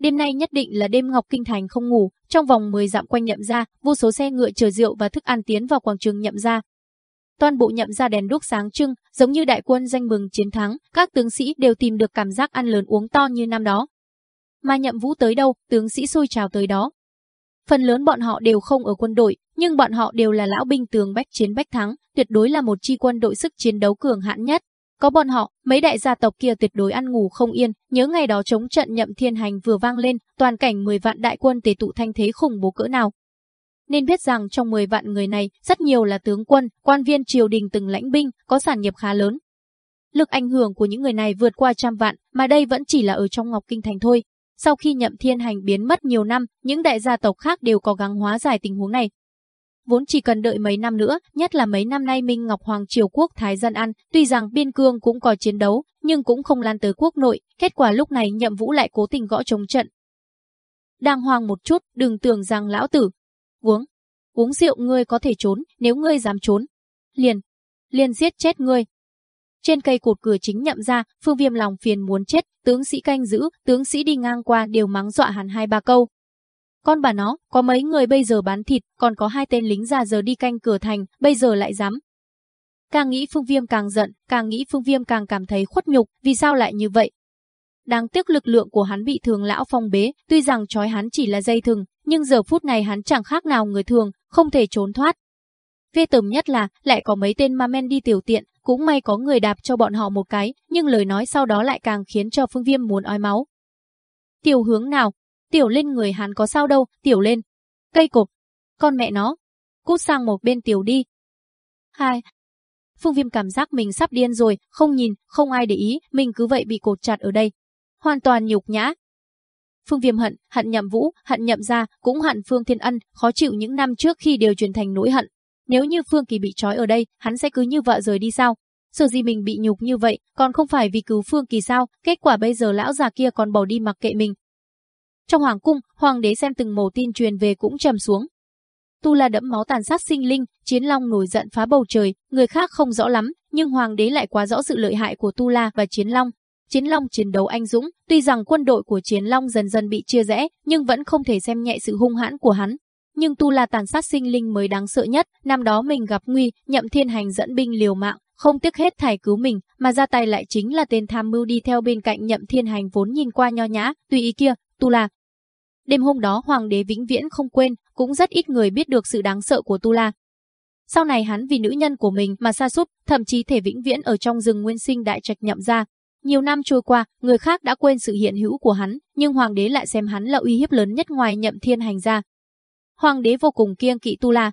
Đêm nay nhất định là đêm Ngọc Kinh Thành không ngủ, trong vòng 10 dặm quanh nhậm ra, vô số xe ngựa chở rượu và thức ăn tiến vào quảng trường nhậm ra. Toàn bộ nhậm ra đèn đuốc sáng trưng, giống như đại quân danh mừng chiến thắng, các tướng sĩ đều tìm được cảm giác ăn lớn uống to như năm đó. Mà nhậm vũ tới đâu, tướng sĩ xôi trào tới đó. Phần lớn bọn họ đều không ở quân đội, nhưng bọn họ đều là lão binh tướng bách chiến bách thắng, tuyệt đối là một chi quân đội sức chiến đấu cường hãn nhất. Có bọn họ, mấy đại gia tộc kia tuyệt đối ăn ngủ không yên, nhớ ngày đó chống trận nhậm thiên hành vừa vang lên, toàn cảnh 10 vạn đại quân tề tụ thanh thế khủng bố cỡ nào. Nên biết rằng trong 10 vạn người này, rất nhiều là tướng quân, quan viên triều đình từng lãnh binh, có sản nghiệp khá lớn. Lực ảnh hưởng của những người này vượt qua trăm vạn, mà đây vẫn chỉ là ở trong Ngọc Kinh Thành thôi. Sau khi nhậm thiên hành biến mất nhiều năm, những đại gia tộc khác đều có gắng hóa giải tình huống này, vốn chỉ cần đợi mấy năm nữa, nhất là mấy năm nay Minh Ngọc Hoàng Triều Quốc Thái dân ăn, tuy rằng biên cương cũng có chiến đấu, nhưng cũng không lan tới quốc nội, kết quả lúc này nhậm vũ lại cố tình gõ chống trận. Đang hoang một chút, đừng tưởng rằng lão tử. Uống, uống rượu ngươi có thể trốn, nếu ngươi dám trốn. Liền, liền giết chết ngươi. Trên cây cột cửa chính nhậm ra, phương viêm lòng phiền muốn chết, tướng sĩ canh giữ, tướng sĩ đi ngang qua đều mắng dọa hắn hai ba câu, con bà nó, có mấy người bây giờ bán thịt, còn có hai tên lính già giờ đi canh cửa thành, bây giờ lại dám. Càng nghĩ Phương Viêm càng giận, càng nghĩ Phương Viêm càng cảm thấy khuất nhục, vì sao lại như vậy? Đáng tiếc lực lượng của hắn bị thường lão phong bế, tuy rằng trói hắn chỉ là dây thừng, nhưng giờ phút này hắn chẳng khác nào người thường, không thể trốn thoát. Ghê tầm nhất là, lại có mấy tên ma men đi tiểu tiện, cũng may có người đạp cho bọn họ một cái, nhưng lời nói sau đó lại càng khiến cho Phương Viêm muốn ói máu. Tiểu hướng nào, Tiểu lên người hắn có sao đâu, tiểu lên. Cây cột. Con mẹ nó. Cút sang một bên tiểu đi. Hai. Phương Viêm cảm giác mình sắp điên rồi, không nhìn, không ai để ý, mình cứ vậy bị cột chặt ở đây. Hoàn toàn nhục nhã. Phương Viêm hận, hận nhậm vũ, hận nhậm ra, cũng hận Phương Thiên Ân, khó chịu những năm trước khi đều truyền thành nỗi hận. Nếu như Phương Kỳ bị trói ở đây, hắn sẽ cứ như vợ rời đi sao? Sợ gì mình bị nhục như vậy, còn không phải vì cứu Phương Kỳ sao? Kết quả bây giờ lão già kia còn bỏ đi mặc kệ mình, trong hoàng cung, hoàng đế xem từng mẩu tin truyền về cũng trầm xuống. Tu La đẫm máu tàn sát sinh linh, Chiến Long nổi giận phá bầu trời, người khác không rõ lắm, nhưng hoàng đế lại quá rõ sự lợi hại của Tu La và Chiến Long. Chiến Long chiến đấu anh dũng, tuy rằng quân đội của Chiến Long dần dần bị chia rẽ, nhưng vẫn không thể xem nhẹ sự hung hãn của hắn. Nhưng Tu La tàn sát sinh linh mới đáng sợ nhất, năm đó mình gặp nguy, Nhậm Thiên Hành dẫn binh liều mạng, không tiếc hết thảy cứu mình, mà ra tay lại chính là tên tham mưu đi theo bên cạnh Nhậm Thiên Hành vốn nhìn qua nho nhã, tùy ý kia, Tu La, Đêm hôm đó hoàng đế vĩnh viễn không quên, cũng rất ít người biết được sự đáng sợ của Tu La. Sau này hắn vì nữ nhân của mình mà xa sút, thậm chí thể vĩnh viễn ở trong rừng nguyên sinh đại trạch nhậm ra. Nhiều năm trôi qua, người khác đã quên sự hiện hữu của hắn, nhưng hoàng đế lại xem hắn là uy hiếp lớn nhất ngoài nhậm thiên hành ra. Hoàng đế vô cùng kiêng kỵ Tu La.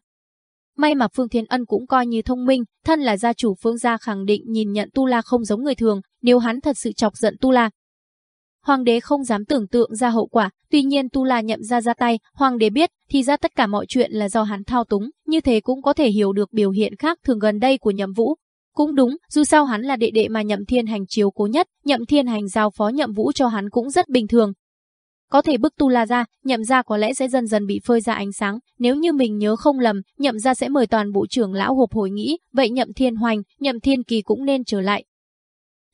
May mà Phương Thiên Ân cũng coi như thông minh, thân là gia chủ Phương gia khẳng định nhìn nhận Tu La không giống người thường, nếu hắn thật sự chọc giận Tu La, Hoàng đế không dám tưởng tượng ra hậu quả, tuy nhiên Tu La nhậm ra ra tay, hoàng đế biết, thì ra tất cả mọi chuyện là do hắn thao túng, như thế cũng có thể hiểu được biểu hiện khác thường gần đây của nhậm vũ. Cũng đúng, dù sao hắn là đệ đệ mà nhậm thiên hành chiếu cố nhất, nhậm thiên hành giao phó nhậm vũ cho hắn cũng rất bình thường. Có thể bức Tu La ra, nhậm ra có lẽ sẽ dần dần bị phơi ra ánh sáng, nếu như mình nhớ không lầm, nhậm ra sẽ mời toàn bộ trưởng lão hộp hồi nghĩ, vậy nhậm thiên hoành, nhậm thiên kỳ cũng nên trở lại,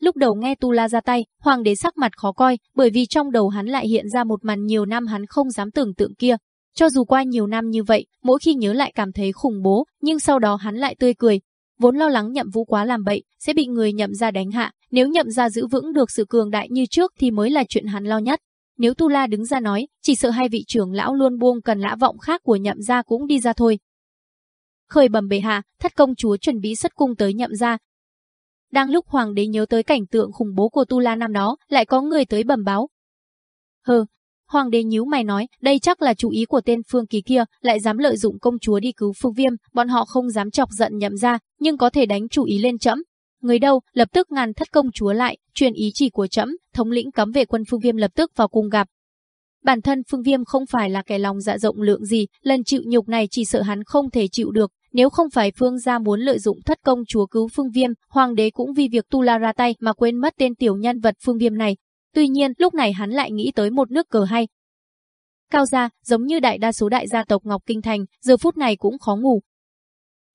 Lúc đầu nghe Tu La ra tay, hoàng đế sắc mặt khó coi, bởi vì trong đầu hắn lại hiện ra một màn nhiều năm hắn không dám tưởng tượng kia. Cho dù qua nhiều năm như vậy, mỗi khi nhớ lại cảm thấy khủng bố, nhưng sau đó hắn lại tươi cười. Vốn lo lắng nhậm vũ quá làm bậy, sẽ bị người nhậm ra đánh hạ, nếu nhậm ra giữ vững được sự cường đại như trước thì mới là chuyện hắn lo nhất. Nếu Tu La đứng ra nói, chỉ sợ hai vị trưởng lão luôn buông cần lã vọng khác của nhậm gia cũng đi ra thôi. Khởi bẩm bệ hạ, thất công chúa chuẩn bị xuất cung tới nhậm gia, đang lúc hoàng đế nhớ tới cảnh tượng khủng bố của Tu La năm đó, lại có người tới bẩm báo. Hừ, hoàng đế nhíu mày nói, đây chắc là chủ ý của tên Phương Kỳ kia, lại dám lợi dụng công chúa đi cứu Phương Viêm, bọn họ không dám chọc giận nhậm ra, nhưng có thể đánh chủ ý lên chẫm. Người đâu, lập tức ngàn thất công chúa lại, truyền ý chỉ của chẫm, thống lĩnh cấm vệ quân Phương Viêm lập tức vào cùng gặp. Bản thân Phương Viêm không phải là kẻ lòng dạ rộng lượng gì, lần chịu nhục này chỉ sợ hắn không thể chịu được, nếu không phải Phương gia muốn lợi dụng thất công chúa cứu Phương Viêm, hoàng đế cũng vì việc Tu La ra tay mà quên mất tên tiểu nhân vật Phương Viêm này. Tuy nhiên, lúc này hắn lại nghĩ tới một nước cờ hay. Cao gia, giống như đại đa số đại gia tộc Ngọc Kinh Thành, giờ phút này cũng khó ngủ.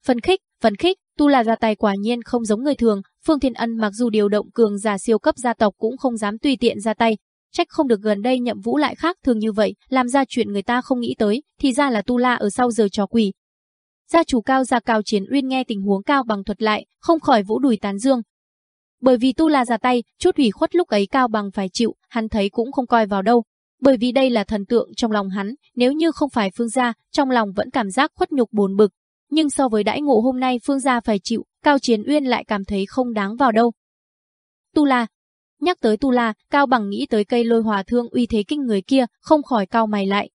Phân khích, phân khích, Tu La ra tay quả nhiên không giống người thường, Phương Thiên Ân mặc dù điều động cường giả siêu cấp gia tộc cũng không dám tùy tiện ra tay. trách không được gần đây nhậm vũ lại khác thường như vậy, làm ra chuyện người ta không nghĩ tới, thì ra là Tu La ở sau giờ trò quỷ. Gia chủ cao gia cao chiến uyên nghe tình huống cao bằng thuật lại, không khỏi vũ đùi tán dương. Bởi vì Tu La ra tay, chút ủy khuất lúc ấy cao bằng phải chịu, hắn thấy cũng không coi vào đâu. Bởi vì đây là thần tượng trong lòng hắn, nếu như không phải phương gia, trong lòng vẫn cảm giác khuất nhục buồn bực. Nhưng so với đãi ngộ hôm nay phương gia phải chịu, cao chiến uyên lại cảm thấy không đáng vào đâu. Tu La, Nhắc tới Tu La, Cao Bằng nghĩ tới cây lôi hòa thương uy thế kinh người kia, không khỏi cao mày lại.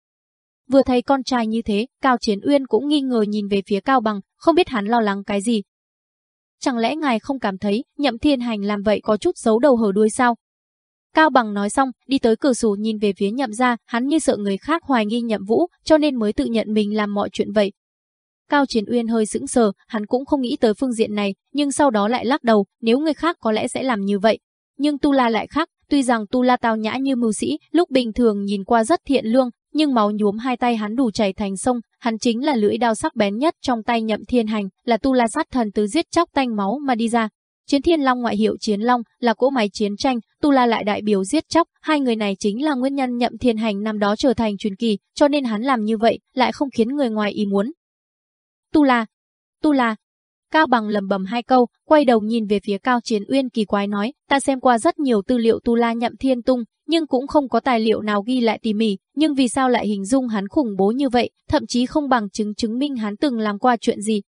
Vừa thấy con trai như thế, Cao Chiến Uyên cũng nghi ngờ nhìn về phía Cao Bằng, không biết hắn lo lắng cái gì. Chẳng lẽ ngài không cảm thấy nhậm thiên hành làm vậy có chút giấu đầu hở đuôi sao? Cao Bằng nói xong, đi tới cửa sổ nhìn về phía nhậm ra, hắn như sợ người khác hoài nghi nhậm vũ, cho nên mới tự nhận mình làm mọi chuyện vậy. Cao Chiến Uyên hơi sững sờ, hắn cũng không nghĩ tới phương diện này, nhưng sau đó lại lắc đầu, nếu người khác có lẽ sẽ làm như vậy, nhưng Tu La lại khác, tuy rằng Tu La tao nhã như mưu sĩ, lúc bình thường nhìn qua rất thiện lương, nhưng máu nhuốm hai tay hắn đủ chảy thành sông, hắn chính là lưỡi đao sắc bén nhất trong tay Nhậm Thiên Hành, là Tu La sát thần từ giết chóc tanh máu mà đi ra. Chiến Thiên Long ngoại hiệu Chiến Long là cỗ máy chiến tranh, Tu La lại đại biểu giết chóc, hai người này chính là nguyên nhân Nhậm Thiên Hành năm đó trở thành truyền kỳ, cho nên hắn làm như vậy lại không khiến người ngoài ý muốn. Tu La, Tu La, Cao Bằng lầm bầm hai câu, quay đầu nhìn về phía Cao Chiến Uyên kỳ quái nói, ta xem qua rất nhiều tư liệu Tu La Nhậm Thiên Tung, nhưng cũng không có tài liệu nào ghi lại tỉ mỉ, nhưng vì sao lại hình dung hắn khủng bố như vậy, thậm chí không bằng chứng chứng minh hắn từng làm qua chuyện gì.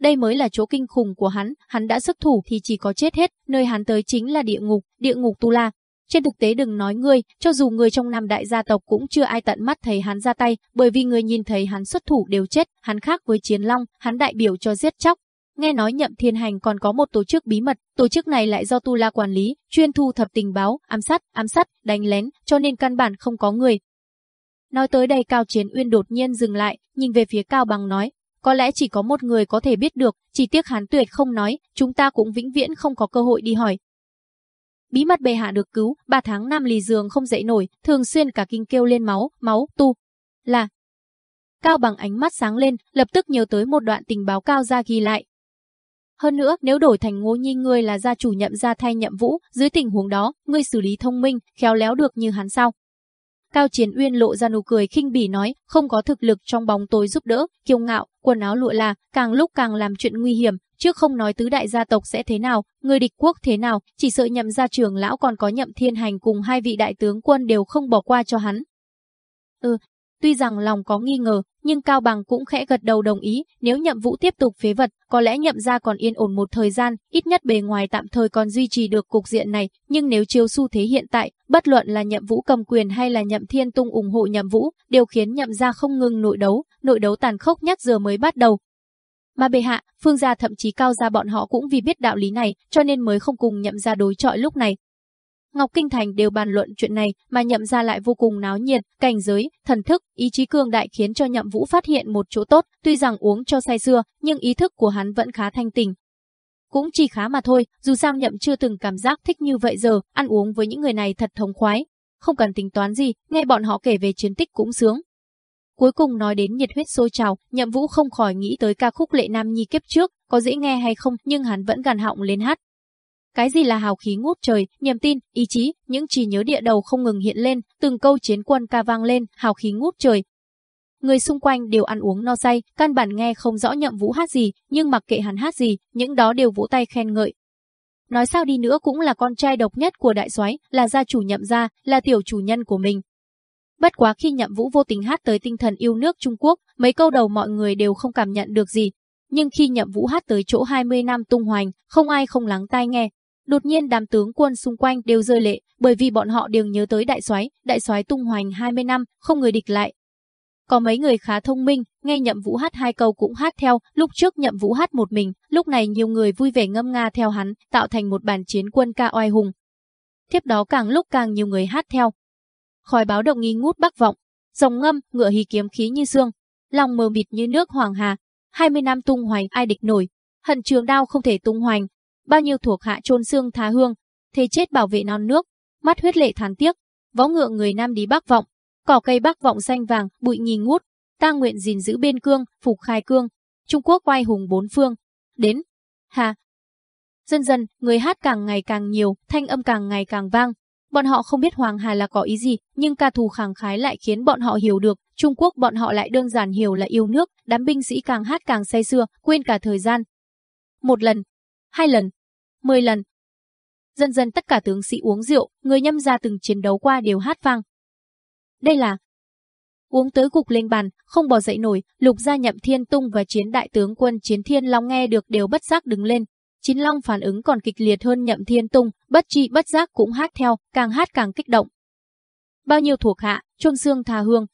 Đây mới là chỗ kinh khủng của hắn, hắn đã sức thủ thì chỉ có chết hết, nơi hắn tới chính là địa ngục, địa ngục Tu La. Trên thực tế đừng nói ngươi, cho dù người trong năm đại gia tộc cũng chưa ai tận mắt thấy hắn ra tay, bởi vì người nhìn thấy hắn xuất thủ đều chết, hắn khác với Chiến Long, hắn đại biểu cho giết chóc. Nghe nói Nhậm Thiên Hành còn có một tổ chức bí mật, tổ chức này lại do Tu La quản lý, chuyên thu thập tình báo, ám sát, ám sát, đánh lén, cho nên căn bản không có người. Nói tới đây Cao Chiến Uyên đột nhiên dừng lại, nhìn về phía Cao Bằng nói, có lẽ chỉ có một người có thể biết được, chỉ tiếc hắn tuyệt không nói, chúng ta cũng vĩnh viễn không có cơ hội đi hỏi, Bí mật bệ hạ được cứu, ba tháng nam lì giường không dậy nổi, thường xuyên cả kinh kêu lên máu, máu, tu. Là. Cao bằng ánh mắt sáng lên, lập tức nhớ tới một đoạn tình báo cao ra ghi lại. Hơn nữa, nếu đổi thành ngô nhi ngươi là gia chủ nhậm gia thay nhậm vũ, dưới tình huống đó, ngươi xử lý thông minh, khéo léo được như hắn sao? Cao Chiến Uyên lộ ra nụ cười khinh bỉ nói, không có thực lực trong bóng tối giúp đỡ, kiêu ngạo, quần áo lụa là, càng lúc càng làm chuyện nguy hiểm, trước không nói tứ đại gia tộc sẽ thế nào, người địch quốc thế nào, chỉ sợ nhậm gia trưởng lão còn có nhậm thiên hành cùng hai vị đại tướng quân đều không bỏ qua cho hắn. Ừ, tuy rằng lòng có nghi ngờ, nhưng Cao Bằng cũng khẽ gật đầu đồng ý, nếu nhậm vũ tiếp tục phế vật, có lẽ nhậm gia còn yên ổn một thời gian, ít nhất bề ngoài tạm thời còn duy trì được cục diện này, nhưng nếu chiếu xu thế hiện tại, bất luận là nhậm vũ cầm quyền hay là nhậm thiên tung ủng hộ nhậm vũ, đều khiến nhậm gia không ngừng nội đấu, nội đấu tàn khốc nhất giờ mới bắt đầu, mà bề hạ, phương gia thậm chí cao gia bọn họ cũng vì biết đạo lý này, cho nên mới không cùng nhậm gia đối chọi lúc này. Ngọc Kinh Thành đều bàn luận chuyện này, mà nhậm gia lại vô cùng náo nhiệt, cảnh giới, thần thức, ý chí cường đại khiến cho nhậm vũ phát hiện một chỗ tốt, tuy rằng uống cho say xưa, nhưng ý thức của hắn vẫn khá thanh tình. Cũng chỉ khá mà thôi, dù sao nhậm chưa từng cảm giác thích như vậy giờ, ăn uống với những người này thật thống khoái. Không cần tính toán gì, nghe bọn họ kể về chiến tích cũng sướng. Cuối cùng nói đến nhiệt huyết sôi trào, Nhậm Vũ không khỏi nghĩ tới ca khúc Lệ Nam Nhi kiếp trước, có dễ nghe hay không, nhưng hắn vẫn gằn họng lên hát. Cái gì là hào khí ngút trời, niềm tin, ý chí, những trí nhớ địa đầu không ngừng hiện lên, từng câu chiến quân ca vang lên, hào khí ngút trời. Người xung quanh đều ăn uống no say, căn bản nghe không rõ Nhậm Vũ hát gì, nhưng mặc kệ hắn hát gì, những đó đều vỗ tay khen ngợi. Nói sao đi nữa cũng là con trai độc nhất của đại soái, là gia chủ Nhậm gia, là tiểu chủ nhân của mình, Bất quá khi Nhậm Vũ vô tình hát tới tinh thần yêu nước Trung Quốc, mấy câu đầu mọi người đều không cảm nhận được gì. Nhưng khi Nhậm Vũ hát tới chỗ 20 năm tung hoành, không ai không lắng tai nghe. Đột nhiên đám tướng quân xung quanh đều rơi lệ, bởi vì bọn họ đều nhớ tới đại soái, đại soái tung hoành 20 năm, không người địch lại. Có mấy người khá thông minh, nghe Nhậm Vũ hát hai câu cũng hát theo, lúc trước Nhậm Vũ hát một mình, lúc này nhiều người vui vẻ ngâm nga theo hắn, tạo thành một bản chiến quân ca oai hùng. Tiếp đó càng lúc càng nhiều người hát theo, khói báo động nghi ngút bắc vọng, rồng ngâm, ngựa hí kiếm khí như xương, lòng mờ mịt như nước hoàng hà, 20 năm tung hoành ai địch nổi, hận trường đao không thể tung hoành, bao nhiêu thuộc hạ chôn xương thá hương, thế chết bảo vệ non nước, mắt huyết lệ thán tiếc, võ ngựa người nam đi bắc vọng, cỏ cây bắc vọng xanh vàng, bụi nghi ngút, ta nguyện gìn giữ biên cương, phục khai cương, Trung Quốc quay hùng bốn phương, đến, hà. Dần dần, người hát càng ngày càng nhiều, thanh âm càng ngày càng vang, Bọn họ không biết Hoàng Hà là có ý gì, nhưng ca thù khẳng khái lại khiến bọn họ hiểu được, Trung Quốc bọn họ lại đơn giản hiểu là yêu nước, đám binh sĩ càng hát càng say sưa, quên cả thời gian. Một lần, hai lần, mười lần. Dần dần tất cả tướng sĩ uống rượu, người nhâm gia từng chiến đấu qua đều hát vang. Đây là uống tới cục lên bàn, không bỏ dậy nổi, lục gia nhậm thiên tung và chiến đại tướng quân chiến thiên long nghe được đều bất giác đứng lên. Chín long phản ứng còn kịch liệt hơn nhậm thiên tung, bất chi bất giác cũng hát theo, càng hát càng kích động. Bao nhiêu thuộc hạ, chôn xương thà hương.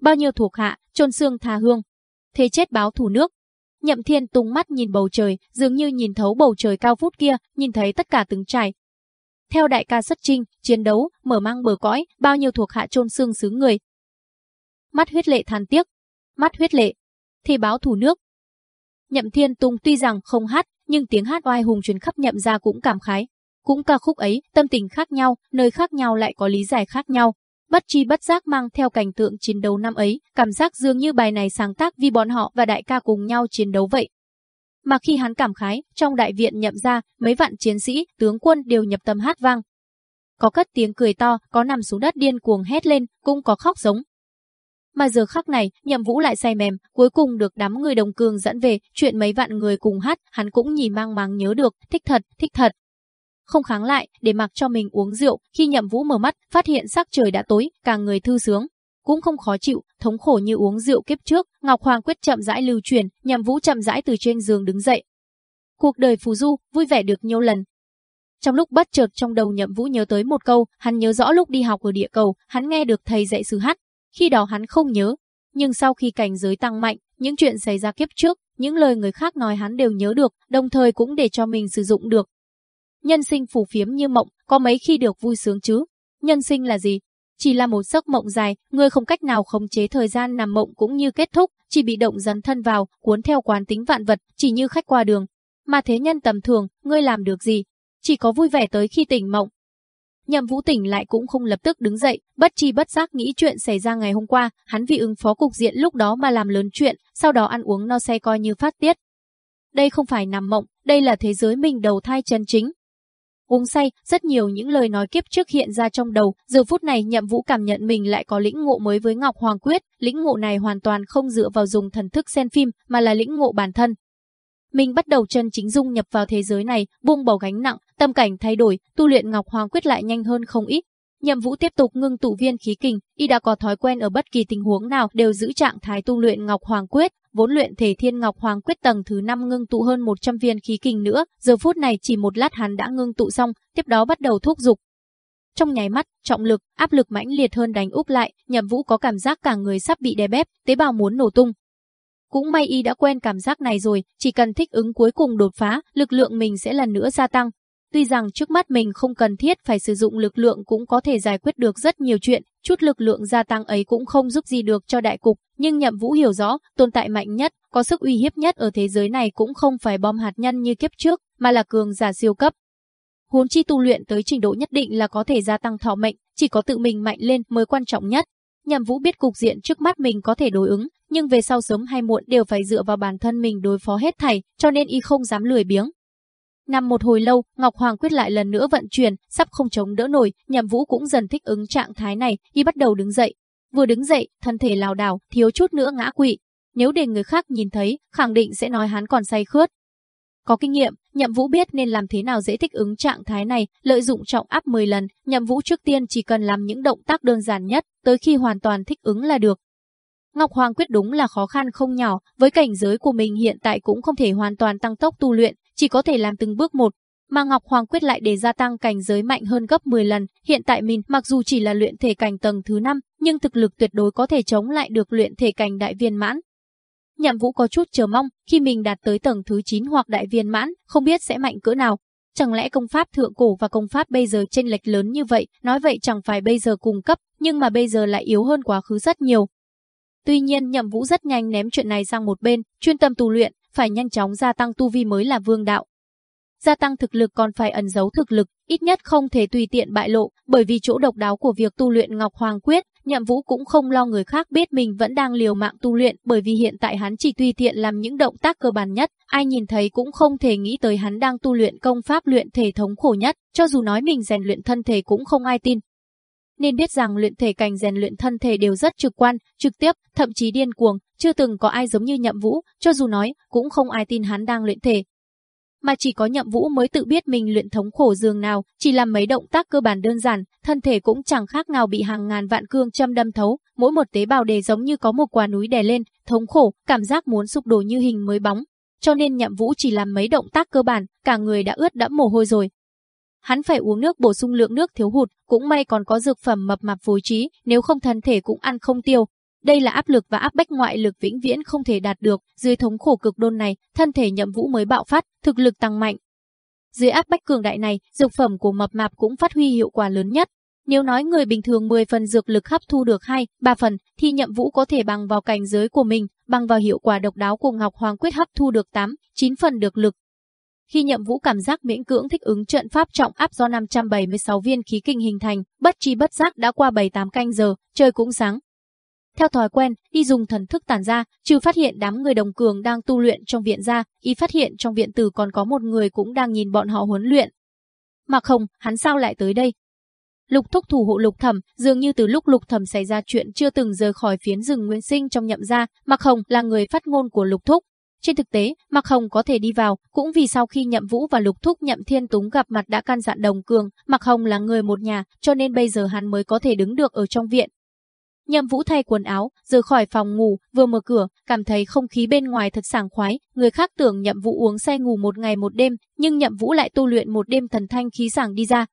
Bao nhiêu thuộc hạ, chôn xương thà hương. Thế chết báo thủ nước. Nhậm thiên tung mắt nhìn bầu trời, dường như nhìn thấu bầu trời cao phút kia, nhìn thấy tất cả từng trải, theo đại ca xuất trinh, chiến đấu, mở mang bờ cõi, bao nhiêu thuộc hạ chôn xương xứ người, mắt huyết lệ than tiếc, mắt huyết lệ, thì báo thủ nước. Nhậm Thiên Tung tuy rằng không hát, nhưng tiếng hát oai hùng truyền khắp nhậm ra cũng cảm khái. Cũng ca khúc ấy, tâm tình khác nhau, nơi khác nhau lại có lý giải khác nhau. Bất chi bất giác mang theo cảnh tượng chiến đấu năm ấy, cảm giác dường như bài này sáng tác vì bọn họ và đại ca cùng nhau chiến đấu vậy. Mà khi hắn cảm khái, trong đại viện nhậm ra, mấy vạn chiến sĩ, tướng quân đều nhập tâm hát vang. Có cất tiếng cười to, có nằm xuống đất điên cuồng hét lên, cũng có khóc giống, mà giờ khắc này, nhậm vũ lại say mềm, cuối cùng được đám người đồng cương dẫn về, chuyện mấy vạn người cùng hát, hắn cũng nhìn mang máng nhớ được, thích thật, thích thật. Không kháng lại, để mặc cho mình uống rượu, khi nhậm vũ mở mắt, phát hiện sắc trời đã tối, càng người thư sướng. Cũng không khó chịu, thống khổ như uống rượu kiếp trước, Ngọc Hoàng quyết chậm rãi lưu truyền, nhậm vũ chậm rãi từ trên giường đứng dậy. Cuộc đời phù du, vui vẻ được nhiều lần, trong lúc bất chợt trong đầu Nhậm Vũ nhớ tới một câu, hắn nhớ rõ lúc đi học ở địa cầu, hắn nghe được thầy dạy sư hát, khi đó hắn không nhớ, nhưng sau khi cảnh giới tăng mạnh, những chuyện xảy ra kiếp trước, những lời người khác nói hắn đều nhớ được, đồng thời cũng để cho mình sử dụng được. Nhân sinh phù phiếm như mộng, có mấy khi được vui sướng chứ? Nhân sinh là gì? Chỉ là một giấc mộng dài, người không cách nào khống chế thời gian nằm mộng cũng như kết thúc, chỉ bị động dấn thân vào, cuốn theo quán tính vạn vật, chỉ như khách qua đường. Mà thế nhân tầm thường, ngươi làm được gì? Chỉ có vui vẻ tới khi tỉnh mộng, Nhậm Vũ tỉnh lại cũng không lập tức đứng dậy, bất chi bất giác nghĩ chuyện xảy ra ngày hôm qua, hắn vì ứng phó cục diện lúc đó mà làm lớn chuyện, sau đó ăn uống no say coi như phát tiết. Đây không phải nằm mộng, đây là thế giới mình đầu thai chân chính. Uống say, rất nhiều những lời nói kiếp trước hiện ra trong đầu, giờ phút này Nhậm Vũ cảm nhận mình lại có lĩnh ngộ mới với Ngọc Hoàng Quyết, lĩnh ngộ này hoàn toàn không dựa vào dùng thần thức xem phim, mà là lĩnh ngộ bản thân. Mình bắt đầu chân chính dung nhập vào thế giới này, buông bỏ gánh nặng, tâm cảnh thay đổi, tu luyện Ngọc Hoàng quyết lại nhanh hơn không ít. Nhậm Vũ tiếp tục ngưng tụ viên khí kình, y đã có thói quen ở bất kỳ tình huống nào đều giữ trạng thái tu luyện Ngọc Hoàng quyết, vốn luyện thể Thiên Ngọc Hoàng quyết tầng thứ 5 ngưng tụ hơn 100 viên khí kình nữa, giờ phút này chỉ một lát hắn đã ngưng tụ xong, tiếp đó bắt đầu thúc dục. Trong nháy mắt, trọng lực, áp lực mãnh liệt hơn đánh úp lại, Nhậm Vũ có cảm giác cả người sắp bị đè bẹp, tế bào muốn nổ tung, cũng may y đã quen cảm giác này rồi, chỉ cần thích ứng cuối cùng đột phá, lực lượng mình sẽ lần nữa gia tăng. Tuy rằng trước mắt mình không cần thiết phải sử dụng lực lượng cũng có thể giải quyết được rất nhiều chuyện, chút lực lượng gia tăng ấy cũng không giúp gì được cho đại cục, nhưng Nhậm Vũ hiểu rõ, tồn tại mạnh nhất, có sức uy hiếp nhất ở thế giới này cũng không phải bom hạt nhân như kiếp trước, mà là cường giả siêu cấp. Huống chi tu luyện tới trình độ nhất định là có thể gia tăng thọ mệnh, chỉ có tự mình mạnh lên mới quan trọng nhất. Nhậm Vũ biết cục diện trước mắt mình có thể đối ứng, nhưng về sau sớm hay muộn đều phải dựa vào bản thân mình đối phó hết thảy, cho nên y không dám lười biếng. Nằm một hồi lâu, Ngọc Hoàng quyết lại lần nữa vận chuyển, sắp không chống đỡ nổi, Nhậm Vũ cũng dần thích ứng trạng thái này, y bắt đầu đứng dậy. Vừa đứng dậy, thân thể lảo đảo, thiếu chút nữa ngã quỵ. Nếu để người khác nhìn thấy, khẳng định sẽ nói hắn còn say khướt. Có kinh nghiệm, Nhậm Vũ biết nên làm thế nào dễ thích ứng trạng thái này, lợi dụng trọng áp 10 lần, Nhậm Vũ trước tiên chỉ cần làm những động tác đơn giản nhất, tới khi hoàn toàn thích ứng là được. Ngọc Hoàng quyết đúng là khó khăn không nhỏ, với cảnh giới của mình hiện tại cũng không thể hoàn toàn tăng tốc tu luyện, chỉ có thể làm từng bước một. Mà Ngọc Hoàng quyết lại để gia tăng cảnh giới mạnh hơn gấp 10 lần, hiện tại mình mặc dù chỉ là luyện thể cảnh tầng thứ 5, nhưng thực lực tuyệt đối có thể chống lại được luyện thể cảnh đại viên mãn. Nhậm Vũ có chút chờ mong, khi mình đạt tới tầng thứ 9 hoặc đại viên mãn, không biết sẽ mạnh cỡ nào. Chẳng lẽ công pháp thượng cổ và công pháp bây giờ chênh lệch lớn như vậy, nói vậy chẳng phải bây giờ cùng cấp, nhưng mà bây giờ lại yếu hơn quá khứ rất nhiều. Tuy nhiên Nhậm Vũ rất nhanh ném chuyện này sang một bên, chuyên tâm tu luyện, phải nhanh chóng gia tăng tu vi mới là vương đạo. Gia tăng thực lực còn phải ẩn giấu thực lực, ít nhất không thể tùy tiện bại lộ, bởi vì chỗ độc đáo của việc tu luyện Ngọc Hoàng Quyết Nhậm Vũ cũng không lo người khác biết mình vẫn đang liều mạng tu luyện bởi vì hiện tại hắn chỉ tùy tiện làm những động tác cơ bản nhất, ai nhìn thấy cũng không thể nghĩ tới hắn đang tu luyện công pháp luyện thể thống khổ nhất, cho dù nói mình rèn luyện thân thể cũng không ai tin. Nên biết rằng luyện thể cảnh rèn luyện thân thể đều rất trực quan, trực tiếp, thậm chí điên cuồng, chưa từng có ai giống như Nhậm Vũ, cho dù nói, cũng không ai tin hắn đang luyện thể, mà chỉ có nhậm vũ mới tự biết mình luyện thống khổ dường nào, chỉ làm mấy động tác cơ bản đơn giản, thân thể cũng chẳng khác nào bị hàng ngàn vạn cương châm đâm thấu, mỗi một tế bào đều giống như có một quả núi đè lên, thống khổ, cảm giác muốn sụp đổ như hình mới bóng. Cho nên nhậm vũ chỉ làm mấy động tác cơ bản, cả người đã ướt đẫm mồ hôi rồi. Hắn phải uống nước bổ sung lượng nước thiếu hụt, cũng may còn có dược phẩm mập mạp phối trí, nếu không thân thể cũng ăn không tiêu, đây là áp lực và áp bách ngoại lực vĩnh viễn không thể đạt được, dưới thống khổ cực đôn này, thân thể nhậm vũ mới bạo phát, thực lực tăng mạnh. Dưới áp bách cường đại này, dược phẩm của mập mạp cũng phát huy hiệu quả lớn nhất. Nếu nói người bình thường 10 phần dược lực hấp thu được 2, 3 phần, thì nhậm vũ có thể bằng vào cảnh giới của mình, bằng vào hiệu quả độc đáo của Ngọc Hoàng Quyết hấp thu được 8, 9 phần được lực. Khi nhậm vũ cảm giác miễn cưỡng thích ứng trận pháp trọng áp do 576 viên khí kinh hình thành, bất chi bất giác đã qua 7-8 canh giờ, trời cũng sáng, theo thói quen, y dùng thần thức tản ra, trừ phát hiện đám người đồng cường đang tu luyện trong viện ra, y phát hiện trong viện tử còn có một người cũng đang nhìn bọn họ huấn luyện. mặc hồng hắn sao lại tới đây? Lục thúc thủ hộ lục thẩm, dường như từ lúc lục thẩm xảy ra chuyện chưa từng rời khỏi phiến rừng nguyên sinh trong nhậm gia, mặc Hồng là người phát ngôn của lục thúc. Trên thực tế, Mạc Hồng có thể đi vào, cũng vì sau khi Nhậm Vũ và Lục Thúc Nhậm Thiên Túng gặp mặt đã can dặn Đồng Cường, Mạc Hồng là người một nhà, cho nên bây giờ hắn mới có thể đứng được ở trong viện, Nhậm Vũ thay quần áo, rời khỏi phòng ngủ, vừa mở cửa, cảm thấy không khí bên ngoài thật sảng khoái, người khác tưởng Nhậm Vũ uống say ngủ một ngày một đêm, nhưng Nhậm Vũ lại tu luyện một đêm thần thanh khí sảng đi ra.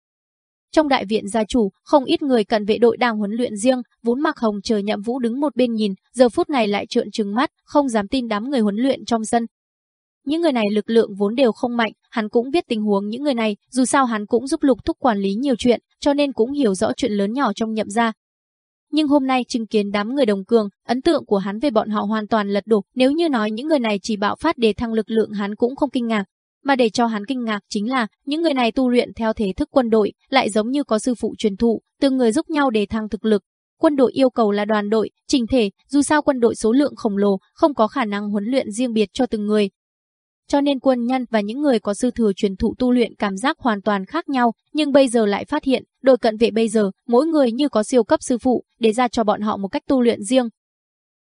Trong đại viện gia chủ, không ít người cận vệ đội đang huấn luyện riêng, vốn Mặc Hồng chờ Nhậm Vũ đứng một bên nhìn, giờ phút này lại trợn trừng mắt, không dám tin đám người huấn luyện trong sân. Những người này lực lượng vốn đều không mạnh, hắn cũng biết tình huống những người này, dù sao hắn cũng giúp Lục Thúc quản lý nhiều chuyện, cho nên cũng hiểu rõ chuyện lớn nhỏ trong Nhậm gia, nhưng hôm nay chứng kiến đám người đồng cường, ấn tượng của hắn về bọn họ hoàn toàn lật đổ, nếu như nói những người này chỉ bạo phát để thăng lực lượng hắn cũng không kinh ngạc. Mà để cho hắn kinh ngạc chính là, những người này tu luyện theo thể thức quân đội, lại giống như có sư phụ truyền thụ, từng người giúp nhau để thăng thực lực. Quân đội yêu cầu là đoàn đội, trình thể, dù sao quân đội số lượng khổng lồ, không có khả năng huấn luyện riêng biệt cho từng người, cho nên quân nhân và những người có sư thừa truyền thụ tu luyện cảm giác hoàn toàn khác nhau, nhưng bây giờ lại phát hiện, đội cận vệ bây giờ, mỗi người như có siêu cấp sư phụ, để ra cho bọn họ một cách tu luyện riêng.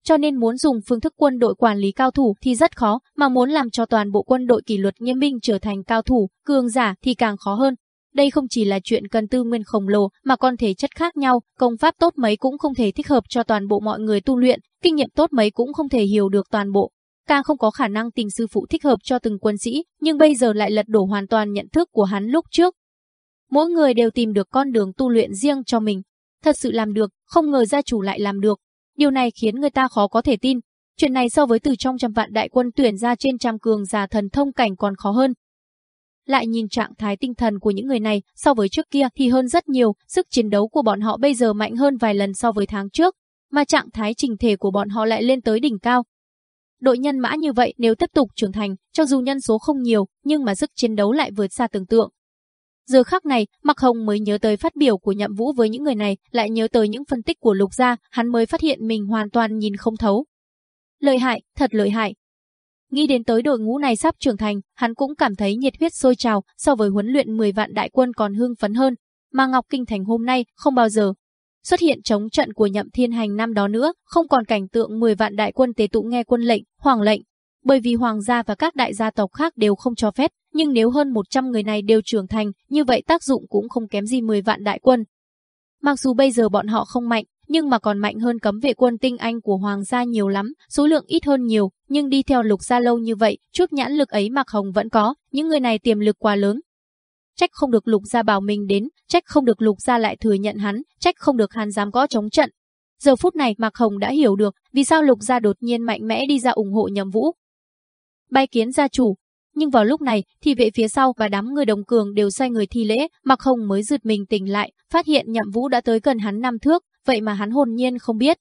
Cho nên muốn dùng phương thức quân đội quản lý cao thủ thì rất khó, mà muốn làm cho toàn bộ quân đội kỷ luật nghiêm minh trở thành cao thủ, cường giả thì càng khó hơn. Đây không chỉ là chuyện cần tư nguyên khổng lồ mà còn thể chất khác nhau, công pháp tốt mấy cũng không thể thích hợp cho toàn bộ mọi người tu luyện, kinh nghiệm tốt mấy cũng không thể hiểu được toàn bộ càng không có khả năng tìm sư phụ thích hợp cho từng quân sĩ, nhưng bây giờ lại lật đổ hoàn toàn nhận thức của hắn lúc trước. Mỗi người đều tìm được con đường tu luyện riêng cho mình. Thật sự làm được, không ngờ gia chủ lại làm được. Điều này khiến người ta khó có thể tin. Chuyện này so với từ trong trăm vạn đại quân tuyển ra trên trăm cường giả thần thông cảnh còn khó hơn. Lại nhìn trạng thái tinh thần của những người này so với trước kia thì hơn rất nhiều, sức chiến đấu của bọn họ bây giờ mạnh hơn vài lần so với tháng trước, mà trạng thái trình thể của bọn họ lại lên tới đỉnh cao, Đội nhân mã như vậy nếu tiếp tục trưởng thành, cho dù nhân số không nhiều, nhưng mà sức chiến đấu lại vượt xa tưởng tượng. Giờ khắc này, Mạc Hồng mới nhớ tới phát biểu của Nhậm Vũ với những người này, lại nhớ tới những phân tích của Lục Gia, hắn mới phát hiện mình hoàn toàn nhìn không thấu. Lợi hại, thật lợi hại. Nghĩ đến tới đội ngũ này sắp trưởng thành, hắn cũng cảm thấy nhiệt huyết sôi trào, so với huấn luyện 10 vạn đại quân còn hưng phấn hơn. Mà Ngọc Kinh Thành hôm nay không bao giờ xuất hiện chống trận của nhậm thiên hành năm đó nữa, không còn cảnh tượng 10 vạn đại quân tế tụ nghe quân lệnh, hoàng lệnh. Bởi vì hoàng gia và các đại gia tộc khác đều không cho phép, nhưng nếu hơn 100 người này đều trưởng thành, như vậy tác dụng cũng không kém gì 10 vạn đại quân. Mặc dù bây giờ bọn họ không mạnh, nhưng mà còn mạnh hơn cấm vệ quân tinh anh của hoàng gia nhiều lắm, số lượng ít hơn nhiều, nhưng đi theo lục gia lâu như vậy, chút nhãn lực ấy Mạc Hồng vẫn có, những người này tiềm lực quá lớn, trách không được Lục Gia bảo mình đến, trách không được Lục Gia lại thừa nhận hắn, trách không được hắn dám có chống trận. Giờ phút này Mạc Hồng đã hiểu được vì sao Lục Gia đột nhiên mạnh mẽ đi ra ủng hộ nhầm Vũ. Bay kiến gia chủ, nhưng vào lúc này thì vệ phía sau và đám người đồng cường đều xoay người thi lễ, Mạc Hồng mới giựt mình tỉnh lại, phát hiện Nhậm Vũ đã tới gần hắn năm thước, vậy mà hắn hồn nhiên không biết.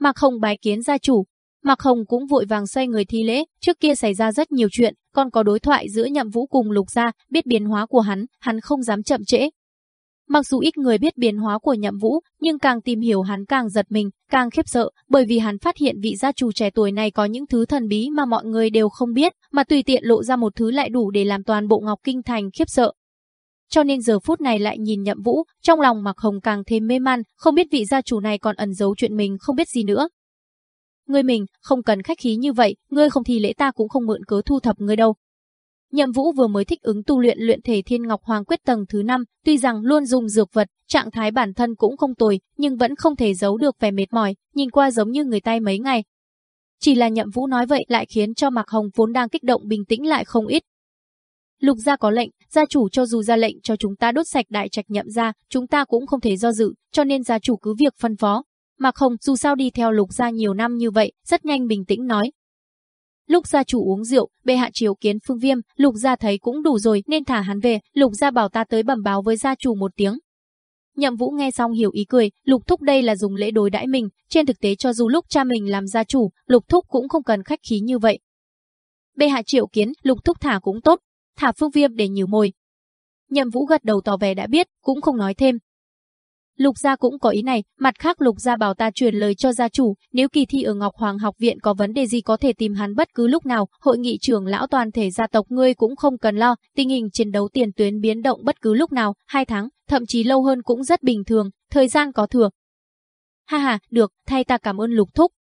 Mạc Hồng bái kiến gia chủ, Mạc Hồng cũng vội vàng xoay người thi lễ, trước kia xảy ra rất nhiều chuyện, còn có đối thoại giữa Nhậm Vũ cùng Lục Gia, biết biến hóa của hắn, hắn không dám chậm trễ. Mặc dù ít người biết biến hóa của nhậm vũ, nhưng càng tìm hiểu hắn càng giật mình, càng khiếp sợ, bởi vì hắn phát hiện vị gia chủ trẻ tuổi này có những thứ thần bí mà mọi người đều không biết, mà tùy tiện lộ ra một thứ lại đủ để làm toàn bộ Ngọc Kinh Thành khiếp sợ. Cho nên giờ phút này lại nhìn nhậm vũ, trong lòng mặc hồng càng thêm mê man, không biết vị gia chủ này còn ẩn giấu chuyện mình không biết gì nữa. Ngươi mình, không cần khách khí như vậy, ngươi không thì lễ ta cũng không mượn cớ thu thập ngươi đâu, Nhậm Vũ vừa mới thích ứng tu luyện luyện thể Thiên Ngọc Hoàng quyết tầng thứ 5, tuy rằng luôn dùng dược vật, trạng thái bản thân cũng không tồi, nhưng vẫn không thể giấu được vẻ mệt mỏi, nhìn qua giống như người tay mấy ngày. Chỉ là Nhậm Vũ nói vậy lại khiến cho Mạc Hồng vốn đang kích động bình tĩnh lại không ít. Lục gia có lệnh, gia chủ cho dù ra lệnh cho chúng ta đốt sạch đại trạch Nhậm gia, chúng ta cũng không thể do dự, cho nên gia chủ cứ việc phân phó. Mạc Hồng dù sao đi theo Lục gia nhiều năm như vậy, rất nhanh bình tĩnh nói, Lúc gia chủ uống rượu, bệ hạ chiếu kiến phương viêm, lục gia thấy cũng đủ rồi nên thả hắn về, lục gia bảo ta tới bẩm báo với gia chủ một tiếng. Nhậm Vũ nghe xong hiểu ý cười, Lục Thúc đây là dùng lễ đối đãi mình, trên thực tế cho dù lúc cha mình làm gia chủ, Lục Thúc cũng không cần khách khí như vậy. Bệ hạ triệu kiến, Lục Thúc thả cũng tốt, thả Phương Viêm để nhử mồi. Nhậm Vũ gật đầu tỏ vẻ đã biết, cũng không nói thêm, Lục gia cũng có ý này, mặt khác Lục gia bảo ta truyền lời cho gia chủ, nếu kỳ thi ở Ngọc Hoàng học viện có vấn đề gì có thể tìm hắn bất cứ lúc nào, hội nghị trưởng lão toàn thể gia tộc ngươi cũng không cần lo, tình hình chiến đấu tiền tuyến biến động bất cứ lúc nào, hai tháng, thậm chí lâu hơn cũng rất bình thường, thời gian có thừa. Ha ha, được, thay ta cảm ơn Lục thúc.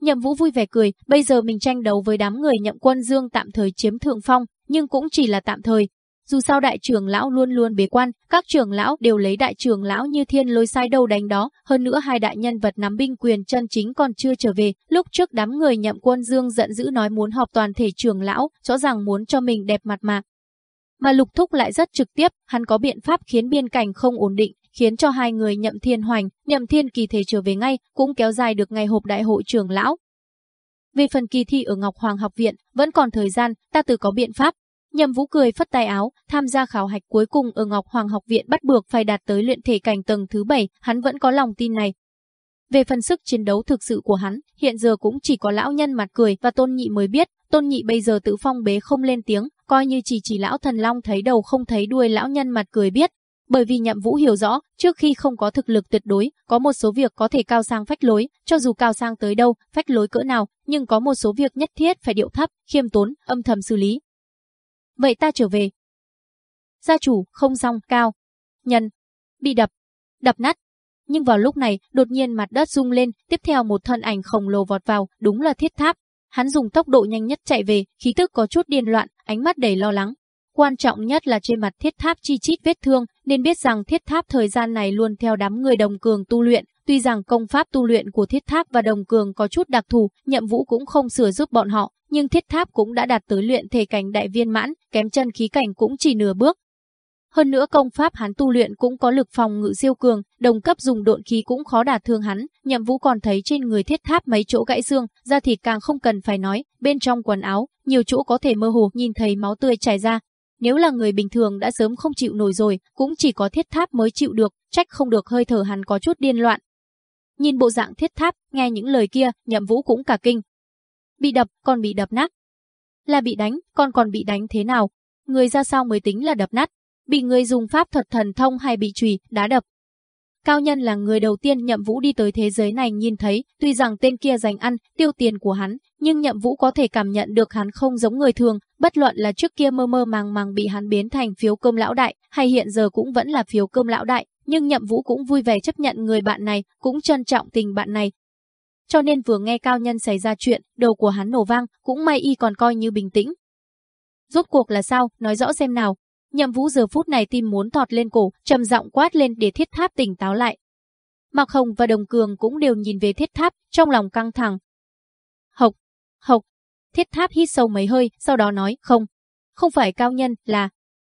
Nhậm Vũ vui vẻ cười, bây giờ mình tranh đấu với đám người Nhậm Quân Dương tạm thời chiếm thượng phong, nhưng cũng chỉ là tạm thời, dù sao đại trưởng lão luôn luôn bế quan, các trưởng lão đều lấy đại trưởng lão như thiên lôi sai đầu đánh đó, hơn nữa hai đại nhân vật nắm binh quyền chân chính còn chưa trở về, lúc trước đám người nhậm quân dương giận dữ nói muốn họp toàn thể trưởng lão, rõ ràng muốn cho mình đẹp mặt mà. Mà lục thúc lại rất trực tiếp, hắn có biện pháp khiến biên cảnh không ổn định, khiến cho hai người nhậm thiên hoành, nhậm thiên kỳ thể trở về ngay, cũng kéo dài được ngày hộp đại hội trưởng lão. Về phần kỳ thi ở Ngọc Hoàng học viện, vẫn còn thời gian, ta từ có biện pháp, Nhậm Vũ cười phất tay áo, tham gia khảo hạch cuối cùng ở Ngọc Hoàng học viện bắt buộc phải đạt tới luyện thể cảnh tầng thứ 7, hắn vẫn có lòng tin này. Về phần sức chiến đấu thực sự của hắn, hiện giờ cũng chỉ có lão nhân mặt cười và Tôn Nhị mới biết, Tôn Nhị bây giờ tự phong bế không lên tiếng, coi như chỉ chỉ lão thần long thấy đầu không thấy đuôi lão nhân mặt cười biết. Bởi vì Nhậm Vũ hiểu rõ, trước khi không có thực lực tuyệt đối, có một số việc có thể cao sang phách lối, cho dù cao sang tới đâu, phách lối cỡ nào, nhưng có một số việc nhất thiết phải điệu thấp, khiêm tốn, âm thầm xử lý, Vậy ta trở về. Gia chủ, không xong, cao. Nhân. Bị đập. Đập nát. Nhưng vào lúc này, đột nhiên mặt đất rung lên, tiếp theo một thân ảnh khổng lồ vọt vào, đúng là thiết tháp. Hắn dùng tốc độ nhanh nhất chạy về, khí tức có chút điên loạn, ánh mắt đầy lo lắng. Quan trọng nhất là trên mặt thiết tháp chi chít vết thương, nên biết rằng thiết tháp thời gian này luôn theo đám người đồng cường tu luyện, Tuy rằng công pháp tu luyện của thiết tháp và đồng cường có chút đặc thù, nhậm vũ cũng không sửa giúp bọn họ, nhưng thiết tháp cũng đã đạt tới luyện thể cảnh đại viên mãn, kém chân khí cảnh cũng chỉ nửa bước. Hơn nữa công pháp hắn tu luyện cũng có lực phòng ngự siêu cường, đồng cấp dùng độn khí cũng khó đả thương hắn, nhậm vũ còn thấy trên người thiết tháp mấy chỗ gãy xương, da thịt càng không cần phải nói, bên trong quần áo, nhiều chỗ có thể mơ hồ nhìn thấy máu tươi chảy ra. Nếu là người bình thường đã sớm không chịu nổi rồi, cũng chỉ có thiết tháp mới chịu được, trách không được hơi thở hắn có chút điên loạn, Nhìn bộ dạng thiết tháp, nghe những lời kia, nhậm vũ cũng cả kinh. Bị đập, còn bị đập nát. Là bị đánh, còn còn bị đánh thế nào? Người ra sao mới tính là đập nát? Bị người dùng pháp thuật thần thông hay bị trùy, đá đập? Cao Nhân là người đầu tiên Nhậm Vũ đi tới thế giới này nhìn thấy, tuy rằng tên kia dành ăn, tiêu tiền của hắn, nhưng Nhậm Vũ có thể cảm nhận được hắn không giống người thường, bất luận là trước kia mơ mơ màng màng bị hắn biến thành phiếu cơm lão đại, hay hiện giờ cũng vẫn là phiếu cơm lão đại, nhưng Nhậm Vũ cũng vui vẻ chấp nhận người bạn này, cũng trân trọng tình bạn này. Cho nên vừa nghe Cao Nhân xảy ra chuyện, đầu của hắn nổ vang, cũng may y còn coi như bình tĩnh. Rốt cuộc là sao, nói rõ xem nào. Nhậm Vũ giờ phút này tim muốn thọt lên cổ, trầm giọng quát lên để thiết tháp tỉnh táo lại. Mạc Hồng và Đồng Cường cũng đều nhìn về thiết tháp, trong lòng căng thẳng. Hộc, hộc, thiết tháp hít sâu mấy hơi, sau đó nói, không, không phải cao nhân, là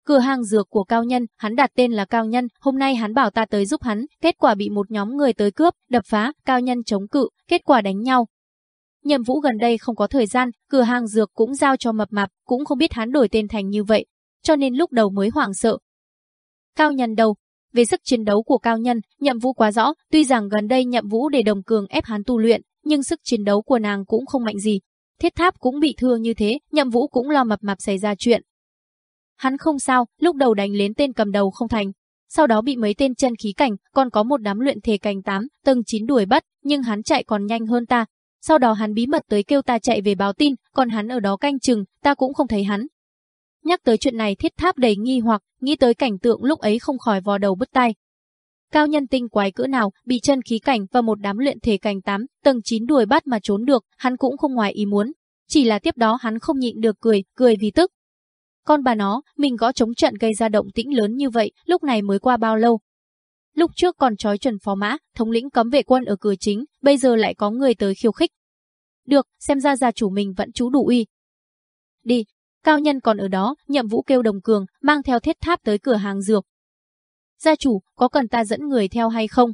Cửa hàng dược của Cao Nhân, hắn đặt tên là Cao Nhân, hôm nay hắn bảo ta tới giúp hắn, kết quả bị một nhóm người tới cướp, đập phá, Cao Nhân chống cự, kết quả đánh nhau. Nhậm Vũ gần đây không có thời gian, cửa hàng dược cũng giao cho mập mạp, cũng không biết hắn đổi tên thành như vậy, cho nên lúc đầu mới hoảng sợ. Cao Nhân đầu Về sức chiến đấu của Cao Nhân, Nhậm Vũ quá rõ, tuy rằng gần đây Nhậm Vũ để đồng cường ép hắn tu luyện, nhưng sức chiến đấu của nàng cũng không mạnh gì. Thiết tháp cũng bị thương như thế, Nhậm Vũ cũng lo mập mạp xảy ra chuyện, Hắn không sao, lúc đầu đánh lên tên cầm đầu không thành. sau đó bị mấy tên chân khí cảnh, còn có một đám luyện thể cảnh 8, tầng 9 đuổi bắt, nhưng hắn chạy còn nhanh hơn ta. Sau đó hắn bí mật tới kêu ta chạy về báo tin, còn hắn ở đó canh chừng, ta cũng không thấy hắn. Nhắc tới chuyện này thiết tháp đầy nghi hoặc, nghĩ tới cảnh tượng lúc ấy không khỏi vò đầu bứt tai. Cao nhân tinh quái cỡ nào, bị chân khí cảnh và một đám luyện thể cảnh 8, tầng 9 đuổi bắt mà trốn được, hắn cũng không ngoài ý muốn. Chỉ là tiếp đó hắn không nhịn được cười, cười vì tức. Con bà nó, mình gõ chống trận gây ra động tĩnh lớn như vậy, lúc này mới qua bao lâu? Lúc trước còn trói chuẩn phó mã, thống lĩnh cấm vệ quân ở cửa chính, bây giờ lại có người tới khiêu khích. Được, xem ra gia chủ mình vẫn chú đủ uy. Đi, cao nhân còn ở đó, nhậm vũ kêu đồng cường, mang theo thiết tháp tới cửa hàng dược. Gia chủ, có cần ta dẫn người theo hay không?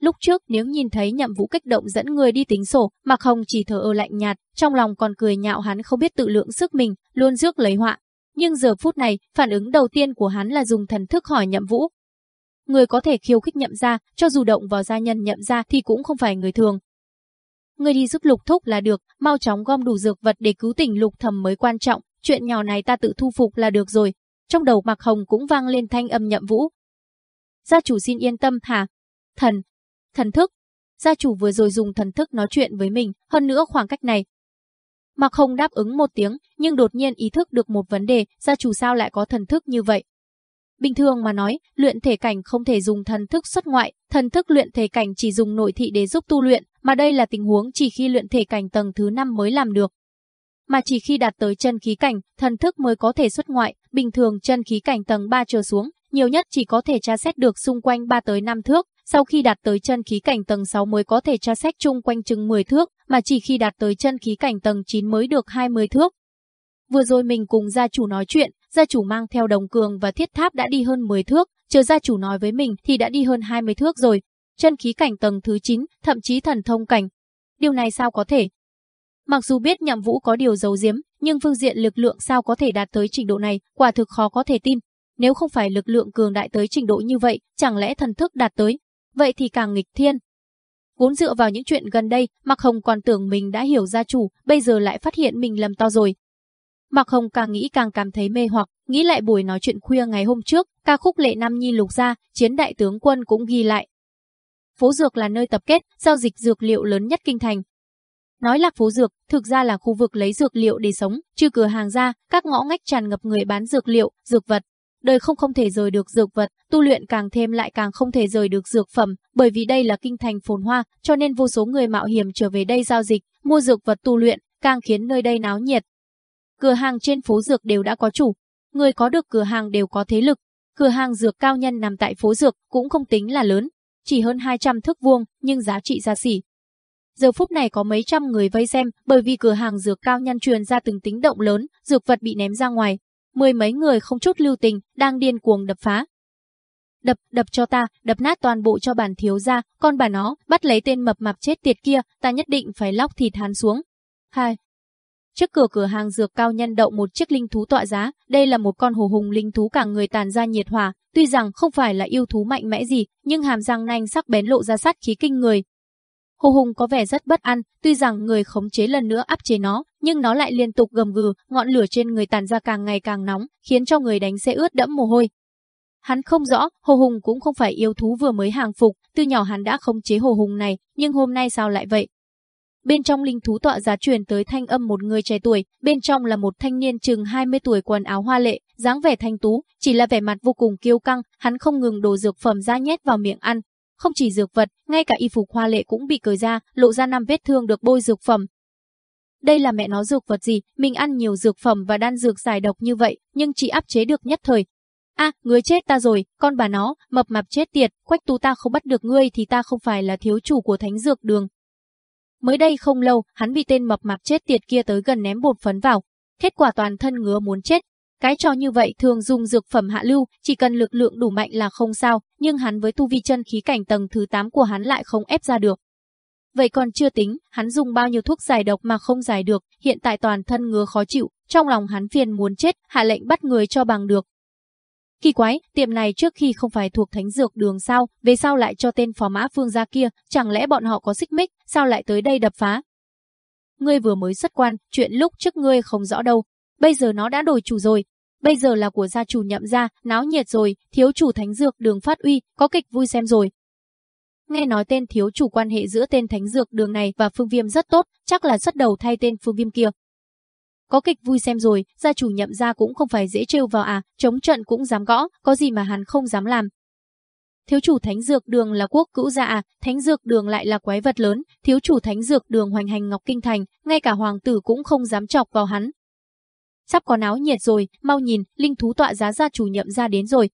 Lúc trước nếu nhìn thấy nhậm vũ kích động dẫn người đi tính sổ, mà không chỉ thở ơ lạnh nhạt, trong lòng còn cười nhạo hắn không biết tự lượng sức mình, luôn rước lấy họa. Nhưng giờ phút này, phản ứng đầu tiên của hắn là dùng thần thức hỏi nhậm vũ. Người có thể khiêu khích nhậm ra, cho dù động vào gia nhân nhậm ra thì cũng không phải người thường. Người đi giúp lục thúc là được, mau chóng gom đủ dược vật để cứu tỉnh lục thầm mới quan trọng, chuyện nhỏ này ta tự thu phục là được rồi. Trong đầu Mạc Hồng cũng vang lên thanh âm nhậm vũ. Gia chủ xin yên tâm hả? Thần, thần thức. Gia chủ vừa rồi dùng thần thức nói chuyện với mình, hơn nữa khoảng cách này, Mặc hồng đáp ứng một tiếng, nhưng đột nhiên ý thức được một vấn đề, gia chủ sao lại có thần thức như vậy. Bình thường mà nói, luyện thể cảnh không thể dùng thần thức xuất ngoại, thần thức luyện thể cảnh chỉ dùng nội thị để giúp tu luyện, mà đây là tình huống chỉ khi luyện thể cảnh tầng thứ 5 mới làm được. Mà chỉ khi đạt tới chân khí cảnh, thần thức mới có thể xuất ngoại, bình thường chân khí cảnh tầng 3 trở xuống, nhiều nhất chỉ có thể tra xét được xung quanh 3 tới 5 thước, sau khi đạt tới chân khí cảnh tầng 6 mới có thể tra xét chung quanh chừng 10 thước, mà chỉ khi đạt tới chân khí cảnh tầng 9 mới được 20 thước. Vừa rồi mình cùng gia chủ nói chuyện, gia chủ mang theo đồng cường và thiết tháp đã đi hơn 10 thước, chờ gia chủ nói với mình thì đã đi hơn 20 thước rồi. Chân khí cảnh tầng thứ 9, thậm chí thần thông cảnh. Điều này sao có thể? Mặc dù biết nhậm vũ có điều giấu giếm, nhưng phương diện lực lượng sao có thể đạt tới trình độ này, quả thực khó có thể tin. Nếu không phải lực lượng cường đại tới trình độ như vậy, chẳng lẽ thần thức đạt tới, vậy thì càng nghịch thiên. Vốn dựa vào những chuyện gần đây, Mạc Hồng còn tưởng mình đã hiểu gia chủ, bây giờ lại phát hiện mình lầm to rồi. Mạc Hồng càng nghĩ càng cảm thấy mê hoặc, nghĩ lại buổi nói chuyện khuya ngày hôm trước, ca khúc Lệ Nam Nhi lục ra, chiến đại tướng quân cũng ghi lại. Phố Dược là nơi tập kết, giao dịch dược liệu lớn nhất kinh thành. Nói là phố dược, thực ra là khu vực lấy dược liệu để sống, trừ cửa hàng ra, các ngõ ngách tràn ngập người bán dược liệu, dược vật, đời không không thể rời được dược vật, tu luyện càng thêm lại càng không thể rời được dược phẩm, bởi vì đây là kinh thành phồn hoa, cho nên vô số người mạo hiểm trở về đây giao dịch, mua dược vật tu luyện, càng khiến nơi đây náo nhiệt. Cửa hàng trên phố dược đều đã có chủ, người có được cửa hàng đều có thế lực. Cửa hàng dược cao nhân nằm tại phố dược cũng không tính là lớn, chỉ hơn 200 thước vuông, nhưng giá trị xa xỉ. Giờ phút này có mấy trăm người vây xem, bởi vì cửa hàng dược cao nhân truyền ra từng tính động lớn, dược vật bị ném ra ngoài, mười mấy người không chút lưu tình, đang điên cuồng đập phá. Đập, đập cho ta, đập nát toàn bộ cho bản thiếu ra, con bà nó, bắt lấy tên mập mạp chết tiệt kia, ta nhất định phải lóc thịt hắn xuống. Hai. Trước cửa cửa hàng dược cao nhân đậu một chiếc linh thú tọa giá, đây là một con hồ hùng linh thú cả người tàn ra nhiệt hỏa, tuy rằng không phải là yêu thú mạnh mẽ gì, nhưng hàm răng nanh sắc bén lộ ra sát khí kinh người, Hồ Hùng có vẻ rất bất an, tuy rằng người khống chế lần nữa áp chế nó, nhưng nó lại liên tục gầm gừ, ngọn lửa trên người tàn ra càng ngày càng nóng, khiến cho người đánh sẽ ướt đẫm mồ hôi. Hắn không rõ, Hồ Hùng cũng không phải yêu thú vừa mới hàng phục, từ nhỏ hắn đã khống chế Hồ Hùng này, nhưng hôm nay sao lại vậy? Bên trong linh thú tọa giá truyền tới thanh âm một người trẻ tuổi, bên trong là một thanh niên chừng 20 tuổi quần áo hoa lệ, dáng vẻ thanh tú, chỉ là vẻ mặt vô cùng kiêu căng, hắn không ngừng đổ dược phẩm ra nhét vào miệng ăn, không chỉ dược vật, ngay cả y phục hoa lệ cũng bị cởi ra, lộ ra năm vết thương được bôi dược phẩm. Đây là mẹ nó dược vật gì, mình ăn nhiều dược phẩm và đan dược giải độc như vậy, nhưng chỉ áp chế được nhất thời. A, à, ngươi chết ta rồi, con bà nó, mập mạp chết tiệt, quách tú ta không bắt được ngươi thì ta không phải là thiếu chủ của thánh dược đường. Mới đây không lâu, hắn bị tên mập mạp chết tiệt kia tới gần ném bột phấn vào. Kết quả toàn thân ngứa muốn chết, cái trò như vậy thường dùng dược phẩm hạ lưu, chỉ cần lực lượng đủ mạnh là không sao, nhưng hắn với tu vi chân khí cảnh tầng thứ 8 của hắn lại không ép ra được. Vậy còn chưa tính, hắn dùng bao nhiêu thuốc giải độc mà không giải được, hiện tại toàn thân ngứa khó chịu, trong lòng hắn phiền muốn chết, hạ lệnh bắt người cho bằng được. Kỳ quái, tiệm này trước khi không phải thuộc thánh dược đường sao, về sao lại cho tên phó mã phương gia kia, chẳng lẽ bọn họ có xích mích, sao lại tới đây đập phá? Ngươi vừa mới xuất quan, chuyện lúc trước ngươi không rõ đâu, bây giờ nó đã đổi chủ rồi. Bây giờ là của gia chủ nhậm gia, náo nhiệt rồi, thiếu chủ thánh dược đường phát uy, có kịch vui xem rồi. Nghe nói tên thiếu chủ quan hệ giữa tên thánh dược đường này và phương viêm rất tốt, chắc là xuất đầu thay tên phương viêm kia. Có kịch vui xem rồi, gia chủ nhậm gia cũng không phải dễ trêu vào à, chống trận cũng dám gõ, có gì mà hắn không dám làm. Thiếu chủ thánh dược đường là quốc cữu gia à, thánh dược đường lại là quái vật lớn, thiếu chủ thánh dược đường hoành hành Ngọc Kinh Thành, ngay cả hoàng tử cũng không dám chọc vào hắn. Sắp có náo nhiệt rồi, mau nhìn, linh thú tọa giá gia chủ nhậm ra đến rồi.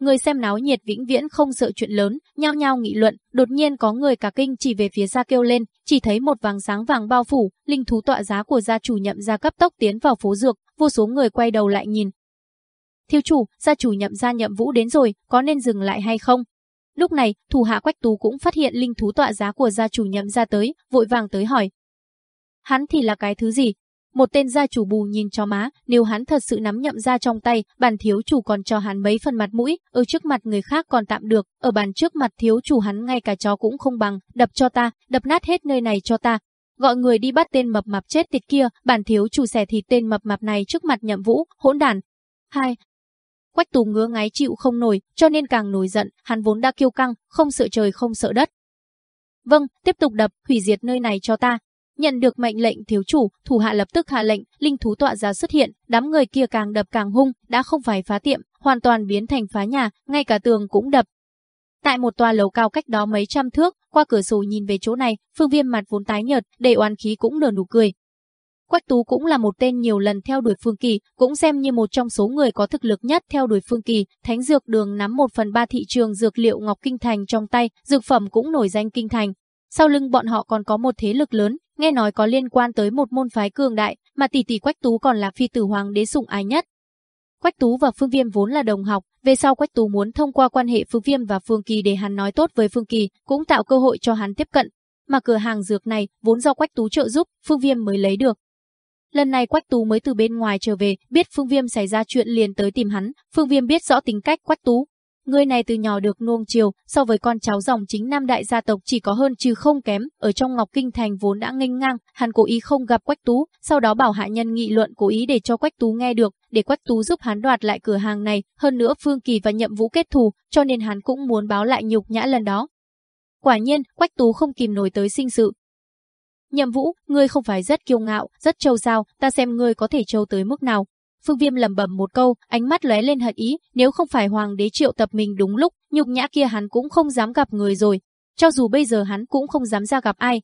Người xem náo nhiệt vĩnh viễn không sợ chuyện lớn, nhao nhao nghị luận, đột nhiên có người cả kinh chỉ về phía ra kêu lên, chỉ thấy một vàng sáng vàng bao phủ, linh thú tọa giá của gia chủ nhậm ra cấp tốc tiến vào phố dược, vô số người quay đầu lại nhìn. Thiếu chủ, gia chủ nhậm ra nhậm vũ đến rồi, có nên dừng lại hay không? Lúc này, thủ hạ Quách Tú cũng phát hiện linh thú tọa giá của gia chủ nhậm ra tới, vội vàng tới hỏi. Hắn thì là cái thứ gì? Một tên gia chủ bù nhìn cho má, nếu hắn thật sự nắm nhậm ra trong tay, bản thiếu chủ còn cho hắn mấy phần mặt mũi, ở trước mặt người khác còn tạm được, ở bàn trước mặt thiếu chủ hắn ngay cả chó cũng không bằng, đập cho ta, đập nát hết nơi này cho ta. Gọi người đi bắt tên mập mạp chết tiệt kia, bản thiếu chủ xẻ thịt tên mập mạp này trước mặt nhậm vũ, hỗn đàn. Hai, Quách tù ngứa ngáy chịu không nổi, cho nên càng nổi giận, hắn vốn đã kiêu căng, không sợ trời không sợ đất. Vâng, tiếp tục đập, hủy diệt nơi này cho ta, Nhận được mệnh lệnh thiếu chủ, thủ hạ lập tức hạ lệnh, linh thú tọa giá xuất hiện, đám người kia càng đập càng hung, đã không phải phá tiệm, hoàn toàn biến thành phá nhà, ngay cả tường cũng đập. Tại một tòa lầu cao cách đó mấy trăm thước, qua cửa sổ nhìn về chỗ này, Phương Viêm mặt vốn tái nhợt, để oan khí cũng nở nụ cười. Quách Tú cũng là một tên nhiều lần theo đuổi Phương Kỳ, cũng xem như một trong số người có thực lực nhất theo đuổi Phương Kỳ. Thánh Dược Đường nắm một phần ba thị trường dược liệu Ngọc Kinh Thành trong tay, dược phẩm cũng nổi danh Kinh Thành. Sau lưng bọn họ còn có một thế lực lớn, nghe nói có liên quan tới một môn phái cường đại, mà tỷ tỷ Quách Tú còn là phi tử hoàng đế sủng ái nhất. Quách Tú và Phương Viêm vốn là đồng học, về sau Quách Tú muốn thông qua quan hệ Phương Viêm và Phương Kỳ để hắn nói tốt với Phương Kỳ, cũng tạo cơ hội cho hắn tiếp cận. Mà cửa hàng dược này vốn do Quách Tú trợ giúp, Phương Viêm mới lấy được. Lần này Quách Tú mới từ bên ngoài trở về, biết Phương Viêm xảy ra chuyện liền tới tìm hắn, Phương Viêm biết rõ tính cách Quách Tú, Người này từ nhỏ được nuông chiều, so với con cháu dòng chính nam đại gia tộc chỉ có hơn chứ không kém, ở trong Ngọc Kinh Thành vốn đã nghênh ngang, hắn cố ý không gặp Quách Tú, sau đó bảo hạ nhân nghị luận cố ý để cho Quách Tú nghe được, để Quách Tú giúp hắn đoạt lại cửa hàng này, hơn nữa Phương Kỳ và Nhậm Vũ kết thù, cho nên hắn cũng muốn báo lại nhục nhã lần đó. Quả nhiên, Quách Tú không kìm nổi tới sinh sự. Nhậm Vũ, ngươi không phải rất kiêu ngạo, rất trâu sao, ta xem ngươi có thể trâu tới mức nào. Phương Viêm lẩm bẩm một câu, ánh mắt lóe lên hận ý, nếu không phải hoàng đế triệu tập mình đúng lúc, nhục nhã kia hắn cũng không dám gặp người rồi. Cho dù bây giờ hắn cũng không dám ra gặp ai.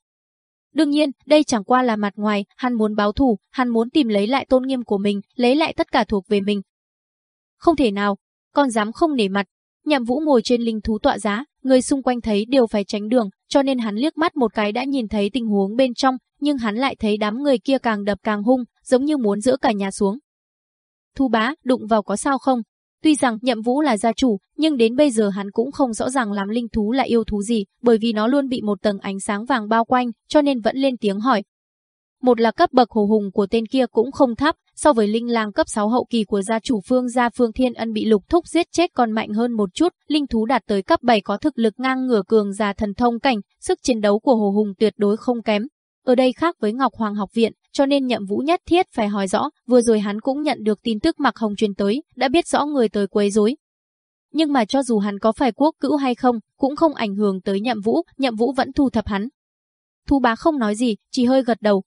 Đương nhiên, đây chẳng qua là mặt ngoài, hắn muốn báo thù, hắn muốn tìm lấy lại tôn nghiêm của mình, lấy lại tất cả thuộc về mình. Không thể nào, con dám không nể mặt. Nhậm Vũ ngồi trên linh thú tọa giá, người xung quanh thấy đều phải tránh đường, cho nên hắn liếc mắt một cái đã nhìn thấy tình huống bên trong, nhưng hắn lại thấy đám người kia càng đập càng hung, giống như muốn dỡ cả nhà xuống. Thu bá, đụng vào có sao không? Tuy rằng nhậm vũ là gia chủ, nhưng đến bây giờ hắn cũng không rõ ràng làm linh thú là yêu thú gì, bởi vì nó luôn bị một tầng ánh sáng vàng bao quanh, cho nên vẫn lên tiếng hỏi. Một là cấp bậc hồ hùng của tên kia cũng không thấp, so với linh lang cấp 6 hậu kỳ của gia chủ phương gia phương thiên ân bị lục thúc giết chết còn mạnh hơn một chút, linh thú đạt tới cấp 7 có thực lực ngang ngửa cường già thần thông cảnh, sức chiến đấu của hồ hùng tuyệt đối không kém. Ở đây khác với Ngọc Hoàng học viện, cho nên nhậm vũ nhất thiết phải hỏi rõ, vừa rồi hắn cũng nhận được tin tức Mạc Hồng truyền tới, đã biết rõ người tới quấy rối. Nhưng mà cho dù hắn có phải quốc cữu hay không, cũng không ảnh hưởng tới nhậm vũ, nhậm vũ vẫn thu thập hắn. Thu bá không nói gì, chỉ hơi gật đầu.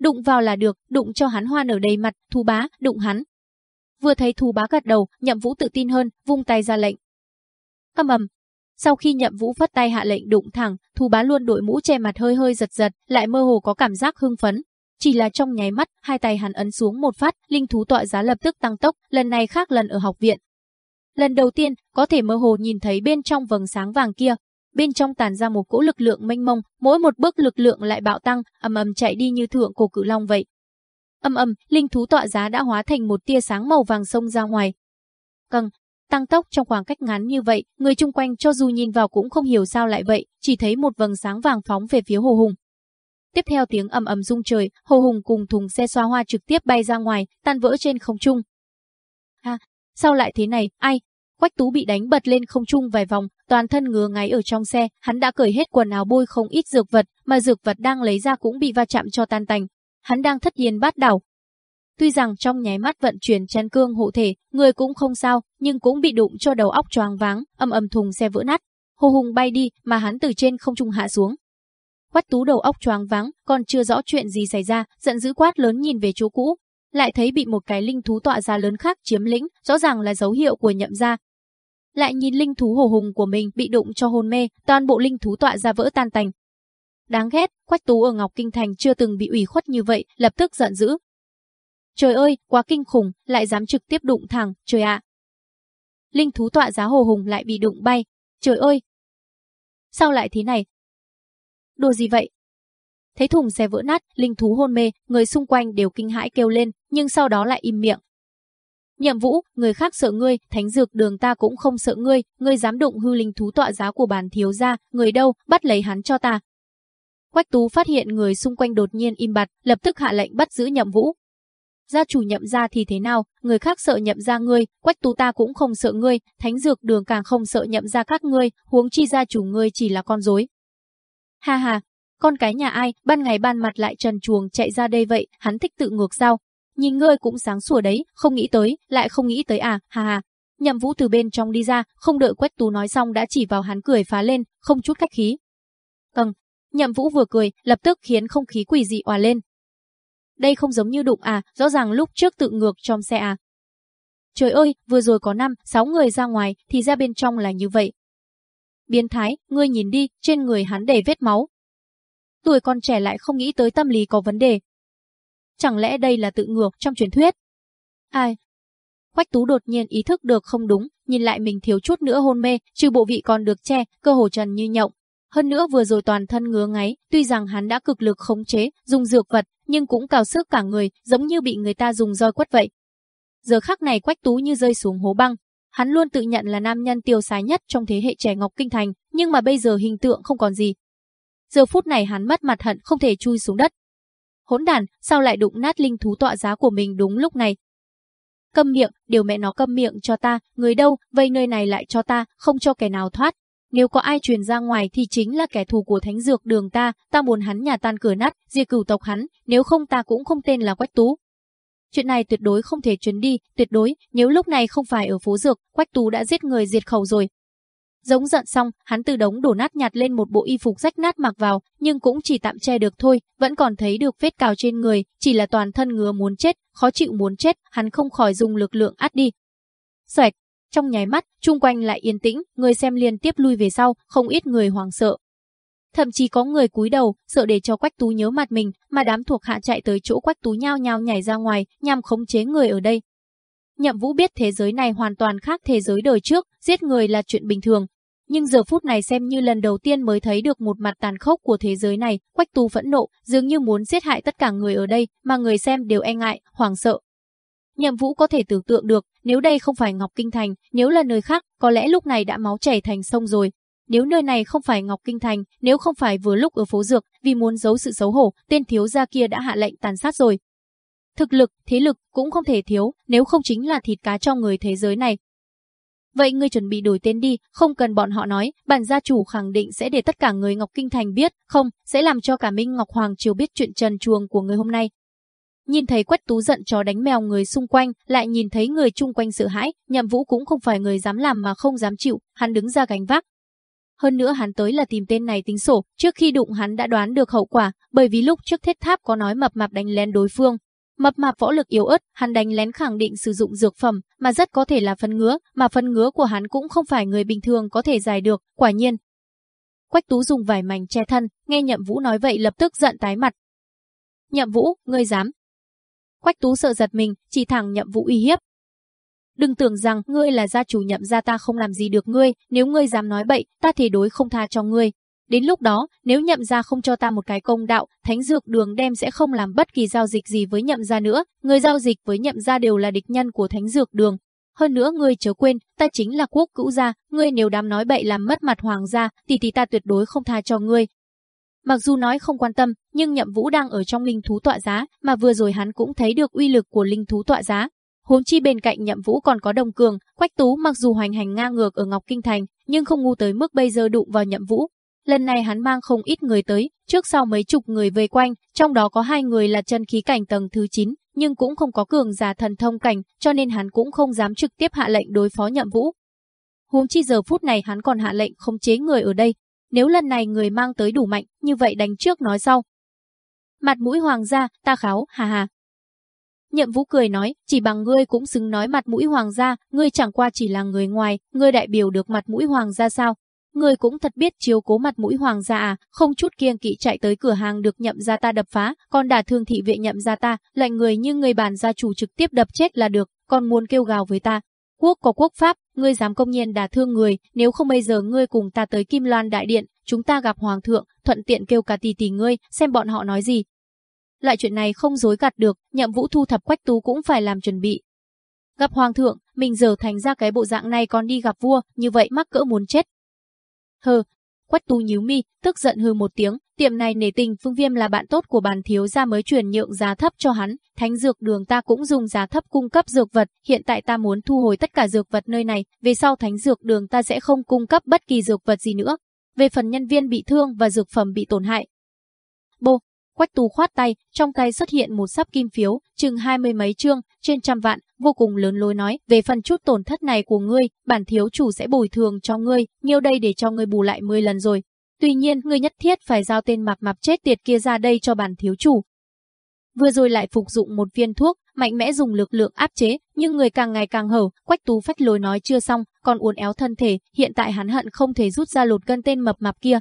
Đụng vào là được, đụng cho hắn hoa nở đầy mặt, thu bá, đụng hắn. Vừa thấy thu bá gật đầu, nhậm vũ tự tin hơn, vung tay ra lệnh. Âm ầm, sau khi nhậm vũ phất tay hạ lệnh đụng thẳng, thu bá luôn đội mũ che mặt hơi hơi giật giật, lại mơ hồ có cảm giác hưng phấn, chỉ là trong nháy mắt, hai tay hắn ấn xuống một phát, linh thú tọa giá lập tức tăng tốc, lần này khác lần ở học viện. Lần đầu tiên, có thể mơ hồ nhìn thấy bên trong vầng sáng vàng kia, bên trong tàn ra một cỗ lực lượng mênh mông, mỗi một bước lực lượng lại bạo tăng, ầm ầm chạy đi như thượng cổ cự long vậy. Âm ầm, linh thú tọa giá đã hóa thành một tia sáng màu vàng sông ra ngoài. Căng, tăng tốc trong khoảng cách ngắn như vậy, người chung quanh cho dù nhìn vào cũng không hiểu sao lại vậy, chỉ thấy một vầng sáng vàng phóng về phía Hồ Hùng. Tiếp theo tiếng ầm ầm rung trời, Hồ Hùng cùng thùng xe xoa hoa trực tiếp bay ra ngoài, tan vỡ trên không trung. Ha, sao lại thế này, ai? Quách Tú bị đánh bật lên không trung vài vòng, toàn thân ngứa ngáy ở trong xe, hắn đã cởi hết quần áo bôi không ít dược vật, mà dược vật đang lấy ra cũng bị va chạm cho tan tành. Hắn đang thất nhiên bát đảo tuy rằng trong nháy mắt vận chuyển chân cương hộ thể, người cũng không sao, nhưng cũng bị đụng cho đầu óc choáng váng, âm âm thùng xe vỡ nát. Hồ Hùng bay đi, mà hắn từ trên không trung hạ xuống. Quách Tú đầu óc choáng váng, còn chưa rõ chuyện gì xảy ra, giận dữ quát lớn nhìn về chỗ cũ, lại thấy bị một cái linh thú tọa ra lớn khác chiếm lĩnh, rõ ràng là dấu hiệu của nhậm gia. Lại nhìn linh thú hồ hùng của mình bị đụng cho hôn mê, toàn bộ linh thú tọa ra vỡ tan tành. Đáng ghét, Quách Tú ở Ngọc Kinh Thành chưa từng bị ủy khuất như vậy, lập tức giận dữ. Trời ơi, quá kinh khủng, lại dám trực tiếp đụng thẳng, trời ạ. Linh thú tọa giá hồ hùng lại bị đụng bay, trời ơi. Sao lại thế này? Đồ gì vậy? Thấy thùng xe vỡ nát, linh thú hôn mê, người xung quanh đều kinh hãi kêu lên, nhưng sau đó lại im miệng. Nhậm Vũ, người khác sợ ngươi, thánh dược đường ta cũng không sợ ngươi, ngươi dám đụng hư linh thú tọa giá của bàn thiếu gia, người đâu, bắt lấy hắn cho ta. Quách Tú phát hiện người xung quanh đột nhiên im bặt, lập tức hạ lệnh bắt giữ Nhậm Vũ. Gia chủ nhậm gia thì thế nào, người khác sợ nhậm gia ngươi, Quách Tú ta cũng không sợ ngươi, thánh dược đường càng không sợ nhậm gia các ngươi, huống chi gia chủ ngươi chỉ là con rối. Ha ha, con cái nhà ai, ban ngày ban mặt lại trần chuồng chạy ra đây vậy, hắn thích tự ngược sao? Nhìn ngươi cũng sáng sủa đấy, không nghĩ tới, lại không nghĩ tới à, ha ha. Nhậm Vũ từ bên trong đi ra, không đợi Quách Tú nói xong đã chỉ vào hắn cười phá lên, không chút khách khí. Ừ. Nhậm Vũ vừa cười, lập tức khiến không khí quỷ dị òa lên. Đây không giống như đụng à, rõ ràng lúc trước tự ngược trong xe à. Trời ơi, vừa rồi có năm, sáu người ra ngoài, thì ra bên trong là như vậy. Biến thái, ngươi nhìn đi, trên người hắn đầy vết máu, tuổi còn trẻ lại không nghĩ tới tâm lý có vấn đề. Chẳng lẽ đây là tự ngược trong truyền thuyết? Ai? Quách Tú đột nhiên ý thức được không đúng, nhìn lại mình thiếu chút nữa hôn mê, trừ bộ vị còn được che, cơ hồ trần như nhộng. Hơn nữa vừa rồi toàn thân ngứa ngáy, tuy rằng hắn đã cực lực khống chế, dùng dược vật, nhưng cũng cào sức cả người, giống như bị người ta dùng roi quất vậy. Giờ khắc này Quách Tú như rơi xuống hố băng. Hắn luôn tự nhận là nam nhân tiêu sái nhất trong thế hệ trẻ Ngọc Kinh Thành, nhưng mà bây giờ hình tượng không còn gì, Giờ phút này hắn mất mặt hận không thể chui xuống đất. Hỗn đàn, sao lại đụng nát linh thú tọa giá của mình đúng lúc này? Câm miệng, điều mẹ nó câm miệng cho ta, người đâu, vây nơi này lại cho ta, không cho kẻ nào thoát. Nếu có ai truyền ra ngoài thì chính là kẻ thù của thánh dược đường ta, ta muốn hắn nhà tan cửa nát, diệt cửu tộc hắn, nếu không ta cũng không tên là Quách Tú. Chuyện này tuyệt đối không thể truyền đi, tuyệt đối, nếu lúc này không phải ở phố dược, Quách Tú đã giết người diệt khẩu rồi, Giống giận xong, hắn từ đống đổ nát nhặt lên một bộ y phục rách nát mặc vào, nhưng cũng chỉ tạm che được thôi, vẫn còn thấy được vết cào trên người, chỉ là toàn thân ngứa muốn chết, khó chịu muốn chết, hắn không khỏi dùng lực lượng át đi. Xoẹt, trong nháy mắt, chung quanh lại yên tĩnh, người xem liên tiếp lui về sau, không ít người hoảng sợ. Thậm chí có người cúi đầu, sợ để cho Quách Tú nhớ mặt mình, mà đám thuộc hạ chạy tới chỗ Quách Tú nhao nhao nhảy ra ngoài, nhằm khống chế người ở đây. Nhậm Vũ biết thế giới này hoàn toàn khác thế giới đời trước, giết người là chuyện bình thường, nhưng giờ phút này xem như lần đầu tiên mới thấy được một mặt tàn khốc của thế giới này, Quách Tu phẫn nộ, dường như muốn giết hại tất cả người ở đây, mà người xem đều e ngại, hoảng sợ. Nhậm Vũ có thể tưởng tượng được, nếu đây không phải Ngọc Kinh Thành, nếu là nơi khác, có lẽ lúc này đã máu chảy thành sông rồi. Nếu nơi này không phải Ngọc Kinh Thành, nếu không phải vừa lúc ở phố dược, vì muốn giấu sự xấu hổ, tên thiếu gia kia đã hạ lệnh tàn sát rồi. Thực lực, thế lực cũng không thể thiếu, nếu không chính là thịt cá cho người thế giới này, Vậy ngươi chuẩn bị đổi tên đi, không cần bọn họ nói, bản gia chủ khẳng định sẽ để tất cả người Ngọc Kinh Thành biết, không, sẽ làm cho cả Minh Ngọc Hoàng Triều biết chuyện trần chuồng của người hôm nay. Nhìn thấy Quách Tú giận chó đánh mèo người xung quanh, lại nhìn thấy người chung quanh sợ hãi, Nhậm Vũ cũng không phải người dám làm mà không dám chịu, hắn đứng ra gánh vác. Hơn nữa hắn tới là tìm tên này tính sổ, trước khi đụng hắn đã đoán được hậu quả, bởi vì lúc trước thiết tháp có nói mập mạp đánh lén đối phương, Mập mạp võ lực yếu ớt, hắn đánh lén khẳng định sử dụng dược phẩm, mà rất có thể là phân ngứa, mà phân ngứa của hắn cũng không phải người bình thường có thể giải được, quả nhiên. Quách Tú dùng vải mảnh che thân, nghe Nhậm Vũ nói vậy lập tức giận tái mặt. Nhậm Vũ, ngươi dám. Quách Tú sợ giật mình, chỉ thẳng Nhậm Vũ uy hiếp. Đừng tưởng rằng ngươi là gia chủ nhậm gia ta không làm gì được ngươi, nếu ngươi dám nói bậy, ta thì đối không tha cho ngươi. Đến lúc đó, nếu nhậm gia không cho ta một cái công đạo, thánh dược đường đem sẽ không làm bất kỳ giao dịch gì với nhậm gia nữa, người giao dịch với nhậm gia đều là địch nhân của thánh dược đường. Hơn nữa ngươi chớ quên, ta chính là quốc cữu gia, ngươi nếu dám nói bậy làm mất mặt hoàng gia, thì thì ta tuyệt đối không tha cho ngươi. Mặc dù nói không quan tâm, nhưng nhậm vũ đang ở trong linh thú tọa giá, mà vừa rồi hắn cũng thấy được uy lực của linh thú tọa giá. Huống chi bên cạnh nhậm vũ còn có đồng cường, quách tú mặc dù hoành hành ngang ngược ở Ngọc Kinh Thành, nhưng không ngu tới mức bây giờ đụng vào nhậm vũ, Lần này hắn mang không ít người tới, trước sau mấy chục người vây quanh, trong đó có hai người là chân khí cảnh tầng thứ 9, nhưng cũng không có cường giả thần thông cảnh, cho nên hắn cũng không dám trực tiếp hạ lệnh đối phó nhậm vũ. Huống chi giờ phút này hắn còn hạ lệnh không chế người ở đây. Nếu lần này người mang tới đủ mạnh, như vậy đánh trước nói sau. Mặt mũi hoàng gia, ta kháo, hà hà. Nhậm vũ cười nói, chỉ bằng ngươi cũng xứng nói mặt mũi hoàng gia, ngươi chẳng qua chỉ là người ngoài, ngươi đại biểu được mặt mũi hoàng gia sao? Ngươi cũng thật biết chiếu cố mặt mũi hoàng gia à, không chút kiêng kỵ chạy tới cửa hàng được nhậm gia ta đập phá, còn đả thương thị vệ nhậm gia ta, lệnh người như người bản gia chủ trực tiếp đập chết là được, còn muốn kêu gào với ta. Quốc có quốc pháp, ngươi dám công nhiên đả thương người, nếu không bây giờ ngươi cùng ta tới Kim Loan Đại Điện, chúng ta gặp Hoàng thượng, thuận tiện kêu cả tỷ tỷ ngươi, xem bọn họ nói gì. Loại chuyện này không dối gạt được, nhậm vũ thu thập quách tú cũng phải làm chuẩn bị. Gặp Hoàng thượng, mình giờ thành ra cái bộ dạng này còn đi gặp vua, như vậy mắc cỡ muốn chết. Hờ, quách tú nhíu mi, tức giận hừ một tiếng, tiệm này nể tình Phương Viêm là bạn tốt của bàn thiếu gia mới chuyển nhượng giá thấp cho hắn, thánh dược đường ta cũng dùng giá thấp cung cấp dược vật, hiện tại ta muốn thu hồi tất cả dược vật nơi này, về sau thánh dược đường ta sẽ không cung cấp bất kỳ dược vật gì nữa. Về phần nhân viên bị thương và dược phẩm bị tổn hại. Bô, Quách Tú khoát tay, trong tay xuất hiện một sắp kim phiếu, chừng hai mươi mấy chương, trên trăm vạn, vô cùng lớn lối nói, về phần chút tổn thất này của ngươi, bản thiếu chủ sẽ bồi thường cho ngươi, nhiêu đây để cho ngươi bù lại 10 lần rồi. Tuy nhiên, ngươi nhất thiết phải giao tên mạp mạp chết tiệt kia ra đây cho bản thiếu chủ. Vừa rồi lại phục dụng một viên thuốc, mạnh mẽ dùng lực lượng áp chế, nhưng người càng ngày càng hở, Quách Tú phách lối nói chưa xong, còn uốn éo thân thể, hiện tại hắn hận không thể rút ra lột gân tên mập mạp kia.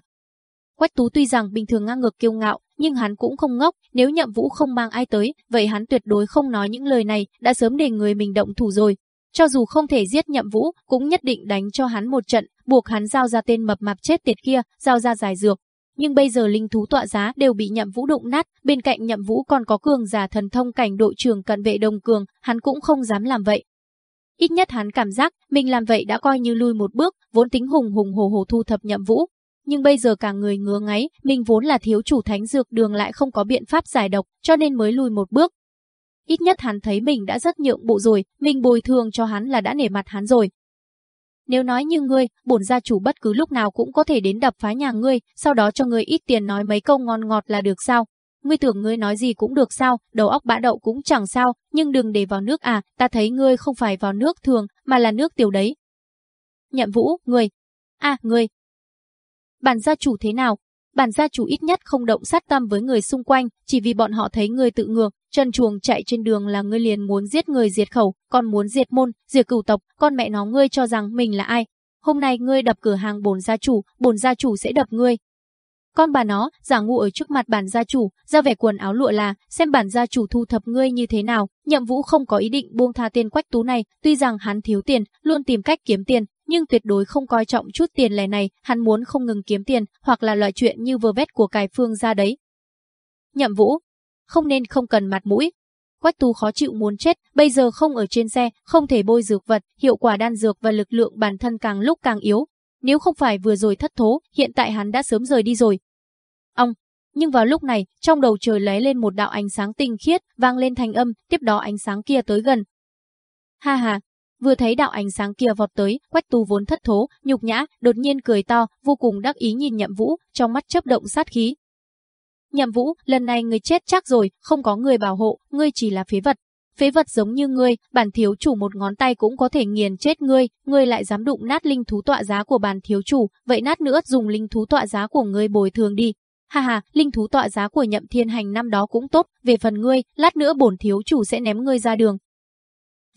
Quách Tú tuy rằng bình thường ngang ngược kiêu ngạo, nhưng hắn cũng không ngốc, nếu nhậm vũ không mang ai tới, vậy hắn tuyệt đối không nói những lời này, đã sớm để người mình động thủ rồi. Cho dù không thể giết nhậm vũ, cũng nhất định đánh cho hắn một trận, buộc hắn giao ra tên mập mạp chết tiệt kia, giao ra giải dược. Nhưng bây giờ linh thú tọa giá đều bị nhậm vũ đụng nát, bên cạnh nhậm vũ còn có cường giả thần thông cảnh đội trưởng cận vệ đồng cường, hắn cũng không dám làm vậy. Ít nhất hắn cảm giác mình làm vậy đã coi như lui một bước, vốn tính hùng hùng hồ hồ thu thập nhậm vũ, nhưng bây giờ cả người ngứa ngáy, mình vốn là thiếu chủ thánh dược đường lại không có biện pháp giải độc, cho nên mới lùi một bước. Ít nhất hắn thấy mình đã rất nhượng bộ rồi, mình bồi thường cho hắn là đã nể mặt hắn rồi. Nếu nói như ngươi, bổn gia chủ bất cứ lúc nào cũng có thể đến đập phá nhà ngươi, sau đó cho ngươi ít tiền nói mấy câu ngon ngọt là được sao? Ngươi tưởng ngươi nói gì cũng được sao, đầu óc bã đậu cũng chẳng sao, nhưng đừng để vào nước à, ta thấy ngươi không phải vào nước thường, mà là nước tiểu đấy. Nhậm vũ, ngươi. À, ngươi, Bản gia chủ thế nào? Bản gia chủ ít nhất không động sát tâm với người xung quanh, chỉ vì bọn họ thấy người tự ngược, chân chuồng chạy trên đường là ngươi liền muốn giết người diệt khẩu, còn muốn diệt môn, diệt cửu tộc, con mẹ nó ngươi cho rằng mình là ai? Hôm nay ngươi đập cửa hàng bổn gia chủ, bổn gia chủ sẽ đập ngươi. Con bà nó, giả ngu ở trước mặt bản gia chủ, ra vẻ quần áo lụa là, xem bản gia chủ thu thập ngươi như thế nào. Nhậm vũ không có ý định buông tha tên quách tú này, tuy rằng hắn thiếu tiền, luôn tìm cách kiếm tiền, nhưng tuyệt đối không coi trọng chút tiền lẻ này, hắn muốn không ngừng kiếm tiền, hoặc là loại chuyện như vừa vét của cải phương ra đấy. Nhậm Vũ, không nên không cần mặt mũi. Quách Tu khó chịu muốn chết, bây giờ không ở trên xe, không thể bôi dược vật, hiệu quả đan dược và lực lượng bản thân càng lúc càng yếu. Nếu không phải vừa rồi thất thố, hiện tại hắn đã sớm rời đi rồi. Ông, nhưng vào lúc này, trong đầu trời lóe lên một đạo ánh sáng tinh khiết, vang lên thành âm, tiếp đó ánh sáng kia tới gần. Ha ha, Vừa thấy đạo ánh sáng kia vọt tới, Quách Tu vốn thất thố, nhục nhã, đột nhiên cười to, vô cùng đắc ý nhìn Nhậm Vũ, trong mắt chớp động sát khí. Nhậm Vũ, lần này ngươi chết chắc rồi, không có người bảo hộ, ngươi chỉ là phế vật. Phế vật giống như ngươi, bản thiếu chủ một ngón tay cũng có thể nghiền chết ngươi, ngươi lại dám đụng nát linh thú tọa giá của bản thiếu chủ, vậy nát nữa dùng linh thú tọa giá của ngươi bồi thường đi. Ha ha, linh thú tọa giá của Nhậm Thiên Hành năm đó cũng tốt, về phần ngươi, lát nữa bổn thiếu chủ sẽ ném ngươi ra đường,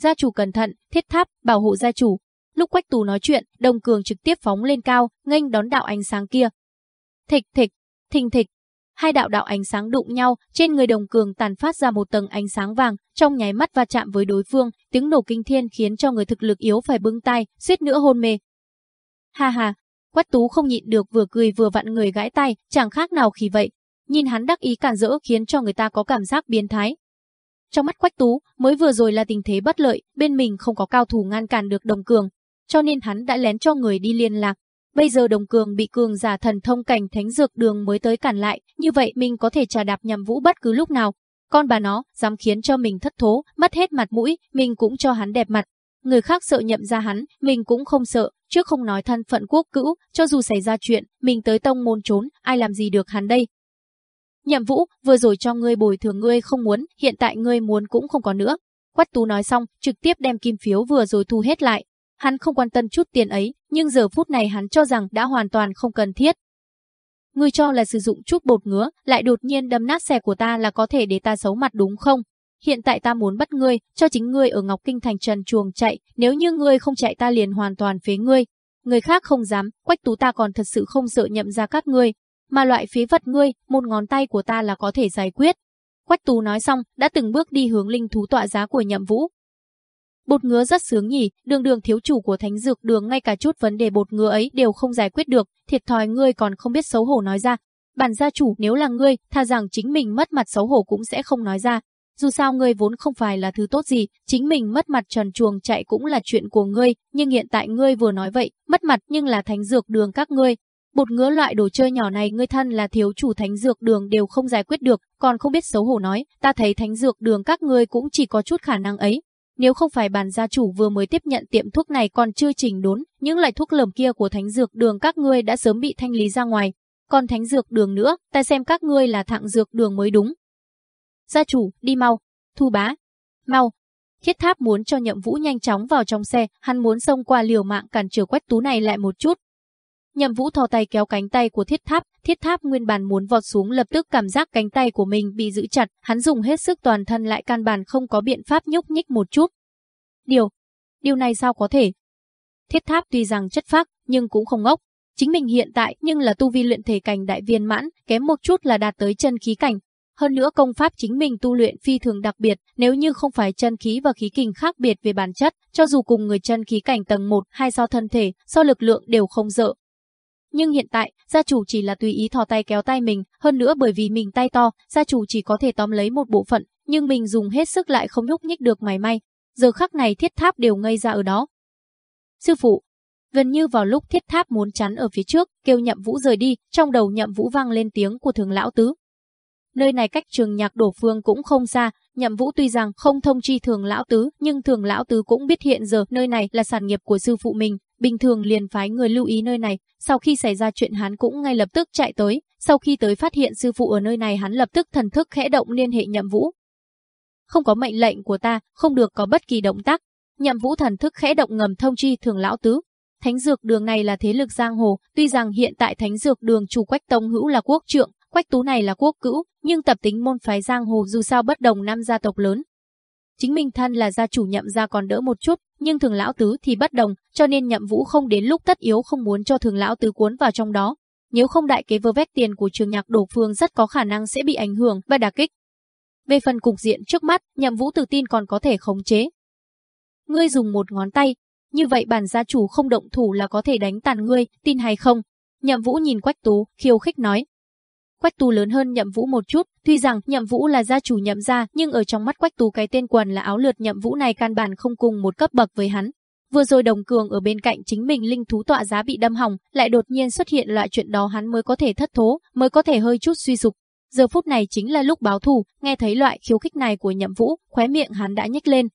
Gia chủ cẩn thận, thiết tháp, bảo hộ gia chủ. Lúc Quách Tù nói chuyện, Đồng Cường trực tiếp phóng lên cao, nghênh đón đạo ánh sáng kia. Thịch thịch, thình thịch. Hai đạo đạo ánh sáng đụng nhau, trên người Đồng Cường tàn phát ra một tầng ánh sáng vàng, trong nháy mắt va chạm với đối phương, tiếng nổ kinh thiên khiến cho người thực lực yếu phải bưng tay, suýt nữa hôn mê. Ha ha, Quách Tú không nhịn được vừa cười vừa vặn người gãi tay, chẳng khác nào khi vậy. Nhìn hắn đắc ý cản rỡ khiến cho người ta có cảm giác biến thái, trong mắt Quách Tú, mới vừa rồi là tình thế bất lợi, bên mình không có cao thủ ngăn cản được Đồng Cường, cho nên hắn đã lén cho người đi liên lạc. Bây giờ Đồng Cường bị cường giả thần thông cảnh thánh dược đường mới tới cản lại, như vậy mình có thể trà đạp nhằm vũ bất cứ lúc nào. Con bà nó, dám khiến cho mình thất thố, mất hết mặt mũi, mình cũng cho hắn đẹp mặt. Người khác sợ nhậm ra hắn, mình cũng không sợ, trước không nói thân phận quốc cữu, cho dù xảy ra chuyện, mình tới tông môn trốn, ai làm gì được hắn đây. Nhậm Vũ, vừa rồi cho ngươi bồi thường ngươi không muốn, hiện tại ngươi muốn cũng không có nữa. Quách Tú nói xong, trực tiếp đem kim phiếu vừa rồi thu hết lại. Hắn không quan tâm chút tiền ấy, nhưng giờ phút này hắn cho rằng đã hoàn toàn không cần thiết. Ngươi cho là sử dụng chút bột ngứa, lại đột nhiên đâm nát xe của ta là có thể để ta xấu mặt đúng không? Hiện tại ta muốn bắt ngươi, cho chính ngươi ở Ngọc Kinh thành trần chuồng chạy, nếu như ngươi không chạy ta liền hoàn toàn phế ngươi. Người khác không dám, Quách Tú ta còn thật sự không sợ nhậm ra các ngươi, mà loại phế vật ngươi, một ngón tay của ta là có thể giải quyết. Quách Tú nói xong, đã từng bước đi hướng linh thú tọa giá của Nhậm Vũ. Bột ngứa rất sướng nhỉ, đường đường thiếu chủ của thánh dược đường ngay cả chút vấn đề bột ngứa ấy đều không giải quyết được, thiệt thòi ngươi còn không biết xấu hổ nói ra. Bản gia chủ nếu là ngươi, tha rằng chính mình mất mặt xấu hổ cũng sẽ không nói ra. Dù sao ngươi vốn không phải là thứ tốt gì, chính mình mất mặt trần chuồng chạy cũng là chuyện của ngươi, nhưng hiện tại ngươi vừa nói vậy, mất mặt nhưng là thánh dược đường các ngươi, Bột ngứa loại đồ chơi nhỏ này ngươi thân là thiếu chủ thánh dược đường đều không giải quyết được, còn không biết xấu hổ nói, ta thấy thánh dược đường các ngươi cũng chỉ có chút khả năng ấy. Nếu không phải bàn gia chủ vừa mới tiếp nhận tiệm thuốc này còn chưa chỉnh đốn, những loại thuốc lầm kia của thánh dược đường các ngươi đã sớm bị thanh lý ra ngoài. Còn thánh dược đường nữa, ta xem các ngươi là thạng dược đường mới đúng. Gia chủ, đi mau. Thu bá. Mau. Thiết tháp muốn cho nhậm vũ nhanh chóng vào trong xe, hắn muốn xông qua liều mạng cản trở quách tú này lại một chút, Nhậm Vũ thò tay kéo cánh tay của Thiết Tháp, Thiết Tháp nguyên bản muốn vọt xuống lập tức cảm giác cánh tay của mình bị giữ chặt, hắn dùng hết sức toàn thân lại căn bản không có biện pháp nhúc nhích một chút. Điều, điều này sao có thể? Thiết Tháp tuy rằng chất phác, nhưng cũng không ngốc. Chính mình hiện tại nhưng là tu vi luyện thể cảnh đại viên mãn, kém một chút là đạt tới chân khí cảnh. Hơn nữa công pháp chính mình tu luyện phi thường đặc biệt, nếu như không phải chân khí và khí kình khác biệt về bản chất, cho dù cùng người chân khí cảnh tầng 1 hay so thân thể, so lực lượng đều không dợ, nhưng hiện tại, gia chủ chỉ là tùy ý thò tay kéo tay mình, hơn nữa bởi vì mình tay to, gia chủ chỉ có thể tóm lấy một bộ phận, nhưng mình dùng hết sức lại không nhúc nhích được mảy may. Giờ khắc này thiết tháp đều ngây ra ở đó. Sư phụ, gần như vào lúc thiết tháp muốn chắn ở phía trước, kêu nhậm vũ rời đi, trong đầu nhậm vũ vang lên tiếng của thường lão tứ. Nơi này cách trường nhạc đổ phương cũng không xa, nhậm vũ tuy rằng không thông chi thường lão tứ, nhưng thường lão tứ cũng biết hiện giờ nơi này là sản nghiệp của sư phụ mình, bình thường liền phái người lưu ý nơi này, sau khi xảy ra chuyện hắn cũng ngay lập tức chạy tới, sau khi tới phát hiện sư phụ ở nơi này hắn lập tức thần thức khẽ động liên hệ nhậm vũ. Không có mệnh lệnh của ta, không được có bất kỳ động tác. Nhậm vũ thần thức khẽ động ngầm thông chi thường lão tứ. Thánh dược đường này là thế lực giang hồ, tuy rằng hiện tại thánh dược đường chủ quách tông hữu là quốc trượng, quách tú này là quốc cữu, nhưng tập tính môn phái giang hồ dù sao bất đồng năm gia tộc lớn, Chính mình thân là gia chủ nhậm gia còn đỡ một chút, nhưng thường lão tứ thì bất đồng, cho nên nhậm vũ không đến lúc tất yếu không muốn cho thường lão tứ cuốn vào trong đó. Nếu không đại kế vơ vét tiền của trường nhạc đổ phương rất có khả năng sẽ bị ảnh hưởng và đả kích. Về phần cục diện trước mắt, nhậm vũ tự tin còn có thể khống chế. Ngươi dùng một ngón tay, như vậy bản gia chủ không động thủ là có thể đánh tàn ngươi, tin hay không? Nhậm vũ nhìn quách tú, khiêu khích nói. Quách Tú lớn hơn Nhậm Vũ một chút, tuy rằng Nhậm Vũ là gia chủ Nhậm gia, nhưng ở trong mắt Quách Tú cái tên quần là áo lượt Nhậm Vũ này căn bản không cùng một cấp bậc với hắn. Vừa rồi Đồng Cường ở bên cạnh chính mình linh thú tọa giá bị đâm hỏng, lại đột nhiên xuất hiện loại chuyện đó hắn mới có thể thất thố, mới có thể hơi chút suy sụp. Giờ phút này chính là lúc báo thù, nghe thấy loại khiêu khích này của Nhậm Vũ, khóe miệng hắn đã nhếch lên.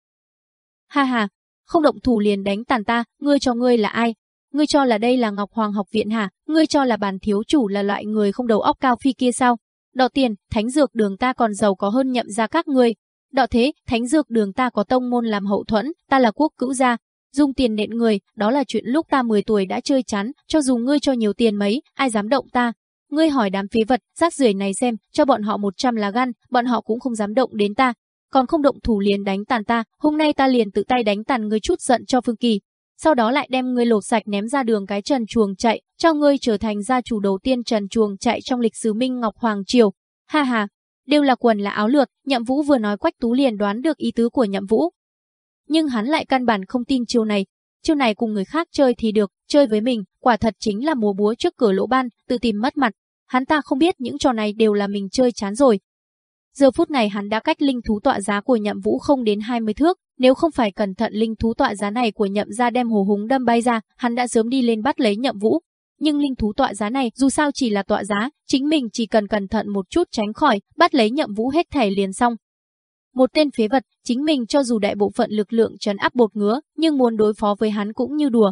Ha ha, không động thủ liền đánh tàn ta, ngươi cho ngươi là ai, Ngươi cho là đây là Ngọc Hoàng học viện hả? Ngươi cho là bản thiếu chủ là loại người không đầu óc cao phi kia sao? Đọ tiền, thánh dược đường ta còn giàu có hơn nhậm ra các ngươi. Đọ thế, thánh dược đường ta có tông môn làm hậu thuẫn, ta là quốc cữu gia. Dùng tiền nện người, đó là chuyện lúc ta 10 tuổi đã chơi chán, cho dù ngươi cho nhiều tiền mấy, ai dám động ta. Ngươi hỏi đám phế vật, rác rưởi này xem, cho bọn họ 100 lá gan, bọn họ cũng không dám động đến ta. Còn không động thủ liền đánh tàn ta, hôm nay ta liền tự tay đánh tàn ngươi chút giận cho Phương Kỳ, sau đó lại đem ngươi lột sạch ném ra đường cái trần chuồng chạy, cho ngươi trở thành gia chủ đầu tiên trần chuồng chạy trong lịch sử Minh Ngọc Hoàng Triều. Ha ha, đều là quần là áo lược, Nhậm Vũ vừa nói Quách Tú liền đoán được ý tứ của Nhậm Vũ. Nhưng hắn lại căn bản không tin chiêu này, chiêu này cùng người khác chơi thì được, chơi với mình, quả thật chính là múa búa trước cửa lỗ ban, tự tìm mất mặt. Hắn ta không biết những trò này đều là mình chơi chán rồi. Giờ phút này hắn đã cách linh thú tọa giá của Nhậm Vũ không đến 20 thước, nếu không phải cẩn thận linh thú tọa giá này của nhậm gia đem hồ húng đâm bay ra, hắn đã sớm đi lên bắt lấy nhậm vũ. Nhưng linh thú tọa giá này dù sao chỉ là tọa giá, chính mình chỉ cần cẩn thận một chút tránh khỏi, bắt lấy nhậm vũ hết thảy liền xong. Một tên phế vật, chính mình cho dù đại bộ phận lực lượng trấn áp bột ngứa, nhưng muốn đối phó với hắn cũng như đùa.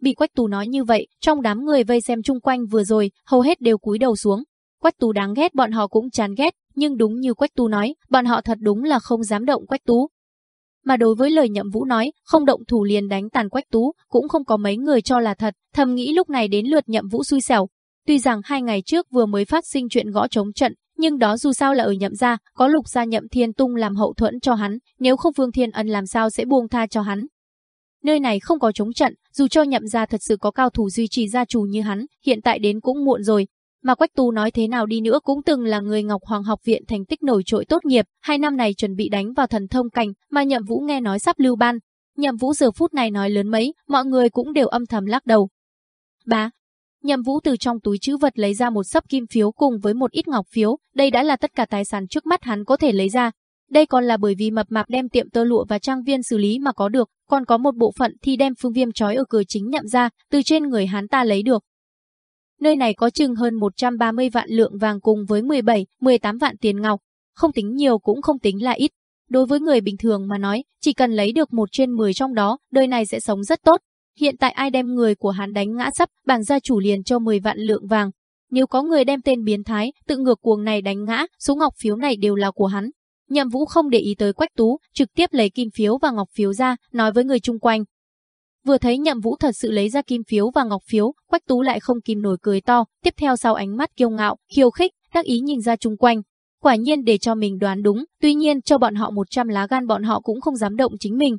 Bị quách tù nói như vậy, trong đám người vây xem chung quanh vừa rồi, hầu hết đều cúi đầu xuống. Quách Tú đáng ghét bọn họ cũng chán ghét, nhưng đúng như Quách Tú nói, bọn họ thật đúng là không dám động Quách Tú. Mà đối với lời Nhậm Vũ nói, không động thủ liền đánh tàn Quách Tú, cũng không có mấy người cho là thật, thầm nghĩ lúc này đến lượt Nhậm Vũ xui xẻo. Tuy rằng hai ngày trước vừa mới phát sinh chuyện gõ chống trận, nhưng đó dù sao là ở Nhậm gia, có Lục gia Nhậm Thiên Tung làm hậu thuẫn cho hắn, nếu không Vương Thiên Ân làm sao sẽ buông tha cho hắn. Nơi này không có chống trận, dù cho Nhậm gia thật sự có cao thủ duy trì gia chủ như hắn, hiện tại đến cũng muộn rồi, mà Quách Tu nói thế nào đi nữa cũng từng là người Ngọc Hoàng học viện thành tích nổi trội tốt nghiệp, hai năm này chuẩn bị đánh vào thần thông cảnh, mà Nhậm Vũ nghe nói sắp lưu ban. Nhậm Vũ giờ phút này nói lớn mấy, mọi người cũng đều âm thầm lắc đầu. Ba, Nhậm Vũ từ trong túi chữ vật lấy ra một sấp kim phiếu cùng với một ít ngọc phiếu, đây đã là tất cả tài sản trước mắt hắn có thể lấy ra. Đây còn là bởi vì mập mạp đem tiệm tơ lụa và trang viên xử lý mà có được, còn có một bộ phận thì đem phương viêm trói ở cửa chính nhậm ra, từ trên người hắn ta lấy được. Nơi này có chừng hơn 130 vạn lượng vàng cùng với 17, 18 vạn tiền ngọc. Không tính nhiều cũng không tính là ít. Đối với người bình thường mà nói, chỉ cần lấy được một trên 10 trong đó, đời này sẽ sống rất tốt. Hiện tại ai đem người của hắn đánh ngã sắp, bản gia chủ liền cho 10 vạn lượng vàng. Nếu có người đem tên biến thái, tự ngược cuồng này đánh ngã, số ngọc phiếu này đều là của hắn. Nhậm Vũ không để ý tới Quách Tú, trực tiếp lấy kim phiếu và ngọc phiếu ra, nói với người chung quanh, Vừa thấy Nhậm Vũ thật sự lấy ra kim phiếu và ngọc phiếu, Quách Tú lại không kìm nổi cười to, tiếp theo sau ánh mắt kiêu ngạo, khiêu khích, đắc ý nhìn ra chung quanh. Quả nhiên để cho mình đoán đúng, tuy nhiên cho bọn họ 100 lá gan bọn họ cũng không dám động chính mình.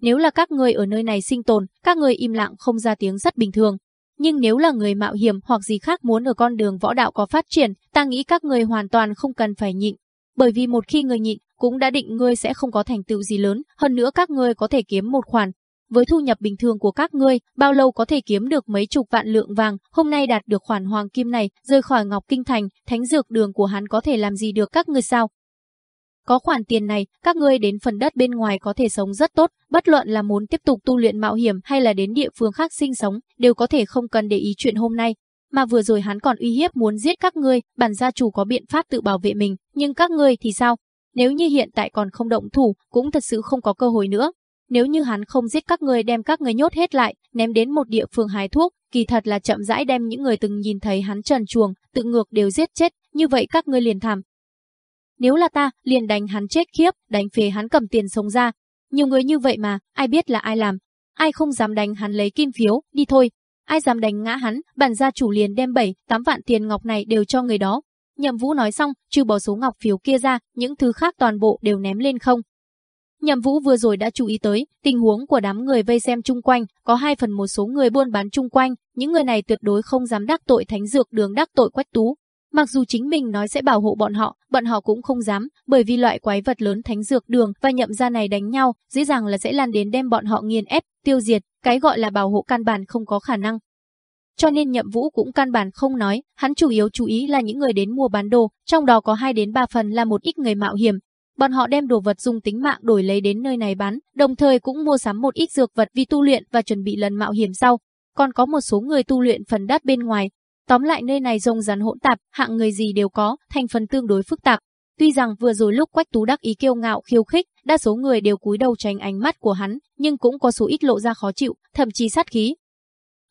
Nếu là các người ở nơi này sinh tồn, các người im lặng không ra tiếng rất bình thường. Nhưng nếu là người mạo hiểm hoặc gì khác muốn ở con đường võ đạo có phát triển, ta nghĩ các người hoàn toàn không cần phải nhịn. Bởi vì một khi người nhịn, cũng đã định ngươi sẽ không có thành tựu gì lớn, hơn nữa các ngươi có thể kiếm một khoản, với thu nhập bình thường của các ngươi, bao lâu có thể kiếm được mấy chục vạn lượng vàng, hôm nay đạt được khoản hoàng kim này, rời khỏi Ngọc Kinh Thành, thánh dược đường của hắn có thể làm gì được các ngươi sao? Có khoản tiền này, các ngươi đến phần đất bên ngoài có thể sống rất tốt, bất luận là muốn tiếp tục tu luyện mạo hiểm hay là đến địa phương khác sinh sống, đều có thể không cần để ý chuyện hôm nay. Mà vừa rồi hắn còn uy hiếp muốn giết các ngươi, bản gia chủ có biện pháp tự bảo vệ mình, nhưng các ngươi thì sao? Nếu như hiện tại còn không động thủ, cũng thật sự không có cơ hội nữa. Nếu như hắn không giết các người đem các người nhốt hết lại, ném đến một địa phương hái thuốc, kỳ thật là chậm rãi đem những người từng nhìn thấy hắn trần chuồng, tự ngược đều giết chết, như vậy các ngươi liền thảm. Nếu là ta, liền đánh hắn chết khiếp, đánh phế hắn cầm tiền sống ra. Nhiều người như vậy mà, ai biết là ai làm. Ai không dám đánh hắn lấy kim phiếu, đi thôi. Ai dám đánh ngã hắn, bản gia chủ liền đem 7, 8 vạn tiền ngọc này đều cho người đó. Nhậm Vũ nói xong, trừ bỏ số ngọc phiếu kia ra, những thứ khác toàn bộ đều ném lên không. Nhậm Vũ vừa rồi đã chú ý tới tình huống của đám người vây xem chung quanh, có hai phần một số người buôn bán chung quanh, những người này tuyệt đối không dám đắc tội thánh dược đường đắc tội quách tú. Mặc dù chính mình nói sẽ bảo hộ bọn họ, bọn họ cũng không dám, bởi vì loại quái vật lớn thánh dược đường và nhậm gia này đánh nhau, dễ dàng là sẽ lan đến đem bọn họ nghiền ép, tiêu diệt, cái gọi là bảo hộ căn bản không có khả năng. Cho nên nhậm vũ cũng căn bản không nói, hắn chủ yếu chú ý là những người đến mua bán đồ, trong đó có 2 đến 3 phần là một ít người mạo hiểm, Bọn họ đem đồ vật dùng tính mạng đổi lấy đến nơi này bán, đồng thời cũng mua sắm một ít dược vật vì tu luyện và chuẩn bị lần mạo hiểm sau. Còn có một số người tu luyện phần đất bên ngoài. Tóm lại nơi này rồng rắn hỗn tạp, hạng người gì đều có, thành phần tương đối phức tạp. Tuy rằng vừa rồi lúc Quách Tú đắc ý kiêu ngạo khiêu khích, đa số người đều cúi đầu tránh ánh mắt của hắn, nhưng cũng có số ít lộ ra khó chịu, thậm chí sát khí.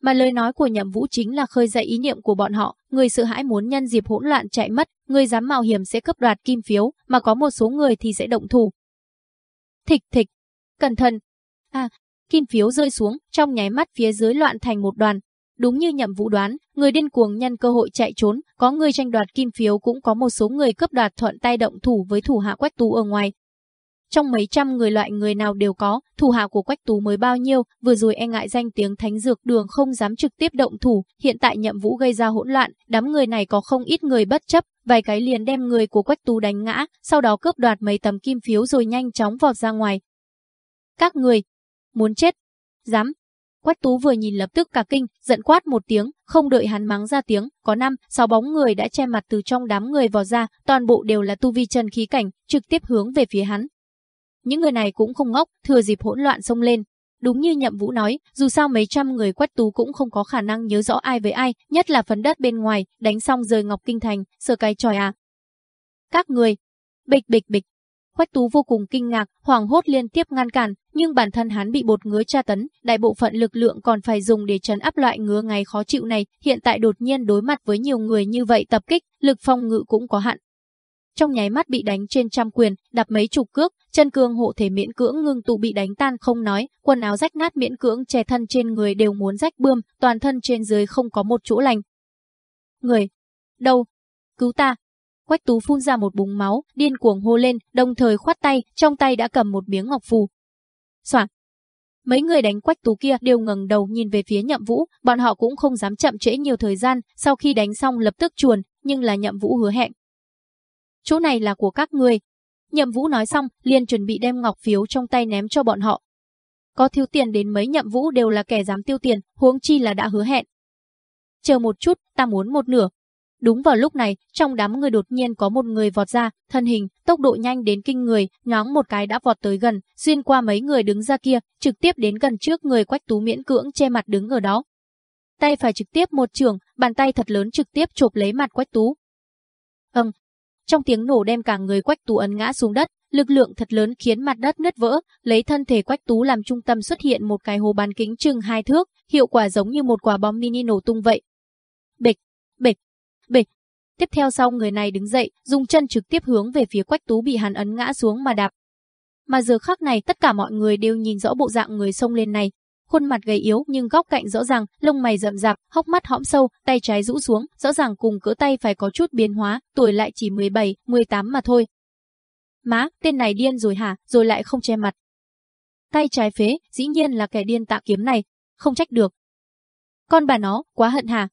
Mà lời nói của Nhậm Vũ chính là khơi dậy ý niệm của bọn họ, người sợ hãi muốn nhân dịp hỗn loạn chạy mất, người dám mạo hiểm sẽ cấp đoạt kim phiếu, mà có một số người thì sẽ động thủ. Thịch thịch, cẩn thận. À, kim phiếu rơi xuống, trong nháy mắt phía dưới loạn thành một đoàn. Đúng như Nhậm Vũ đoán, người điên cuồng nhân cơ hội chạy trốn, có người tranh đoạt kim phiếu cũng có một số người cấp đoạt thuận tay động thủ với thủ hạ Quách Tú ở ngoài, trong mấy trăm người loại người nào đều có, thủ hạ của Quách Tú mới bao nhiêu, vừa rồi e ngại danh tiếng thánh dược đường không dám trực tiếp động thủ, hiện tại nhậm vũ gây ra hỗn loạn, đám người này có không ít người bất chấp, vài cái liền đem người của Quách Tú đánh ngã, sau đó cướp đoạt mấy tấm kim phiếu rồi nhanh chóng vọt ra ngoài. Các người, muốn chết, dám. Quách Tú vừa nhìn lập tức cả kinh, giận quát một tiếng, không đợi hắn mắng ra tiếng, có năm, sáu bóng người đã che mặt từ trong đám người vọt ra, toàn bộ đều là tu vi chân khí cảnh, trực tiếp hướng về phía hắn, những người này cũng không ngốc, thừa dịp hỗn loạn xông lên. Đúng như Nhậm Vũ nói, dù sao mấy trăm người quách tú cũng không có khả năng nhớ rõ ai với ai, nhất là phần đất bên ngoài, đánh xong rời Ngọc Kinh Thành, sờ cái tròi à. Các người, bịch bịch bịch, Quách Tú vô cùng kinh ngạc, hoàng hốt liên tiếp ngăn cản, nhưng bản thân hắn bị bột ngứa tra tấn, đại bộ phận lực lượng còn phải dùng để trấn áp loại ngứa ngày khó chịu này, hiện tại đột nhiên đối mặt với nhiều người như vậy tập kích, lực phong ngự cũng có hạn. Trong nháy mắt bị đánh trên trăm quyền, đập mấy chục cước, chân cương hộ thể miễn cưỡng ngưng tụ bị đánh tan không nói, quần áo rách nát miễn cưỡng che thân trên người đều muốn rách bươm, toàn thân trên dưới không có một chỗ lành. Người, đâu? Cứu ta, Quách Tú phun ra một búng máu, điên cuồng hô lên, đồng thời khoát tay, trong tay đã cầm một miếng ngọc phù. Soảng. Mấy người đánh Quách Tú kia đều ngẩng đầu nhìn về phía Nhậm Vũ, bọn họ cũng không dám chậm trễ nhiều thời gian, sau khi đánh xong lập tức chuồn, nhưng là Nhậm Vũ hứa hẹn. Chỗ này là của các người. Nhậm Vũ nói xong, liền chuẩn bị đem ngọc phiếu trong tay ném cho bọn họ. Có thiếu tiền đến mấy Nhậm Vũ đều là kẻ dám tiêu tiền, huống chi là đã hứa hẹn. Chờ một chút, ta muốn một nửa, Đúng vào lúc này, trong đám người đột nhiên có một người vọt ra, thân hình, tốc độ nhanh đến kinh người, nhoáng một cái đã vọt tới gần, xuyên qua mấy người đứng ra kia, trực tiếp đến gần trước người Quách Tú miễn cưỡng che mặt đứng ở đó. Tay phải trực tiếp một trường, bàn tay thật lớn trực tiếp chộp lấy mặt Quách Tú. Ầm trong tiếng nổ đem cả người Quách Tú ấn ngã xuống đất, lực lượng thật lớn khiến mặt đất nứt vỡ, lấy thân thể Quách Tú làm trung tâm xuất hiện một cái hồ bán kính chừng hai thước, hiệu quả giống như một quả bom mini nổ tung vậy. Bịch, bịch, bịch. Tiếp theo sau người này đứng dậy, dùng chân trực tiếp hướng về phía Quách Tú bị hắn ấn ngã xuống mà đạp. Mà giờ khắc này tất cả mọi người đều nhìn rõ bộ dạng người xông lên này. Khuôn mặt gầy yếu nhưng góc cạnh rõ ràng, lông mày rậm rạp, hốc mắt hõm sâu, tay trái rũ xuống, rõ ràng cùng cỡ tay phải có chút biến hóa, tuổi lại chỉ 17, 18 mà thôi. Má, tên này điên rồi hả, rồi lại không che mặt. Tay trái phế, dĩ nhiên là kẻ điên tạ kiếm này, không trách được. Con bà nó, quá hận hả,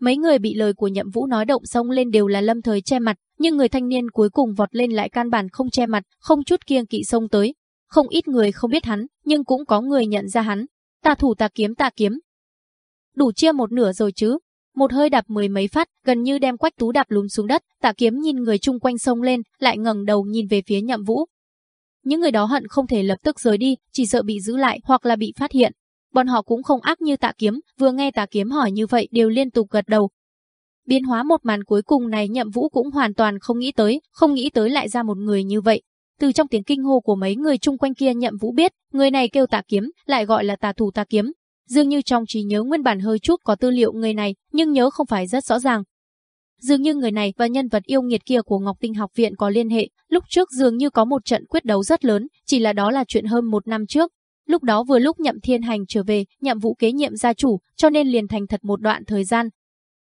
Mấy người bị lời của nhậm vũ nói động sông lên đều là lâm thời che mặt, nhưng người thanh niên cuối cùng vọt lên lại can bản không che mặt, không chút kiêng kỵ xông tới. Không ít người không biết hắn, nhưng cũng có người nhận ra hắn. Tà thủ tà kiếm tà kiếm. Đủ chia một nửa rồi chứ. Một hơi đạp mười mấy phát, gần như đem quách tú đạp lún xuống đất, tà kiếm nhìn người chung quanh sông lên, lại ngẩng đầu nhìn về phía nhậm vũ. Những người đó hận không thể lập tức rời đi, chỉ sợ bị giữ lại hoặc là bị phát hiện. Bọn họ cũng không ác như tạ kiếm, vừa nghe tạ kiếm hỏi như vậy đều liên tục gật đầu. Biến hóa một màn cuối cùng này nhậm vũ cũng hoàn toàn không nghĩ tới, không nghĩ tới lại ra một người như vậy. Từ trong tiếng kinh hô của mấy người chung quanh kia nhậm vũ biết, người này kêu tà kiếm, lại gọi là tà thủ tà kiếm. Dường như trong trí nhớ nguyên bản hơi chút có tư liệu người này, nhưng nhớ không phải rất rõ ràng. Dường như người này và nhân vật yêu nghiệt kia của Ngọc Tinh học viện có liên hệ, lúc trước dường như có một trận quyết đấu rất lớn, chỉ là đó là chuyện hơn một năm trước, Lúc đó vừa lúc Nhậm Thiên Hành trở về, Nhậm Vũ kế nhiệm gia chủ, cho nên liền thành thật một đoạn thời gian.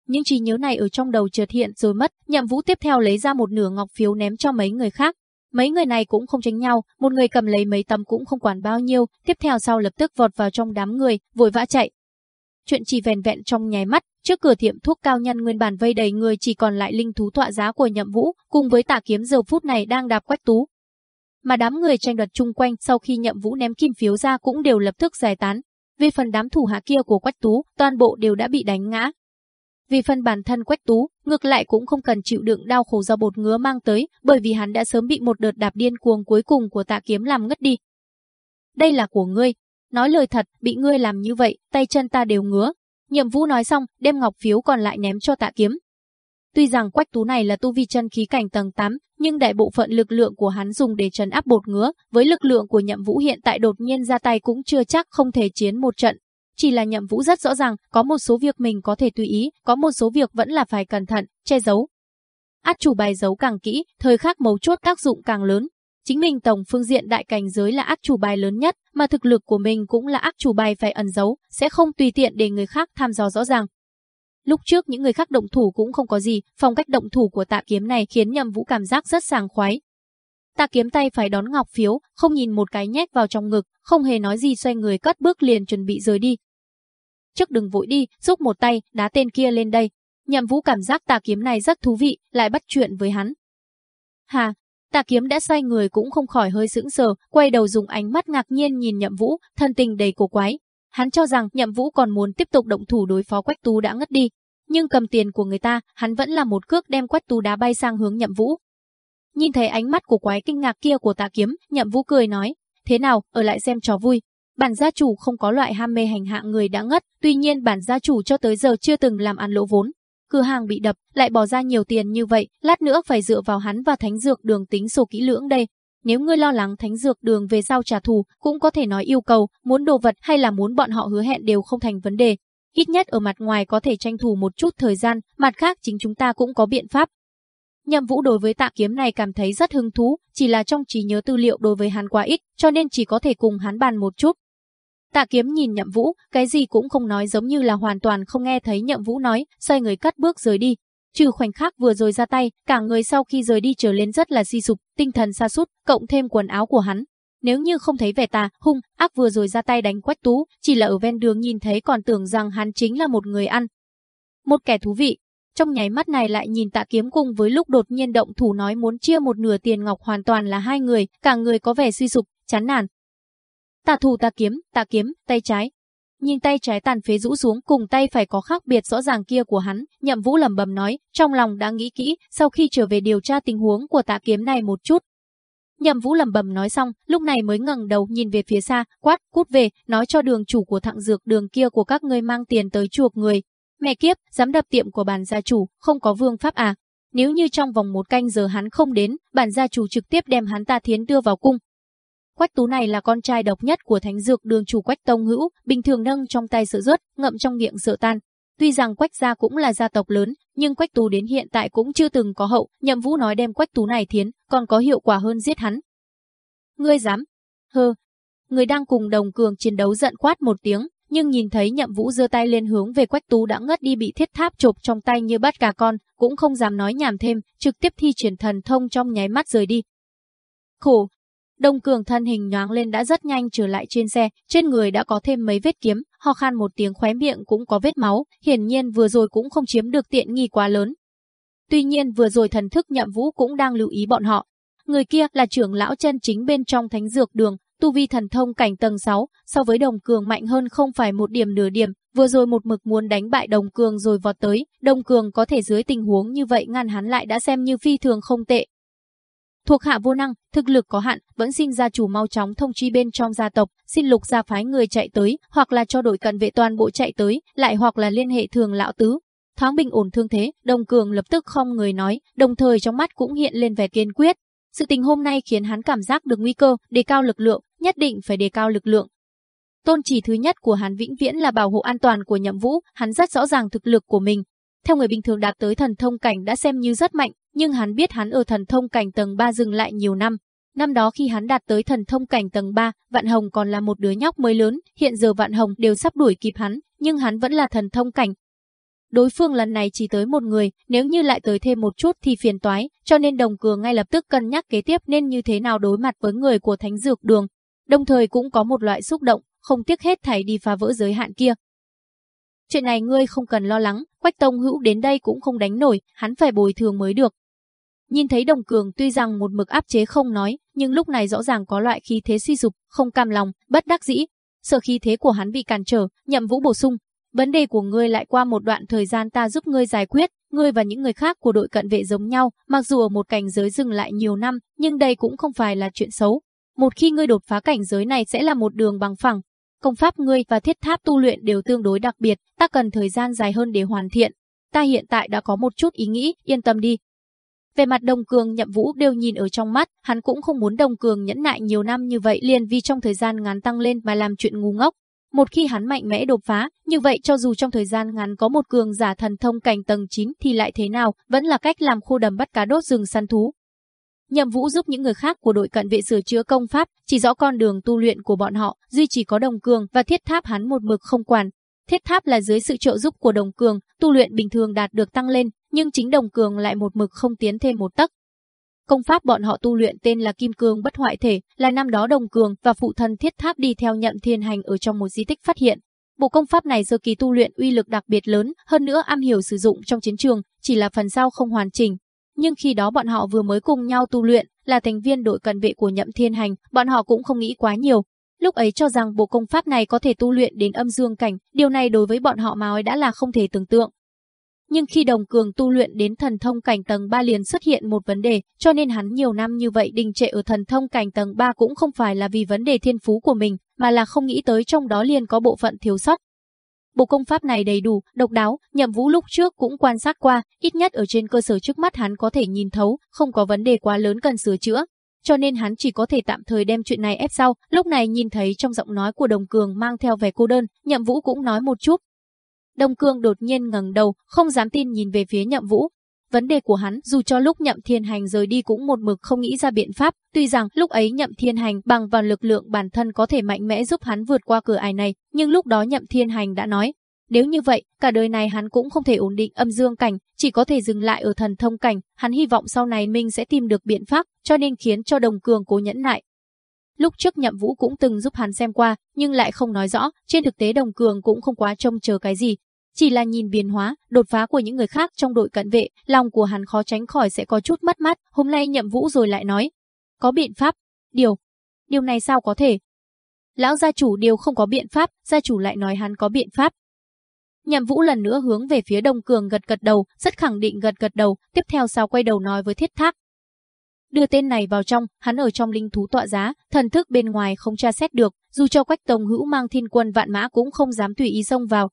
Những trí nhớ này ở trong đầu chợt hiện rồi mất, Nhậm Vũ tiếp theo lấy ra một nửa ngọc phiếu ném cho mấy người khác. Mấy người này cũng không tránh nhau, một người cầm lấy mấy tấm cũng không quản bao nhiêu, tiếp theo sau lập tức vọt vào trong đám người, vội vã chạy. Chuyện chỉ vèn vẹn trong nháy mắt, trước cửa tiệm thuốc cao nhân nguyên bản vây đầy người chỉ còn lại linh thú tọa giá của Nhậm Vũ, cùng với tả kiếm giờ phút này đang đạp quách tú, mà đám người tranh đoạt chung quanh sau khi nhậm vũ ném kim phiếu ra cũng đều lập tức giải tán. Về phần đám thủ hạ kia của Quách Tú, toàn bộ đều đã bị đánh ngã. Vì phần bản thân Quách Tú, ngược lại cũng không cần chịu đựng đau khổ do bột ngứa mang tới, bởi vì hắn đã sớm bị một đợt đạp điên cuồng cuối cùng của tạ kiếm làm ngất đi. Đây là của ngươi. Nói lời thật, bị ngươi làm như vậy, tay chân ta đều ngứa. Nhậm Vũ nói xong, đem ngọc phiếu còn lại ném cho tạ kiếm, Tuy rằng quách tú này là tu vi chân khí cảnh tầng 8, nhưng đại bộ phận lực lượng của hắn dùng để trấn áp bột ngứa, với lực lượng của nhậm vũ hiện tại đột nhiên ra tay cũng chưa chắc không thể chiến một trận. Chỉ là nhậm vũ rất rõ ràng, có một số việc mình có thể tùy ý, có một số việc vẫn là phải cẩn thận, che giấu. Át chủ bài giấu càng kỹ, thời khắc mấu chốt tác dụng càng lớn. Chính mình tổng phương diện đại cảnh giới là ác chủ bài lớn nhất, mà thực lực của mình cũng là ác chủ bài phải ẩn giấu, sẽ không tùy tiện để người khác tham dò rõ ràng. Lúc trước những người khác động thủ cũng không có gì, phong cách động thủ của tạ kiếm này khiến nhầm vũ cảm giác rất sàng khoái. Tạ kiếm tay phải đón ngọc phiếu, không nhìn một cái nhét vào trong ngực, không hề nói gì xoay người cất bước liền chuẩn bị rời đi. Trước đừng vội đi, giúp một tay, đá tên kia lên đây. Nhậm vũ cảm giác tà kiếm này rất thú vị, lại bắt chuyện với hắn. Hà, tà kiếm đã xoay người cũng không khỏi hơi sững sờ, quay đầu dùng ánh mắt ngạc nhiên nhìn nhậm vũ, thân tình đầy cổ quái, Hắn cho rằng Nhậm Vũ còn muốn tiếp tục động thủ đối phó Quách Tú đã ngất đi, nhưng cầm tiền của người ta, hắn vẫn là một cước đem Quách Tú đá bay sang hướng Nhậm Vũ. Nhìn thấy ánh mắt của quái kinh ngạc kia của Tạ Kiếm, Nhậm Vũ cười nói, "Thế nào, ở lại xem trò vui." Bản gia chủ không có loại ham mê hành hạ người đã ngất, tuy nhiên bản gia chủ cho tới giờ chưa từng làm ăn lỗ vốn. Cửa hàng bị đập, lại bỏ ra nhiều tiền như vậy, lát nữa phải dựa vào hắn và thánh dược đường tính sổ kỹ lưỡng đây. Nếu ngươi lo lắng thánh dược đường về sau trả thù, cũng có thể nói yêu cầu, muốn đồ vật hay là muốn bọn họ hứa hẹn đều không thành vấn đề. Ít nhất ở mặt ngoài có thể tranh thủ một chút thời gian, mặt khác chính chúng ta cũng có biện pháp. Nhậm Vũ đối với tạ kiếm này cảm thấy rất hứng thú, chỉ là trong trí nhớ tư liệu đối với hắn quá ít, cho nên chỉ có thể cùng hắn bàn một chút. Tạ kiếm nhìn Nhậm Vũ, cái gì cũng không nói giống như là hoàn toàn không nghe thấy Nhậm Vũ nói, xoay người cắt bước rời đi. Trừ khoảnh khắc vừa rồi ra tay, cả người sau khi rời đi trở lên rất là suy sụp, tinh thần sa sút, cộng thêm quần áo của hắn. Nếu như không thấy vẻ tà, hung, ác vừa rồi ra tay đánh Quách Tú, chỉ là ở ven đường nhìn thấy còn tưởng rằng hắn chính là một người ăn. Một kẻ thú vị, trong nháy mắt này lại nhìn tạ kiếm cùng với lúc đột nhiên động thủ nói muốn chia một nửa tiền ngọc hoàn toàn là hai người, cả người có vẻ suy sụp, chán nản. Tạ thủ tạ kiếm, tạ kiếm, tay trái. Nhìn tay trái tàn phế rũ xuống cùng tay phải có khác biệt rõ ràng kia của hắn, nhậm vũ lẩm bẩm nói, trong lòng đã nghĩ kỹ, sau khi trở về điều tra tình huống của tạ kiếm này một chút. Nhậm vũ lẩm bẩm nói xong, lúc này mới ngẩng đầu nhìn về phía xa, quát, cút về, nói cho đường chủ của thặng dược đường kia của các ngươi mang tiền tới chuộc người, Mẹ kiếp, dám đập tiệm của bản gia chủ, không có vương pháp à? Nếu như trong vòng một canh giờ hắn không đến, bản gia chủ trực tiếp đem hắn ta thiến đưa vào cung. Quách tú này là con trai độc nhất của thánh dược đường chủ Quách Tông Hữu, bình thường nâng trong tay sợ rớt, ngậm trong miệng sợ tan. Tuy rằng Quách gia cũng là gia tộc lớn, nhưng Quách tú đến hiện tại cũng chưa từng có hậu, nhậm vũ nói đem Quách tú này thiến, còn có hiệu quả hơn giết hắn. Ngươi dám? Hơ. Người đang cùng đồng cường chiến đấu giận quát một tiếng, nhưng nhìn thấy nhậm vũ giơ tay lên hướng về quách tú đã ngất đi bị thiết tháp chộp trong tay như bắt gà con, cũng không dám nói nhảm thêm, trực tiếp thi triển thần thông trong nháy mắt rời đi. Khổ! Đông cường thân hình nhoáng lên đã rất nhanh trở lại trên xe, trên người đã có thêm mấy vết kiếm, ho khan một tiếng khóe miệng cũng có vết máu, hiển nhiên vừa rồi cũng không chiếm được tiện nghi quá lớn. Tuy nhiên vừa rồi thần thức nhậm vũ cũng đang lưu ý bọn họ. Người kia là trưởng lão chân chính bên trong thánh dược đường, tu vi thần thông cảnh tầng 6, so với đồng cường mạnh hơn không phải một điểm nửa điểm, vừa rồi một mực muốn đánh bại đồng cường rồi vọt tới, đồng cường có thể dưới tình huống như vậy ngăn hắn lại đã xem như phi thường không tệ. Thuộc hạ vô năng, thực lực có hạn, vẫn xin gia chủ mau chóng thông chi bên trong gia tộc, xin lục gia phái người chạy tới, hoặc là cho đội cận vệ toàn bộ chạy tới, lại hoặc là liên hệ thường lão tứ. Thoáng bình ổn thương thế, đồng cường lập tức không người nói, đồng thời trong mắt cũng hiện lên vẻ kiên quyết, sự tình hôm nay khiến hắn cảm giác được nguy cơ, đề cao lực lượng, nhất định phải đề cao lực lượng. Tôn chỉ thứ nhất của hắn vĩnh viễn là bảo hộ an toàn của nhậm vũ, hắn rất rõ ràng thực lực của mình. Theo người bình thường đạt tới thần thông cảnh đã xem như rất mạnh, nhưng hắn biết hắn ở thần thông cảnh tầng 3 dừng lại nhiều năm. Năm đó khi hắn đạt tới thần thông cảnh tầng 3, Vạn Hồng còn là một đứa nhóc mới lớn, hiện giờ Vạn Hồng đều sắp đuổi kịp hắn, nhưng hắn vẫn là thần thông cảnh, Đối phương lần này chỉ tới một người, nếu như lại tới thêm một chút thì phiền toái, cho nên Đồng Cường ngay lập tức cân nhắc kế tiếp nên như thế nào đối mặt với người của Thánh Dược Đường. Đồng thời cũng có một loại xúc động, không tiếc hết thảy đi phá vỡ giới hạn kia. Chuyện này ngươi không cần lo lắng, Quách Tông Hữu đến đây cũng không đánh nổi, hắn phải bồi thường mới được. Nhìn thấy Đồng Cường tuy rằng một mực áp chế không nói, nhưng lúc này rõ ràng có loại khí thế suy sụp, không cam lòng, bất đắc dĩ. Sợ khí thế của hắn bị cản trở, nhậm vũ bổ sung, Vấn đề của ngươi lại qua một đoạn thời gian ta giúp ngươi giải quyết, ngươi và những người khác của đội cận vệ giống nhau, mặc dù ở một cảnh giới dừng lại nhiều năm, nhưng đây cũng không phải là chuyện xấu. Một khi ngươi đột phá cảnh giới này sẽ là một đường bằng phẳng. Công pháp ngươi và thiết tháp tu luyện đều tương đối đặc biệt, ta cần thời gian dài hơn để hoàn thiện. Ta hiện tại đã có một chút ý nghĩ, yên tâm đi. Về mặt Đồng Cường nhậm vũ đều nhìn ở trong mắt, hắn cũng không muốn Đồng Cường nhẫn nại nhiều năm như vậy liền vì trong thời gian ngắn tăng lên mà làm chuyện ngu ngốc. Một khi hắn mạnh mẽ đột phá, như vậy cho dù trong thời gian ngắn có một cường giả thần thông cảnh tầng 9 thì lại thế nào, vẫn là cách làm khô đầm bắt cá đốt rừng săn thú. Nhậm Vũ giúp những người khác của đội cận vệ sửa chữa công pháp, chỉ rõ con đường tu luyện của bọn họ, duy chỉ có Đồng Cường và Thiết Tháp hắn một mực không quản. Thiết Tháp là dưới sự trợ giúp của Đồng Cường, tu luyện bình thường đạt được tăng lên, nhưng chính Đồng Cường lại một mực không tiến thêm một tấc. Công pháp bọn họ tu luyện tên là Kim Cương Bất Hoại Thể, là năm đó Đồng Cường và phụ thân Thiết Tháp đi theo nhận Thiên Hành ở trong một di tích phát hiện. Bộ công pháp này sơ kỳ tu luyện uy lực đặc biệt lớn, hơn nữa am hiểu sử dụng trong chiến trường, chỉ là phần sau không hoàn chỉnh. Nhưng khi đó bọn họ vừa mới cùng nhau tu luyện, là thành viên đội cận vệ của Nhậm Thiên Hành, bọn họ cũng không nghĩ quá nhiều. Lúc ấy cho rằng bộ công pháp này có thể tu luyện đến âm dương cảnh, điều này đối với bọn họ mà nói đã là không thể tưởng tượng nhưng khi đồng cường tu luyện đến thần thông cảnh tầng 3 liền xuất hiện một vấn đề, cho nên hắn nhiều năm như vậy đình trệ ở thần thông cảnh tầng 3 cũng không phải là vì vấn đề thiên phú của mình, mà là không nghĩ tới trong đó liền có bộ phận thiếu sót. Bộ công pháp này đầy đủ, độc đáo, nhậm vũ lúc trước cũng quan sát qua, ít nhất ở trên cơ sở trước mắt hắn có thể nhìn thấu, không có vấn đề quá lớn cần sửa chữa. cho nên hắn chỉ có thể tạm thời đem chuyện này ép sau. Lúc này nhìn thấy trong giọng nói của Đồng Cường mang theo vẻ cô đơn, Nhậm Vũ cũng nói một chút. Đồng cương đột nhiên ngẩng đầu, không dám tin nhìn về phía Nhậm Vũ, Vấn đề của hắn dù cho lúc Nhậm Thiên Hành rời đi cũng một mực không nghĩ ra biện pháp, tuy rằng lúc ấy Nhậm Thiên Hành bằng vào lực lượng bản thân có thể mạnh mẽ giúp hắn vượt qua cửa ải này, nhưng lúc đó Nhậm Thiên Hành đã nói, nếu như vậy, cả đời này hắn cũng không thể ổn định âm dương cảnh, chỉ có thể dừng lại ở thần thông cảnh, hắn hy vọng sau này mình sẽ tìm được biện pháp, cho nên khiến cho Đồng Cường cố nhẫn nại. Lúc trước Nhậm Vũ cũng từng giúp hắn xem qua, nhưng lại không nói rõ, trên thực tế Đồng Cường cũng không quá trông chờ cái gì, chỉ là nhìn biến hóa, đột phá của những người khác trong đội cận vệ, lòng của hắn khó tránh khỏi sẽ có chút mất mát, hôm nay nhậm vũ rồi lại nói. Có biện pháp. Điều. Điều này sao có thể? Lão gia chủ đều không có biện pháp, gia chủ lại nói hắn có biện pháp. Nhậm vũ lần nữa hướng về phía đồng cường gật gật đầu, rất khẳng định gật gật đầu, tiếp theo sao quay đầu nói với thiết thác. Đưa tên này vào trong, hắn ở trong linh thú tọa giá, thần thức bên ngoài không tra xét được, dù cho quách tông hữu mang thiên quân vạn mã cũng không dám tùy ý xông vào,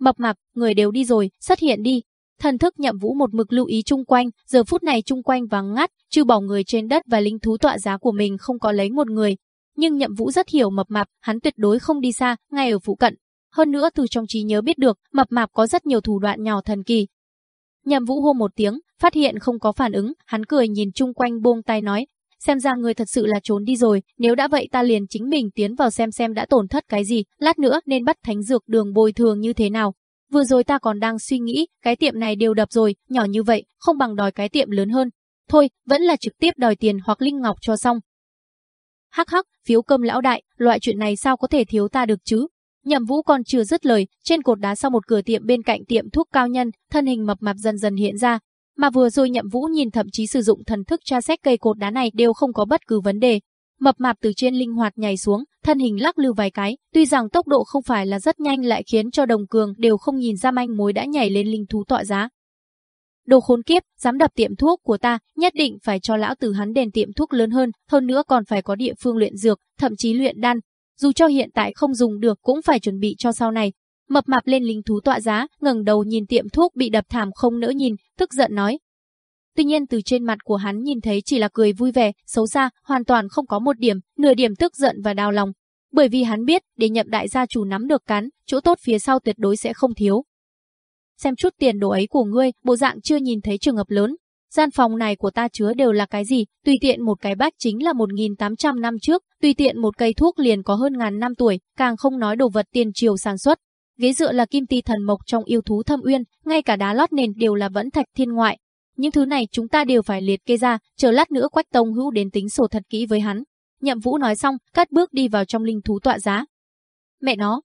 Mập mạp, người đều đi rồi, xuất hiện đi. Thần thức nhậm vũ một mực lưu ý chung quanh, giờ phút này chung quanh vắng ngắt, trừ bỏ người trên đất và linh thú tọa giá của mình không có lấy một người. Nhưng nhậm vũ rất hiểu mập mạp, hắn tuyệt đối không đi xa, ngay ở phụ cận. Hơn nữa từ trong trí nhớ biết được, mập mạp có rất nhiều thủ đoạn nhỏ thần kỳ. Nhậm vũ hô một tiếng, phát hiện không có phản ứng, hắn cười nhìn chung quanh buông tay nói, xem ra người thật sự là trốn đi rồi, nếu đã vậy ta liền chính mình tiến vào xem xem đã tổn thất cái gì, lát nữa nên bắt thánh dược đường bồi thường như thế nào. Vừa rồi ta còn đang suy nghĩ, cái tiệm này đều đập rồi, nhỏ như vậy, không bằng đòi cái tiệm lớn hơn. Thôi, vẫn là trực tiếp đòi tiền hoặc linh ngọc cho xong. Hắc hắc, phiếu cơm lão đại, loại chuyện này sao có thể thiếu ta được chứ? Nhậm Vũ còn chưa dứt lời, trên cột đá sau một cửa tiệm bên cạnh tiệm thuốc cao nhân, thân hình mập mạp dần dần hiện ra, mà vừa rồi nhậm vũ nhìn thậm chí sử dụng thần thức tra xét cây cột đá này đều không có bất cứ vấn đề. Mập mạp từ trên linh hoạt nhảy xuống, thân hình lắc lư vài cái, tuy rằng tốc độ không phải là rất nhanh lại khiến cho đồng cường đều không nhìn ra manh mối đã nhảy lên linh thú tọa giá. Đồ khốn kiếp, dám đập tiệm thuốc của ta, nhất định phải cho lão tử hắn đền tiệm thuốc lớn hơn, hơn nữa còn phải có địa phương luyện dược, thậm chí luyện đan. Dù cho hiện tại không dùng được cũng phải chuẩn bị cho sau này, Mập mạp lên linh thú tọa giá, ngẩng đầu nhìn tiệm thuốc bị đập thảm không nỡ nhìn, tức giận nói. Tuy nhiên từ trên mặt của hắn nhìn thấy chỉ là cười vui vẻ, xấu xa, hoàn toàn không có một điểm, nửa điểm tức giận và đau lòng. Bởi vì hắn biết, để nhậm đại gia chủ nắm được cán, chỗ tốt phía sau tuyệt đối sẽ không thiếu. Xem chút tiền đồ ấy của ngươi, bộ dạng chưa nhìn thấy trường hợp lớn. Gian phòng này của ta chứa đều là cái gì, tùy tiện một cái bát chính là 1.800 năm trước, tùy tiện một cây thuốc liền có hơn ngàn năm tuổi, càng không nói đồ vật tiền triều sản xuất, ghế dựa là kim ti thần mộc trong yêu thú thâm uyên, ngay cả đá lót nền đều là vẫn thạch thiên ngoại. Những thứ này chúng ta đều phải liệt kê ra, chờ lát nữa Quách Tông Hữu đến tính sổ thật kỹ với hắn. Nhậm Vũ nói xong, cắt bước đi vào trong linh thú tọa giá. Mẹ nó.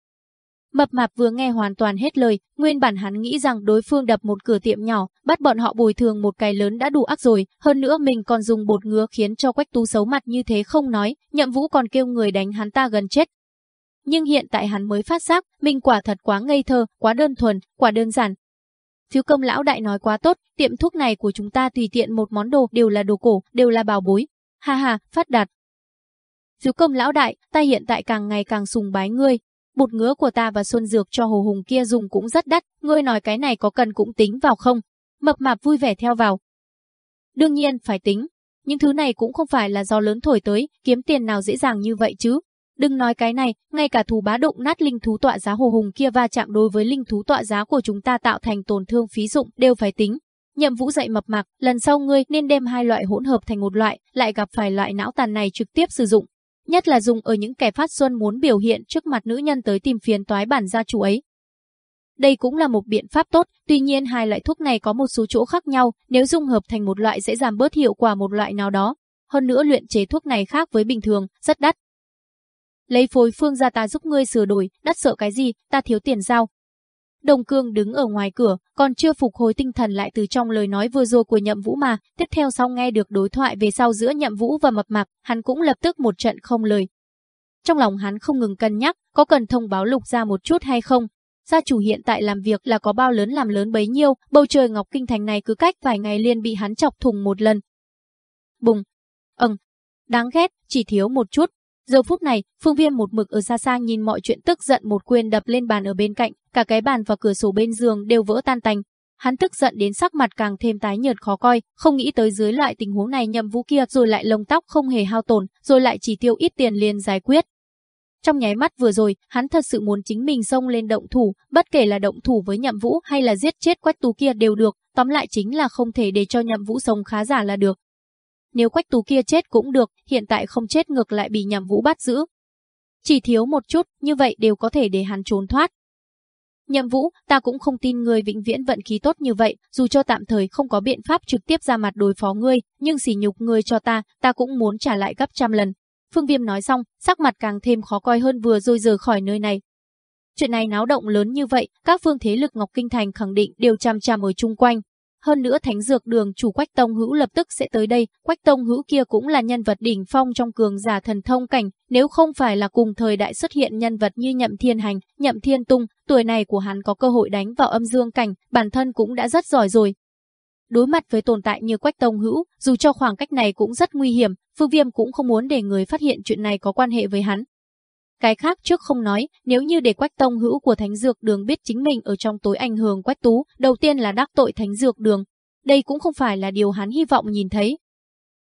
Mập mạp vừa nghe hoàn toàn hết lời, nguyên bản hắn nghĩ rằng đối phương đập một cửa tiệm nhỏ, bắt bọn họ bồi thường một cái lớn đã đủ ác rồi, hơn nữa mình còn dùng bột ngứa khiến cho Quách tu xấu mặt như thế không nói, Nhậm Vũ còn kêu người đánh hắn ta gần chết, nhưng hiện tại hắn mới phát giác, mình quả thật quá ngây thơ, quá đơn thuần, quá đơn giản. Phiếu công lão đại nói quá tốt, tiệm thuốc này của chúng ta tùy tiện một món đồ đều là đồ cổ, đều là bảo bối. Ha ha, phát đạt. Phiếu công lão đại, ta hiện tại càng ngày càng sùng bái ngươi. Bột ngứa của ta và xuân dược cho hồ hùng kia dùng cũng rất đắt, ngươi nói cái này có cần cũng tính vào không? Mập mạp vui vẻ theo vào. Đương nhiên phải tính, những thứ này cũng không phải là do lớn thổi tới, kiếm tiền nào dễ dàng như vậy chứ. Đừng nói cái này, ngay cả thú bá động nát linh thú tọa giá hồ hùng kia va chạm đối với linh thú tọa giá của chúng ta tạo thành tổn thương phí dụng đều phải tính. Nhậm Vũ dạy mập mạc, lần sau ngươi nên đem hai loại hỗn hợp thành một loại, lại gặp phải loại não tàn này trực tiếp sử dụng. Nhất là dùng ở những kẻ phát xuân muốn biểu hiện trước mặt nữ nhân tới tìm phiền toái bản gia chủ ấy. Đây cũng là một biện pháp tốt, tuy nhiên hai loại thuốc này có một số chỗ khác nhau, nếu dung hợp thành một loại sẽ giảm bớt hiệu quả một loại nào đó. Hơn nữa luyện chế thuốc này khác với bình thường, rất đắt, lấy phối phương ra ta giúp ngươi sửa đổi, đắt sợ cái gì, ta thiếu tiền giao. Đồng Cương đứng ở ngoài cửa, còn chưa phục hồi tinh thần lại từ trong lời nói vừa rồi của Nhậm Vũ mà, tiếp theo sau nghe được đối thoại về sau giữa Nhậm Vũ và Mập Mạc, hắn cũng lập tức một trận không lời. Trong lòng hắn không ngừng cân nhắc, có cần thông báo lục ra một chút hay không? Gia chủ hiện tại làm việc là có bao lớn làm lớn bấy nhiêu, bầu trời Ngọc Kinh Thành này cứ cách vài ngày liên bị hắn chọc thùng một lần. Bùng! Ừm! Đáng ghét, chỉ thiếu một chút, Giờ phút này, Phương viên một mực ở xa xa nhìn mọi chuyện tức giận một quyền đập lên bàn ở bên cạnh, cả cái bàn và cửa sổ bên giường đều vỡ tan tành. hắn tức giận đến sắc mặt càng thêm tái nhợt khó coi, không nghĩ tới dưới loại tình huống này nhậm vũ kia rồi lại lông tóc không hề hao tổn, rồi lại chỉ tiêu ít tiền liền giải quyết. Trong nháy mắt vừa rồi, hắn thật sự muốn chính mình xông lên động thủ, bất kể là động thủ với nhậm vũ hay là giết chết quách tú kia đều được, tóm lại chính là không thể để cho nhậm vũ sống khá giả là được. Nếu quách tú kia chết cũng được, hiện tại không chết ngược lại bị nhậm vũ bắt giữ. Chỉ thiếu một chút, như vậy đều có thể để hắn trốn thoát. Nhậm Vũ, ta cũng không tin người vĩnh viễn vận khí tốt như vậy, dù cho tạm thời không có biện pháp trực tiếp ra mặt đối phó ngươi, nhưng sỉ nhục ngươi cho ta, ta cũng muốn trả lại gấp trăm lần. Phương Viêm nói xong, sắc mặt càng thêm khó coi hơn vừa rồi rời khỏi nơi này. Chuyện này náo động lớn như vậy, các phương thế lực Ngọc Kinh Thành khẳng định đều chăm chăm ở chung quanh. Hơn nữa Thánh Dược Đường chủ Quách Tông Hữu lập tức sẽ tới đây, Quách Tông Hữu kia cũng là nhân vật đỉnh phong trong cường giả thần thông cảnh, nếu không phải là cùng thời đại xuất hiện nhân vật như Nhậm Thiên Hành, Nhậm Thiên Tung, tuổi này của hắn có cơ hội đánh vào âm dương cảnh, bản thân cũng đã rất giỏi rồi. Đối mặt với tồn tại như Quách Tông Hữu, dù cho khoảng cách này cũng rất nguy hiểm, Phương Viêm cũng không muốn để người phát hiện chuyện này có quan hệ với hắn. Cái khác trước không nói, nếu như để Quách Tông Hữu của Thánh Dược Đường biết chính mình ở trong tối ảnh hưởng Quách Tú, đầu tiên là đắc tội Thánh Dược Đường. Đây cũng không phải là điều hắn hy vọng nhìn thấy.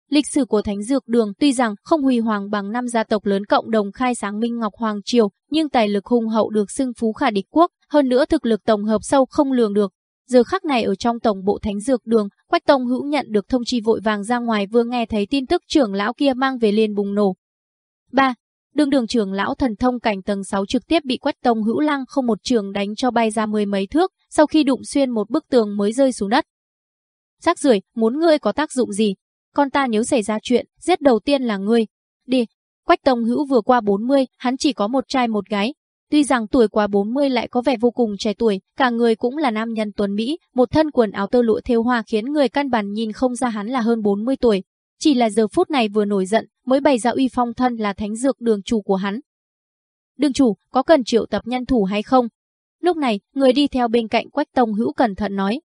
Lịch sử của Thánh Dược Đường tuy rằng không huy hoàng bằng năm gia tộc lớn cộng đồng khai sáng Minh Ngọc Hoàng Triều, nhưng tài lực hùng hậu được xưng phú khả địch quốc, hơn nữa thực lực tổng hợp sâu không lường được. Giờ khắc này ở trong tổng bộ Thánh Dược Đường, Quách Tông Hữu nhận được thông chi vội vàng ra ngoài vừa nghe thấy tin tức trưởng lão kia mang về liền bùng nổ. 3. Đường đường trưởng lão thần thông cảnh tầng 6 trực tiếp bị Quách Tông Hữu Lăng không một trường đánh cho bay ra mười mấy thước, sau khi đụng xuyên một bức tường mới rơi xuống đất. Rác rưởi, muốn ngươi có tác dụng gì? Con ta nếu xảy ra chuyện, giết đầu tiên là ngươi. Đi. Quách Tông Hữu vừa qua 40, hắn chỉ có một trai một gái, Tuy rằng tuổi quá 40 lại có vẻ vô cùng trẻ tuổi, cả người cũng là nam nhân tuấn Mỹ, một thân quần áo tơ lụa thêu hoa khiến người căn bản nhìn không ra hắn là hơn 40 tuổi. Chỉ là giờ phút này vừa nổi giận, mới bày ra uy phong thân là thánh dược đường chủ của hắn. Đường chủ, có cần triệu tập nhân thủ hay không? Lúc này, người đi theo bên cạnh Quách Tông Hữu cẩn thận nói.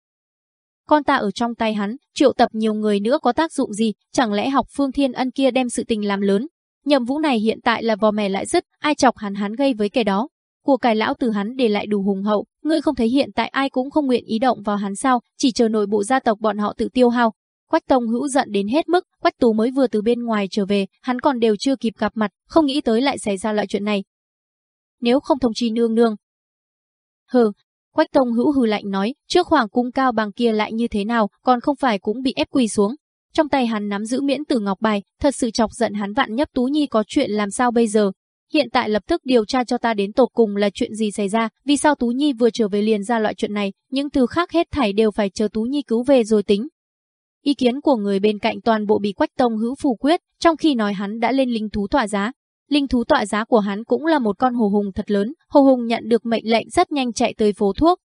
Con ta ở trong tay hắn, triệu tập nhiều người nữa có tác dụng gì, chẳng lẽ học Phương Thiên Ân kia đem sự tình làm lớn, Nhậm Vũ này hiện tại là vò mè lại dứt, ai chọc hắn hắn gây với kẻ đó. Của cải lão từ hắn để lại đủ hùng hậu, ngươi không thấy hiện tại ai cũng không nguyện ý động vào hắn sao, chỉ chờ nội bộ gia tộc bọn họ tự tiêu hao. Quách Tông Hữu giận đến hết mức, Quách Tú mới vừa từ bên ngoài trở về, hắn còn đều chưa kịp gặp mặt, không nghĩ tới lại xảy ra loại chuyện này. Nếu không thông chi nương nương. Hừ, Quách Tông Hữu hừ lạnh nói, trước hoàng cung cao bằng kia lại như thế nào, còn không phải cũng bị ép quỳ xuống. Trong tay hắn nắm giữ miễn tử ngọc bài, thật sự chọc giận hắn vạn nhấp Tú Nhi có chuyện làm sao bây giờ. Hiện tại lập tức điều tra cho ta đến tột cùng là chuyện gì xảy ra, vì sao Tú Nhi vừa trở về liền ra loại chuyện này, những thứ khác hết thảy đều phải chờ Tú Nhi cứu về rồi tính. Ý kiến của người bên cạnh toàn bộ bị Quách Tông hữu phủ quyết, trong khi nói hắn đã lên linh thú tọa giá. Linh thú tọa giá của hắn cũng là một con hồ hùng thật lớn, hồ hùng nhận được mệnh lệnh rất nhanh chạy tới phố thuốc,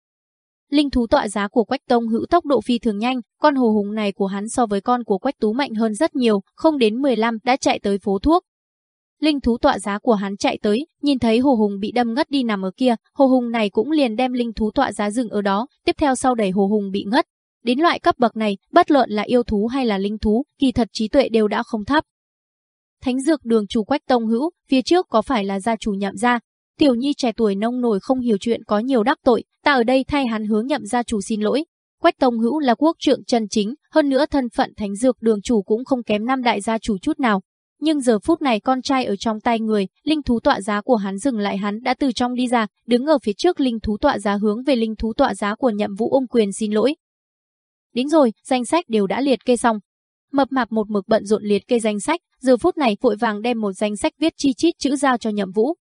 Linh thú tọa giá của Quách Tông hữu tốc độ phi thường nhanh, con hồ hùng này của hắn so với con của Quách Tú mạnh hơn rất nhiều, không đến 15 đã chạy tới phố thuốc. Linh thú tọa giá của hắn chạy tới, nhìn thấy hồ hùng bị đâm ngất đi nằm ở kia, hồ hùng này cũng liền đem linh thú tọa giá dừng ở đó, tiếp theo sau đẩy hồ hùng bị ngất. Đến loại cấp bậc này, bất luận là yêu thú hay là linh thú, kỳ thật trí tuệ đều đã không thấp. Thánh dược đường chủ Quách Tông Hữu, phía trước có phải là gia chủ nhậm gia, Tiểu Nhi trẻ tuổi nông nổi không hiểu chuyện có nhiều đắc tội, ta ở đây thay hắn hướng nhậm gia chủ xin lỗi. Quách Tông Hữu là quốc trượng chân chính, hơn nữa thân phận thánh dược đường chủ cũng không kém năm đại gia chủ chút nào. Nhưng giờ phút này con trai ở trong tay người, linh thú tọa giá của hắn dừng lại hắn đã từ trong đi ra, đứng ở phía trước linh thú tọa giá hướng về linh thú tọa giá của nhậm vũ ôm quyền xin lỗi. Đến rồi, danh sách đều đã liệt kê xong. Mập mạp một mực bận rộn liệt kê danh sách, giờ phút này vội vàng đem một danh sách viết chi chít chữ giao cho nhậm vũ,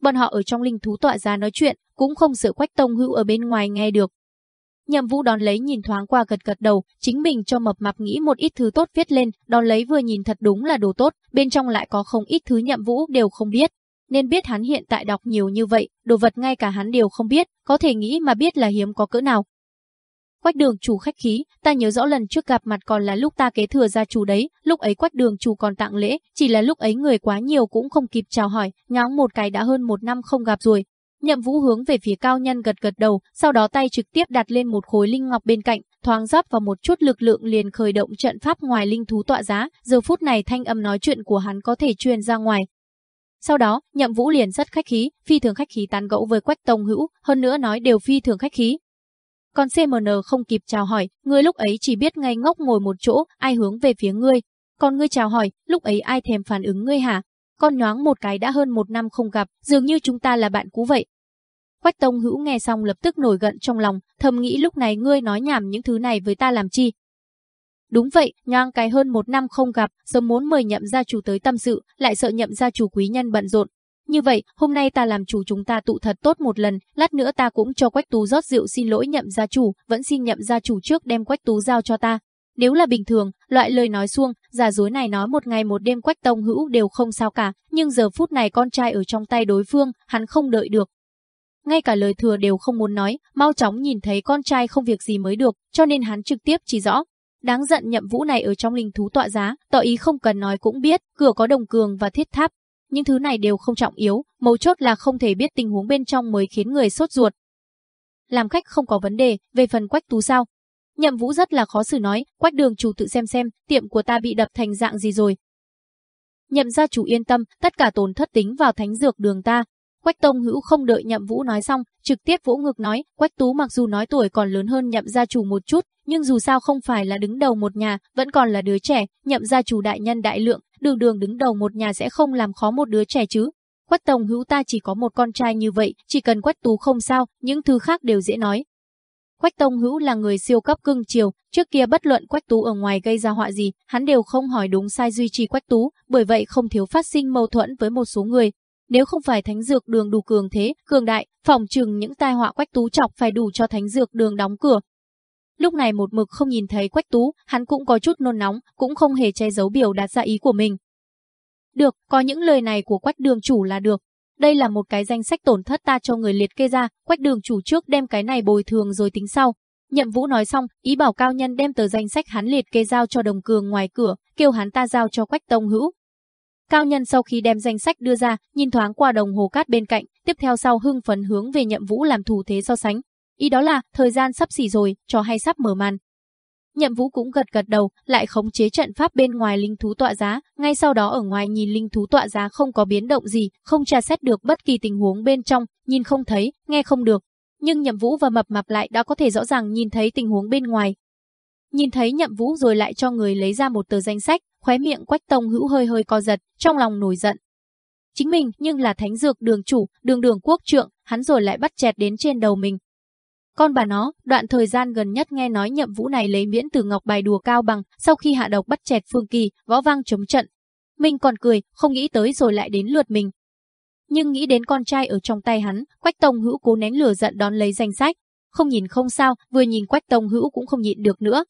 Bọn họ ở trong linh thú tọa ra nói chuyện, cũng không sợ quách tông hữu ở bên ngoài nghe được. Nhậm vũ đón lấy nhìn thoáng qua gật gật đầu, chính mình cho mập mạp nghĩ một ít thứ tốt viết lên, đón lấy vừa nhìn thật đúng là đồ tốt, bên trong lại có không ít thứ nhậm vũ đều không biết. Nên biết hắn hiện tại đọc nhiều như vậy, đồ vật ngay cả hắn đều không biết, có thể nghĩ mà biết là hiếm có cỡ nào. Quách đường chủ khách khí, ta nhớ rõ lần trước gặp mặt còn là lúc ta kế thừa gia chủ đấy, lúc ấy quách đường chủ còn tặng lễ, chỉ là lúc ấy người quá nhiều cũng không kịp chào hỏi, ngóng một cái đã hơn một năm không gặp rồi. Nhậm vũ hướng về phía cao nhân gật gật đầu, sau đó tay trực tiếp đặt lên một khối linh ngọc bên cạnh, thoáng rót vào một chút lực lượng liền khởi động trận pháp ngoài linh thú tọa giá, giờ phút này thanh âm nói chuyện của hắn có thể truyền ra ngoài, sau đó, Nhậm Vũ liền rất khách khí, phi thường khách khí tán gẫu với Quách Tông Hữu, hơn nữa nói đều phi thường khách khí, còn CMN không kịp chào hỏi, ngươi lúc ấy chỉ biết ngây ngốc ngồi một chỗ, ai hướng về phía ngươi. Còn ngươi chào hỏi, lúc ấy ai thèm phản ứng ngươi hả? Con nhoáng một cái đã hơn một năm không gặp, dường như chúng ta là bạn cũ vậy. Quách Tông Hữu nghe xong lập tức nổi giận trong lòng, thầm nghĩ lúc này ngươi nói nhảm những thứ này với ta làm chi. Đúng vậy, nhoang cái hơn một năm không gặp, sớm muốn mời nhậm gia chủ tới tâm sự, lại sợ nhậm gia chủ quý nhân bận rộn. Như vậy, hôm nay ta làm chủ chúng ta tụ thật tốt một lần, lát nữa ta cũng cho Quách Tú rót rượu xin lỗi nhậm gia chủ, vẫn xin nhậm gia chủ trước đem Quách Tú giao cho ta. Nếu là bình thường, loại lời nói xuông, giả dối này nói một ngày một đêm Quách Tông Hữu đều không sao cả, nhưng giờ phút này con trai ở trong tay đối phương, hắn không đợi được, ngay cả lời thừa đều không muốn nói, mau chóng nhìn thấy con trai không việc gì mới được, cho nên hắn trực tiếp chỉ rõ. Đáng giận nhậm vũ này ở trong linh thú tọa giá, tỏ ý không cần nói cũng biết, cửa có đồng cường và thiết tháp. Những thứ này đều không trọng yếu, mấu chốt là không thể biết tình huống bên trong mới khiến người sốt ruột. Làm khách không có vấn đề, về phần quách tú sao? Nhậm vũ rất là khó xử nói, quách đường chủ tự xem xem, tiệm của ta bị đập thành dạng gì rồi. Nhậm gia chủ yên tâm, tất cả tổn thất tính vào thánh dược đường ta, Quách Tông Hữu không đợi Nhậm Vũ nói xong, trực tiếp vỗ ngực nói, Quách Tú mặc dù nói tuổi còn lớn hơn Nhậm gia chủ một chút, nhưng dù sao không phải là đứng đầu một nhà, vẫn còn là đứa trẻ, Nhậm gia chủ đại nhân đại lượng, đường đường đứng đầu một nhà sẽ không làm khó một đứa trẻ chứ. Quách Tông Hữu ta chỉ có một con trai như vậy, chỉ cần Quách Tú không sao, những thứ khác đều dễ nói. Quách Tông Hữu là người siêu cấp cưng chiều, trước kia bất luận Quách Tú ở ngoài gây ra họa gì, hắn đều không hỏi đúng sai duy trì Quách Tú, bởi vậy không thiếu phát sinh mâu thuẫn với một số người, nếu không phải thánh dược đường đủ cường thế, cường đại, phòng trừng những tai họa quách tú chọc phải đủ cho thánh dược đường đóng cửa. Lúc này một mực không nhìn thấy quách tú, hắn cũng có chút nôn nóng, cũng không hề che giấu biểu đạt ra ý của mình. Được, có những lời này của quách đường chủ là được. Đây là một cái danh sách tổn thất ta cho người liệt kê ra, quách đường chủ trước đem cái này bồi thường rồi tính sau. Nhậm Vũ nói xong, ý bảo cao nhân đem tờ danh sách hắn liệt kê giao cho đồng cường ngoài cửa, kêu hắn ta giao cho Quách Tông Hữu. Cao nhân sau khi đem danh sách đưa ra, nhìn thoáng qua đồng hồ cát bên cạnh, tiếp theo sau hưng phấn hướng về nhậm vũ làm thủ thế so sánh. Ý đó là, thời gian sắp xỉ rồi, trò hay sắp mở màn. Nhậm vũ cũng gật gật đầu, lại khống chế trận pháp bên ngoài linh thú tọa giá, ngay sau đó ở ngoài nhìn linh thú tọa giá không có biến động gì, không tra xét được bất kỳ tình huống bên trong, nhìn không thấy, nghe không được. Nhưng nhậm vũ và mập Mập lại đã có thể rõ ràng nhìn thấy tình huống bên ngoài, Nhìn thấy nhậm vũ rồi lại cho người lấy ra một tờ danh sách, khóe miệng quách tông hữu hơi hơi co giật, trong lòng nổi giận. Chính mình nhưng là thánh dược đường chủ, đường đường quốc trượng, hắn rồi lại bắt chẹt đến trên đầu mình. Con bà nó, đoạn thời gian gần nhất nghe nói nhậm vũ này lấy miễn từ ngọc bài đùa cao bằng, sau khi hạ độc bắt chẹt phương kỳ, võ vang chống trận. Mình còn cười, không nghĩ tới rồi lại đến lượt mình. Nhưng nghĩ đến con trai ở trong tay hắn, Quách Tông Hữu cố nén lửa giận đón lấy danh sách. Không nhìn không sao, vừa nhìn Quách Tông Hữu cũng không nhịn được nữa,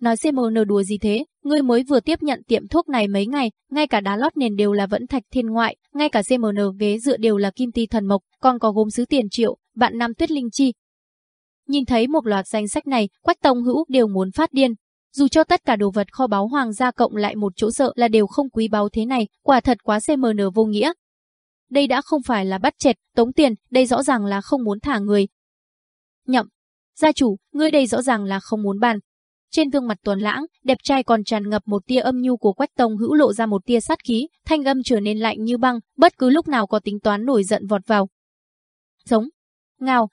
Nói CMN đùa gì thế, ngươi mới vừa tiếp nhận tiệm thuốc này mấy ngày, ngay cả đá lót nền đều là vẫn thạch thiên ngoại, ngay cả CMN ghế dựa đều là kim ti thần mộc, còn có gốm sứ tiền triệu, bạn nam tuyết linh chi. Nhìn thấy một loạt danh sách này, Quách Tông Hữu đều muốn phát điên. Dù cho tất cả đồ vật kho báu hoàng gia cộng lại một chỗ sợ là đều không quý báu thế này, quả thật quá CMN vô nghĩa. Đây đã không phải là bắt chẹt, tống tiền, đây rõ ràng là không muốn thả người. Nhậm, gia chủ, ngươi đây rõ ràng là không muốn bàn, trên gương mặt tuấn lãng, đẹp trai còn tràn ngập một tia âm nhu của Quách Tông Hữu lộ ra một tia sát khí, thanh âm trở nên lạnh như băng, bất cứ lúc nào có tính toán nổi giận vọt vào. Giống, ngào.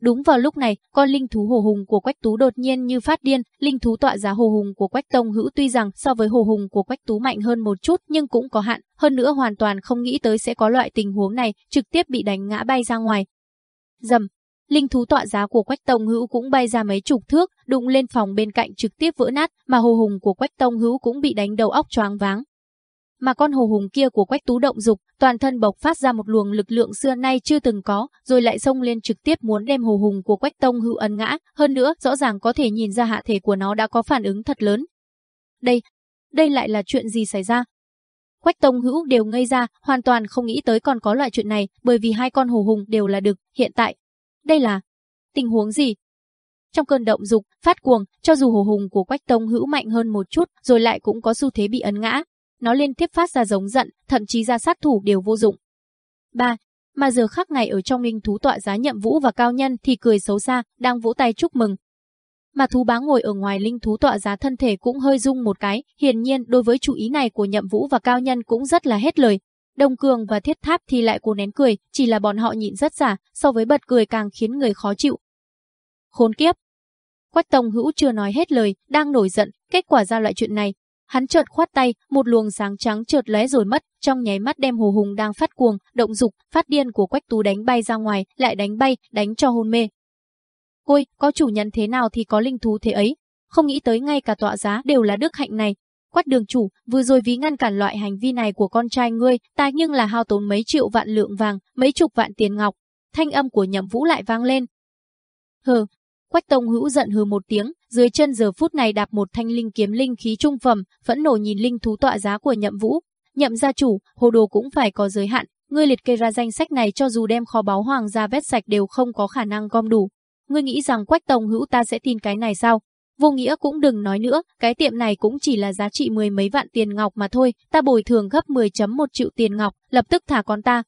Đúng vào lúc này, con linh thú hồ hùng của Quách Tú đột nhiên như phát điên, linh thú tọa giá hồ hùng của Quách Tông Hữu tuy rằng so với hồ hùng của Quách Tú mạnh hơn một chút nhưng cũng có hạn, hơn nữa hoàn toàn không nghĩ tới sẽ có loại tình huống này, trực tiếp bị đánh ngã bay ra ngoài. Dầm, Linh thú tọa giá của Quách Tông Hữu cũng bay ra mấy chục thước, đụng lên phòng bên cạnh trực tiếp vỡ nát, mà hồ hùng của Quách Tông Hữu cũng bị đánh đầu óc choáng váng. Mà con hồ hùng kia của Quách Tú động dục, toàn thân bộc phát ra một luồng lực lượng xưa nay chưa từng có, rồi lại xông lên trực tiếp muốn đem hồ hùng của Quách Tông Hữu ấn ngã, hơn nữa, rõ ràng có thể nhìn ra hạ thể của nó đã có phản ứng thật lớn. Đây, đây lại là chuyện gì xảy ra? Quách Tông Hữu đều ngây ra, hoàn toàn không nghĩ tới còn có loại chuyện này, bởi vì hai con hồ hùng đều là đực, hiện tại đây là tình huống gì? Trong cơn động dục, phát cuồng, cho dù hồ hùng của Quách Tông hữu mạnh hơn một chút, rồi lại cũng có xu thế bị ấn ngã. Nó liên tiếp phát ra giống giận, thậm chí ra sát thủ đều vô dụng. 3. Mà giờ khắc này ở trong linh thú tọa giá nhậm vũ và cao nhân thì cười xấu xa, đang vỗ tay chúc mừng. Mà thú bá ngồi ở ngoài linh thú tọa giá thân thể cũng hơi rung một cái, hiển nhiên đối với chủ ý này của nhậm vũ và cao nhân cũng rất là hết lời, Đông Cường và Thiết Tháp thì lại cố nén cười, chỉ là bọn họ nhịn rất giả, so với bật cười càng khiến người khó chịu. khốn kiếp. Quách Tông Hữu chưa nói hết lời, đang nổi giận, kết quả ra loại chuyện này. Hắn chợt khoát tay, một luồng sáng trắng chợt lóe rồi mất, trong nháy mắt đem Hồ Hùng đang phát cuồng, động dục, phát điên của Quách Tú đánh bay ra ngoài, lại đánh bay, đánh cho hôn mê. Ôi, có chủ nhân thế nào thì có linh thú thế ấy, không nghĩ tới ngay cả tọa giá đều là đức hạnh này. Quách đường chủ, vừa rồi vì ngăn cản loại hành vi này của con trai ngươi, ta nhưng là hao tốn mấy triệu vạn lượng vàng, mấy chục vạn tiền ngọc. Thanh âm của nhậm vũ lại vang lên. Hừ, Quách Tông Hữu giận hừ một tiếng, dưới chân giờ phút này đạp một thanh linh kiếm linh khí trung phẩm, phẫn nổ nhìn linh thú tọa giá của Nhậm Vũ. Nhậm gia chủ, hồ đồ cũng phải có giới hạn, ngươi liệt kê ra danh sách này cho dù đem kho báu hoàng gia vét sạch đều không có khả năng gom đủ. Ngươi nghĩ rằng Quách Tông Hữu ta sẽ tin cái này sao? Vô nghĩa cũng đừng nói nữa, cái tiệm này cũng chỉ là giá trị mười mấy vạn tiền ngọc mà thôi, ta bồi thường gấp 10.1 triệu tiền ngọc, lập tức thả con ta.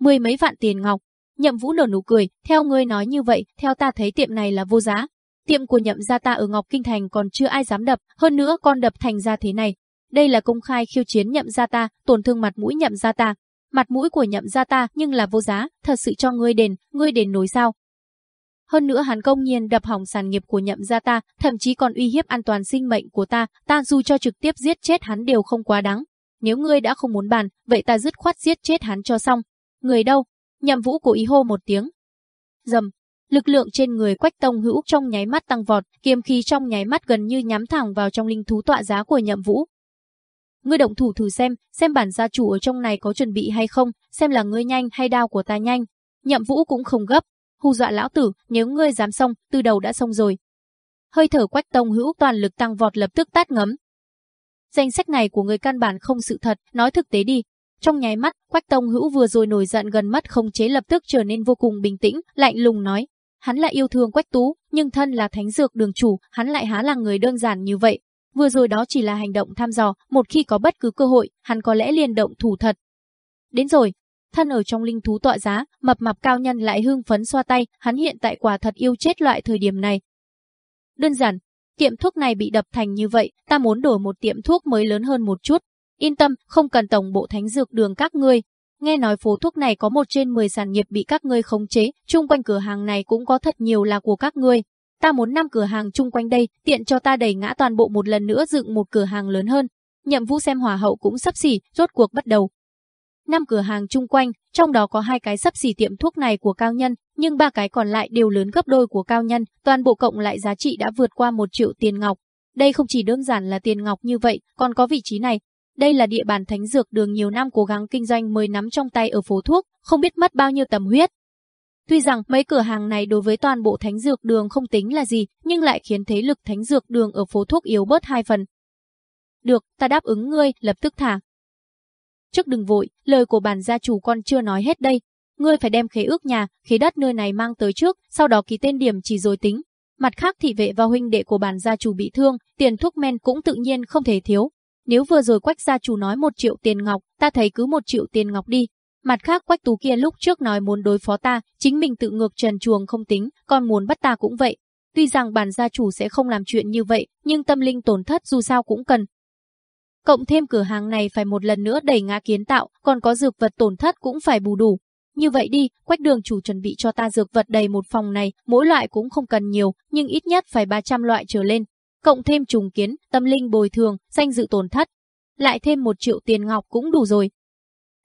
Mười mấy vạn tiền ngọc, Nhậm Vũ nở nụ cười, theo ngươi nói như vậy, theo ta thấy tiệm này là vô giá. Tiệm của nhậm gia ta ở Ngọc Kinh Thành còn chưa ai dám đập, hơn nữa con đập thành ra thế này. Đây là công khai khiêu chiến nhậm gia ta, tổn thương mặt mũi nhậm gia ta. Mặt mũi của nhậm gia ta nhưng là vô giá, thật sự cho ngươi đền, ngươi đền nổi sao? Hơn nữa hắn công nhiên đập hỏng sản nghiệp của nhậm gia ta, thậm chí còn uy hiếp an toàn sinh mệnh của ta, ta dù cho trực tiếp giết chết hắn đều không quá đáng. Nếu ngươi đã không muốn bàn, vậy ta dứt khoát giết chết hắn cho xong. Người đâu? Nhậm Vũ cố ý hô một tiếng. Dầm, lực lượng trên người Quách Tông Hữu trong nháy mắt tăng vọt, kiếm khí trong nháy mắt gần như nhắm thẳng vào trong linh thú tọa giá của Nhậm Vũ. Ngươi động thủ thử xem, xem bản gia chủ ở trong này có chuẩn bị hay không, xem là ngươi nhanh hay đao của ta nhanh. Nhậm Vũ cũng không gấp, hù dọa lão tử, nếu ngươi dám xông, từ đầu đã xông rồi. Hơi thở Quách Tông Hữu toàn lực tăng vọt lập tức tát ngấm. Danh sách này của người căn bản không sự thật, nói thực tế đi, trong nháy mắt, Quách Tông Hữu vừa rồi nổi giận gần mất không chế lập tức trở nên vô cùng bình tĩnh, lạnh lùng nói. Hắn lại yêu thương Quách Tú, nhưng thân là thánh dược đường chủ, hắn lại há là người đơn giản như vậy. Vừa rồi đó chỉ là hành động thăm dò, một khi có bất cứ cơ hội, hắn có lẽ liền động thủ thật. Đến rồi, thân ở trong linh thú tọa giá, mập mập cao nhân lại hương phấn xoa tay, hắn hiện tại quả thật yêu chết loại thời điểm này. Đơn giản, tiệm thuốc này bị đập thành như vậy, ta muốn đổi một tiệm thuốc mới lớn hơn một chút, Yên tâm, không cần tổng bộ thánh dược đường các ngươi. Nghe nói phố thuốc này có một trên 10 sản nghiệp bị các ngươi khống chế, chung quanh cửa hàng này cũng có thật nhiều là của các ngươi. Ta muốn năm cửa hàng chung quanh đây, tiện cho ta đẩy ngã toàn bộ một lần nữa dựng một cửa hàng lớn hơn. Nhậm vũ xem hòa hậu cũng sắp xỉ, rốt cuộc bắt đầu. Năm cửa hàng chung quanh, trong đó có hai cái sắp xỉ tiệm thuốc này của cao nhân, nhưng ba cái còn lại đều lớn gấp đôi của cao nhân, toàn bộ cộng lại giá trị đã vượt qua một triệu tiền ngọc. Đây không chỉ đơn giản là tiền ngọc như vậy, còn có vị trí này, đây là địa bàn thánh dược đường nhiều năm cố gắng kinh doanh mới nắm trong tay ở phố thuốc, không biết mất bao nhiêu tầm huyết. Tuy rằng mấy cửa hàng này đối với toàn bộ thánh dược đường không tính là gì, nhưng lại khiến thế lực thánh dược đường ở phố thuốc yếu bớt hai phần. Được, ta đáp ứng ngươi, lập tức thả. Trước đừng vội, lời của bản gia chủ con chưa nói hết đây. Ngươi phải đem khế ước nhà, khế đất nơi này mang tới trước, sau đó ký tên điểm chỉ rồi tính. Mặt khác thị vệ và huynh đệ của bản gia chủ bị thương, tiền thuốc men cũng tự nhiên không thể thiếu, nếu vừa rồi Quách gia chủ nói một triệu tiền ngọc, ta thấy cứ một triệu tiền ngọc đi. Mặt khác Quách Tú kia lúc trước nói muốn đối phó ta, chính mình tự ngược trần chuồng không tính, còn muốn bắt ta cũng vậy. Tuy rằng bản gia chủ sẽ không làm chuyện như vậy, nhưng tâm linh tổn thất dù sao cũng cần. Cộng thêm cửa hàng này phải một lần nữa đẩy ngã kiến tạo, còn có dược vật tổn thất cũng phải bù đủ. Như vậy đi, quách đường chủ chuẩn bị cho ta dược vật đầy một phòng này, mỗi loại cũng không cần nhiều, nhưng ít nhất phải 300 loại trở lên, cộng thêm trùng kiến, tâm linh bồi thường, danh dự tổn thất. Lại thêm một triệu tiền ngọc cũng đủ rồi.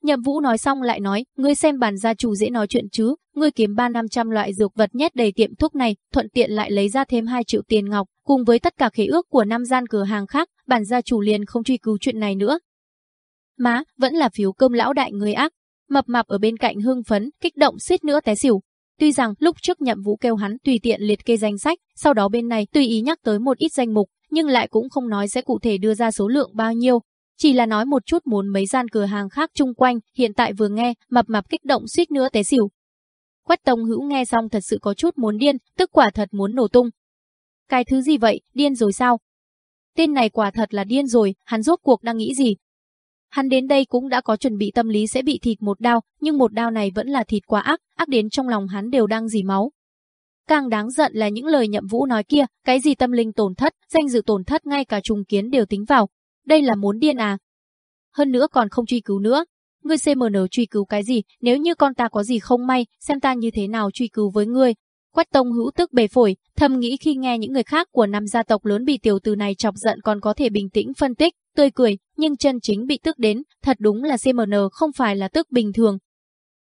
Nhậm Vũ nói xong lại nói, ngươi xem bản gia chủ dễ nói chuyện chứ, ngươi kiếm ba năm trăm loại dược vật nhét đầy tiệm thuốc này, thuận tiện lại lấy ra thêm 2 triệu tiền ngọc, cùng với tất cả khế ước của năm gian cửa hàng khác, bản gia chủ liền không truy cứu chuyện này nữa. Má, vẫn là phiếu cơm lão đại người ác. Mập mạp ở bên cạnh hưng phấn, kích động suýt nữa té xỉu. Tuy rằng lúc trước nhậm vũ kêu hắn tùy tiện liệt kê danh sách, sau đó bên này tùy ý nhắc tới một ít danh mục, nhưng lại cũng không nói sẽ cụ thể đưa ra số lượng bao nhiêu. Chỉ là nói một chút muốn mấy gian cửa hàng khác chung quanh, hiện tại vừa nghe, mập mập kích động suýt nữa té xỉu. Quách Tông Hữu nghe xong thật sự có chút muốn điên, tức quả thật muốn nổ tung. Cái thứ gì vậy, điên rồi sao? Tên này quả thật là điên rồi, hắn rốt cuộc đang nghĩ gì, Hắn đến đây cũng đã có chuẩn bị tâm lý sẽ bị thịt một đao, nhưng một đao này vẫn là thịt quá ác, ác đến trong lòng hắn đều đang dì máu. Càng đáng giận là những lời nhậm vũ nói kia, cái gì tâm linh tổn thất, danh dự tổn thất ngay cả trùng kiến đều tính vào. Đây là muốn điên à? Hơn nữa còn không truy cứu nữa. Ngươi CMN truy cứu cái gì, nếu như con ta có gì không may, xem ta như thế nào truy cứu với ngươi. Quách Tông hữu tức bề phổi, thầm nghĩ khi nghe những người khác của năm gia tộc lớn bị tiểu tử này chọc giận còn có thể bình tĩnh phân tích, tươi cười, nhưng chân chính bị tức đến, thật đúng là CMN không phải là tức bình thường.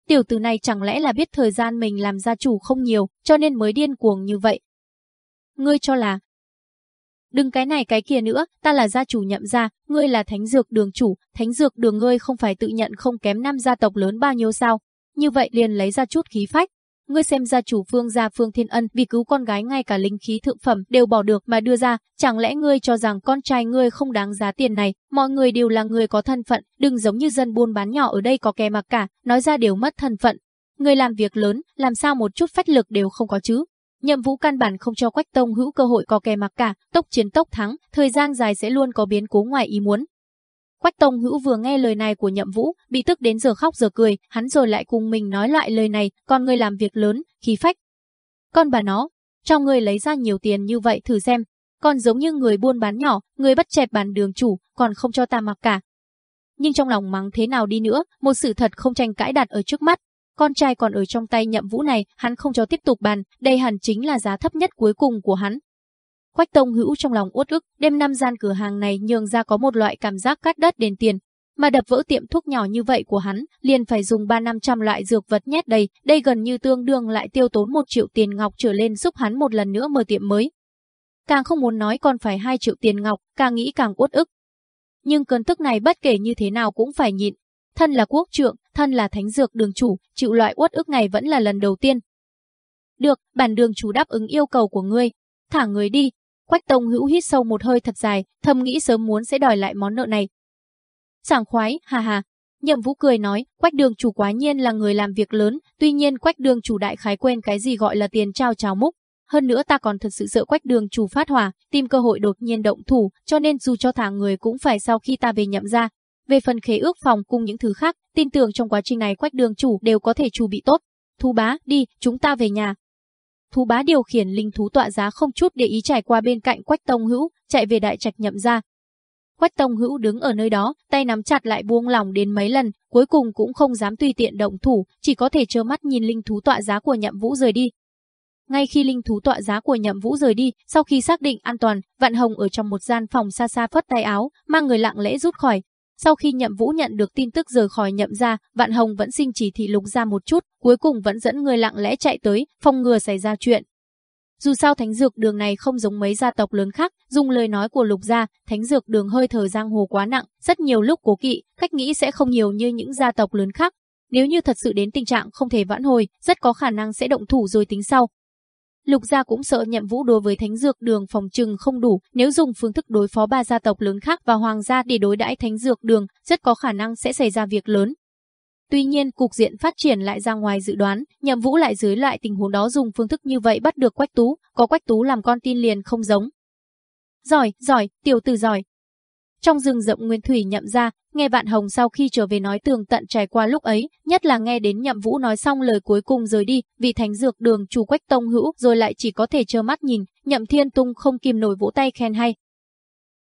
Tiểu tử này chẳng lẽ là biết thời gian mình làm gia chủ không nhiều, cho nên mới điên cuồng như vậy. Ngươi cho là, Đừng cái này cái kia nữa, ta là gia chủ nhậm gia, ngươi là thánh dược đường chủ, thánh dược đường ngươi không phải tự nhận không kém năm gia tộc lớn bao nhiêu sao? Như vậy liền lấy ra chút khí phách. Ngươi xem ra chủ Phương gia Phương Thiên Ân vì cứu con gái ngay cả linh khí thượng phẩm đều bỏ được mà đưa ra, chẳng lẽ ngươi cho rằng con trai ngươi không đáng giá tiền này, mọi người đều là người có thân phận, đừng giống như dân buôn bán nhỏ ở đây có kè mặc cả, nói ra đều mất thân phận. Ngươi làm việc lớn, làm sao một chút phách lực đều không có chứ? Nhậm Vũ căn bản không cho Quách Tông hữu cơ hội có kè mặc cả, tốc chiến tốc thắng, thời gian dài sẽ luôn có biến cố ngoài ý muốn. Quách Tông hữu vừa nghe lời này của Nhậm Vũ, bị tức đến giờ khóc giờ cười, hắn rồi lại cùng mình nói lại lời này, con người làm việc lớn, khí phách. Con bà nó, cho người lấy ra nhiều tiền như vậy thử xem, còn giống như người buôn bán nhỏ, người bắt chẹp bàn đường chủ, còn không cho ta mặc cả. Nhưng trong lòng mắng thế nào đi nữa, một sự thật không tranh cãi đặt ở trước mắt, con trai còn ở trong tay nhậm vũ này, hắn không cho tiếp tục bàn, đây hẳn chính là giá thấp nhất cuối cùng của hắn. Quách Tông Hữu trong lòng uất ức, đêm năm gian cửa hàng này nhường ra có một loại cảm giác cắt đất đền tiền, mà đập vỡ tiệm thuốc nhỏ như vậy của hắn, liền phải dùng ba năm trăm loại dược vật nhét đầy, đây gần như tương đương lại tiêu tốn một triệu tiền ngọc trở lên giúp hắn một lần nữa mở tiệm mới. Càng không muốn nói còn phải hai triệu tiền ngọc, càng nghĩ càng uất ức. Nhưng cơn tức này bất kể như thế nào cũng phải nhịn, thân là quốc trượng, thân là thánh dược đường chủ, chịu loại uất ức này vẫn là lần đầu tiên. Được, bản đường chủ đáp ứng yêu cầu của ngươi. Thả người đi. Quách Tông hữu hít sâu một hơi thật dài, thầm nghĩ sớm muốn sẽ đòi lại món nợ này. Sảng khoái, hà hà. Nhậm Vũ cười nói, Quách đường chủ quá nhiên là người làm việc lớn, tuy nhiên Quách đường chủ đại khái quên cái gì gọi là tiền trao cháo múc. Hơn nữa ta còn thật sự sợ Quách đường chủ phát hỏa, tìm cơ hội đột nhiên động thủ, cho nên dù cho thả người cũng phải sau khi ta về nhậm ra, về phần khế ước phòng cùng những thứ khác, tin tưởng trong quá trình này quách đường chủ đều có thể chủ bị tốt. Thu bá, đi, chúng ta về nhà. Thú bá điều khiển linh thú tọa giá không chút để ý trải qua bên cạnh quách tông hữu, chạy về đại trạch nhậm ra. Quách tông hữu đứng ở nơi đó, tay nắm chặt lại buông lỏng đến mấy lần, cuối cùng cũng không dám tùy tiện động thủ, chỉ có thể trơ mắt nhìn linh thú tọa giá của nhậm vũ rời đi. Ngay khi linh thú tọa giá của nhậm vũ rời đi, sau khi xác định an toàn, Vạn Hồng ở trong một gian phòng xa xa phất tay áo, mang người lặng lẽ rút khỏi, sau khi Nhậm Vũ nhận được tin tức rời khỏi Nhậm gia, Vạn Hồng vẫn xin chỉ thị Lục gia một chút, cuối cùng vẫn dẫn người lặng lẽ chạy tới, phòng ngừa xảy ra chuyện. Dù sao thánh dược đường này không giống mấy gia tộc lớn khác, dùng lời nói của Lục gia, thánh dược đường hơi thở giang hồ quá nặng, rất nhiều lúc cố kỵ, cách nghĩ sẽ không nhiều như những gia tộc lớn khác. Nếu như thật sự đến tình trạng không thể vãn hồi, rất có khả năng sẽ động thủ rồi tính sau. Lục gia cũng sợ nhậm vũ đối với thánh dược đường phòng trừng không đủ, nếu dùng phương thức đối phó ba gia tộc lớn khác và hoàng gia để đối đãi thánh dược đường, rất có khả năng sẽ xảy ra việc lớn. Tuy nhiên, cục diện phát triển lại ra ngoài dự đoán, nhậm vũ lại dưới lại tình huống đó dùng phương thức như vậy bắt được quách tú, có quách tú làm con tin liền không giống. Giỏi, giỏi, tiểu tử giỏi. Trong rừng rậm nguyên thủy nhậm ra, Nghe Vạn Hồng sau khi trở về nói tường tận trải qua lúc ấy, nhất là nghe đến Nhậm Vũ nói xong lời cuối cùng rời đi, vì thánh dược đường chủ Quách Tông Hữu rồi lại chỉ có thể trơ mắt nhìn, Nhậm Thiên Tung không kìm nổi vỗ tay khen hay.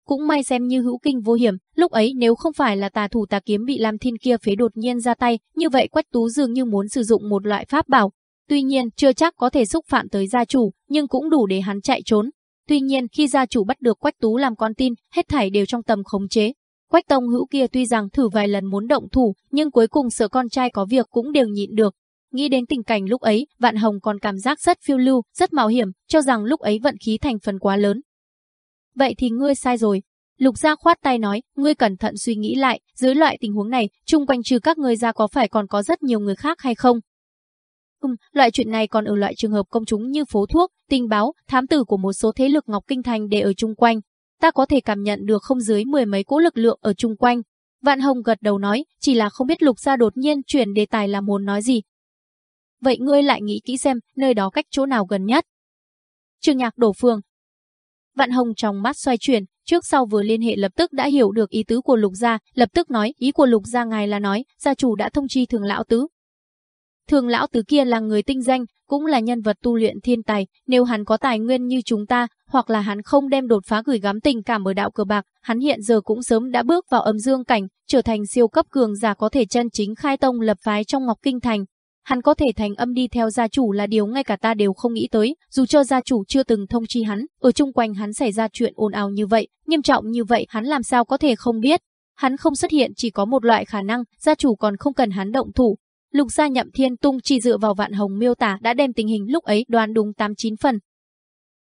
Cũng may xem như hữu kinh vô hiểm, lúc ấy nếu không phải là tà thủ tà kiếm bị Lam Thiên kia phế đột nhiên ra tay, như vậy Quách Tú dường như muốn sử dụng một loại pháp bảo. Tuy nhiên, chưa chắc có thể xúc phạm tới gia chủ, nhưng cũng đủ để hắn chạy trốn. Tuy nhiên, khi gia chủ bắt được Quách Tú làm con tin, hết thảy đều trong tầm khống chế, Quách Tông Hữu kia tuy rằng thử vài lần muốn động thủ, nhưng cuối cùng sợ con trai có việc cũng đều nhịn được. Nghĩ đến tình cảnh lúc ấy, Vạn Hồng còn cảm giác rất phiêu lưu, rất mạo hiểm, cho rằng lúc ấy vận khí thành phần quá lớn. Vậy thì ngươi sai rồi. Lục Gia khoát tay nói, ngươi cẩn thận suy nghĩ lại, dưới loại tình huống này, chung quanh trừ các ngươi ra có phải còn có rất nhiều người khác hay không? Ừm, loại chuyện này còn ở loại trường hợp công chúng như phố thuốc, tình báo, thám tử của một số thế lực Ngọc Kinh Thành để ở chung quanh, ta có thể cảm nhận được không dưới mười mấy cỗ lực lượng ở chung quanh. Vạn Hồng gật đầu nói, chỉ là không biết Lục Gia đột nhiên chuyển đề tài là muốn nói gì. Vậy ngươi lại nghĩ kỹ xem, nơi đó cách chỗ nào gần nhất. Trường nhạc đổ phương. Vạn Hồng trong mắt xoay chuyển, trước sau vừa liên hệ lập tức đã hiểu được ý tứ của Lục Gia, lập tức nói, ý của Lục Gia ngài là nói, gia chủ đã thông chi thường lão tứ, Thường lão tứ kia là người tinh danh, cũng là nhân vật tu luyện thiên tài, nếu hắn có tài nguyên như chúng ta, hoặc là hắn không đem đột phá gửi gắm tình cảm ở đạo cờ bạc, hắn hiện giờ cũng sớm đã bước vào âm dương cảnh, trở thành siêu cấp cường giả có thể chân chính khai tông lập phái trong Ngọc Kinh Thành. hắn có thể thành âm đi theo gia chủ là điều ngay cả ta đều không nghĩ tới, dù cho gia chủ chưa từng thông chi hắn, ở chung quanh hắn xảy ra chuyện ồn ào như vậy, nghiêm trọng như vậy hắn làm sao có thể không biết. Hắn không xuất hiện chỉ có một loại khả năng, gia chủ còn không cần hắn động thủ. Lục gia nhậm thiên tung chỉ dựa vào vạn hồng miêu tả đã đem tình hình lúc ấy đoán đúng 89 phần.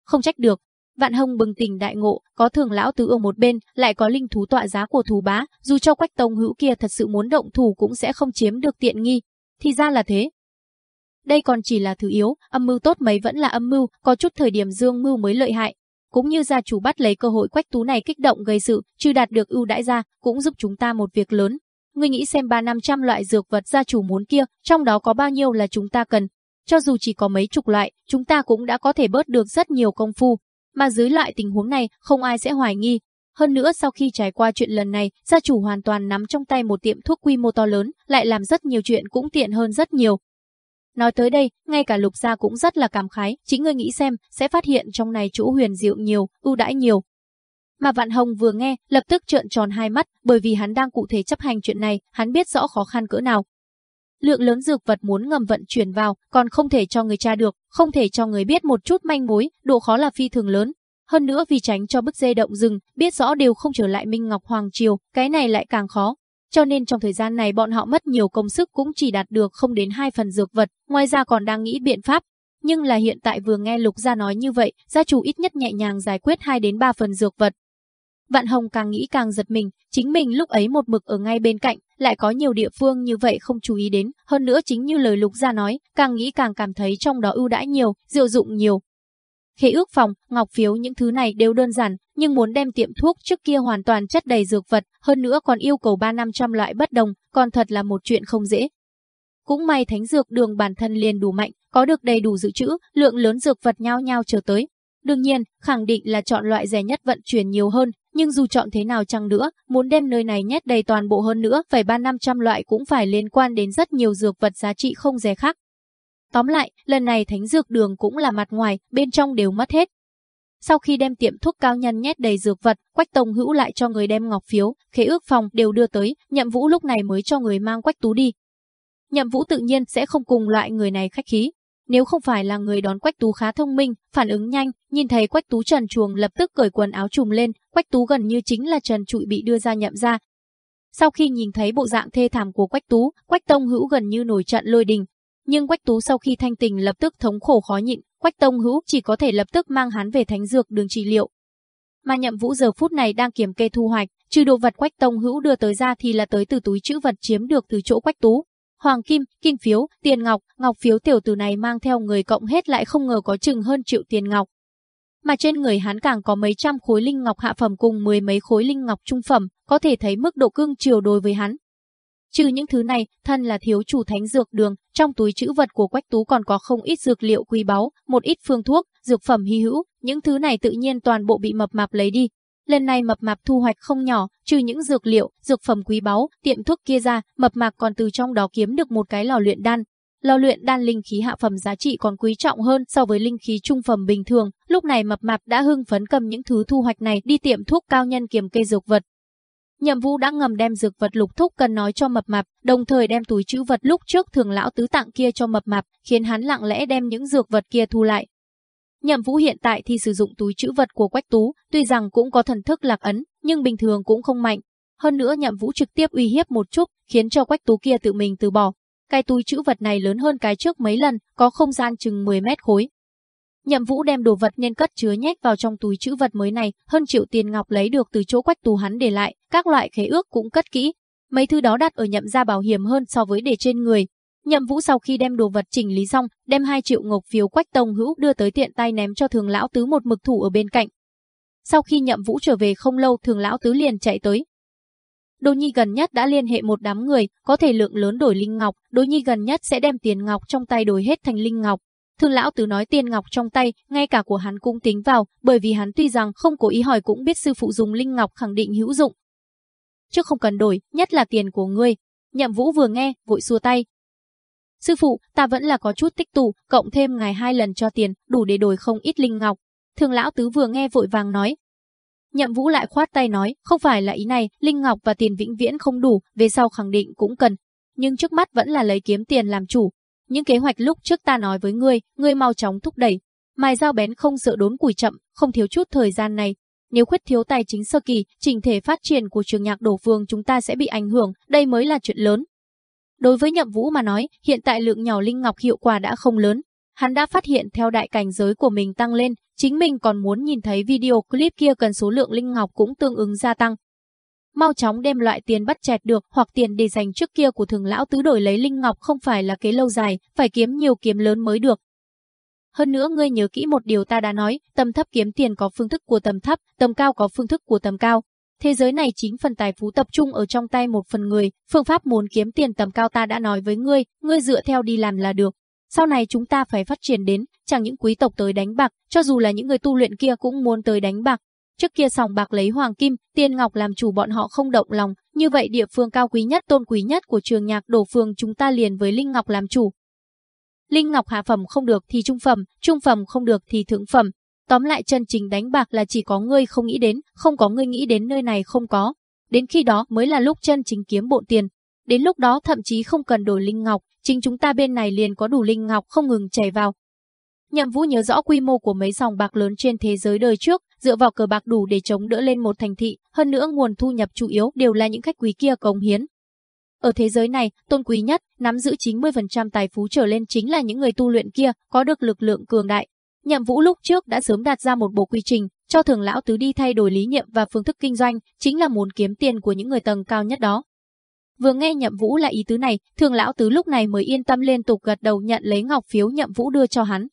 Không trách được, Vạn Hồng bừng tỉnh đại ngộ, có thường lão tứ ở một bên, lại có linh thú tọa giá của thú bá, dù cho quách tông hữu kia thật sự muốn động thủ cũng sẽ không chiếm được tiện nghi. Thì ra là thế. Đây còn chỉ là thứ yếu, âm mưu tốt mấy vẫn là âm mưu, có chút thời điểm dương mưu mới lợi hại. Cũng như gia chủ bắt lấy cơ hội quách tú này kích động gây sự, chứ đạt được ưu đãi ra, cũng giúp chúng ta một việc lớn. Ngươi nghĩ xem ba năm trăm loại dược vật gia chủ muốn kia, trong đó có bao nhiêu là chúng ta cần. Cho dù chỉ có mấy chục loại, chúng ta cũng đã có thể bớt được rất nhiều công phu, mà dưới loại tình huống này, không ai sẽ hoài nghi. Hơn nữa sau khi trải qua chuyện lần này, gia chủ hoàn toàn nắm trong tay một tiệm thuốc quy mô to lớn, lại làm rất nhiều chuyện cũng tiện hơn rất nhiều. Nói tới đây, ngay cả lục gia cũng rất là cảm khái, chính người nghĩ xem, sẽ phát hiện trong này chỗ huyền diệu nhiều, ưu đãi nhiều. Mà Vạn Hồng vừa nghe, lập tức trợn tròn hai mắt, bởi vì hắn đang cụ thể chấp hành chuyện này, hắn biết rõ khó khăn cỡ nào. Lượng lớn dược vật muốn ngầm vận chuyển vào, còn không thể cho người tra được, không thể cho người biết một chút manh mối, độ khó là phi thường lớn. Hơn nữa vì tránh cho bức dê động rừng, biết rõ đều không trở lại Minh Ngọc Hoàng Triều, cái này lại càng khó. Cho nên trong thời gian này bọn họ mất nhiều công sức cũng chỉ đạt được không đến hai phần dược vật, ngoài ra còn đang nghĩ biện pháp. Nhưng là hiện tại vừa nghe Lục Gia nói như vậy, gia chủ ít nhất nhẹ nhàng giải quyết 2 đến 3 phần dược vật, Vạn Hồng càng nghĩ càng giật mình, chính mình lúc ấy một mực ở ngay bên cạnh, lại có nhiều địa phương như vậy không chú ý đến, hơn nữa chính như lời Lục Gia nói, càng nghĩ càng cảm thấy trong đó ưu đãi nhiều, diệu dụng nhiều. Khế ước phòng, ngọc phiếu những thứ này đều đơn giản, nhưng muốn đem tiệm thuốc trước kia hoàn toàn chất đầy dược vật, hơn nữa còn yêu cầu 3 năm trăm loại bất đồng, còn thật là một chuyện không dễ. Cũng may thánh dược đường bản thân liền đủ mạnh, có được đầy đủ dự trữ, lượng lớn dược vật nhau nhau chờ tới. Đương nhiên, khẳng định là chọn loại rẻ nhất vận chuyển nhiều hơn, nhưng dù chọn thế nào chăng nữa, muốn đem nơi này nhét đầy toàn bộ hơn nữa, phải ba năm trăm loại cũng phải liên quan đến rất nhiều dược vật giá trị không rẻ khác. Tóm lại, lần này thánh dược đường cũng là mặt ngoài, bên trong đều mất hết. Sau khi đem tiệm thuốc cao nhân nhét đầy dược vật, Quách Tông Hữu lại cho người đem ngọc phiếu, khế ước phòng đều đưa tới, Nhậm Vũ lúc này mới cho người mang Quách Tú đi. Nhậm Vũ tự nhiên sẽ không cùng loại người này khách khí, nếu không phải là người đón Quách Tú khá thông minh, phản ứng nhanh, nhìn thấy Quách Tú trần chuồng lập tức cởi quần áo trùm lên, Quách Tú gần như chính là trần trụi bị đưa ra nhậm ra. Sau khi nhìn thấy bộ dạng thê thảm của Quách Tú, Quách Tông Hữu gần như nổi trận lôi đình. Nhưng Quách Tú sau khi thanh tình lập tức thống khổ khó nhịn, Quách Tông Hữu chỉ có thể lập tức mang hắn về thánh dược đường trị liệu. Mà nhậm vũ giờ phút này đang kiểm kê thu hoạch, trừ đồ vật Quách Tông Hữu đưa tới ra thì là tới từ túi chữ vật chiếm được từ chỗ Quách Tú, hoàng kim, kim phiếu, tiền ngọc, ngọc phiếu tiểu tử này mang theo người cộng hết lại không ngờ có chừng hơn triệu tiền ngọc. Mà trên người hắn càng có mấy trăm khối linh ngọc hạ phẩm cùng mười mấy khối linh ngọc trung phẩm, có thể thấy mức độ cương triều đối với hắn. Trừ những thứ này, thân là thiếu chủ thánh dược đường, trong túi chữ vật của Quách Tú còn có không ít dược liệu quý báu, một ít phương thuốc, dược phẩm hy hữu, những thứ này tự nhiên toàn bộ bị mập mạp lấy đi, Lần này mập mạp thu hoạch không nhỏ, trừ những dược liệu, dược phẩm quý báu, tiệm thuốc kia ra, mập mạp còn từ trong đó kiếm được một cái lò luyện đan. Lò luyện đan linh khí hạ phẩm giá trị còn quý trọng hơn so với linh khí trung phẩm bình thường, lúc này mập mạp đã hưng phấn cầm những thứ thu hoạch này đi tiệm thuốc cao nhân kiểm kê dược vật. Nhậm Vũ đã ngầm đem dược vật lục thúc cần nói cho mập mạp, đồng thời đem túi chữ vật lúc trước thường lão tứ tặng kia cho mập mạp, khiến hắn lặng lẽ đem những dược vật kia thu lại, Nhậm Vũ hiện tại thì sử dụng túi chữ vật của Quách Tú, tuy rằng cũng có thần thức lạc ấn, nhưng bình thường cũng không mạnh. Hơn nữa Nhậm Vũ trực tiếp uy hiếp một chút, khiến cho Quách Tú kia tự mình từ bỏ. Cái túi chữ vật này lớn hơn cái trước mấy lần, có không gian chừng 10 mét khối. Nhậm Vũ đem đồ vật nên cất chứa nhét vào trong túi chữ vật mới này, hơn triệu tiền ngọc lấy được từ chỗ Quách Tú hắn để lại, các loại khế ước cũng cất kỹ. Mấy thứ đó đặt ở nhậm gia bảo hiểm hơn so với để trên người, Nhậm Vũ sau khi đem đồ vật chỉnh lý xong, đem 2 triệu ngọc phiếu Quách Tông Hữu đưa tới tiện tay ném cho Thường lão tứ một mực thủ ở bên cạnh. Sau khi Nhậm Vũ trở về không lâu, Thường lão tứ liền chạy tới. Đỗ Nhi gần nhất đã liên hệ một đám người, có thể lượng lớn đổi linh ngọc, Đỗ Nhi gần nhất sẽ đem tiền ngọc trong tay đổi hết thành linh ngọc. Thường lão tứ nói tiền ngọc trong tay, ngay cả của hắn cũng tính vào, bởi vì hắn tuy rằng không cố ý hỏi cũng biết sư phụ dùng linh ngọc khẳng định hữu dụng. Chứ không cần đổi, nhất là tiền của ngươi. Nhậm Vũ vừa nghe, vội xua tay, Sư phụ, ta vẫn là có chút tích tụ, cộng thêm ngày hai lần cho tiền, đủ để đổi không ít linh ngọc. Thường lão tứ vừa nghe vội vàng nói. Nhậm vũ lại khoát tay nói, không phải là ý này, linh ngọc và tiền vĩnh viễn không đủ, về sau khẳng định cũng cần. Nhưng trước mắt vẫn là lấy kiếm tiền làm chủ. những kế hoạch lúc trước ta nói với ngươi, ngươi mau chóng thúc đẩy. Mài dao bén không sợ đốn củi chậm, không thiếu chút thời gian này. Nếu khuyết thiếu tài chính sơ kỳ, trình thể phát triển của trường nhạc đổ vương chúng ta sẽ bị ảnh hưởng, đây mới là chuyện lớn. Đối với Nhậm Vũ mà nói, hiện tại lượng nhỏ linh ngọc hiệu quả đã không lớn. Hắn đã phát hiện theo đại cảnh giới của mình tăng lên, chính mình còn muốn nhìn thấy video clip kia cần số lượng linh ngọc cũng tương ứng gia tăng mau chóng đem loại tiền bắt chẹt được hoặc tiền để dành trước kia của thường lão tứ đổi lấy linh ngọc không phải là kế lâu dài, phải kiếm nhiều kiếm lớn mới được. Hơn nữa ngươi nhớ kỹ một điều ta đã nói, tầm thấp kiếm tiền có phương thức của tầm thấp, tầm cao có phương thức của tầm cao. Thế giới này chính phần tài phú tập trung ở trong tay một phần người, phương pháp muốn kiếm tiền tầm cao ta đã nói với ngươi, ngươi dựa theo đi làm là được. Sau này chúng ta phải phát triển đến, chẳng những quý tộc tới đánh bạc, cho dù là những người tu luyện kia cũng muốn tới đánh bạc, Trước kia sòng bạc lấy hoàng kim, tiên ngọc làm chủ bọn họ không động lòng, như vậy địa phương cao quý nhất tôn quý nhất của trường nhạc đổ phương chúng ta liền với linh ngọc làm chủ. Linh ngọc hạ phẩm không được thì trung phẩm, trung phẩm không được thì thượng phẩm. Tóm lại chân chính đánh bạc là chỉ có ngươi không nghĩ đến, không có ngươi nghĩ đến nơi này không có. Đến khi đó mới là lúc chân chính kiếm bộn tiền. Đến lúc đó thậm chí không cần đổi linh ngọc, chính chúng ta bên này liền có đủ linh ngọc không ngừng chảy vào, Nhậm Vũ nhớ rõ quy mô của mấy dòng bạc lớn trên thế giới đời trước, dựa vào cờ bạc đủ để chống đỡ lên một thành thị, hơn nữa nguồn thu nhập chủ yếu đều là những khách quý kia cống hiến. Ở thế giới này, tôn quý nhất, nắm giữ 90% tài phú trở lên chính là những người tu luyện kia, có được lực lượng cường đại. Nhậm Vũ lúc trước đã sớm đặt ra một bộ quy trình, cho thường lão tứ đi thay đổi lý niệm và phương thức kinh doanh, chính là muốn kiếm tiền của những người tầng cao nhất đó. Vừa nghe Nhậm Vũ là ý tứ này, thường lão tứ lúc này mới yên tâm liên tục gật đầu nhận lấy ngọc phiếu Nhậm Vũ đưa cho hắn.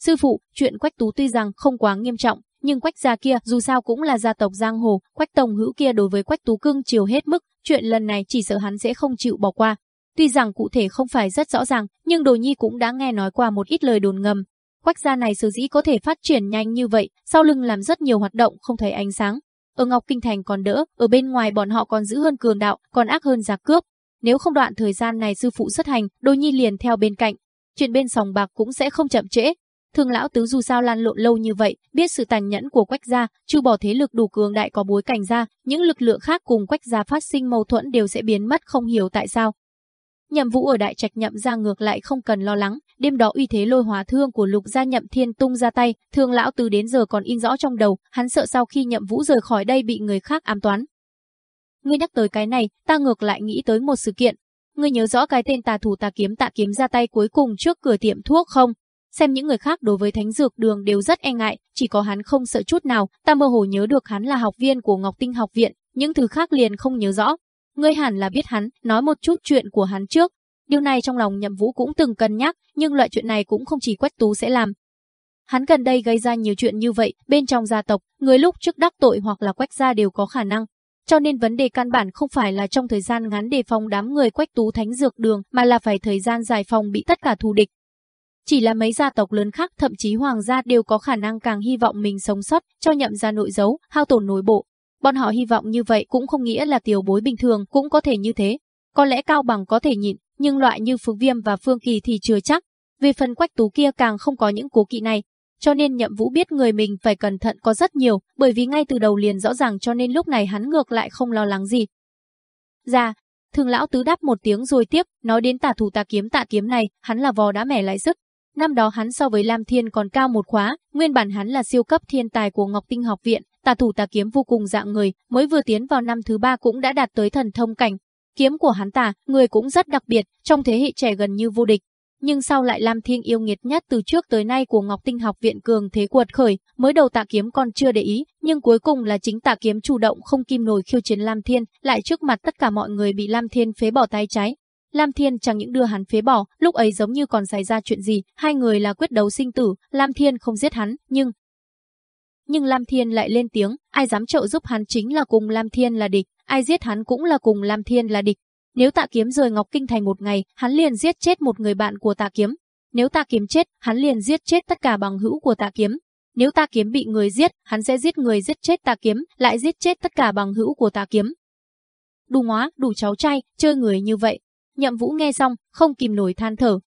Sư phụ, chuyện Quách Tú tuy rằng không quá nghiêm trọng, nhưng Quách gia kia dù sao cũng là gia tộc giang hồ, Quách Tổng hữu kia đối với Quách Tú cưng chiều hết mức, chuyện lần này chỉ sợ hắn sẽ không chịu bỏ qua. Tuy rằng cụ thể không phải rất rõ ràng, nhưng Đồ Nhi cũng đã nghe nói qua một ít lời đồn ngầm. Quách gia này sở dĩ có thể phát triển nhanh như vậy, sau lưng làm rất nhiều hoạt động không thấy ánh sáng. Ở Ngọc Kinh Thành còn đỡ, ở bên ngoài bọn họ còn giữ hơn cường đạo, còn ác hơn giặc cướp. Nếu không đoạn thời gian này sư phụ xuất hành, đôi Nhi liền theo bên cạnh. Chuyện bên sòng bạc cũng sẽ không chậm trễ, Thường lão tứ dù sao lan lộn lâu như vậy, biết sự tàn nhẫn của Quách gia, trừ bỏ thế lực đủ cường đại có bối cảnh ra, những lực lượng khác cùng Quách gia phát sinh mâu thuẫn đều sẽ biến mất không hiểu tại sao. Nhậm Vũ ở đại trạch nhậm ra ngược lại không cần lo lắng, đêm đó uy thế lôi hóa thương của Lục gia Nhậm Thiên tung ra tay, Thương lão từ đến giờ còn in rõ trong đầu, hắn sợ sau khi Nhậm Vũ rời khỏi đây bị người khác ám toán. Ngươi nhắc tới cái này, ta ngược lại nghĩ tới một sự kiện. Ngươi nhớ rõ cái tên tà thủ tà kiếm tạ kiếm ra tay cuối cùng trước cửa tiệm thuốc không? xem những người khác đối với thánh dược đường đều rất e ngại, chỉ có hắn không sợ chút nào, ta mơ hồ nhớ được hắn là học viên của Ngọc Tinh học viện, những thứ khác liền không nhớ rõ. Ngươi hẳn là biết hắn, nói một chút chuyện của hắn trước. Điều này trong lòng Nhậm Vũ cũng từng cân nhắc, nhưng loại chuyện này cũng không chỉ Quách Tú sẽ làm. Hắn gần đây gây ra nhiều chuyện như vậy, bên trong gia tộc, người lúc trước đắc tội hoặc là Quách gia đều có khả năng. Cho nên vấn đề căn bản không phải là trong thời gian ngắn đề phòng đám người Quách Tú Thánh Dược Đường, mà là phải thời gian dài phòng bị tất cả thù địch, chỉ là mấy gia tộc lớn khác thậm chí hoàng gia đều có khả năng càng hy vọng mình sống sót cho nhậm ra nội dấu, hao tổn nội bộ. Bọn họ hy vọng như vậy cũng không nghĩa là tiểu bối bình thường cũng có thể như thế. Có lẽ cao bằng có thể nhịn, nhưng loại như Phương Viêm và Phương Kỳ thì chưa chắc. vì phần quách tú kia càng không có những cố kỵ này. Cho nên nhậm vũ biết người mình phải cẩn thận có rất nhiều, bởi vì ngay từ đầu liền rõ ràng cho nên lúc này hắn ngược lại không lo lắng gì. Dạ, thường lão tứ đáp một tiếng rồi tiếp, nói đến tả thủ tà kiếm tạ kiếm này, hắn là vò đã mẻ lại sức, Năm đó hắn so với Lam Thiên còn cao một khóa, nguyên bản hắn là siêu cấp thiên tài của Ngọc Tinh học viện, tà thủ tà kiếm vô cùng dạng người, mới vừa tiến vào năm thứ ba cũng đã đạt tới thần thông cảnh. Kiếm của hắn tà, người cũng rất đặc biệt, trong thế hệ trẻ gần như vô địch. Nhưng sau lại Lam Thiên yêu nghiệt nhất từ trước tới nay của Ngọc Tinh học viện cường thế quật khởi, mới đầu tạ kiếm còn chưa để ý, nhưng cuối cùng là chính tạ kiếm chủ động không kim nổi khiêu chiến Lam Thiên, lại trước mặt tất cả mọi người bị Lam Thiên phế bỏ tay trái, Lam Thiên chẳng những đưa hắn phế bỏ, lúc ấy giống như còn xảy ra chuyện gì, hai người là quyết đấu sinh tử, Lam Thiên không giết hắn, nhưng... Nhưng Lam Thiên lại lên tiếng, ai dám trợ giúp hắn chính là cùng Lam Thiên là địch, ai giết hắn cũng là cùng Lam Thiên là địch. Nếu tạ kiếm rời Ngọc Kinh Thành một ngày, hắn liền giết chết một người bạn của tạ kiếm. Nếu tạ kiếm chết, hắn liền giết chết tất cả bằng hữu của tạ kiếm. Nếu tạ kiếm bị người giết, hắn sẽ giết người giết chết tạ kiếm, lại giết chết tất cả bằng hữu của tạ kiếm. Đủ ngóa, đủ cháu trai, chơi người như vậy, Nhậm Vũ nghe xong, không kìm nổi than thở.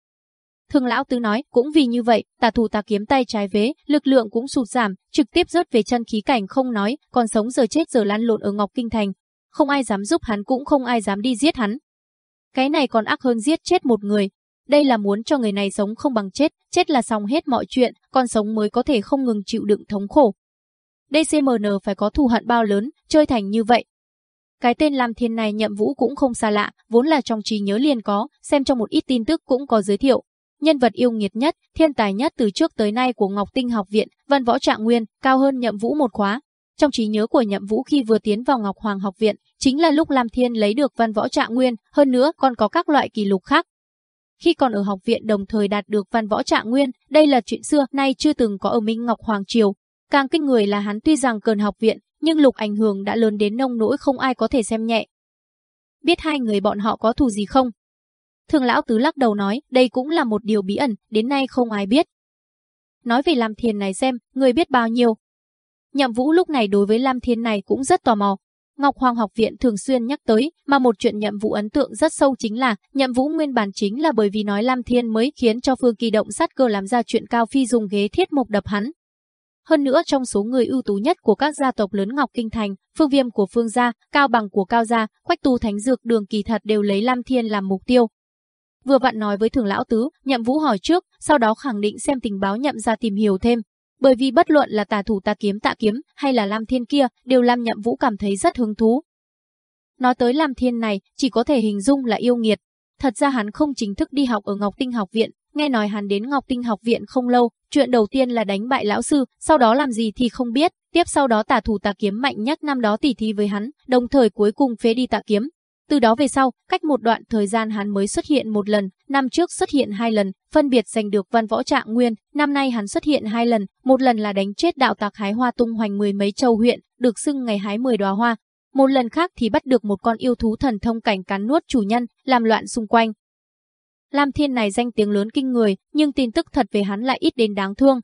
Thương lão tứ nói, cũng vì như vậy, tà thủ tà kiếm tay trái vế, lực lượng cũng sụt giảm, trực tiếp rớt về chân khí cảnh không nói, còn sống giờ chết giờ lăn lộn ở Ngọc Kinh Thành. Không ai dám giúp hắn cũng không ai dám đi giết hắn. Cái này còn ác hơn giết chết một người. đây là muốn cho người này sống không bằng chết, chết là xong hết mọi chuyện, còn sống mới có thể không ngừng chịu đựng thống khổ. DCMN phải có thù hận bao lớn, chơi thành như vậy. Cái tên Lam Thiên này nhậm vũ cũng không xa lạ, vốn là trong trí nhớ liền có, xem trong một ít tin tức cũng có giới thiệu. Nhân vật yêu nghiệt nhất, thiên tài nhất từ trước tới nay của Ngọc Tinh học viện, văn võ trạng nguyên, cao hơn nhậm vũ một khóa. Trong trí nhớ của nhậm vũ khi vừa tiến vào Ngọc Hoàng học viện, chính là lúc Lam Thiên lấy được văn võ trạng nguyên, hơn nữa còn có các loại kỷ lục khác. Khi còn ở học viện đồng thời đạt được văn võ trạng nguyên, đây là chuyện xưa nay chưa từng có ở Minh Ngọc Hoàng Triều. Càng kinh người là hắn tuy rằng cần học viện, nhưng lục ảnh hưởng đã lớn đến nông nỗi không ai có thể xem nhẹ. Biết hai người bọn họ có thù gì không? Thường lão tứ lắc đầu nói, đây cũng là một điều bí ẩn, đến nay không ai biết. Nói về Lam Thiên này xem, người biết bao nhiêu. Nhậm Vũ lúc này đối với Lam Thiên này cũng rất tò mò. Ngọc Hoàng học viện thường xuyên nhắc tới, mà một chuyện Nhậm Vũ ấn tượng rất sâu chính là, Nhậm Vũ nguyên bản chính là bởi vì nói Lam Thiên mới khiến cho Phương Kỳ động sát cơ làm ra chuyện Cao Phi dùng ghế thiết mộc đập hắn, hơn nữa trong số người ưu tú nhất của các gia tộc lớn Ngọc Kinh Thành, Phương Viêm của Phương gia, Cao Bằng của Cao gia, Quách Tu Thánh Dược Đường kỳ thật đều lấy Lam Thiên làm mục tiêu. Vừa vặn nói với Thường lão tứ, Nhậm Vũ hỏi trước, sau đó khẳng định xem tình báo Nhậm ra tìm hiểu thêm. Bởi vì bất luận là tà thủ tà kiếm tạ kiếm hay là Lam Thiên kia, đều làm Nhậm Vũ cảm thấy rất hứng thú. Nói tới Lam Thiên này, chỉ có thể hình dung là yêu nghiệt. Thật ra hắn không chính thức đi học ở Ngọc Tinh học viện, nghe nói hắn đến Ngọc Tinh học viện không lâu, chuyện đầu tiên là đánh bại lão sư, sau đó làm gì thì không biết, tiếp sau đó tà thủ tà kiếm mạnh nhất năm đó tỉ thí với hắn, đồng thời cuối cùng phế đi tạ kiếm. Từ đó về sau, cách một đoạn thời gian hắn mới xuất hiện một lần, năm trước xuất hiện hai lần, phân biệt giành được văn võ trạng nguyên, năm nay hắn xuất hiện hai lần, một lần là đánh chết đạo tặc hái hoa tung hoành mười mấy châu huyện, được xưng ngày hái mười đóa hoa, một lần khác thì bắt được một con yêu thú thần thông cảnh cắn nuốt chủ nhân, làm loạn xung quanh, Lam Thiên này danh tiếng lớn kinh người, nhưng tin tức thật về hắn lại ít đến đáng thương.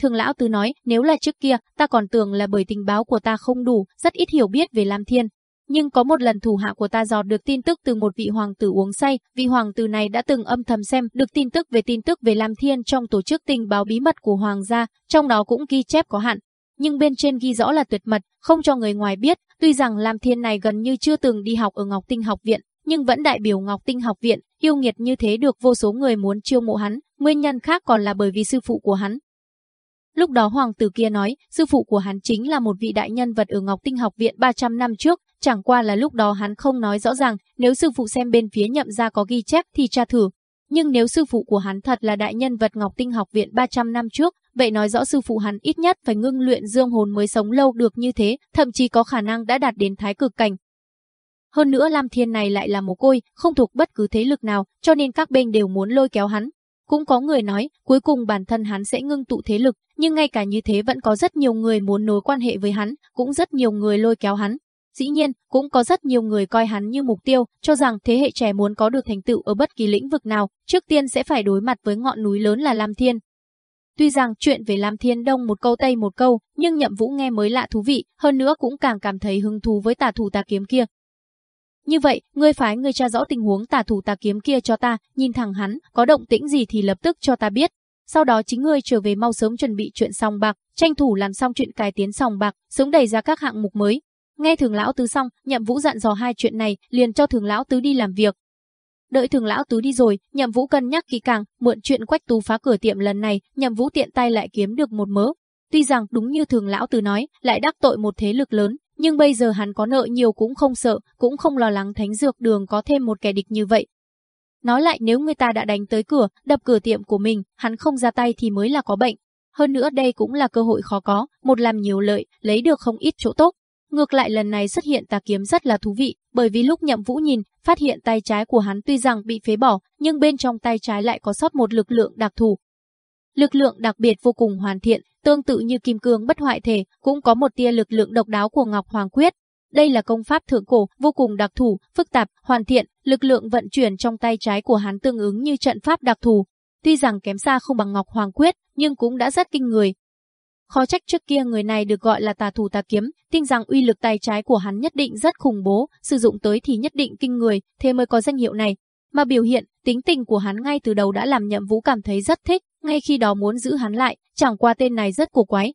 Thường lão tứ nói, nếu là trước kia, ta còn tưởng là bởi tình báo của ta không đủ, rất ít hiểu biết về Lam Thiên. Nhưng có một lần thủ hạ của ta dò được tin tức từ một vị hoàng tử uống say, vị hoàng tử này đã từng âm thầm xem được tin tức về tin tức về Lam Thiên trong tổ chức tình báo bí mật của hoàng gia, trong đó cũng ghi chép có hạn. Nhưng bên trên ghi rõ là tuyệt mật, không cho người ngoài biết, tuy rằng Lam Thiên này gần như chưa từng đi học ở Ngọc Tinh học viện, nhưng vẫn đại biểu Ngọc Tinh học viện, yêu nghiệt như thế được vô số người muốn chiêu mộ hắn, nguyên nhân khác còn là bởi vì sư phụ của hắn. Lúc đó hoàng tử kia nói, sư phụ của hắn chính là một vị đại nhân vật ở Ngọc Tinh học viện 300 năm trước, chẳng qua là lúc đó hắn không nói rõ ràng, nếu sư phụ xem bên phía nhậm ra có ghi chép thì tra thử. Nhưng nếu sư phụ của hắn thật là đại nhân vật Ngọc Tinh học viện 300 năm trước, vậy nói rõ sư phụ hắn ít nhất phải ngưng luyện dương hồn mới sống lâu được như thế, thậm chí có khả năng đã đạt đến thái cực cảnh, hơn nữa Lam Thiên này lại là một côi, không thuộc bất cứ thế lực nào, cho nên các bên đều muốn lôi kéo hắn. Cũng có người nói, cuối cùng bản thân hắn sẽ ngưng tụ thế lực, nhưng ngay cả như thế vẫn có rất nhiều người muốn nối quan hệ với hắn, cũng rất nhiều người lôi kéo hắn. Dĩ nhiên, cũng có rất nhiều người coi hắn như mục tiêu, cho rằng thế hệ trẻ muốn có được thành tựu ở bất kỳ lĩnh vực nào, trước tiên sẽ phải đối mặt với ngọn núi lớn là Lam Thiên. Tuy rằng chuyện về Lam Thiên Đông một câu tây một câu, nhưng Nhậm Vũ nghe mới lạ thú vị, hơn nữa cũng càng cảm thấy hứng thú với tà thủ tà kiếm kia, như vậy, ngươi phái ngươi tra rõ tình huống tà thủ tà kiếm kia cho ta, nhìn thẳng hắn, có động tĩnh gì thì lập tức cho ta biết. Sau đó chính ngươi trở về mau sớm chuẩn bị chuyện sòng bạc, tranh thủ làm xong chuyện cải tiến sòng bạc, sớm đẩy ra các hạng mục mới. Nghe thường lão tứ xong, nhậm vũ dặn dò hai chuyện này, liền cho thường lão tứ đi làm việc. Đợi thường lão tứ đi rồi, nhậm vũ cân nhắc kỹ càng, mượn chuyện quách tú phá cửa tiệm lần này, nhậm vũ tiện tay lại kiếm được một mớ. Tuy rằng đúng như thường lão tứ nói, lại đắc tội một thế lực lớn, nhưng bây giờ hắn có nợ nhiều cũng không sợ, cũng không lo lắng thánh dược đường có thêm một kẻ địch như vậy. Nói lại nếu người ta đã đánh tới cửa, đập cửa tiệm của mình, hắn không ra tay thì mới là có bệnh. Hơn nữa đây cũng là cơ hội khó có, một làm nhiều lợi, lấy được không ít chỗ tốt. Ngược lại lần này xuất hiện tà kiếm rất là thú vị, bởi vì lúc nhậm vũ nhìn, phát hiện tay trái của hắn tuy rằng bị phế bỏ, nhưng bên trong tay trái lại có sót một lực lượng đặc thù. Lực lượng đặc biệt vô cùng hoàn thiện, Tương tự như kim cương bất hoại thể, cũng có một tia lực lượng độc đáo của Ngọc Hoàng Quyết. Đây là công pháp thượng cổ, vô cùng đặc thù, phức tạp, hoàn thiện, lực lượng vận chuyển trong tay trái của hắn tương ứng như trận pháp đặc thù. Tuy rằng kém xa không bằng Ngọc Hoàng Quyết, nhưng cũng đã rất kinh người. Khó trách trước kia người này được gọi là tà thủ tà kiếm, tin rằng uy lực tay trái của hắn nhất định rất khủng bố, sử dụng tới thì nhất định kinh người, thế mới có danh hiệu này. Mà biểu hiện, tính tình của hắn ngay từ đầu đã làm nhậm vũ cảm thấy rất thích, ngay khi đó muốn giữ hắn lại, chẳng qua tên này rất cổ quái.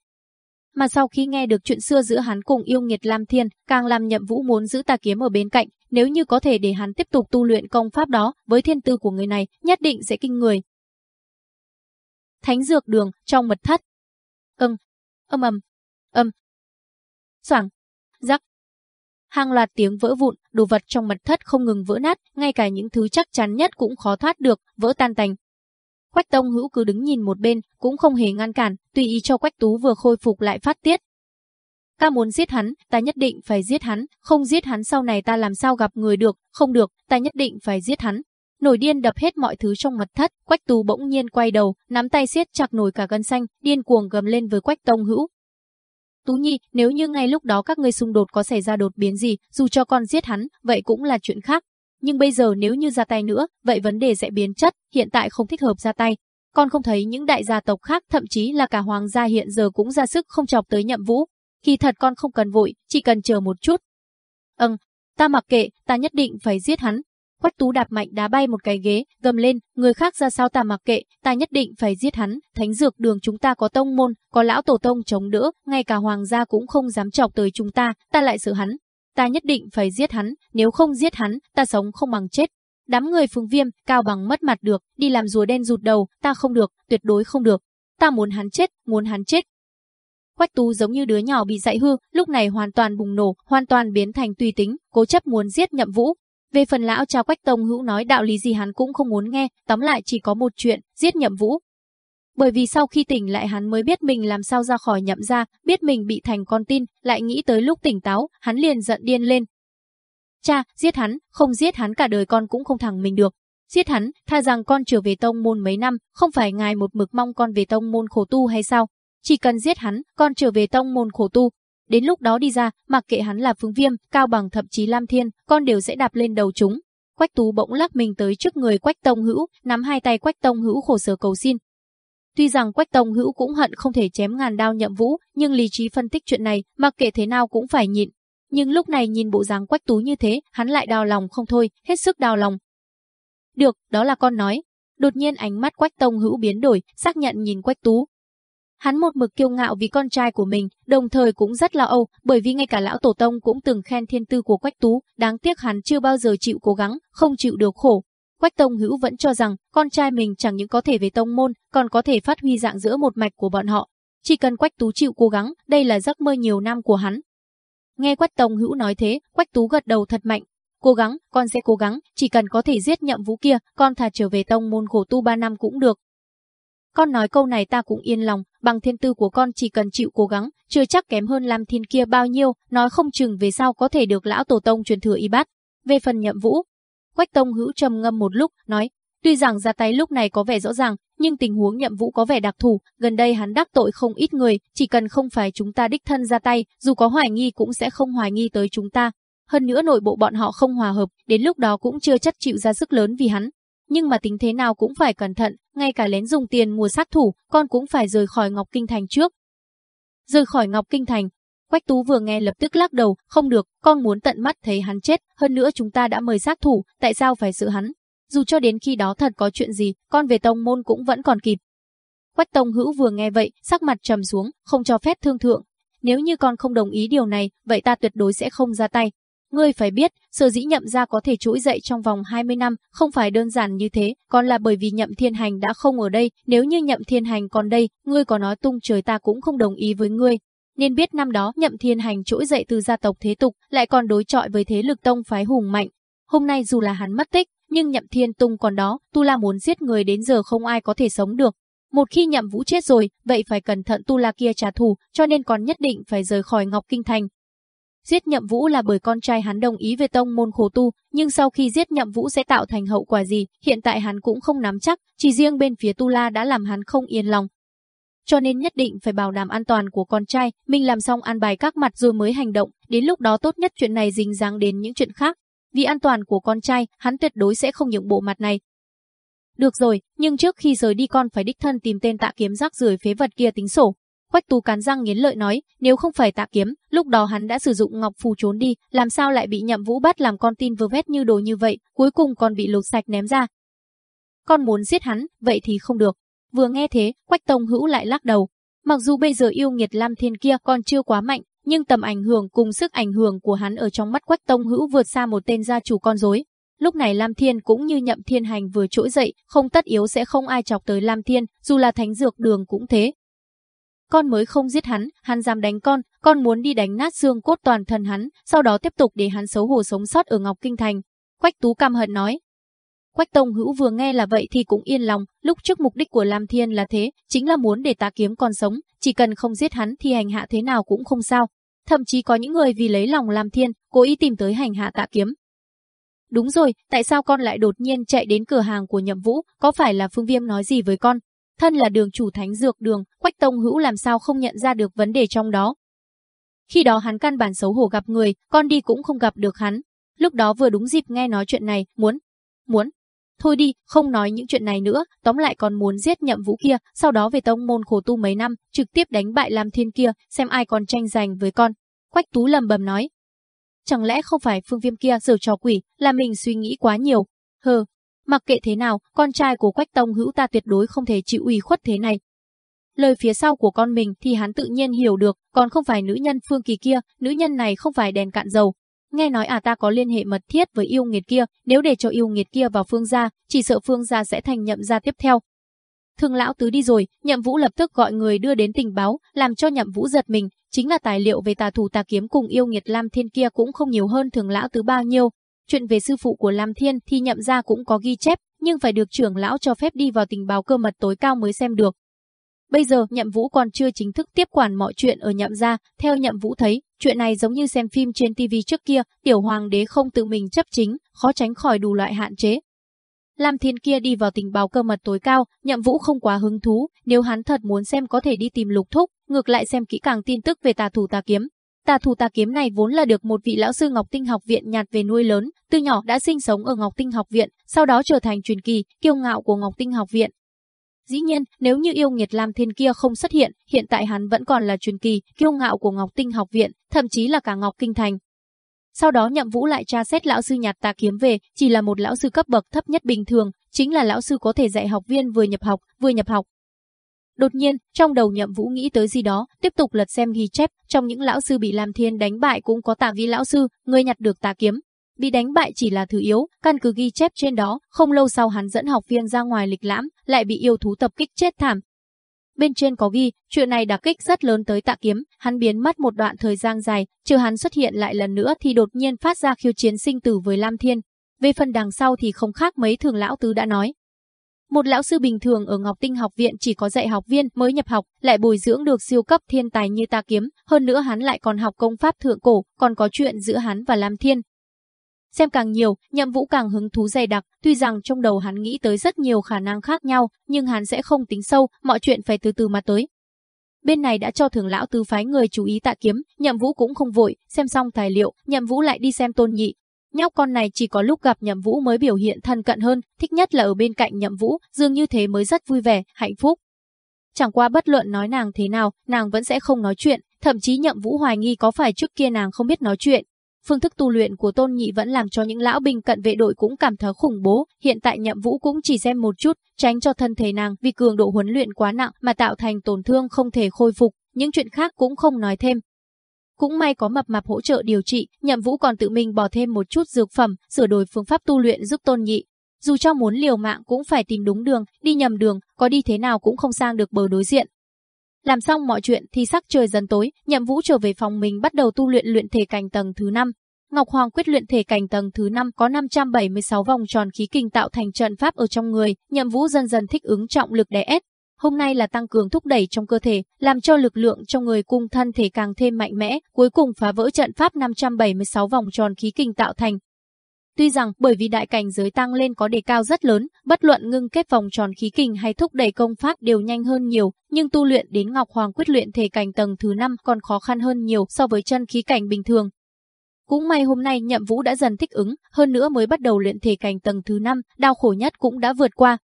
mà sau khi nghe được chuyện xưa giữa hắn cùng yêu nghiệt Lam Thiên, càng làm nhậm vũ muốn giữ tà kiếm ở bên cạnh, nếu như có thể để hắn tiếp tục tu luyện công pháp đó, với thiên tư của người này, nhất định sẽ kinh người. Thánh dược đường, trong mật thất. Âm, âm ầm, âm, soảng, rắc. Hàng loạt tiếng vỡ vụn, đồ vật trong mật thất không ngừng vỡ nát, ngay cả những thứ chắc chắn nhất cũng khó thoát được, vỡ tan tành. Quách Tông Hữu cứ đứng nhìn một bên, cũng không hề ngăn cản, tùy ý cho Quách Tú vừa khôi phục lại phát tiết. Ta muốn giết hắn, ta nhất định phải giết hắn, không giết hắn sau này ta làm sao gặp người được, không được, ta nhất định phải giết hắn. Nổi điên đập hết mọi thứ trong mật thất, Quách Tú bỗng nhiên quay đầu, nắm tay siết chặt nổi cả gân xanh, điên cuồng gầm lên với Quách Tông Hữu. Tú Nhi, nếu như ngay lúc đó các ngươi xung đột có xảy ra đột biến gì, dù cho con giết hắn, vậy cũng là chuyện khác. Nhưng bây giờ nếu như ra tay nữa, vậy vấn đề sẽ biến chất, hiện tại không thích hợp ra tay. Con không thấy những đại gia tộc khác thậm chí là cả hoàng gia hiện giờ cũng ra sức không chọc tới nhậm vũ. Khi thật con không cần vội, chỉ cần chờ một chút. Ừm, ta mặc kệ, ta nhất định phải giết hắn. Quách tú đạp mạnh đá bay một cái ghế, gầm lên, người khác ra sao ta mặc kệ, ta nhất định phải giết hắn, thánh dược đường chúng ta có tông môn, có lão tổ tông chống đỡ, ngay cả hoàng gia cũng không dám chọc tới chúng ta, ta lại sợ hắn, ta nhất định phải giết hắn, nếu không giết hắn, ta sống không bằng chết. Đám người phương viêm, cao bằng mất mặt được, đi làm rùa đen rụt đầu, ta không được, tuyệt đối không được. Ta muốn hắn chết, muốn hắn chết. Quách tú giống như đứa nhỏ bị dạy hư, lúc này hoàn toàn bùng nổ, hoàn toàn biến thành tùy tính, cố chấp muốn giết nhậm vũ. Về phần lão cha Quách Tông Hữu nói đạo lý gì hắn cũng không muốn nghe, tóm lại chỉ có một chuyện, giết nhậm vũ, bởi vì sau khi tỉnh lại hắn mới biết mình làm sao ra khỏi nhậm ra, biết mình bị thành con tin, lại nghĩ tới lúc tỉnh táo, hắn liền giận điên lên. Cha, giết hắn, không giết hắn cả đời con cũng không thẳng mình được. Giết hắn, tha rằng con trở về tông môn mấy năm, không phải ngài một mực mong con về tông môn khổ tu hay sao? Chỉ cần giết hắn, con trở về tông môn khổ tu. Đến lúc đó đi ra, mặc kệ hắn là phương viêm, cao bằng thậm chí lam thiên, con đều sẽ đạp lên đầu chúng. Quách tú bỗng lắc mình tới trước người Quách Tông Hữu, nắm hai tay Quách Tông Hữu khổ sở cầu xin, Tuy rằng Quách Tông Hữu cũng hận không thể chém ngàn đao nhậm vũ, nhưng lý trí phân tích chuyện này, mặc kệ thế nào cũng phải nhịn. Nhưng lúc này nhìn bộ dáng Quách Tú như thế, hắn lại đau lòng không thôi, hết sức đau lòng. Được, đó là con nói. Đột nhiên ánh mắt Quách Tông Hữu biến đổi, xác nhận nhìn Quách Tú. Hắn một mực kiêu ngạo vì con trai của mình, đồng thời cũng rất lo âu, bởi vì ngay cả lão tổ tông cũng từng khen thiên tư của Quách Tú, đáng tiếc hắn chưa bao giờ chịu cố gắng, không chịu được khổ, Quách Tông Hữu vẫn cho rằng con trai mình chẳng những có thể về tông môn, còn có thể phát huy dạng giữa một mạch của bọn họ. Chỉ cần Quách Tú chịu cố gắng, đây là giấc mơ nhiều năm của hắn. Nghe Quách Tông Hữu nói thế, Quách Tú gật đầu thật mạnh. Cố gắng, con sẽ cố gắng, chỉ cần có thể giết nhậm vũ kia, con thà trở về tông môn khổ tu ba năm cũng được. Con nói câu này ta cũng yên lòng, bằng thiên tư của con chỉ cần chịu cố gắng, chưa chắc kém hơn Lam Thiên kia bao nhiêu, nói không chừng về sau có thể được lão tổ tông truyền thừa y bát. Về phần nhậm vũ, Quách Tông Hữu trầm ngâm một lúc, nói, tuy rằng ra tay lúc này có vẻ rõ ràng, nhưng tình huống nhậm vũ có vẻ đặc thù, gần đây hắn đắc tội không ít người, chỉ cần không phải chúng ta đích thân ra tay, dù có hoài nghi cũng sẽ không hoài nghi tới chúng ta. Hơn nữa nội bộ bọn họ không hòa hợp, đến lúc đó cũng chưa chắc chịu ra sức lớn vì hắn. Nhưng mà tính thế nào cũng phải cẩn thận, ngay cả lén dùng tiền mua sát thủ, con cũng phải rời khỏi Ngọc Kinh Thành trước. Rời khỏi Ngọc Kinh Thành, Quách Tú vừa nghe lập tức lắc đầu, không được, con muốn tận mắt thấy hắn chết, hơn nữa chúng ta đã mời sát thủ, tại sao phải giữ hắn? Dù cho đến khi đó thật có chuyện gì, con về tông môn cũng vẫn còn kịp. Quách Tông Hữu vừa nghe vậy, sắc mặt trầm xuống, không cho phép thương thượng. Nếu như con không đồng ý điều này, vậy ta tuyệt đối sẽ không ra tay. Ngươi phải biết, sở dĩ nhậm gia có thể trỗi dậy trong vòng 20 năm, không phải đơn giản như thế, còn là bởi vì nhậm thiên hành đã không ở đây, nếu như nhậm thiên hành còn đây, ngươi có nói tung trời ta cũng không đồng ý với ngươi, nên biết năm đó Nhậm Thiên Hành trỗi dậy từ gia tộc thế tục, lại còn đối trọi với thế lực tông phái hùng mạnh. Hôm nay dù là hắn mất tích, nhưng Nhậm Thiên Tung còn đó, Tu La muốn giết người đến giờ không ai có thể sống được. Một khi Nhậm Vũ chết rồi, vậy phải cẩn thận Tu La kia trả thù, cho nên còn nhất định phải rời khỏi Ngọc Kinh Thành. Giết Nhậm Vũ là bởi con trai hắn đồng ý về tông môn khổ tu, nhưng sau khi giết Nhậm Vũ sẽ tạo thành hậu quả gì, hiện tại hắn cũng không nắm chắc, chỉ riêng bên phía Tu La đã làm hắn không yên lòng, cho nên nhất định phải bảo đảm an toàn của con trai, mình làm xong an bài các mặt rồi mới hành động, đến lúc đó tốt nhất chuyện này dính dáng đến những chuyện khác. Vì an toàn của con trai, hắn tuyệt đối sẽ không nhượng bộ mặt này. Được rồi, nhưng trước khi rời đi con phải đích thân tìm tên tạ kiếm rác rưởi phế vật kia tính sổ. Quách tú cắn răng nghiến lợi nói, nếu không phải tạ kiếm, lúc đó hắn đã sử dụng ngọc phù trốn đi, làm sao lại bị nhậm vũ bắt làm con tin vơ vét như đồ như vậy, cuối cùng còn bị lột sạch ném ra. Con muốn giết hắn, vậy thì không được, Vừa nghe thế, Quách Tông Hữu lại lắc đầu. Mặc dù bây giờ yêu nghiệt Lam Thiên kia còn chưa quá mạnh, nhưng tầm ảnh hưởng cùng sức ảnh hưởng của hắn ở trong mắt Quách Tông Hữu vượt xa một tên gia chủ con rối. Lúc này Lam Thiên cũng như nhậm thiên hành vừa trỗi dậy, không tất yếu sẽ không ai chọc tới Lam Thiên, dù là thánh dược đường cũng thế. Con mới không giết hắn, hắn dám đánh con, con muốn đi đánh nát xương cốt toàn thân hắn, sau đó tiếp tục để hắn xấu hổ sống sót ở Ngọc Kinh Thành. Quách Tú căm hận nói. Quách Tông Hữu vừa nghe là vậy thì cũng yên lòng, lúc trước mục đích của Lam Thiên là thế, chính là muốn để ta kiếm con sống, chỉ cần không giết hắn thì hành hạ thế nào cũng không sao. Thậm chí có những người vì lấy lòng Lam Thiên, cố ý tìm tới hành hạ tạ kiếm, Đúng rồi, tại sao con lại đột nhiên chạy đến cửa hàng của Nhậm Vũ, có phải là Phương Viêm nói gì với con? Thân là đường chủ thánh dược đường, Quách Tông Hữu làm sao không nhận ra được vấn đề trong đó. Khi đó hắn căn bản xấu hổ gặp người, con đi cũng không gặp được hắn. Lúc đó vừa đúng dịp nghe nói chuyện này, muốn, muốn. Thôi đi, không nói những chuyện này nữa, tóm lại còn muốn giết nhậm vũ kia, sau đó về tông môn khổ tu mấy năm, trực tiếp đánh bại Lam Thiên kia, xem ai còn tranh giành với con. Quách Tú lầm bầm nói, Chẳng lẽ không phải phương viêm kia giở trò quỷ, là mình suy nghĩ quá nhiều? Hờ, mặc kệ thế nào, con trai của Quách Tông hữu ta tuyệt đối không thể chịu ủy khuất thế này. Lời phía sau của con mình thì hắn tự nhiên hiểu được, còn không phải nữ nhân phương kỳ kia, nữ nhân này không phải đèn cạn dầu. Nghe nói à ta có liên hệ mật thiết với yêu nghiệt kia, nếu để cho yêu nghiệt kia vào phương gia, chỉ sợ phương gia sẽ thành nhậm gia tiếp theo. thường lão tứ đi rồi, nhậm vũ lập tức gọi người đưa đến tình báo, làm cho nhậm vũ giật mình, chính là tài liệu về tà thủ tà kiếm cùng yêu nghiệt Lam Thiên kia cũng không nhiều hơn thường lão tứ bao nhiêu. Chuyện về sư phụ của Lam Thiên thì nhậm ra cũng có ghi chép, nhưng phải được trưởng lão cho phép đi vào tình báo cơ mật tối cao mới xem được. Bây giờ nhậm vũ còn chưa chính thức tiếp quản mọi chuyện ở nhậm gia, theo nhậm vũ thấy, chuyện này giống như xem phim trên TV trước kia, tiểu hoàng đế không tự mình chấp chính, khó tránh khỏi đủ loại hạn chế. Lam Thiên kia đi vào tình báo cơ mật tối cao, nhậm vũ không quá hứng thú, nếu hắn thật muốn xem có thể đi tìm lục thúc, ngược lại xem kỹ càng tin tức về tà thủ tà kiếm. Tà thủ tà kiếm này vốn là được một vị lão sư Ngọc Tinh học viện nhạt về nuôi lớn, từ nhỏ đã sinh sống ở Ngọc Tinh học viện, sau đó trở thành truyền kỳ, kiêu ngạo của Ngọc Tinh học viện. Dĩ nhiên, nếu như yêu nghiệt Lam Thiên kia không xuất hiện, hiện tại hắn vẫn còn là truyền kỳ, kiêu ngạo của Ngọc Tinh học viện, thậm chí là cả Ngọc Kinh thành. Sau đó Nhậm Vũ lại tra xét lão sư nhạt tà kiếm về, chỉ là một lão sư cấp bậc thấp nhất bình thường, chính là lão sư có thể dạy học viên vừa nhập học, vừa nhập học. Đột nhiên, trong đầu Nhậm Vũ nghĩ tới gì đó, tiếp tục lật xem ghi chép, trong những lão sư bị Lam Thiên đánh bại cũng có Tạ Vi lão sư, người nhặt được tà kiếm. Bị đánh bại chỉ là thứ yếu, căn cứ ghi chép trên đó, không lâu sau hắn dẫn học viên ra ngoài lịch lãm, lại bị yêu thú tập kích chết thảm, Bên trên có ghi, chuyện này đả kích rất lớn tới tạ kiếm, hắn biến mất một đoạn thời gian dài, chờ hắn xuất hiện lại lần nữa thì đột nhiên phát ra khiêu chiến sinh tử với Lam Thiên. Về phần đằng sau thì không khác mấy thường lão tứ đã nói. Một lão sư bình thường ở Ngọc Tinh học viện chỉ có dạy học viên mới nhập học, lại bồi dưỡng được siêu cấp thiên tài như ta kiếm, hơn nữa hắn lại còn học công pháp thượng cổ, còn có chuyện giữa hắn và Lam Thiên, Xem càng nhiều, nhậm vũ càng hứng thú dày đặc, tuy rằng trong đầu hắn nghĩ tới rất nhiều khả năng khác nhau, nhưng hắn sẽ không tính sâu, mọi chuyện phải từ từ mà tới. Bên này đã cho thường lão tư phái người chú ý tạ kiếm, nhậm vũ cũng không vội, xem xong tài liệu, nhậm vũ lại đi xem tôn nhị. Nhóc con này chỉ có lúc gặp nhậm vũ mới biểu hiện thân cận hơn, thích nhất là ở bên cạnh nhậm vũ, dường như thế mới rất vui vẻ, hạnh phúc. Chẳng qua bất luận nói nàng thế nào, nàng vẫn sẽ không nói chuyện, thậm chí nhậm vũ hoài nghi có phải trước kia nàng không biết nói chuyện, Phương thức tu luyện của Tôn Nhị vẫn làm cho những lão binh cận vệ đội cũng cảm thấy khủng bố, hiện tại Nhậm Vũ cũng chỉ xem một chút, tránh cho thân thể nàng vì cường độ huấn luyện quá nặng mà tạo thành tổn thương không thể khôi phục, những chuyện khác cũng không nói thêm. Cũng may có mập mạp hỗ trợ điều trị, Nhậm Vũ còn tự mình bỏ thêm một chút dược phẩm, sửa đổi phương pháp tu luyện giúp Tôn Nhị. Dù cho muốn liều mạng cũng phải tìm đúng đường, đi nhầm đường, có đi thế nào cũng không sang được bờ đối diện. Làm xong mọi chuyện thì sắc trời dần tối, Nhậm Vũ trở về phòng mình bắt đầu tu luyện luyện thể cảnh tầng thứ 5. Ngọc Hoàng quyết luyện thể cảnh tầng thứ 5 có 576 vòng tròn khí kinh tạo thành trận pháp ở trong người, Nhậm Vũ dần dần thích ứng trọng lực đè ép. Hôm nay là tăng cường thúc đẩy trong cơ thể, làm cho lực lượng trong người cung thân thể càng thêm mạnh mẽ, cuối cùng phá vỡ trận pháp 576 vòng tròn khí kinh tạo thành, Tuy rằng bởi vì đại cảnh giới tăng lên có đề cao rất lớn, bất luận ngưng kết vòng tròn khí kình hay thúc đẩy công pháp đều nhanh hơn nhiều, nhưng tu luyện đến Ngọc Hoàng quyết luyện thể cảnh tầng thứ 5 còn khó khăn hơn nhiều so với chân khí cảnh bình thường. Cũng may hôm nay Nhậm Vũ đã dần thích ứng, hơn nữa mới bắt đầu luyện thể cảnh tầng thứ 5, đau khổ nhất cũng đã vượt qua.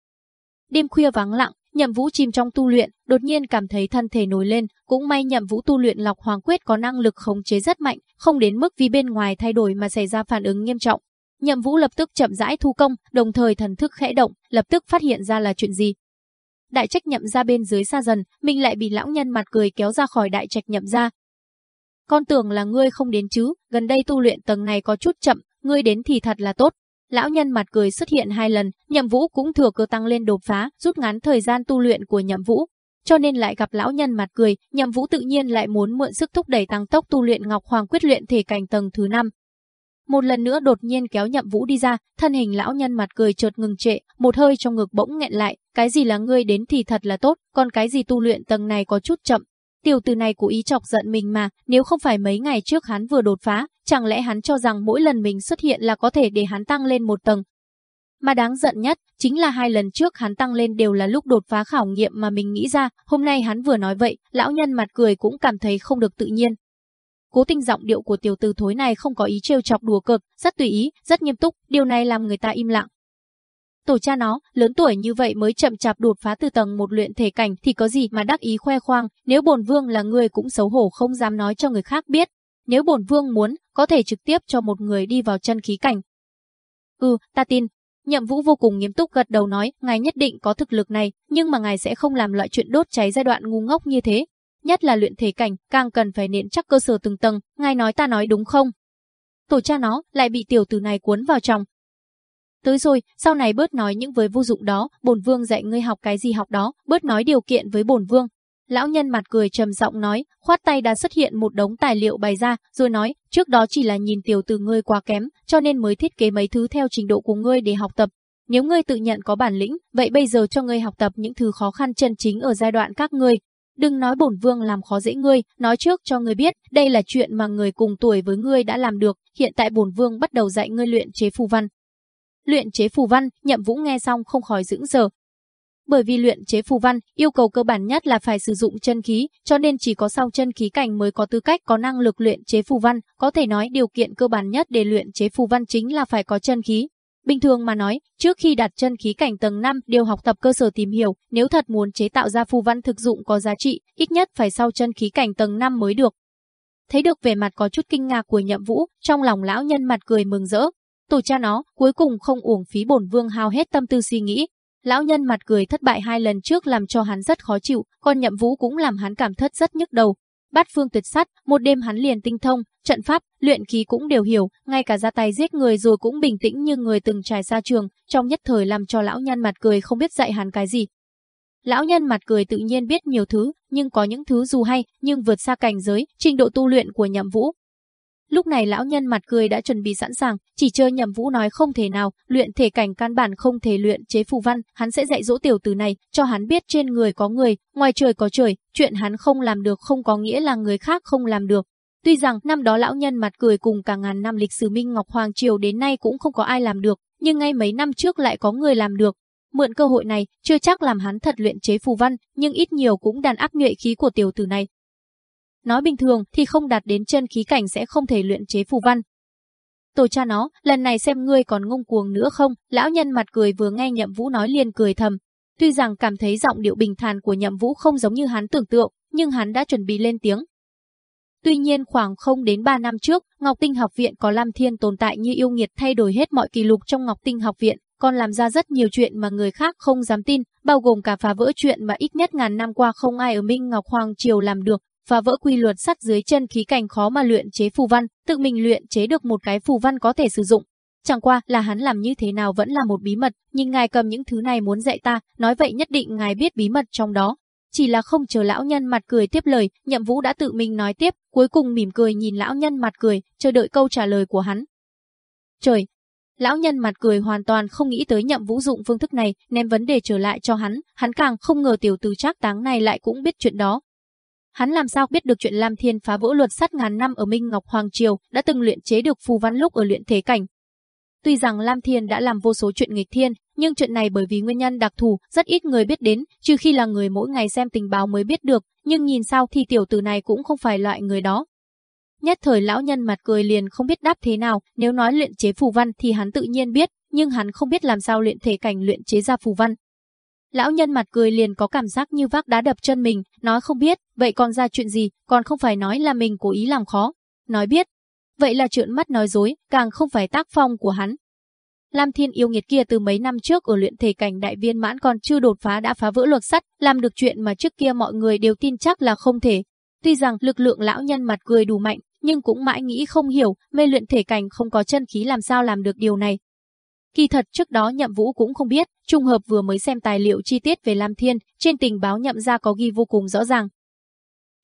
Đêm khuya vắng lặng, Nhậm Vũ chìm trong tu luyện, đột nhiên cảm thấy thân thể nổi lên, cũng may Nhậm Vũ tu luyện Lọc Hoàng Quyết có năng lực khống chế rất mạnh, không đến mức vì bên ngoài thay đổi mà xảy ra phản ứng nghiêm trọng. Nhậm Vũ lập tức chậm rãi thu công, đồng thời thần thức khẽ động, lập tức phát hiện ra là chuyện gì. đại trách nhậm ra bên dưới xa dần, mình lại bị lão nhân mặt cười kéo ra khỏi đại trạch nhậm ra. Con tưởng là ngươi không đến chứ, gần đây tu luyện tầng này có chút chậm, ngươi đến thì thật là tốt. Lão nhân mặt cười xuất hiện hai lần, nhậm vũ cũng thừa cơ tăng lên đột phá, rút ngắn thời gian tu luyện của nhậm vũ. Cho nên lại gặp lão nhân mặt cười, nhậm vũ tự nhiên lại muốn mượn sức thúc đẩy tăng tốc tu luyện Ngọc Hoàng quyết luyện thể cảnh tầng thứ 5. Một lần nữa đột nhiên kéo nhậm vũ đi ra, thân hình lão nhân mặt cười chợt ngừng trệ, một hơi trong ngực bỗng nghẹn lại, cái gì là ngươi đến thì thật là tốt, còn cái gì tu luyện tầng này có chút chậm. Tiểu từ này cố ý chọc giận mình mà, nếu không phải mấy ngày trước hắn vừa đột phá, chẳng lẽ hắn cho rằng mỗi lần mình xuất hiện là có thể để hắn tăng lên một tầng. Mà đáng giận nhất, chính là hai lần trước hắn tăng lên đều là lúc đột phá khảo nghiệm mà mình nghĩ ra, hôm nay hắn vừa nói vậy, lão nhân mặt cười cũng cảm thấy không được tự nhiên. Cố tình giọng điệu của tiểu tử thối này không có ý trêu chọc đùa cợt, rất tùy ý, rất nghiêm túc, điều này làm người ta im lặng. Tổ cha nó, lớn tuổi như vậy mới chậm chạp đột phá từ tầng một luyện thể cảnh thì có gì mà đắc ý khoe khoang, nếu bổn vương là người cũng xấu hổ không dám nói cho người khác biết. Nếu bổn vương muốn, có thể trực tiếp cho một người đi vào chân khí cảnh. Ừ, ta tin. Nhậm Vũ vô cùng nghiêm túc gật đầu nói, ngài nhất định có thực lực này, nhưng mà ngài sẽ không làm loại chuyện đốt cháy giai đoạn ngu ngốc như thế, nhất là luyện thể cảnh, càng cần phải nện chắc cơ sở từng tầng, ngài nói ta nói đúng không? Tổ cha nó lại bị tiểu tử này cuốn vào trong. Tới rồi, sau này bớt nói những với vô dụng đó, bổn vương dạy ngươi học cái gì học đó, bớt nói điều kiện với bổn vương. Lão nhân mặt cười trầm giọng nói, khoát tay đã xuất hiện một đống tài liệu bày ra, rồi nói, trước đó chỉ là nhìn tiểu tử ngươi quá kém, cho nên mới thiết kế mấy thứ theo trình độ của ngươi để học tập. Nếu ngươi tự nhận có bản lĩnh, vậy bây giờ cho ngươi học tập những thứ khó khăn chân chính ở giai đoạn các ngươi, Đừng nói bổn vương làm khó dễ ngươi, nói trước cho ngươi biết, đây là chuyện mà người cùng tuổi với ngươi đã làm được, hiện tại bổn vương bắt đầu dạy ngươi luyện chế phù văn. Luyện chế phù văn, Nhậm Vũ nghe xong không khỏi dững giờ. Bởi vì luyện chế phù văn, yêu cầu cơ bản nhất là phải sử dụng chân khí, cho nên chỉ có sau chân khí cảnh mới có tư cách có năng lực luyện chế phù văn, có thể nói điều kiện cơ bản nhất để luyện chế phù văn chính là phải có chân khí. Bình thường mà nói, trước khi đặt chân khí cảnh tầng 5 đều học tập cơ sở tìm hiểu, nếu thật muốn chế tạo ra phù văn thực dụng có giá trị, ít nhất phải sau chân khí cảnh tầng 5 mới được. Thấy được vẻ mặt có chút kinh ngạc của nhậm vũ, trong lòng lão nhân mặt cười mừng rỡ. Tổ cha nó, cuối cùng không uổng phí bổn vương hao hết tâm tư suy nghĩ. Lão nhân mặt cười thất bại hai lần trước làm cho hắn rất khó chịu, còn nhậm vũ cũng làm hắn cảm thất rất nhức đầu. Bát phương tuyệt sắt, một đêm hắn liền tinh thông, trận pháp, luyện khí cũng đều hiểu, ngay cả ra tay giết người rồi cũng bình tĩnh như người từng trải ra trường, trong nhất thời làm cho lão nhân mặt cười không biết dạy hắn cái gì. Lão nhân mặt cười tự nhiên biết nhiều thứ, nhưng có những thứ dù hay, nhưng vượt xa cảnh giới, trình độ tu luyện của nhậm vũ. Lúc này lão nhân mặt cười đã chuẩn bị sẵn sàng, chỉ chơi nhậm vũ nói không thể nào, luyện thể cảnh căn bản không thể luyện chế phù văn, hắn sẽ dạy dỗ tiểu tử này, cho hắn biết trên người có người, ngoài trời có trời, chuyện hắn không làm được không có nghĩa là người khác không làm được. Tuy rằng năm đó lão nhân mặt cười cùng cả ngàn năm lịch sử Minh Ngọc Hoàng Triều đến nay cũng không có ai làm được, nhưng ngay mấy năm trước lại có người làm được. Mượn cơ hội này, chưa chắc làm hắn thật luyện chế phù văn, nhưng ít nhiều cũng đàn áp nhuệ khí của tiểu tử này. Nói bình thường thì không đạt đến chân khí cảnh sẽ không thể luyện chế phù văn. Tổ cha nó, lần này xem ngươi còn ngông cuồng nữa không, lão nhân mặt cười vừa nghe nhậm vũ nói liền cười thầm. Tuy rằng cảm thấy giọng điệu bình thản của nhậm vũ không giống như hắn tưởng tượng, nhưng hắn đã chuẩn bị lên tiếng, Tuy nhiên khoảng không đến 3 năm trước, Ngọc Tinh học viện có Lam Thiên tồn tại như yêu nghiệt thay đổi hết mọi kỷ lục trong Ngọc Tinh học viện, còn làm ra rất nhiều chuyện mà người khác không dám tin, bao gồm cả phá vỡ chuyện mà ít nhất ngàn năm qua không ai ở Minh Ngọc Hoàng Triều làm được, phá vỡ quy luật sắt dưới chân khí cảnh khó mà luyện chế phù văn, tự mình luyện chế được một cái phù văn có thể sử dụng. Chẳng qua là hắn làm như thế nào vẫn là một bí mật, nhưng ngài cầm những thứ này muốn dạy ta, nói vậy nhất định ngài biết bí mật trong đó. Chỉ là không chờ lão nhân mặt cười tiếp lời, nhậm vũ đã tự mình nói tiếp, cuối cùng mỉm cười nhìn lão nhân mặt cười, chờ đợi câu trả lời của hắn. Trời! Lão nhân mặt cười hoàn toàn không nghĩ tới nhậm vũ dụng phương thức này, ném vấn đề trở lại cho hắn, hắn càng không ngờ tiểu tử trác táng này lại cũng biết chuyện đó. Hắn làm sao biết được chuyện Lam Thiên phá vỡ luật sắt ngàn năm ở Minh Ngọc Hoàng Triều, đã từng luyện chế được phù văn lúc ở luyện thế cảnh. Tuy rằng Lam Thiên đã làm vô số chuyện nghịch thiên, nhưng chuyện này bởi vì nguyên nhân đặc thù, rất ít người biết đến, trừ khi là người mỗi ngày xem tình báo mới biết được, nhưng nhìn sao thì tiểu tử này cũng không phải loại người đó. Nhất thời lão nhân mặt cười liền không biết đáp thế nào, nếu nói luyện chế phù văn thì hắn tự nhiên biết, nhưng hắn không biết làm sao luyện thể cảnh luyện chế ra phù văn. Lão nhân mặt cười liền có cảm giác như vác đá đập chân mình, nói không biết, vậy còn ra chuyện gì, còn không phải nói là mình cố ý làm khó. Nói biết, vậy là trợn mắt nói dối, càng không phải tác phong của hắn. Lam Thiên yêu nghiệt kia từ mấy năm trước ở luyện thể cảnh đại viên mãn còn chưa đột phá đã phá vỡ luật sắt, làm được chuyện mà trước kia mọi người đều tin chắc là không thể. Tuy rằng lực lượng lão nhân mặt cười đủ mạnh, nhưng cũng mãi nghĩ không hiểu, mê luyện thể cảnh không có chân khí làm sao làm được điều này. Kỳ thật trước đó Nhậm Vũ cũng không biết, trùng hợp vừa mới xem tài liệu chi tiết về Lam Thiên, trên tình báo nhậm ra có ghi vô cùng rõ ràng.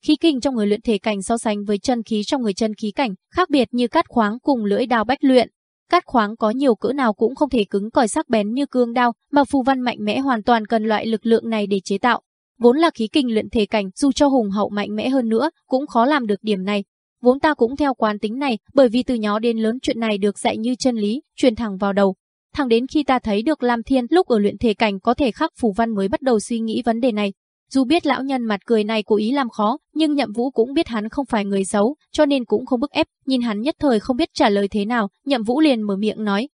Khí kinh trong người luyện thể cảnh so sánh với chân khí trong người chân khí cảnh, khác biệt như cát khoáng cùng lưỡi đao bách luyện. Cát khoáng có nhiều cỡ nào cũng không thể cứng cỏi sắc bén như cương đao, mà phù văn mạnh mẽ hoàn toàn cần loại lực lượng này để chế tạo. Vốn là khí kinh luyện thể cảnh, dù cho hùng hậu mạnh mẽ hơn nữa, cũng khó làm được điểm này. Vốn ta cũng theo quán tính này, bởi vì từ nhỏ đến lớn chuyện này được dạy như chân lý, truyền thẳng vào đầu. Thẳng đến khi ta thấy được Lam Thiên lúc ở luyện thể cảnh có thể khắc phù văn mới bắt đầu suy nghĩ vấn đề này. Dù biết lão nhân mặt cười này cố ý làm khó, nhưng Nhậm Vũ cũng biết hắn không phải người xấu, cho nên cũng không bức ép, nhìn hắn nhất thời không biết trả lời thế nào, Nhậm Vũ liền mở miệng nói.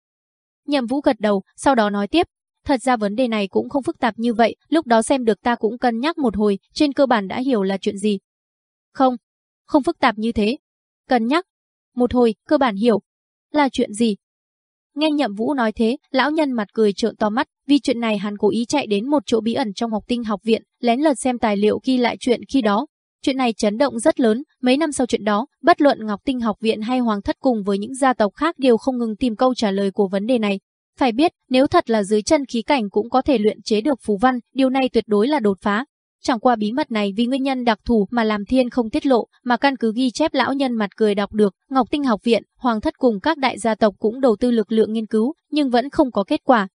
Nhậm Vũ gật đầu, sau đó nói tiếp, thật ra vấn đề này cũng không phức tạp như vậy, lúc đó xem được ta cũng cân nhắc một hồi, trên cơ bản đã hiểu là chuyện gì. Không, không phức tạp như thế. Cân nhắc. Một hồi, cơ bản hiểu. Là chuyện gì? Nghe Nhậm Vũ nói thế, lão nhân mặt cười trợn to mắt, vì chuyện này hắn cố ý chạy đến một chỗ bí ẩn trong học tinh học viện, lén lật xem tài liệu ghi lại chuyện khi đó. Chuyện này chấn động rất lớn, mấy năm sau chuyện đó, bất luận Ngọc Tinh học viện hay Hoàng thất cùng với những gia tộc khác đều không ngừng tìm câu trả lời của vấn đề này. Phải biết, nếu thật là dưới chân khí cảnh cũng có thể luyện chế được phù văn, điều này tuyệt đối là đột phá. Chẳng qua bí mật này vì nguyên nhân đặc thù mà làm thiên không tiết lộ, mà căn cứ ghi chép lão nhân mặt cười đọc được, Ngọc Tinh học viện, Hoàng thất cùng các đại gia tộc cũng đầu tư lực lượng nghiên cứu, nhưng vẫn không có kết quả.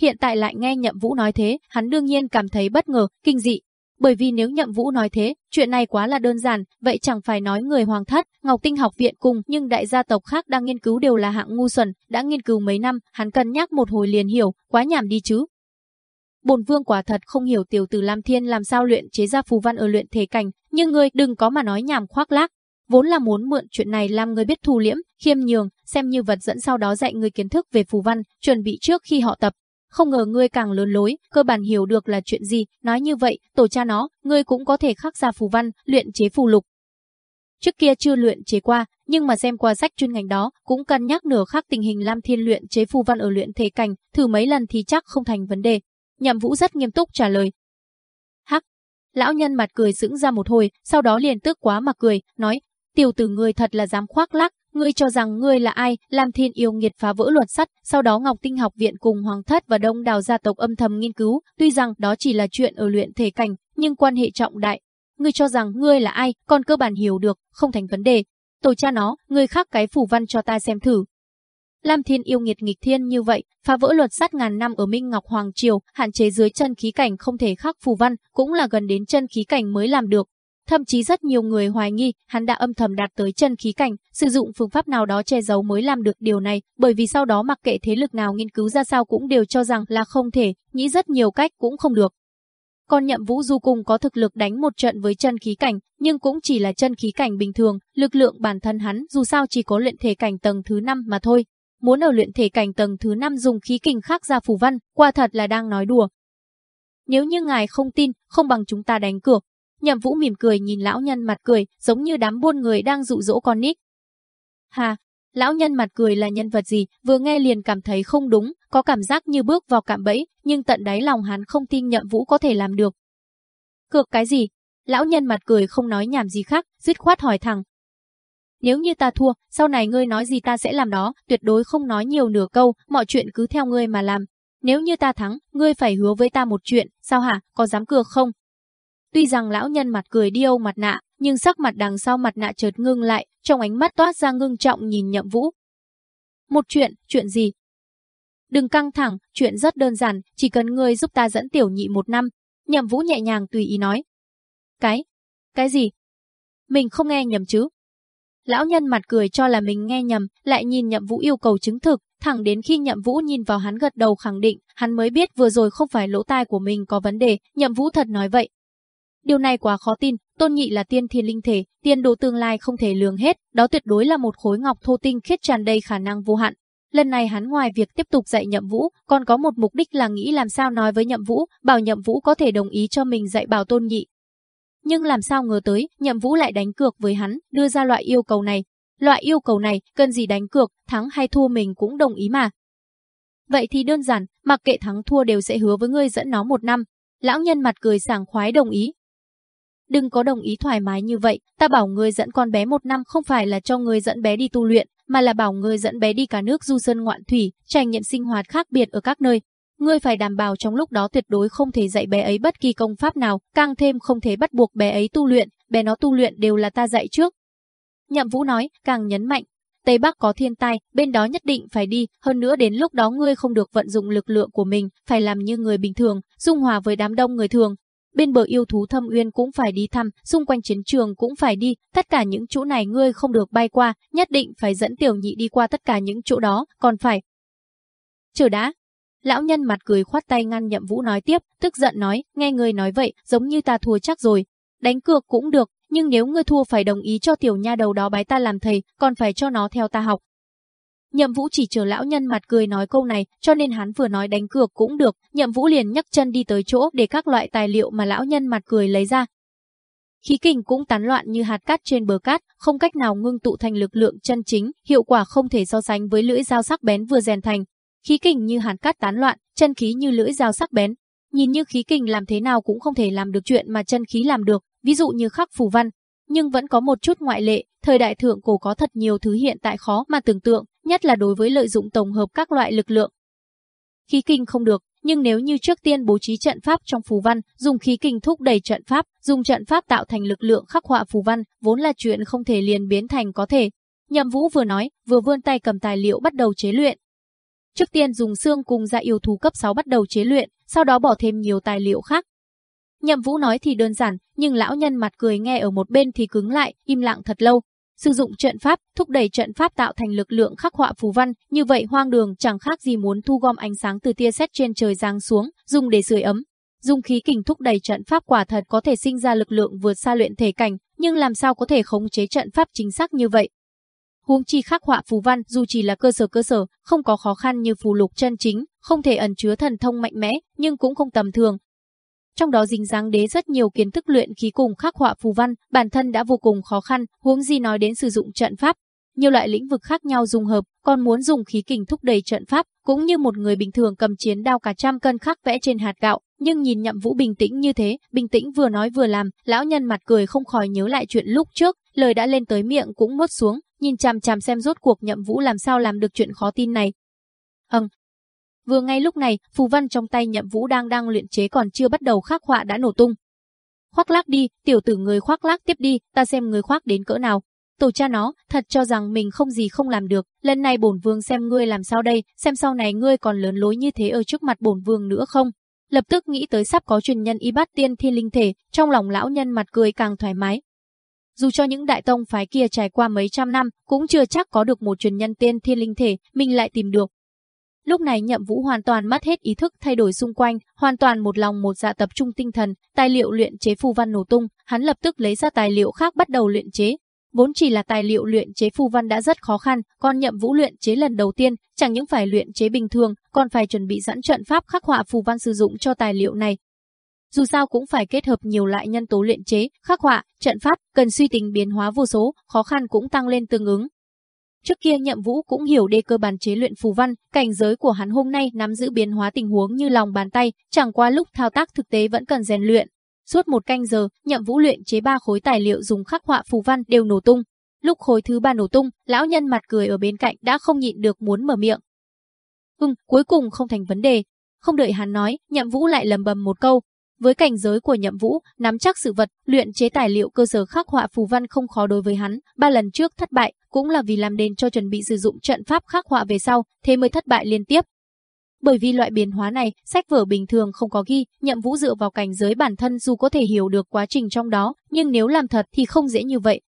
Hiện tại lại nghe Nhậm Vũ nói thế, hắn đương nhiên cảm thấy bất ngờ, kinh dị. Bởi vì nếu Nhậm Vũ nói thế, chuyện này quá là đơn giản, vậy chẳng phải nói người Hoàng thất, Ngọc Tinh học viện cùng nhưng đại gia tộc khác đang nghiên cứu đều là hạng ngu xuẩn, đã nghiên cứu mấy năm, hắn cân nhắc một hồi liền hiểu, quá nhảm đi chứ. Bồn vương quả thật không hiểu tiểu tử Lam Thiên làm sao luyện chế ra phù văn ở luyện thế cảnh, nhưng ngươi đừng có mà nói nhảm khoác lác. Vốn là muốn mượn chuyện này làm người biết thu liễm, khiêm nhường, xem như vật dẫn sau đó dạy người kiến thức về phù văn, chuẩn bị trước khi họ tập. Không ngờ ngươi càng lớn lối, cơ bản hiểu được là chuyện gì, nói như vậy, tổ cha nó, ngươi cũng có thể khắc ra phù văn, luyện chế phù lục. Trước kia chưa luyện chế qua, nhưng mà xem qua sách chuyên ngành đó, cũng cân nhắc nửa khắc tình hình Lam Thiên luyện chế phù văn ở luyện thế cảnh, thử mấy lần thì chắc không thành vấn đề. Nhậm Vũ rất nghiêm túc trả lời. Hắc, lão nhân mặt cười sững ra một hồi, sau đó liền tức quá mà cười, nói, tiểu tử ngươi thật là dám khoác lác, ngươi cho rằng ngươi là ai, làm Thiên yêu nghiệt phá vỡ luật sắt, sau đó Ngọc Tinh học viện cùng Hoàng thất và Đông Đào gia tộc âm thầm nghiên cứu, tuy rằng đó chỉ là chuyện ở luyện thể cảnh, nhưng quan hệ trọng đại. Ngươi cho rằng ngươi là ai, còn cơ bản hiểu được, không thành vấn đề. Tổ cha nó, ngươi khắc cái phủ văn cho ta xem thử, Lam Thiên yêu nghiệt nghịch thiên như vậy, phá vỡ luật sát ngàn năm ở Minh Ngọc Hoàng Triều, hạn chế dưới chân khí cảnh không thể khắc phù văn, cũng là gần đến chân khí cảnh mới làm được. Thậm chí rất nhiều người hoài nghi hắn đã âm thầm đạt tới chân khí cảnh, sử dụng phương pháp nào đó che giấu mới làm được điều này, bởi vì sau đó mặc kệ thế lực nào nghiên cứu ra sao cũng đều cho rằng là không thể, nghĩ rất nhiều cách cũng không được. Còn nhậm vũ du cùng có thực lực đánh một trận với chân khí cảnh, nhưng cũng chỉ là chân khí cảnh bình thường, lực lượng bản thân hắn dù sao chỉ có luyện thể cảnh tầng thứ 5 mà thôi, muốn ở luyện thể cảnh tầng thứ 5 dùng khí kình khắc ra phù văn, quả thật là đang nói đùa. Nếu như ngài không tin, không bằng chúng ta đánh cược. Nhậm Vũ mỉm cười nhìn lão nhân mặt cười, giống như đám buôn người đang dụ dỗ con nít. Hà, lão nhân mặt cười là nhân vật gì, vừa nghe liền cảm thấy không đúng, có cảm giác như bước vào cạm bẫy, nhưng tận đáy lòng hắn không tin Nhậm Vũ có thể làm được. Cược cái gì? Lão nhân mặt cười không nói nhảm gì khác, dứt khoát hỏi thẳng, nếu như ta thua, sau này ngươi nói gì ta sẽ làm đó, tuyệt đối không nói nhiều nửa câu, mọi chuyện cứ theo ngươi mà làm. Nếu như ta thắng, ngươi phải hứa với ta một chuyện, sao hả, có dám cược không? Tuy rằng lão nhân mặt cười điêu mặt nạ, nhưng sắc mặt đằng sau mặt nạ chợt ngưng lại, trong ánh mắt toát ra ngưng trọng nhìn nhậm vũ. Một chuyện, chuyện gì? Đừng căng thẳng, chuyện rất đơn giản, chỉ cần ngươi giúp ta dẫn tiểu nhị một năm. Nhậm vũ nhẹ nhàng tùy ý nói. Cái? Cái gì? Mình không nghe nhầm chứ? Lão nhân mặt cười cho là mình nghe nhầm, lại nhìn Nhậm Vũ yêu cầu chứng thực, thẳng đến khi Nhậm Vũ nhìn vào hắn gật đầu khẳng định, hắn mới biết vừa rồi không phải lỗ tai của mình có vấn đề, Nhậm Vũ thật nói vậy. Điều này quá khó tin, Tôn Nhị là tiên thiên linh thể, tiên đồ tương lai không thể lường hết, đó tuyệt đối là một khối ngọc thô tinh khiết tràn đầy khả năng vô hạn. Lần này hắn ngoài việc tiếp tục dạy Nhậm Vũ, còn có một mục đích là nghĩ làm sao nói với Nhậm Vũ, bảo Nhậm Vũ có thể đồng ý cho mình dạy bảo Tôn Nhị, nhưng làm sao ngờ tới, Nhậm Vũ lại đánh cược với hắn, đưa ra loại yêu cầu này. Loại yêu cầu này, cần gì đánh cược, thắng hay thua mình cũng đồng ý mà. Vậy thì đơn giản, mặc kệ thắng thua đều sẽ hứa với ngươi dẫn nó một năm. Lão nhân mặt cười sảng khoái đồng ý. Đừng có đồng ý thoải mái như vậy, ta bảo ngươi dẫn con bé một năm không phải là cho ngươi dẫn bé đi tu luyện, mà là bảo ngươi dẫn bé đi cả nước du sơn ngoạn thủy, trải nghiệm sinh hoạt khác biệt ở các nơi. Ngươi phải đảm bảo trong lúc đó tuyệt đối không thể dạy bé ấy bất kỳ công pháp nào, càng thêm không thể bắt buộc bé ấy tu luyện, bé nó tu luyện đều là ta dạy trước. Nhậm Vũ nói, càng nhấn mạnh, Tây Bắc có thiên tai, bên đó nhất định phải đi, hơn nữa đến lúc đó ngươi không được vận dụng lực lượng của mình, phải làm như người bình thường, dung hòa với đám đông người thường. Bên bờ yêu thú thâm uyên cũng phải đi thăm, xung quanh chiến trường cũng phải đi, tất cả những chỗ này ngươi không được bay qua, nhất định phải dẫn tiểu nhị đi qua tất cả những chỗ đó, còn phải. Chờ đã. Lão nhân mặt cười khoát tay ngăn nhậm vũ nói tiếp, tức giận nói, nghe ngươi nói vậy, giống như ta thua chắc rồi. Đánh cược cũng được, nhưng nếu ngươi thua phải đồng ý cho tiểu nha đầu đó bái ta làm thầy, còn phải cho nó theo ta học. Nhậm Vũ chỉ chờ lão nhân mặt cười nói câu này, cho nên hắn vừa nói đánh cược cũng được, Nhậm Vũ liền nhấc chân đi tới chỗ để các loại tài liệu mà lão nhân mặt cười lấy ra. Khí kình cũng tán loạn như hạt cát trên bờ cát, không cách nào ngưng tụ thành lực lượng chân chính, hiệu quả không thể so sánh với lưỡi dao sắc bén vừa rèn thành. Khí kình như hàn cát tán loạn, chân khí như lưỡi dao sắc bén. Nhìn như khí kình làm thế nào cũng không thể làm được chuyện mà chân khí làm được, ví dụ như khắc phù văn, nhưng vẫn có một chút ngoại lệ, thời đại thượng cổ có thật nhiều thứ hiện tại khó mà tưởng tượng, nhất là đối với lợi dụng tổng hợp các loại lực lượng. Khí kinh không được, nhưng nếu như trước tiên bố trí trận pháp trong phù văn, dùng khí kinh thúc đẩy trận pháp, dùng trận pháp tạo thành lực lượng khắc họa phù văn, vốn là chuyện không thể liền biến thành có thể. Nhậm Vũ vừa nói, vừa vươn tay cầm tài liệu bắt đầu chế luyện. Trước tiên dùng xương cùng gia yêu thú cấp 6 bắt đầu chế luyện, sau đó bỏ thêm nhiều tài liệu khác, Nhậm Vũ nói thì đơn giản, nhưng lão nhân mặt cười nghe ở một bên thì cứng lại, im lặng thật lâu. Sử dụng trận pháp, thúc đẩy trận pháp tạo thành lực lượng khắc họa phù văn, như vậy hoang đường chẳng khác gì muốn thu gom ánh sáng từ tia sét trên trời giáng xuống, dùng để sưởi ấm. Dùng khí kình thúc đẩy trận pháp quả thật có thể sinh ra lực lượng vượt xa luyện thể cảnh, nhưng làm sao có thể khống chế trận pháp chính xác như vậy? Huống chi khắc họa phù văn dù chỉ là cơ sở cơ sở, không có khó khăn như phù lục chân chính, không thể ẩn chứa thần thông mạnh mẽ, nhưng cũng không tầm thường, trong đó dính dáng đế rất nhiều kiến thức luyện khí cùng khắc họa phù văn, bản thân đã vô cùng khó khăn, huống gì nói đến sử dụng trận pháp. Nhiều loại lĩnh vực khác nhau dùng hợp, còn muốn dùng khí kình thúc đẩy trận pháp, cũng như một người bình thường cầm chiến đao cả trăm cân khắc vẽ trên hạt gạo, nhưng nhìn Nhậm Vũ bình tĩnh như thế, bình tĩnh vừa nói vừa làm, lão nhân mặt cười không khỏi nhớ lại chuyện lúc trước, lời đã lên tới miệng cũng nuốt xuống, nhìn chằm chằm xem rốt cuộc Nhậm Vũ làm sao làm được chuyện khó tin này. Ừm, Vừa ngay lúc này, phù văn trong tay Nhậm Vũ đang đang luyện chế còn chưa bắt đầu khắc họa đã nổ tung. Khoác lác đi, tiểu tử người khoác lác tiếp đi, ta xem người khoác đến cỡ nào. Tổ cha nó, thật cho rằng mình không gì không làm được, lần này bổn vương xem ngươi làm sao đây, xem sau này ngươi còn lớn lối như thế ở trước mặt bổn vương nữa không. Lập tức nghĩ tới sắp có truyền nhân y bát tiên thiên linh thể, trong lòng lão nhân mặt cười càng thoải mái. Dù cho những đại tông phái kia trải qua mấy trăm năm, cũng chưa chắc có được một truyền nhân tiên thiên linh thể, mình lại tìm được, Lúc này Nhậm Vũ hoàn toàn mất hết ý thức thay đổi xung quanh, hoàn toàn một lòng một dạ tập trung tinh thần, tài liệu luyện chế phù văn nổ tung, hắn lập tức lấy ra tài liệu khác bắt đầu luyện chế. Vốn chỉ là tài liệu luyện chế phù văn đã rất khó khăn, còn Nhậm Vũ luyện chế lần đầu tiên, chẳng những phải luyện chế bình thường, còn phải chuẩn bị sẵn trận pháp khắc họa phù văn sử dụng cho tài liệu này. Dù sao cũng phải kết hợp nhiều loại nhân tố luyện chế, khắc họa, trận pháp, cần suy tính biến hóa vô số, khó khăn cũng tăng lên tương ứng. Trước kia Nhậm Vũ cũng hiểu đề cơ bản chế luyện phù văn, cảnh giới của hắn hôm nay nắm giữ biến hóa tình huống như lòng bàn tay, chẳng qua lúc thao tác thực tế vẫn cần rèn luyện. Suốt một canh giờ, Nhậm Vũ luyện chế ba khối tài liệu dùng khắc họa phù văn đều nổ tung. Lúc khối thứ ba nổ tung, lão nhân mặt cười ở bên cạnh đã không nhịn được muốn mở miệng. "Ừm, cuối cùng không thành vấn đề." Không đợi hắn nói, Nhậm Vũ lại lầm bầm một câu, với cảnh giới của Nhậm Vũ, nắm chắc sự vật, luyện chế tài liệu cơ sở khắc họa phù văn không khó đối với hắn, ba lần trước thất bại, cũng là vì làm đền cho chuẩn bị sử dụng trận pháp khắc họa về sau, thế mới thất bại liên tiếp. Bởi vì loại biến hóa này, sách vở bình thường không có ghi, Nhậm Vũ dựa vào cảnh giới bản thân dù có thể hiểu được quá trình trong đó, nhưng nếu làm thật thì không dễ như vậy.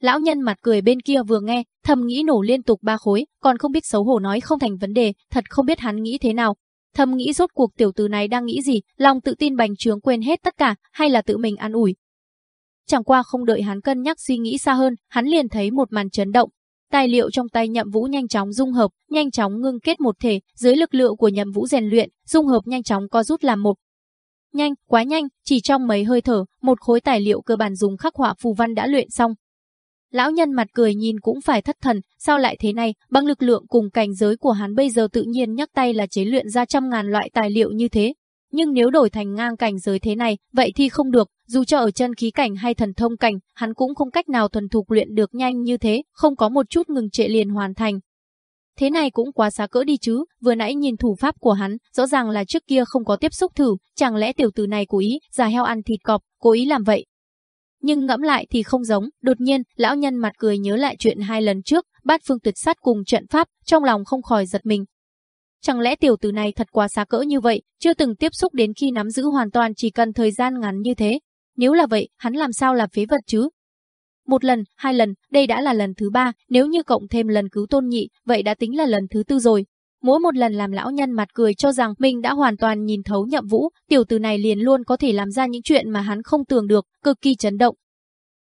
Lão nhân mặt cười bên kia vừa nghe, thầm nghĩ nổ liên tục ba khối, còn không biết xấu hổ nói không thành vấn đề, thật không biết hắn nghĩ thế nào, Thầm nghĩ rốt cuộc tiểu tử này đang nghĩ gì, lòng tự tin bành trướng quên hết tất cả, hay là tự mình an ủi. Chẳng qua không đợi hắn cân nhắc suy nghĩ xa hơn, hắn liền thấy một màn chấn động. Tài liệu trong tay Nhậm Vũ nhanh chóng dung hợp, nhanh chóng ngưng kết một thể, dưới lực lượng của Nhậm Vũ rèn luyện, dung hợp nhanh chóng co rút làm một. Nhanh, quá nhanh, chỉ trong mấy hơi thở, một khối tài liệu cơ bản dùng khắc họa phù văn đã luyện xong. Lão nhân mặt cười nhìn cũng phải thất thần, sao lại thế này, bằng lực lượng cùng cảnh giới của hắn bây giờ tự nhiên nhắc tay là chế luyện ra trăm ngàn loại tài liệu như thế. Nhưng nếu đổi thành ngang cảnh giới thế này, vậy thì không được, dù cho ở chân khí cảnh hay thần thông cảnh, hắn cũng không cách nào thuần thục luyện được nhanh như thế, không có một chút ngừng trệ liền hoàn thành. Thế này cũng quá xá cỡ đi chứ, vừa nãy nhìn thủ pháp của hắn, rõ ràng là trước kia không có tiếp xúc thử, chẳng lẽ tiểu tử này cố ý, già heo ăn thịt cọp, cố ý làm vậy. Nhưng ngẫm lại thì không giống, đột nhiên, lão nhân mặt cười nhớ lại chuyện hai lần trước, bát phương tuyệt sát cùng trận pháp, trong lòng không khỏi giật mình. Chẳng lẽ tiểu tử này thật quá xa cỡ như vậy, chưa từng tiếp xúc đến khi nắm giữ hoàn toàn chỉ cần thời gian ngắn như thế. Nếu là vậy, hắn làm sao là phế vật chứ? Một lần, hai lần, đây đã là lần thứ ba, nếu như cộng thêm lần cứu tôn nhị, vậy đã tính là lần thứ tư rồi. Mỗi một lần làm lão nhân mặt cười cho rằng mình đã hoàn toàn nhìn thấu nhậm vũ, tiểu tử này liền luôn có thể làm ra những chuyện mà hắn không tưởng được, cực kỳ chấn động.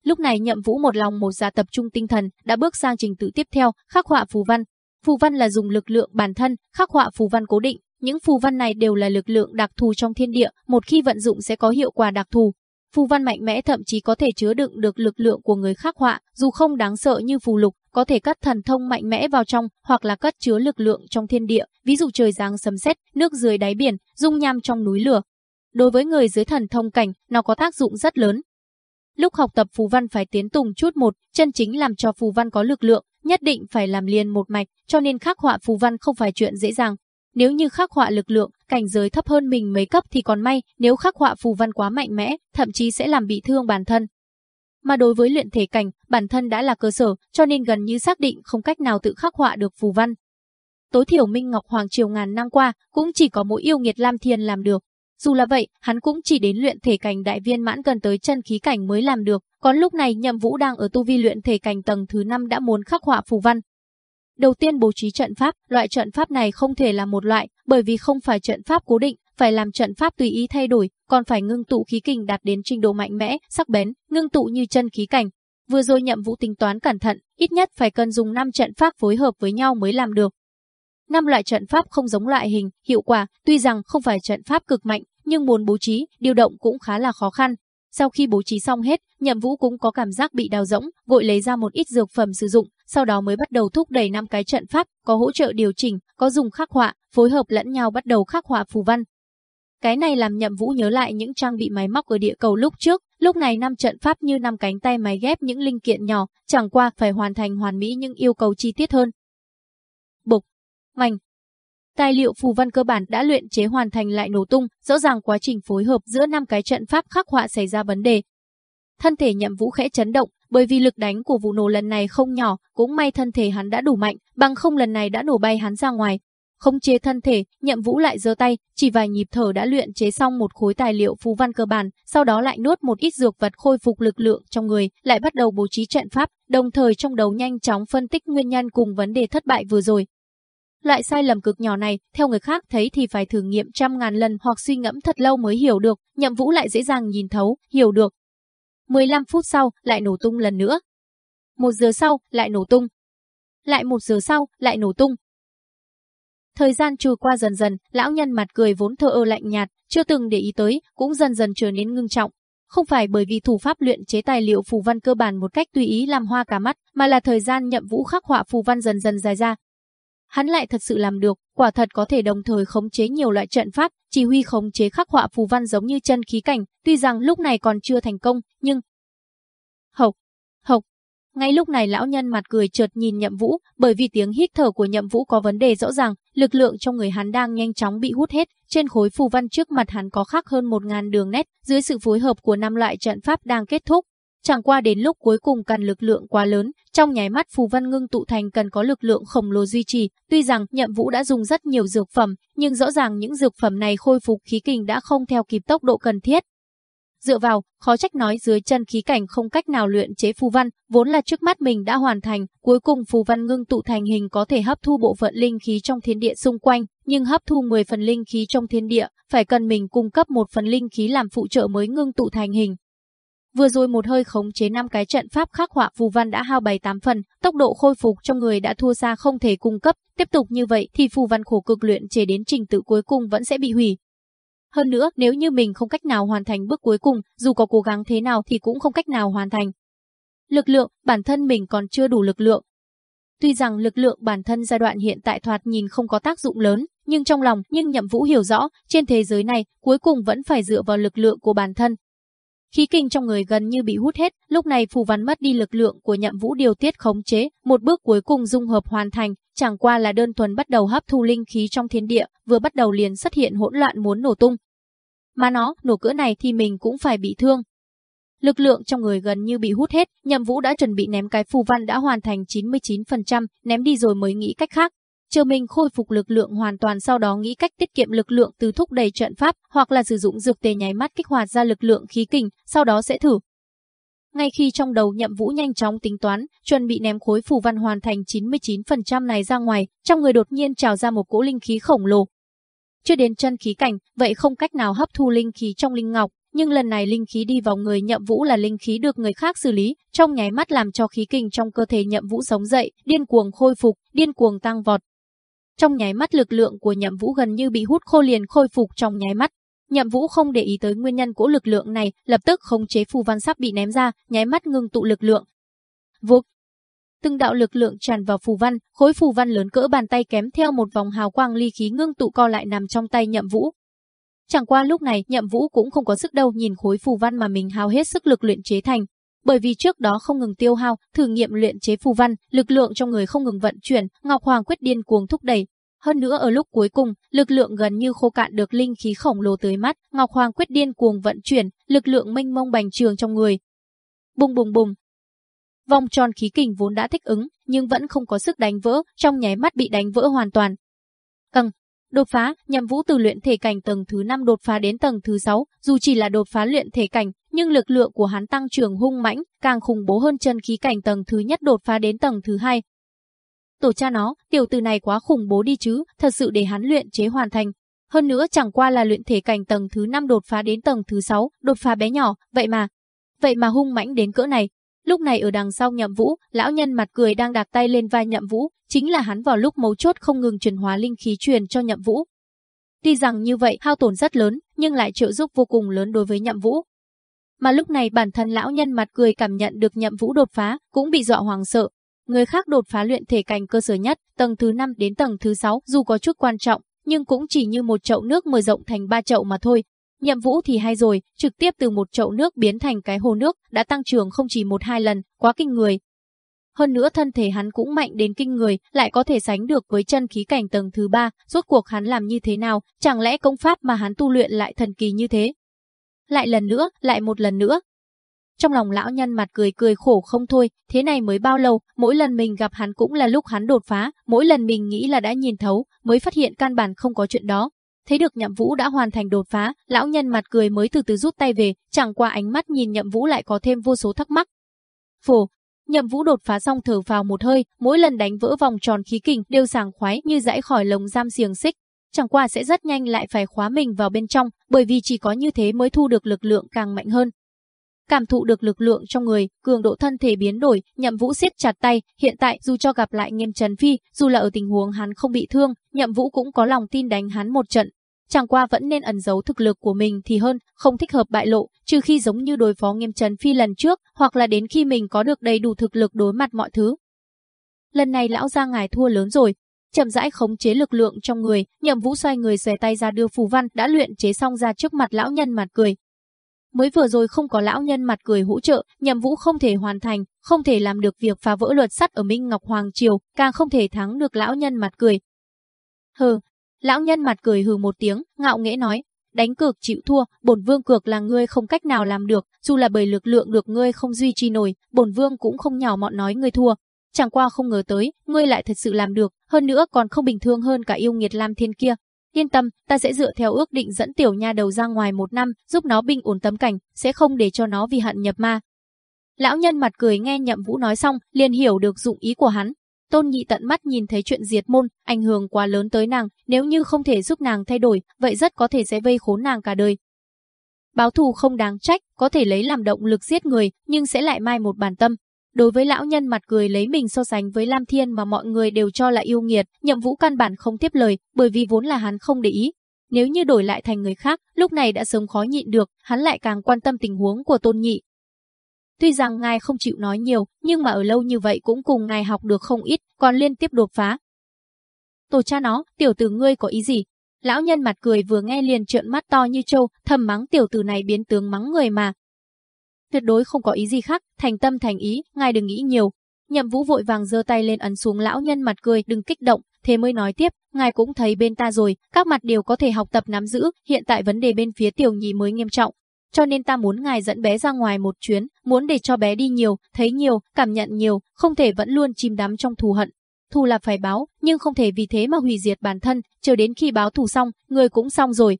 Lúc này nhậm vũ một lòng một dạ tập trung tinh thần, đã bước sang trình tự tiếp theo, khắc họa phù văn. Phù văn là dùng lực lượng bản thân, khắc họa phù văn cố định. Những phù văn này đều là lực lượng đặc thù trong thiên địa, một khi vận dụng sẽ có hiệu quả đặc thù, Phù văn mạnh mẽ thậm chí có thể chứa đựng được lực lượng của người khắc họa, dù không đáng sợ như phù lục, có thể cất thần thông mạnh mẽ vào trong, hoặc là cất chứa lực lượng trong thiên địa, ví dụ trời giáng sấm sét, nước dưới đáy biển, dung nham trong núi lửa. Đối với người dưới thần thông cảnh, nó có tác dụng rất lớn. Lúc học tập phù văn phải tiến tùng chút một, chân chính làm cho phù văn có lực lượng, nhất định phải làm liền một mạch, cho nên khắc họa phù văn không phải chuyện dễ dàng. Nếu như khắc họa lực lượng, cảnh giới thấp hơn mình mấy cấp thì còn may, nếu khắc họa phù văn quá mạnh mẽ, thậm chí sẽ làm bị thương bản thân. Mà đối với luyện thể cảnh, bản thân đã là cơ sở, cho nên gần như xác định không cách nào tự khắc họa được phù văn. Tối thiểu Minh Ngọc Hoàng Triều ngàn năm qua, cũng chỉ có mỗi yêu nghiệt Lam Thiên làm được. Dù là vậy, hắn cũng chỉ đến luyện thể cảnh đại viên mãn gần tới chân khí cảnh mới làm được, còn lúc này Nhậm Vũ đang ở tu vi luyện thể cảnh tầng thứ 5 đã muốn khắc họa phù văn, Đầu tiên bố trí trận pháp, loại trận pháp này không thể là một loại, bởi vì không phải trận pháp cố định, phải làm trận pháp tùy ý thay đổi, còn phải ngưng tụ khí kình đạt đến trình độ mạnh mẽ, sắc bén, ngưng tụ như chân khí cảnh. Vừa rồi nhậm vũ tính toán cẩn thận, ít nhất phải cần dùng 5 trận pháp phối hợp với nhau mới làm được. Năm loại trận pháp không giống loại hình, hiệu quả, tuy rằng không phải trận pháp cực mạnh, nhưng muốn bố trí, điều động cũng khá là khó khăn. Sau khi bố trí xong hết, Nhậm Vũ cũng có cảm giác bị đào rỗng, vội lấy ra một ít dược phẩm sử dụng, sau đó mới bắt đầu thúc đẩy năm cái trận pháp, có hỗ trợ điều chỉnh, có dùng khắc họa, phối hợp lẫn nhau bắt đầu khắc họa phù văn. Cái này làm Nhậm Vũ nhớ lại những trang bị máy móc ở địa cầu lúc trước, lúc này năm trận pháp như năm cánh tay máy ghép những linh kiện nhỏ, chẳng qua phải hoàn thành hoàn mỹ những yêu cầu chi tiết hơn. Bục, mảnh, Tài liệu phù văn cơ bản đã luyện chế hoàn thành lại nổ tung, rõ ràng quá trình phối hợp giữa năm cái trận pháp khắc họa xảy ra vấn đề. Thân thể nhậm vũ khẽ chấn động, bởi vì lực đánh của vụ nổ lần này không nhỏ, cũng may thân thể hắn đã đủ mạnh, bằng không lần này đã nổ bay hắn ra ngoài. Không chế thân thể, nhậm vũ lại giơ tay, chỉ vài nhịp thở đã luyện chế xong một khối tài liệu phú văn cơ bản, sau đó lại nuốt một ít dược vật khôi phục lực lượng trong người, lại bắt đầu bố trí trận pháp, đồng thời trong đầu nhanh chóng phân tích nguyên nhân cùng vấn đề thất bại vừa rồi, Loại sai lầm cực nhỏ này, theo người khác thấy thì phải thử nghiệm trăm ngàn lần hoặc suy ngẫm thật lâu mới hiểu được, nhậm vũ lại dễ dàng nhìn thấu, hiểu được. 15 phút sau, lại nổ tung lần nữa. Một giờ sau, lại nổ tung. Lại một giờ sau, lại nổ tung. Thời gian trôi qua dần dần, lão nhân mặt cười vốn thơ ơ lạnh nhạt, chưa từng để ý tới, cũng dần dần trở nên ngưng trọng. Không phải bởi vì thủ pháp luyện chế tài liệu phù văn cơ bản một cách tùy ý làm hoa cả mắt, mà là thời gian nhậm vũ khắc họa phù văn dần dần dài ra, hắn lại thật sự làm được, quả thật có thể đồng thời khống chế nhiều loại trận pháp, chỉ huy khống chế khắc họa phù văn giống như chân khí cảnh, tuy rằng lúc này còn chưa thành công, nhưng Hộc, hộc. Ngay lúc này lão nhân mặt cười chợt nhìn Nhậm Vũ, bởi vì tiếng hít thở của Nhậm Vũ có vấn đề rõ ràng, lực lượng trong người hắn đang nhanh chóng bị hút hết, trên khối phù văn trước mặt hắn có khắc hơn một ngàn đường nét, dưới sự phối hợp của năm loại trận pháp đang kết thúc, Chẳng qua đến lúc cuối cùng cần lực lượng quá lớn, trong nháy mắt phù văn ngưng tụ thành cần có lực lượng khổng lồ duy trì, tuy rằng Nhậm Vũ đã dùng rất nhiều dược phẩm, nhưng rõ ràng những dược phẩm này khôi phục khí kình đã không theo kịp tốc độ cần thiết. Dựa vào, khó trách nói dưới chân khí cảnh không cách nào luyện chế phù văn, vốn là trước mắt mình đã hoàn thành, cuối cùng phù văn ngưng tụ thành hình có thể hấp thu bộ phận linh khí trong thiên địa xung quanh, nhưng hấp thu 10 phần linh khí trong thiên địa, phải cần mình cung cấp một phần linh khí làm phụ trợ mới ngưng tụ thành hình. Vừa rồi một hơi khống chế năm cái trận pháp khắc họa phù văn đã hao 7-8 phần, tốc độ khôi phục trong người đã thua xa không thể cung cấp, tiếp tục như vậy thì phù văn khổ cực luyện chế đến trình tự cuối cùng vẫn sẽ bị hủy. Hơn nữa, nếu như mình không cách nào hoàn thành bước cuối cùng, dù có cố gắng thế nào thì cũng không cách nào hoàn thành. Lực lượng, bản thân mình còn chưa đủ lực lượng. Tuy rằng lực lượng bản thân giai đoạn hiện tại thoạt nhìn không có tác dụng lớn, nhưng trong lòng, nhưng Nhậm Vũ hiểu rõ, trên thế giới này, cuối cùng vẫn phải dựa vào lực lượng của bản thân. Khí kinh trong người gần như bị hút hết, lúc này phù văn mất đi lực lượng của Nhậm Vũ điều tiết khống chế, một bước cuối cùng dung hợp hoàn thành, chẳng qua là đơn thuần bắt đầu hấp thu linh khí trong thiên địa, vừa bắt đầu liền xuất hiện hỗn loạn muốn nổ tung. Mà nó, nổ cỡ này thì mình cũng phải bị thương, Lực lượng trong người gần như bị hút hết, Nhậm Vũ đã chuẩn bị ném cái phù văn đã hoàn thành 99%, ném đi rồi mới nghĩ cách khác. Chờ mình khôi phục lực lượng hoàn toàn sau đó nghĩ cách tiết kiệm lực lượng từ thúc đẩy trận pháp hoặc là sử dụng dược tề nháy mắt kích hoạt ra lực lượng khí kình, sau đó sẽ thử. Ngay khi trong đầu Nhậm Vũ nhanh chóng tính toán, chuẩn bị ném khối phù văn hoàn thành 99% này ra ngoài, trong người đột nhiên trào ra một cỗ linh khí khổng lồ. Chưa đến chân khí cảnh, vậy không cách nào hấp thu linh khí trong linh ngọc, nhưng lần này linh khí đi vào người Nhậm Vũ là linh khí được người khác xử lý, trong nháy mắt làm cho khí kình trong cơ thể Nhậm Vũ sống dậy, điên cuồng khôi phục, điên cuồng tăng vọt. Trong nháy mắt lực lượng của Nhậm Vũ gần như bị hút khô liền khôi phục trong nháy mắt. Nhậm Vũ không để ý tới nguyên nhân của lực lượng này, lập tức khống chế phù văn sắp bị ném ra, nháy mắt ngưng tụ lực lượng. Vụt, từng đạo lực lượng tràn vào phù văn, khối phù văn lớn cỡ bàn tay kém theo một vòng hào quang ly khí ngưng tụ co lại nằm trong tay Nhậm Vũ, Chẳng qua lúc này nhậm vũ cũng không có sức đâu nhìn khối phù văn mà mình hao hết sức lực luyện chế thành. Bởi vì trước đó không ngừng tiêu hao, thử nghiệm luyện chế phù văn, lực lượng trong người không ngừng vận chuyển, Ngọc Hoàng quyết điên cuồng thúc đẩy. Hơn nữa ở lúc cuối cùng, lực lượng gần như khô cạn được linh khí khổng lồ tới mắt, Ngọc Hoàng quyết điên cuồng vận chuyển, lực lượng mênh mông bành trường trong người. Bùng bùng bùng. Vòng tròn khí kình vốn đã thích ứng, nhưng vẫn không có sức đánh vỡ, trong nháy mắt bị đánh vỡ hoàn toàn. Căng, Đột phá, nhằm vũ từ luyện thể cảnh tầng thứ 5 đột phá đến tầng thứ 6, dù chỉ là đột phá luyện thể cảnh, nhưng lực lượng của hắn tăng trưởng hung mãnh, càng khủng bố hơn chân khí cảnh tầng thứ nhất đột phá đến tầng thứ hai Tổ cha nó, tiểu tử này quá khủng bố đi chứ, thật sự để hắn luyện chế hoàn thành. Hơn nữa chẳng qua là luyện thể cảnh tầng thứ 5 đột phá đến tầng thứ 6, đột phá bé nhỏ, vậy mà, vậy mà hung mãnh đến cỡ này, Lúc này ở đằng sau Nhậm Vũ, lão nhân mặt cười đang đặt tay lên vai Nhậm Vũ, chính là hắn vào lúc mấu chốt không ngừng truyền hóa linh khí truyền cho Nhậm Vũ. Tuy rằng như vậy hao tổn rất lớn, nhưng lại trợ giúp vô cùng lớn đối với Nhậm Vũ. Mà lúc này bản thân lão nhân mặt cười cảm nhận được Nhậm Vũ đột phá, cũng bị dọa hoàng sợ. Người khác đột phá luyện thể cảnh cơ sở nhất, tầng thứ 5 đến tầng thứ 6, dù có chút quan trọng, nhưng cũng chỉ như một chậu nước mở rộng thành ba chậu mà thôi, Nhậm Vũ thì hay rồi, trực tiếp từ một chậu nước biến thành cái hồ nước, đã tăng trưởng không chỉ một hai lần, quá kinh người. Hơn nữa thân thể hắn cũng mạnh đến kinh người, lại có thể sánh được với chân khí cảnh tầng thứ ba, rốt cuộc hắn làm như thế nào, chẳng lẽ công pháp mà hắn tu luyện lại thần kỳ như thế? Lại lần nữa, lại một lần nữa. Trong lòng lão nhân mặt cười cười khổ không thôi, thế này mới bao lâu, mỗi lần mình gặp hắn cũng là lúc hắn đột phá, mỗi lần mình nghĩ là đã nhìn thấu, mới phát hiện căn bản không có chuyện đó, Thấy được Nhậm Vũ đã hoàn thành đột phá, lão nhân mặt cười mới từ từ rút tay về, chẳng qua ánh mắt nhìn Nhậm Vũ lại có thêm vô số thắc mắc. Phổ, Nhậm Vũ đột phá xong thở vào một hơi, mỗi lần đánh vỡ vòng tròn khí kình đều sảng khoái như dãy khỏi lồng giam xiềng xích. Chẳng qua sẽ rất nhanh lại phải khóa mình vào bên trong, bởi vì chỉ có như thế mới thu được lực lượng càng mạnh hơn. Cảm thụ được lực lượng trong người, cường độ thân thể biến đổi, Nhậm Vũ siết chặt tay, hiện tại dù cho gặp lại Nghiêm Trần Phi, dù là ở tình huống hắn không bị thương, Nhậm Vũ cũng có lòng tin đánh hắn một trận. Chẳng qua vẫn nên ẩn giấu thực lực của mình thì hơn, không thích hợp bại lộ, trừ khi giống như đối phó Nghiêm Trần Phi lần trước, hoặc là đến khi mình có được đầy đủ thực lực đối mặt mọi thứ. Lần này lão gia ngài thua lớn rồi, chậm rãi khống chế lực lượng trong người, Nhậm Vũ xoay người xòe tay ra đưa phù văn đã luyện chế xong ra trước mặt lão nhân mặt cười, Mới vừa rồi không có lão nhân mặt cười hỗ trợ, nhậm vũ không thể hoàn thành, không thể làm được việc phá vỡ luật sắt ở Minh Ngọc Hoàng Triều, càng không thể thắng được lão nhân mặt cười. Hừ, lão nhân mặt cười hừ một tiếng, ngạo nghễ nói, đánh cược chịu thua, bổn vương cược là ngươi không cách nào làm được, dù là bởi lực lượng được ngươi không duy trì nổi, bổn vương cũng không nhỏ mọn nói ngươi thua. Chẳng qua không ngờ tới, ngươi lại thật sự làm được, hơn nữa còn không bình thường hơn cả yêu nghiệt Lam Thiên kia, Yên tâm, ta sẽ dựa theo ước định dẫn tiểu nha đầu ra ngoài một năm, giúp nó bình ổn tấm cảnh, sẽ không để cho nó vì hận nhập ma. Lão nhân mặt cười nghe nhậm vũ nói xong, liền hiểu được dụng ý của hắn. Tôn nhị tận mắt nhìn thấy chuyện diệt môn, ảnh hưởng quá lớn tới nàng, nếu như không thể giúp nàng thay đổi, vậy rất có thể sẽ vây khốn nàng cả đời. Báo thù không đáng trách, có thể lấy làm động lực giết người, nhưng sẽ lại mai một bản tâm, Đối với lão nhân mặt cười lấy mình so sánh với Lam Thiên mà mọi người đều cho là yêu nghiệt, nhậm vũ căn bản không tiếp lời, bởi vì vốn là hắn không để ý. Nếu như đổi lại thành người khác, lúc này đã sớm khó nhịn được, hắn lại càng quan tâm tình huống của tôn nhị. Tuy rằng ngài không chịu nói nhiều, nhưng mà ở lâu như vậy cũng cùng ngài học được không ít, còn liên tiếp đột phá. Tổ cha nó, tiểu tử ngươi có ý gì? Lão nhân mặt cười vừa nghe liền trợn mắt to như trâu, thầm mắng tiểu tử này biến tướng mắng người mà. Tuyệt đối không có ý gì khác, thành tâm thành ý, ngài đừng nghĩ nhiều. Nhậm vũ vội vàng giơ tay lên ấn xuống lão nhân mặt cười, đừng kích động, thế mới nói tiếp, ngài cũng thấy bên ta rồi, các mặt đều có thể học tập nắm giữ, hiện tại vấn đề bên phía tiểu nhị mới nghiêm trọng. Cho nên ta muốn ngài dẫn bé ra ngoài một chuyến, muốn để cho bé đi nhiều, thấy nhiều, cảm nhận nhiều, không thể vẫn luôn chìm đắm trong thù hận. Thù là phải báo, nhưng không thể vì thế mà hủy diệt bản thân, chờ đến khi báo thù xong, người cũng xong rồi.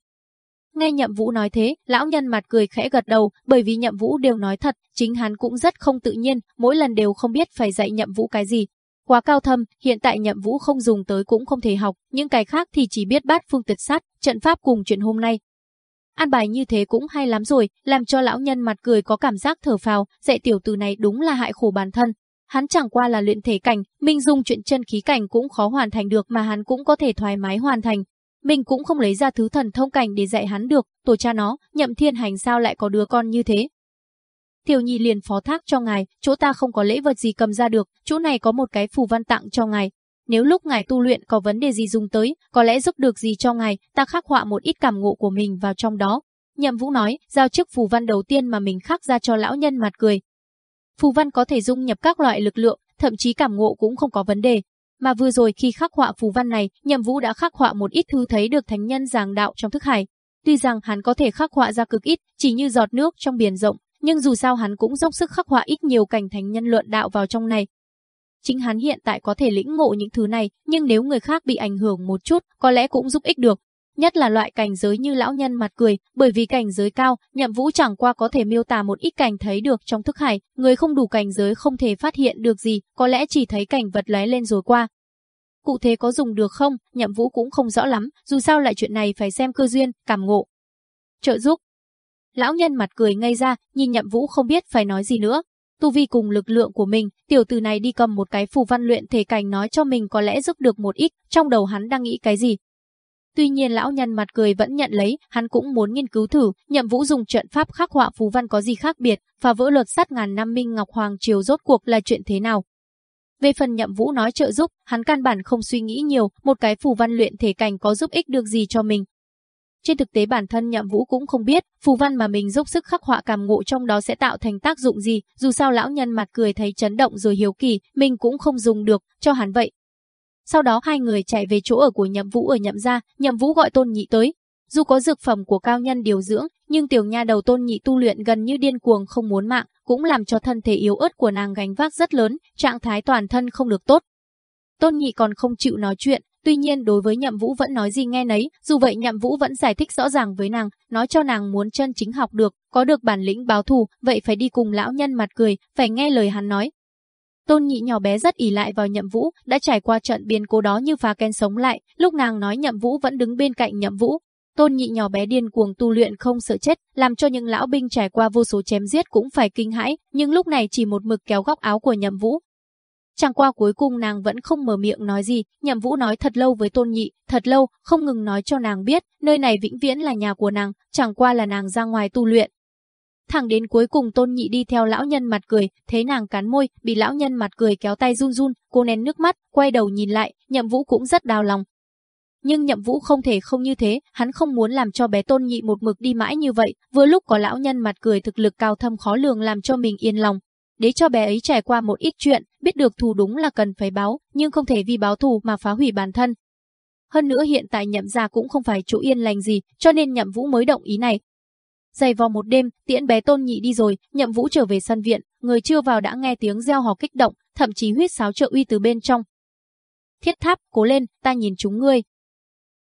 Nghe nhậm vũ nói thế, lão nhân mặt cười khẽ gật đầu, bởi vì nhậm vũ đều nói thật, chính hắn cũng rất không tự nhiên, mỗi lần đều không biết phải dạy nhậm vũ cái gì, Quá cao thâm, hiện tại nhậm vũ không dùng tới cũng không thể học, những cái khác thì chỉ biết bát phương tịch sát, trận pháp cùng chuyện hôm nay. An bài như thế cũng hay lắm rồi, làm cho lão nhân mặt cười có cảm giác thở phào, dạy tiểu tử này đúng là hại khổ bản thân. Hắn chẳng qua là luyện thể cảnh, minh dùng chuyện chân khí cảnh cũng khó hoàn thành được mà hắn cũng có thể thoải mái hoàn thành. Mình cũng không lấy ra thứ thần thông cảnh để dạy hắn được, tổ cha nó, nhậm thiên hành sao lại có đứa con như thế. Tiểu Nhi liền phó thác cho ngài, chỗ ta không có lễ vật gì cầm ra được, chỗ này có một cái phù văn tặng cho ngài. Nếu lúc ngài tu luyện có vấn đề gì dùng tới, có lẽ giúp được gì cho ngài, ta khắc họa một ít cảm ngộ của mình vào trong đó. Nhậm Vũ nói, giao chức phù văn đầu tiên mà mình khắc ra cho lão nhân mặt cười. Phù văn có thể dung nhập các loại lực lượng, thậm chí cảm ngộ cũng không có vấn đề. Mà vừa rồi khi khắc họa phù văn này, Nhậm Vũ đã khắc họa một ít thứ thấy được thánh nhân giảng đạo trong thức hải. Tuy rằng hắn có thể khắc họa ra cực ít, chỉ như giọt nước trong biển rộng, nhưng dù sao hắn cũng dốc sức khắc họa ít nhiều cảnh thánh nhân luận đạo vào trong này. Chính hắn hiện tại có thể lĩnh ngộ những thứ này, nhưng nếu người khác bị ảnh hưởng một chút, có lẽ cũng giúp ích được. Nhất là loại cảnh giới như lão nhân mặt cười, bởi vì cảnh giới cao, nhậm vũ chẳng qua có thể miêu tả một ít cảnh thấy được trong thức hải, người không đủ cảnh giới không thể phát hiện được gì, có lẽ chỉ thấy cảnh vật lóe lên rồi qua. Cụ thể có dùng được không, nhậm vũ cũng không rõ lắm, dù sao lại chuyện này phải xem cơ duyên, cảm ngộ. Trợ giúp, Lão nhân mặt cười ngây ra, nhìn nhậm vũ không biết phải nói gì nữa. Tu vi cùng lực lượng của mình, tiểu tử này đi cầm một cái phù văn luyện thể cảnh nói cho mình có lẽ giúp được một ít, trong đầu hắn đang nghĩ cái gì. Tuy nhiên lão nhân mặt cười vẫn nhận lấy, hắn cũng muốn nghiên cứu thử, nhậm vũ dùng trận pháp khắc họa phù văn có gì khác biệt, và vỡ luật sát ngàn năm minh ngọc hoàng triều rốt cuộc là chuyện thế nào. Về phần nhậm vũ nói trợ giúp, hắn căn bản không suy nghĩ nhiều, một cái phù văn luyện thể cảnh có giúp ích được gì cho mình, trên thực tế bản thân Nhậm Vũ cũng không biết, phù văn mà mình dốc sức khắc họa cảm ngộ trong đó sẽ tạo thành tác dụng gì, dù sao lão nhân mặt cười thấy chấn động rồi hiếu kỳ, mình cũng không dùng được, cho hắn vậy. Sau đó hai người chạy về chỗ ở của Nhậm Vũ ở Nhậm gia, Nhậm Vũ gọi Tôn Nhị tới. Dù có dược phẩm của cao nhân điều dưỡng, nhưng tiểu nha đầu Tôn Nhị tu luyện gần như điên cuồng không muốn mạng, cũng làm cho thân thể yếu ớt của nàng gánh vác rất lớn, trạng thái toàn thân không được tốt. Tôn Nhị còn không chịu nói chuyện, Tuy nhiên đối với Nhậm Vũ vẫn nói gì nghe nấy, dù vậy Nhậm Vũ vẫn giải thích rõ ràng với nàng, nói cho nàng muốn chân chính học được, có được bản lĩnh báo thù, vậy phải đi cùng lão nhân mặt cười, phải nghe lời hắn nói. Tôn nhị nhỏ bé rất ỉ lại vào Nhậm Vũ, đã trải qua trận biến cố đó như phá ken sống lại, lúc nàng nói Nhậm Vũ vẫn đứng bên cạnh Nhậm Vũ. Tôn nhị nhỏ bé điên cuồng tu luyện không sợ chết, làm cho những lão binh trải qua vô số chém giết cũng phải kinh hãi, nhưng lúc này chỉ một mực kéo góc áo của Nhậm Vũ, Chẳng qua cuối cùng nàng vẫn không mở miệng nói gì, nhậm vũ nói thật lâu với tôn nhị, thật lâu, không ngừng nói cho nàng biết, nơi này vĩnh viễn là nhà của nàng, chẳng qua là nàng ra ngoài tu luyện. Thẳng đến cuối cùng tôn nhị đi theo lão nhân mặt cười, thấy nàng cắn môi, bị lão nhân mặt cười kéo tay run run, cô nén nước mắt, quay đầu nhìn lại, nhậm vũ cũng rất đau lòng. Nhưng nhậm vũ không thể không như thế, hắn không muốn làm cho bé tôn nhị một mực đi mãi như vậy, vừa lúc có lão nhân mặt cười thực lực cao thâm khó lường làm cho mình yên lòng, để cho bé ấy trải qua một ít chuyện, biết được thù đúng là cần phải báo, nhưng không thể vì báo thù mà phá hủy bản thân. Hơn nữa hiện tại nhậm gia cũng không phải chỗ yên lành gì, cho nên nhậm vũ mới động ý này. Dày vò một đêm, tiễn bé tôn nhị đi rồi, nhậm vũ trở về sân viện, người chưa vào đã nghe tiếng reo hò kích động, thậm chí huyết sáo trợ uy từ bên trong. Thiết tháp, cố lên, ta nhìn chúng ngươi.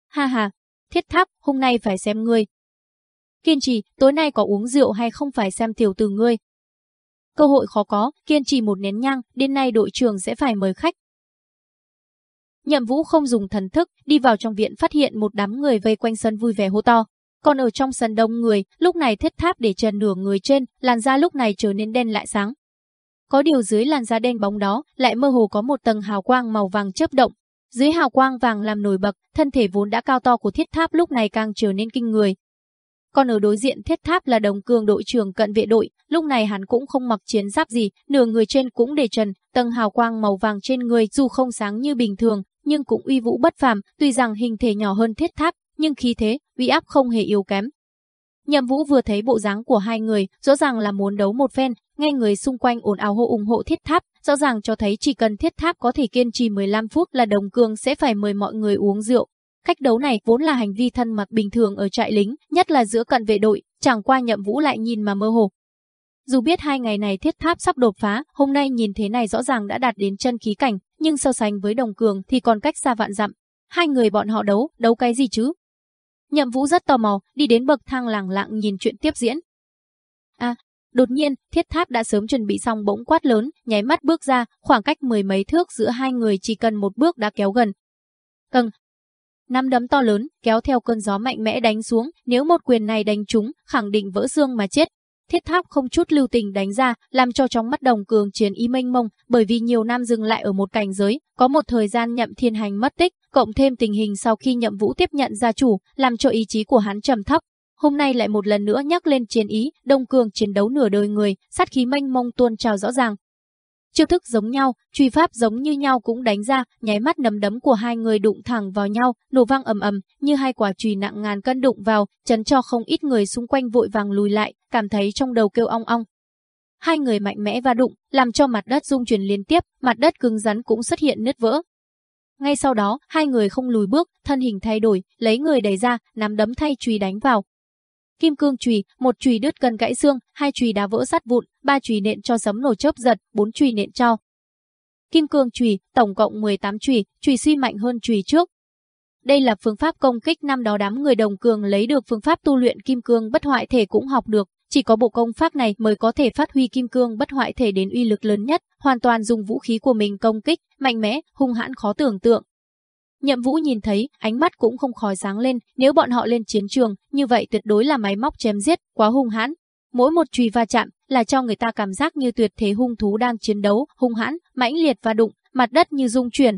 Ha ha, thiết tháp, hôm nay phải xem ngươi. Kiên trì, tối nay có uống rượu hay không phải xem tiểu từ ngươi. Cơ hội khó có, kiên trì một nén nhang, đêm nay đội trưởng sẽ phải mời khách. Nhậm Vũ không dùng thần thức, đi vào trong viện phát hiện một đám người vây quanh sân vui vẻ hô to. Còn ở trong sân đông người, lúc này thiết tháp để trần nửa người trên, làn da lúc này trở nên đen lại sáng. Có điều dưới làn da đen bóng đó, lại mơ hồ có một tầng hào quang màu vàng chớp động. Dưới hào quang vàng làm nổi bật, thân thể vốn đã cao to của thiết tháp lúc này càng trở nên kinh người. còn ở đối diện thiết tháp là đồng cường đội trưởng cận vệ đội, lúc này hắn cũng không mặc chiến giáp gì, nửa người trên cũng để trần, tầng hào quang màu vàng trên người dù không sáng như bình thường, nhưng cũng uy vũ bất phàm, tuy rằng hình thể nhỏ hơn thiết tháp, nhưng khí thế, uy áp không hề yếu kém. Nhậm Vũ vừa thấy bộ dáng của hai người, rõ ràng là muốn đấu một phen, nghe người xung quanh ồn ào hô ủng hộ thiết tháp, rõ ràng cho thấy chỉ cần thiết tháp có thể kiên trì 15 phút là đồng cường sẽ phải mời mọi người uống rượu. Cách đấu này vốn là hành vi thân mật bình thường ở trại lính, nhất là giữa cận vệ đội, chẳng qua nhậm vũ lại nhìn mà mơ hồ. Dù biết hai ngày này thiết tháp sắp đột phá, hôm nay nhìn thế này rõ ràng đã đạt đến chân khí cảnh, nhưng so sánh với đồng cường thì còn cách xa vạn dặm. Hai người bọn họ đấu, đấu cái gì chứ? Nhậm Vũ rất tò mò, đi đến bậc thang lẳng lặng nhìn chuyện tiếp diễn. À, đột nhiên, thiết tháp đã sớm chuẩn bị xong bỗng quát lớn, nháy mắt bước ra, khoảng cách mười mấy thước giữa hai người chỉ cần một bước đã kéo gần. Cần, năm đấm to lớn, kéo theo cơn gió mạnh mẽ đánh xuống, nếu một quyền này đánh trúng, khẳng định vỡ xương mà chết. Thiết tháp không chút lưu tình đánh ra, làm cho trong mắt đồng cường chiến y mênh mông, bởi vì nhiều năm dừng lại ở một cảnh giới, có một thời gian nhậm thiên hành mất tích, cộng thêm tình hình sau khi nhậm vũ tiếp nhận gia chủ, làm cho ý chí của hắn trầm thấp. Hôm nay lại một lần nữa nhắc lên chiến ý, đông cường chiến đấu nửa đời người, sát khí mênh mông tuôn trào rõ ràng, Chiêu thức giống nhau, truy pháp giống như nhau cũng đánh ra, nháy mắt nấm đấm của hai người đụng thẳng vào nhau, nổ vang ầm ầm, như hai quả chùy nặng ngàn cân đụng vào, chấn cho không ít người xung quanh vội vàng lùi lại, cảm thấy trong đầu kêu ong ong. Hai người mạnh mẽ va đụng, làm cho mặt đất rung chuyển liên tiếp, mặt đất cứng rắn cũng xuất hiện nứt vỡ. Ngay sau đó, hai người không lùi bước, thân hình thay đổi, lấy người đẩy ra, nắm đấm thay chùy đánh vào, kim cương chùy, một chùy đứt cần gãy xương, hai chùy đá vỡ sắt vụn, ba chùy nện cho sấm nổ chớp giật, bốn chùy nện cho. Kim cương chùy, tổng cộng 18 chùy, chùy suy mạnh hơn chùy trước. Đây là phương pháp công kích năm đó đám người đồng cường lấy được phương pháp tu luyện kim cương bất hoại thể cũng học được, chỉ có bộ công pháp này mới có thể phát huy kim cương bất hoại thể đến uy lực lớn nhất, hoàn toàn dùng vũ khí của mình công kích, mạnh mẽ, hung hãn khó tưởng tượng, Nhậm Vũ nhìn thấy, ánh mắt cũng không khỏi sáng lên, nếu bọn họ lên chiến trường, như vậy tuyệt đối là máy móc chém giết, quá hung hãn. Mỗi một chùy va chạm là cho người ta cảm giác như tuyệt thế hung thú đang chiến đấu, hung hãn, mãnh liệt và đụng, mặt đất như rung chuyển.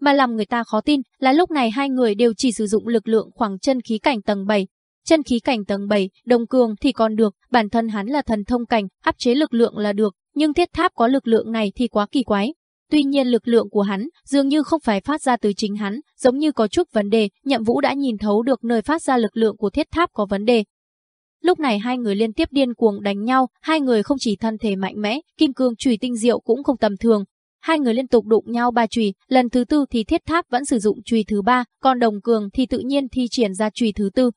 Mà làm người ta khó tin là lúc này hai người đều chỉ sử dụng lực lượng khoảng chân khí cảnh tầng 7. Chân khí cảnh tầng 7, đồng cường thì còn được, bản thân hắn là thần thông cảnh, áp chế lực lượng là được, nhưng thiết tháp có lực lượng này thì quá kỳ quái. Tuy nhiên lực lượng của hắn dường như không phải phát ra từ chính hắn, giống như có chút vấn đề, nhậm vũ đã nhìn thấu được nơi phát ra lực lượng của thiết tháp có vấn đề. Lúc này hai người liên tiếp điên cuồng đánh nhau, hai người không chỉ thân thể mạnh mẽ, kim cương chùy tinh diệu cũng không tầm thường. Hai người liên tục đụng nhau ba chùy, lần thứ tư thì thiết tháp vẫn sử dụng chùy thứ ba, còn đồng cường thì tự nhiên thi triển ra chùy thứ tư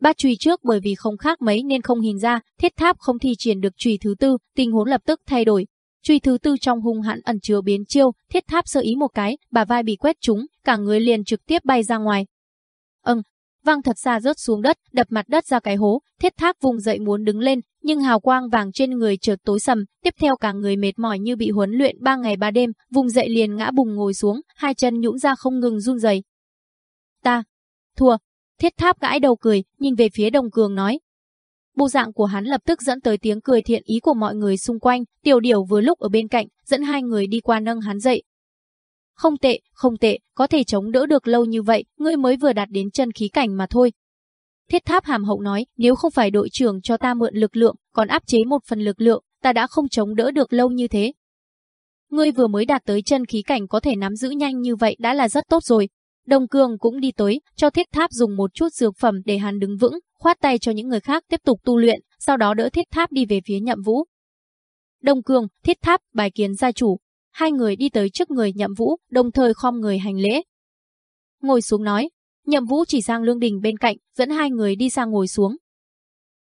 bát chùy trước bởi vì không khác mấy nên không hình ra, thiết tháp không thi triển được chùy thứ tư, tình huống lập tức thay đổi, Truy thứ tư trong hung hãn ẩn chứa biến chiêu, thiết tháp sơ ý một cái, bà vai bị quét trúng, cả người liền trực tiếp bay ra ngoài. Âng, văng thật xa rớt xuống đất, đập mặt đất ra cái hố, thiết tháp vùng dậy muốn đứng lên, nhưng hào quang vàng trên người chợt tối sầm, tiếp theo cả người mệt mỏi như bị huấn luyện ba ngày ba đêm, vùng dậy liền ngã bùng ngồi xuống, hai chân nhũn ra không ngừng run rẩy. Ta, thua. Thiết tháp gãi đầu cười, nhìn về phía đồng cường nói, Bộ dạng của hắn lập tức dẫn tới tiếng cười thiện ý của mọi người xung quanh, tiểu điểu vừa lúc ở bên cạnh, dẫn hai người đi qua nâng hắn dậy. Không tệ, không tệ, có thể chống đỡ được lâu như vậy, ngươi mới vừa đạt đến chân khí cảnh mà thôi. Thiết tháp hàm hậu nói, nếu không phải đội trưởng cho ta mượn lực lượng, còn áp chế một phần lực lượng, ta đã không chống đỡ được lâu như thế. Ngươi vừa mới đạt tới chân khí cảnh có thể nắm giữ nhanh như vậy đã là rất tốt rồi. Đồng Cường cũng đi tới, cho thiết tháp dùng một chút dược phẩm để hắn đứng vững, khoát tay cho những người khác tiếp tục tu luyện, sau đó đỡ thiết tháp đi về phía nhậm vũ. Đông Cương, thiết tháp, bài kiến gia chủ. Hai người đi tới trước người nhậm vũ, đồng thời khom người hành lễ. Ngồi xuống nói, nhậm vũ chỉ sang lương đình bên cạnh, dẫn hai người đi sang ngồi xuống.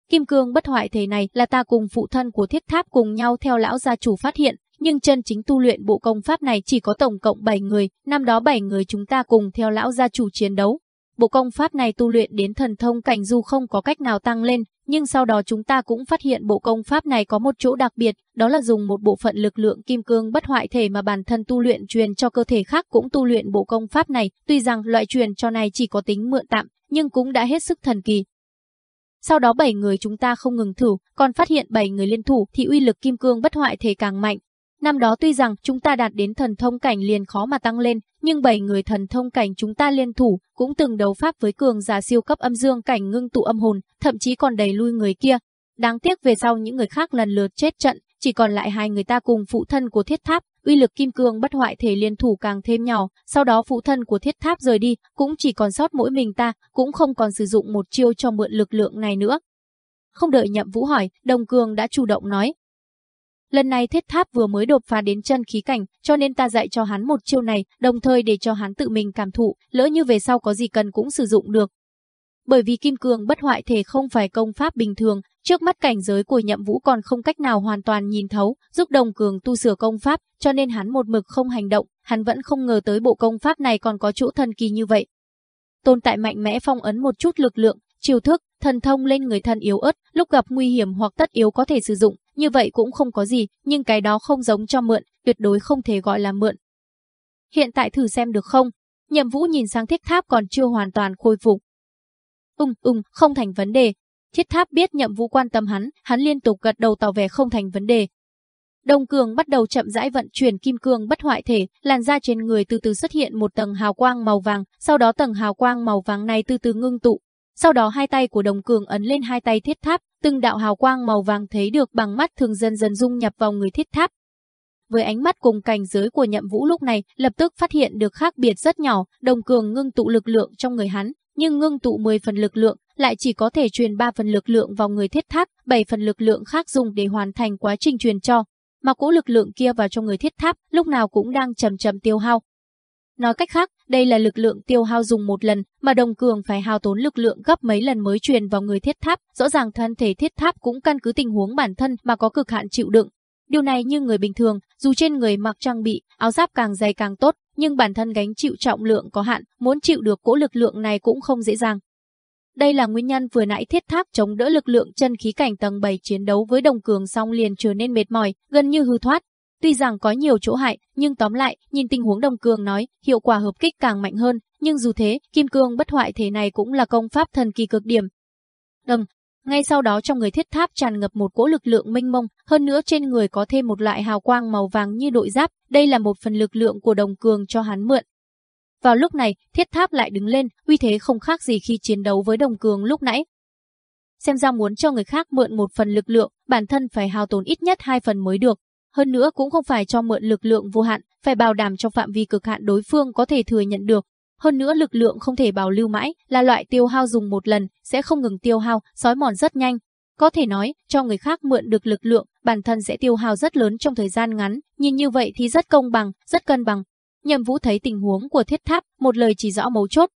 Kim cương bất hoại thể này là ta cùng phụ thân của thiết tháp cùng nhau theo lão gia chủ phát hiện, nhưng chân chính tu luyện bộ công pháp này chỉ có tổng cộng 7 người, năm đó 7 người chúng ta cùng theo lão gia chủ chiến đấu. Bộ công pháp này tu luyện đến thần thông cảnh dù không có cách nào tăng lên, nhưng sau đó chúng ta cũng phát hiện bộ công pháp này có một chỗ đặc biệt, đó là dùng một bộ phận lực lượng kim cương bất hoại thể mà bản thân tu luyện truyền cho cơ thể khác cũng tu luyện bộ công pháp này, tuy rằng loại truyền cho này chỉ có tính mượn tạm, nhưng cũng đã hết sức thần kỳ. Sau đó 7 người chúng ta không ngừng thử, còn phát hiện 7 người liên thủ thì uy lực kim cương bất hoại thể càng mạnh. Năm đó tuy rằng chúng ta đạt đến thần thông cảnh liền khó mà tăng lên, nhưng bảy người thần thông cảnh chúng ta liên thủ cũng từng đấu pháp với cường giả siêu cấp âm dương cảnh ngưng tụ âm hồn, thậm chí còn đẩy lui người kia. Đáng tiếc về sau những người khác lần lượt chết trận, chỉ còn lại hai người ta cùng phụ thân của thiết tháp, uy lực kim cương bất hoại thể liên thủ càng thêm nhỏ, sau đó phụ thân của thiết tháp rời đi, cũng chỉ còn sót mỗi mình ta, cũng không còn sử dụng một chiêu cho mượn lực lượng này nữa. Không đợi nhậm vũ hỏi, đồng cường đã chủ động nói. Lần này thiết tháp vừa mới đột phá đến chân khí cảnh, cho nên ta dạy cho hắn một chiêu này, đồng thời để cho hắn tự mình cảm thụ, lỡ như về sau có gì cần cũng sử dụng được, bởi vì kim cương bất hoại thể không phải công pháp bình thường, trước mắt cảnh giới của nhậm vũ còn không cách nào hoàn toàn nhìn thấu, giúp đồng cường tu sửa công pháp, cho nên hắn một mực không hành động, hắn vẫn không ngờ tới bộ công pháp này còn có chỗ thần kỳ như vậy. Tồn tại mạnh mẽ phong ấn một chút lực lượng, chiêu thức, thần thông lên người thân yếu ớt, lúc gặp nguy hiểm hoặc tất yếu có thể sử dụng, như vậy cũng không có gì, nhưng cái đó không giống cho mượn, tuyệt đối không thể gọi là mượn. Hiện tại thử xem được không? Nhậm Vũ nhìn sang thiết tháp còn chưa hoàn toàn khôi phục, Ung, ung, không thành vấn đề. Thiết tháp biết nhậm vũ quan tâm hắn, hắn liên tục gật đầu tỏ vẻ không thành vấn đề. Đông cường bắt đầu chậm rãi vận chuyển kim cương bất hoại thể, làn da trên người từ từ xuất hiện một tầng hào quang màu vàng, sau đó tầng hào quang màu vàng này từ từ ngưng tụ. Sau đó hai tay của đồng cường ấn lên hai tay thiết tháp, từng đạo hào quang màu vàng thấy được bằng mắt thường dần dần dung nhập vào người thiết tháp. Với ánh mắt cùng cảnh giới của nhậm vũ lúc này, lập tức phát hiện được khác biệt rất nhỏ, đồng cường ngưng tụ lực lượng trong người hắn, nhưng ngưng tụ 10 phần lực lượng lại chỉ có thể truyền 3 phần lực lượng vào người thiết tháp, 7 phần lực lượng khác dùng để hoàn thành quá trình truyền cho. Mà cỗ lực lượng kia vào trong người thiết tháp lúc nào cũng đang chậm chậm tiêu hao. Nói cách khác, đây là lực lượng tiêu hao dùng một lần, mà đồng cường phải hao tốn lực lượng gấp mấy lần mới truyền vào người thiết tháp, rõ ràng thân thể thiết tháp cũng căn cứ tình huống bản thân mà có cực hạn chịu đựng. Điều này như người bình thường, dù trên người mặc trang bị, áo giáp càng dày càng tốt, nhưng bản thân gánh chịu trọng lượng có hạn, muốn chịu được cỗ lực lượng này cũng không dễ dàng. Đây là nguyên nhân vừa nãy thiết tháp chống đỡ lực lượng chân khí cảnh tầng 7 chiến đấu với đồng cường xong liền trở nên mệt mỏi, gần như hư thoát. Tuy rằng có nhiều chỗ hại, nhưng tóm lại, nhìn tình huống đồng cường nói, hiệu quả hợp kích càng mạnh hơn, nhưng dù thế, kim cương bất hoại thế này cũng là công pháp thần kỳ cực điểm. Đừng, ngay sau đó trong người thiết tháp tràn ngập một cỗ lực lượng mênh mông, hơn nữa trên người có thêm một loại hào quang màu vàng như đội giáp, đây là một phần lực lượng của đồng cường cho hắn mượn. Vào lúc này, thiết tháp lại đứng lên, uy thế không khác gì khi chiến đấu với đồng cường lúc nãy. Xem ra muốn cho người khác mượn một phần lực lượng, bản thân phải hao tốn ít nhất hai phần mới được. Hơn nữa cũng không phải cho mượn lực lượng vô hạn, phải bảo đảm trong phạm vi cực hạn đối phương có thể thừa nhận được. Hơn nữa lực lượng không thể bảo lưu mãi, là loại tiêu hao dùng một lần, sẽ không ngừng tiêu hao, sói mòn rất nhanh. Có thể nói, cho người khác mượn được lực lượng, bản thân sẽ tiêu hao rất lớn trong thời gian ngắn, nhìn như vậy thì rất công bằng, rất cân bằng. Nhậm Vũ thấy tình huống của thiết tháp, một lời chỉ rõ mấu chốt.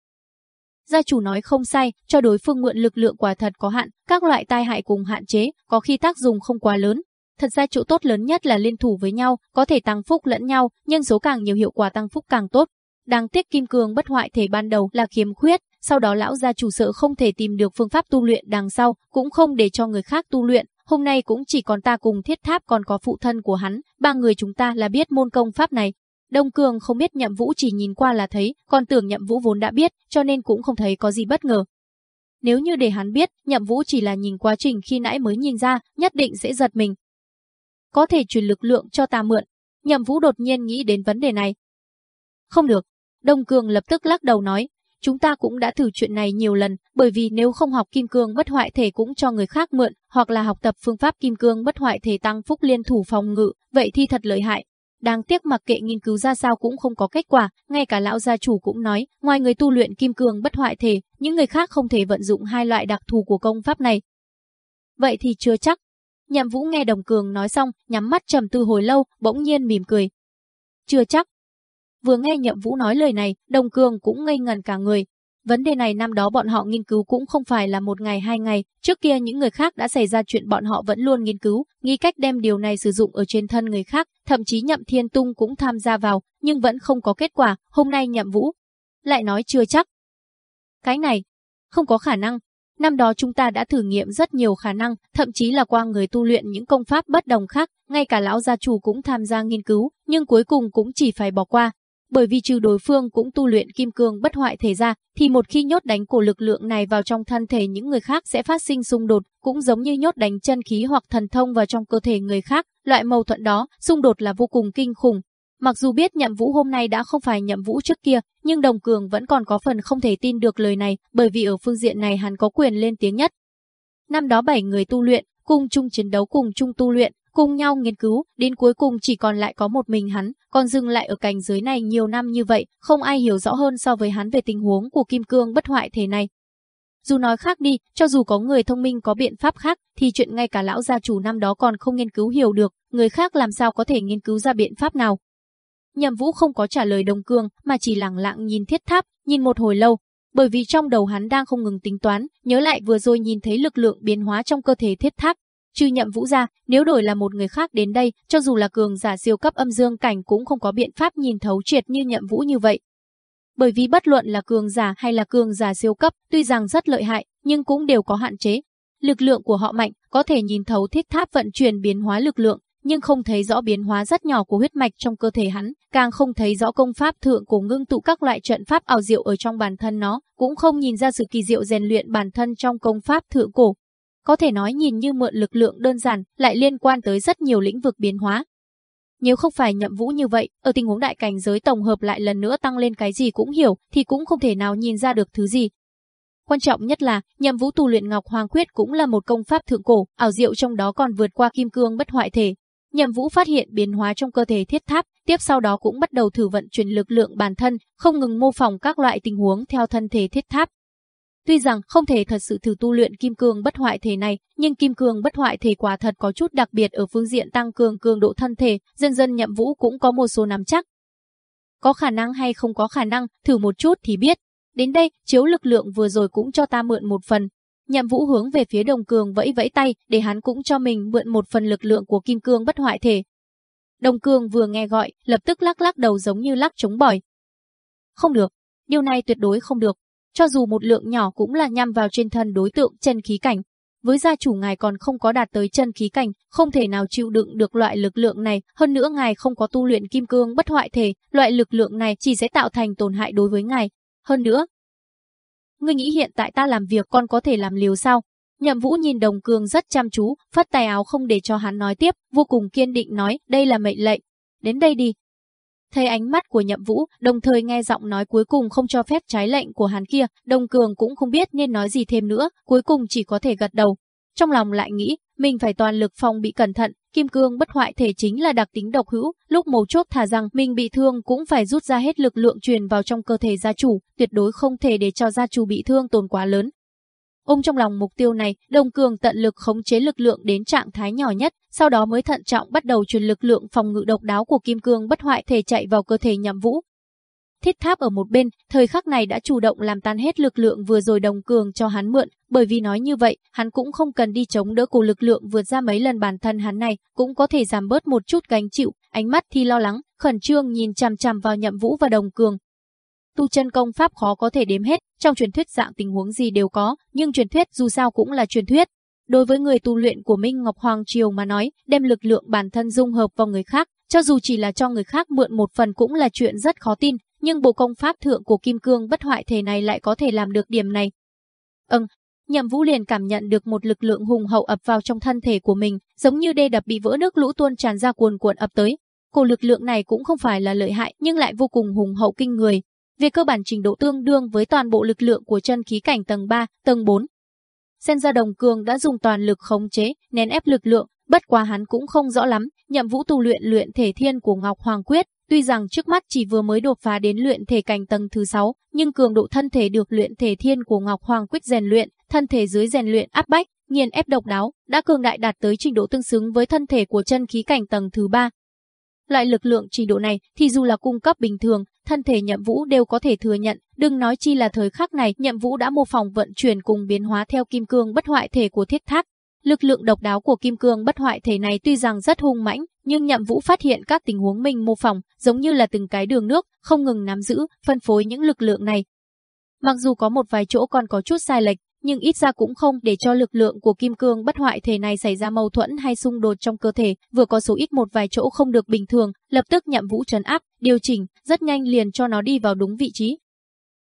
Gia chủ nói không sai, cho đối phương mượn lực lượng quả thật có hạn, các loại tai hại cùng hạn chế, có khi tác dụng không quá lớn. Thật ra chỗ tốt lớn nhất là liên thủ với nhau, có thể tăng phúc lẫn nhau, nhân số càng nhiều hiệu quả tăng phúc càng tốt. Đáng tiếc kim cương bất hoại thể ban đầu là khiếm khuyết, sau đó lão gia chủ sợ không thể tìm được phương pháp tu luyện đằng sau, cũng không để cho người khác tu luyện, hôm nay cũng chỉ còn ta cùng thiết tháp còn có phụ thân của hắn, ba người chúng ta là biết môn công pháp này. Đông Cường không biết nhậm vũ chỉ nhìn qua là thấy, còn tưởng nhậm vũ vốn đã biết, cho nên cũng không thấy có gì bất ngờ. Nếu như để hắn biết, nhậm vũ chỉ là nhìn quá trình khi nãy mới nhìn ra, nhất định sẽ giật mình. Có thể truyền lực lượng cho ta mượn. Nhậm vũ đột nhiên nghĩ đến vấn đề này. Không được, Đông Cường lập tức lắc đầu nói, chúng ta cũng đã thử chuyện này nhiều lần, bởi vì nếu không học kim cương bất hoại thể cũng cho người khác mượn, hoặc là học tập phương pháp kim cương bất hoại thể tăng phúc liên thủ phòng ngự, vậy thì thật lợi hại. Đáng tiếc mặc kệ nghiên cứu ra sao cũng không có kết quả, ngay cả lão gia chủ cũng nói, ngoài người tu luyện kim cương bất hoại thể, những người khác không thể vận dụng hai loại đặc thù của công pháp này. Vậy thì chưa chắc. Nhậm Vũ nghe Đồng Cường nói xong, nhắm mắt trầm tư hồi lâu, bỗng nhiên mỉm cười. Chưa chắc, Vừa nghe Nhậm Vũ nói lời này, Đồng Cường cũng ngây ngẩn cả người. Vấn đề này năm đó bọn họ nghiên cứu cũng không phải là một ngày hai ngày, trước kia những người khác đã xảy ra chuyện bọn họ vẫn luôn nghiên cứu, nghĩ cách đem điều này sử dụng ở trên thân người khác, thậm chí Nhậm Thiên Tung cũng tham gia vào, nhưng vẫn không có kết quả, hôm nay Nhậm Vũ lại nói chưa chắc. Cái này, không có khả năng, Năm đó chúng ta đã thử nghiệm rất nhiều khả năng, thậm chí là qua người tu luyện những công pháp bất đồng khác, ngay cả lão gia chủ cũng tham gia nghiên cứu, nhưng cuối cùng cũng chỉ phải bỏ qua, bởi vì trừ đối phương cũng tu luyện kim cương bất hoại thể ra, thì một khi nhốt đánh cổ lực lượng này vào trong thân thể những người khác sẽ phát sinh xung đột, cũng giống như nhốt đánh chân khí hoặc thần thông vào trong cơ thể người khác, loại mâu thuẫn đó, xung đột là vô cùng kinh khủng. Mặc dù biết nhậm vũ hôm nay đã không phải nhậm vũ trước kia, nhưng Đồng Cường vẫn còn có phần không thể tin được lời này, bởi vì ở phương diện này hắn có quyền lên tiếng nhất. Năm đó bảy người tu luyện, cùng chung chiến đấu cùng chung tu luyện, cùng nhau nghiên cứu, đến cuối cùng chỉ còn lại có một mình hắn, còn dừng lại ở cảnh giới này nhiều năm như vậy, không ai hiểu rõ hơn so với hắn về tình huống của kim cương bất hoại thể này. Dù nói khác đi, cho dù có người thông minh có biện pháp khác, thì chuyện ngay cả lão gia chủ năm đó còn không nghiên cứu hiểu được, người khác làm sao có thể nghiên cứu ra biện pháp nào. Nhậm Vũ không có trả lời Đồng Cương, mà chỉ lặng lặng nhìn thiết tháp, nhìn một hồi lâu, bởi vì trong đầu hắn đang không ngừng tính toán, nhớ lại vừa rồi nhìn thấy lực lượng biến hóa trong cơ thể thiết tháp. Trừ Nhậm Vũ ra, nếu đổi là một người khác đến đây, cho dù là cường giả siêu cấp âm dương cảnh cũng không có biện pháp nhìn thấu triệt như Nhậm Vũ như vậy. Bởi vì bất luận là cường giả hay là cường giả siêu cấp, tuy rằng rất lợi hại, nhưng cũng đều có hạn chế. Lực lượng của họ mạnh, có thể nhìn thấu thiết tháp vận chuyển biến hóa lực lượng, nhưng không thấy rõ biến hóa rất nhỏ của huyết mạch trong cơ thể hắn, càng không thấy rõ công pháp thượng cổ ngưng tụ các loại trận pháp ảo diệu ở trong bản thân nó, cũng không nhìn ra sự kỳ diệu rèn luyện bản thân trong công pháp thượng cổ. Có thể nói nhìn như mượn lực lượng đơn giản, lại liên quan tới rất nhiều lĩnh vực biến hóa. Nếu không phải nhậm vũ như vậy, ở tình huống đại cảnh giới tổng hợp lại lần nữa tăng lên cái gì cũng hiểu, thì cũng không thể nào nhìn ra được thứ gì. Quan trọng nhất là, nhậm vũ tu luyện Ngọc Hoàng Quyết cũng là một công pháp thượng cổ, ảo diệu trong đó còn vượt qua kim cương bất hoại thể, Nhậm Vũ phát hiện biến hóa trong cơ thể thiết tháp, tiếp sau đó cũng bắt đầu thử vận chuyển lực lượng bản thân, không ngừng mô phỏng các loại tình huống theo thân thể thiết tháp. Tuy rằng không thể thật sự thử tu luyện kim cương bất hoại thể này, nhưng kim cương bất hoại thể quả thật có chút đặc biệt ở phương diện tăng cường cường độ thân thể, dần dần Nhậm Vũ cũng có một số nắm chắc. Có khả năng hay không có khả năng, thử một chút thì biết. Đến đây, chiếu lực lượng vừa rồi cũng cho ta mượn một phần, Nhậm Vũ hướng về phía Đồng Cường vẫy vẫy tay, để hắn cũng cho mình mượn một phần lực lượng của kim cương bất hoại thể. Đồng Cường vừa nghe gọi, lập tức lắc lắc đầu giống như lắc chống bỏi. Không được, điều này tuyệt đối không được. Cho dù một lượng nhỏ cũng là nhằm vào trên thân đối tượng chân khí cảnh. Với gia chủ ngài còn không có đạt tới chân khí cảnh, không thể nào chịu đựng được loại lực lượng này, hơn nữa ngài không có tu luyện kim cương bất hoại thể, loại lực lượng này chỉ sẽ tạo thành tổn hại đối với ngài. Hơn nữa, Ngươi nghĩ hiện tại ta làm việc con có thể làm liều sao? Nhậm Vũ nhìn Đồng Cường rất chăm chú, phất tay áo không để cho hắn nói tiếp, vô cùng kiên định nói, đây là mệnh lệnh. Đến đây đi. Thấy ánh mắt của Nhậm Vũ, đồng thời nghe giọng nói cuối cùng không cho phép trái lệnh của hắn kia, Đồng Cường cũng không biết nên nói gì thêm nữa, cuối cùng chỉ có thể gật đầu. Trong lòng lại nghĩ, mình phải toàn lực phòng bị cẩn thận, kim cương bất hoại thể chính là đặc tính độc hữu, lúc mấu chốt thả rằng mình bị thương cũng phải rút ra hết lực lượng truyền vào trong cơ thể gia chủ, tuyệt đối không thể để cho gia chủ bị thương tổn quá lớn. Ông trong lòng mục tiêu này, Đồng Cường tận lực khống chế lực lượng đến trạng thái nhỏ nhất, sau đó mới thận trọng bắt đầu truyền lực lượng phòng ngự độc đáo của kim cương bất hoại thể chạy vào cơ thể nhằm vũ, Thiết tháp ở một bên, thời khắc này đã chủ động làm tan hết lực lượng vừa rồi đồng cường cho hắn mượn, bởi vì nói như vậy, hắn cũng không cần đi chống đỡ cổ lực lượng vượt ra mấy lần bản thân hắn này, cũng có thể giảm bớt một chút gánh chịu, ánh mắt thì lo lắng, khẩn trương nhìn chằm chằm vào nhậm vũ và đồng cường. Tu chân công pháp khó có thể đếm hết, trong truyền thuyết dạng tình huống gì đều có, nhưng truyền thuyết dù sao cũng là truyền thuyết. Đối với người tu luyện của Minh Ngọc Hoàng Triều mà nói, đem lực lượng bản thân dung hợp vào người khác, cho dù chỉ là cho người khác mượn một phần cũng là chuyện rất khó tin, nhưng bộ công pháp thượng của kim cương bất hoại thể này lại có thể làm được điểm này. Ừm, Nhậm Vũ liền cảm nhận được một lực lượng hùng hậu ập vào trong thân thể của mình, giống như đê đập bị vỡ nước lũ tuôn tràn ra cuồn cuộn ập tới. Cổ lực lượng này cũng không phải là lợi hại nhưng lại vô cùng hùng hậu kinh người. Về cơ bản trình độ tương đương với toàn bộ lực lượng của chân khí cảnh tầng 3, tầng 4. Sen ra đồng cường đã dùng toàn lực khống chế, nén ép lực lượng, bất quá hắn cũng không rõ lắm, nhậm vũ tu luyện luyện thể thiên của Ngọc Hoàng Quyết, Tuy rằng trước mắt chỉ vừa mới đột phá đến luyện thể cảnh tầng thứ 6, nhưng cường độ thân thể được luyện thể thiên của Ngọc Hoàng Quyết rèn luyện, thân thể dưới rèn luyện áp bách, nghiền ép độc đáo, đã cường đại đạt tới trình độ tương xứng với thân thể của chân khí cảnh tầng thứ 3. Loại lực lượng trình độ này thì dù là cung cấp bình thường, thân thể nhậm vũ đều có thể thừa nhận, đừng nói chi là thời khắc này nhậm vũ đã mô phỏng vận chuyển cùng biến hóa theo kim cương bất hoại thể của thiết thác, Lực lượng độc đáo của kim cương bất hoại thể này tuy rằng rất hung mãnh, nhưng Nhậm Vũ phát hiện các tình huống mình mô phỏng, giống như là từng cái đường nước, không ngừng nắm giữ, phân phối những lực lượng này. Mặc dù có một vài chỗ còn có chút sai lệch, nhưng ít ra cũng không để cho lực lượng của kim cương bất hoại thể này xảy ra mâu thuẫn hay xung đột trong cơ thể, vừa có số ít một vài chỗ không được bình thường, lập tức Nhậm Vũ trấn áp, điều chỉnh, rất nhanh liền cho nó đi vào đúng vị trí.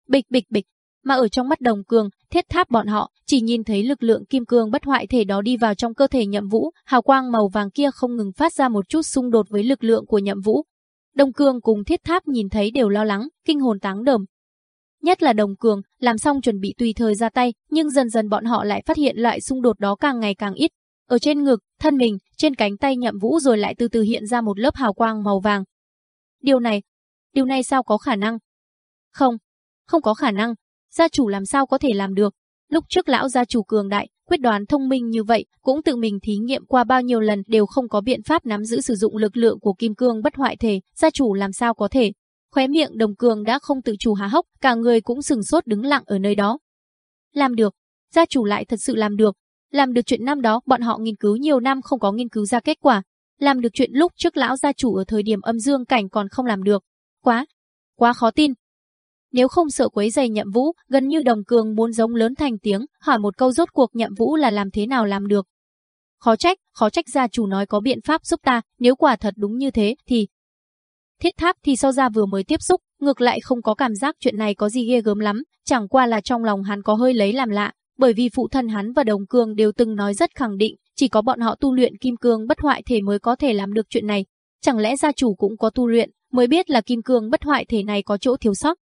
Bịch bịch bịch, mà ở trong mắt đồng cường, thiết tháp bọn họ, chỉ nhìn thấy lực lượng kim cương bất hoại thể đó đi vào trong cơ thể nhậm vũ, hào quang màu vàng kia không ngừng phát ra một chút xung đột với lực lượng của nhậm vũ. Đồng Cường cùng Thiết Tháp nhìn thấy đều lo lắng, kinh hồn táng đờm. Nhất là Đồng Cường, làm xong chuẩn bị tùy thời ra tay, nhưng dần dần bọn họ lại phát hiện loại xung đột đó càng ngày càng ít. Ở trên ngực, thân mình, trên cánh tay nhậm vũ rồi lại từ từ hiện ra một lớp hào quang màu vàng. Điều này, điều này sao có khả năng? Không, không có khả năng, gia chủ làm sao có thể làm được. Lúc trước lão gia chủ cường đại, quyết đoán thông minh như vậy, cũng tự mình thí nghiệm qua bao nhiêu lần đều không có biện pháp nắm giữ sử dụng lực lượng của kim cương bất hoại thể, gia chủ làm sao có thể. Khóe miệng đồng cường đã không tự chủ há hốc, cả người cũng sừng sốt đứng lặng ở nơi đó. Làm được, gia chủ lại thật sự làm được. Làm được chuyện năm đó bọn họ nghiên cứu nhiều năm không có nghiên cứu ra kết quả. Làm được chuyện lúc trước lão gia chủ ở thời điểm âm dương cảnh còn không làm được. Quá, quá khó tin. Nếu không sợ quấy giày nhậm vũ, gần như đồng cường muốn giống lớn thành tiếng, hỏi một câu rốt cuộc nhậm vũ là làm thế nào làm được. Khó trách, khó trách gia chủ nói có biện pháp giúp ta, nếu quả thật đúng như thế, thì... Thiết tháp thì so ra vừa mới tiếp xúc, ngược lại không có cảm giác chuyện này có gì ghê gớm lắm, chẳng qua là trong lòng hắn có hơi lấy làm lạ, bởi vì phụ thân hắn và đồng cường đều từng nói rất khẳng định, chỉ có bọn họ tu luyện kim cương bất hoại thể mới có thể làm được chuyện này. Chẳng lẽ gia chủ cũng có tu luyện, mới biết là kim cương bất hoại thể này có chỗ thiếu sót.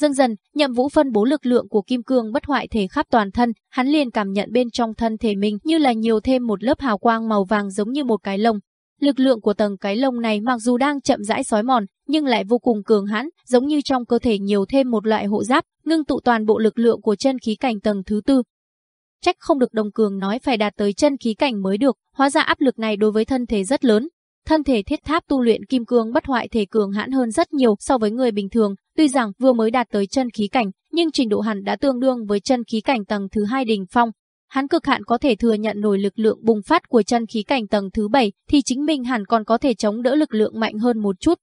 Dần dần, Nhậm Vũ phân bố lực lượng của kim cương bất hoại thể khắp toàn thân, hắn liền cảm nhận bên trong thân thể mình như là nhiều thêm một lớp hào quang màu vàng giống như một cái lông. Lực lượng của tầng cái lông này mặc dù đang chậm rãi sói mòn, nhưng lại vô cùng cường hãn, giống như trong cơ thể nhiều thêm một loại hộ giáp, ngưng tụ toàn bộ lực lượng của chân khí cảnh tầng thứ tư. Trách không được đồng cường nói phải đạt tới chân khí cảnh mới được, hóa ra áp lực này đối với thân thể rất lớn, Thân thể thiết tháp tu luyện kim cương bất hoại thể cường hãn hơn rất nhiều so với người bình thường, tuy rằng vừa mới đạt tới chân khí cảnh, nhưng trình độ hẳn đã tương đương với chân khí cảnh tầng thứ hai đỉnh phong. Hắn cực hạn có thể thừa nhận nổi lực lượng bùng phát của chân khí cảnh tầng thứ bảy, thì chính mình hẳn còn có thể chống đỡ lực lượng mạnh hơn một chút.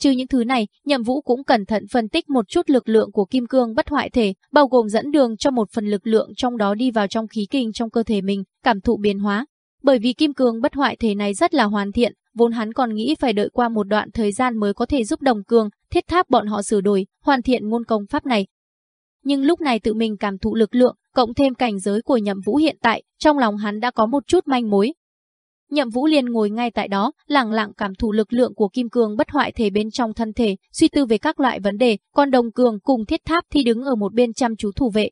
Trừ những thứ này, Nhậm Vũ cũng cẩn thận phân tích một chút lực lượng của kim cương bất hoại thể, bao gồm dẫn đường cho một phần lực lượng trong đó đi vào trong khí kinh trong cơ thể mình, cảm thụ biến hóa. Bởi vì kim cương bất hoại thể này rất là hoàn thiện, vốn hắn còn nghĩ phải đợi qua một đoạn thời gian mới có thể giúp đồng cường, thiết tháp bọn họ sửa đổi, hoàn thiện ngôn công pháp này. Nhưng lúc này tự mình cảm thụ lực lượng, cộng thêm cảnh giới của nhậm vũ hiện tại, trong lòng hắn đã có một chút manh mối. Nhậm vũ liền ngồi ngay tại đó, lặng lặng cảm thụ lực lượng của kim cương bất hoại thể bên trong thân thể, suy tư về các loại vấn đề, còn đồng cường cùng thiết tháp thì đứng ở một bên chăm chú thủ vệ.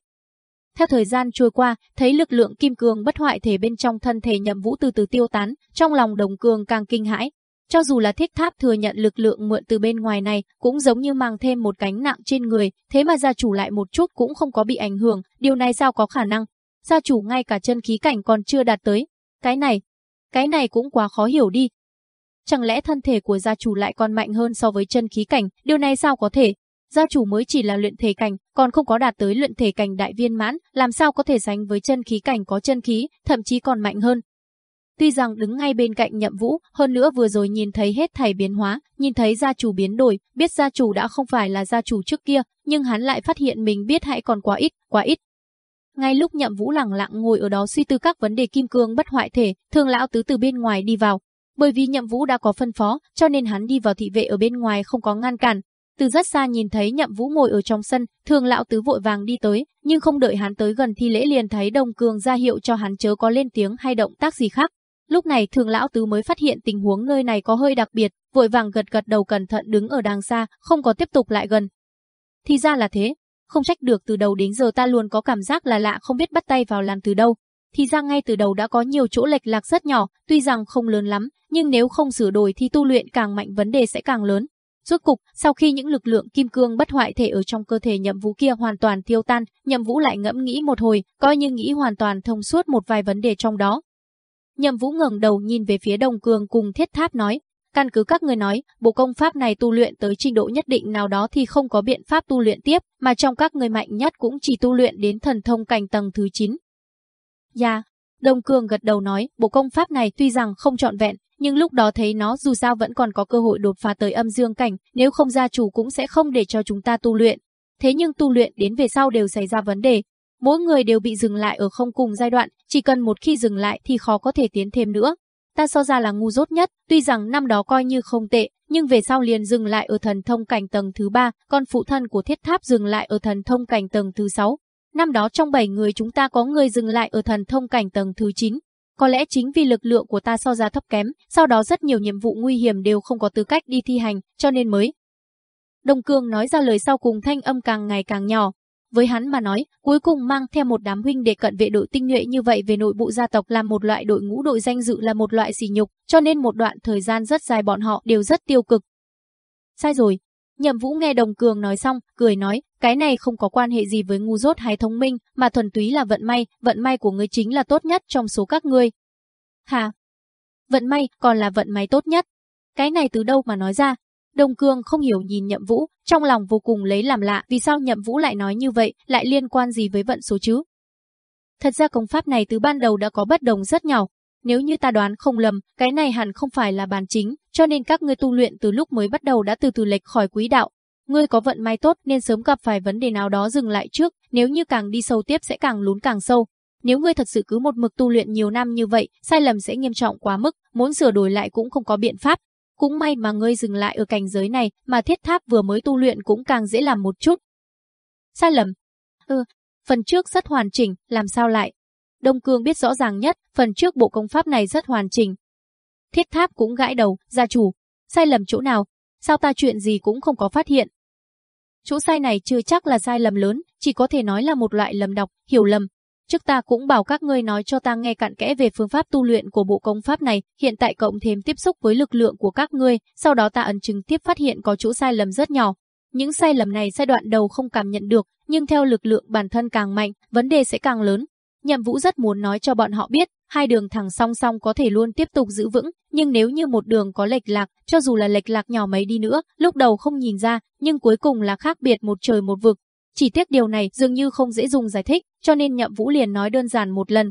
Theo thời gian trôi qua, thấy lực lượng kim cương bất hoại thể bên trong thân thể nhậm vũ từ từ tiêu tán, trong lòng đồng cường càng kinh hãi. Cho dù là thiết tháp thừa nhận lực lượng mượn từ bên ngoài này, cũng giống như mang thêm một cánh nặng trên người, thế mà gia chủ lại một chút cũng không có bị ảnh hưởng, điều này sao có khả năng? Gia chủ ngay cả chân khí cảnh còn chưa đạt tới. Cái này, cái này cũng quá khó hiểu đi. Chẳng lẽ thân thể của gia chủ lại còn mạnh hơn so với chân khí cảnh, điều này sao có thể? Gia chủ mới chỉ là luyện thể cảnh, còn không có đạt tới luyện thể cảnh đại viên mãn, làm sao có thể sánh với chân khí cảnh có chân khí, thậm chí còn mạnh hơn. Tuy rằng đứng ngay bên cạnh nhậm vũ, hơn nữa vừa rồi nhìn thấy hết thảy biến hóa, nhìn thấy gia chủ biến đổi, biết gia chủ đã không phải là gia chủ trước kia, nhưng hắn lại phát hiện mình biết hãy còn quá ít, quá ít. Ngay lúc nhậm vũ lặng lặng ngồi ở đó suy tư các vấn đề kim cương bất hoại thể, thương lão tứ từ bên ngoài đi vào. Bởi vì nhậm vũ đã có phân phó, cho nên hắn đi vào thị vệ ở bên ngoài không có ngăn cản, từ rất xa nhìn thấy Nhậm Vũ ngồi ở trong sân, Thường lão tứ vội vàng đi tới, nhưng không đợi hắn tới gần thi lễ liền thấy Đồng Cường ra hiệu cho hắn chớ có lên tiếng hay động tác gì khác. Lúc này Thường lão tứ mới phát hiện tình huống nơi này có hơi đặc biệt, vội vàng gật gật đầu cẩn thận đứng ở đàng xa, không có tiếp tục lại gần. Thì ra là thế, không trách được từ đầu đến giờ ta luôn có cảm giác là lạ không biết bắt tay vào làm từ đâu. Thì ra ngay từ đầu đã có nhiều chỗ lệch lạc rất nhỏ, tuy rằng không lớn lắm, nhưng nếu không sửa đổi thì tu luyện càng mạnh vấn đề sẽ càng lớn. Rốt cục, sau khi những lực lượng kim cương bất hoại thể ở trong cơ thể nhậm vũ kia hoàn toàn tiêu tan, nhậm vũ lại ngẫm nghĩ một hồi, coi như nghĩ hoàn toàn thông suốt một vài vấn đề trong đó. Nhậm vũ ngẩng đầu nhìn về phía đồng cường cùng thiết tháp nói, căn cứ các người nói, bộ công pháp này tu luyện tới trình độ nhất định nào đó thì không có biện pháp tu luyện tiếp, mà trong các người mạnh nhất cũng chỉ tu luyện đến thần thông cảnh tầng thứ 9. Dạ, yeah. Đông Cường gật đầu nói, bộ công pháp này tuy rằng không trọn vẹn, nhưng lúc đó thấy nó dù sao vẫn còn có cơ hội đột phá tới âm dương cảnh, nếu không gia chủ cũng sẽ không để cho chúng ta tu luyện. Thế nhưng tu luyện đến về sau đều xảy ra vấn đề. Mỗi người đều bị dừng lại ở không cùng giai đoạn, chỉ cần một khi dừng lại thì khó có thể tiến thêm nữa. Ta so ra là ngu dốt nhất, tuy rằng năm đó coi như không tệ, nhưng về sau liền dừng lại ở thần thông cảnh tầng thứ ba, còn phụ thân của thiết tháp dừng lại ở thần thông cảnh tầng thứ sáu. Năm đó trong 7 người chúng ta có người dừng lại ở thần thông cảnh tầng thứ 9, có lẽ chính vì lực lượng của ta so ra thấp kém, sau đó rất nhiều nhiệm vụ nguy hiểm đều không có tư cách đi thi hành, cho nên mới. Đông Cương nói ra lời sau cùng thanh âm càng ngày càng nhỏ. Với hắn mà nói, cuối cùng mang theo một đám huynh đệ cận vệ đội tinh nhuệ như vậy về nội bộ gia tộc làm một loại đội ngũ đội danh dự là một loại sỉ nhục, cho nên một đoạn thời gian rất dài bọn họ đều rất tiêu cực. Sai rồi, Nhậm Vũ nghe Đồng Cường nói xong, cười nói, cái này không có quan hệ gì với ngu dốt hay thông minh, mà thuần túy là vận may, vận may của ngươi chính là tốt nhất trong số các ngươi. Hà? Vận may còn là vận may tốt nhất. Cái này từ đâu mà nói ra? Đồng Cường không hiểu nhìn Nhậm Vũ, trong lòng vô cùng lấy làm lạ, vì sao Nhậm Vũ lại nói như vậy, lại liên quan gì với vận số chứ? Thật ra công pháp này từ ban đầu đã có bất đồng rất nhỏ, nếu như ta đoán không lầm, cái này hẳn không phải là bàn chính, cho nên các ngươi tu luyện từ lúc mới bắt đầu đã từ từ lệch khỏi quý đạo. Ngươi có vận may tốt nên sớm gặp phải vấn đề nào đó dừng lại trước, nếu như càng đi sâu tiếp sẽ càng lún càng sâu. Nếu ngươi thật sự cứ một mực tu luyện nhiều năm như vậy, sai lầm sẽ nghiêm trọng quá mức, muốn sửa đổi lại cũng không có biện pháp. Cũng may mà ngươi dừng lại ở cảnh giới này, mà thiết tháp vừa mới tu luyện cũng càng dễ làm một chút. Sai lầm? Ừ, phần trước rất hoàn chỉnh, làm sao lại? Đông Cương biết rõ ràng nhất, phần trước bộ công pháp này rất hoàn chỉnh. Thiết tháp cũng gãi đầu, gia chủ, sai lầm chỗ nào, sao ta chuyện gì cũng không có phát hiện. Chỗ sai này chưa chắc là sai lầm lớn, chỉ có thể nói là một loại lầm đọc, hiểu lầm. Trước ta cũng bảo các ngươi nói cho ta nghe cặn kẽ về phương pháp tu luyện của bộ công pháp này, hiện tại cộng thêm tiếp xúc với lực lượng của các ngươi, sau đó ta ấn chứng tiếp phát hiện có chỗ sai lầm rất nhỏ. Những sai lầm này giai đoạn đầu không cảm nhận được, nhưng theo lực lượng bản thân càng mạnh, vấn đề sẽ càng lớn, Nhậm Vũ rất muốn nói cho bọn họ biết, hai đường thẳng song song có thể luôn tiếp tục giữ vững, nhưng nếu như một đường có lệch lạc, cho dù là lệch lạc nhỏ mấy đi nữa, lúc đầu không nhìn ra, nhưng cuối cùng là khác biệt một trời một vực. Chỉ tiếc điều này dường như không dễ dùng giải thích, cho nên Nhậm Vũ liền nói đơn giản một lần.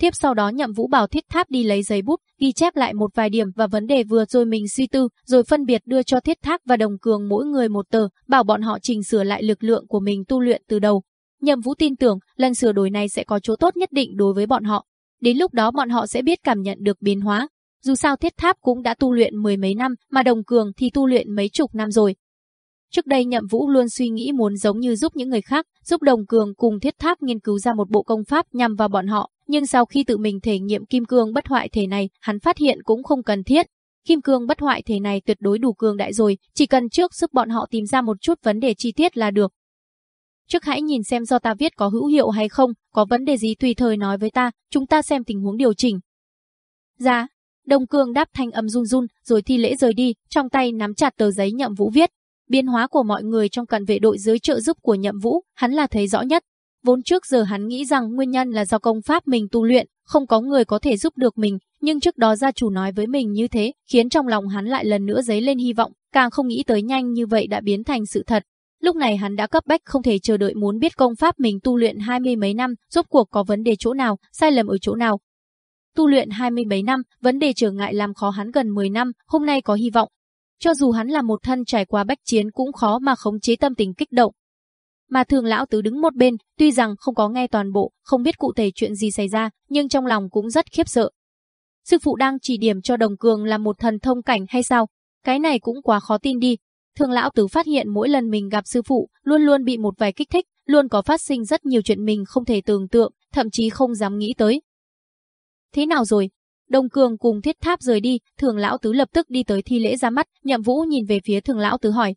Tiếp sau đó Nhậm Vũ bảo Thiết Tháp đi lấy giấy bút, ghi chép lại một vài điểm và vấn đề vừa rồi mình suy tư, rồi phân biệt đưa cho Thiết Tháp và Đồng Cường mỗi người một tờ, bảo bọn họ chỉnh sửa lại lực lượng của mình tu luyện từ đầu, Nhậm Vũ tin tưởng, lần sửa đổi này sẽ có chỗ tốt nhất định đối với bọn họ. Đến lúc đó bọn họ sẽ biết cảm nhận được biến hóa. Dù sao thiết tháp cũng đã tu luyện mười mấy năm, mà đồng cường thì tu luyện mấy chục năm rồi. Trước đây Nhậm Vũ luôn suy nghĩ muốn giống như giúp những người khác, giúp đồng cường cùng thiết tháp nghiên cứu ra một bộ công pháp nhằm vào bọn họ. Nhưng sau khi tự mình thể nghiệm kim cương bất hoại thể này, hắn phát hiện cũng không cần thiết. Kim cương bất hoại thể này tuyệt đối đủ cường đại rồi, chỉ cần trước giúp bọn họ tìm ra một chút vấn đề chi tiết là được. Trước hãy nhìn xem do ta viết có hữu hiệu hay không, có vấn đề gì tùy thời nói với ta, chúng ta xem tình huống điều chỉnh. Dạ, Đồng Cương đáp thanh âm run run, rồi thi lễ rời đi, trong tay nắm chặt tờ giấy nhậm vũ viết. Biến hóa của mọi người trong cận vệ đội dưới trợ giúp của nhậm vũ, hắn là thấy rõ nhất. Vốn trước giờ hắn nghĩ rằng nguyên nhân là do công pháp mình tu luyện, không có người có thể giúp được mình, nhưng trước đó gia chủ nói với mình như thế, khiến trong lòng hắn lại lần nữa dấy lên hy vọng, càng không nghĩ tới nhanh như vậy đã biến thành sự thật. Lúc này hắn đã cấp bách không thể chờ đợi muốn biết công pháp mình tu luyện hai mươi mấy năm, rốt cuộc có vấn đề chỗ nào, sai lầm ở chỗ nào. Tu luyện hai mươi mấy năm, vấn đề trở ngại làm khó hắn gần 10 năm, hôm nay có hy vọng. Cho dù hắn là một thân trải qua bách chiến cũng khó mà khống chế tâm tình kích động. Mà thường lão tứ đứng một bên, tuy rằng không có nghe toàn bộ, không biết cụ thể chuyện gì xảy ra, nhưng trong lòng cũng rất khiếp sợ. Sư phụ đang chỉ điểm cho đồng cường là một thần thông cảnh hay sao? Cái này cũng quá khó tin đi, Thường lão tứ phát hiện mỗi lần mình gặp sư phụ, luôn luôn bị một vài kích thích, luôn có phát sinh rất nhiều chuyện mình không thể tưởng tượng, thậm chí không dám nghĩ tới. Thế nào rồi? Đông Cường cùng thiết tháp rời đi, thường lão tứ lập tức đi tới thi lễ ra mắt, nhậm vũ nhìn về phía thường lão tứ hỏi.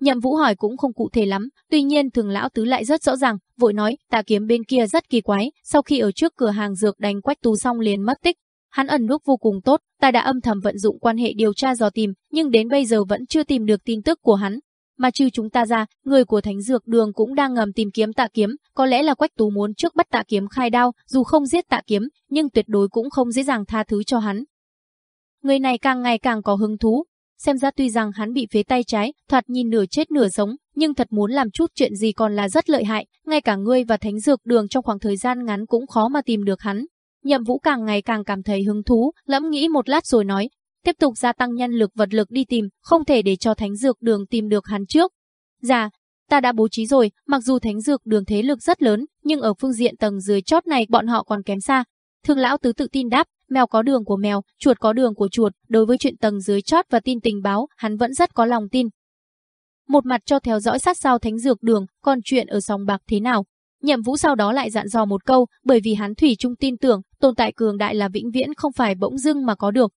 Nhậm vũ hỏi cũng không cụ thể lắm, tuy nhiên thường lão tứ lại rất rõ ràng, vội nói, tạ kiếm bên kia rất kỳ quái, sau khi ở trước cửa hàng dược đánh quách tu xong liền mất tích, Hắn ẩn núp vô cùng tốt, ta đã âm thầm vận dụng quan hệ điều tra dò tìm, nhưng đến bây giờ vẫn chưa tìm được tin tức của hắn. Mà trừ chúng ta ra, người của Thánh Dược Đường cũng đang ngầm tìm kiếm tạ kiếm, có lẽ là Quách Tú muốn trước bắt tạ kiếm khai đao, dù không giết tạ kiếm, nhưng tuyệt đối cũng không dễ dàng tha thứ cho hắn. Người này càng ngày càng có hứng thú, xem ra tuy rằng hắn bị phế tay trái, thoạt nhìn nửa chết nửa sống, nhưng thật muốn làm chút chuyện gì còn là rất lợi hại, ngay cả ngươi và Thánh Dược Đường trong khoảng thời gian ngắn cũng khó mà tìm được hắn. Nhậm Vũ càng ngày càng cảm thấy hứng thú, lẫm nghĩ một lát rồi nói, tiếp tục gia tăng nhân lực vật lực đi tìm, không thể để cho Thánh Dược Đường tìm được hắn trước. Dạ, ta đã bố trí rồi, mặc dù Thánh Dược Đường thế lực rất lớn, nhưng ở phương diện tầng dưới chót này bọn họ còn kém xa. Thương lão tứ tự tin đáp, mèo có đường của mèo, chuột có đường của chuột, đối với chuyện tầng dưới chót và tin tình báo, hắn vẫn rất có lòng tin. Một mặt cho theo dõi sát sao Thánh Dược Đường, còn chuyện ở sòng bạc thế nào, Nhậm Vũ sau đó lại dặn dò một câu, bởi vì hắn thủy chung tin tưởng, tồn tại cường đại là vĩnh viễn không phải bỗng dưng mà có được.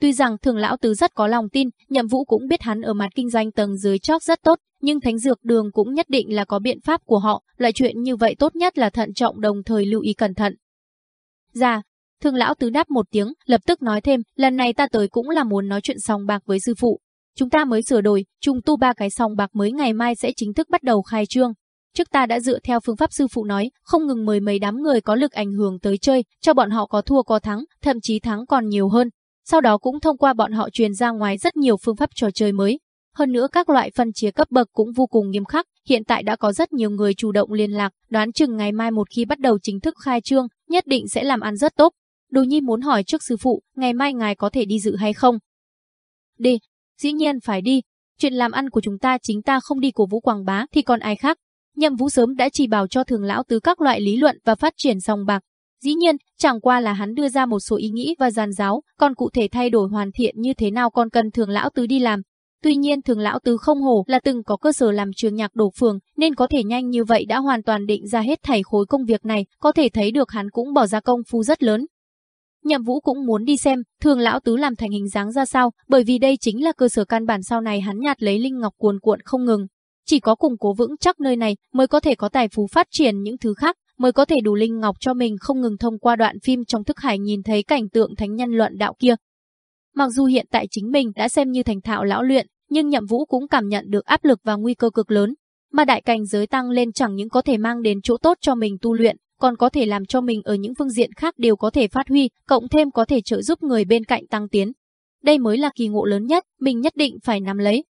Tuy rằng thường lão tứ rất có lòng tin, Nhậm Vũ cũng biết hắn ở mặt kinh doanh tầng dưới chót rất tốt, nhưng thánh dược đường cũng nhất định là có biện pháp của họ, loại chuyện như vậy tốt nhất là thận trọng đồng thời lưu ý cẩn thận. Dạ, thường lão tứ đáp một tiếng, lập tức nói thêm, lần này ta tới cũng là muốn nói chuyện sòng bạc với sư phụ. Chúng ta mới sửa đổi, trùng tu ba cái sòng bạc mới ngày mai sẽ chính thức bắt đầu khai trương, Trước ta đã dựa theo phương pháp sư phụ nói, không ngừng mời mấy đám người có lực ảnh hưởng tới chơi, cho bọn họ có thua có thắng, thậm chí thắng còn nhiều hơn. Sau đó cũng thông qua bọn họ truyền ra ngoài rất nhiều phương pháp trò chơi mới. Hơn nữa các loại phân chia cấp bậc cũng vô cùng nghiêm khắc, hiện tại đã có rất nhiều người chủ động liên lạc, đoán chừng ngày mai một khi bắt đầu chính thức khai trương, nhất định sẽ làm ăn rất tốt. Đồ Nhi muốn hỏi trước sư phụ, ngày mai ngài có thể đi dự hay không? Đi, dĩ nhiên phải đi. Chuyện làm ăn của chúng ta chính ta không đi cổ vũ quảng bá thì còn ai khác. Nhậm Vũ sớm đã chỉ bảo cho thường lão tứ các loại lý luận và phát triển dòng bạc. Dĩ nhiên, chẳng qua là hắn đưa ra một số ý nghĩ và giàn giáo, còn cụ thể thay đổi hoàn thiện như thế nào còn cần thường lão tứ đi làm. Tuy nhiên thường lão tứ không hổ là từng có cơ sở làm trường nhạc đổ phường, nên có thể nhanh như vậy đã hoàn toàn định ra hết thảy khối công việc này, có thể thấy được hắn cũng bỏ ra công phu rất lớn. Nhậm Vũ cũng muốn đi xem, thường lão tứ làm thành hình dáng ra sao, bởi vì đây chính là cơ sở căn bản sau này hắn nhạt lấy linh ngọc cuồn cuộn không ngừng. Chỉ có củng cố vững chắc nơi này mới có thể có tài phú phát triển những thứ khác, mới có thể đủ linh ngọc cho mình không ngừng thông qua đoạn phim trong thức hải nhìn thấy cảnh tượng thánh nhân luận đạo kia. Mặc dù hiện tại chính mình đã xem như thành thạo lão luyện, nhưng nhậm vũ cũng cảm nhận được áp lực và nguy cơ cực lớn. Mà đại cảnh giới tăng lên chẳng những có thể mang đến chỗ tốt cho mình tu luyện, còn có thể làm cho mình ở những phương diện khác đều có thể phát huy, cộng thêm có thể trợ giúp người bên cạnh tăng tiến. Đây mới là kỳ ngộ lớn nhất, mình nhất định phải nắm lấy.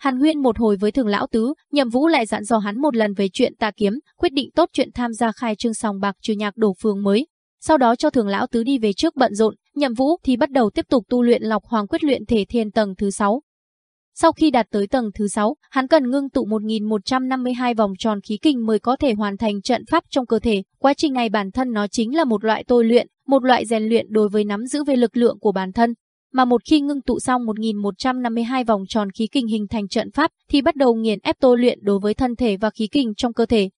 Hàn Huyên một hồi với thường lão tứ, Nhậm Vũ lại dặn dò hắn một lần về chuyện tà kiếm, quyết định tốt chuyện tham gia khai trương sòng bạc trừ nhạc đổ phường mới. Sau đó cho thường lão tứ đi về trước bận rộn, Nhậm Vũ thì bắt đầu tiếp tục tu luyện Lọc Hoàng quyết luyện thể thiên tầng thứ 6. Sau khi đạt tới tầng thứ 6, hắn cần ngưng tụ 1152 vòng tròn khí kinh mới có thể hoàn thành trận pháp trong cơ thể. Quá trình này bản thân nó chính là một loại tôi luyện, một loại rèn luyện đối với nắm giữ về lực lượng của bản thân mà một khi ngưng tụ xong 1152 vòng tròn khí kinh hình thành trận pháp thì bắt đầu nghiền ép tôi luyện đối với thân thể và khí kinh trong cơ thể.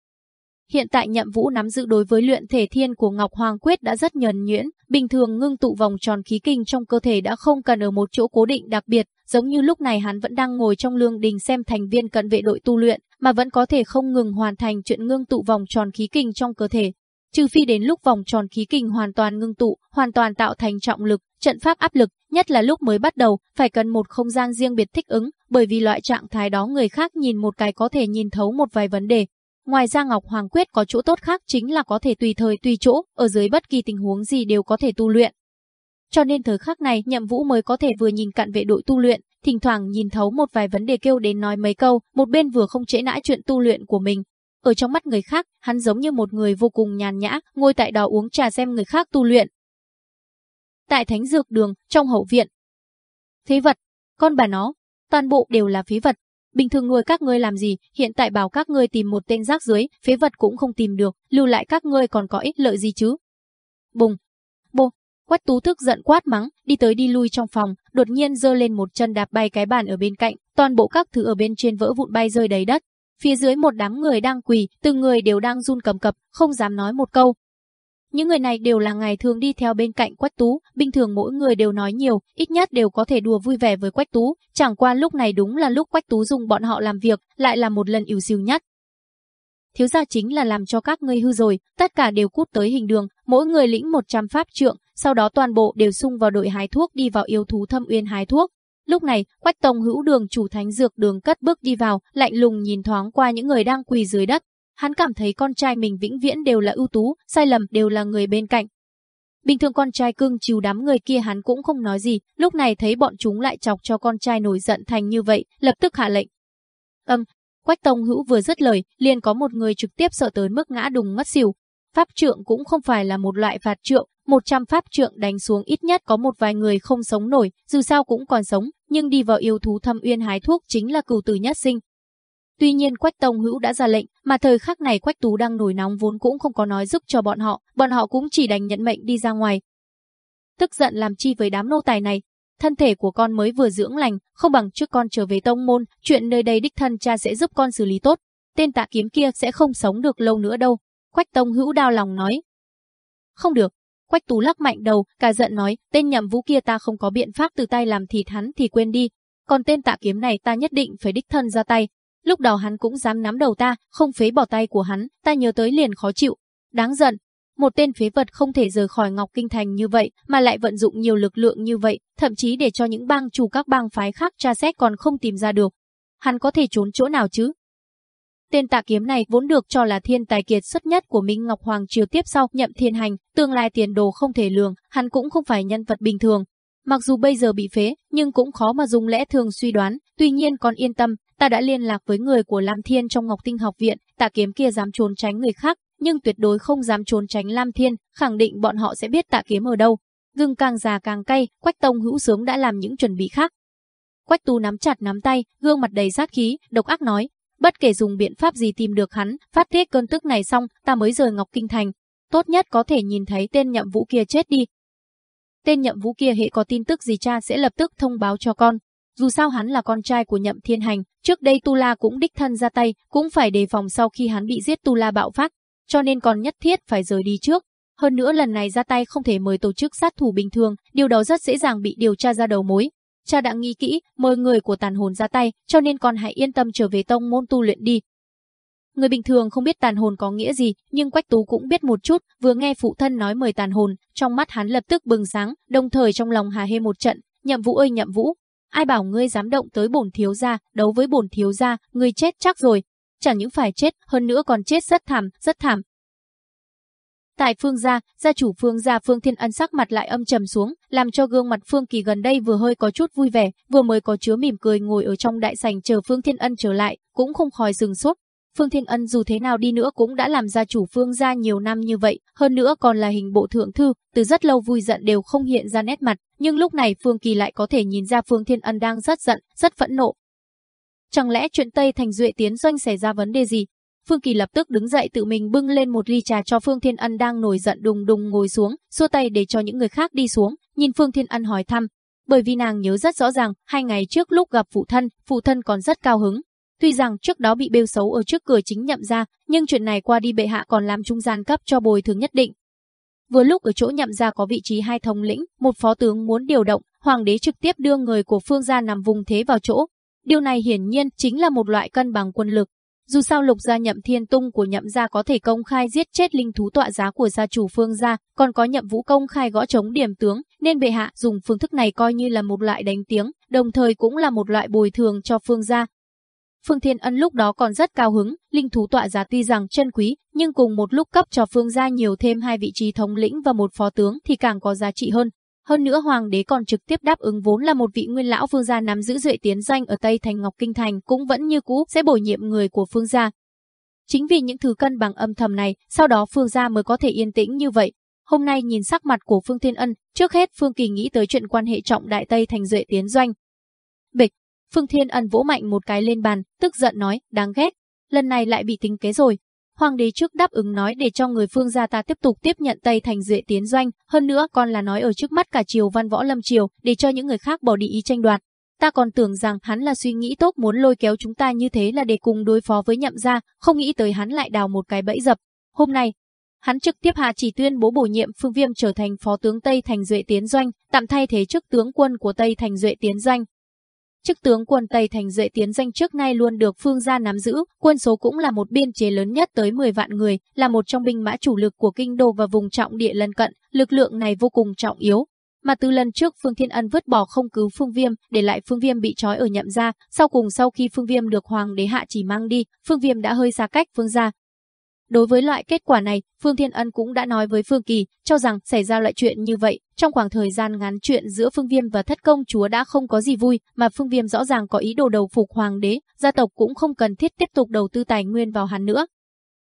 Hiện tại nhậm vũ nắm giữ đối với luyện thể thiên của Ngọc Hoàng Quyết đã rất nhuần nhuyễn, bình thường ngưng tụ vòng tròn khí kinh trong cơ thể đã không cần ở một chỗ cố định đặc biệt, giống như lúc này hắn vẫn đang ngồi trong lương đình xem thành viên cận vệ đội tu luyện, mà vẫn có thể không ngừng hoàn thành chuyện ngưng tụ vòng tròn khí kinh trong cơ thể. Trừ phi đến lúc vòng tròn khí kình hoàn toàn ngưng tụ, hoàn toàn tạo thành trọng lực, trận pháp áp lực, nhất là lúc mới bắt đầu, phải cần một không gian riêng biệt thích ứng, bởi vì loại trạng thái đó người khác nhìn một cái có thể nhìn thấu một vài vấn đề. Ngoài ra Ngọc Hoàng Quyết có chỗ tốt khác chính là có thể tùy thời tùy chỗ, ở dưới bất kỳ tình huống gì đều có thể tu luyện. Cho nên thời khắc này nhậm vũ mới có thể vừa nhìn cận vệ đội tu luyện, thỉnh thoảng nhìn thấu một vài vấn đề kêu đến nói mấy câu, một bên vừa không trễ nãi chuyện tu luyện của mình. Ở trong mắt người khác, hắn giống như một người vô cùng nhàn nhã, ngồi tại đó uống trà xem người khác tu luyện, tại thánh dược đường, trong hậu viện. Phế vật, con bà nó, toàn bộ đều là phế vật. Bình thường nuôi các ngươi làm gì, hiện tại bảo các ngươi tìm một tên rác dưới, phế vật cũng không tìm được, lưu lại các ngươi còn có ích lợi gì chứ. Bùng, bô, Quách Tú thức giận quát mắng, đi tới đi lui trong phòng, đột nhiên giơ lên một chân đạp bay cái bàn ở bên cạnh, toàn bộ các thứ ở bên trên vỡ vụn bay rơi đầy đất. Phía dưới một đám người đang quỳ, từng người đều đang run cầm cập, không dám nói một câu, những người này đều là ngày thường đi theo bên cạnh Quách Tú, bình thường mỗi người đều nói nhiều, ít nhất đều có thể đùa vui vẻ với Quách Tú, chẳng qua lúc này đúng là lúc Quách Tú dùng bọn họ làm việc, lại là một lần yếu xìu nhất. Thiếu gia chính là làm cho các ngươi hư rồi, tất cả đều cút tới hình đường, mỗi người lĩnh 100 pháp trượng, sau đó toàn bộ đều sung vào đội hái thuốc đi vào yêu thú thâm uyên hái thuốc. Lúc này, Quách Tông hữu đường chủ thánh dược đường cất bước đi vào, lạnh lùng nhìn thoáng qua những người đang quỳ dưới đất, Hắn cảm thấy con trai mình vĩnh viễn đều là ưu tú, sai lầm đều là người bên cạnh. Bình thường con trai cưng chiều đám người kia hắn cũng không nói gì, lúc này thấy bọn chúng lại chọc cho con trai nổi giận thành như vậy, lập tức hạ lệnh. Âm, Quách Tông Hữu vừa dứt lời, liền có một người trực tiếp sợ tới mức ngã đùng mất xỉu. Pháp trượng cũng không phải là một loại phạt trượng, 100 pháp trượng đánh xuống ít nhất có một vài người không sống nổi, dù sao cũng còn sống, nhưng đi vào yêu thú thâm uyên hái thuốc chính là cửu tử nhất sinh, Tuy nhiên Quách Tông Hữu đã ra lệnh, mà thời khắc này Quách Tú đang nổi nóng vốn cũng không có nói giúp cho bọn họ, bọn họ cũng chỉ đành nhận mệnh đi ra ngoài. Tức giận làm chi với đám nô tài này, thân thể của con mới vừa dưỡng lành, không bằng trước con trở về tông môn, chuyện nơi đây đích thân cha sẽ giúp con xử lý tốt. tên tạ kiếm kia sẽ không sống được lâu nữa đâu. Quách Tông Hữu đau lòng nói. Không được. Quách Tú lắc mạnh đầu, cả giận nói, tên nhậm vũ kia ta không có biện pháp từ tay làm thịt hắn thì quên đi. Còn tên tạ kiếm này ta nhất định phải đích thân ra tay. Lúc đầu hắn cũng dám nắm đầu ta, không phế bỏ tay của hắn, ta nhớ tới liền khó chịu. Đáng giận, một tên phế vật không thể rời khỏi Ngọc Kinh Thành như vậy, mà lại vận dụng nhiều lực lượng như vậy, thậm chí để cho những bang chủ các bang phái khác tra xét còn không tìm ra được. Hắn có thể trốn chỗ nào chứ? Tên tạ kiếm này vốn được cho là thiên tài kiệt xuất nhất của Minh Ngọc Hoàng Triều tiếp sau nhậm thiên hành, tương lai tiền đồ không thể lường, hắn cũng không phải nhân vật bình thường. Mặc dù bây giờ bị phế, nhưng cũng khó mà dùng lẽ thường suy đoán, tuy nhiên còn yên tâm, ta đã liên lạc với người của Lam Thiên trong Ngọc Tinh học viện, tạ kiếm kia dám trốn tránh người khác, nhưng tuyệt đối không dám trốn tránh Lam Thiên, khẳng định bọn họ sẽ biết tạ kiếm ở đâu. Gừng càng già càng cay, Quách Tông hữu sướng đã làm những chuẩn bị khác. Quách Tu nắm chặt nắm tay, gương mặt đầy sát khí, độc ác nói, bất kể dùng biện pháp gì tìm được hắn, phát tiết cơn tức này xong, ta mới rời Ngọc Kinh Thành. Tốt nhất có thể nhìn thấy tên nhậm vũ kia chết đi. Tên nhậm vũ kia hệ có tin tức gì cha sẽ lập tức thông báo cho con. Dù sao hắn là con trai của nhậm thiên hành, trước đây Tu La cũng đích thân ra tay, cũng phải đề phòng sau khi hắn bị giết Tu La bạo phát, cho nên còn nhất thiết phải rời đi trước. Hơn nữa lần này ra tay không thể mời tổ chức sát thủ bình thường, điều đó rất dễ dàng bị điều tra ra đầu mối. Cha đã nghĩ kỹ, mời người của tàn hồn ra tay, cho nên con hãy yên tâm trở về tông môn tu luyện đi. Người bình thường không biết tàn hồn có nghĩa gì, nhưng Quách Tú cũng biết một chút, vừa nghe phụ thân nói mời tàn hồn, trong mắt hắn lập tức bừng sáng, đồng thời trong lòng hà hê một trận, nhậm vũ ơi nhậm vũ, ai bảo ngươi dám động tới bổn thiếu gia, đấu với bổn thiếu gia, ngươi chết chắc rồi, chẳng những phải chết, hơn nữa còn chết rất thảm, rất thảm. Tại Phương gia, gia chủ Phương gia Phương Thiên Ân sắc mặt lại âm trầm xuống, làm cho gương mặt Phương Kỳ gần đây vừa hơi có chút vui vẻ, vừa mới có chứa mỉm cười ngồi ở trong đại sảnh chờ Phương Thiên Ân trở lại, cũng không khỏi dừng sốt. Phương Thiên Ân dù thế nào đi nữa cũng đã làm gia chủ Phương gia nhiều năm như vậy, hơn nữa còn là hình bộ thượng thư, từ rất lâu vui giận đều không hiện ra nét mặt, nhưng lúc này Phương Kỳ lại có thể nhìn ra Phương Thiên Ân đang rất giận, rất phẫn nộ, Chẳng lẽ chuyện Tây Thành Duệ tiến doanh xảy ra vấn đề gì? Phương Kỳ lập tức đứng dậy tự mình bưng lên một ly trà cho Phương Thiên Ân đang nổi giận đùng đùng ngồi xuống, xua tay để cho những người khác đi xuống, nhìn Phương Thiên Ân hỏi thăm. Bởi vì nàng nhớ rất rõ ràng, hai ngày trước lúc gặp phụ thân, phụ thân còn rất cao hứng. Tuy rằng trước đó bị bêu xấu ở trước cửa chính nhậm ra, nhưng chuyện này qua đi bệ hạ còn làm trung gian cấp cho bồi thường nhất định. Vừa lúc ở chỗ nhậm ra có vị trí hai thống lĩnh, một phó tướng muốn điều động, hoàng đế trực tiếp đưa người của phương gia nằm vùng thế vào chỗ, Điều này hiển nhiên chính là một loại cân bằng quân lực. Dù sao lục gia nhậm thiên tung của nhậm gia có thể công khai giết chết linh thú tọa giá của gia chủ phương gia, còn có nhậm vũ công khai gõ chống điểm tướng, nên bệ hạ dùng phương thức này coi như là một loại đánh tiếng, đồng thời cũng là một loại bồi thường cho phương gia. Phương Thiên Ân lúc đó còn rất cao hứng, linh thú tọa giá tuy rằng chân quý, nhưng cùng một lúc cấp cho phương gia nhiều thêm hai vị trí thống lĩnh và một phó tướng thì càng có giá trị hơn. Hơn nữa hoàng đế còn trực tiếp đáp ứng vốn là một vị nguyên lão phương gia nắm giữ duệ tiến danh ở Tây Thành Ngọc Kinh Thành cũng vẫn như cũ sẽ bổ nhiệm người của phương gia. Chính vì những thứ cân bằng âm thầm này, sau đó phương gia mới có thể yên tĩnh như vậy. Hôm nay nhìn sắc mặt của Phương Thiên Ân, trước hết Phương Kỳ nghĩ tới chuyện quan hệ trọng đại Tây Thành duệ tiến doanh. Bịch, Phương Thiên Ân vỗ mạnh một cái lên bàn, tức giận nói, đáng ghét, lần này lại bị tính kế rồi, Hoàng đế trước đáp ứng nói để cho người phương gia ta tiếp tục tiếp nhận Tây Thành Duệ tiến doanh, hơn nữa còn là nói ở trước mắt cả triều văn võ lâm triều, để cho những người khác bỏ đi ý tranh đoạt. Ta còn tưởng rằng hắn là suy nghĩ tốt muốn lôi kéo chúng ta như thế là để cùng đối phó với nhậm gia, không nghĩ tới hắn lại đào một cái bẫy dập. Hôm nay, hắn trực tiếp hạ chỉ tuyên bố bổ nhiệm Phương Viêm trở thành phó tướng Tây Thành Duệ tiến doanh, tạm thay thế chức tướng quân của Tây Thành Duệ tiến doanh. Chức tướng quân Tây Thành Duệ tiến danh trước nay luôn được phương gia nắm giữ, quân số cũng là một biên chế lớn nhất tới 10 vạn người, là một trong binh mã chủ lực của kinh đô và vùng trọng địa lân cận, lực lượng này vô cùng trọng yếu. Mà từ lần trước Phương Thiên Ân vứt bỏ không cứu Phương Viêm, để lại Phương Viêm bị trói ở nhậm gia, sau cùng sau khi Phương Viêm được hoàng đế hạ chỉ mang đi, Phương Viêm đã hơi xa cách Phương gia, Đối với loại kết quả này, Phương Thiên Ân cũng đã nói với Phương Kỳ, cho rằng xảy ra loại chuyện như vậy, trong khoảng thời gian ngắn chuyện giữa Phương Viêm và thất công chúa đã không có gì vui, mà Phương Viêm rõ ràng có ý đồ đầu phục hoàng đế, gia tộc cũng không cần thiết tiếp tục đầu tư tài nguyên vào hắn nữa.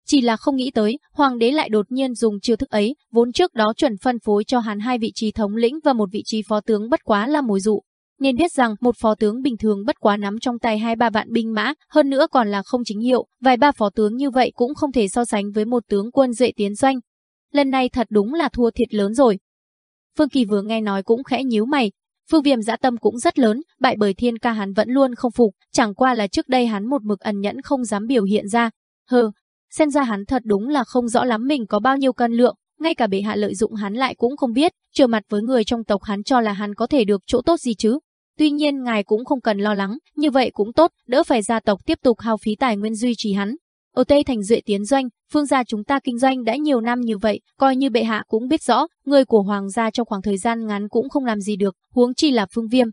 Chỉ là không nghĩ tới, hoàng đế lại đột nhiên dùng chiêu thức ấy, vốn trước đó chuẩn phân phối cho hắn hai vị trí thống lĩnh và một vị trí phó tướng bất quá là mồi dụ, nên biết rằng một phó tướng bình thường bất quá nắm trong tay hai ba vạn binh mã, hơn nữa còn là không chính hiệu, vài ba phó tướng như vậy cũng không thể so sánh với một tướng quân duệ tiến doanh. Lần này thật đúng là thua thiệt lớn rồi. Phương Kỳ vừa nghe nói cũng khẽ nhíu mày, Phương Viêm dã tâm cũng rất lớn, bại bởi thiên ca hắn vẫn luôn không phục, chẳng qua là trước đây hắn một mực ẩn nhẫn không dám biểu hiện ra. Hừ, xem ra hắn thật đúng là không rõ lắm mình có bao nhiêu cân lượng, ngay cả bệ hạ lợi dụng hắn lại cũng không biết, trở mặt với người trong tộc hắn cho là hắn có thể được chỗ tốt gì chứ. Tuy nhiên ngài cũng không cần lo lắng, như vậy cũng tốt, đỡ phải gia tộc tiếp tục hao phí tài nguyên duy trì hắn. Ở Tây Thành Duệ tiến doanh, phương gia chúng ta kinh doanh đã nhiều năm như vậy, coi như bệ hạ cũng biết rõ, người của hoàng gia trong khoảng thời gian ngắn cũng không làm gì được, huống chi là phương viêm.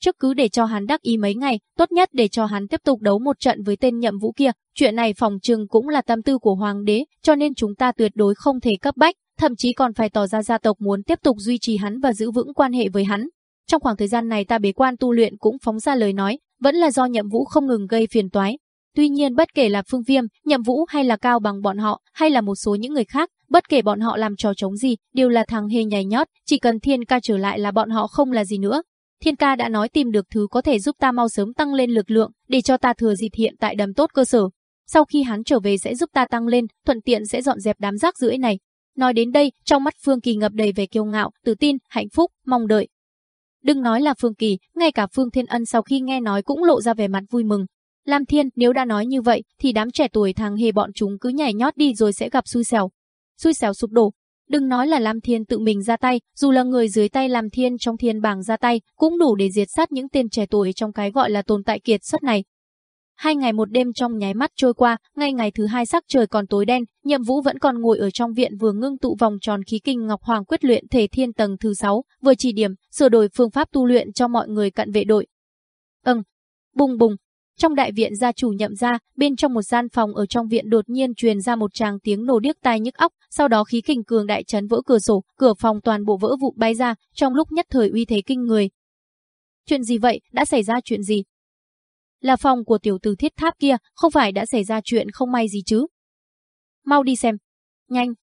Trước cứ để cho hắn đắc ý mấy ngày, tốt nhất để cho hắn tiếp tục đấu một trận với tên nhậm vũ kia, chuyện này phòng trừng cũng là tâm tư của hoàng đế, cho nên chúng ta tuyệt đối không thể cấp bách, thậm chí còn phải tỏ ra gia tộc muốn tiếp tục duy trì hắn và giữ vững quan hệ với hắn. Trong khoảng thời gian này ta bế quan tu luyện cũng phóng ra lời nói, vẫn là do nhậm vũ không ngừng gây phiền toái, Tuy nhiên bất kể là Phương Viêm, Nhậm Vũ hay là Cao bằng bọn họ, hay là một số những người khác, bất kể bọn họ làm trò chống gì, đều là thằng hề nhảy nhót, chỉ cần Thiên Ca trở lại là bọn họ không là gì nữa. Thiên Ca đã nói tìm được thứ có thể giúp ta mau sớm tăng lên lực lượng, để cho ta thừa dịp hiện tại đầm tốt cơ sở. Sau khi hắn trở về sẽ giúp ta tăng lên, thuận tiện sẽ dọn dẹp đám rác rưởi này. Nói đến đây, trong mắt Phương Kỳ ngập đầy về kiêu ngạo, tự tin, hạnh phúc, mong đợi. Đừng nói là Phương Kỳ, ngay cả Phương Thiên Ân sau khi nghe nói cũng lộ ra vẻ mặt vui mừng, Lam Thiên, nếu đã nói như vậy, thì đám trẻ tuổi thằng hề bọn chúng cứ nhảy nhót đi rồi sẽ gặp xui xẻo. Xui xẻo sụp đổ. Đừng nói là Lam Thiên tự mình ra tay, dù là người dưới tay Lam Thiên trong thiên bảng ra tay, cũng đủ để diệt sát những tên trẻ tuổi trong cái gọi là tồn tại kiệt xuất này. Hai ngày một đêm trong nháy mắt trôi qua, ngay ngày thứ hai sắc trời còn tối đen, Nhậm Vũ vẫn còn ngồi ở trong viện vừa ngưng tụ vòng tròn khí kinh Ngọc Hoàng quyết luyện thể thiên tầng thứ 6, vừa chỉ điểm, sửa đổi phương pháp tu luyện cho mọi người cận vệ đội. Ừm, bùng bùng, trong đại viện gia chủ nhậm ra, bên trong một gian phòng ở trong viện đột nhiên truyền ra một tràng tiếng nổ điếc tai nhức óc, sau đó khí kình cường đại chấn vỡ cửa sổ, cửa phòng toàn bộ vỡ vụn bay ra, trong lúc nhất thời uy thế kinh người. Chuyện gì vậy, đã xảy ra chuyện gì? Là phòng của tiểu tử thiết tháp kia, không phải đã xảy ra chuyện không may gì chứ? Mau đi xem. Nhanh.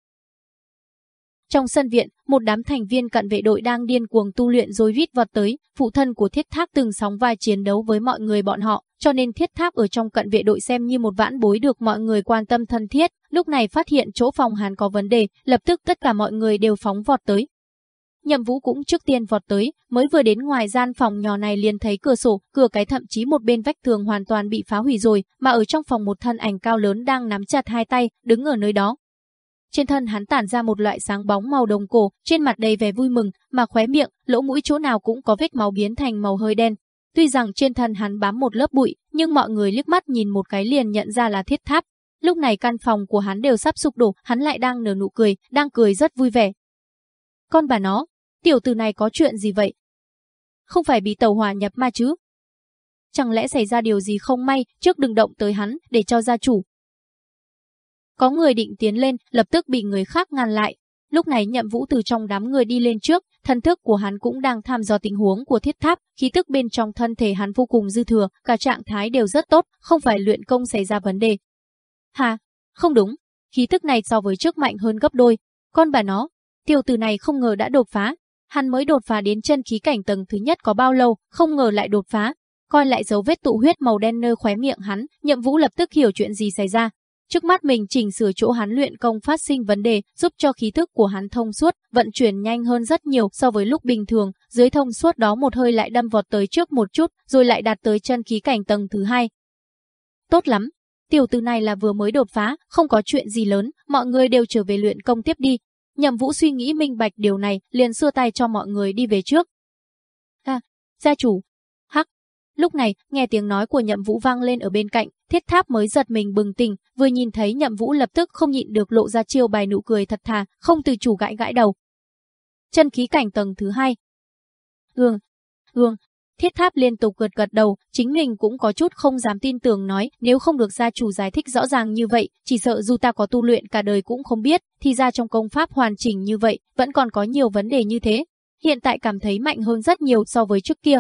Trong sân viện, một đám thành viên cận vệ đội đang điên cuồng tu luyện rồi vít vọt tới, phụ thân của thiết tháp từng sóng vai chiến đấu với mọi người bọn họ, cho nên thiết tháp ở trong cận vệ đội xem như một vãn bối được mọi người quan tâm thân thiết, lúc này phát hiện chỗ phòng hàn có vấn đề, lập tức tất cả mọi người đều phóng vọt tới. Nhậm Vũ cũng trước tiên vọt tới, mới vừa đến ngoài gian phòng nhỏ này liền thấy cửa sổ, cửa cái thậm chí một bên vách tường hoàn toàn bị phá hủy rồi, mà ở trong phòng một thân ảnh cao lớn đang nắm chặt hai tay, đứng ở nơi đó. Trên thân hắn tản ra một loại sáng bóng màu đồng cổ, trên mặt đầy vẻ vui mừng, mà khóe miệng, lỗ mũi chỗ nào cũng có vết máu biến thành màu hơi đen, Tuy rằng trên thân hắn bám một lớp bụi, nhưng mọi người liếc mắt nhìn một cái liền nhận ra là thiết tháp. Lúc này căn phòng của hắn đều sắp sụp đổ, hắn lại đang nở nụ cười, đang cười rất vui vẻ. Con bà nó, tiểu tử này có chuyện gì vậy? Không phải bị tàu hỏa nhập ma chứ? Chẳng lẽ xảy ra điều gì không may, trước đừng động tới hắn, để cho gia chủ. Có người định tiến lên, lập tức bị người khác ngăn lại. Lúc này nhậm vũ từ trong đám người đi lên trước, thân thức của hắn cũng đang tham dò tình huống của thiết tháp, khí tức bên trong thân thể hắn vô cùng dư thừa, cả trạng thái đều rất tốt, không phải luyện công xảy ra vấn đề. Hà, không đúng, khí tức này so với trước mạnh hơn gấp đôi, con bà nó, tiểu tử này không ngờ đã đột phá, hắn mới đột phá đến chân khí cảnh tầng thứ nhất có bao lâu, không ngờ lại đột phá. Coi lại dấu vết tụ huyết màu đen nơi khóe miệng hắn, Nhậm Vũ lập tức hiểu chuyện gì xảy ra, Trước mắt mình chỉnh sửa chỗ hắn luyện công phát sinh vấn đề, giúp cho khí thức của hắn thông suốt, vận chuyển nhanh hơn rất nhiều so với lúc bình thường, dưới thông suốt đó một hơi lại đâm vọt tới trước một chút, rồi lại đạt tới chân khí cảnh tầng thứ hai. Tốt lắm, tiểu tử này là vừa mới đột phá, không có chuyện gì lớn, mọi người đều trở về luyện công tiếp đi. Nhậm Vũ suy nghĩ minh bạch điều này, liền xưa tay cho mọi người đi về trước. À, gia chủ. Hắc. Lúc này, nghe tiếng nói của Nhậm Vũ vang lên ở bên cạnh, Thiết tháp mới giật mình bừng tỉnh, vừa nhìn thấy nhậm vũ lập tức không nhịn được lộ ra chiêu bài nụ cười thật thà, không từ chủ gãi gãi đầu. Chân khí cảnh tầng thứ hai. Gương, gương, thiết tháp liên tục gật gật đầu, chính mình cũng có chút không dám tin tưởng nói, nếu không được gia chủ giải thích rõ ràng như vậy, chỉ sợ dù ta có tu luyện cả đời cũng không biết, thì ra trong công pháp hoàn chỉnh như vậy, vẫn còn có nhiều vấn đề như thế. Hiện tại cảm thấy mạnh hơn rất nhiều so với trước kia.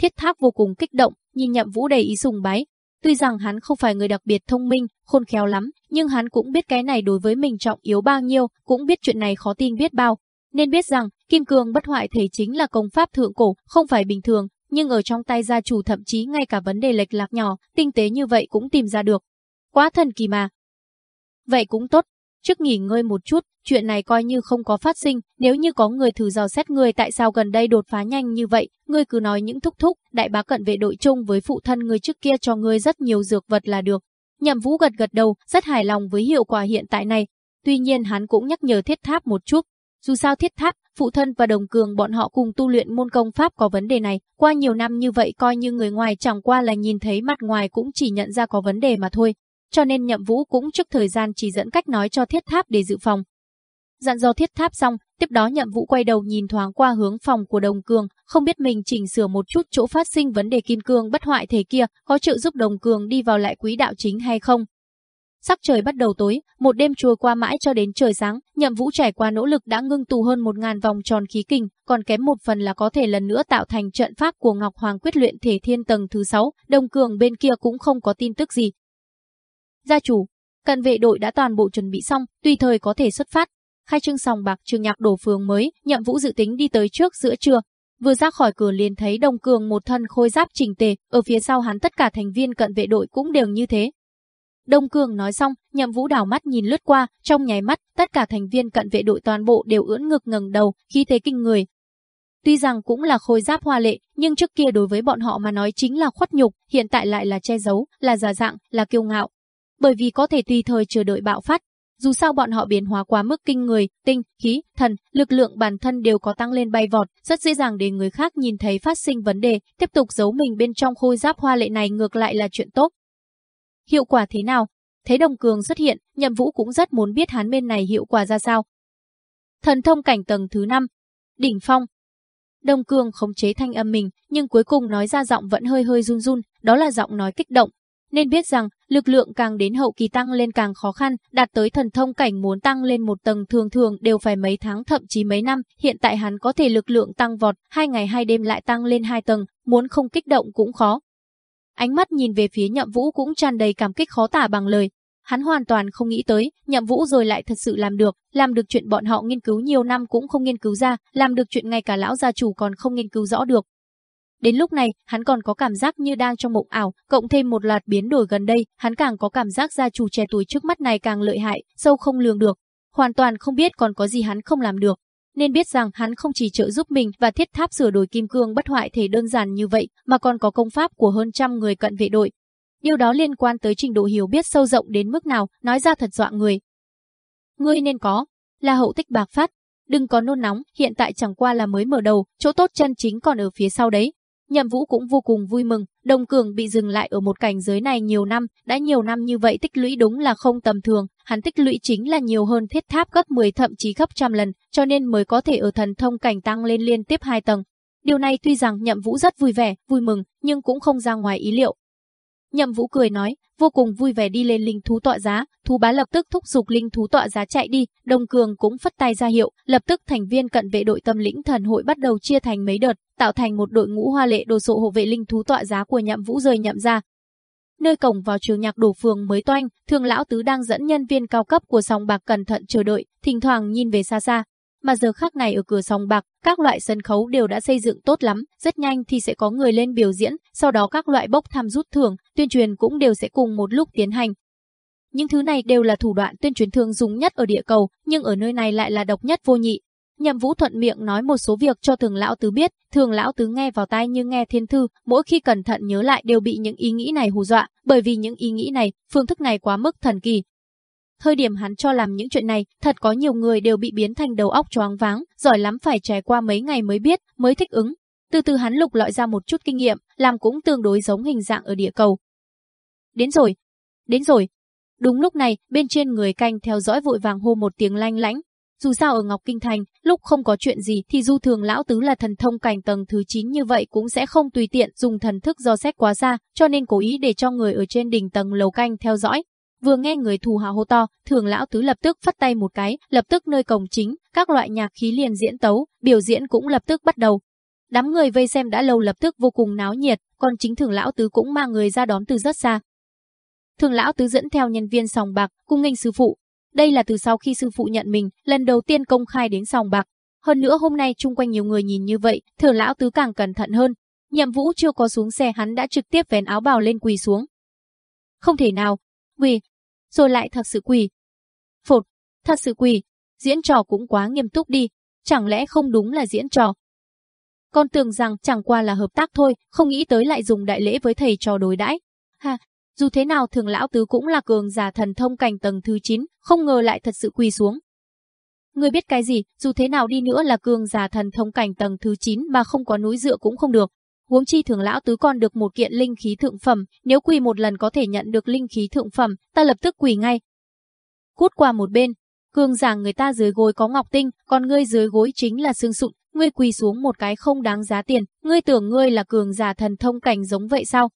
Thiết tháp vô cùng kích động, nhìn nhậm vũ đầy ý sùng bái, Tuy rằng hắn không phải người đặc biệt thông minh, khôn khéo lắm, nhưng hắn cũng biết cái này đối với mình trọng yếu bao nhiêu, cũng biết chuyện này khó tin biết bao. Nên biết rằng, kim cương bất hoại thể chính là công pháp thượng cổ, không phải bình thường, nhưng ở trong tay gia chủ thậm chí ngay cả vấn đề lệch lạc nhỏ, tinh tế như vậy cũng tìm ra được. Quá thần kỳ mà. Vậy cũng tốt, trước nghỉ ngơi một chút, chuyện này coi như không có phát sinh, nếu như có người thử dò xét người tại sao gần đây đột phá nhanh như vậy, ngươi cứ nói những thúc thúc, đại bá cận vệ đội chung với phụ thân người trước kia cho ngươi rất nhiều dược vật là được. Nhậm Vũ gật gật đầu, rất hài lòng với hiệu quả hiện tại này. Tuy nhiên hắn cũng nhắc nhở thiết tháp một chút. Dù sao thiết tháp, phụ thân và đồng cường bọn họ cùng tu luyện môn công pháp có vấn đề này. Qua nhiều năm như vậy coi như người ngoài chẳng qua là nhìn thấy mặt ngoài cũng chỉ nhận ra có vấn đề mà thôi. Cho nên nhậm vũ cũng trước thời gian chỉ dẫn cách nói cho thiết tháp để dự phòng. Dặn dò thiết tháp xong, tiếp đó nhậm vũ quay đầu nhìn thoáng qua hướng phòng của đồng cường, không biết mình chỉnh sửa một chút chỗ phát sinh vấn đề kim cương bất hoại thể kia, có trợ giúp đồng cường đi vào lại quý đạo chính hay không. Sắc trời bắt đầu tối, một đêm trôi qua mãi cho đến trời sáng, nhậm vũ trải qua nỗ lực đã ngưng tụ hơn một ngàn vòng tròn khí kình, còn kém một phần là có thể lần nữa tạo thành trận pháp của Ngọc Hoàng quyết luyện thể thiên tầng thứ 6, đồng cường bên kia cũng không có tin tức gì. Gia chủ, cận vệ đội đã toàn bộ chuẩn bị xong, tùy thời có thể xuất phát. Khai trương sòng bạc trường nhạc đổ phường mới, nhậm vũ dự tính đi tới trước giữa trưa, Vừa ra khỏi cửa liền thấy Đồng Cường một thân khôi giáp chỉnh tề, ở phía sau hắn tất cả thành viên cận vệ đội cũng đều như thế. Đông Cường nói xong, Nhậm Vũ đảo mắt nhìn lướt qua, trong nháy mắt, tất cả thành viên cận vệ đội toàn bộ đều ưỡn ngực ngẩng đầu, khi thế kinh người. Tuy rằng cũng là khôi giáp hoa lệ, nhưng trước kia đối với bọn họ mà nói chính là khuất nhục, hiện tại lại là che giấu, là giả dạng, là kiêu ngạo. Bởi vì có thể tùy thời chờ đợi bạo phát, dù sao bọn họ biến hóa quá mức kinh người, tinh, khí, thần, lực lượng bản thân đều có tăng lên bay vọt, rất dễ dàng để người khác nhìn thấy phát sinh vấn đề, tiếp tục giấu mình bên trong khôi giáp hoa lệ này ngược lại là chuyện tốt. Hiệu quả thế nào? Thấy Đồng Cường xuất hiện, Nhậm Vũ cũng rất muốn biết hắn bên này hiệu quả ra sao. Thần thông cảnh tầng thứ 5, đỉnh phong. Đồng Cường khống chế thanh âm mình, nhưng cuối cùng nói ra giọng vẫn hơi hơi run run, đó là giọng nói kích động, nên biết rằng, lực lượng càng đến hậu kỳ tăng lên càng khó khăn, đạt tới thần thông cảnh muốn tăng lên một tầng thường thường đều phải mấy tháng thậm chí mấy năm, hiện tại hắn có thể lực lượng tăng vọt, hai ngày hai đêm lại tăng lên hai tầng, muốn không kích động cũng khó. Ánh mắt nhìn về phía nhậm vũ cũng tràn đầy cảm kích khó tả bằng lời. Hắn hoàn toàn không nghĩ tới, nhậm vũ rồi lại thật sự làm được, làm được chuyện bọn họ nghiên cứu nhiều năm cũng không nghiên cứu ra, làm được chuyện ngay cả lão gia chủ còn không nghiên cứu rõ được. Đến lúc này, hắn còn có cảm giác như đang trong mộng ảo, cộng thêm một loạt biến đổi gần đây, hắn càng có cảm giác gia chủ trẻ tuổi trước mắt này càng lợi hại, sâu không lường được. Hoàn toàn không biết còn có gì hắn không làm được. Nên biết rằng hắn không chỉ trợ giúp mình và thiết tháp sửa đổi kim cương bất hoại thể đơn giản như vậy, mà còn có công pháp của hơn trăm người cận vệ đội. Điều đó liên quan tới trình độ hiểu biết sâu rộng đến mức nào, nói ra thật dọa người. Ngươi nên có, là hậu tích bạc phát, đừng có nôn nóng, hiện tại chẳng qua là mới mở đầu, chỗ tốt chân chính còn ở phía sau đấy. Nhậm Vũ cũng vô cùng vui mừng, Đồng Cường bị dừng lại ở một cảnh giới này nhiều năm, đã nhiều năm như vậy tích lũy đúng là không tầm thường, hắn tích lũy chính là nhiều hơn thiết tháp gấp 10 thậm chí gấp trăm lần, cho nên mới có thể ở thần thông cảnh tăng lên liên tiếp hai tầng. Điều này tuy rằng Nhậm Vũ rất vui vẻ, vui mừng, nhưng cũng không ra ngoài ý liệu. Nhậm Vũ cười nói, vô cùng vui vẻ đi lên linh thú tọa giá, thú bá lập tức thúc giục linh thú tọa giá chạy đi, Đông Cường cũng phất tay ra hiệu, lập tức thành viên cận vệ đội tâm lĩnh thần hội bắt đầu chia thành mấy đợt, tạo thành một đội ngũ hoa lệ đồ sộ hộ vệ linh thú tọa giá của Nhậm Vũ rời nhậm ra. Nơi cổng vào trường nhạc đổ phường mới toanh, Thường lão tứ đang dẫn nhân viên cao cấp của sòng bạc cẩn thận chờ đợi, thỉnh thoảng nhìn về xa xa, mà giờ khác này ở cửa sòng bạc, các loại sân khấu đều đã xây dựng tốt lắm, rất nhanh thì sẽ có người lên biểu diễn, sau đó các loại bốc thăm rút thưởng, tuyên truyền cũng đều sẽ cùng một lúc tiến hành. Những thứ này đều là thủ đoạn tuyên truyền thường dùng nhất ở địa cầu, nhưng ở nơi này lại là độc nhất vô nhị. Nhậm Vũ thuận miệng nói một số việc cho Thường lão tứ biết, Thường lão tứ nghe vào tai như nghe thiên thư, mỗi khi cẩn thận nhớ lại đều bị những ý nghĩ này hù dọa, bởi vì những ý nghĩ này, phương thức này quá mức thần kỳ, Thời điểm hắn cho làm những chuyện này, thật có nhiều người đều bị biến thành đầu óc choáng váng, giỏi lắm phải trải qua mấy ngày mới biết, mới thích ứng. Từ từ hắn lục lọi ra một chút kinh nghiệm, làm cũng tương đối giống hình dạng ở địa cầu. Đến rồi, đến rồi. Đúng lúc này, bên trên người canh theo dõi vội vàng hô một tiếng lanh lãnh. Dù sao ở Ngọc Kinh Thành, lúc không có chuyện gì thì du thường lão tứ là thần thông cảnh tầng thứ 9 như vậy cũng sẽ không tùy tiện dùng thần thức do xét quá xa, cho nên cố ý để cho người ở trên đỉnh tầng lầu canh theo dõi, Vừa nghe người thù hào hô to, thường lão tứ lập tức phát tay một cái, lập tức nơi cổng chính, các loại nhạc khí liền diễn tấu, biểu diễn cũng lập tức bắt đầu. Đám người vây xem đã lâu lập tức vô cùng náo nhiệt, còn chính thường lão tứ cũng mang người ra đón từ rất xa. Thường lão tứ dẫn theo nhân viên sòng bạc, cung nghênh sư phụ. Đây là từ sau khi sư phụ nhận mình, lần đầu tiên công khai đến sòng bạc. Hơn nữa hôm nay chung quanh nhiều người nhìn như vậy, thường lão tứ càng cẩn thận hơn. Nhậm vũ chưa có xuống xe hắn đã trực tiếp vén áo bào lên quỳ xuống. Không thể nào, quỳ, rồi lại thật sự quỳ. Phột, Thật sự quỳ diễn trò cũng quá nghiêm túc đi, chẳng lẽ không đúng là diễn trò. Con tưởng rằng chẳng qua là hợp tác thôi, không nghĩ tới lại dùng đại lễ với thầy trò đối đãi. Ha, dù thế nào thường lão tứ cũng là cường giả thần thông cảnh tầng thứ 9, không ngờ lại thật sự quỳ xuống. Người biết cái gì, dù thế nào đi nữa là cường giả thần thông cảnh tầng thứ 9 mà không có núi dựa cũng không được. Huống chi thường lão tứ còn được một kiện linh khí thượng phẩm, nếu quỳ một lần có thể nhận được linh khí thượng phẩm, ta lập tức quỳ ngay. Cút qua một bên, cường giả người ta dưới gối có ngọc tinh, còn ngươi dưới gối chính là xương sụn, ngươi quỳ xuống một cái không đáng giá tiền, ngươi tưởng ngươi là cường giả thần thông cảnh giống vậy sao?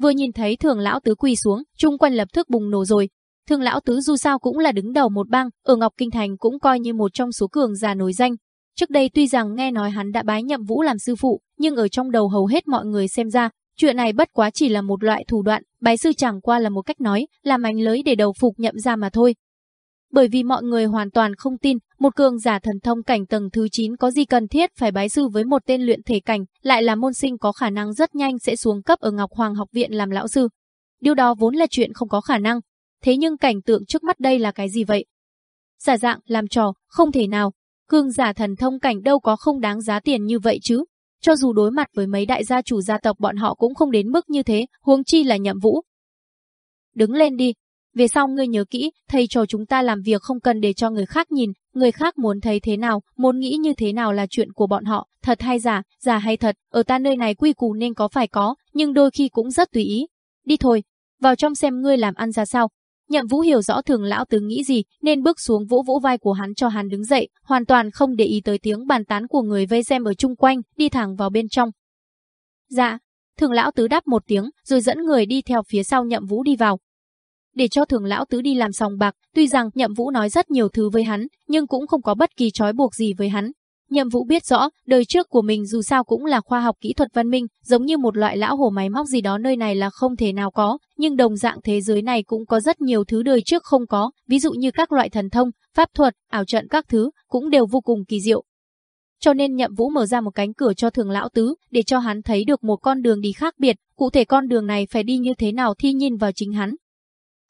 Vừa nhìn thấy thường lão tứ quỳ xuống, chung quanh lập tức bùng nổ rồi. Thường lão tứ dù sao cũng là đứng đầu một bang, ở Ngọc Kinh Thành cũng coi như một trong số cường giả nổi danh. Trước đây tuy rằng nghe nói hắn đã bái nhậm vũ làm sư phụ, nhưng ở trong đầu hầu hết mọi người xem ra, chuyện này bất quá chỉ là một loại thủ đoạn, bái sư chẳng qua là một cách nói, làm ánh lưới để đầu phục nhậm ra mà thôi. Bởi vì mọi người hoàn toàn không tin, một cường giả thần thông cảnh tầng thứ 9 có gì cần thiết phải bái sư với một tên luyện thể cảnh, lại là môn sinh có khả năng rất nhanh sẽ xuống cấp ở Ngọc Hoàng học viện làm lão sư. Điều đó vốn là chuyện không có khả năng. Thế nhưng cảnh tượng trước mắt đây là cái gì vậy? Giả dạng, làm trò, không thể nào. Cường giả thần thông cảnh đâu có không đáng giá tiền như vậy chứ. Cho dù đối mặt với mấy đại gia chủ gia tộc bọn họ cũng không đến mức như thế, huống chi là nhậm vũ. Đứng lên đi, về sau ngươi nhớ kỹ, thầy trò chúng ta làm việc không cần để cho người khác nhìn, người khác muốn thấy thế nào, muốn nghĩ như thế nào là chuyện của bọn họ, thật hay giả, giả hay thật, ở ta nơi này quy củ nên có phải có, nhưng đôi khi cũng rất tùy ý. Đi thôi, vào trong xem ngươi làm ăn ra sao. Nhậm Vũ hiểu rõ thường lão tứ nghĩ gì, nên bước xuống vỗ vỗ vai của hắn cho hắn đứng dậy, hoàn toàn không để ý tới tiếng bàn tán của người vây xem ở chung quanh, đi thẳng vào bên trong. Dạ, thường lão tứ đáp một tiếng, rồi dẫn người đi theo phía sau Nhậm Vũ đi vào, để cho thường lão tứ đi làm sòng bạc, tuy rằng Nhậm Vũ nói rất nhiều thứ với hắn, nhưng cũng không có bất kỳ trói buộc gì với hắn. Nhậm Vũ biết rõ, đời trước của mình dù sao cũng là khoa học kỹ thuật văn minh, giống như một loại lão hổ máy móc gì đó nơi này là không thể nào có, nhưng đồng dạng thế giới này cũng có rất nhiều thứ đời trước không có, ví dụ như các loại thần thông, pháp thuật, ảo trận các thứ, cũng đều vô cùng kỳ diệu. Cho nên Nhậm Vũ mở ra một cánh cửa cho Thường lão tứ, để cho hắn thấy được một con đường đi khác biệt, cụ thể con đường này phải đi như thế nào thì nhìn vào chính hắn,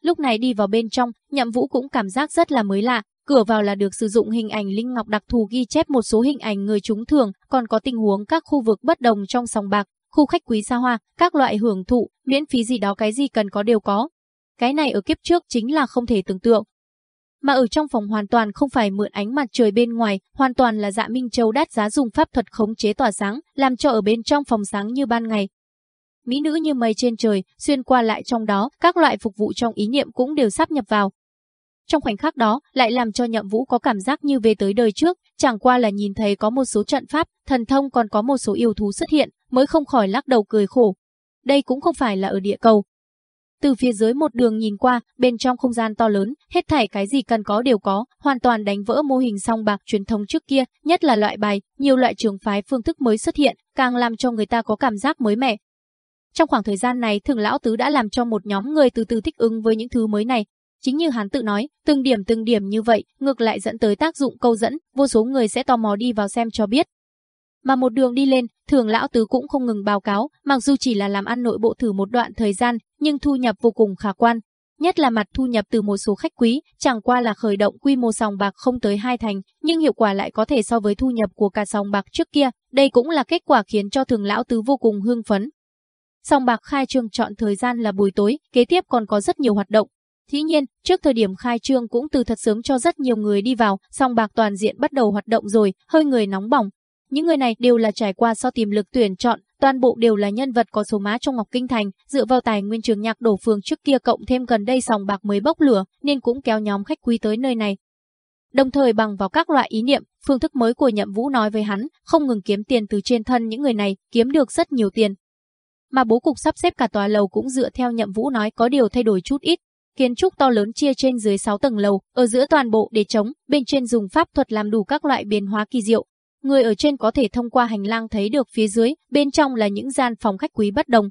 Lúc này đi vào bên trong, Nhậm Vũ cũng cảm giác rất là mới lạ, cửa vào là được sử dụng hình ảnh linh ngọc đặc thù ghi chép một số hình ảnh người trúng thưởng, còn có tình huống các khu vực bất đồng trong sòng bạc, khu khách quý xa hoa, các loại hưởng thụ, miễn phí gì đó cái gì cần có đều có. Cái này ở kiếp trước chính là không thể tưởng tượng. Mà ở trong phòng hoàn toàn không phải mượn ánh mặt trời bên ngoài, hoàn toàn là dạ Minh Châu đắt giá dùng pháp thuật khống chế tỏa sáng, làm cho ở bên trong phòng sáng như ban ngày, mỹ nữ như mây trên trời, xuyên qua lại trong đó, các loại phục vụ trong ý niệm cũng đều sắp nhập vào. Trong khoảnh khắc đó, lại làm cho nhậm vũ có cảm giác như về tới đời trước, chẳng qua là nhìn thấy có một số trận pháp, thần thông còn có một số yêu thú xuất hiện, mới không khỏi lắc đầu cười khổ. Đây cũng không phải là ở địa cầu. Từ phía dưới một đường nhìn qua, bên trong không gian to lớn, hết thảy cái gì cần có đều có, hoàn toàn đánh vỡ mô hình song bạc truyền thống trước kia, nhất là loại bài, nhiều loại trường phái phương thức mới xuất hiện, càng làm cho người ta có cảm giác mới mẻ, trong khoảng thời gian này, thường lão tứ đã làm cho một nhóm người từ từ thích ứng với những thứ mới này. Chính như hắn tự nói, từng điểm từng điểm như vậy, ngược lại dẫn tới tác dụng câu dẫn, vô số người sẽ tò mò đi vào xem cho biết. Mà một đường đi lên, thường lão tứ cũng không ngừng báo cáo, mặc dù chỉ là làm ăn nội bộ thử một đoạn thời gian, nhưng thu nhập vô cùng khả quan. Nhất là mặt thu nhập từ một số khách quý, chẳng qua là khởi động quy mô sòng bạc không tới hai thành, nhưng hiệu quả lại có thể so với thu nhập của cả sòng bạc trước kia. Đây cũng là kết quả khiến cho thường lão tứ vô cùng hưng phấn, sòng bạc khai trương chọn thời gian là buổi tối, kế tiếp còn có rất nhiều hoạt động. Thí nhiên, trước thời điểm khai trương cũng từ thật sớm cho rất nhiều người đi vào, song bạc toàn diện bắt đầu hoạt động rồi, hơi người nóng bỏng. Những người này đều là trải qua so tìm lực tuyển chọn, toàn bộ đều là nhân vật có số má trong Ngọc Kinh Thành, dựa vào tài nguyên trường nhạc đổ phương trước kia cộng thêm gần đây sòng bạc mới bốc lửa, nên cũng kéo nhóm khách quý tới nơi này. Đồng thời bằng vào các loại ý niệm, phương thức mới của Nhậm Vũ nói với hắn, không ngừng kiếm tiền từ trên thân những người này, kiếm được rất nhiều tiền, mà bố cục sắp xếp cả tòa lầu cũng dựa theo nhậm vũ nói có điều thay đổi chút ít. Kiến trúc to lớn chia trên dưới 6 tầng lầu, ở giữa toàn bộ để trống, bên trên dùng pháp thuật làm đủ các loại biến hóa kỳ diệu. Người ở trên có thể thông qua hành lang thấy được phía dưới, bên trong là những gian phòng khách quý bất đồng.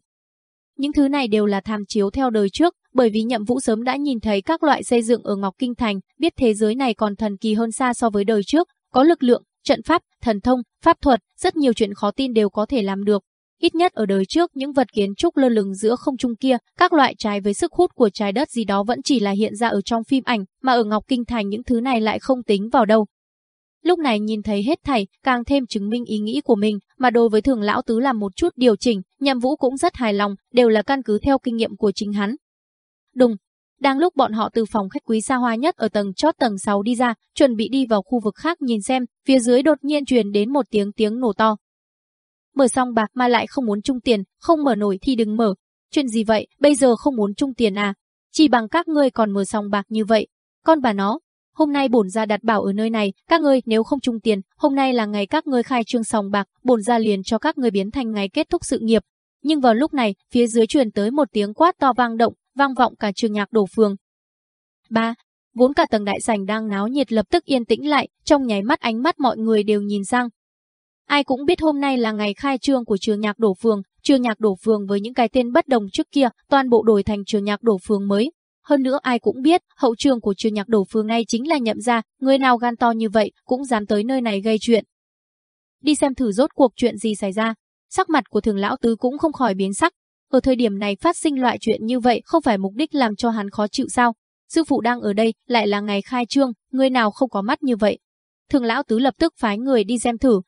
Những thứ này đều là tham chiếu theo đời trước, bởi vì nhậm vũ sớm đã nhìn thấy các loại xây dựng ở Ngọc Kinh Thành, biết thế giới này còn thần kỳ hơn xa so với đời trước, có lực lượng, trận pháp, thần thông, pháp thuật, rất nhiều chuyện khó tin đều có thể làm được ít nhất ở đời trước những vật kiến trúc lơ lửng giữa không trung kia, các loại trái với sức hút của trái đất gì đó vẫn chỉ là hiện ra ở trong phim ảnh, mà ở Ngọc Kinh Thành những thứ này lại không tính vào đâu. Lúc này nhìn thấy hết thảy, càng thêm chứng minh ý nghĩ của mình, mà đối với thường lão tứ làm một chút điều chỉnh, nhậm vũ cũng rất hài lòng, đều là căn cứ theo kinh nghiệm của chính hắn. Đùng, đang lúc bọn họ từ phòng khách quý xa hoa nhất ở tầng chót tầng 6 đi ra, chuẩn bị đi vào khu vực khác nhìn xem, phía dưới đột nhiên truyền đến một tiếng tiếng nổ to. Mở xong bạc mà lại không muốn trung tiền, không mở nổi thì đừng mở. Chuyện gì vậy, bây giờ không muốn trung tiền à? Chỉ bằng các ngươi còn mở xong bạc như vậy. Con bà nó, hôm nay bổn gia đặt bảo ở nơi này, các ngươi nếu không trung tiền, hôm nay là ngày các ngươi khai trương sòng bạc, bổn gia liền cho các ngươi biến thành ngày kết thúc sự nghiệp. Nhưng vào lúc này, phía dưới truyền tới một tiếng quát to vang động, vang vọng cả trường nhạc đổ phường. 3. Vốn cả tầng đại sảnh đang náo nhiệt lập tức yên tĩnh lại, trong nháy mắt ánh mắt mọi người đều nhìn sang. Ai cũng biết hôm nay là ngày khai trương của trường nhạc đổ phường, trường nhạc đổ phường với những cái tên bất đồng trước kia, toàn bộ đổi thành trường nhạc đổ phường mới. Hơn nữa ai cũng biết, hậu trường của trường nhạc đổ phường này chính là nhậm gia, người nào gan to như vậy cũng dám tới nơi này gây chuyện. Đi xem thử rốt cuộc chuyện gì xảy ra. Sắc mặt của thường lão tứ cũng không khỏi biến sắc, ở thời điểm này phát sinh loại chuyện như vậy không phải mục đích làm cho hắn khó chịu sao? Sư phụ đang ở đây, lại là ngày khai trương, người nào không có mắt như vậy? Thường lão tứ lập tức phái người đi xem thử.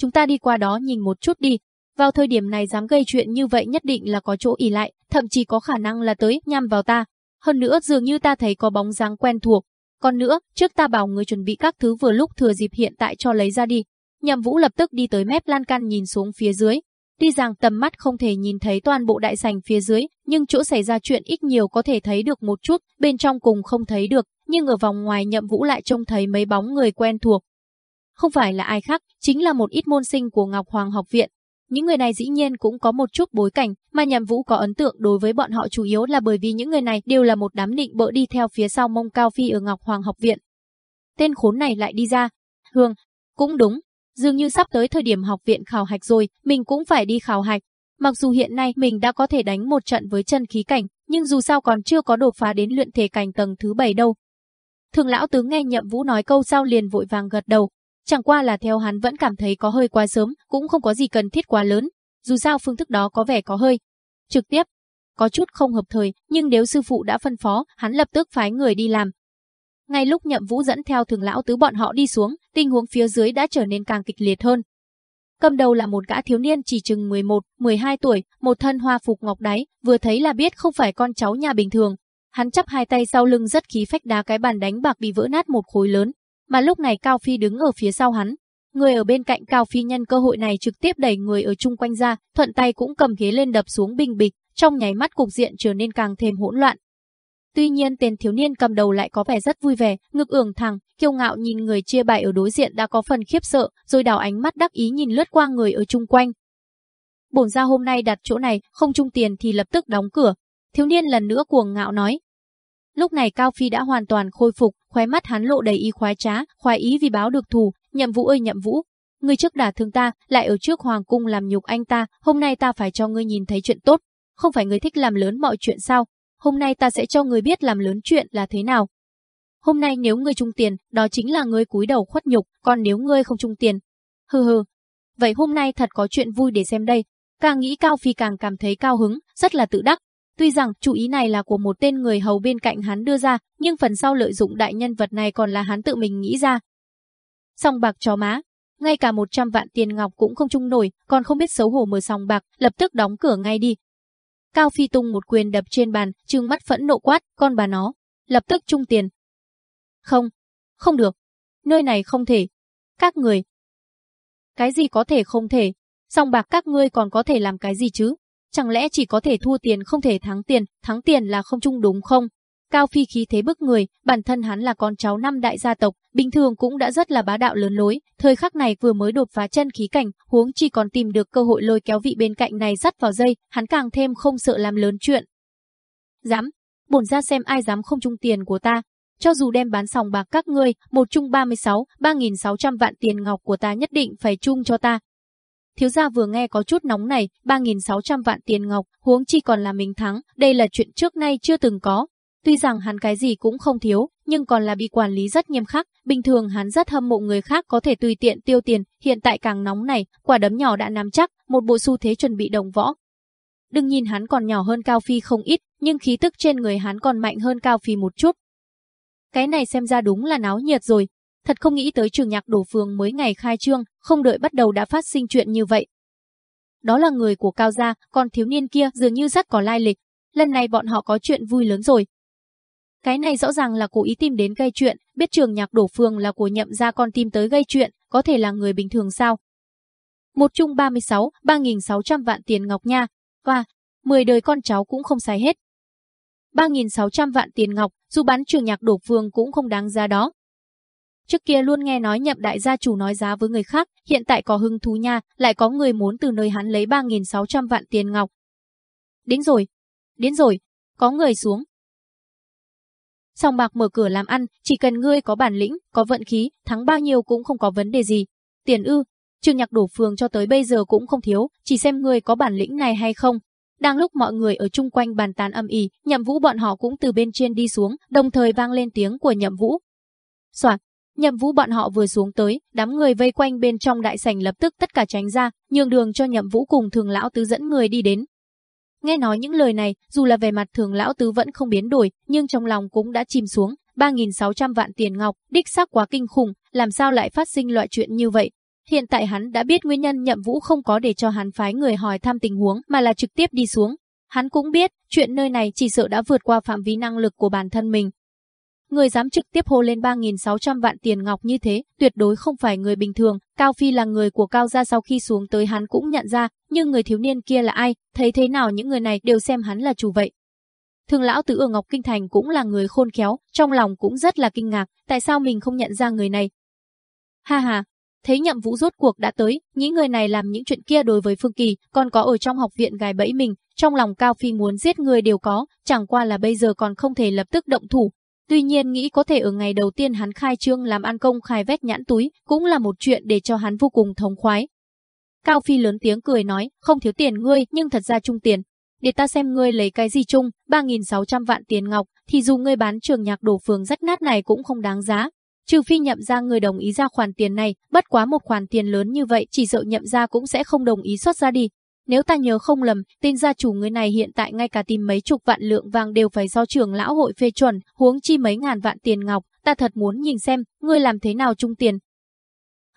Chúng ta đi qua đó nhìn một chút đi. Vào thời điểm này dám gây chuyện như vậy nhất định là có chỗ ỉ lại, thậm chí có khả năng là tới nhằm vào ta. Hơn nữa dường như ta thấy có bóng dáng quen thuộc. Còn nữa, trước ta bảo người chuẩn bị các thứ vừa lúc thừa dịp hiện tại cho lấy ra đi. Nhậm Vũ lập tức đi tới mép lan can nhìn xuống phía dưới, Tuy rằng tầm mắt không thể nhìn thấy toàn bộ đại sảnh phía dưới, nhưng chỗ xảy ra chuyện ít nhiều có thể thấy được một chút, bên trong cùng không thấy được, nhưng ở vòng ngoài nhậm vũ lại trông thấy mấy bóng người quen thuộc. Không phải là ai khác, chính là một ít môn sinh của Ngọc Hoàng học viện. Những người này dĩ nhiên cũng có một chút bối cảnh, mà nhậm vũ có ấn tượng đối với bọn họ chủ yếu là bởi vì những người này đều là một đám định bỡ đi theo phía sau mông cao phi ở Ngọc Hoàng học viện. Tên khốn này lại đi ra. Hương, cũng đúng, Dường như sắp tới thời điểm học viện khảo hạch rồi, mình cũng phải đi khảo hạch. Mặc dù hiện nay mình đã có thể đánh một trận với chân khí cảnh, nhưng dù sao còn chưa có đột phá đến luyện thể cảnh tầng thứ 7 đâu. Thường lão tướng nghe nhậm vũ nói câu sau liền vội vàng gật đầu. Chẳng qua là theo hắn vẫn cảm thấy có hơi quá sớm, cũng không có gì cần thiết quá lớn. Dù sao phương thức đó có vẻ có hơi. Trực tiếp, có chút không hợp thời, nhưng nếu sư phụ đã phân phó, hắn lập tức phái người đi làm. Ngay lúc Nhậm Vũ dẫn theo thường lão tứ bọn họ đi xuống, tình huống phía dưới đã trở nên càng kịch liệt hơn. Cầm đầu là một gã thiếu niên chỉ chừng 11, 12 tuổi, một thân hoa phục ngọc đáy, vừa thấy là biết không phải con cháu nhà bình thường. Hắn chắp hai tay sau lưng rất khí phách đá cái bàn đánh bạc bị vỡ nát một khối lớn, mà lúc này Cao Phi đứng ở phía sau hắn. Người ở bên cạnh Cao Phi nhân cơ hội này trực tiếp đẩy người ở chung quanh ra, thuận tay cũng cầm ghế lên đập xuống bình bịch, trong nháy mắt cục diện trở nên càng thêm hỗn loạn. Tuy nhiên tên thiếu niên cầm đầu lại có vẻ rất vui vẻ, ngực ưởng thẳng, kiêu ngạo nhìn người chia bài ở đối diện đã có phần khiếp sợ, rồi đảo ánh mắt đắc ý nhìn lướt qua người ở chung quanh. Bổn ra hôm nay đặt chỗ này, không trung tiền thì lập tức đóng cửa. Thiếu niên lần nữa cuồng ngạo nói. Lúc này Cao Phi đã hoàn toàn khôi phục, khóe mắt hắn lộ đầy ý khoái trá, khoái ý vì báo được thù, nhậm vũ ơi nhậm vũ. Ngươi trước đả thương ta, lại ở trước hoàng cung làm nhục anh ta, hôm nay ta phải cho ngươi nhìn thấy chuyện tốt. Không phải ngươi thích làm lớn mọi chuyện sao, hôm nay ta sẽ cho người biết làm lớn chuyện là thế nào. Hôm nay nếu ngươi trung tiền, đó chính là ngươi cúi đầu khuất nhục, còn nếu ngươi không trung tiền, hừ hừ. Vậy hôm nay thật có chuyện vui để xem đây. Càng nghĩ Cao Phi càng cảm thấy cao hứng, rất là tự đắc. Tuy rằng chủ ý này là của một tên người hầu bên cạnh hắn đưa ra, nhưng phần sau lợi dụng đại nhân vật này còn là hắn tự mình nghĩ ra. Song bạc chó má, ngay cả 100 vạn tiền ngọc cũng không trung nổi, còn không biết xấu hổ mở sòng bạc, lập tức đóng cửa ngay đi, Cao Phi tung một quyền đập trên bàn, trừng mắt phẫn nộ quát, con bà nó, lập tức trung tiền. Không, không được, nơi này không thể. Các người. Cái gì có thể không thể, song bạc các ngươi còn có thể làm cái gì chứ? Chẳng lẽ chỉ có thể thua tiền không thể thắng tiền, thắng tiền là không chung đúng không? Cao Phi khí thế bức người, bản thân hắn là con cháu năm đại gia tộc, bình thường cũng đã rất là bá đạo lớn lối, thời khắc này vừa mới đột phá chân khí cảnh, huống chi còn tìm được cơ hội lôi kéo vị bên cạnh này dắt vào dây, hắn càng thêm không sợ làm lớn chuyện. Dám, bổn ra xem ai dám không chung tiền của ta. Cho dù đem bán sòng bạc các ngươi, một chung 36, 3.600 vạn tiền ngọc của ta nhất định phải chung cho ta. Thiếu gia vừa nghe có chút nóng này, 3.600 vạn tiền ngọc, huống chi còn là mình thắng, đây là chuyện trước nay chưa từng có, Tuy rằng hắn cái gì cũng không thiếu, nhưng còn là bị quản lý rất nghiêm khắc, bình thường hắn rất hâm mộ người khác có thể tùy tiện tiêu tiền, hiện tại càng nóng này, quả đấm nhỏ đã nắm chắc, một bộ xu thế chuẩn bị đồng võ. Đừng nhìn hắn còn nhỏ hơn Cao Phi không ít, nhưng khí tức trên người hắn còn mạnh hơn Cao Phi một chút. Cái này xem ra đúng là náo nhiệt rồi. Thật không nghĩ tới trường nhạc đổ phường mới ngày khai trương, không đợi bắt đầu đã phát sinh chuyện như vậy. Đó là người của Cao Gia, còn thiếu niên kia dường như rất có lai lịch. Lần này bọn họ có chuyện vui lớn rồi, cái này rõ ràng là cố ý tìm đến gây chuyện, biết trường nhạc đổ phường là của nhậm gia con tìm tới gây chuyện, có thể là người bình thường sao? Một chung 36, 3.600 vạn tiền ngọc nha, và 10 đời con cháu cũng không xài hết. 3.600 vạn tiền ngọc, dù bán trường nhạc đổ phường cũng không đáng giá đó. Trước kia luôn nghe nói nhậm đại gia chủ nói giá với người khác, hiện tại có hưng thú nha, lại có người muốn từ nơi hắn lấy 3.600 vạn tiền ngọc. Đến rồi, đến rồi, có người xuống, Sòng bạc mở cửa làm ăn, chỉ cần ngươi có bản lĩnh, có vận khí, thắng bao nhiêu cũng không có vấn đề gì. Tiền ư, trường Nhạc đổ phường cho tới bây giờ cũng không thiếu, chỉ xem ngươi có bản lĩnh này hay không. Đang lúc mọi người ở chung quanh bàn tán âm ỉ, Nhậm Vũ bọn họ cũng từ bên trên đi xuống, đồng thời vang lên tiếng của Nhậm Vũ. Soạt, Nhậm Vũ bọn họ vừa xuống tới, đám người vây quanh bên trong đại sảnh lập tức tất cả tránh ra, nhường đường cho Nhậm Vũ cùng Thường lão tứ dẫn người đi đến, Nghe nói những lời này, dù là về mặt thường lão tứ vẫn không biến đổi, nhưng trong lòng cũng đã chìm xuống. 3.600 vạn tiền ngọc, đích xác quá kinh khủng, làm sao lại phát sinh loại chuyện như vậy. Hiện tại hắn đã biết nguyên nhân nhậm vũ không có để cho hắn phái người hỏi thăm tình huống mà là trực tiếp đi xuống. Hắn cũng biết, chuyện nơi này chỉ sợ đã vượt qua phạm vi năng lực của bản thân mình. Người dám trực tiếp hô lên 3.600 vạn tiền ngọc như thế, tuyệt đối không phải người bình thường. Cao Phi là người của Cao gia sau khi xuống tới hắn cũng nhận ra, nhưng người thiếu niên kia là ai, thấy thế nào những người này đều xem hắn là chủ vậy. Thường lão tứ ở Ngọc Kinh Thành cũng là người khôn khéo, trong lòng cũng rất là kinh ngạc, tại sao mình không nhận ra người này. Ha ha, thấy nhậm vũ rốt cuộc đã tới, những người này làm những chuyện kia đối với Phương Kỳ, còn có ở trong học viện gài bẫy mình, trong lòng Cao Phi muốn giết người đều có, chẳng qua là bây giờ còn không thể lập tức động thủ, Tuy nhiên nghĩ có thể ở ngày đầu tiên hắn khai trương làm ăn công khai vét nhãn túi, cũng là một chuyện để cho hắn vô cùng thống khoái. Cao Phi lớn tiếng cười nói, không thiếu tiền ngươi, nhưng thật ra trung tiền. Để ta xem ngươi lấy cái gì chung, 3.600 vạn tiền ngọc, thì dù ngươi bán trường nhạc đổ phường rách nát này cũng không đáng giá. Trừ phi nhậm ra người đồng ý ra khoản tiền này, bất quá một khoản tiền lớn như vậy chỉ sợ nhậm ra cũng sẽ không đồng ý xuất ra đi. Nếu ta nhớ không lầm, tên gia chủ người này hiện tại ngay cả tìm mấy chục vạn lượng vàng đều phải do trưởng lão hội phê chuẩn, huống chi mấy ngàn vạn tiền ngọc, ta thật muốn nhìn xem, ngươi làm thế nào chung tiền.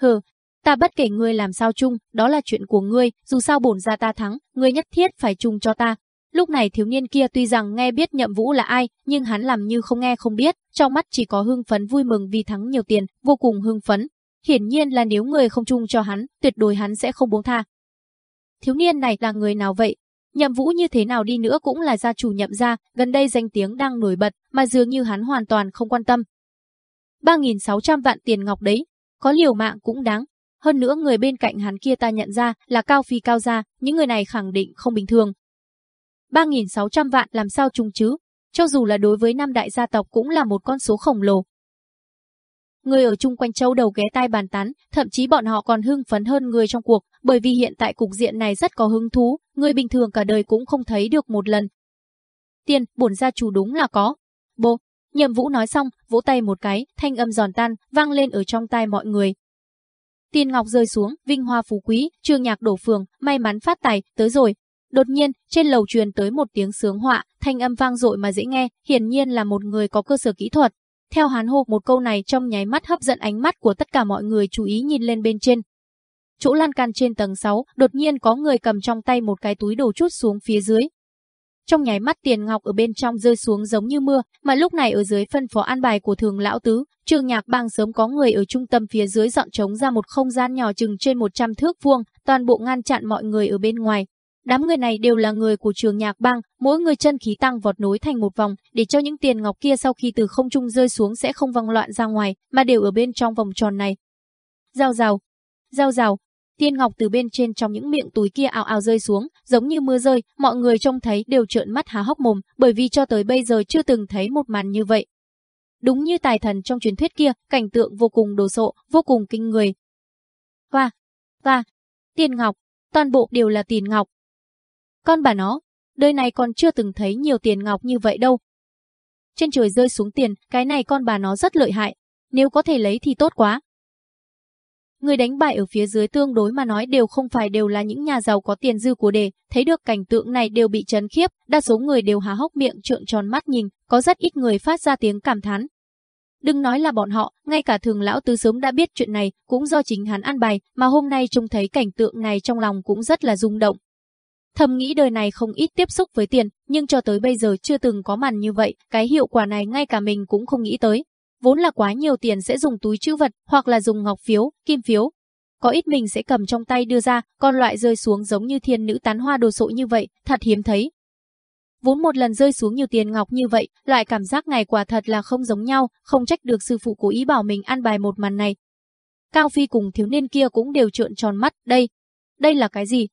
Hừ, ta bất kể ngươi làm sao chung, đó là chuyện của ngươi, dù sao bổn ra ta thắng, ngươi nhất thiết phải chung cho ta. Lúc này thiếu niên kia tuy rằng nghe biết nhậm vũ là ai, nhưng hắn làm như không nghe không biết, trong mắt chỉ có hưng phấn vui mừng vì thắng nhiều tiền, vô cùng hưng phấn. Hiển nhiên là nếu người không chung cho hắn, tuyệt đối hắn sẽ không buông tha thiếu niên này là người nào vậy? Nhậm Vũ như thế nào đi nữa cũng là gia chủ nhậm gia, gần đây danh tiếng đang nổi bật, mà dường như hắn hoàn toàn không quan tâm. 3.600 vạn tiền ngọc đấy, có liều mạng cũng đáng. Hơn nữa người bên cạnh hắn kia ta nhận ra là Cao Phi Cao Gia, những người này khẳng định không bình thường. 3.600 vạn làm sao chung chứ? Cho dù là đối với năm đại gia tộc cũng là một con số khổng lồ. Người ở chung quanh châu đầu ghé tai bàn tán, thậm chí bọn họ còn hưng phấn hơn người trong cuộc, bởi vì hiện tại cục diện này rất có hứng thú, người bình thường cả đời cũng không thấy được một lần. Tiền, bổn gia chủ đúng là có. Bố, nhậm vũ nói xong, vỗ tay một cái, thanh âm giòn tan, vang lên ở trong tai mọi người. Tiền ngọc rơi xuống, vinh hoa phú quý, trường nhạc đổ phường, may mắn phát tài, tới rồi. Đột nhiên, trên lầu truyền tới một tiếng sướng họa, thanh âm vang dội mà dễ nghe, hiển nhiên là một người có cơ sở kỹ thuật. Theo hán hô một câu này trong nháy mắt hấp dẫn ánh mắt của tất cả mọi người chú ý nhìn lên bên trên. Chỗ lan can trên tầng 6, đột nhiên có người cầm trong tay một cái túi đồ chút xuống phía dưới. Trong nháy mắt tiền ngọc ở bên trong rơi xuống giống như mưa, mà lúc này ở dưới phân phó an bài của thường lão tứ, trường nhạc bang sớm có người ở trung tâm phía dưới dọn trống ra một không gian nhỏ chừng trên 100 thước vuông, toàn bộ ngăn chặn mọi người ở bên ngoài. Đám người này đều là người của trường nhạc bang, mỗi người chân khí tăng vọt nối thành một vòng, để cho những tiền ngọc kia sau khi từ không trung rơi xuống sẽ không văng loạn ra ngoài, mà đều ở bên trong vòng tròn này. rào rào, rào rào, tiền ngọc từ bên trên trong những miệng túi kia ào ào rơi xuống, giống như mưa rơi, mọi người trông thấy đều trợn mắt há hốc mồm, bởi vì cho tới bây giờ chưa từng thấy một màn như vậy. Đúng như tài thần trong truyền thuyết kia, cảnh tượng vô cùng đồ sộ, vô cùng kinh người. Và, và, tiền ngọc, toàn bộ đều là tiền ngọc, con bà nó, đời này còn chưa từng thấy nhiều tiền ngọc như vậy đâu. trên trời rơi xuống tiền, cái này con bà nó rất lợi hại. Nếu có thể lấy thì tốt quá. Người đánh bại ở phía dưới tương đối mà nói đều không phải đều là những nhà giàu có tiền dư của đề, thấy được cảnh tượng này đều bị chấn khiếp, đa số người đều há hốc miệng trợn tròn mắt nhìn, có rất ít người phát ra tiếng cảm thán. Đừng nói là bọn họ, ngay cả thường lão tứ sớm đã biết chuyện này, cũng do chính hắn ăn bài, mà hôm nay trông thấy cảnh tượng này trong lòng cũng rất là rung động. Thầm nghĩ đời này không ít tiếp xúc với tiền, nhưng cho tới bây giờ chưa từng có màn như vậy, cái hiệu quả này ngay cả mình cũng không nghĩ tới. Vốn là quá nhiều tiền sẽ dùng túi chữ vật, hoặc là dùng ngọc phiếu, kim phiếu. Có ít mình sẽ cầm trong tay đưa ra, còn loại rơi xuống giống như thiên nữ tán hoa đồ sộ như vậy, thật hiếm thấy. Vốn một lần rơi xuống nhiều tiền ngọc như vậy, loại cảm giác này quả thật là không giống nhau, không trách được sư phụ cố ý bảo mình ăn bài một màn này. Cao Phi cùng thiếu niên kia cũng đều trợn tròn mắt, đây, đây là cái gì?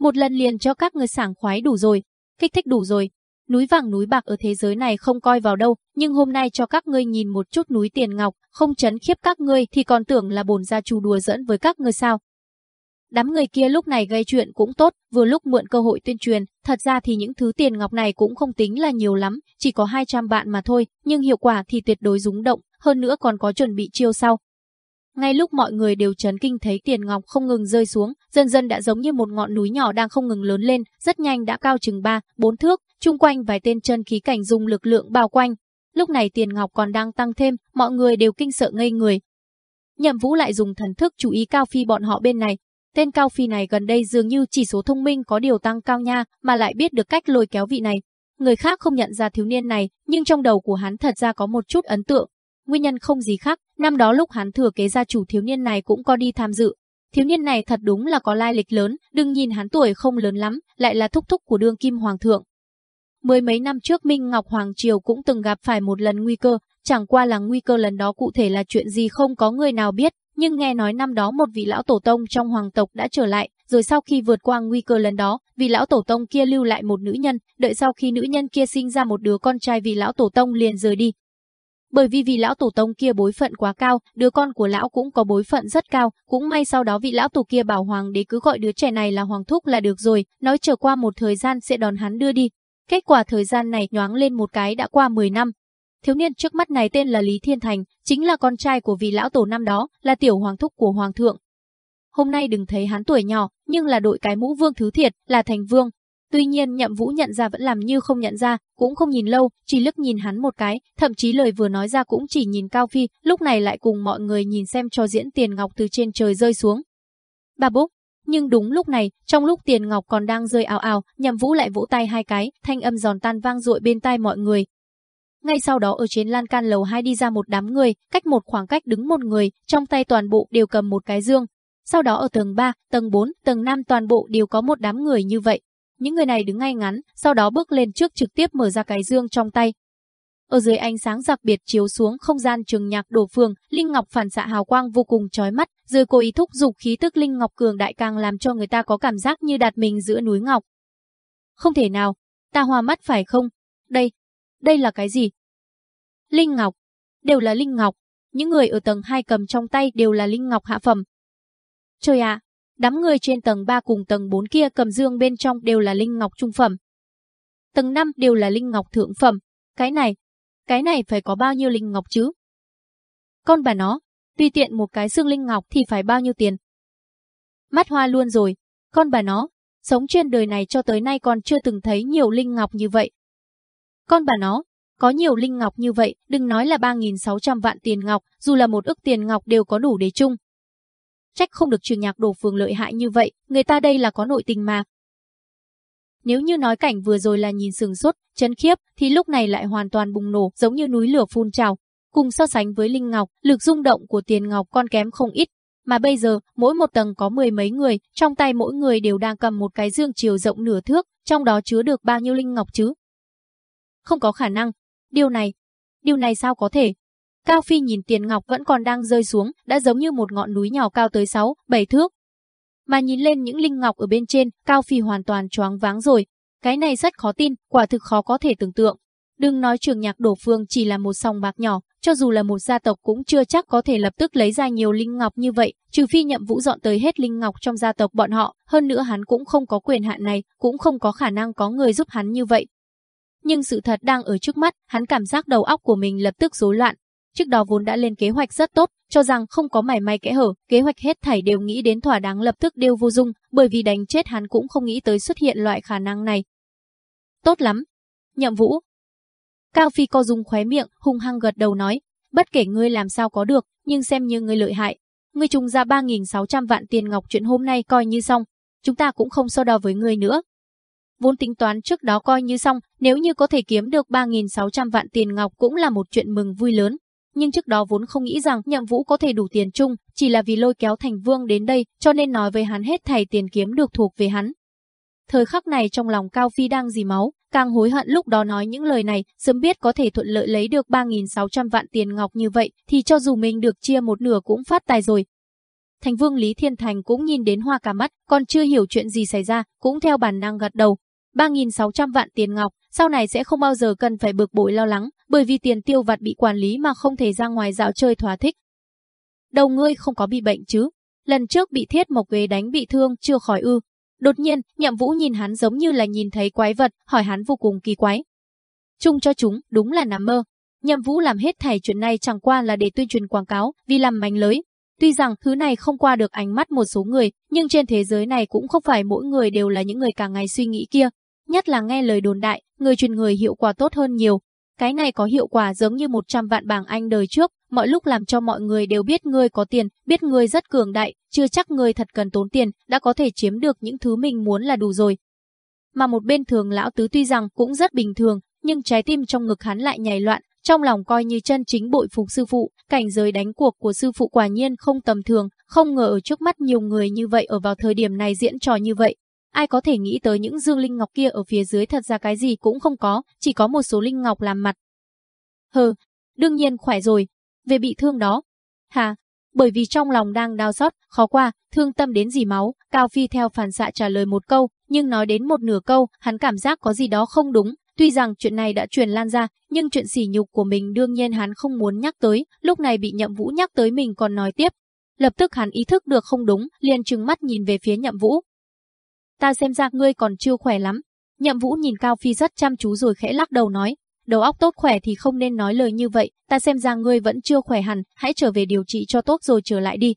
Một lần liền cho các người sảng khoái đủ rồi, kích thích đủ rồi. Núi vàng núi bạc ở thế giới này không coi vào đâu, nhưng hôm nay cho các ngươi nhìn một chút núi tiền ngọc, không chấn khiếp các ngươi thì còn tưởng là bồn gia chủ đùa dẫn với các ngươi sao. Đám người kia lúc này gây chuyện cũng tốt, vừa lúc mượn cơ hội tuyên truyền, thật ra thì những thứ tiền ngọc này cũng không tính là nhiều lắm, chỉ có 200 bạn mà thôi, nhưng hiệu quả thì tuyệt đối rúng động, hơn nữa còn có chuẩn bị chiêu sau. Ngay lúc mọi người đều chấn kinh thấy tiền ngọc không ngừng rơi xuống, dần dần đã giống như một ngọn núi nhỏ đang không ngừng lớn lên, rất nhanh đã cao chừng 3, 4 thước, chung quanh vài tên chân khí cảnh dùng lực lượng bao quanh. Lúc này tiền ngọc còn đang tăng thêm, mọi người đều kinh sợ ngây người. Nhậm Vũ lại dùng thần thức chú ý Cao Phi bọn họ bên này. Tên Cao Phi này gần đây dường như chỉ số thông minh có điều tăng cao nha, mà lại biết được cách lôi kéo vị này. Người khác không nhận ra thiếu niên này, nhưng trong đầu của hắn thật ra có một chút ấn tượng, Nguyên nhân không gì khác, năm đó lúc hắn thừa kế gia chủ thiếu niên này cũng có đi tham dự. Thiếu niên này thật đúng là có lai lịch lớn, đừng nhìn hắn tuổi không lớn lắm, lại là thúc thúc của đương kim hoàng thượng. Mười mấy năm trước Minh Ngọc Hoàng Triều cũng từng gặp phải một lần nguy cơ, chẳng qua là nguy cơ lần đó cụ thể là chuyện gì không có người nào biết, nhưng nghe nói năm đó một vị lão tổ tông trong hoàng tộc đã trở lại, rồi sau khi vượt qua nguy cơ lần đó, vị lão tổ tông kia lưu lại một nữ nhân, đợi sau khi nữ nhân kia sinh ra một đứa con trai vị lão tổ tông liền rời đi, bởi vì vì lão tổ tông kia bối phận quá cao, đứa con của lão cũng có bối phận rất cao, cũng may sau đó vị lão tổ kia bảo hoàng đế cứ gọi đứa trẻ này là hoàng thúc là được rồi, nói chờ qua một thời gian sẽ đón hắn đưa đi. Kết quả thời gian này nhoáng lên một cái đã qua 10 năm. Thiếu niên trước mắt này tên là Lý Thiên Thành, chính là con trai của vị lão tổ năm đó, là tiểu hoàng thúc của hoàng thượng. Hôm nay đừng thấy hắn tuổi nhỏ, nhưng là đội cái mũ vương thứ thiệt, là thành vương, Tuy nhiên nhậm vũ nhận ra vẫn làm như không nhận ra, cũng không nhìn lâu, chỉ lướt nhìn hắn một cái, thậm chí lời vừa nói ra cũng chỉ nhìn Cao Phi, lúc này lại cùng mọi người nhìn xem cho diễn tiền ngọc từ trên trời rơi xuống. Bà bốc, nhưng đúng lúc này, trong lúc tiền ngọc còn đang rơi ào ào, nhậm vũ lại vỗ tay hai cái, thanh âm giòn tan vang dội bên tai mọi người. Ngay sau đó ở trên lan can lầu hai đi ra một đám người, cách một khoảng cách đứng một người, trong tay toàn bộ đều cầm một cái dương. Sau đó ở tầng 3, tầng 4, tầng 5 toàn bộ đều có một đám người như vậy, những người này đứng ngay ngắn, sau đó bước lên trước trực tiếp mở ra cái dương trong tay. Ở dưới ánh sáng đặc biệt chiếu xuống không gian trường nhạc đổ phường, Linh Ngọc phản xạ hào quang vô cùng chói mắt, Dưới cố ý thúc dục khí tức Linh Ngọc cường đại càng làm cho người ta có cảm giác như đặt mình giữa núi ngọc. Không thể nào, ta hoa mắt phải không? Đây, đây là cái gì? Linh Ngọc, đều là Linh Ngọc, những người ở tầng 2 cầm trong tay đều là Linh Ngọc hạ phẩm. Trời ạ, Đám người trên tầng 3 cùng tầng 4 kia cầm dương bên trong đều là linh ngọc trung phẩm. Tầng 5 đều là linh ngọc thượng phẩm. Cái này, cái này phải có bao nhiêu linh ngọc chứ? Con bà nó, tùy tiện một cái xương linh ngọc thì phải bao nhiêu tiền? Mắt hoa luôn rồi, con bà nó, sống trên đời này cho tới nay còn chưa từng thấy nhiều linh ngọc như vậy. Con bà nó, có nhiều linh ngọc như vậy, đừng nói là 3.600 vạn tiền ngọc, dù là một ức tiền ngọc đều có đủ để chung. Trách không được trường nhạc đổ phường lợi hại như vậy, người ta đây là có nội tình mà. Nếu như nói cảnh vừa rồi là nhìn sừng sốt, chấn khiếp, thì lúc này lại hoàn toàn bùng nổ giống như núi lửa phun trào. Cùng so sánh với Linh Ngọc, lực rung động của tiền ngọc con kém không ít. Mà bây giờ, mỗi một tầng có mười mấy người, trong tay mỗi người đều đang cầm một cái dương chiều rộng nửa thước, trong đó chứa được bao nhiêu Linh Ngọc chứ? Không có khả năng. Điều này, điều này sao có thể? Cao Phi nhìn tiền ngọc vẫn còn đang rơi xuống, đã giống như một ngọn núi nhỏ cao tới 6, 7 thước. Mà nhìn lên những linh ngọc ở bên trên, Cao Phi hoàn toàn choáng váng rồi. Cái này rất khó tin, quả thực khó có thể tưởng tượng. Đừng nói trường nhạc đổ phương chỉ là một sòng bạc nhỏ, cho dù là một gia tộc cũng chưa chắc có thể lập tức lấy ra nhiều linh ngọc như vậy, trừ phi nhậm vũ dọn tới hết linh ngọc trong gia tộc bọn họ, hơn nữa hắn cũng không có quyền hạn này, cũng không có khả năng có người giúp hắn như vậy. nhưng sự thật đang ở trước mắt, hắn cảm giác đầu óc của mình lập tức rối loạn. Trước đó vốn đã lên kế hoạch rất tốt, cho rằng không có mảy may kẽ hở, kế hoạch hết thảy đều nghĩ đến thỏa đáng lập tức đều vô dung, bởi vì đánh chết hắn cũng không nghĩ tới xuất hiện loại khả năng này. Tốt lắm. Nhậm Vũ. Cao Phi co dung khóe miệng, hung hăng gật đầu nói, bất kể ngươi làm sao có được, nhưng xem như ngươi lợi hại. Ngươi trùng ra 3.600 vạn tiền ngọc chuyện hôm nay coi như xong, chúng ta cũng không so đo với ngươi nữa. Vốn tính toán trước đó coi như xong, nếu như có thể kiếm được 3.600 vạn tiền ngọc cũng là một chuyện mừng vui lớn. Nhưng trước đó vốn không nghĩ rằng nhậm vũ có thể đủ tiền chung, chỉ là vì lôi kéo thành vương đến đây, cho nên nói với hắn hết thảy tiền kiếm được thuộc về hắn. Thời khắc này trong lòng Cao Phi đang dì máu, càng hối hận lúc đó nói những lời này, sớm biết có thể thuận lợi lấy được 3.600 vạn tiền ngọc như vậy, thì cho dù mình được chia một nửa cũng phát tài rồi, Thành vương Lý Thiên Thành cũng nhìn đến hoa cả mắt, còn chưa hiểu chuyện gì xảy ra, cũng theo bản năng gật đầu. 3.600 vạn tiền ngọc, sau này sẽ không bao giờ cần phải bực bội lo lắng, bởi vì tiền tiêu vặt bị quản lý mà không thể ra ngoài dạo chơi thỏa thích. Đầu ngươi không có bị bệnh chứ? Lần trước bị thiết mộc ghế đánh bị thương, chưa khỏi ư. Đột nhiên, nhậm vũ nhìn hắn giống như là nhìn thấy quái vật, hỏi hắn vô cùng kỳ quái. Chung cho chúng, đúng là nằm mơ. Nhậm vũ làm hết thảy chuyện này chẳng qua là để tuyên truyền quảng cáo, vì làm mánh lưới, Tuy rằng thứ này không qua được ánh mắt một số người, nhưng trên thế giới này cũng không phải mỗi người đều là những người cả ngày suy nghĩ kia. Nhất là nghe lời đồn đại, người truyền người hiệu quả tốt hơn nhiều. Cái này có hiệu quả giống như 100 vạn bảng Anh đời trước, mọi lúc làm cho mọi người đều biết ngươi có tiền, biết ngươi rất cường đại, chưa chắc ngươi thật cần tốn tiền, đã có thể chiếm được những thứ mình muốn là đủ rồi. Mà một bên thường lão tứ tuy rằng cũng rất bình thường, nhưng trái tim trong ngực hắn lại nhảy loạn, trong lòng coi như chân chính bội phục sư phụ, cảnh giới đánh cuộc của sư phụ quả nhiên không tầm thường, không ngờ ở trước mắt nhiều người như vậy ở vào thời điểm này diễn trò như vậy. Ai có thể nghĩ tới những dương linh ngọc kia ở phía dưới thật ra cái gì cũng không có, chỉ có một số linh ngọc làm mặt. Hừ, đương nhiên khỏe rồi. Về bị thương đó. Hà, bởi vì trong lòng đang đau xót, khó qua, thương tâm đến gì máu, Cao Phi theo phản xạ trả lời một câu, nhưng nói đến một nửa câu, hắn cảm giác có gì đó không đúng, Tuy rằng chuyện này đã truyền lan ra, nhưng chuyện sỉ nhục của mình đương nhiên hắn không muốn nhắc tới, lúc này bị Nhậm Vũ nhắc tới mình còn nói tiếp. Lập tức hắn ý thức được không đúng, liền trừng mắt nhìn về phía Nhậm Vũ. Ta xem ra ngươi còn chưa khỏe lắm. Nhậm Vũ nhìn Cao Phi rất chăm chú rồi khẽ lắc đầu nói, đầu óc tốt khỏe thì không nên nói lời như vậy, ta xem ra ngươi vẫn chưa khỏe hẳn, hãy trở về điều trị cho tốt rồi trở lại đi.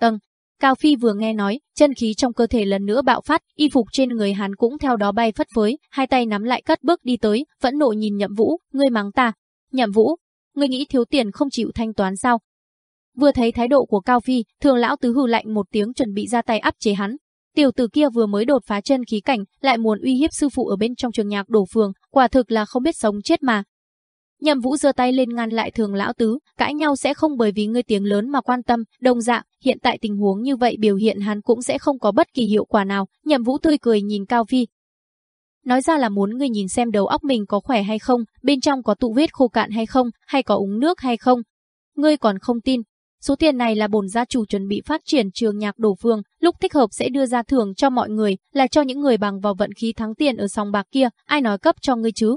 Tầng, Cao Phi vừa nghe nói, chân khí trong cơ thể lần nữa bạo phát, y phục trên người hắn cũng theo đó bay phất phới, hai tay nắm lại cất bước đi tới, vẫn nộ nhìn Nhậm Vũ, ngươi mắng ta. Nhậm Vũ, ngươi nghĩ thiếu tiền không chịu thanh toán sao? Vừa thấy thái độ của Cao Phi, thường lão tứ hừ lạnh một tiếng chuẩn bị ra tay áp chế hắn. Tiểu tử kia vừa mới đột phá chân khí cảnh, lại muốn uy hiếp sư phụ ở bên trong trường nhạc đổ phường, quả thực là không biết sống chết mà. Nhậm Vũ giơ tay lên ngăn lại thường lão tứ, cãi nhau sẽ không bởi vì ngươi tiếng lớn mà quan tâm, đồng dạng, hiện tại tình huống như vậy biểu hiện hắn cũng sẽ không có bất kỳ hiệu quả nào, Nhậm Vũ tươi cười nhìn Cao Phi. Nói ra là muốn ngươi nhìn xem đầu óc mình có khỏe hay không, bên trong có tụ vết khô cạn hay không, hay có uống nước hay không. Ngươi còn không tin. Số tiền này là bổn gia chủ chuẩn bị phát triển trường nhạc đổ phương, lúc thích hợp sẽ đưa ra thưởng cho mọi người, là cho những người bằng vào vận khí thắng tiền ở sòng bạc kia, ai nói cấp cho ngươi chứ,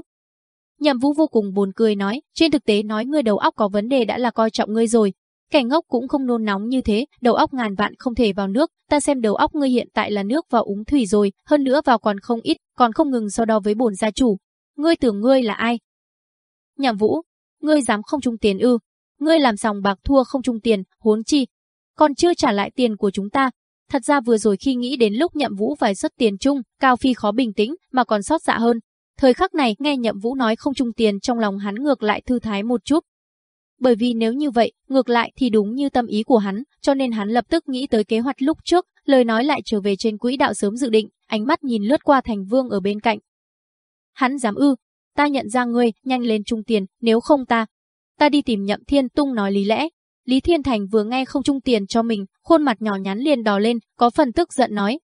Nhậm Vũ vô cùng buồn cười nói, trên thực tế nói ngươi đầu óc có vấn đề đã là coi trọng ngươi rồi. Kẻ ngốc cũng không nôn nóng như thế, đầu óc ngàn vạn không thể vào nước, ta xem đầu óc ngươi hiện tại là nước vào úng thủy rồi, hơn nữa vào còn không ít, còn không ngừng so đo với bổn gia chủ. Ngươi tưởng ngươi là ai? Nhậm Vũ, ngươi dám không trung tiền ư? Ngươi làm sòng bạc thua không trung tiền, huống chi, còn chưa trả lại tiền của chúng ta. Thật ra vừa rồi khi nghĩ đến lúc Nhậm Vũ phải xuất tiền chung, Cao Phi khó bình tĩnh mà còn sót dạ hơn, Thời khắc này nghe Nhậm Vũ nói không trung tiền trong lòng hắn ngược lại thư thái một chút. Bởi vì nếu như vậy, ngược lại thì đúng như tâm ý của hắn, cho nên hắn lập tức nghĩ tới kế hoạch lúc trước, lời nói lại trở về trên quỹ đạo sớm dự định, ánh mắt nhìn lướt qua thành vương ở bên cạnh. Hắn dám ư, ta nhận ra ngươi, nhanh lên trung tiền, nếu không ta. Ta đi tìm nhậm thiên tung nói lý lẽ. Lý Thiên Thành vừa nghe không trung tiền cho mình, khuôn mặt nhỏ nhắn liền đỏ lên, có phần tức giận nói.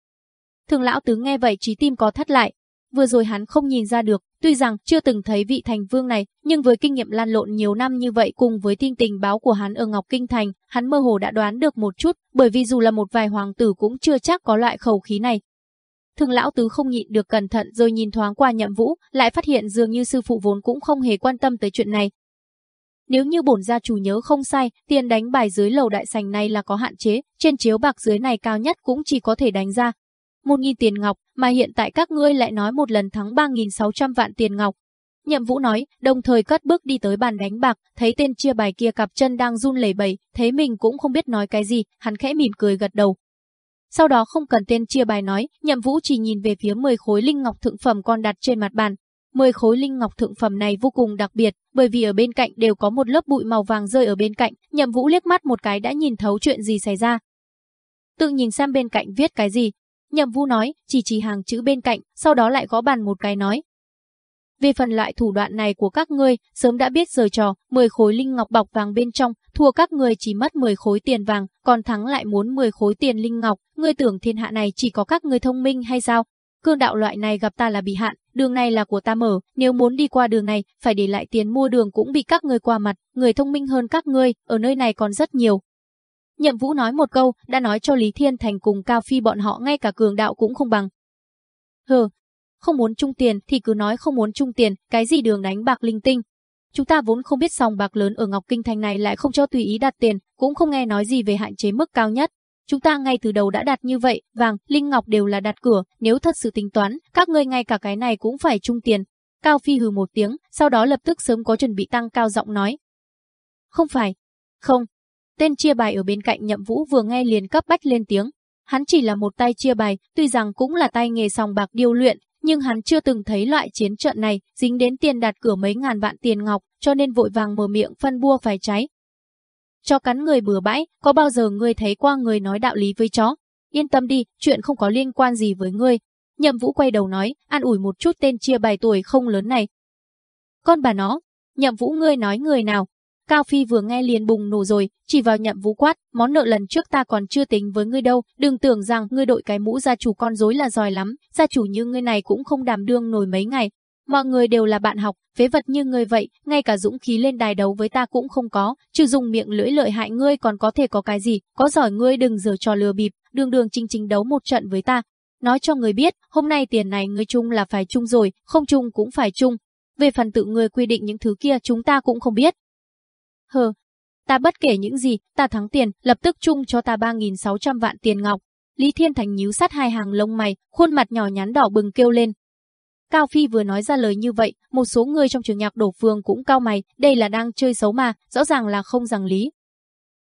Thường lão tứ nghe vậy trí tim có thắt lại, Vừa rồi hắn không nhìn ra được, tuy rằng chưa từng thấy vị thành vương này, nhưng với kinh nghiệm lan lộn nhiều năm như vậy cùng với tin tình báo của hắn ở Ngọc Kinh Thành, hắn mơ hồ đã đoán được một chút, bởi vì dù là một vài hoàng tử cũng chưa chắc có loại khẩu khí này. Thường lão tứ không nhịn được cẩn thận rồi nhìn thoáng qua nhậm vũ, lại phát hiện dường như sư phụ vốn cũng không hề quan tâm tới chuyện này. Nếu như bổn gia chủ nhớ không sai, tiền đánh bài dưới lầu đại sành này là có hạn chế, trên chiếu bạc dưới này cao nhất cũng chỉ có thể đánh ra, một nghìn tiền ngọc, mà hiện tại các ngươi lại nói một lần thắng 3.600 vạn tiền ngọc. Nhậm Vũ nói, đồng thời cất bước đi tới bàn đánh bạc, thấy tên chia bài kia cặp chân đang run lẩy bẩy, thấy mình cũng không biết nói cái gì, hắn khẽ mỉm cười gật đầu. Sau đó không cần tên chia bài nói, Nhậm Vũ chỉ nhìn về phía 10 khối linh ngọc thượng phẩm còn đặt trên mặt bàn. 10 khối linh ngọc thượng phẩm này vô cùng đặc biệt, bởi vì ở bên cạnh đều có một lớp bụi màu vàng rơi ở bên cạnh, Nhậm Vũ liếc mắt một cái đã nhìn thấu chuyện gì xảy ra. Tự nhìn xem bên cạnh viết cái gì, Nhậm Vũ nói, chỉ chỉ hàng chữ bên cạnh, sau đó lại gõ bàn một cái nói, về phần loại thủ đoạn này của các ngươi, sớm đã biết giờ trò, 10 khối linh ngọc bọc vàng bên trong, thua các ngươi chỉ mất 10 khối tiền vàng, còn thắng lại muốn 10 khối tiền linh ngọc, ngươi tưởng thiên hạ này chỉ có các ngươi thông minh hay sao? Cương đạo loại này gặp ta là bị hạn, đường này là của ta mở, nếu muốn đi qua đường này, phải để lại tiền mua đường cũng bị các người qua mặt, người thông minh hơn các ngươi, ở nơi này còn rất nhiều. Nhậm Vũ nói một câu, đã nói cho Lý Thiên Thành cùng Cao Phi bọn họ ngay cả cường đạo cũng không bằng. Hừ, không muốn chung tiền thì cứ nói không muốn chung tiền, cái gì đường đánh bạc linh tinh. Chúng ta vốn không biết sòng bạc lớn ở Ngọc Kinh Thành này lại không cho tùy ý đặt tiền, cũng không nghe nói gì về hạn chế mức cao nhất. Chúng ta ngay từ đầu đã đặt như vậy, vàng, linh ngọc đều là đặt cửa, nếu thật sự tính toán, các ngươi ngay cả cái này cũng phải chung tiền. Cao Phi hừ một tiếng, sau đó lập tức sớm có chuẩn bị tăng cao giọng nói. Không phải. Không. Tên chia bài ở bên cạnh nhậm vũ vừa nghe liền cấp bách lên tiếng. Hắn chỉ là một tay chia bài, tuy rằng cũng là tay nghề sòng bạc điêu luyện, nhưng hắn chưa từng thấy loại chiến trận này dính đến tiền đặt cửa mấy ngàn vạn tiền ngọc, cho nên vội vàng mở miệng phân bua phải cháy. Cho cắn người bừa bãi, có bao giờ ngươi thấy qua người nói đạo lý với chó? Yên tâm đi, chuyện không có liên quan gì với ngươi. Nhậm Vũ quay đầu nói, an ủi một chút tên chia bài tuổi không lớn này. Con bà nó, Nhậm Vũ ngươi nói người nào, Cao Phi vừa nghe liền bùng nổ rồi, chỉ vào nhậm vũ quát, món nợ lần trước ta còn chưa tính với ngươi đâu, đừng tưởng rằng ngươi đội cái mũ gia chủ con dối là giỏi lắm, gia chủ như ngươi này cũng không đảm đương nổi mấy ngày. Mọi người đều là bạn học, phế vật như ngươi vậy, ngay cả dũng khí lên đài đấu với ta cũng không có, trừ dùng miệng lưỡi lợi hại ngươi còn có thể có cái gì, có giỏi ngươi đừng giở trò lừa bịp, đường đường chính chính đấu một trận với ta. Nói cho người biết, hôm nay tiền này ngươi chung là phải chung rồi, không chung cũng phải chung. Về phần tự ngươi quy định những thứ kia chúng ta cũng không biết, Hờ, ta bất kể những gì, ta thắng tiền, lập tức chung cho ta 3.600 vạn tiền ngọc. Lý Thiên Thành nhíu sát hai hàng lông mày, khuôn mặt nhỏ nhắn đỏ bừng kêu lên. Cao Phi vừa nói ra lời như vậy, một số người trong trường nhạc đổ phương cũng cao mày, đây là đang chơi xấu mà, rõ ràng là không rằng lý.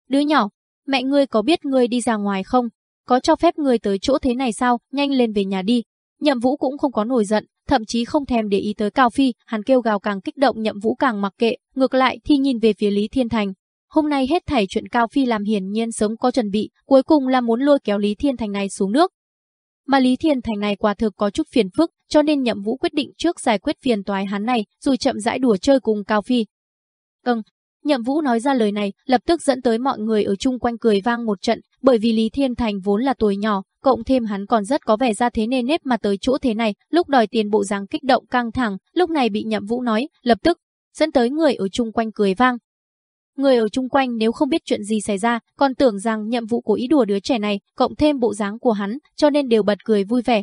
Đứa nhỏ, mẹ ngươi có biết ngươi đi ra ngoài không? Có cho phép ngươi tới chỗ thế này sao? Nhanh lên về nhà đi. Nhậm Vũ cũng không có nổi giận, thậm chí không thèm để ý tới Cao Phi, hắn kêu gào càng kích động nhậm vũ càng mặc kệ, ngược lại thì nhìn về phía Lý Thiên Thành. Hôm nay hết thảy chuyện Cao Phi làm hiển nhiên sớm có chuẩn bị, cuối cùng là muốn lôi kéo Lý Thiên Thành này xuống nước. Mà Lý Thiên Thành này quả thực có chút phiền phức, cho nên nhậm vũ quyết định trước giải quyết phiền toái hắn này, rồi chậm rãi đùa chơi cùng Cao Phi. Cưng, Nhậm Vũ nói ra lời này, lập tức dẫn tới mọi người ở chung quanh cười vang một trận, bởi vì Lý Thiên Thành vốn là tuổi nhỏ, cộng thêm hắn còn rất có vẻ ra thế nên nếp mà tới chỗ thế này, lúc đòi tiền bộ dáng kích động căng thẳng, lúc này bị Nhậm Vũ nói, lập tức dẫn tới người ở chung quanh cười vang. Người ở chung quanh nếu không biết chuyện gì xảy ra, còn tưởng rằng nhiệm vụ của ý đùa đứa trẻ này, cộng thêm bộ dáng của hắn, cho nên đều bật cười vui vẻ.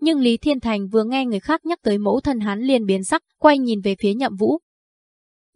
Nhưng Lý Thiên Thành vừa nghe người khác nhắc tới mẫu thân hắn liền biến sắc, quay nhìn về phía Nhậm Vũ,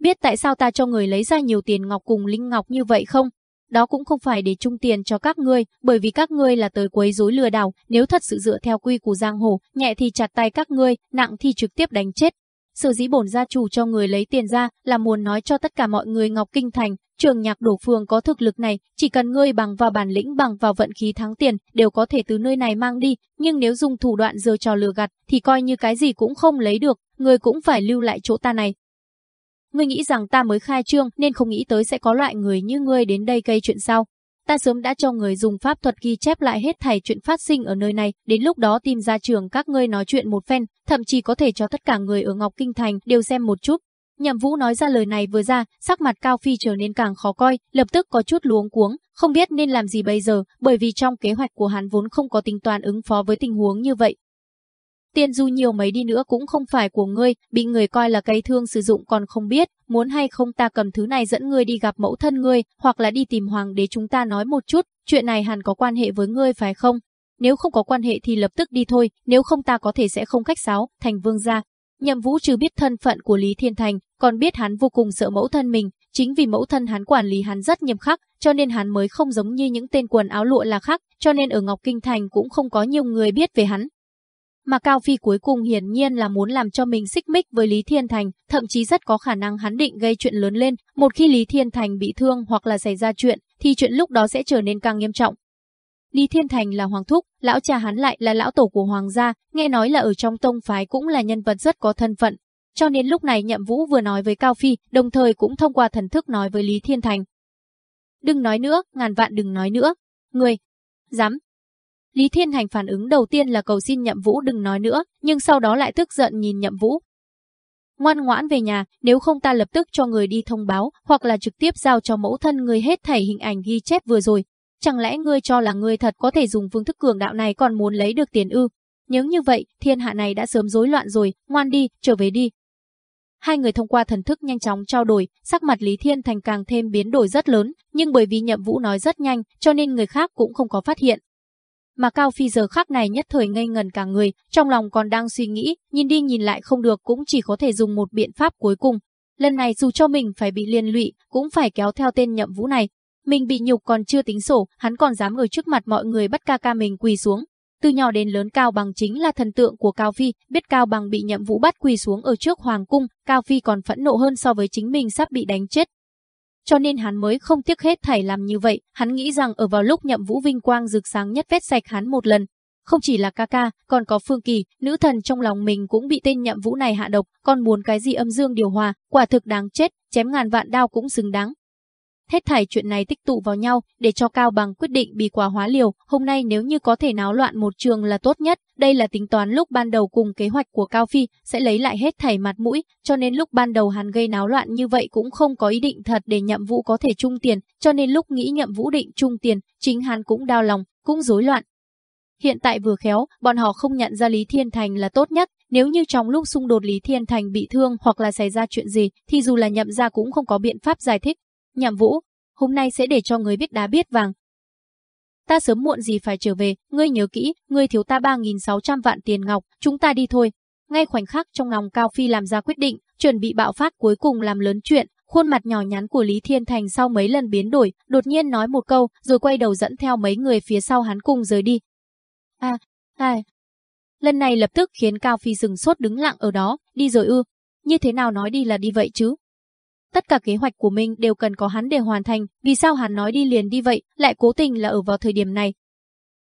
Biết tại sao ta cho người lấy ra nhiều tiền ngọc cùng linh ngọc như vậy không? Đó cũng không phải để chung tiền cho các ngươi, bởi vì các ngươi là tới quấy rối lừa đảo, nếu thật sự dựa theo quy của giang hồ, nhẹ thì chặt tay các ngươi, nặng thì trực tiếp đánh chết. Sở dĩ bổn gia chủ cho người lấy tiền ra là muốn nói cho tất cả mọi người Ngọc Kinh Thành, trường nhạc đổ Phường có thực lực này, chỉ cần ngươi bằng vào bản lĩnh bằng vào vận khí thắng tiền, đều có thể từ nơi này mang đi, nhưng nếu dùng thủ đoạn dơ trò lừa gạt, thì coi như cái gì cũng không lấy được, ngươi cũng phải lưu lại chỗ ta này, Ngươi nghĩ rằng ta mới khai trương nên không nghĩ tới sẽ có loại người như ngươi đến đây gây chuyện sao? Ta sớm đã cho người dùng pháp thuật ghi chép lại hết thảy chuyện phát sinh ở nơi này, đến lúc đó tìm ra trường các ngươi nói chuyện một phen, thậm chí có thể cho tất cả người ở Ngọc Kinh Thành đều xem một chút. Nhậm Vũ nói ra lời này vừa ra, sắc mặt Cao Phi trở nên càng khó coi, lập tức có chút luống cuống, không biết nên làm gì bây giờ, bởi vì trong kế hoạch của hắn vốn không có tính toán ứng phó với tình huống như vậy, Tiền dù nhiều mấy đi nữa cũng không phải của ngươi, bị người coi là cây thương sử dụng còn không biết, muốn hay không ta cầm thứ này dẫn ngươi đi gặp mẫu thân ngươi, hoặc là đi tìm hoàng đế chúng ta nói một chút, chuyện này hẳn có quan hệ với ngươi phải không? Nếu không có quan hệ thì lập tức đi thôi, nếu không ta có thể sẽ không khách sáo, thành vương gia. Nhậm Vũ trừ biết thân phận của Lý Thiên Thành, còn biết hắn vô cùng sợ mẫu thân mình, chính vì mẫu thân hắn quản lý hắn rất nghiêm khắc, cho nên hắn mới không giống như những tên quần áo lụa là khác, cho nên ở Ngọc Kinh Thành cũng không có nhiều người biết về hắn, mà Cao Phi cuối cùng hiển nhiên là muốn làm cho mình xích mích với Lý Thiên Thành, thậm chí rất có khả năng hắn định gây chuyện lớn lên, một khi Lý Thiên Thành bị thương hoặc là xảy ra chuyện, thì chuyện lúc đó sẽ trở nên càng nghiêm trọng. Lý Thiên Thành là hoàng thúc, lão cha hắn lại là lão tổ của hoàng gia, nghe nói là ở trong tông phái cũng là nhân vật rất có thân phận. Cho nên lúc này Nhậm Vũ vừa nói với Cao Phi, đồng thời cũng thông qua thần thức nói với Lý Thiên Thành. Đừng nói nữa, ngàn vạn đừng nói nữa. Người, dám. Lý Thiên Thành phản ứng đầu tiên là cầu xin Nhậm Vũ đừng nói nữa, nhưng sau đó lại tức giận nhìn Nhậm Vũ. Ngoan ngoãn về nhà, nếu không ta lập tức cho người đi thông báo, hoặc là trực tiếp giao cho mẫu thân người hết thảy hình ảnh ghi chép vừa rồi, Chẳng lẽ ngươi cho là ngươi thật có thể dùng phương thức cường đạo này còn muốn lấy được tiền ư? Nếu như vậy, thiên hạ này đã sớm rối loạn rồi, ngoan đi, trở về đi. Hai người thông qua thần thức nhanh chóng trao đổi, sắc mặt Lý Thiên Thành càng thêm biến đổi rất lớn, nhưng bởi vì Nhậm Vũ nói rất nhanh, cho nên người khác cũng không có phát hiện. Mà Cao Phi giờ khắc này nhất thời ngây ngần cả người, trong lòng còn đang suy nghĩ, nhìn đi nhìn lại không được cũng chỉ có thể dùng một biện pháp cuối cùng. Lần này dù cho mình phải bị liên lụy, cũng phải kéo theo tên Nhậm Vũ này, mình bị nhục còn chưa tính sổ, hắn còn dám ở trước mặt mọi người bắt ca ca mình quỳ xuống. Từ nhỏ đến lớn Cao Bằng chính là thần tượng của Cao Phi, biết Cao Bằng bị nhậm vũ bắt quỳ xuống ở trước Hoàng Cung, Cao Phi còn phẫn nộ hơn so với chính mình sắp bị đánh chết. Cho nên hắn mới không tiếc hết thảy làm như vậy, hắn nghĩ rằng ở vào lúc nhậm vũ vinh quang rực sáng nhất vết sạch hắn một lần. Không chỉ là ca ca, còn có Phương Kỳ, nữ thần trong lòng mình cũng bị tên nhậm vũ này hạ độc, còn muốn cái gì âm dương điều hòa, quả thực đáng chết, chém ngàn vạn đao cũng xứng đáng. Hết thảy chuyện này tích tụ vào nhau để cho Cao Bằng quyết định bị quả hóa liều, hôm nay nếu như có thể náo loạn một trường là tốt nhất, đây là tính toán lúc ban đầu cùng kế hoạch của Cao Phi, sẽ lấy lại hết thảy mặt mũi, cho nên lúc ban đầu hắn gây náo loạn như vậy cũng không có ý định thật để nhậm vũ có thể trung tiền, cho nên lúc nghĩ nhậm vũ định trung tiền, chính hắn cũng đau lòng, cũng rối loạn. Hiện tại vừa khéo, bọn họ không nhận ra Lý Thiên Thành là tốt nhất, nếu như trong lúc xung đột Lý Thiên Thành bị thương hoặc là xảy ra chuyện gì, thì dù là nhậm ra cũng không có biện pháp giải thích, Nhậm Vũ, hôm nay sẽ để cho người biết đá biết vàng. Ta sớm muộn gì phải trở về, ngươi nhớ kỹ, ngươi thiếu ta 3.600 vạn tiền ngọc, chúng ta đi thôi. Ngay khoảnh khắc trong lòng Cao Phi làm ra quyết định, chuẩn bị bạo phát cuối cùng làm lớn chuyện, khuôn mặt nhỏ nhắn của Lý Thiên Thành sau mấy lần biến đổi, đột nhiên nói một câu, rồi quay đầu dẫn theo mấy người phía sau hắn cùng rời đi. À, à. Lần này lập tức khiến Cao Phi dừng sốt đứng lặng ở đó, đi rồi ư. Như thế nào nói đi là đi vậy chứ? Tất cả kế hoạch của mình đều cần có hắn để hoàn thành, vì sao hắn nói đi liền đi vậy, lại cố tình là ở vào thời điểm này.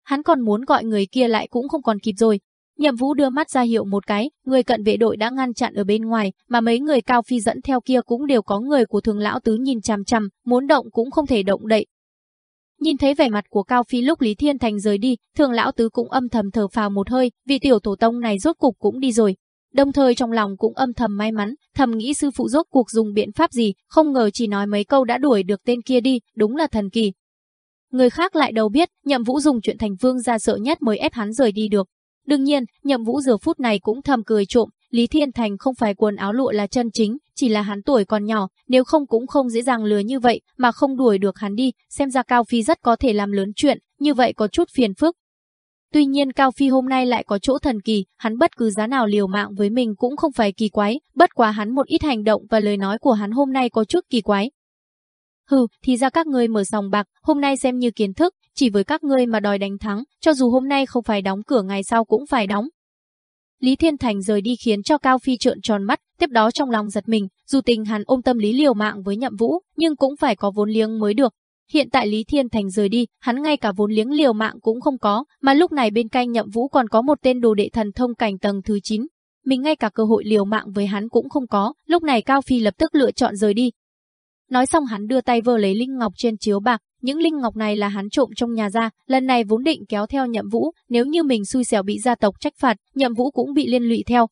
Hắn còn muốn gọi người kia lại cũng không còn kịp rồi. Nhậm Vũ đưa mắt ra hiệu một cái, người cận vệ đội đã ngăn chặn ở bên ngoài, mà mấy người cao phi dẫn theo kia cũng đều có người của thường lão tứ nhìn chằm chằm, muốn động cũng không thể động đậy. Nhìn thấy vẻ mặt của Cao Phi lúc Lý Thiên Thành rời đi, thường lão tứ cũng âm thầm thở phào một hơi, vị tiểu tổ tông này rốt cục cũng đi rồi, Đồng thời trong lòng cũng âm thầm may mắn, thầm nghĩ sư phụ rốt cuộc dùng biện pháp gì, không ngờ chỉ nói mấy câu đã đuổi được tên kia đi, đúng là thần kỳ. Người khác lại đâu biết, nhậm vũ dùng chuyện thành vương ra sợ nhất mới ép hắn rời đi được. Đương nhiên, nhậm vũ giờ phút này cũng thầm cười trộm, Lý Thiên Thành không phải quần áo lụa là chân chính, chỉ là hắn tuổi còn nhỏ, nếu không cũng không dễ dàng lừa như vậy, mà không đuổi được hắn đi, xem ra Cao Phi rất có thể làm lớn chuyện, như vậy có chút phiền phức, Tuy nhiên Cao Phi hôm nay lại có chỗ thần kỳ, hắn bất cứ giá nào liều mạng với mình cũng không phải kỳ quái, bất quá hắn một ít hành động và lời nói của hắn hôm nay có chút kỳ quái. Hừ, thì ra các ngươi mở sòng bạc, hôm nay xem như kiến thức, chỉ với các ngươi mà đòi đánh thắng, cho dù hôm nay không phải đóng cửa ngày sau cũng phải đóng. Lý Thiên Thành rời đi khiến cho Cao Phi trợn tròn mắt, tiếp đó trong lòng giật mình, dù tình hắn ôm tâm lý liều mạng với nhậm vũ, nhưng cũng phải có vốn liếng mới được, Hiện tại Lý Thiên Thành rời đi, hắn ngay cả vốn liếng liều mạng cũng không có, mà lúc này bên cạnh Nhậm Vũ còn có một tên đồ đệ thần thông cảnh tầng thứ 9. Mình ngay cả cơ hội liều mạng với hắn cũng không có, lúc này Cao Phi lập tức lựa chọn rời đi. Nói xong hắn đưa tay vơ lấy linh ngọc trên chiếu bạc, những linh ngọc này là hắn trộm trong nhà ra, lần này vốn định kéo theo Nhậm Vũ, nếu như mình xui xẻo bị gia tộc trách phạt, Nhậm Vũ cũng bị liên lụy theo.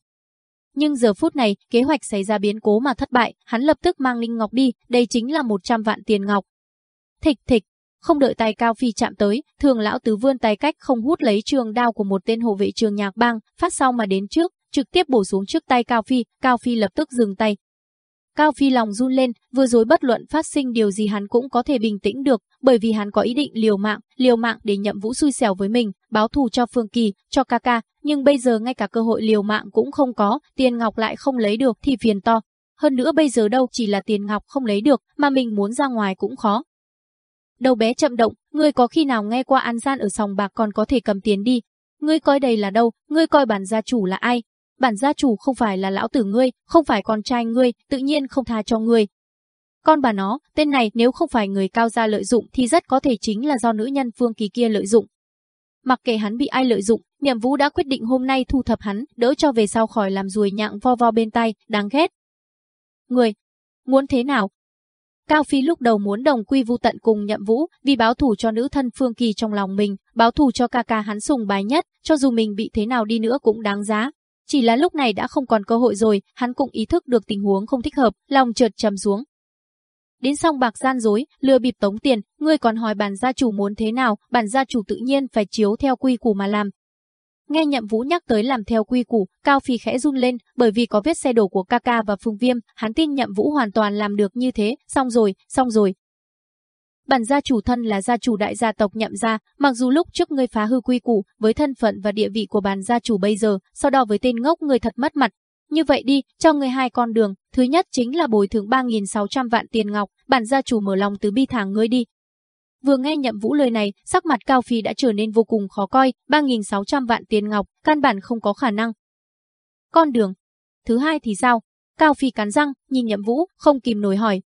Nhưng giờ phút này, kế hoạch xảy ra biến cố mà thất bại, hắn lập tức mang linh ngọc đi, đây chính là 100 vạn tiền ngọc, Thịch thịch, không đợi tay Cao Phi chạm tới, thường lão tứ vươn tay cách không hút lấy trường đao của một tên hộ vệ trường nhạc bang, phát sau mà đến trước, trực tiếp bổ xuống trước tay Cao Phi, Cao Phi lập tức dừng tay. Cao Phi lòng run lên, vừa rồi bất luận phát sinh điều gì hắn cũng có thể bình tĩnh được, bởi vì hắn có ý định liều mạng, liều mạng để nhậm vũ xui xẻo với mình, báo thù cho Phương Kỳ, cho ca ca, nhưng bây giờ ngay cả cơ hội liều mạng cũng không có, tiền ngọc lại không lấy được thì phiền to. Hơn nữa bây giờ đâu chỉ là tiền ngọc không lấy được, mà mình muốn ra ngoài cũng khó, Đầu bé chậm động, ngươi có khi nào nghe qua an gian ở sòng bạc còn có thể cầm tiền đi. Ngươi coi đây là đâu, ngươi coi bản gia chủ là ai? Bản gia chủ không phải là lão tử ngươi, không phải con trai ngươi, tự nhiên không tha cho ngươi. Con bà nó, tên này nếu không phải người cao gia lợi dụng thì rất có thể chính là do nữ nhân Phương Kỳ kia lợi dụng. Mặc kệ hắn bị ai lợi dụng, Niệm Vũ đã quyết định hôm nay thu thập hắn, đỡ cho về sau khỏi làm ruồi nhặng vo vo bên tay, đáng ghét. Người, muốn thế nào? Cao Phi lúc đầu muốn đồng quy vu tận cùng Nhậm Vũ, vì báo thù cho nữ thân Phương Kỳ trong lòng mình, báo thù cho ca ca hắn sùng bái nhất, cho dù mình bị thế nào đi nữa cũng đáng giá. Chỉ là lúc này đã không còn cơ hội rồi, hắn cũng ý thức được tình huống không thích hợp, lòng chợt trầm xuống. Đến xong bạc gian dối, lừa bịp tống tiền, ngươi còn hỏi bản gia chủ muốn thế nào, bản gia chủ tự nhiên phải chiếu theo quy củ mà làm. Nghe nhậm vũ nhắc tới làm theo quy củ, Cao Phi khẽ run lên, bởi vì có vết xe đổ của Kaka và Phương Viêm, hắn tin nhậm vũ hoàn toàn làm được như thế, xong rồi, xong rồi. Bản gia chủ thân là gia chủ đại gia tộc nhậm gia, mặc dù lúc trước ngươi phá hư quy củ, với thân phận và địa vị của bản gia chủ bây giờ, so đo với tên ngốc ngươi thật mất mặt, như vậy đi, cho người hai con đường, thứ nhất chính là bồi thường 3.600 vạn tiền ngọc, bản gia chủ mở lòng từ bi thẳng ngươi đi. Vừa nghe nhậm vũ lời này, sắc mặt Cao Phi đã trở nên vô cùng khó coi, 3.600 vạn tiền ngọc, căn bản không có khả năng. Con đường. Thứ hai thì sao? Cao Phi cắn răng, nhìn nhậm vũ, không kìm nổi hỏi.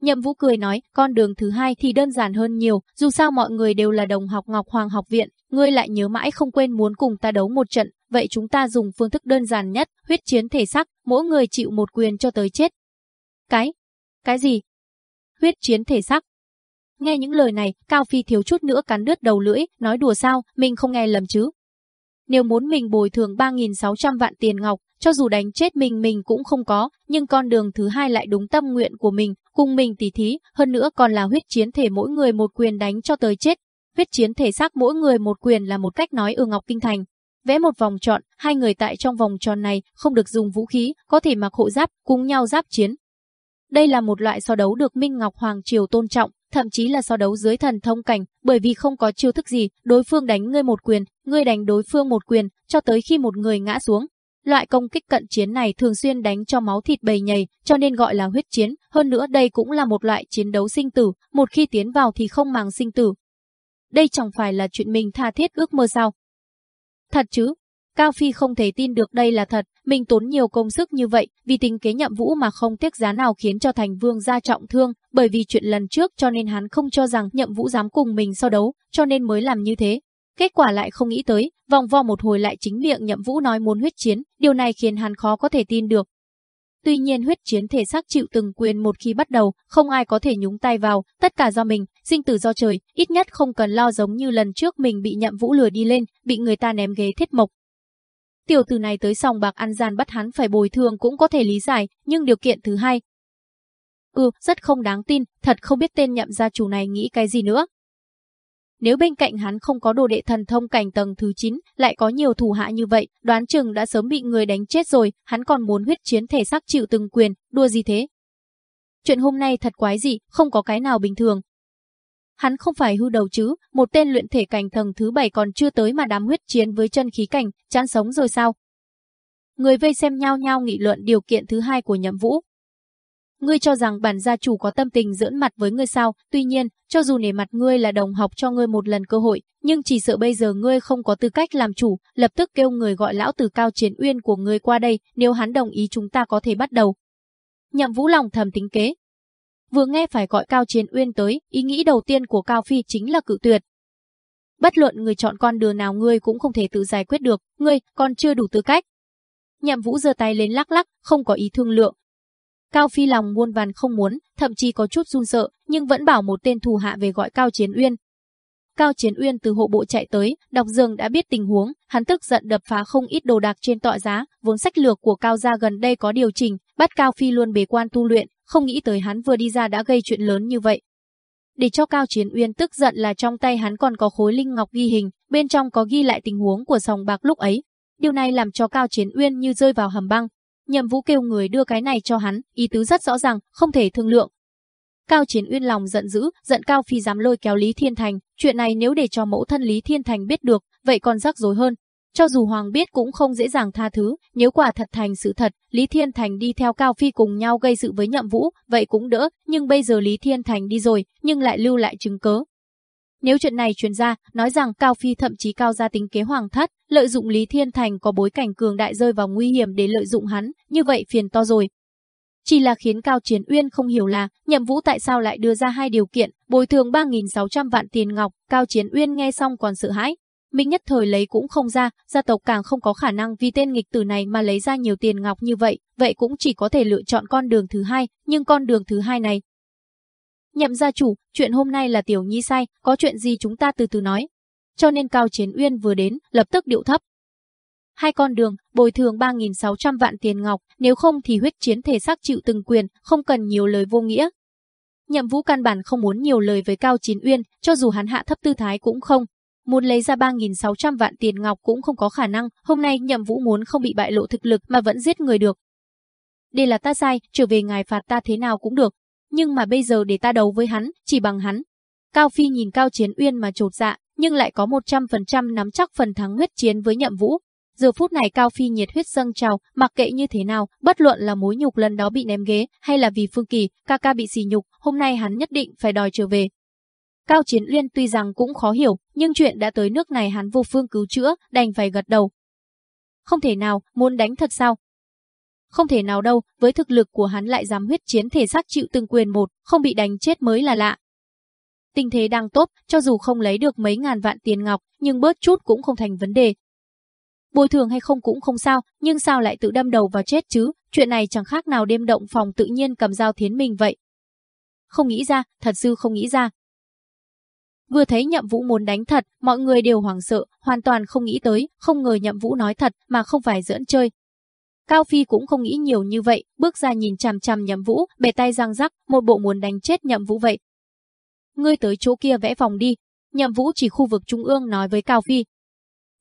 Nhậm vũ cười nói, con đường thứ hai thì đơn giản hơn nhiều, dù sao mọi người đều là đồng học Ngọc Hoàng học viện, ngươi lại nhớ mãi không quên muốn cùng ta đấu một trận, vậy chúng ta dùng phương thức đơn giản nhất, huyết chiến thể sắc, mỗi người chịu một quyền cho tới chết. Cái? Cái gì? Huyết chiến thể sắc. Nghe những lời này, Cao Phi thiếu chút nữa cắn đứt đầu lưỡi, nói đùa sao, mình không nghe lầm chứ. Nếu muốn mình bồi thường 3.600 vạn tiền ngọc, cho dù đánh chết mình mình cũng không có, nhưng con đường thứ hai lại đúng tâm nguyện của mình, cùng mình tỉ thí, hơn nữa còn là huyết chiến thể mỗi người một quyền đánh cho tới chết. Huyết chiến thể xác mỗi người một quyền là một cách nói ở Ngọc Kinh Thành, Vẽ một vòng tròn, hai người tại trong vòng tròn này không được dùng vũ khí, có thể mặc hộ giáp, cùng nhau giáp chiến. Đây là một loại so đấu được Minh Ngọc Hoàng Triều tôn trọng, thậm chí là so đấu dưới thần thông cảnh, bởi vì không có chiêu thức gì, đối phương đánh ngươi một quyền, ngươi đánh đối phương một quyền, cho tới khi một người ngã xuống. Loại công kích cận chiến này thường xuyên đánh cho máu thịt bầy nhầy, cho nên gọi là huyết chiến, hơn nữa đây cũng là một loại chiến đấu sinh tử, một khi tiến vào thì không màng sinh tử. Đây chẳng phải là chuyện mình tha thiết ước mơ sao? Thật chứ? Cao Phi không thể tin được đây là thật, mình tốn nhiều công sức như vậy, vì tình kế nhậm vũ mà không tiếc giá nào khiến cho thành vương gia trọng thương, bởi vì chuyện lần trước cho nên hắn không cho rằng nhậm vũ dám cùng mình so đấu, cho nên mới làm như thế. Kết quả lại không nghĩ tới, vòng vo một hồi lại chính miệng nhậm vũ nói muốn huyết chiến, điều này khiến hắn khó có thể tin được. Tuy nhiên huyết chiến thể xác chịu từng quyền một khi bắt đầu, không ai có thể nhúng tay vào, tất cả do mình, sinh tử do trời, ít nhất không cần lo giống như lần trước mình bị nhậm vũ lừa đi lên, bị người ta ném ghế thiết mộc. Tiểu tử này tới sòng bạc ăn gian bắt hắn phải bồi thường cũng có thể lý giải, nhưng điều kiện thứ hai. Ừ, rất không đáng tin, thật không biết tên nhậm gia chủ này nghĩ cái gì nữa. Nếu bên cạnh hắn không có đồ đệ thần thông cảnh tầng thứ 9, lại có nhiều thủ hạ như vậy, đoán chừng đã sớm bị người đánh chết rồi, hắn còn muốn huyết chiến thể xác chịu từng quyền, đua gì thế? Chuyện hôm nay thật quái gì, không có cái nào bình thường. Hắn không phải hư đầu chứ, một tên luyện thể cảnh thần thứ bảy còn chưa tới mà đám huyết chiến với chân khí cảnh, chán sống rồi sao? Người vây xem nhau nhau nghị luận điều kiện thứ hai của nhậm vũ, Ngươi cho rằng bản gia chủ có tâm tình dưỡng mặt với ngươi sao, tuy nhiên, cho dù nể mặt ngươi là đồng học cho ngươi một lần cơ hội, nhưng chỉ sợ bây giờ ngươi không có tư cách làm chủ, lập tức kêu người gọi lão tử cao chiến uyên của ngươi qua đây, nếu hắn đồng ý chúng ta có thể bắt đầu. Nhậm vũ lòng thầm tính kế. Vừa nghe phải gọi cao chiến uyên tới, ý nghĩ đầu tiên của Cao Phi chính là cự tuyệt. Bất luận người chọn con đường nào ngươi cũng không thể tự giải quyết được, ngươi còn chưa đủ tư cách. Nhậm vũ giơ tay lên lắc lắc, không có ý thương lượng, Cao Phi lòng muôn vàn không muốn, thậm chí có chút run sợ, nhưng vẫn bảo một tên thù hạ về gọi Cao Chiến Uyên. Cao Chiến Uyên từ hộ bộ chạy tới, đọc dường đã biết tình huống, hắn tức giận đập phá không ít đồ đạc trên tọa giá, vốn sách lược của Cao gia gần đây có điều chỉnh, bắt Cao Phi luôn bế quan tu luyện, không nghĩ tới hắn vừa đi ra đã gây chuyện lớn như vậy. Để cho Cao Chiến Uyên tức giận là trong tay hắn còn có khối linh ngọc ghi hình, bên trong có ghi lại tình huống của sòng bạc lúc ấy. Điều này làm cho Cao Chiến Uyên như rơi vào hầm băng, Nhậm Vũ kêu người đưa cái này cho hắn, ý tứ rất rõ ràng, không thể thương lượng. Cao Chiến Uyên lòng giận dữ, giận Cao Phi dám lôi kéo Lý Thiên Thành, chuyện này nếu để cho mẫu thân Lý Thiên Thành biết được, vậy còn rắc rối hơn. Cho dù Hoàng biết cũng không dễ dàng tha thứ, nếu quả thật thành sự thật, Lý Thiên Thành đi theo Cao Phi cùng nhau gây sự với Nhậm Vũ, vậy cũng đỡ, nhưng bây giờ Lý Thiên Thành đi rồi, nhưng lại lưu lại chứng cớ. Nếu chuyện này truyền ra, nói rằng Cao Phi thậm chí cao gia tính kế hoàng thất, lợi dụng Lý Thiên Thành có bối cảnh cường đại rơi vào nguy hiểm để lợi dụng hắn, như vậy phiền to rồi. Chỉ là khiến Cao Chiến Uyên không hiểu là, nhậm vũ tại sao lại đưa ra hai điều kiện, bồi thường 3.600 vạn tiền ngọc, Cao Chiến Uyên nghe xong còn sợ hãi. Mình nhất thời lấy cũng không ra, gia tộc càng không có khả năng vì tên nghịch tử này mà lấy ra nhiều tiền ngọc như vậy, vậy cũng chỉ có thể lựa chọn con đường thứ hai, nhưng con đường thứ hai này. Nhậm gia chủ, chuyện hôm nay là Tiểu Nhi sai, có chuyện gì chúng ta từ từ nói. Cho nên Cao Chiến Uyên vừa đến, lập tức điệu thấp, hai con đường, bồi thường 3.600 vạn tiền ngọc, nếu không thì huyết chiến thể xác chịu từng quyền, không cần nhiều lời vô nghĩa. Nhậm Vũ căn bản không muốn nhiều lời với Cao chiến Uyên, cho dù hắn hạ thấp tư thái cũng không. Muốn lấy ra 3.600 vạn tiền ngọc cũng không có khả năng, hôm nay Nhậm Vũ muốn không bị bại lộ thực lực mà vẫn giết người được. Đây là ta sai, trở về ngài phạt ta thế nào cũng được. Nhưng mà bây giờ để ta đấu với hắn, chỉ bằng hắn. Cao Phi nhìn Cao Chiến Uyên mà trột dạ, nhưng lại có 100% nắm chắc phần thắng huyết chiến với Nhậm Vũ, Giờ phút này Cao Phi nhiệt huyết dâng trào, mặc kệ như thế nào, bất luận là mối nhục lần đó bị ném ghế, hay là vì Phương Kỳ, ca ca bị sỉ nhục, hôm nay hắn nhất định phải đòi trở về. Cao Chiến Liên tuy rằng cũng khó hiểu, nhưng chuyện đã tới nước này hắn vô phương cứu chữa, đành phải gật đầu. Không thể nào, muốn đánh thật sao? Không thể nào đâu, với thực lực của hắn lại dám huyết chiến thể xác chịu từng quyền một, không bị đánh chết mới là lạ. Tình thế đang tốt, cho dù không lấy được mấy ngàn vạn tiền ngọc, nhưng bớt chút cũng không thành vấn đề, Bồi thường hay không cũng không sao, nhưng sao lại tự đâm đầu vào chết chứ, chuyện này chẳng khác nào đêm động phòng tự nhiên cầm dao thiến mình vậy. Không nghĩ ra, thật sự không nghĩ ra. Vừa thấy nhậm vũ muốn đánh thật, mọi người đều hoảng sợ, hoàn toàn không nghĩ tới, không ngờ nhậm vũ nói thật mà không phải giỡn chơi. Cao Phi cũng không nghĩ nhiều như vậy, bước ra nhìn chằm chằm nhậm vũ, bề tay răng rắc, một bộ muốn đánh chết nhậm vũ vậy. Ngươi tới chỗ kia vẽ phòng đi. Nhậm vũ chỉ khu vực trung ương nói với Cao Phi,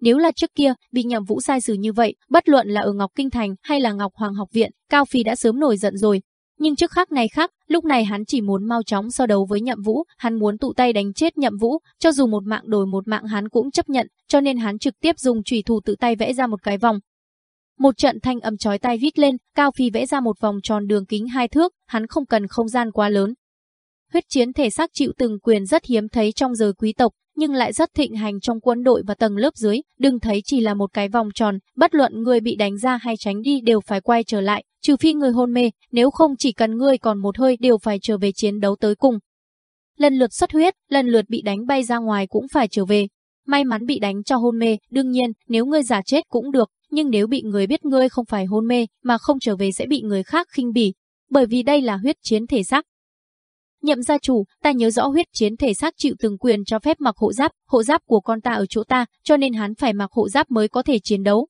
nếu là trước kia, bị nhậm vũ sai xử như vậy, bất luận là ở Ngọc Kinh Thành hay là Ngọc Hoàng học viện, Cao Phi đã sớm nổi giận rồi. Nhưng trước khác này khác, lúc này hắn chỉ muốn mau chóng so đấu với nhậm vũ, hắn muốn tụ tay đánh chết nhậm vũ, cho dù một mạng đổi một mạng hắn cũng chấp nhận, cho nên hắn trực tiếp dùng chủy thủ tự tay vẽ ra một cái vòng. Một trận thanh âm chói tai vít lên, Cao Phi vẽ ra một vòng tròn đường kính hai thước, hắn không cần không gian quá lớn, huyết chiến thể xác chịu từng quyền rất hiếm thấy trong giới quý tộc, nhưng lại rất thịnh hành trong quân đội và tầng lớp dưới, đừng thấy chỉ là một cái vòng tròn, bất luận người bị đánh ra hay tránh đi đều phải quay trở lại, trừ phi người hôn mê, nếu không chỉ cần người còn một hơi đều phải trở về chiến đấu tới cùng. Lần lượt xuất huyết, lần lượt bị đánh bay ra ngoài cũng phải trở về. May mắn bị đánh cho hôn mê, đương nhiên, nếu ngươi giả chết cũng được, nhưng nếu bị người biết ngươi không phải hôn mê mà không trở về sẽ bị người khác khinh bỉ, bởi vì đây là huyết chiến thể xác, Nhậm gia chủ, ta nhớ rõ huyết chiến thể xác chịu từng quyền cho phép mặc hộ giáp, hộ giáp của con ta ở chỗ ta, cho nên hắn phải mặc hộ giáp mới có thể chiến đấu.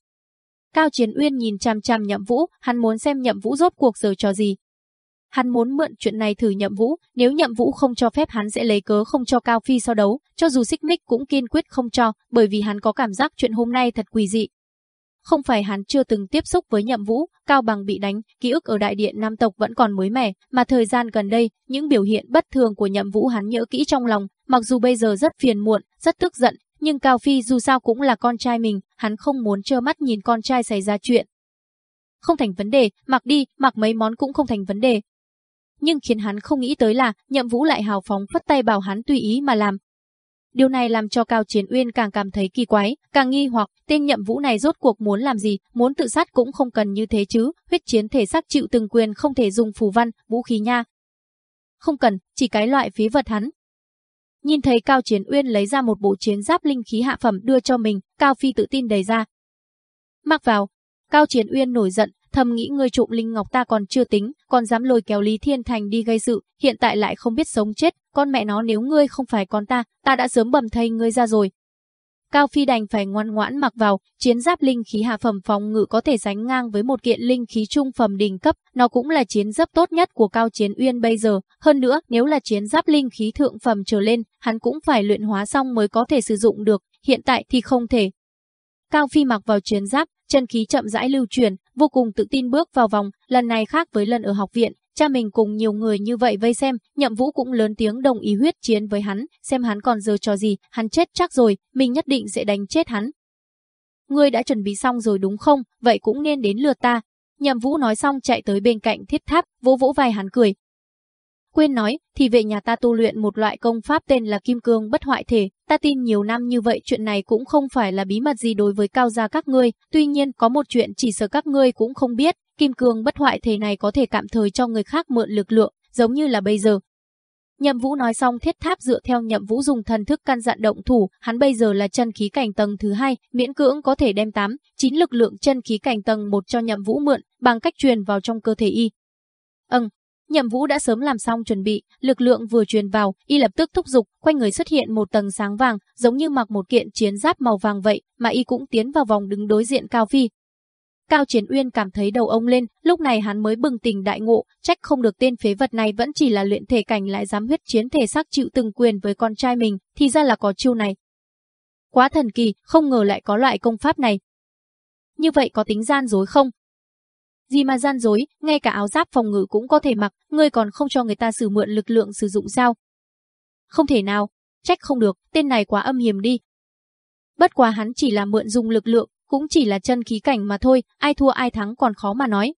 Cao Chiến Uyên nhìn chằm chằm Nhậm Vũ, hắn muốn xem Nhậm Vũ rốt cuộc giờ trò gì. Hắn muốn mượn chuyện này thử Nhậm Vũ, nếu Nhậm Vũ không cho phép hắn sẽ lấy cớ không cho Cao Phi so đấu, cho dù xích mích cũng kiên quyết không cho, bởi vì hắn có cảm giác chuyện hôm nay thật quỷ dị, không phải hắn chưa từng tiếp xúc với nhậm vũ, Cao Bằng bị đánh, ký ức ở đại điện Nam tộc vẫn còn mới mẻ, mà thời gian gần đây, những biểu hiện bất thường của nhậm vũ hắn nhớ kỹ trong lòng, mặc dù bây giờ rất phiền muộn, rất tức giận, nhưng Cao Phi dù sao cũng là con trai mình, hắn không muốn trơ mắt nhìn con trai xảy ra chuyện. Không thành vấn đề, mặc đi, mặc mấy món cũng không thành vấn đề. Nhưng khiến hắn không nghĩ tới là, nhậm vũ lại hào phóng phất tay bảo hắn tùy ý mà làm, Điều này làm cho Cao Chiến Uyên càng cảm thấy kỳ quái, càng nghi hoặc tên nhậm vũ này rốt cuộc muốn làm gì, muốn tự sát cũng không cần như thế chứ, huyết chiến thể xác chịu từng quyền không thể dùng phù văn, vũ khí nha. Không cần, chỉ cái loại phí vật hắn. Nhìn thấy Cao Chiến Uyên lấy ra một bộ chiến giáp linh khí hạ phẩm đưa cho mình, Cao Phi tự tin đầy ra. Mặc vào, Cao Chiến Uyên nổi giận, thầm nghĩ người trộm linh ngọc ta còn chưa tính, còn dám lôi kéo Lý Thiên Thành đi gây sự, hiện tại lại không biết sống chết, con mẹ nó nếu ngươi không phải con ta, ta đã sớm bầm thây ngươi ra rồi. Cao Phi đành phải ngoan ngoãn mặc vào, chiến giáp linh khí hạ phẩm phòng ngự có thể sánh ngang với một kiện linh khí trung phẩm đỉnh cấp, nó cũng là chiến giáp tốt nhất của Cao Chiến Uyên bây giờ, hơn nữa, nếu là chiến giáp linh khí thượng phẩm trở lên, hắn cũng phải luyện hóa xong mới có thể sử dụng được, hiện tại thì không thể. Cao Phi mặc vào chiến giáp, chân khí chậm rãi lưu truyền, vô cùng tự tin bước vào vòng, lần này khác với lần ở học viện, cha mình cùng nhiều người như vậy vây xem, nhậm vũ cũng lớn tiếng đồng ý huyết chiến với hắn, xem hắn còn giờ trò gì, hắn chết chắc rồi, mình nhất định sẽ đánh chết hắn. Ngươi đã chuẩn bị xong rồi đúng không, vậy cũng nên đến lượt ta. Nhậm vũ nói xong chạy tới bên cạnh thiết tháp, vỗ vỗ vai hắn cười quên nói, thì về nhà ta tu luyện một loại công pháp tên là Kim Cương Bất Hoại Thể, ta tin nhiều năm như vậy chuyện này cũng không phải là bí mật gì đối với cao gia các ngươi, tuy nhiên có một chuyện chỉ sợ các ngươi cũng không biết, Kim Cương Bất Hoại Thể này có thể tạm thời cho người khác mượn lực lượng, giống như là bây giờ, Nhậm Vũ nói xong thiết tháp dựa theo Nhậm Vũ dùng thần thức căn dặn động thủ, hắn bây giờ là chân khí cảnh tầng thứ hai, miễn cưỡng có thể đem 8, 9 lực lượng chân khí cảnh tầng 1 cho Nhậm Vũ mượn, bằng cách truyền vào trong cơ thể y. Ừm, Nhậm Vũ đã sớm làm xong chuẩn bị, lực lượng vừa truyền vào, y lập tức thúc giục, quanh người xuất hiện một tầng sáng vàng, giống như mặc một kiện chiến giáp màu vàng vậy, mà y cũng tiến vào vòng đứng đối diện Cao Phi, Cao Chiến Uyên cảm thấy đầu ông lên, lúc này hắn mới bừng tỉnh đại ngộ, trách không được tên phế vật này vẫn chỉ là luyện thể cảnh lại dám huyết chiến thể xác chịu từng quyền với con trai mình, thì ra là có chiêu này. Quá thần kỳ, không ngờ lại có loại công pháp này. Như vậy có tính gian dối không? Gì mà gian dối, ngay cả áo giáp phòng ngự cũng có thể mặc, ngươi còn không cho người ta sử mượn lực lượng sử dụng sao? Không thể nào, trách không được, tên này quá âm hiểm đi. Bất quá hắn chỉ là mượn dùng lực lượng, cũng chỉ là chân khí cảnh mà thôi, ai thua ai thắng còn khó mà nói.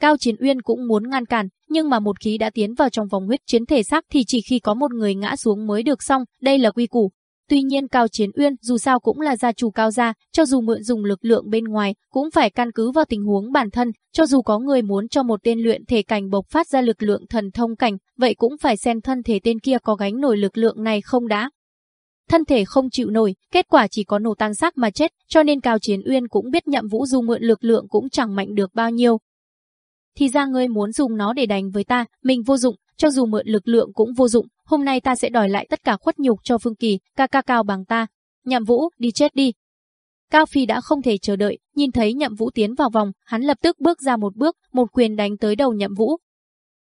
Cao Chiến Uyên cũng muốn ngăn cản, nhưng mà một khí đã tiến vào trong vòng huyết chiến thể xác thì chỉ khi có một người ngã xuống mới được xong, đây là quy củ. Tuy nhiên Cao Chiến Uyên dù sao cũng là gia chủ cao gia, cho dù mượn dùng lực lượng bên ngoài, cũng phải căn cứ vào tình huống bản thân, cho dù có người muốn cho một tên luyện thể cảnh bộc phát ra lực lượng thần thông cảnh, vậy cũng phải xem thân thể tên kia có gánh nổi lực lượng này không đã thân thể không chịu nổi, kết quả chỉ có nổ tan xác mà chết, cho nên Cao Chiến Uyên cũng biết nhậm vũ du mượn lực lượng cũng chẳng mạnh được bao nhiêu. Thì ra ngươi muốn dùng nó để đánh với ta, mình vô dụng, cho dù mượn lực lượng cũng vô dụng, hôm nay ta sẽ đòi lại tất cả khuất nhục cho Phương Kỳ, ca ca cao bằng ta. Nhậm vũ, đi chết đi. Cao Phi đã không thể chờ đợi, nhìn thấy nhậm vũ tiến vào vòng, hắn lập tức bước ra một bước, một quyền đánh tới đầu nhậm vũ,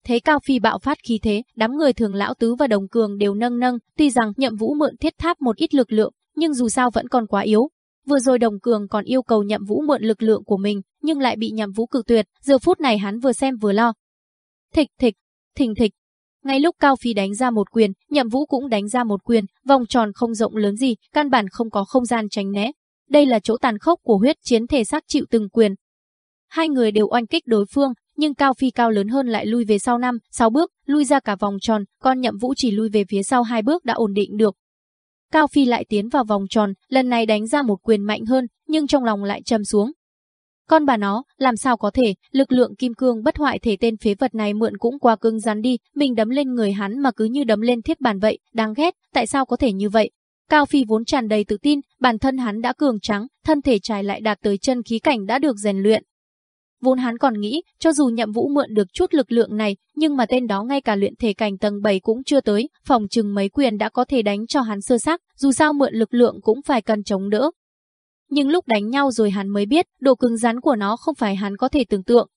Thấy Cao Phi bạo phát khí thế, đám người thường lão tứ và đồng cường đều nâng nâng, tuy rằng nhậm vũ mượn thiết tháp một ít lực lượng, nhưng dù sao vẫn còn quá yếu. Vừa rồi đồng cường còn yêu cầu nhậm vũ mượn lực lượng của mình, nhưng lại bị nhậm vũ cự tuyệt, giờ phút này hắn vừa xem vừa lo. Thịch thịch, thình thịch. Ngay lúc Cao Phi đánh ra một quyền, nhậm vũ cũng đánh ra một quyền, vòng tròn không rộng lớn gì, căn bản không có không gian tránh né. Đây là chỗ tàn khốc của huyết chiến thể xác chịu từng quyền, Hai người đều oanh kích đối phương, nhưng Cao Phi cao lớn hơn lại lui về sau 5, 6 bước, lui ra cả vòng tròn, còn nhậm vũ chỉ lui về phía sau hai bước đã ổn định được. Cao Phi lại tiến vào vòng tròn, lần này đánh ra một quyền mạnh hơn, nhưng trong lòng lại trầm xuống. Con bà nó, làm sao có thể, lực lượng kim cương bất hoại thể tên phế vật này mượn cũng qua cứng rắn đi, mình đấm lên người hắn mà cứ như đấm lên thiết bàn vậy, đáng ghét, tại sao có thể như vậy? Cao Phi vốn tràn đầy tự tin, bản thân hắn đã cường trắng, thân thể trái lại đạt tới chân khí cảnh đã được rèn luyện, Vốn hắn còn nghĩ, cho dù nhậm vũ mượn được chút lực lượng này, nhưng mà tên đó ngay cả luyện thể cảnh tầng 7 cũng chưa tới, phòng chừng mấy quyền đã có thể đánh cho hắn sơ xác, dù sao mượn lực lượng cũng phải cần chống đỡ. Nhưng lúc đánh nhau rồi hắn mới biết, độ cứng rắn của nó không phải hắn có thể tưởng tượng.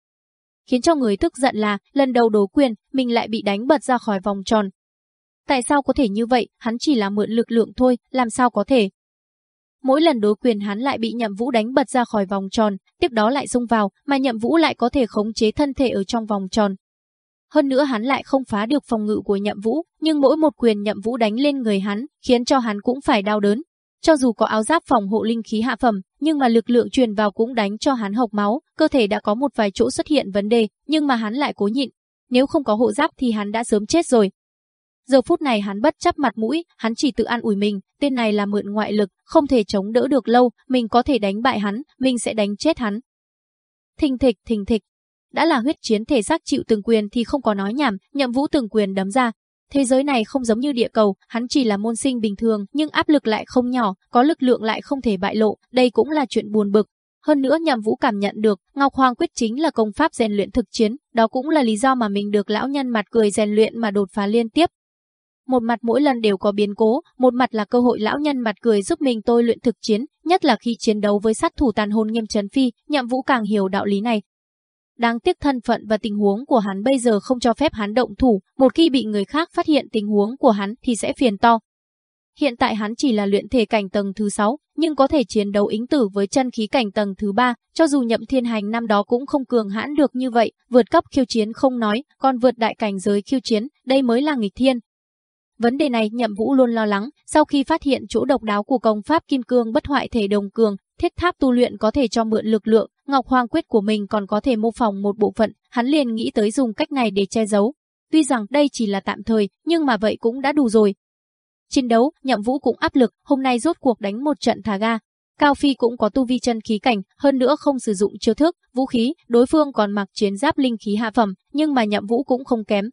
Khiến cho người tức giận là, lần đầu đối quyền, mình lại bị đánh bật ra khỏi vòng tròn. Tại sao có thể như vậy, hắn chỉ là mượn lực lượng thôi, làm sao có thể, Mỗi lần đối quyền hắn lại bị Nhậm Vũ đánh bật ra khỏi vòng tròn, tiếp đó lại xông vào, mà Nhậm Vũ lại có thể khống chế thân thể ở trong vòng tròn. Hơn nữa hắn lại không phá được phòng ngự của Nhậm Vũ, nhưng mỗi một quyền Nhậm Vũ đánh lên người hắn, khiến cho hắn cũng phải đau đớn. Cho dù có áo giáp phòng hộ linh khí hạ phẩm, nhưng mà lực lượng truyền vào cũng đánh cho hắn hộc máu, cơ thể đã có một vài chỗ xuất hiện vấn đề, nhưng mà hắn lại cố nhịn. Nếu không có hộ giáp thì hắn đã sớm chết rồi. Giờ phút này hắn bất chấp mặt mũi, hắn chỉ tự an ủi mình, tên này là mượn ngoại lực, không thể chống đỡ được lâu, mình có thể đánh bại hắn, mình sẽ đánh chết hắn. Thình thịch, thình thịch. Đã là huyết chiến thể xác chịu từng quyền thì không có nói nhảm, nhậm vũ từng quyền đấm ra. Thế giới này không giống như địa cầu, hắn chỉ là môn sinh bình thường nhưng áp lực lại không nhỏ, có lực lượng lại không thể bại lộ, đây cũng là chuyện buồn bực. Hơn nữa nhậm vũ cảm nhận được, Ngọc Hoàng quyết chính là công pháp rèn luyện thực chiến, đó cũng là lý do mà mình được lão nhân mặt cười rèn luyện mà đột phá liên tiếp, một mặt mỗi lần đều có biến cố, một mặt là cơ hội lão nhân mặt cười giúp mình tôi luyện thực chiến, nhất là khi chiến đấu với sát thủ tàn hồn nghiêm trấn phi, nhậm vũ càng hiểu đạo lý này. Đáng tiếc thân phận và tình huống của hắn bây giờ không cho phép hắn động thủ, một khi bị người khác phát hiện tình huống của hắn thì sẽ phiền to. Hiện tại hắn chỉ là luyện thể cảnh tầng thứ 6, nhưng có thể chiến đấu ính tử với chân khí cảnh tầng thứ 3, cho dù nhậm thiên hành năm đó cũng không cường hãn được như vậy, vượt cấp khiêu chiến không nói, còn vượt đại cảnh giới khiêu chiến, đây mới là nghịch thiên, Vấn đề này Nhậm Vũ luôn lo lắng, sau khi phát hiện chỗ độc đáo của công pháp kim cương bất hoại thể đồng cường, thiết tháp tu luyện có thể cho mượn lực lượng, Ngọc Hoàng quyết của mình còn có thể mô phỏng một bộ phận, hắn liền nghĩ tới dùng cách này để che giấu. tuy rằng đây chỉ là tạm thời, nhưng mà vậy cũng đã đủ rồi. Chiến đấu, Nhậm Vũ cũng áp lực, hôm nay rốt cuộc đánh một trận thả ga. Cao Phi cũng có tu vi chân khí cảnh, hơn nữa không sử dụng chiêu thức, vũ khí, đối phương còn mặc chiến giáp linh khí hạ phẩm, nhưng mà Nhậm Vũ cũng không kém.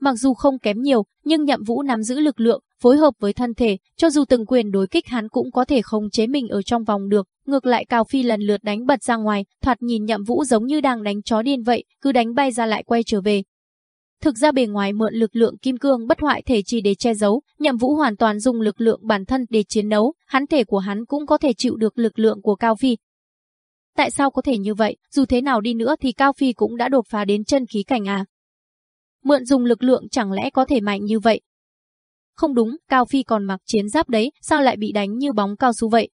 Mặc dù không kém nhiều, nhưng Nhậm Vũ nắm giữ lực lượng, phối hợp với thân thể, cho dù từng quyền đối kích hắn cũng có thể khống chế mình ở trong vòng được. Ngược lại Cao Phi lần lượt đánh bật ra ngoài, thoạt nhìn Nhậm Vũ giống như đang đánh chó điên vậy, cứ đánh bay ra lại quay trở về. Thực ra bề ngoài mượn lực lượng kim cương bất hoại thể chỉ để che giấu, Nhậm Vũ hoàn toàn dùng lực lượng bản thân để chiến đấu, hắn thể của hắn cũng có thể chịu được lực lượng của Cao Phi. Tại sao có thể như vậy, dù thế nào đi nữa thì Cao Phi cũng đã đột phá đến chân khí cảnh à? Mượn dùng lực lượng chẳng lẽ có thể mạnh như vậy? Không đúng, Cao Phi còn mặc chiến giáp đấy, sao lại bị đánh như bóng cao su vậy?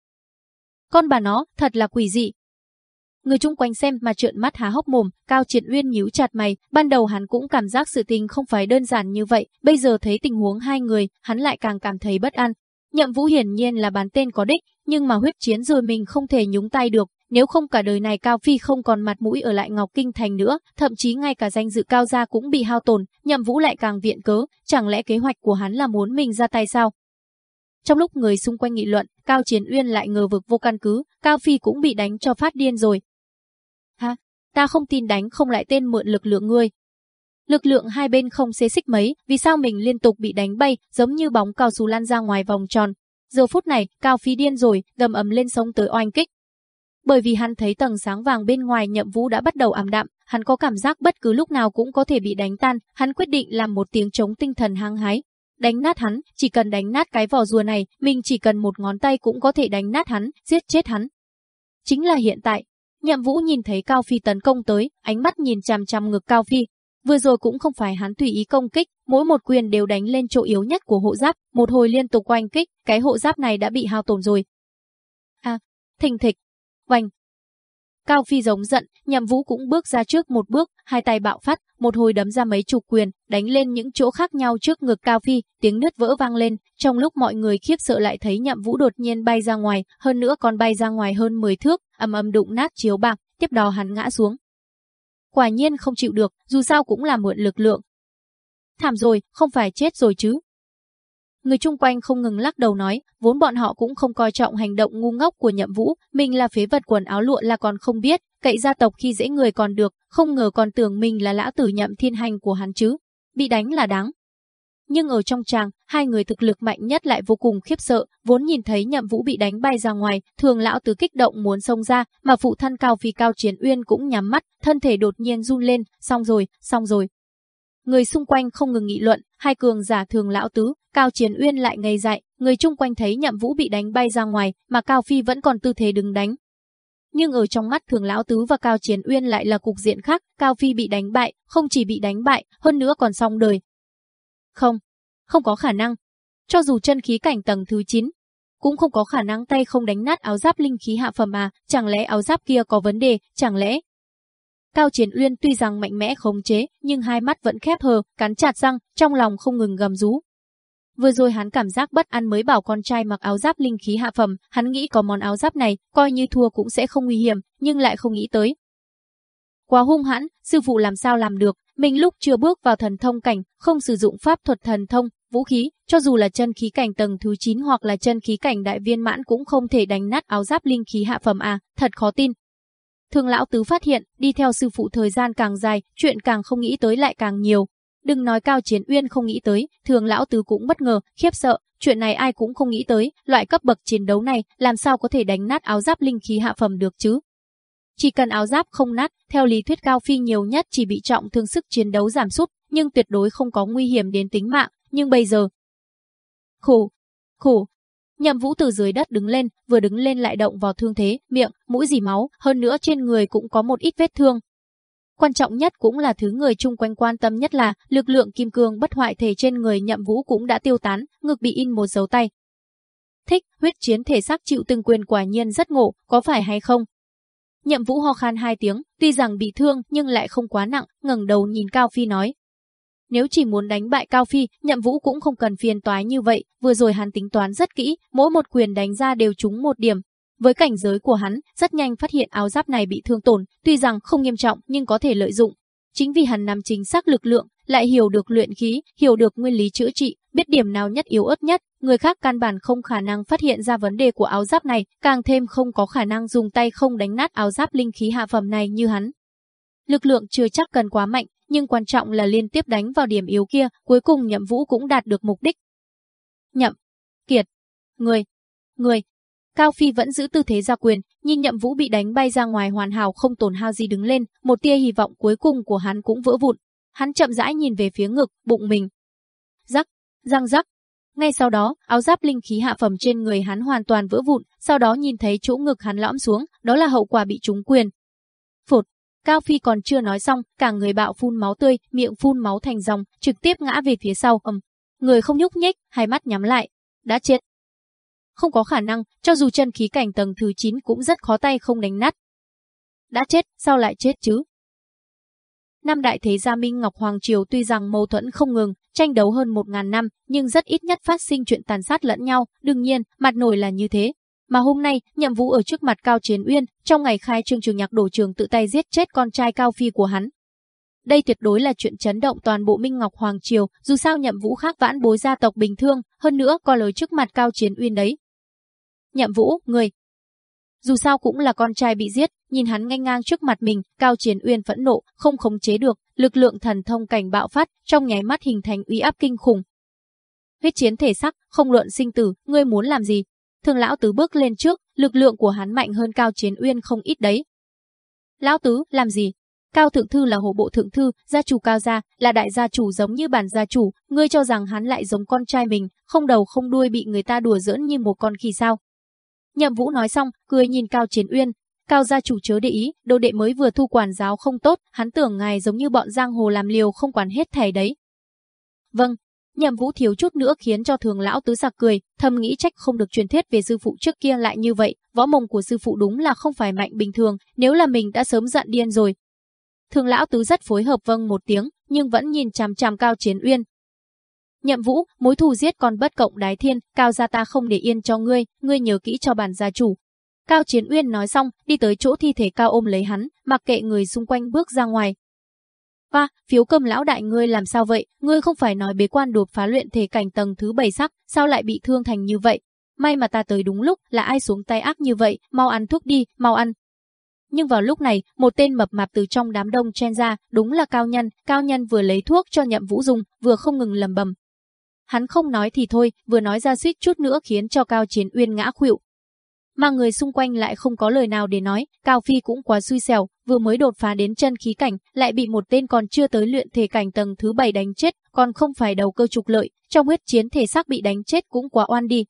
Con bà nó, thật là quỷ dị. Người chung quanh xem mà trợn mắt há hốc mồm, Cao Triệt Uyên nhíu chặt mày, ban đầu hắn cũng cảm giác sự tình không phải đơn giản như vậy, bây giờ thấy tình huống hai người, hắn lại càng cảm thấy bất an. Nhậm Vũ hiển nhiên là bán tên có đích, nhưng mà huyết chiến rồi mình không thể nhúng tay được, nếu không cả đời này Cao Phi không còn mặt mũi ở lại Ngọc Kinh Thành nữa, thậm chí ngay cả danh dự Cao gia cũng bị hao tổn, Nhậm Vũ lại càng viện cớ, chẳng lẽ kế hoạch của hắn là muốn mình ra tay sao? Trong lúc người xung quanh nghị luận, Cao Chiến Uyên lại ngờ vực vô căn cứ, Cao Phi cũng bị đánh cho phát điên rồi. Ha, ta không tin đánh không lại tên mượn lực lượng ngươi. Lực lượng hai bên không xê xích mấy, vì sao mình liên tục bị đánh bay, giống như bóng cao su lan ra ngoài vòng tròn. Giờ phút này, Cao Phi điên rồi, gầm ầm lên sông tới oanh kích, bởi vì hắn thấy tầng sáng vàng bên ngoài nhậm vũ đã bắt đầu ảm đạm, hắn có cảm giác bất cứ lúc nào cũng có thể bị đánh tan, hắn quyết định làm một tiếng chống tinh thần hăng hái. Đánh nát hắn, chỉ cần đánh nát cái vỏ rùa này, mình chỉ cần một ngón tay cũng có thể đánh nát hắn, giết chết hắn. Chính là hiện tại, nhậm vũ nhìn thấy Cao Phi tấn công tới, ánh mắt nhìn chằm chằm ngực Cao Phi. Vừa rồi cũng không phải hắn tùy ý công kích, mỗi một quyền đều đánh lên chỗ yếu nhất của hộ giáp, một hồi liên tục oanh kích, cái hộ giáp này đã bị hao tổn rồi. À, thình thịch, Oanh! Cao Phi giống giận, nhậm vũ cũng bước ra trước một bước, hai tay bạo phát, một hồi đấm ra mấy chục quyền, đánh lên những chỗ khác nhau trước ngực Cao Phi, tiếng nứt vỡ vang lên, trong lúc mọi người khiếp sợ lại thấy nhậm vũ đột nhiên bay ra ngoài, hơn nữa còn bay ra ngoài hơn 10 thước, ầm ầm đụng nát chiếu bạc, tiếp đó hắn ngã xuống. Quả nhiên không chịu được, dù sao cũng là mượn lực lượng. Thảm rồi, không phải chết rồi chứ, Người chung quanh không ngừng lắc đầu nói, vốn bọn họ cũng không coi trọng hành động ngu ngốc của nhậm vũ, mình là phế vật quần áo lụa là còn không biết, cậy gia tộc khi dễ người còn được, không ngờ còn tưởng mình là lã tử nhậm thiên hành của hắn chứ. Bị đánh là đáng. Nhưng ở trong tràng, hai người thực lực mạnh nhất lại vô cùng khiếp sợ, vốn nhìn thấy nhậm vũ bị đánh bay ra ngoài, thường lão tứ kích động muốn xông ra, mà phụ thân cao phi cao chiến uyên cũng nhắm mắt, thân thể đột nhiên run lên, xong rồi, xong rồi, Người xung quanh không ngừng nghị luận, hai cường giả thường lão tứ, Cao Chiến Uyên lại ngây dại, người chung quanh thấy Nhậm Vũ bị đánh bay ra ngoài, mà Cao Phi vẫn còn tư thế đứng đánh. Nhưng ở trong mắt thường lão tứ và Cao Chiến Uyên lại là cục diện khác, Cao Phi bị đánh bại, không chỉ bị đánh bại, hơn nữa còn xong đời. Không, không có khả năng. Cho dù chân khí cảnh tầng thứ 9, cũng không có khả năng tay không đánh nát áo giáp linh khí hạ phẩm à, chẳng lẽ áo giáp kia có vấn đề, chẳng lẽ Cao Chiến Uyên tuy rằng mạnh mẽ khống chế, nhưng hai mắt vẫn khép hờ, cắn chặt răng, trong lòng không ngừng gầm rú. Vừa rồi hắn cảm giác bất an mới bảo con trai mặc áo giáp linh khí hạ phẩm, hắn nghĩ có món áo giáp này, coi như thua cũng sẽ không nguy hiểm, nhưng lại không nghĩ tới. Quá hung hãn, sư phụ làm sao làm được, mình lúc chưa bước vào thần thông cảnh, không sử dụng pháp thuật thần thông, vũ khí, cho dù là chân khí cảnh tầng thứ 9 hoặc là chân khí cảnh đại viên mãn cũng không thể đánh nát áo giáp linh khí hạ phẩm à, thật khó tin, Thường lão tứ phát hiện, đi theo sư phụ thời gian càng dài, chuyện càng không nghĩ tới lại càng nhiều. Đừng nói Cao Chiến Uyên không nghĩ tới, thường lão tứ cũng bất ngờ, khiếp sợ, chuyện này ai cũng không nghĩ tới, loại cấp bậc chiến đấu này, làm sao có thể đánh nát áo giáp linh khí hạ phẩm được chứ? Chỉ cần áo giáp không nát, theo lý thuyết Cao Phi nhiều nhất chỉ bị trọng thương sức chiến đấu giảm sút, nhưng tuyệt đối không có nguy hiểm đến tính mạng, nhưng bây giờ... Khổ, khổ, Nhậm Vũ từ dưới đất đứng lên, vừa đứng lên lại động vào thương thế, miệng, mũi dì máu, hơn nữa trên người cũng có một ít vết thương. Quan trọng nhất cũng là thứ người chung quanh quan tâm nhất là lực lượng kim cương bất hoại thể trên người Nhậm Vũ cũng đã tiêu tán, ngực bị in một dấu tay. Thích, huyết chiến thể xác chịu từng quyền quả nhiên rất ngộ, có phải hay không? Nhậm Vũ ho khan hai tiếng, tuy rằng bị thương nhưng lại không quá nặng, ngẩng đầu nhìn Cao Phi nói, nếu chỉ muốn đánh bại Cao Phi, Nhậm Vũ cũng không cần phiền toái như vậy, vừa rồi hắn tính toán rất kỹ, mỗi một quyền đánh ra đều trúng một điểm. Với cảnh giới của hắn, rất nhanh phát hiện áo giáp này bị thương tổn, tuy rằng không nghiêm trọng nhưng có thể lợi dụng. chính vì hắn nắm chính xác lực lượng, lại hiểu được luyện khí, hiểu được nguyên lý chữa trị, biết điểm nào nhất yếu ớt nhất, người khác căn bản không khả năng phát hiện ra vấn đề của áo giáp này, càng thêm không có khả năng dùng tay không đánh nát áo giáp linh khí hạ phẩm này như hắn. Lực lượng chưa chắc cần quá mạnh, nhưng quan trọng là liên tiếp đánh vào điểm yếu kia, cuối cùng Nhậm Vũ cũng đạt được mục đích. Nhậm, Kiệt, người, người. Cao Phi vẫn giữ tư thế ra quyền, nhìn Nhậm Vũ bị đánh bay ra ngoài hoàn hảo không tổn hao gì đứng lên, một tia hy vọng cuối cùng của hắn cũng vỡ vụn. Hắn chậm rãi nhìn về phía ngực, bụng mình. Rắc, răng rắc. Ngay sau đó, áo giáp linh khí hạ phẩm trên người hắn hoàn toàn vỡ vụn, sau đó nhìn thấy chỗ ngực hắn lõm xuống, đó là hậu quả bị trúng quyền. Phột. Cao Phi còn chưa nói xong, cả người bạo phun máu tươi, miệng phun máu thành dòng, trực tiếp ngã về phía sau, ầm. Người không nhúc nhích, hai mắt nhắm lại, đã chết. Không có khả năng, cho dù chân khí cảnh tầng thứ 9 cũng rất khó tay không đánh nát. Đã chết, sao lại chết chứ? Năm đại thế gia Minh Ngọc Hoàng Triều tuy rằng mâu thuẫn không ngừng, tranh đấu hơn một ngàn năm, nhưng rất ít nhất phát sinh chuyện tàn sát lẫn nhau, đương nhiên, mặt nổi là như thế. Mà hôm nay, nhậm vũ ở trước mặt Cao Chiến Uyên, trong ngày khai trương trường nhạc đổ trường tự tay giết chết con trai Cao Phi của hắn. Đây tuyệt đối là chuyện chấn động toàn bộ Minh Ngọc Hoàng Triều, dù sao nhậm vũ khác vãn bối gia tộc bình thường, hơn nữa có lời trước mặt Cao Chiến Uyên đấy. Nhậm vũ, người. Dù sao cũng là con trai bị giết, nhìn hắn ngay ngang trước mặt mình, Cao Chiến Uyên phẫn nộ, không khống chế được, lực lượng thần thông cảnh bạo phát, trong nháy mắt hình thành uy áp kinh khủng. Huyết chiến thể sắc, không luận sinh tử, ngươi muốn làm gì? Thường lão tứ bước lên trước, lực lượng của hắn mạnh hơn Cao Chiến Uyên không ít đấy. Lão tứ, làm gì? Cao thượng thư là hộ bộ thượng thư, gia chủ cao gia, là đại gia chủ giống như bản gia chủ, ngươi cho rằng hắn lại giống con trai mình, không đầu không đuôi bị người ta đùa giỡn như một con khỉ sao? Nhậm Vũ nói xong, cười nhìn Cao Chiến Uyên, Cao gia chủ chớ để ý, đồ đệ mới vừa thu quản giáo không tốt, hắn tưởng ngài giống như bọn giang hồ làm liều không quản hết thẻ đấy. Vâng, Nhậm Vũ thiếu chút nữa khiến cho thường lão tứ giặc cười, thầm nghĩ trách không được truyền thuyết về sư phụ trước kia lại như vậy, võ mông của sư phụ đúng là không phải mạnh bình thường, nếu là mình đã sớm giận điên rồi. Thường lão tứ rất phối hợp vâng một tiếng, nhưng vẫn nhìn chằm chằm Cao Chiến Uyên. Nhậm Vũ, mối thù giết con bất cộng đái thiên, Cao gia ta không để yên cho ngươi, ngươi nhớ kỹ cho bản gia chủ. Cao Chiến Uyên nói xong, đi tới chỗ thi thể Cao ôm lấy hắn, mặc kệ người xung quanh bước ra ngoài, Hoa, phiếu cơm lão đại ngươi làm sao vậy? Ngươi không phải nói bế quan đột phá luyện thể cảnh tầng thứ bảy sắc, sao lại bị thương thành như vậy? May mà ta tới đúng lúc, là ai xuống tay ác như vậy, mau ăn thuốc đi, mau ăn. Nhưng vào lúc này, một tên mập mạp từ trong đám đông chen ra, đúng là cao nhân, cao nhân vừa lấy thuốc cho nhậm vũ dùng, vừa không ngừng lầm bầm. Hắn không nói thì thôi, vừa nói ra suýt chút nữa khiến cho cao chiến uyên ngã khuỵu, mà người xung quanh lại không có lời nào để nói, Cao Phi cũng quá xui xẻo, vừa mới đột phá đến chân khí cảnh, lại bị một tên còn chưa tới luyện thể cảnh tầng thứ 7 đánh chết, còn không phải đầu cơ trục lợi, trong huyết chiến thể xác bị đánh chết cũng quá oan đi.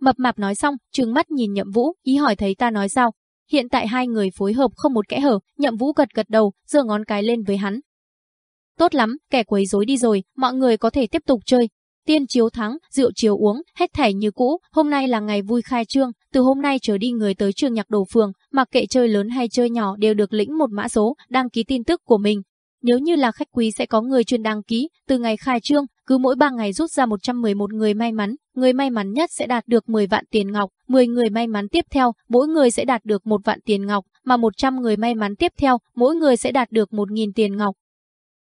Mập mạp nói xong, trừng mắt nhìn Nhậm Vũ, ý hỏi thấy ta nói sao. Hiện tại hai người phối hợp không một kẽ hở, Nhậm Vũ gật gật đầu, giơ ngón cái lên với hắn. Tốt lắm, kẻ quấy rối đi rồi, mọi người có thể tiếp tục chơi, tiên chiếu thắng, rượu chiếu uống, hết thảy như cũ, hôm nay là ngày vui khai trương, từ hôm nay trở đi người tới trường nhạc đồ phường, mặc kệ chơi lớn hay chơi nhỏ đều được lĩnh một mã số, đăng ký tin tức của mình. Nếu như là khách quý sẽ có người chuyên đăng ký, từ ngày khai trương, cứ mỗi 3 ngày rút ra 111 người may mắn, người may mắn nhất sẽ đạt được 10 vạn tiền ngọc, 10 người may mắn tiếp theo, mỗi người sẽ đạt được 1 vạn tiền ngọc, mà 100 người may mắn tiếp theo, mỗi người sẽ đạt được 1.000 tiền ngọc.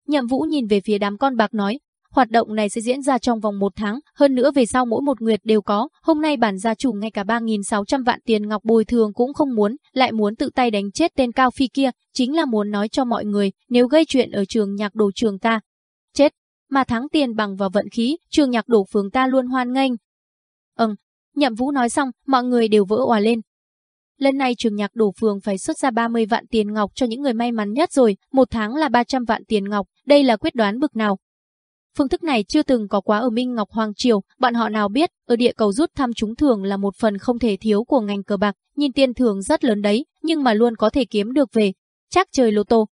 Nhậm Vũ nhìn về phía đám con bạc nói, Hoạt động này sẽ diễn ra trong vòng một tháng, hơn nữa về sau mỗi một nguyệt đều có. Hôm nay bản gia chủ ngay cả 3.600 vạn tiền ngọc bồi thường cũng không muốn, lại muốn tự tay đánh chết tên cao phi kia, chính là muốn nói cho mọi người, nếu gây chuyện ở trường nhạc đồ trường ta. Chết, mà thắng tiền bằng vào vận khí, trường nhạc đổ phường ta luôn hoan nghênh. Ừm, nhậm vũ nói xong, mọi người đều vỡ òa lên. Lần này trường nhạc đổ phường phải xuất ra 30 vạn tiền ngọc cho những người may mắn nhất rồi, một tháng là 300 vạn tiền ngọc, đây là quyết đoán bực nào, Phương thức này chưa từng có quá ở Minh Ngọc Hoàng Triều, bọn họ nào biết, ở địa cầu rút thăm trúng thưởng là một phần không thể thiếu của ngành cờ bạc, nhìn tiền thưởng rất lớn đấy, nhưng mà luôn có thể kiếm được về. Chắc chơi lô tô.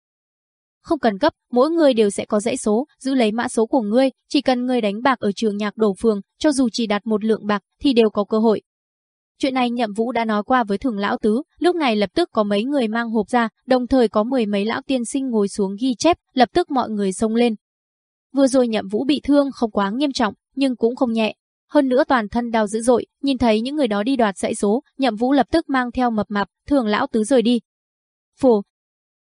Không cần cấp, mỗi người đều sẽ có dãy số, giữ lấy mã số của ngươi, chỉ cần ngươi đánh bạc ở trường nhạc đổ phường, cho dù chỉ đạt một lượng bạc thì đều có cơ hội. Chuyện này Nhậm Vũ đã nói qua với thường lão tứ, lúc này lập tức có mấy người mang hộp ra, đồng thời có mười mấy lão tiên sinh ngồi xuống ghi chép, lập tức mọi người xông lên, Vừa rồi nhậm vũ bị thương không quá nghiêm trọng, nhưng cũng không nhẹ. Hơn nữa toàn thân đau dữ dội, nhìn thấy những người đó đi đoạt dãy số, nhậm vũ lập tức mang theo mập mạp, thường lão tứ rời đi. Phù!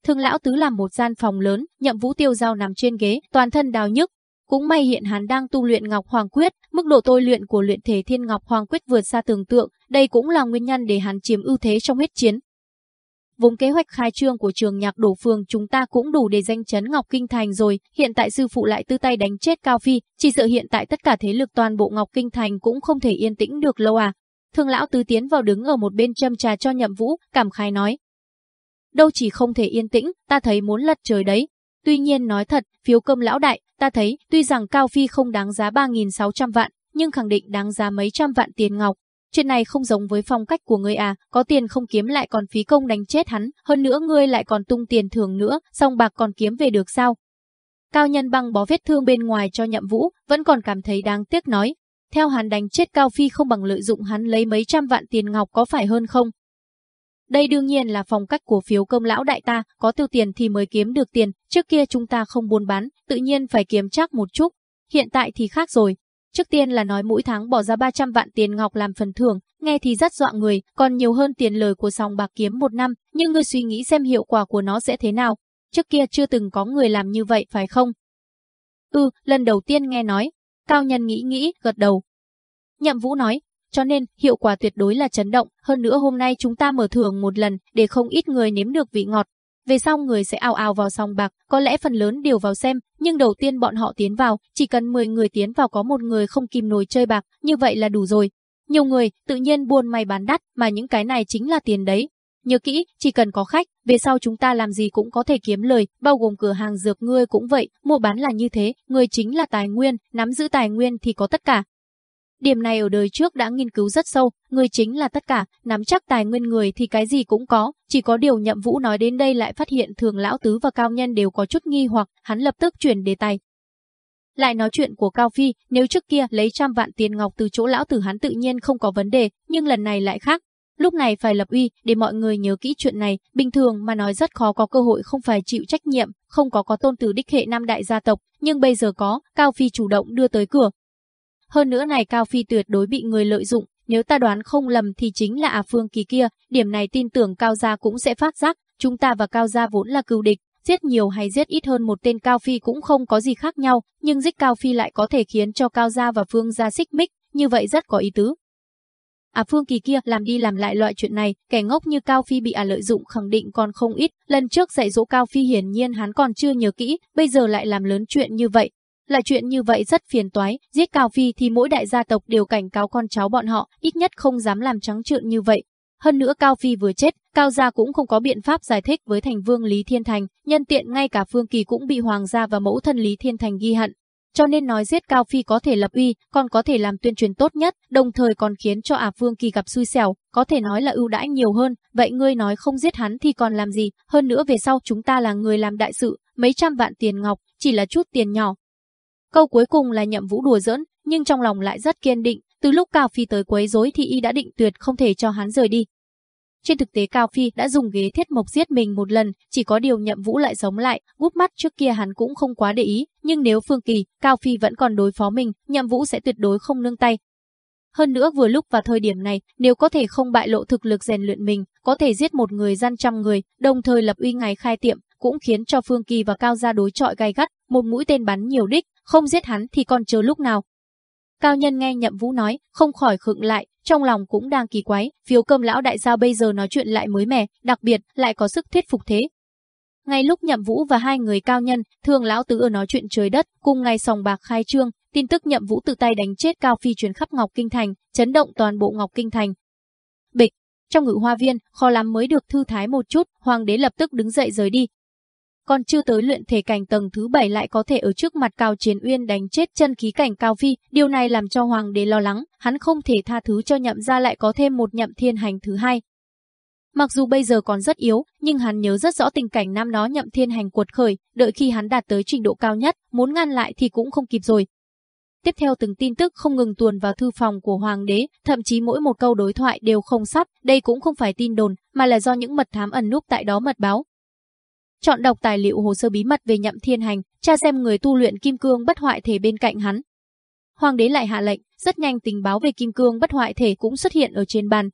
Thương lão tứ làm một gian phòng lớn, Nhậm Vũ tiêu dao nằm trên ghế, toàn thân đau nhức. Cũng may hiện hắn đang tu luyện Ngọc Hoàng Quyết, mức độ tôi luyện của luyện thể Thiên Ngọc Hoàng Quyết vượt xa tưởng tượng, đây cũng là nguyên nhân để hắn chiếm ưu thế trong huyết chiến. Vốn kế hoạch khai trương của trường nhạc đổ phương chúng ta cũng đủ để danh chấn Ngọc Kinh Thành rồi, hiện tại sư phụ lại tư tay đánh chết Cao Phi, chỉ sợ hiện tại tất cả thế lực toàn bộ Ngọc Kinh Thành cũng không thể yên tĩnh được lâu à. Thương lão tứ tiến vào đứng ở một bên châm trà cho nhậm vũ, cảm khái nói. Đâu chỉ không thể yên tĩnh, ta thấy muốn lật trời đấy. Tuy nhiên nói thật, phiếu cơm lão đại, ta thấy, tuy rằng Cao Phi không đáng giá 3.600 vạn, nhưng khẳng định đáng giá mấy trăm vạn tiền ngọc. Chuyện này không giống với phong cách của ngươi à, có tiền không kiếm lại còn phí công đánh chết hắn, hơn nữa ngươi lại còn tung tiền thưởng nữa, xong bạc còn kiếm về được sao? Cao nhân băng bó vết thương bên ngoài cho nhậm vũ, vẫn còn cảm thấy đáng tiếc nói. Theo hắn đánh chết Cao Phi không bằng lợi dụng hắn lấy mấy trăm vạn tiền ngọc có phải hơn không? Đây đương nhiên là phong cách của phiếu công lão đại ta, có tiêu tiền thì mới kiếm được tiền, trước kia chúng ta không buôn bán, tự nhiên phải kiếm chắc một chút. Hiện tại thì khác rồi, Trước tiên là nói mỗi tháng bỏ ra 300 vạn tiền ngọc làm phần thưởng, nghe thì rất dọa người, còn nhiều hơn tiền lời của sòng bạc kiếm một năm, nhưng ngươi suy nghĩ xem hiệu quả của nó sẽ thế nào. Trước kia chưa từng có người làm như vậy phải không? Ừ, lần đầu tiên nghe nói. Cao nhân nghĩ nghĩ, gật đầu. Nhậm Vũ nói, cho nên hiệu quả tuyệt đối là chấn động, hơn nữa hôm nay chúng ta mở thưởng một lần để không ít người nếm được vị ngọt, về sau người sẽ ao ao vào sòng bạc, có lẽ phần lớn đều vào xem, nhưng đầu tiên bọn họ tiến vào, chỉ cần 10 người tiến vào có một người không kìm nổi chơi bạc, như vậy là đủ rồi. Nhiều người, tự nhiên buôn may bán đắt, mà những cái này chính là tiền đấy. Nhớ kỹ, chỉ cần có khách, về sau chúng ta làm gì cũng có thể kiếm lời, bao gồm cửa hàng dược ngươi cũng vậy, mua bán là như thế, người chính là tài nguyên, nắm giữ tài nguyên thì có tất cả, Điểm này ở đời trước đã nghiên cứu rất sâu, người chính là tất cả, nắm chắc tài nguyên người thì cái gì cũng có, chỉ có điều nhậm vũ nói đến đây lại phát hiện thường lão tứ và cao nhân đều có chút nghi hoặc, hắn lập tức chuyển đề tài. Lại nói chuyện của Cao Phi, nếu trước kia lấy trăm vạn tiền ngọc từ chỗ lão tử hắn tự nhiên không có vấn đề, nhưng lần này lại khác. Lúc này phải lập uy, để mọi người nhớ kỹ chuyện này, bình thường mà nói rất khó có cơ hội không phải chịu trách nhiệm, không có có tôn tử đích hệ nam đại gia tộc, nhưng bây giờ có, Cao Phi chủ động đưa tới cửa, hơn nữa này Cao Phi tuyệt đối bị người lợi dụng, nếu ta đoán không lầm thì chính là à Phương Kỳ kia, điểm này tin tưởng Cao Gia cũng sẽ phát giác, chúng ta và Cao Gia vốn là cừu địch, giết nhiều hay giết ít hơn một tên Cao Phi cũng không có gì khác nhau, nhưng giết Cao Phi lại có thể khiến cho Cao Gia và Phương Gia xích mích, như vậy rất có ý tứ. À Phương Kỳ kia làm đi làm lại loại chuyện này, kẻ ngốc như Cao Phi bị à lợi dụng khẳng định còn không ít, lần trước dạy dỗ Cao Phi hiển nhiên hắn còn chưa nhớ kỹ, bây giờ lại làm lớn chuyện như vậy, là chuyện như vậy rất phiền toái, giết Cao Phi thì mỗi đại gia tộc đều cảnh cáo con cháu bọn họ, ít nhất không dám làm trắng trợn như vậy. Hơn nữa Cao Phi vừa chết, Cao gia cũng không có biện pháp giải thích với thành vương Lý Thiên Thành, nhân tiện ngay cả Phương Kỳ cũng bị hoàng gia và mẫu thân Lý Thiên Thành ghi hận. Cho nên nói giết Cao Phi có thể lập uy, còn có thể làm tuyên truyền tốt nhất, đồng thời còn khiến cho Ả Phương Kỳ gặp xui xẻo, có thể nói là ưu đãi nhiều hơn, vậy ngươi nói không giết hắn thì còn làm gì, hơn nữa về sau chúng ta là người làm đại sự, mấy trăm vạn tiền ngọc, chỉ là chút tiền nhỏ, Câu cuối cùng là nhậm vũ đùa giỡn, nhưng trong lòng lại rất kiên định, từ lúc Cao Phi tới quấy rối thì y đã định tuyệt không thể cho hắn rời đi. Trên thực tế Cao Phi đã dùng ghế thiết mộc giết mình một lần, chỉ có điều nhậm vũ lại sống lại, gút mắt trước kia hắn cũng không quá để ý, nhưng nếu Phương Kỳ, Cao Phi vẫn còn đối phó mình, nhậm vũ sẽ tuyệt đối không nương tay. Hơn nữa vừa lúc vào thời điểm này, nếu có thể không bại lộ thực lực rèn luyện mình, có thể giết một người gian trăm người, đồng thời lập uy ngày khai tiệm, cũng khiến cho Phương Kỳ và Cao gia đối chọi gay gắt, một mũi tên bắn nhiều đích, không giết hắn thì còn chờ lúc nào. Cao nhân nghe Nhậm Vũ nói, không khỏi khựng lại, trong lòng cũng đang kỳ quái, phiếu cơm lão đại gia bây giờ nói chuyện lại mới mẻ, đặc biệt lại có sức thuyết phục thế. Ngay lúc Nhậm Vũ và hai người cao nhân, thường lão tứ ở nói chuyện trời đất, cùng ngày sòng bạc khai trương, tin tức Nhậm Vũ tự tay đánh chết Cao Phi truyền khắp Ngọc Kinh Thành, chấn động toàn bộ Ngọc Kinh Thành. Bịch, trong ngự hoa viên, khó lắm mới được thư thái một chút, hoàng đế lập tức đứng dậy rời đi, còn chưa tới luyện thể cảnh tầng thứ bảy lại có thể ở trước mặt Cao Chiến Uyên đánh chết chân khí cảnh Cao Phi, điều này làm cho hoàng đế lo lắng, hắn không thể tha thứ cho nhậm ra lại có thêm một nhậm thiên hành thứ hai. Mặc dù bây giờ còn rất yếu, nhưng hắn nhớ rất rõ tình cảnh năm đó nhậm thiên hành cuột khởi, đợi khi hắn đạt tới trình độ cao nhất, muốn ngăn lại thì cũng không kịp rồi. Tiếp theo từng tin tức không ngừng tuồn vào thư phòng của hoàng đế, thậm chí mỗi một câu đối thoại đều không sắp, đây cũng không phải tin đồn, mà là do những mật thám ẩn núp tại đó mật báo, chọn đọc tài liệu hồ sơ bí mật về Nhậm Thiên Hành, tra xem người tu luyện kim cương bất hoại thể bên cạnh hắn. Hoàng đế lại hạ lệnh, rất nhanh tình báo về kim cương bất hoại thể cũng xuất hiện ở trên bàn.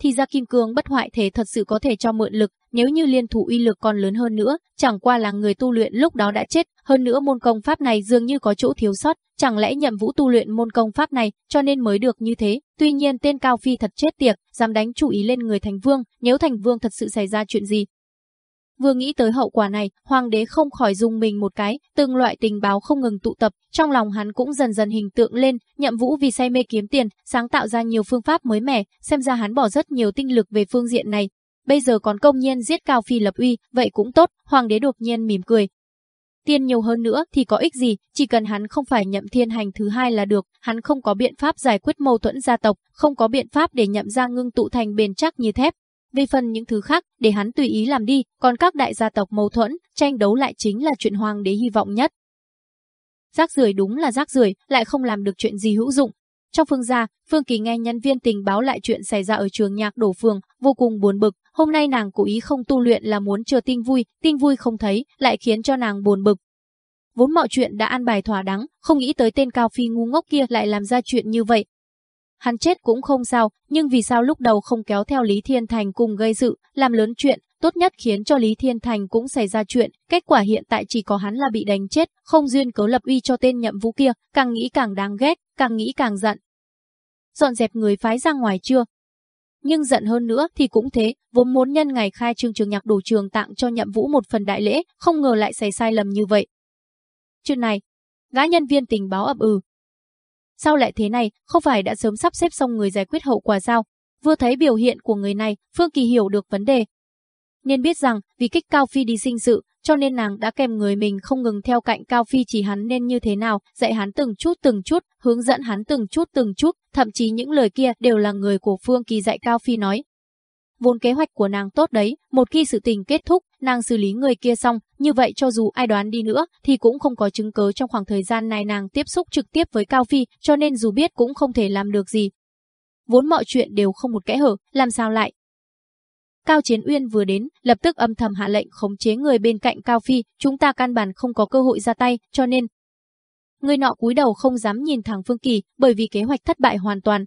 thì ra kim cương bất hoại thể thật sự có thể cho mượn lực, nếu như liên thủ uy lực còn lớn hơn nữa, chẳng qua là người tu luyện lúc đó đã chết, hơn nữa môn công pháp này dường như có chỗ thiếu sót, chẳng lẽ nhậm vũ tu luyện môn công pháp này cho nên mới được như thế. Tuy nhiên tên Cao Phi thật chết tiệt, dám đánh chủ ý lên người thành vương, nếu thành vương thật sự xảy ra chuyện gì, Vừa nghĩ tới hậu quả này, hoàng đế không khỏi dùng mình một cái, từng loại tình báo không ngừng tụ tập, trong lòng hắn cũng dần dần hình tượng lên, nhậm vũ vì say mê kiếm tiền, sáng tạo ra nhiều phương pháp mới mẻ, xem ra hắn bỏ rất nhiều tinh lực về phương diện này. Bây giờ còn công nhiên giết Cao Phi lập uy, vậy cũng tốt, hoàng đế đột nhiên mỉm cười. Tiền nhiều hơn nữa thì có ích gì, chỉ cần hắn không phải nhậm thiên hành thứ hai là được, hắn không có biện pháp giải quyết mâu thuẫn gia tộc, không có biện pháp để nhậm ra ngưng tụ thành bền chắc như thép, về phần những thứ khác, để hắn tùy ý làm đi, còn các đại gia tộc mâu thuẫn, tranh đấu lại chính là chuyện hoàng đế hy vọng nhất. Rác rưởi đúng là rác rưởi, lại không làm được chuyện gì hữu dụng. Trong phương gia, Phương Kỳ nghe nhân viên tình báo lại chuyện xảy ra ở trường nhạc đổ phường, vô cùng buồn bực, hôm nay nàng cố ý không tu luyện là muốn chờ tin vui, tin vui không thấy, lại khiến cho nàng buồn bực. Vốn mọi chuyện đã an bài thỏa đáng, không nghĩ tới tên cao phi ngu ngốc kia lại làm ra chuyện như vậy, Hắn chết cũng không sao, nhưng vì sao lúc đầu không kéo theo Lý Thiên Thành cùng gây sự, làm lớn chuyện, tốt nhất khiến cho Lý Thiên Thành cũng xảy ra chuyện, kết quả hiện tại chỉ có hắn là bị đánh chết, không duyên cớ lập uy cho tên nhậm vũ kia, càng nghĩ càng đáng ghét, càng nghĩ càng giận. Dọn dẹp người phái ra ngoài chưa? Nhưng giận hơn nữa thì cũng thế, vốn muốn nhân ngày khai trương trường nhạc đồ trường tặng cho nhậm vũ một phần đại lễ, không ngờ lại xảy sai lầm như vậy. Chuyện này, gã nhân viên tình báo ậm ừ, Sao lại thế này, không phải đã sớm sắp xếp xong người giải quyết hậu quả sao? Vừa thấy biểu hiện của người này, Phương Kỳ hiểu được vấn đề. Nên biết rằng, vì kích Cao Phi đi sinh sự, cho nên nàng đã kèm người mình không ngừng theo cạnh Cao Phi chỉ hắn nên như thế nào, dạy hắn từng chút từng chút, hướng dẫn hắn từng chút từng chút, thậm chí những lời kia đều là người của Phương Kỳ dạy Cao Phi nói. Vốn kế hoạch của nàng tốt đấy, một khi sự tình kết thúc, nàng xử lý người kia xong, như vậy cho dù ai đoán đi nữa, thì cũng không có chứng cứ trong khoảng thời gian này nàng tiếp xúc trực tiếp với Cao Phi, cho nên dù biết cũng không thể làm được gì. Vốn mọi chuyện đều không một kẽ hở, làm sao lại? Cao Chiến Uyên vừa đến, lập tức âm thầm hạ lệnh khống chế người bên cạnh Cao Phi, chúng ta căn bản không có cơ hội ra tay, cho nên người nọ cúi đầu không dám nhìn thẳng Phương Kỳ, bởi vì kế hoạch thất bại hoàn toàn.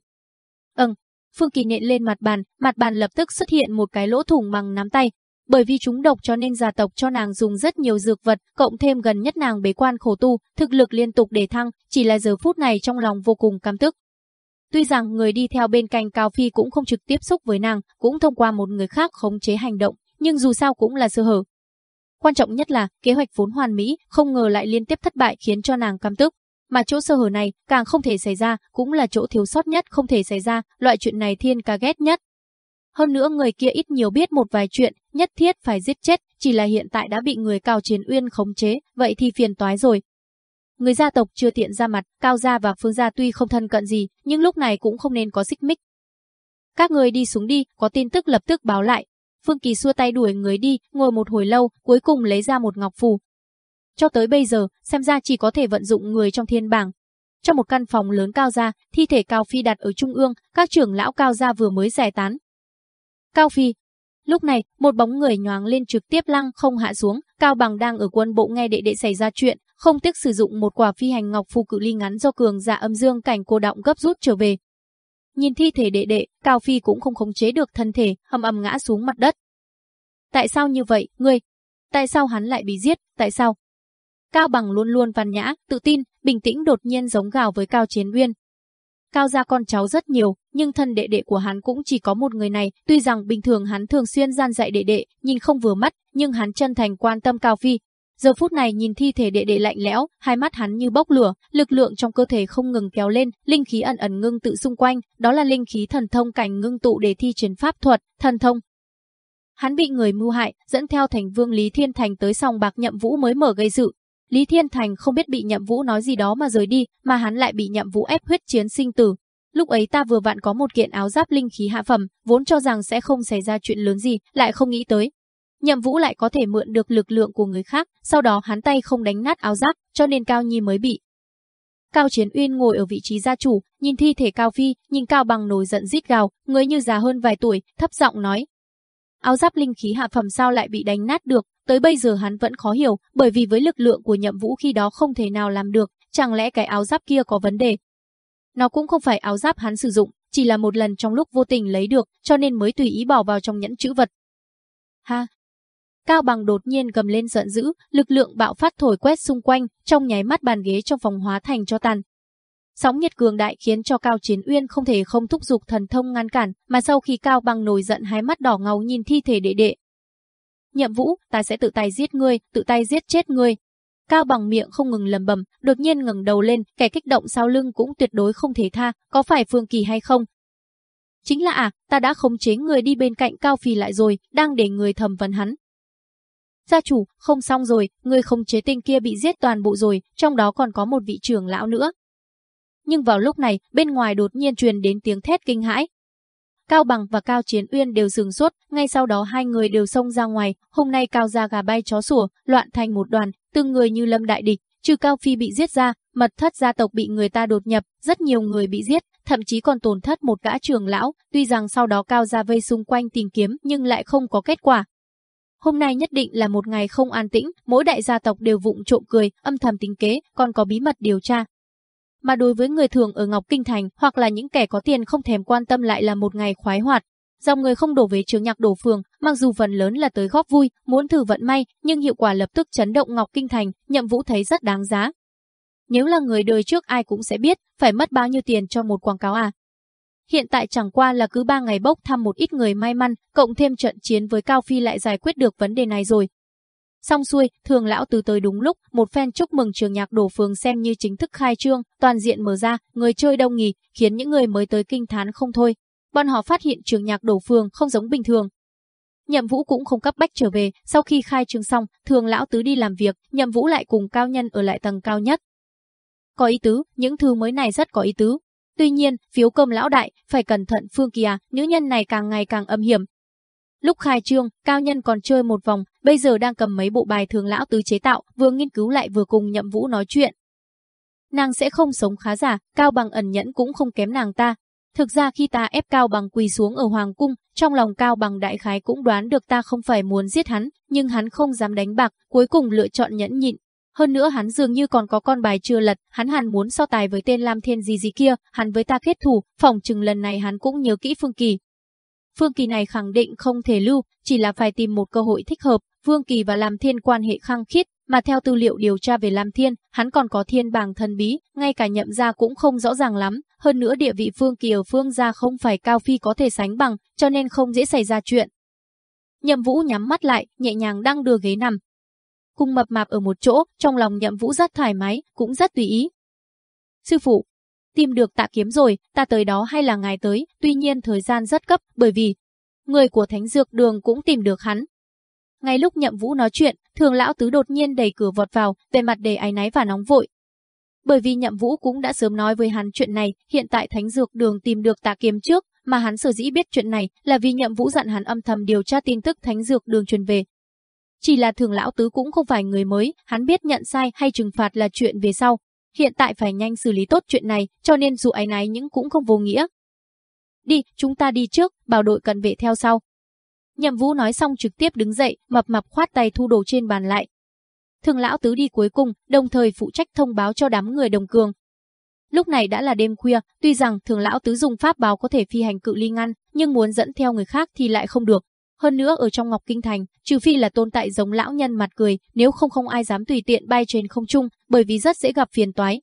Ừm, Phương Kỳ nện lên mặt bàn, mặt bàn lập tức xuất hiện một cái lỗ thủng bằng nắm tay. Bởi vì chúng độc cho nên gia tộc cho nàng dùng rất nhiều dược vật, cộng thêm gần nhất nàng bế quan khổ tu, thực lực liên tục để thăng, chỉ là giờ phút này trong lòng vô cùng cam tức. Tuy rằng người đi theo bên cạnh Cao Phi cũng không trực tiếp xúc với nàng, cũng thông qua một người khác khống chế hành động, nhưng dù sao cũng là sơ hở. Quan trọng nhất là, kế hoạch vốn hoàn mỹ, không ngờ lại liên tiếp thất bại khiến cho nàng cam tức. Mà chỗ sơ hở này càng không thể xảy ra, cũng là chỗ thiếu sót nhất không thể xảy ra, loại chuyện này thiên ca ghét nhất. Hơn nữa người kia ít nhiều biết một vài chuyện, nhất thiết phải giết chết, chỉ là hiện tại đã bị người Cao Chiến Uyên khống chế, vậy thì phiền toái rồi. Người gia tộc chưa tiện ra mặt, Cao gia và Phương gia tuy không thân cận gì, nhưng lúc này cũng không nên có xích mích. Các người đi xuống đi, có tin tức lập tức báo lại. Phương Kỳ xua tay đuổi người đi, ngồi một hồi lâu, cuối cùng lấy ra một ngọc phù, cho tới bây giờ, xem ra chỉ có thể vận dụng người trong thiên bảng. Trong một căn phòng lớn cao gia, thi thể Cao Phi đặt ở trung ương, các trưởng lão cao gia vừa mới giải tán. Cao Phi. Lúc này, một bóng người nhoáng lên trực tiếp lăng không hạ xuống, Cao Bằng đang ở quân bộ nghe đệ đệ xảy ra chuyện, không tiếc sử dụng một quả phi hành ngọc phù cự ly ngắn do cường giả âm dương cảnh cô động gấp rút trở về. Nhìn thi thể đệ đệ, Cao Phi cũng không khống chế được thân thể, hầm ầm ngã xuống mặt đất. Tại sao như vậy, ngươi? Tại sao hắn lại bị giết, tại sao? Cao Bằng luôn luôn văn nhã, tự tin, bình tĩnh đột nhiên giống gào với Cao Chiến Uyên. Cao gia con cháu rất nhiều, nhưng thân đệ đệ của hắn cũng chỉ có một người này, tuy rằng bình thường hắn thường xuyên gian dạy đệ đệ, nhìn không vừa mắt, nhưng hắn chân thành quan tâm Cao Phi. Giờ phút này nhìn thi thể đệ đệ lạnh lẽo, hai mắt hắn như bốc lửa, lực lượng trong cơ thể không ngừng kéo lên, linh khí ẩn ẩn ngưng tự xung quanh, đó là linh khí thần thông cảnh ngưng tụ để thi triển pháp thuật, thần thông. Hắn bị người mưu hại, dẫn theo thành vương Lý Thiên Thành tới sòng bạc nhậm vũ mới mở gây sự, Lý Thiên Thành không biết bị Nhậm Vũ nói gì đó mà rời đi, mà hắn lại bị Nhậm Vũ ép huyết chiến sinh tử. Lúc ấy ta vừa vặn có một kiện áo giáp linh khí hạ phẩm, vốn cho rằng sẽ không xảy ra chuyện lớn gì, lại không nghĩ tới. Nhậm Vũ lại có thể mượn được lực lượng của người khác, sau đó hắn tay không đánh nát áo giáp, cho nên Cao Nhi mới bị. Cao Chiến Uyên ngồi ở vị trí gia chủ, nhìn thi thể Cao Phi, nhìn Cao Bằng nổi giận rít gào, người như già hơn vài tuổi, thấp giọng nói. Áo giáp linh khí hạ phẩm sao lại bị đánh nát được, Tới bây giờ hắn vẫn khó hiểu, bởi vì với lực lượng của nhậm vũ khi đó không thể nào làm được, chẳng lẽ cái áo giáp kia có vấn đề. Nó cũng không phải áo giáp hắn sử dụng, chỉ là một lần trong lúc vô tình lấy được, cho nên mới tùy ý bỏ vào trong nhẫn chữ vật. Ha! Cao bằng đột nhiên gầm lên giận dữ, lực lượng bạo phát thổi quét xung quanh, trong nháy mắt bàn ghế trong phòng hóa thành cho tàn. Sóng nhiệt cường đại khiến cho Cao Chiến Uyên không thể không thúc giục thần thông ngăn cản, mà sau khi Cao Bằng nổi giận hai mắt đỏ ngầu nhìn thi thể đệ đệ. Nhậm Vũ, ta sẽ tự tay giết ngươi, tự tay giết chết ngươi. Cao Bằng miệng không ngừng lầm bầm, đột nhiên ngẩng đầu lên, kẻ kích động sau lưng cũng tuyệt đối không thể tha, có phải Phương Kỳ hay không? Chính là à, ta đã khống chế người đi bên cạnh Cao Phi lại rồi, đang để người thầm vấn hắn. Gia chủ, không xong rồi, người khống chế tinh kia bị giết toàn bộ rồi, trong đó còn có một vị trưởng lão nữa. Nhưng vào lúc này, bên ngoài đột nhiên truyền đến tiếng thét kinh hãi. Cao Bằng và Cao Chiến Uyên đều dừng sốt, ngay sau đó hai người đều xông ra ngoài, hôm nay Cao ra gà bay chó sủa, loạn thành một đoàn, từng người như lâm đại địch, trừ Cao Phi bị giết ra, mật thất gia tộc bị người ta đột nhập, rất nhiều người bị giết, thậm chí còn tổn thất một gã trưởng lão, tuy rằng sau đó Cao ra vây xung quanh tìm kiếm nhưng lại không có kết quả. Hôm nay nhất định là một ngày không an tĩnh, mỗi đại gia tộc đều vụng trộm cười, âm thầm tính kế, còn có bí mật điều tra, mà đối với người thường ở Ngọc Kinh Thành hoặc là những kẻ có tiền không thèm quan tâm lại là một ngày khoái hoạt. Dòng người không đổ về trường nhạc đổ phường, mặc dù phần lớn là tới góp vui, muốn thử vận may, nhưng hiệu quả lập tức chấn động Ngọc Kinh Thành, nhậm vũ thấy rất đáng giá. Nếu là người đời trước ai cũng sẽ biết, phải mất bao nhiêu tiền cho một quảng cáo à. Hiện tại chẳng qua là cứ ba ngày bốc thăm một ít người may mắn, cộng thêm trận chiến với Cao Phi lại giải quyết được vấn đề này rồi, Xong xuôi, thường lão từ tới đúng lúc, một phen chúc mừng trường nhạc đổ phường xem như chính thức khai trương, toàn diện mở ra, người chơi đông nghỉ, khiến những người mới tới kinh thán không thôi. Bọn họ phát hiện trường nhạc đổ phường không giống bình thường. Nhậm Vũ cũng không cấp bách trở về, sau khi khai trương xong, thường lão tứ đi làm việc, Nhậm Vũ lại cùng cao nhân ở lại tầng cao nhất. Có ý tứ, những thứ mới này rất có ý tứ. Tuy nhiên, phiếu cơm lão đại, phải cẩn thận Phương kia à, nữ nhân này càng ngày càng âm hiểm, Lúc khai trương, cao nhân còn chơi một vòng, bây giờ đang cầm mấy bộ bài thường lão tứ chế tạo, vừa nghiên cứu lại vừa cùng nhậm vũ nói chuyện. Nàng sẽ không sống khá giả, cao bằng ẩn nhẫn cũng không kém nàng ta. Thực ra khi ta ép cao bằng quỳ xuống ở hoàng cung, trong lòng cao bằng đại khái cũng đoán được ta không phải muốn giết hắn, nhưng hắn không dám đánh bạc, cuối cùng lựa chọn nhẫn nhịn. Hơn nữa hắn dường như còn có con bài chưa lật, hắn hẳn muốn so tài với tên Lam Thiên gì gì kia, hắn với ta kết thủ, phòng chừng lần này hắn cũng nhớ kỹ Phương Kỳ, Phương Kỳ này khẳng định không thể lưu, chỉ là phải tìm một cơ hội thích hợp. Phương Kỳ và Lam Thiên quan hệ khăng khít, mà theo tư liệu điều tra về Lam Thiên, hắn còn có thiên bảng thần bí, ngay cả nhậm gia cũng không rõ ràng lắm. Hơn nữa địa vị Phương Kỳ ở Phương gia không phải Cao Phi có thể sánh bằng, cho nên không dễ xảy ra chuyện. Nhậm Vũ nhắm mắt lại, nhẹ nhàng đang đưa ghế nằm. Cùng mập mạp ở một chỗ, trong lòng Nhậm Vũ rất thoải mái, cũng rất tùy ý. Sư phụ, tìm được tạ kiếm rồi, ta tới đó hay là ngài tới, tuy nhiên thời gian rất cấp, bởi vì người của thánh dược đường cũng tìm được hắn. Ngay lúc nhậm vũ nói chuyện, thường lão tứ đột nhiên đẩy cửa vọt vào, về mặt đầy áy náy và nóng vội. Bởi vì nhậm vũ cũng đã sớm nói với hắn chuyện này, hiện tại thánh dược đường tìm được tạ kiếm trước, mà hắn sở dĩ biết chuyện này là vì nhậm vũ dặn hắn âm thầm điều tra tin tức thánh dược đường truyền về. Chỉ là thường lão tứ cũng không phải người mới, hắn biết nhận sai hay trừng phạt là chuyện về sau, Hiện tại phải nhanh xử lý tốt chuyện này, cho nên dù ái náy những cũng không vô nghĩa. Đi, chúng ta đi trước, bảo đội cận vệ theo sau. Nhậm Vũ nói xong trực tiếp đứng dậy, mập mập khoát tay thu đồ trên bàn lại. Thường lão tứ đi cuối cùng, đồng thời phụ trách thông báo cho đám người đồng cường. Lúc này đã là đêm khuya, tuy rằng thường lão tứ dùng pháp báo có thể phi hành cự ly ngăn, nhưng muốn dẫn theo người khác thì lại không được. Hơn nữa ở trong Ngọc Kinh Thành, trừ phi là tồn tại giống lão nhân mặt cười, nếu không không ai dám tùy tiện bay trên không trung, bởi vì rất dễ gặp phiền toái.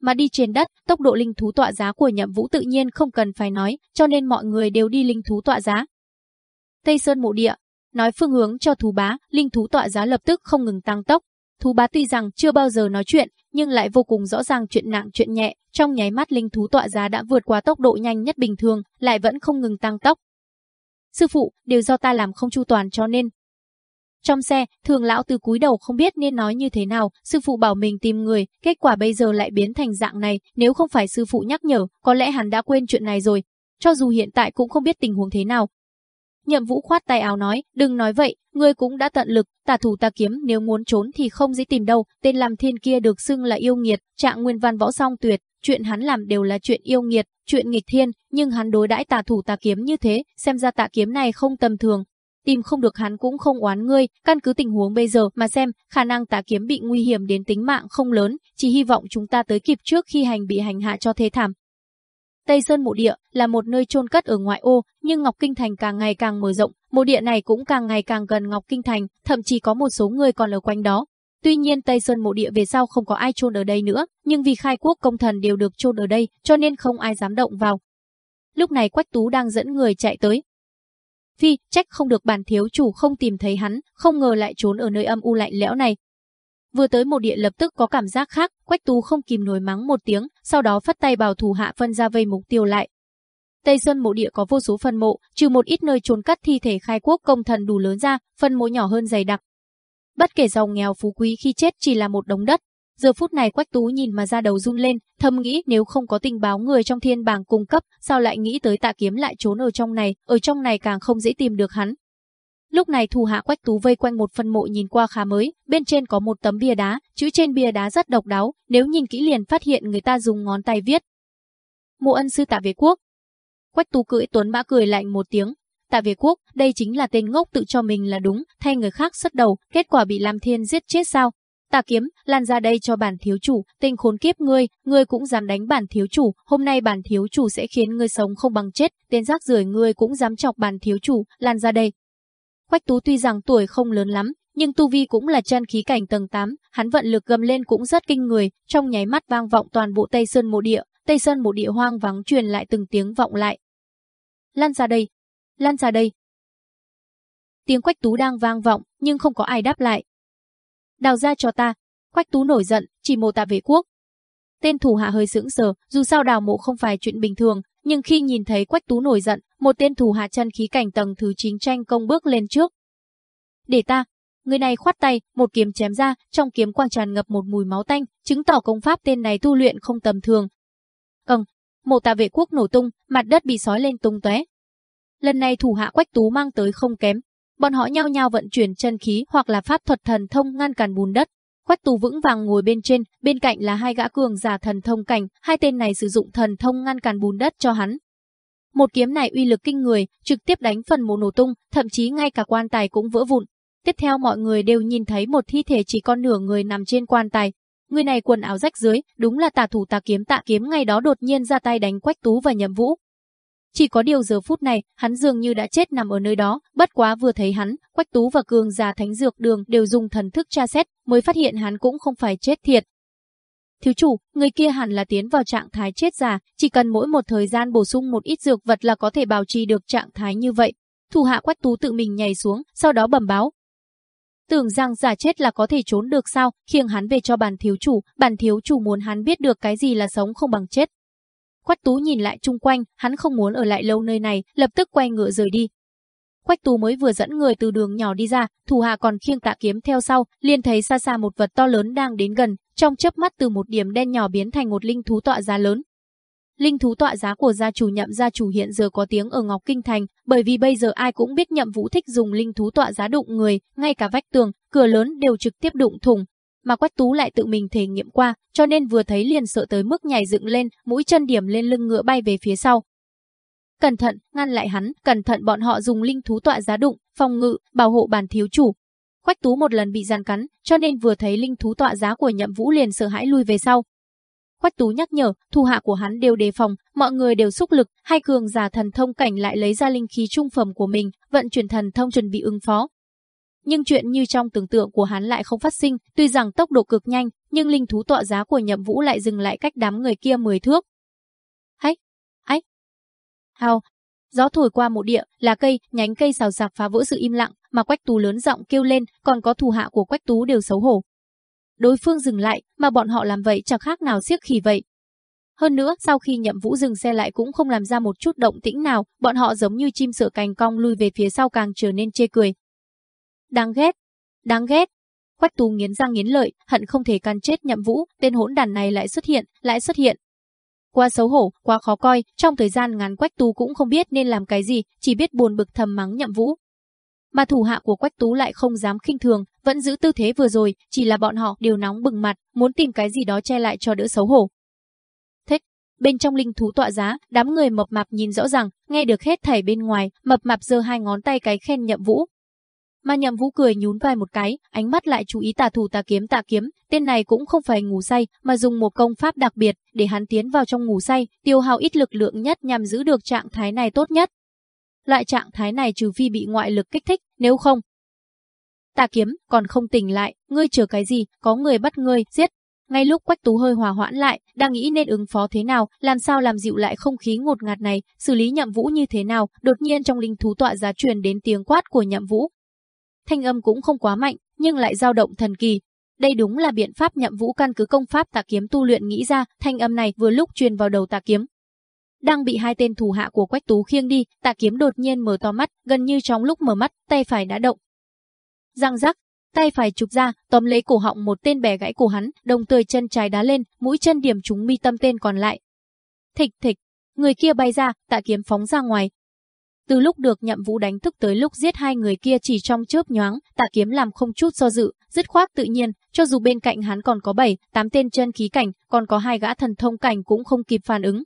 Mà đi trên đất, tốc độ linh thú tọa giá của nhậm vũ tự nhiên không cần phải nói, cho nên mọi người đều đi linh thú tọa giá. Tây Sơn mộ địa, nói phương hướng cho thú bá, linh thú tọa giá lập tức không ngừng tăng tốc. Thú bá tuy rằng chưa bao giờ nói chuyện, nhưng lại vô cùng rõ ràng chuyện nặng chuyện nhẹ, trong nháy mắt linh thú tọa giá đã vượt qua tốc độ nhanh nhất bình thường, lại vẫn không ngừng tăng tốc. Sư phụ, đều do ta làm không chu toàn cho nên. Trong xe, thường lão từ cúi đầu không biết nên nói như thế nào, sư phụ bảo mình tìm người, kết quả bây giờ lại biến thành dạng này, nếu không phải sư phụ nhắc nhở, có lẽ hắn đã quên chuyện này rồi, cho dù hiện tại cũng không biết tình huống thế nào. Nhậm Vũ khoát tay áo nói, đừng nói vậy, ngươi cũng đã tận lực, tà thủ tà kiếm nếu muốn trốn thì không dễ tìm đâu, tên làm thiên kia được xưng là yêu nghiệt, trạng nguyên văn võ song tuyệt, chuyện hắn làm đều là chuyện yêu nghiệt, chuyện nghịch thiên, nhưng hắn đối đãi tà thủ tà kiếm như thế, xem ra tà kiếm này không tầm thường. Tìm không được hắn cũng không oán ngươi, căn cứ tình huống bây giờ mà xem, khả năng tà kiếm bị nguy hiểm đến tính mạng không lớn, chỉ hy vọng chúng ta tới kịp trước khi hành bị hành hạ cho thế thảm. Tây Sơn mộ địa là một nơi chôn cất ở ngoại ô, nhưng Ngọc Kinh Thành càng ngày càng mở rộng, mộ địa này cũng càng ngày càng gần Ngọc Kinh Thành, thậm chí có một số người còn ở quanh đó. Tuy nhiên Tây Sơn mộ địa về sau không có ai chôn ở đây nữa, nhưng vì khai quốc công thần đều được chôn ở đây, cho nên không ai dám động vào. Lúc này Quách Tú đang dẫn người chạy tới. Phi, trách không được bản thiếu chủ không tìm thấy hắn, không ngờ lại trốn ở nơi âm u lạnh lẽo này. Vừa tới một địa lập tức có cảm giác khác, Quách Tú không kìm nổi mắng một tiếng, sau đó phát tay bảo thủ hạ phân ra vây mục tiêu lại. Tây Sơn mộ địa có vô số phân mộ, trừ một ít nơi trốn cất thi thể khai quốc công thần đủ lớn ra, phân mộ nhỏ hơn dày đặc. Bất kể giàu nghèo phú quý khi chết chỉ là một đống đất. Giờ phút này Quách Tú nhìn mà ra đầu run lên, thầm nghĩ nếu không có tình báo người trong thiên bảng cung cấp, sao lại nghĩ tới tạ kiếm lại trốn ở trong này, ở trong này càng không dễ tìm được hắn. Lúc này thủ hạ Quách Tú vây quanh một phân mộ nhìn qua khá mới, bên trên có một tấm bia đá, chữ trên bia đá rất độc đáo, nếu nhìn kỹ liền phát hiện người ta dùng ngón tay viết. Mộ ân sư tạ Việt Quốc. Quách Tú cưỡi tuấn mã cười lạnh một tiếng. Tạ Việt Quốc, đây chính là tên ngốc tự cho mình là đúng, thay người khác xuất đầu, kết quả bị Lam Thiên giết chết sao? Tạ kiếm, lan ra đây cho bản thiếu chủ, tên khốn kiếp ngươi, ngươi cũng dám đánh bản thiếu chủ, hôm nay bản thiếu chủ sẽ khiến ngươi sống không bằng chết, tên rác rưởi ngươi cũng dám chọc bản thiếu chủ, lan ra đây. Quách Tú tuy rằng tuổi không lớn lắm, nhưng tu vi cũng là chân khí cảnh tầng 8, hắn vận lực gầm lên cũng rất kinh người, trong nháy mắt vang vọng toàn bộ Tây Sơn mộ địa, Tây Sơn mộ địa hoang vắng truyền lại từng tiếng vọng lại. Lan ra đây, lan ra đây. Tiếng Quách Tú đang vang vọng, nhưng không có ai đáp lại. Đào ra cho ta. Quách Tú nổi giận, chỉ mồ tạ vệ quốc. Tên thủ hạ hơi sững sờ, dù sao đào mộ không phải chuyện bình thường, nhưng khi nhìn thấy Quách Tú nổi giận, một tên thủ hạ chân khí cảnh tầng thứ 9 tranh công bước lên trước. Để ta, người này khoát tay, một kiếm chém ra, trong kiếm quang tràn ngập một mùi máu tanh, chứng tỏ công pháp tên này tu luyện không tầm thường. Cầng, mộ tạ vệ quốc nổ tung, mặt đất bị sói lên tung tóe. Lần này thủ hạ Quách Tú mang tới không kém, bọn họ nhau nhau vận chuyển chân khí hoặc là pháp thuật thần thông ngăn cản bùn đất. Quách Tú vững vàng ngồi bên trên, bên cạnh là hai gã cường giả thần thông cảnh, hai tên này sử dụng thần thông ngăn cản bùn đất cho hắn. Một kiếm này uy lực kinh người, trực tiếp đánh phần mộ nổ tung, thậm chí ngay cả quan tài cũng vỡ vụn. Tiếp theo mọi người đều nhìn thấy một thi thể chỉ còn nửa người nằm trên quan tài. Người này quần áo rách dưới, đúng là tà thủ tà kiếm tạ kiếm ngày đó đột nhiên ra tay đánh Quách Tú và Nhậm Vũ. Chỉ có điều giờ phút này, hắn dường như đã chết nằm ở nơi đó, bất quá vừa thấy hắn, Quách Tú và Cường già Thánh Dược Đường đều dùng thần thức tra xét, mới phát hiện hắn cũng không phải chết thiệt. Thiếu chủ, người kia hẳn là tiến vào trạng thái chết già, chỉ cần mỗi một thời gian bổ sung một ít dược vật là có thể bảo trì được trạng thái như vậy. Thủ hạ Quách Tú tự mình nhảy xuống, sau đó bẩm báo. Tưởng rằng giả chết là có thể trốn được sao, khiêng hắn về cho bản thiếu chủ, bản thiếu chủ muốn hắn biết được cái gì là sống không bằng chết. Quách Tú nhìn lại chung quanh, hắn không muốn ở lại lâu nơi này, lập tức quay ngựa rời đi. Quách Tú mới vừa dẫn người từ đường nhỏ đi ra, thủ hạ còn khiêng tạ kiếm theo sau, liền thấy xa xa một vật to lớn đang đến gần, trong chớp mắt từ một điểm đen nhỏ biến thành một linh thú tọa giá lớn. Linh thú tọa giá của gia chủ nhậm gia chủ hiện giờ có tiếng ở Ngọc Kinh Thành, bởi vì bây giờ ai cũng biết nhậm vũ thích dùng linh thú tọa giá đụng người, ngay cả vách tường, cửa lớn đều trực tiếp đụng thủng, mà Quách Tú lại tự mình thể nghiệm qua, cho nên vừa thấy liền sợ tới mức nhảy dựng lên, mũi chân điểm lên lưng ngựa bay về phía sau. Cẩn thận, ngăn lại hắn, cẩn thận bọn họ dùng linh thú tọa giá đụng, phòng ngự, bảo hộ bản thiếu chủ. Quách Tú một lần bị gian cắn, cho nên vừa thấy linh thú tọa giá của Nhậm Vũ liền sợ hãi lui về sau. Quách Tú nhắc nhở, thu hạ của hắn đều đề phòng, mọi người đều xúc lực, hai cường giả thần thông cảnh lại lấy ra linh khí trung phẩm của mình, vận chuyển thần thông chuẩn bị ứng phó. Nhưng chuyện như trong tưởng tượng của hắn lại không phát sinh, tuy rằng tốc độ cực nhanh, nhưng linh thú tọa giá của Nhậm Vũ lại dừng lại cách đám người kia 10 thước. Hách, ách, hào, gió thổi qua một địa, là cây, nhánh cây xào xạc phá vỡ sự im lặng, mà Quách Tú lớn giọng kêu lên, còn có thủ hạ của Quách Tú đều xấu hổ. Đối phương dừng lại, mà bọn họ làm vậy chẳng khác nào siếc khỉ vậy. Hơn nữa, sau khi Nhậm Vũ dừng xe lại cũng không làm ra một chút động tĩnh nào, bọn họ giống như chim sợ cành cong lui về phía sau càng trở nên chê cười. Đáng ghét, đáng ghét. Quách Tú nghiến răng nghiến lợi, hận không thể can chết Nhậm Vũ, tên hỗn đàn này lại xuất hiện, lại xuất hiện. Quá xấu hổ, quá khó coi, trong thời gian ngắn Quách Tú cũng không biết nên làm cái gì, chỉ biết buồn bực thầm mắng Nhậm Vũ. Mà thủ hạ của Quách Tú lại không dám khinh thường, vẫn giữ tư thế vừa rồi, chỉ là bọn họ đều nóng bừng mặt, muốn tìm cái gì đó che lại cho đỡ xấu hổ. Thế, bên trong linh thú tọa giá, đám người mập mạp nhìn rõ ràng, nghe được hết thảy bên ngoài, mập mạp giơ hai ngón tay cái khen Nhậm Vũ, mà nhậm vũ cười nhún vai một cái, ánh mắt lại chú ý tà thủ tà kiếm tà kiếm, tên này cũng không phải ngủ say, mà dùng một công pháp đặc biệt để hắn tiến vào trong ngủ say, tiêu hao ít lực lượng nhất nhằm giữ được trạng thái này tốt nhất. Loại trạng thái này trừ phi bị ngoại lực kích thích, nếu không. Tà kiếm, còn không tỉnh lại, ngươi chờ cái gì, có người bắt ngươi, giết. Ngay lúc Quách Tú hơi hòa hoãn lại, đang nghĩ nên ứng phó thế nào, làm sao làm dịu lại không khí ngột ngạt này, xử lý nhậm vũ như thế nào, đột nhiên trong linh thú tọa giá truyền đến tiếng quát của nhậm vũ, thanh âm cũng không quá mạnh, nhưng lại dao động thần kỳ. Đây đúng là biện pháp nhậm vũ căn cứ công pháp Tà kiếm tu luyện nghĩ ra, thanh âm này vừa lúc truyền vào đầu Tà kiếm. Đang bị hai tên thủ hạ của Quách Tú khiêng đi, Tà kiếm đột nhiên mở to mắt, gần như trong lúc mở mắt, tay phải đã động. Răng rắc, tay phải chụp ra, tóm lấy cổ họng một tên bẻ gãy cổ hắn, đồng thời chân trái đá lên, mũi chân điểm trúng mi tâm tên còn lại. Thịch thịch, người kia bay ra, tạ kiếm phóng ra ngoài, từ lúc được nhậm vũ đánh thức tới lúc giết hai người kia chỉ trong chớp nhoáng, tạ kiếm làm không chút do dự, dứt khoát tự nhiên, cho dù bên cạnh hắn còn có bảy, tám tên chân khí cảnh, còn có hai gã thần thông cảnh cũng không kịp phản ứng.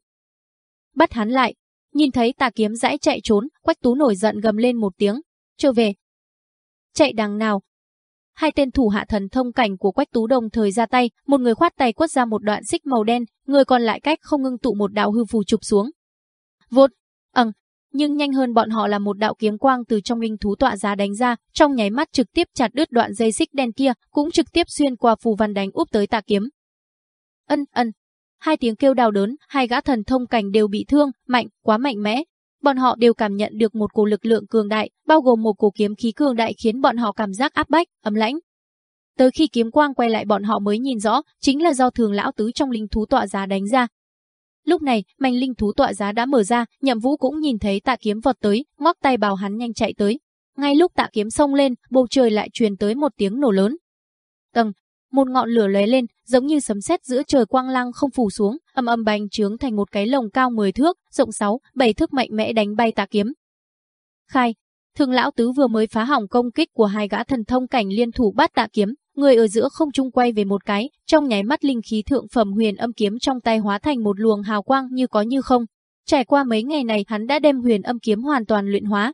Bắt hắn lại, nhìn thấy tạ kiếm dãi chạy trốn, quách tú nổi giận gầm lên một tiếng, trở về. Chạy đằng nào? Hai tên thủ hạ thần thông cảnh của quách tú đồng thời ra tay, một người khoát tay quất ra một đoạn xích màu đen, người còn lại cách không ngưng tụ một đạo hư phù chụp xuống. Vột, ầng, nhưng nhanh hơn bọn họ là một đạo kiếm quang từ trong linh thú tọa giá đánh ra, trong nháy mắt trực tiếp chặt đứt đoạn dây xích đen kia, cũng trực tiếp xuyên qua phù văn đánh úp tới tà kiếm. Ân ân, hai tiếng kêu đau đớn, hai gã thần thông cảnh đều bị thương, mạnh, quá mạnh mẽ. Bọn họ đều cảm nhận được một cổ lực lượng cường đại, bao gồm một cổ kiếm khí cường đại khiến bọn họ cảm giác áp bách, ấm lãnh. Tới khi kiếm quang quay lại bọn họ mới nhìn rõ, chính là do thường lão tứ trong linh thú tọa giá đánh ra, Lúc này, mảnh linh thú tọa giá đã mở ra, Nhậm Vũ cũng nhìn thấy Tạ Kiếm vọt tới, ngoắc tay bảo hắn nhanh chạy tới. Ngay lúc Tạ Kiếm xông lên, bầu trời lại truyền tới một tiếng nổ lớn. Tầng, một ngọn lửa lóe lên, giống như sấm sét giữa trời quang lăng không phủ xuống, âm âm bành trướng thành một cái lồng cao 10 thước, rộng 6, 7 thước mạnh mẽ đánh bay Tạ Kiếm. Khai, Thường lão tứ vừa mới phá hỏng công kích của hai gã thần thông cảnh liên thủ bắt Tạ Kiếm, người ở giữa không trung quay về một cái, trong nháy mắt linh khí thượng phẩm huyền âm kiếm trong tay hóa thành một luồng hào quang như có như không. Trải qua mấy ngày này hắn đã đem huyền âm kiếm hoàn toàn luyện hóa.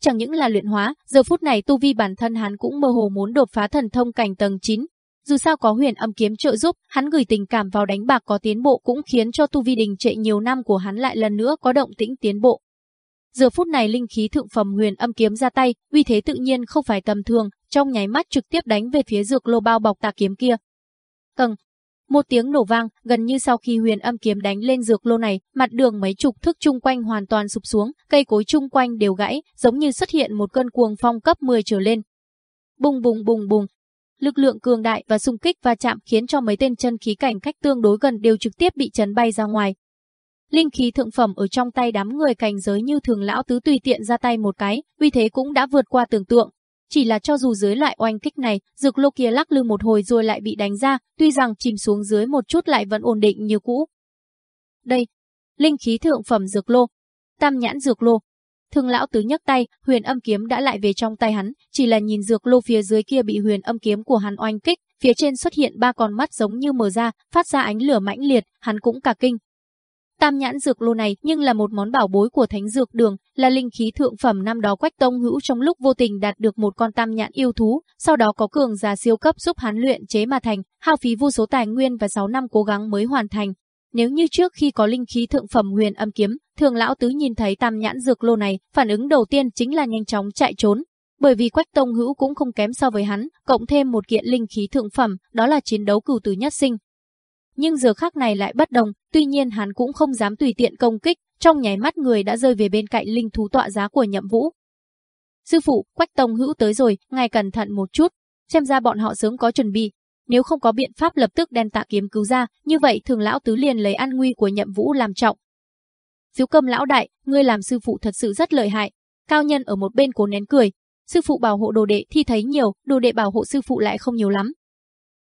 Chẳng những là luyện hóa, giờ phút này tu vi bản thân hắn cũng mơ hồ muốn đột phá thần thông cảnh tầng 9. Dù sao có huyền âm kiếm trợ giúp, hắn gửi tình cảm vào đánh bạc có tiến bộ cũng khiến cho tu vi đình trệ nhiều năm của hắn lại lần nữa có động tĩnh tiến bộ. Giờ phút này linh khí thượng phẩm huyền âm kiếm ra tay, uy thế tự nhiên không phải tầm thường, trong nháy mắt trực tiếp đánh về phía dược lô bao bọc tà kiếm kia. Cần, một tiếng nổ vang, gần như sau khi huyền âm kiếm đánh lên dược lô này, mặt đường mấy chục thước chung quanh hoàn toàn sụp xuống, cây cối chung quanh đều gãy, giống như xuất hiện một cơn cuồng phong cấp 10 trở lên. Bùng bùng bùng bùng, lực lượng cường đại và xung kích va chạm khiến cho mấy tên chân khí cảnh cách tương đối gần đều trực tiếp bị chấn bay ra ngoài. Linh khí thượng phẩm ở trong tay đám người cảnh giới như thường lão tứ tùy tiện ra tay một cái, uy thế cũng đã vượt qua tưởng tượng. Chỉ là cho dù dưới loại oanh kích này, dược lô kia lắc lư một hồi rồi lại bị đánh ra, tuy rằng chìm xuống dưới một chút lại vẫn ổn định như cũ. Đây, linh khí thượng phẩm dược lô, tam nhãn dược lô. Thường lão tứ nhấc tay, huyền âm kiếm đã lại về trong tay hắn, chỉ là nhìn dược lô phía dưới kia bị huyền âm kiếm của hắn oanh kích, phía trên xuất hiện ba con mắt giống như mở ra, phát ra ánh lửa mãnh liệt, hắn cũng cả kinh, Tam nhãn dược lô này nhưng là một món bảo bối của thánh dược đường, là linh khí thượng phẩm năm đó Quách Tông Hữu trong lúc vô tình đạt được một con tam nhãn yêu thú, sau đó có cường giả siêu cấp giúp hắn luyện chế mà thành, hao phí vô số tài nguyên và 6 năm cố gắng mới hoàn thành. Nếu như trước khi có linh khí thượng phẩm huyền âm kiếm, thường lão tứ nhìn thấy tam nhãn dược lô này, phản ứng đầu tiên chính là nhanh chóng chạy trốn. Bởi vì Quách Tông Hữu cũng không kém so với hắn, cộng thêm một kiện linh khí thượng phẩm, đó là chiến đấu cửu tử nhất sinh, nhưng giờ khác này lại bất đồng, tuy nhiên hắn cũng không dám tùy tiện công kích, trong nháy mắt người đã rơi về bên cạnh linh thú tọa giá của nhậm vũ. Sư phụ, Quách Tông Hữu tới rồi, ngài cẩn thận một chút, xem ra bọn họ sớm có chuẩn bị. Nếu không có biện pháp lập tức đem tạ kiếm cứu ra, như vậy thường lão tứ liền lấy an nguy của nhậm vũ làm trọng. Diếu câm lão đại, ngươi làm sư phụ thật sự rất lợi hại. Cao nhân ở một bên cố nén cười. Sư phụ bảo hộ đồ đệ thì thấy nhiều, đồ đệ bảo hộ sư phụ lại không nhiều lắm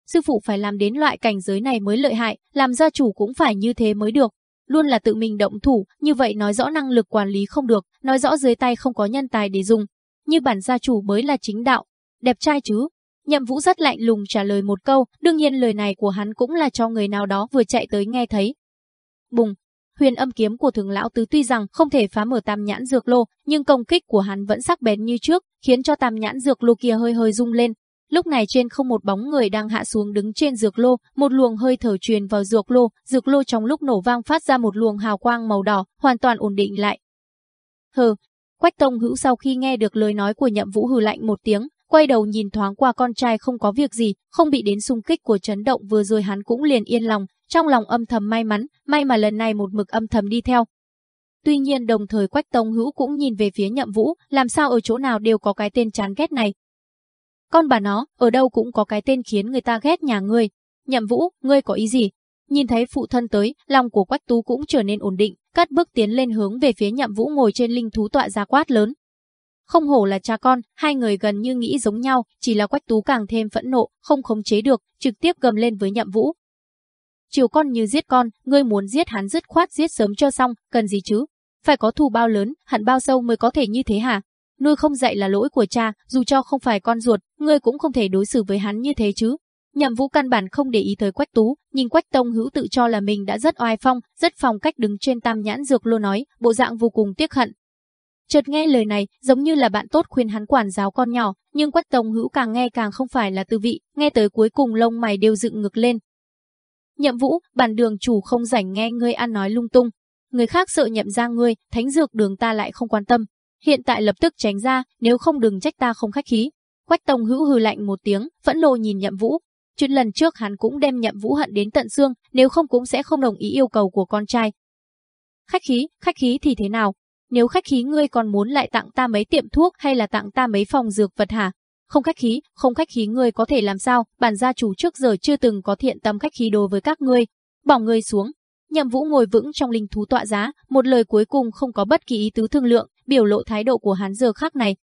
sư phụ phải làm đến loại cảnh giới này mới lợi hại, làm gia chủ cũng phải như thế mới được. Luôn là tự mình động thủ, như vậy nói rõ năng lực quản lý không được, nói rõ dưới tay không có nhân tài để dùng. Như bản gia chủ mới là chính đạo. Đẹp trai chứ? Nhậm Vũ rất lạnh lùng trả lời một câu, đương nhiên lời này của hắn cũng là cho người nào đó vừa chạy tới nghe thấy. Bùng, huyền âm kiếm của thường lão tứ tuy rằng không thể phá mở tam nhãn dược lô, nhưng công kích của hắn vẫn sắc bén như trước, khiến cho tam nhãn dược lô kia hơi hơi rung lên. Lúc này trên không một bóng người đang hạ xuống đứng trên dược lô, một luồng hơi thở truyền vào dược lô, dược lô trong lúc nổ vang phát ra một luồng hào quang màu đỏ, hoàn toàn ổn định lại. Hừ, Quách Tông Hữu sau khi nghe được lời nói của Nhậm Vũ hừ lạnh một tiếng, quay đầu nhìn thoáng qua con trai không có việc gì, không bị đến xung kích của chấn động vừa rồi hắn cũng liền yên lòng, trong lòng âm thầm may mắn, may mà lần này một mực âm thầm đi theo. Tuy nhiên đồng thời Quách Tông Hữu cũng nhìn về phía Nhậm Vũ, làm sao ở chỗ nào đều có cái tên chán ghét này. Con bà nó, ở đâu cũng có cái tên khiến người ta ghét nhà ngươi. Nhậm Vũ, ngươi có ý gì? Nhìn thấy phụ thân tới, lòng của Quách Tú cũng trở nên ổn định, cất bước tiến lên hướng về phía Nhậm Vũ ngồi trên linh thú tọa ra quát lớn. Không hổ là cha con, hai người gần như nghĩ giống nhau, chỉ là Quách Tú càng thêm phẫn nộ, không khống chế được, trực tiếp gầm lên với Nhậm Vũ. Chiều con như giết con, ngươi muốn giết hắn dứt khoát giết sớm cho xong, cần gì chứ? Phải có thù bao lớn, hẳn bao sâu mới có thể như thế hả? Nuôi không dạy là lỗi của cha, dù cho không phải con ruột, ngươi cũng không thể đối xử với hắn như thế chứ. Nhậm Vũ căn bản không để ý tới Quách Tú, nhìn Quách Tông Hữu tự cho là mình đã rất oai phong, rất phong cách đứng trên tam nhãn dược lô nói, bộ dạng vô cùng tiếc hận. Chợt nghe lời này, giống như là bạn tốt khuyên hắn quản giáo con nhỏ, nhưng Quách Tông Hữu càng nghe càng không phải là tư vị, nghe tới cuối cùng lông mày đều dựng ngực lên. Nhậm Vũ, bản đường chủ không rảnh nghe ngươi ăn nói lung tung, người khác sợ nhậm ra ngươi, thánh dược đường ta lại không quan tâm. Hiện tại lập tức tránh ra, nếu không đừng trách ta không khách khí. Quách Tông Hữu hừ lạnh một tiếng, phẫn nộ nhìn Nhậm Vũ, Chuyện lần trước hắn cũng đem nhậm vũ hận đến tận xương, nếu không cũng sẽ không đồng ý yêu cầu của con trai. Khách khí, khách khí thì thế nào? Nếu khách khí ngươi còn muốn lại tặng ta mấy tiệm thuốc hay là tặng ta mấy phòng dược vật hả? Không khách khí, không khách khí ngươi có thể làm sao, bản gia chủ trước giờ chưa từng có thiện tâm khách khí đối với các ngươi. Bỏ ngươi xuống. Nhậm vũ ngồi vững trong linh thú tọa giá, một lời cuối cùng không có bất kỳ ý tứ thương lượng, biểu lộ thái độ của hắn giờ khác này,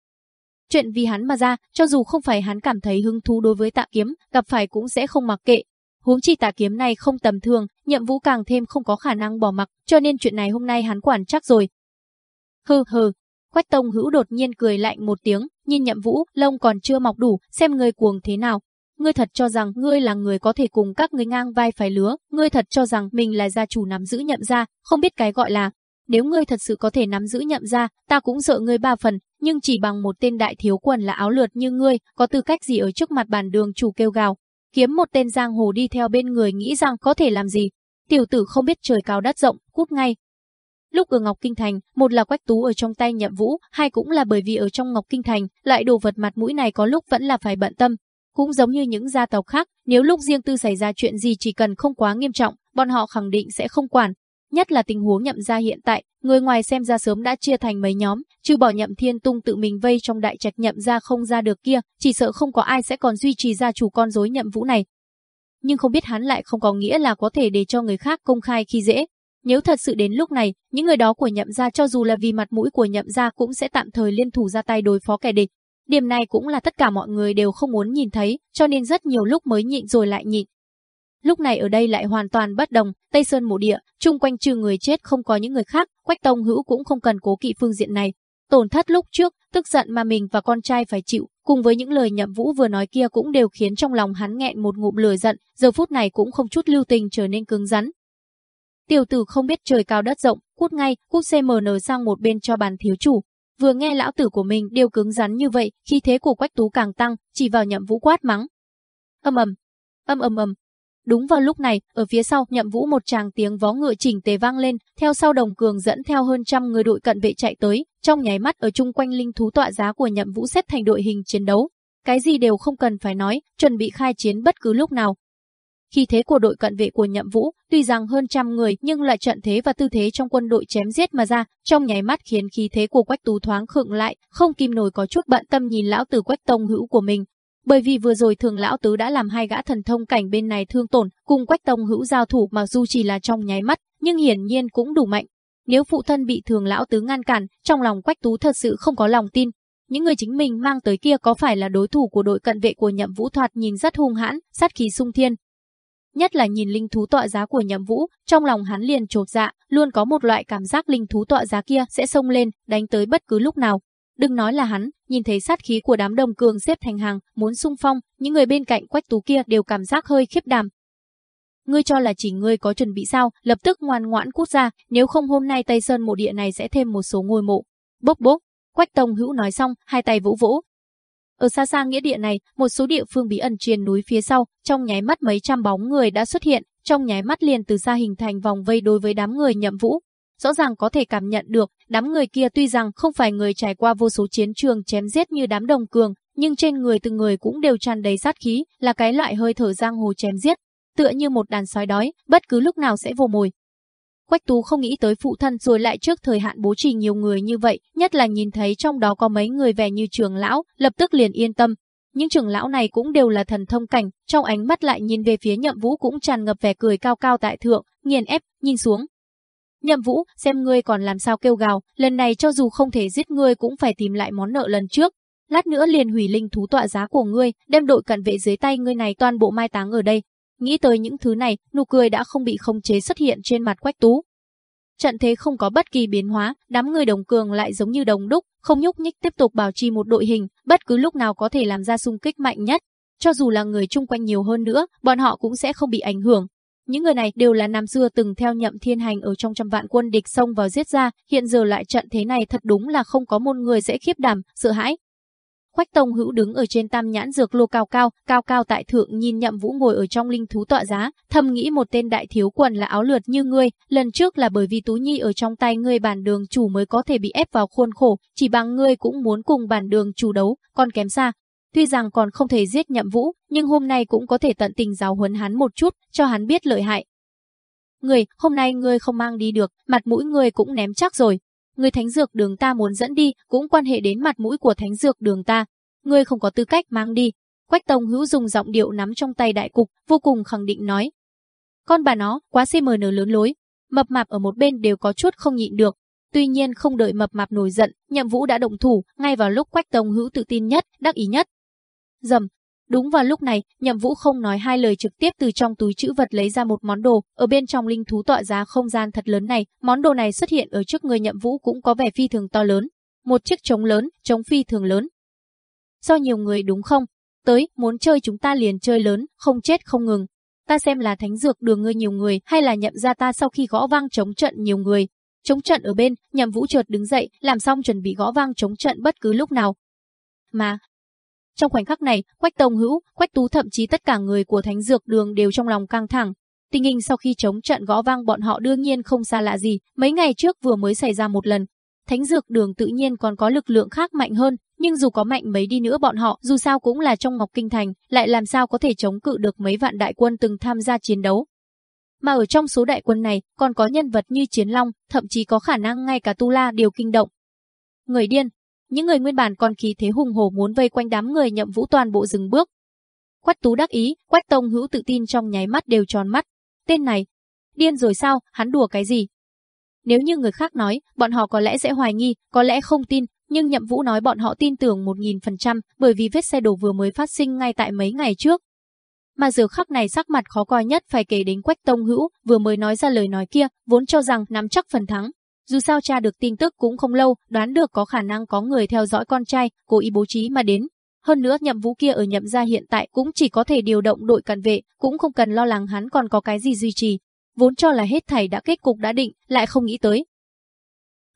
Chuyện vì hắn mà ra, cho dù không phải hắn cảm thấy hứng thú đối với tạ kiếm, gặp phải cũng sẽ không mặc kệ. Huống chi tạ kiếm này không tầm thường, nhiệm vụ càng thêm không có khả năng bỏ mặc, cho nên chuyện này hôm nay hắn quản chắc rồi. Hừ hừ, Quách Tông Hữu đột nhiên cười lạnh một tiếng, nhìn Nhậm Vũ, lông còn chưa mọc đủ, xem ngươi cuồng thế nào. Ngươi thật cho rằng ngươi là người có thể cùng các ngươi ngang vai phải lứa, ngươi thật cho rằng mình là gia chủ nắm giữ nhậm gia, không biết cái gọi là. Nếu ngươi thật sự có thể nắm giữ nhậm gia, ta cũng sợ ngươi ba phần, nhưng chỉ bằng một tên đại thiếu quần là áo lượt như ngươi, có tư cách gì ở trước mặt bàn đường chủ kêu gào. Kiếm một tên giang hồ đi theo bên người nghĩ rằng có thể làm gì. Tiểu tử không biết trời cao đất rộng, cút ngay. Lúc ở Ngọc Kinh Thành, một là quách tú ở trong tay nhậm vũ, hai cũng là bởi vì ở trong Ngọc Kinh Thành, lại đồ vật mặt mũi này có lúc vẫn là phải bận tâm. Cũng giống như những gia tộc khác, nếu lúc riêng tư xảy ra chuyện gì chỉ cần không quá nghiêm trọng, bọn họ khẳng định sẽ không quản, Nhất là tình huống nhậm gia hiện tại, người ngoài xem ra sớm đã chia thành mấy nhóm, trừ bỏ nhậm thiên tung tự mình vây trong đại trạch nhậm gia không ra được kia, chỉ sợ không có ai sẽ còn duy trì gia chủ con rối nhậm vũ này. Nhưng không biết hắn lại không có nghĩa là có thể để cho người khác công khai khi dễ. Nếu thật sự đến lúc này, những người đó của nhậm gia cho dù là vì mặt mũi của nhậm gia cũng sẽ tạm thời liên thủ ra tay đối phó kẻ địch. Điểm này cũng là tất cả mọi người đều không muốn nhìn thấy, cho nên rất nhiều lúc mới nhịn rồi lại nhịn, Lúc này ở đây lại hoàn toàn bất đồng, Tây Sơn mộ địa, chung quanh trừ người chết không có những người khác, Quách Tông Hữu cũng không cần cố kỵ phương diện này. Tổn thất lúc trước, tức giận mà mình và con trai phải chịu, cùng với những lời Nhậm Vũ vừa nói kia cũng đều khiến trong lòng hắn nghẹn một ngụm lửa giận, giờ phút này cũng không chút lưu tình trở nên cứng rắn. Tiểu tử không biết trời cao đất rộng, cút ngay, cút CMN sang một bên cho bàn thiếu chủ. Vừa nghe lão tử của mình đều cứng rắn như vậy, khi thế của Quách Tú càng tăng, chỉ vào Nhậm Vũ quát mắng. Âm ầm, âm ầm ầm, Đúng vào lúc này, ở phía sau nhậm vũ một tràng tiếng vó ngựa chỉnh tề vang lên, theo sau đồng cường dẫn theo hơn trăm người đội cận vệ chạy tới, trong nháy mắt ở chung quanh linh thú tọa giá của nhậm vũ xếp thành đội hình chiến đấu. Cái gì đều không cần phải nói, chuẩn bị khai chiến bất cứ lúc nào. Khi thế của đội cận vệ của nhậm vũ, tuy rằng hơn trăm người nhưng lại trận thế và tư thế trong quân đội chém giết mà ra, trong nháy mắt khiến khí thế của quách tú thoáng khựng lại, không kim nổi có chút bận tâm nhìn lão tử quách tông hữu của mình, bởi vì vừa rồi thường lão tứ đã làm hai gã thần thông cảnh bên này thương tổn, cùng quách tông hữu giao thủ mặc dù chỉ là trong nháy mắt, nhưng hiển nhiên cũng đủ mạnh. Nếu phụ thân bị thường lão tứ ngăn cản, trong lòng quách tú thật sự không có lòng tin. Những người chính mình mang tới kia có phải là đối thủ của đội cận vệ của nhậm vũ thoạt nhìn rất hung hãn, sát khí sung thiên. Nhất là nhìn linh thú tọa giá của nhậm vũ, trong lòng hắn liền trột dạ, luôn có một loại cảm giác linh thú tọa giá kia sẽ xông lên, đánh tới bất cứ lúc nào. Đừng nói là hắn, nhìn thấy sát khí của đám đồng cường xếp thành hàng, muốn xung phong, những người bên cạnh quách tú kia đều cảm giác hơi khiếp đảm. Ngươi cho là chỉ ngươi có chuẩn bị sao, lập tức ngoan ngoãn cút ra, nếu không hôm nay Tây Sơn mộ địa này sẽ thêm một số ngôi mộ. Bốc bốc, quách tông hữu nói xong, hai tay vũ vỗ, Ở xa xa nghĩa địa này, một số địa phương bí ẩn truyền núi phía sau, trong nháy mắt mấy trăm bóng người đã xuất hiện, trong nháy mắt liền từ xa hình thành vòng vây đối với đám người nhậm vũ. Rõ ràng có thể cảm nhận được, đám người kia tuy rằng không phải người trải qua vô số chiến trường chém giết như đám đồng cường, nhưng trên người từng người cũng đều tràn đầy sát khí, là cái loại hơi thở giang hồ chém giết, tựa như một đàn sói đói, bất cứ lúc nào sẽ vô mồi. Quách Tú không nghĩ tới phụ thân rồi lại trước thời hạn bố trì nhiều người như vậy, nhất là nhìn thấy trong đó có mấy người vẻ như trưởng lão, lập tức liền yên tâm. Những trưởng lão này cũng đều là thần thông cảnh, trong ánh mắt lại nhìn về phía nhậm vũ cũng tràn ngập vẻ cười cao cao tại thượng, nghiền ép, nhìn xuống. Nhậm vũ, xem ngươi còn làm sao kêu gào, lần này cho dù không thể giết ngươi cũng phải tìm lại món nợ lần trước. Lát nữa liền hủy linh thú tọa giá của ngươi, đem đội cận vệ dưới tay ngươi này toàn bộ mai táng ở đây, Nghĩ tới những thứ này, nụ cười đã không bị khống chế xuất hiện trên mặt Quách Tú. Trận thế không có bất kỳ biến hóa, đám người đồng cường lại giống như đồng đúc, không nhúc nhích tiếp tục bảo trì một đội hình, bất cứ lúc nào có thể làm ra xung kích mạnh nhất. Cho dù là người chung quanh nhiều hơn nữa, bọn họ cũng sẽ không bị ảnh hưởng. Những người này đều là năm xưa từng theo nhậm thiên hành ở trong trăm vạn quân địch xông vào giết ra, hiện giờ lại trận thế này thật đúng là không có môn người dễ khiếp đảm, sợ hãi, Quách Tông Hữu đứng ở trên tam nhãn dược lô cao cao, cao cao tại thượng nhìn Nhậm Vũ ngồi ở trong linh thú tọa giá, thầm nghĩ một tên đại thiếu quần là áo lượt như ngươi, lần trước là bởi vì Tú Nhi ở trong tay ngươi bản đường chủ mới có thể bị ép vào khuôn khổ, chỉ bằng ngươi cũng muốn cùng bản đường chủ đấu, còn kém xa. Tuy rằng còn không thể giết Nhậm Vũ, nhưng hôm nay cũng có thể tận tình giáo huấn hắn một chút, cho hắn biết lợi hại. Người, hôm nay ngươi không mang đi được, mặt mũi ngươi cũng ném chắc rồi, người thánh dược đường ta muốn dẫn đi cũng quan hệ đến mặt mũi của thánh dược đường ta. Ngươi không có tư cách mang đi. Quách Tông Hữu dùng giọng điệu nắm trong tay đại cục, vô cùng khẳng định nói. Con bà nó, quá CMN lớn lối. Mập mạp ở một bên đều có chút không nhịn được. Tuy nhiên không đợi mập mạp nổi giận, nhậm vũ đã động thủ, ngay vào lúc Quách Tông Hữu tự tin nhất, đắc ý nhất. Dầm, Đúng vào lúc này, Nhậm Vũ không nói hai lời trực tiếp từ trong túi chữ vật lấy ra một món đồ, ở bên trong linh thú tọa giá không gian thật lớn này, món đồ này xuất hiện ở trước người Nhậm Vũ cũng có vẻ phi thường to lớn, một chiếc trống lớn, trống phi thường lớn. Do nhiều người đúng không? Tới, muốn chơi chúng ta liền chơi lớn, không chết không ngừng. Ta xem là thánh dược đường ngươi nhiều người hay là nhậm ra ta sau khi gõ vang chống trận nhiều người. Chống trận ở bên, Nhậm Vũ chợt đứng dậy, làm xong chuẩn bị gõ vang chống trận bất cứ lúc nào. Mà, trong khoảnh khắc này, Quách Tông Hữu, Quách Tú thậm chí tất cả người của Thánh Dược Đường đều trong lòng căng thẳng. Tình hình sau khi chống trận gõ vang bọn họ đương nhiên không xa lạ gì, mấy ngày trước vừa mới xảy ra một lần. Thánh Dược Đường tự nhiên còn có lực lượng khác mạnh hơn, nhưng dù có mạnh mấy đi nữa bọn họ dù sao cũng là trong Ngọc Kinh Thành, lại làm sao có thể chống cự được mấy vạn đại quân từng tham gia chiến đấu. Mà ở trong số đại quân này còn có nhân vật như Chiến Long, thậm chí có khả năng ngay cả Tu La đều kinh động. Người điên, những người nguyên bản còn khí thế hùng hổ muốn vây quanh đám người nhậm vũ toàn bộ dừng bước. Quách tú đắc ý, quách tông hữu tự tin trong nháy mắt đều tròn mắt. Tên này, điên rồi sao, hắn đùa cái gì? Nếu như người khác nói, bọn họ có lẽ sẽ hoài nghi, có lẽ không tin, nhưng nhậm vũ nói bọn họ tin tưởng một nghìn phần trăm, bởi vì vết xe đổ vừa mới phát sinh ngay tại mấy ngày trước. Mà giờ khắc này sắc mặt khó coi nhất phải kể đến Quách Tông Hữu, vừa mới nói ra lời nói kia, vốn cho rằng nắm chắc phần thắng, dù sao cha được tin tức cũng không lâu, đoán được có khả năng có người theo dõi con trai, cố ý bố trí mà đến. Hơn nữa nhậm vũ kia ở nhậm gia hiện tại cũng chỉ có thể điều động đội cận vệ, cũng không cần lo lắng hắn còn có cái gì duy trì. Vốn cho là hết thảy đã kết cục đã định, lại không nghĩ tới.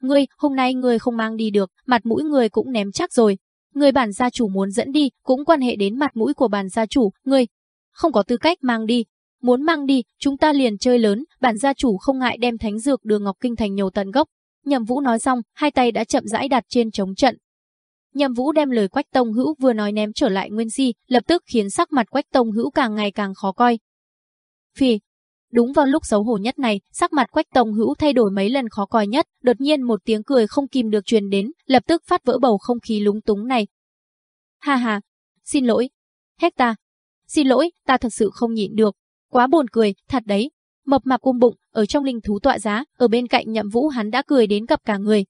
Ngươi, hôm nay ngươi không mang đi được, mặt mũi ngươi cũng ném chắc rồi. Người bản gia chủ muốn dẫn đi, cũng quan hệ đến mặt mũi của bản gia chủ, ngươi không có tư cách mang đi, Muốn mang đi, chúng ta liền chơi lớn, bản gia chủ không ngại đem thánh dược đường Ngọc Kinh thành nhiều tận gốc. Nhậm Vũ nói xong, hai tay đã chậm rãi đặt trên chống trận. Nhậm Vũ đem lời Quách Tông Hữu vừa nói ném trở lại Nguyên Si, lập tức khiến sắc mặt Quách Tông Hữu càng ngày càng khó coi. Phì, Đúng vào lúc xấu hổ nhất này, sắc mặt Quách Tông Hữu thay đổi mấy lần khó coi nhất, đột nhiên một tiếng cười không kìm được truyền đến, lập tức phát vỡ bầu không khí lúng túng này. Ha ha, xin lỗi. Hecta. Xin lỗi, ta thật sự không nhịn được, Quá buồn cười, thật đấy. Mập mạp ôm bụng, ở trong linh thú tọa giá, ở bên cạnh nhậm vũ hắn đã cười đến gặp cả người.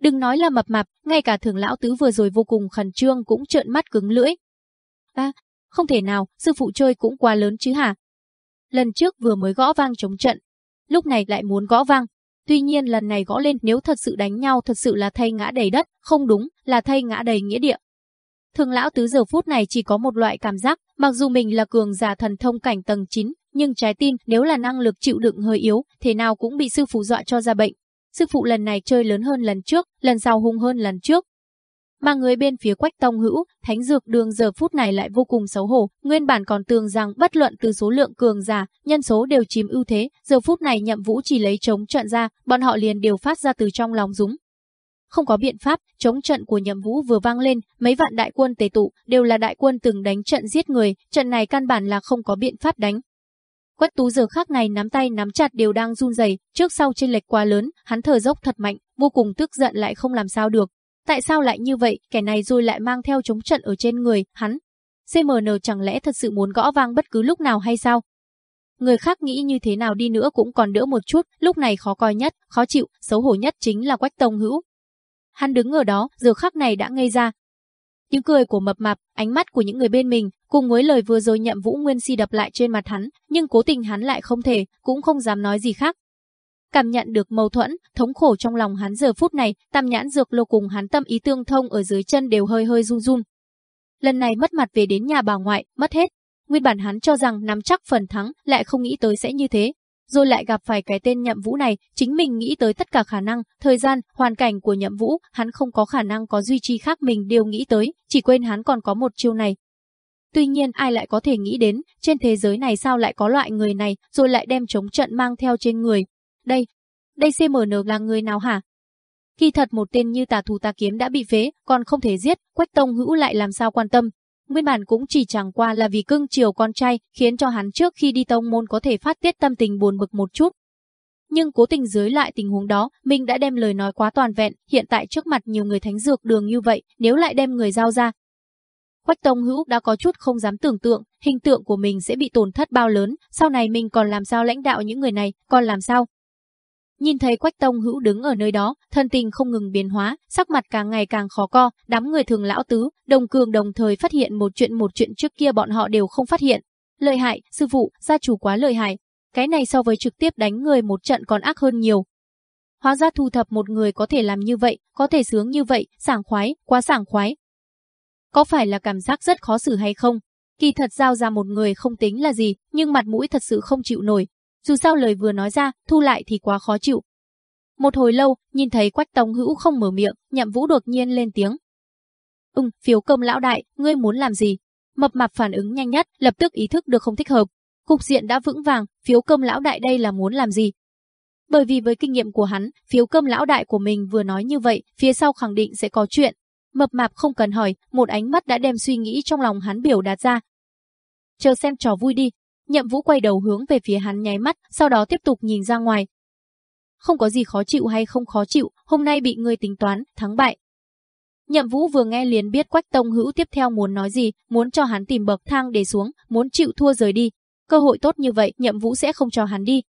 Đừng nói là mập mạp, ngay cả thường lão tứ vừa rồi vô cùng khẩn trương cũng trợn mắt cứng lưỡi. À, không thể nào, sư phụ chơi cũng quá lớn chứ hả? Lần trước vừa mới gõ vang chống trận, lúc này lại muốn gõ vang. Tuy nhiên lần này gõ lên nếu thật sự đánh nhau thật sự là thay ngã đầy đất, không đúng, là thay ngã đầy nghĩa địa. Thường lão tứ giờ phút này chỉ có một loại cảm giác, mặc dù mình là cường giả thần thông cảnh tầng 9, nhưng trái tim nếu là năng lực chịu đựng hơi yếu, thế nào cũng bị sư phụ dọa cho ra bệnh. Sư phụ lần này chơi lớn hơn lần trước, lần sau hung hơn lần trước. Mà người bên phía Quách Tông Hữu, Thánh Dược Đường giờ phút này lại vô cùng xấu hổ, nguyên bản còn tưởng rằng bất luận từ số lượng cường giả, nhân số đều chiếm ưu thế, giờ phút này Nhậm Vũ chỉ lấy chống trận ra, bọn họ liền đều phát ra từ trong lòng dũng. Không có biện pháp, chống trận của Nhậm Vũ vừa vang lên, mấy vạn đại quân tề tụ, đều là đại quân từng đánh trận giết người, trận này căn bản là không có biện pháp đánh, Quách Tú giờ khác này nắm tay nắm chặt đều đang run rẩy, trước sau chênh lệch quá lớn, hắn thở dốc thật mạnh, vô cùng tức giận lại không làm sao được. Tại sao lại như vậy, kẻ này rồi lại mang theo chống trận ở trên người, hắn. CMN chẳng lẽ thật sự muốn gõ vang bất cứ lúc nào hay sao? Người khác nghĩ như thế nào đi nữa cũng còn đỡ một chút, lúc này khó coi nhất, khó chịu, xấu hổ nhất chính là Quách Tông Hữu. Hắn đứng ở đó, giờ khắc này đã ngây ra, Tiếng cười của mập mạp, ánh mắt của những người bên mình, cùng với lời vừa rồi nhậm Vũ Nguyên Si đập lại trên mặt hắn, nhưng cố tình hắn lại không thể, cũng không dám nói gì khác. Cảm nhận được mâu thuẫn, thống khổ trong lòng hắn giờ phút này, tam nhãn dược lô cùng hắn tâm ý tương thông ở dưới chân đều hơi hơi run run. Lần này mất mặt về đến nhà bà ngoại, mất hết. Nguyên bản hắn cho rằng nắm chắc phần thắng, lại không nghĩ tới sẽ như thế, rồi lại gặp phải cái tên nhậm vũ này, chính mình nghĩ tới tất cả khả năng, thời gian, hoàn cảnh của nhậm vũ, hắn không có khả năng có duy trì khác mình đều nghĩ tới, chỉ quên hắn còn có một chiêu này. Tuy nhiên ai lại có thể nghĩ đến, trên thế giới này sao lại có loại người này, rồi lại đem chống trận mang theo trên người. Đây, đây CMN là người nào hả? Khi thật một tên như tà thù tà kiếm đã bị phế, còn không thể giết, Quách Tông Hữu lại làm sao quan tâm, Nguyên bản cũng chỉ chẳng qua là vì cưng chiều con trai, khiến cho hắn trước khi đi tông môn có thể phát tiết tâm tình buồn bực một chút. Nhưng cố tình dưới lại tình huống đó, mình đã đem lời nói quá toàn vẹn, hiện tại trước mặt nhiều người thánh dược đường như vậy, nếu lại đem người giao ra. Quách Tông Hữu đã có chút không dám tưởng tượng, hình tượng của mình sẽ bị tổn thất bao lớn, sau này mình còn làm sao lãnh đạo những người này, còn làm sao? Nhìn thấy Quách Tông Hữu đứng ở nơi đó, thân tình không ngừng biến hóa, sắc mặt càng ngày càng khó co, đám người thường lão tứ, đồng cường đồng thời phát hiện một chuyện một chuyện trước kia bọn họ đều không phát hiện. Lợi hại, sư phụ, gia chủ quá lợi hại. Cái này so với trực tiếp đánh người một trận còn ác hơn nhiều. Hóa ra thu thập một người có thể làm như vậy, có thể sướng như vậy, sảng khoái, quá sảng khoái. Có phải là cảm giác rất khó xử hay không? Kỳ thật giao ra một người không tính là gì, nhưng mặt mũi thật sự không chịu nổi, dù sao lời vừa nói ra, thu lại thì quá khó chịu. Một hồi lâu, nhìn thấy Quách Tông Hữu không mở miệng, Nhậm Vũ đột nhiên lên tiếng. "Ừm, phiếu công lão đại, ngươi muốn làm gì?" Mập mạp phản ứng nhanh nhất, lập tức ý thức được không thích hợp. Cục diện đã vững vàng, phiếu công lão đại đây là muốn làm gì? Bởi vì với kinh nghiệm của hắn, phiếu cơm lão đại của mình vừa nói như vậy, phía sau khẳng định sẽ có chuyện. Mập mạp không cần hỏi, một ánh mắt đã đem suy nghĩ trong lòng hắn biểu đạt ra. Chờ xem trò vui đi, Nhậm Vũ quay đầu hướng về phía hắn nháy mắt, sau đó tiếp tục nhìn ra ngoài. Không có gì khó chịu hay không khó chịu, hôm nay bị ngươi tính toán, thắng bại. Nhậm Vũ vừa nghe liền biết Quách Tông Hữu tiếp theo muốn nói gì, muốn cho hắn tìm bậc thang để xuống, muốn chịu thua rời đi. Cơ hội tốt như vậy, Nhậm Vũ sẽ không cho hắn đi.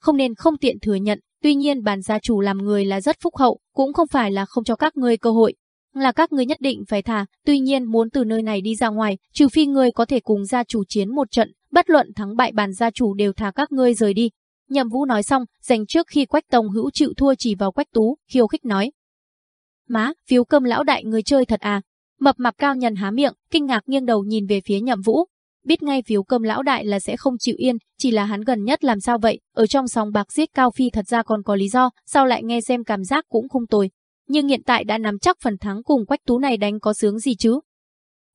Không nên không tiện thừa nhận, tuy nhiên bản gia chủ làm người là rất phúc hậu, cũng không phải là không cho các ngươi cơ hội, là các ngươi nhất định phải thả, tuy nhiên muốn từ nơi này đi ra ngoài, trừ phi ngươi có thể cùng gia chủ chiến một trận, bất luận thắng bại bàn gia chủ đều thả các ngươi rời đi. Nhậm Vũ nói xong, dành trước khi Quách Tông Hữu chịu thua chỉ vào Quách Tú, khiêu khích nói: "Má, phiếu cơm lão đại người chơi thật à?" Mập mạp cao nhân há miệng, kinh ngạc nghiêng đầu nhìn về phía Nhậm Vũ. Biết ngay phiếu cơm lão đại là sẽ không chịu yên, chỉ là hắn gần nhất làm sao vậy, ở trong sòng bạc giết Cao Phi thật ra còn có lý do, sao lại nghe xem cảm giác cũng không tồi. Nhưng hiện tại đã nắm chắc phần thắng cùng Quách Tú này đánh có sướng gì chứ,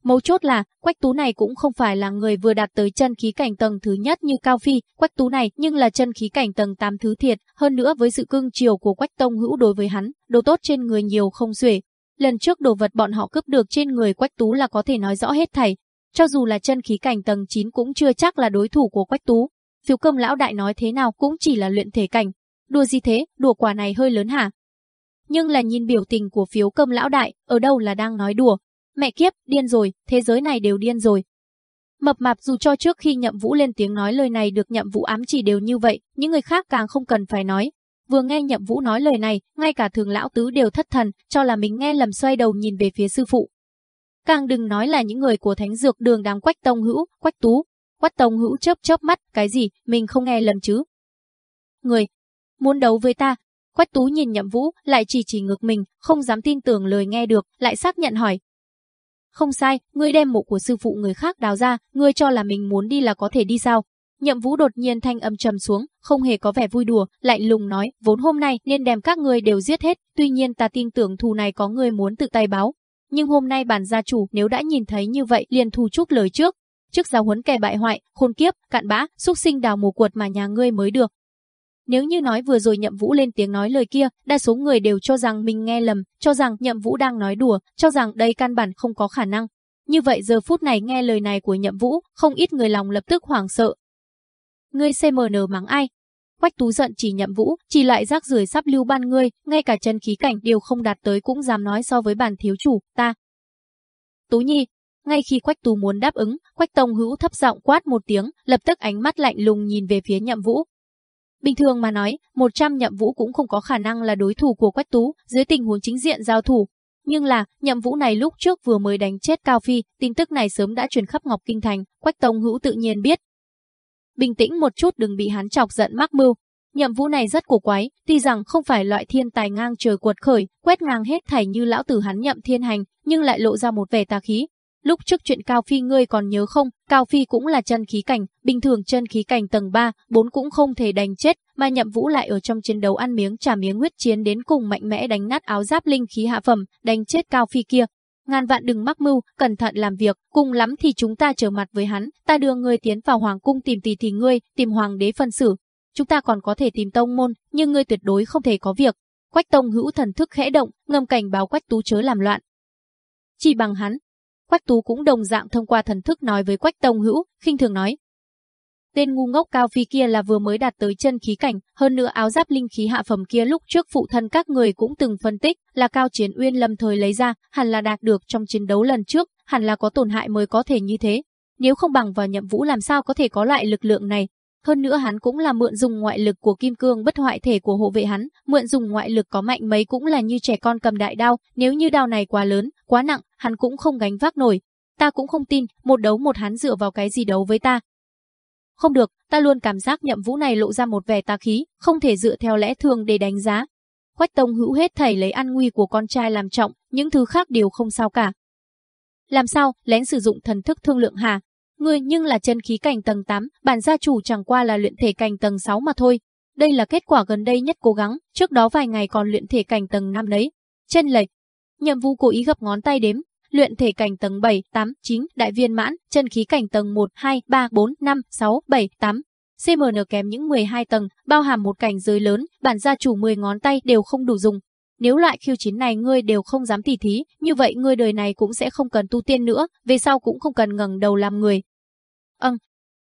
Mấu chốt là, Quách Tú này cũng không phải là người vừa đạt tới chân khí cảnh tầng thứ nhất như Cao Phi, Quách Tú này nhưng là chân khí cảnh tầng 8 thứ thiệt, hơn nữa với sự cưng chiều của Quách Tông Hữu đối với hắn, đồ tốt trên người nhiều không xuể. Lần trước đồ vật bọn họ cướp được trên người Quách Tú là có thể nói rõ hết thảy, cho dù là chân khí cảnh tầng 9 cũng chưa chắc là đối thủ của Quách Tú. Phiếu cơm lão đại nói thế nào cũng chỉ là luyện thể cảnh. Đùa gì thế, đùa quả này hơi lớn hả? Nhưng là nhìn biểu tình của phiếu cơm lão đại, ở đâu là đang nói đùa, Mẹ kiếp, điên rồi, thế giới này đều điên rồi. Mập mạp dù cho trước khi nhậm vũ lên tiếng nói lời này được nhậm vũ ám chỉ đều như vậy, những người khác càng không cần phải nói. Vừa nghe nhậm vũ nói lời này, ngay cả thường lão tứ đều thất thần, cho là mình nghe lầm xoay đầu nhìn về phía sư phụ. Càng đừng nói là những người của thánh dược đường đám quách tông hữu, quách tú. Quách tông hữu chớp chớp mắt, cái gì, mình không nghe lầm chứ. Người, muốn đấu với ta, Quách Tú nhìn Nhậm Vũ, lại chỉ chỉ ngực mình, không dám tin tưởng lời nghe được, lại xác nhận hỏi, không sai, ngươi đem mộ của sư phụ người khác đào ra, ngươi cho là mình muốn đi là có thể đi sao? Nhậm Vũ đột nhiên thanh âm trầm xuống, không hề có vẻ vui đùa, lại lùng nói, vốn hôm nay nên đem các ngươi đều giết hết, tuy nhiên ta tin tưởng thù này có người muốn tự tay báo, nhưng hôm nay bản gia chủ nếu đã nhìn thấy như vậy liền thu chúc lời trước. Trước giáo huấn kẻ bại hoại, khôn kiếp, cạn bã, xúc sinh đào mù cuột mà nhà ngươi mới được. Nếu như nói vừa rồi Nhậm Vũ lên tiếng nói lời kia, đa số người đều cho rằng mình nghe lầm, cho rằng Nhậm Vũ đang nói đùa, cho rằng đây căn bản không có khả năng. Như vậy giờ phút này nghe lời này của Nhậm Vũ, không ít người lòng lập tức hoảng sợ. Ngươi CMN mắng ai? Quách Tú giận chỉ Nhậm Vũ, chỉ lại rác rưởi sắp lưu ban ngươi, ngay cả chân khí cảnh đều không đạt tới cũng dám nói so với bản thiếu chủ, ta. Tú Nhi, ngay khi Quách Tú muốn đáp ứng, Quách Tông Hữu thấp giọng quát một tiếng, lập tức ánh mắt lạnh lùng nhìn về phía Nhậm Vũ, Bình thường mà nói, 100 nhậm vũ cũng không có khả năng là đối thủ của Quách Tú dưới tình huống chính diện giao thủ. Nhưng là, nhậm vũ này lúc trước vừa mới đánh chết Cao Phi, tin tức này sớm đã truyền khắp Ngọc Kinh Thành, Quách Tông Hữu tự nhiên biết. Bình tĩnh một chút đừng bị hắn chọc giận mắc mưu. Nhậm vũ này rất cổ quái, tuy rằng không phải loại thiên tài ngang trời cuột khởi, quét ngang hết thảy như lão tử hắn nhậm thiên hành, nhưng lại lộ ra một vẻ tà khí, Lúc trước chuyện Cao Phi ngươi còn nhớ không, Cao Phi cũng là chân khí cảnh, bình thường chân khí cảnh tầng 3, 4 cũng không thể đánh chết, mà nhậm vũ lại ở trong chiến đấu ăn miếng trả miếng huyết chiến đến cùng mạnh mẽ đánh nát áo giáp linh khí hạ phẩm, đánh chết Cao Phi kia. Ngàn vạn đừng mắc mưu, cẩn thận làm việc, cùng lắm thì chúng ta trở mặt với hắn, ta đưa ngươi tiến vào hoàng cung tìm tỷ tỷ ngươi, tìm hoàng đế phân xử. Chúng ta còn có thể tìm tông môn, nhưng ngươi tuyệt đối không thể có việc. Quách tông hữu thần thức khẽ động, ngầm cảnh báo quách tú chớ làm loạn. Chỉ bằng hắn, Quách Tú cũng đồng dạng thông qua thần thức nói với Quách Tông Hữu, khinh thường nói. Tên ngu ngốc cao phi kia là vừa mới đạt tới chân khí cảnh, hơn nữa áo giáp linh khí hạ phẩm kia lúc trước phụ thân các người cũng từng phân tích, là cao chiến uyên lâm thời lấy ra, hẳn là đạt được trong chiến đấu lần trước, hẳn là có tổn hại mới có thể như thế. Nếu không bằng vào nhậm vũ làm sao có thể có lại lực lượng này, hơn nữa hắn cũng là mượn dùng ngoại lực của kim cương bất hoại thể của hộ vệ hắn, mượn dùng ngoại lực có mạnh mấy cũng là như trẻ con cầm đại đao, nếu như đao này quá lớn, quá nặng, hắn cũng không gánh vác nổi. Ta cũng không tin, một đấu một hắn dựa vào cái gì đấu với ta. Không được, ta luôn cảm giác nhậm vũ này lộ ra một vẻ tà khí, không thể dựa theo lẽ thường để đánh giá. Quách Tông hữu hết thảy lấy an nguy của con trai làm trọng, những thứ khác đều không sao cả. Làm sao, lén sử dụng thần thức thương lượng hà, Ngươi nhưng là chân khí cảnh tầng 8, bản gia chủ chẳng qua là luyện thể cảnh tầng 6 mà thôi. Đây là kết quả gần đây nhất cố gắng, trước đó vài ngày còn luyện thể cảnh tầng 5 đấy. Chân lệch. Nhậm Vũ cố ý gập ngón tay đếm, luyện thể cảnh tầng 7, 8, 9, đại viên mãn, chân khí cảnh tầng 1, 2, 3, 4, 5, 6, 7, 8. CMN kém những 12 tầng, bao hàm một cảnh giới lớn, bản gia chủ 10 ngón tay đều không đủ dùng. Nếu loại khiêu chiến này ngươi đều không dám tỉ thí, như vậy ngươi đời này cũng sẽ không cần tu tiên nữa, về sau cũng không cần ngẩng đầu làm người. Âng,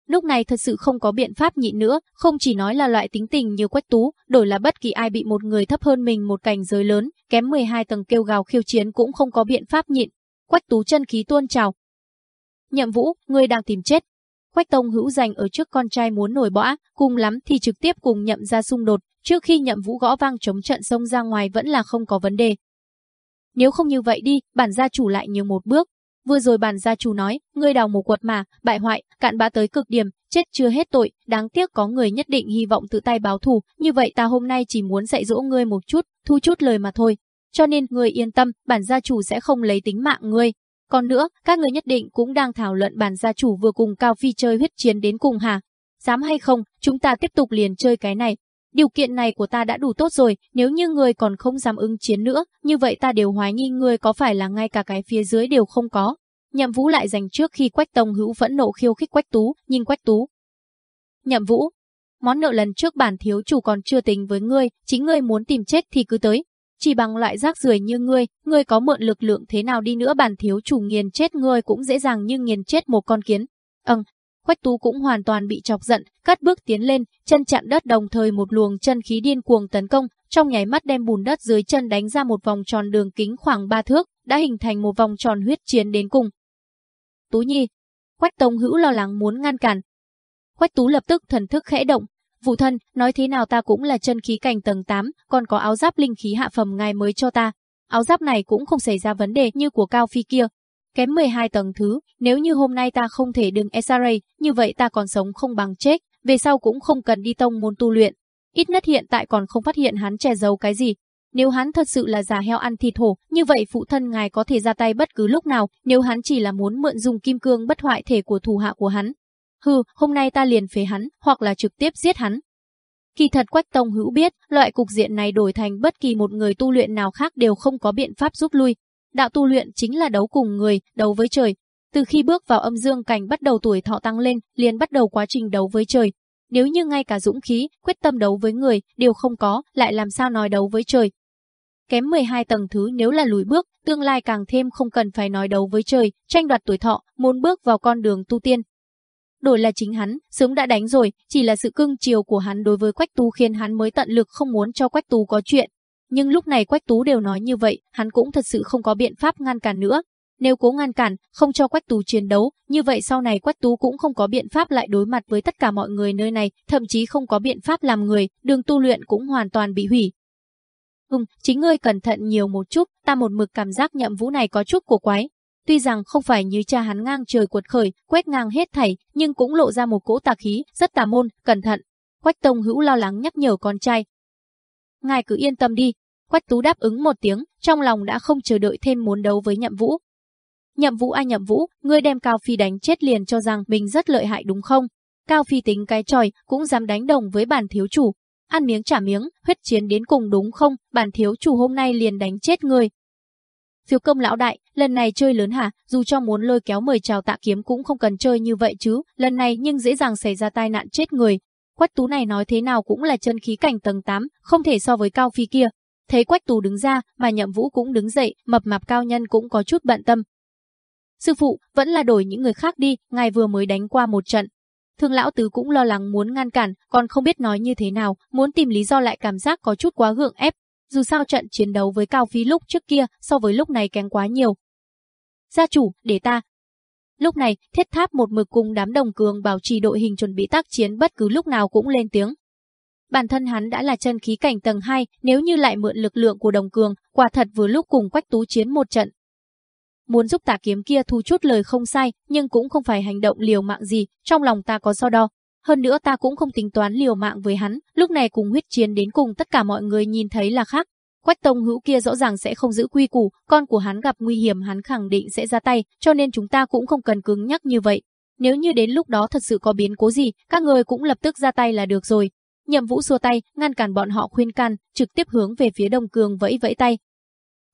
lúc này thật sự không có biện pháp nhịn nữa, không chỉ nói là loại tính tình như Quách Tú, đổi là bất kỳ ai bị một người thấp hơn mình một cảnh giới lớn, kém 12 tầng kêu gào khiêu chiến cũng không có biện pháp nhịn. Quách Tú chân khí tuôn trào. Nhậm Vũ, ngươi đang tìm chết. Quách Tông hữu dành ở trước con trai muốn nổi bõa, cùng lắm thì trực tiếp cùng nhậm ra xung đột, trước khi nhậm vũ gõ vang chống trận sông ra ngoài vẫn là không có vấn đề. Nếu không như vậy đi, bản gia chủ lại nhiều một bước, Vừa rồi bản gia chủ nói, ngươi đào mồ quật mà, bại hoại, cạn bã tới cực điểm, chết chưa hết tội, đáng tiếc có người nhất định hy vọng tự tay báo thù, như vậy ta hôm nay chỉ muốn dạy dỗ ngươi một chút, thu chút lời mà thôi. Cho nên ngươi yên tâm, bản gia chủ sẽ không lấy tính mạng ngươi. Còn nữa, các ngươi nhất định cũng đang thảo luận bản gia chủ vừa cùng Cao Phi chơi huyết chiến đến cùng hả? Dám hay không, chúng ta tiếp tục liền chơi cái này, Điều kiện này của ta đã đủ tốt rồi, nếu như người còn không dám ứng chiến nữa, như vậy ta đều hoài nghi người có phải là ngay cả cái phía dưới đều không có. Nhậm Vũ lại dành trước khi Quách Tông Hữu vẫn nộ khiêu khích Quách Tú, nhìn Quách Tú. Nhậm Vũ, món nợ lần trước bản thiếu chủ còn chưa tính với ngươi, chính ngươi muốn tìm chết thì cứ tới. Chỉ bằng loại rác rưởi như ngươi, ngươi có mượn lực lượng thế nào đi nữa bản thiếu chủ nghiền chết ngươi cũng dễ dàng như nghiền chết một con kiến. Ừm, Quách Tú cũng hoàn toàn bị chọc giận, cắt bước tiến lên, chân chạm đất đồng thời một luồng chân khí điên cuồng tấn công, trong nháy mắt đem bùn đất dưới chân đánh ra một vòng tròn đường kính khoảng 3 thước, đã hình thành một vòng tròn huyết chiến đến cùng. Tú Nhi, Quách Tông Hữu lo lắng muốn ngăn cản. Quách Tú lập tức thần thức khẽ động, "Vụ thân, nói thế nào ta cũng là chân khí cảnh tầng 8, còn có áo giáp linh khí hạ phẩm ngài mới cho ta. Áo giáp này cũng không xảy ra vấn đề như của Cao Phi kia, Kém 12 tầng thứ, nếu như hôm nay ta không thể đừng SRA, như vậy ta còn sống không bằng chết, về sau cũng không cần đi tông môn tu luyện. Ít nhất hiện tại còn không phát hiện hắn che giấu cái gì. Nếu hắn thật sự là giả heo ăn thịt hổ, như vậy phụ thân ngài có thể ra tay bất cứ lúc nào, nếu hắn chỉ là muốn mượn dùng kim cương bất hoại thể của thủ hạ của hắn. Hừ, hôm nay ta liền phế hắn, hoặc là trực tiếp giết hắn. Kỳ thật Quách Tông Hữu biết, loại cục diện này đổi thành bất kỳ một người tu luyện nào khác đều không có biện pháp giúp lui, đạo tu luyện chính là đấu cùng người, đấu với trời. Từ khi bước vào âm dương cảnh bắt đầu tuổi thọ tăng lên, liền bắt đầu quá trình đấu với trời. Nếu như ngay cả dũng khí, quyết tâm đấu với người, đều không có, lại làm sao nói đấu với trời. Kém 12 tầng thứ nếu là lùi bước, tương lai càng thêm không cần phải nói đấu với trời, tranh đoạt tuổi thọ, muốn bước vào con đường tu tiên. Đổi là chính hắn, sớm đã đánh rồi, chỉ là sự cưng chiều của hắn đối với Quách Tú khiến hắn mới tận lực không muốn cho Quách Tú có chuyện. Nhưng lúc này Quách Tú đều nói như vậy, hắn cũng thật sự không có biện pháp ngăn cản nữa. Nếu cố ngăn cản, không cho Quách Tú chiến đấu, như vậy sau này Quách Tú cũng không có biện pháp lại đối mặt với tất cả mọi người nơi này, thậm chí không có biện pháp làm người, đường tu luyện cũng hoàn toàn bị hủy. Ừm, chính ngươi cẩn thận nhiều một chút, ta một mực cảm giác nhậm vũ này có chút của quái. Tuy rằng không phải như cha hắn ngang trời cuột khởi, quét ngang hết thảy, nhưng cũng lộ ra một cỗ tà khí, rất tà môn, cẩn thận. Quách Tông Hữu lo lắng nhắc nhở con trai. Ngài cứ yên tâm đi, Quách Tú đáp ứng một tiếng, trong lòng đã không chờ đợi thêm muốn đấu với Nhậm Vũ. Nhậm Vũ ai Nhậm Vũ, ngươi đem Cao Phi đánh chết liền cho rằng mình rất lợi hại đúng không? Cao Phi tính cái tròi, cũng dám đánh đồng với bản thiếu chủ. Ăn miếng trả miếng, huyết chiến đến cùng đúng không? Bản thiếu chủ hôm nay liền đánh chết ngươi. Phiếu công lão đại, lần này chơi lớn hả? Dù cho muốn lôi kéo mời chào tạ kiếm cũng không cần chơi như vậy chứ. Lần này nhưng dễ dàng xảy ra tai nạn chết người. Quách tú này nói thế nào cũng là chân khí cảnh tầng 8, không thể so với Cao Phi kia. Thấy Quách Tú đứng ra, mà Nhậm Vũ cũng đứng dậy, mập mạp cao nhân cũng có chút bận tâm. Sư phụ, vẫn là đổi những người khác đi, ngài vừa mới đánh qua một trận. Thương lão tứ cũng lo lắng muốn ngăn cản, còn không biết nói như thế nào, muốn tìm lý do lại cảm giác có chút quá gượng ép. Dù sao trận chiến đấu với Cao Phi lúc trước kia so với lúc này kém quá nhiều. Gia chủ, để ta. Lúc này, thiết tháp một mực cùng đám đồng cường bảo trì đội hình chuẩn bị tác chiến bất cứ lúc nào cũng lên tiếng. Bản thân hắn đã là chân khí cảnh tầng 2, nếu như lại mượn lực lượng của đồng cường, quả thật vừa lúc cùng Quách Tú chiến một trận. Muốn giúp tả kiếm kia thu chút lời không sai, nhưng cũng không phải hành động liều mạng gì, trong lòng ta có so đo. Hơn nữa ta cũng không tính toán liều mạng với hắn, lúc này cùng huyết chiến đến cùng tất cả mọi người nhìn thấy là khác. Quách Tông Hữu kia rõ ràng sẽ không giữ quy củ, con của hắn gặp nguy hiểm hắn khẳng định sẽ ra tay, cho nên chúng ta cũng không cần cứng nhắc như vậy. Nếu như đến lúc đó thật sự có biến cố gì, các người cũng lập tức ra tay là được rồi. Nhậm Vũ xua tay, ngăn cản bọn họ khuyên can, trực tiếp hướng về phía đông Cường vẫy vẫy tay.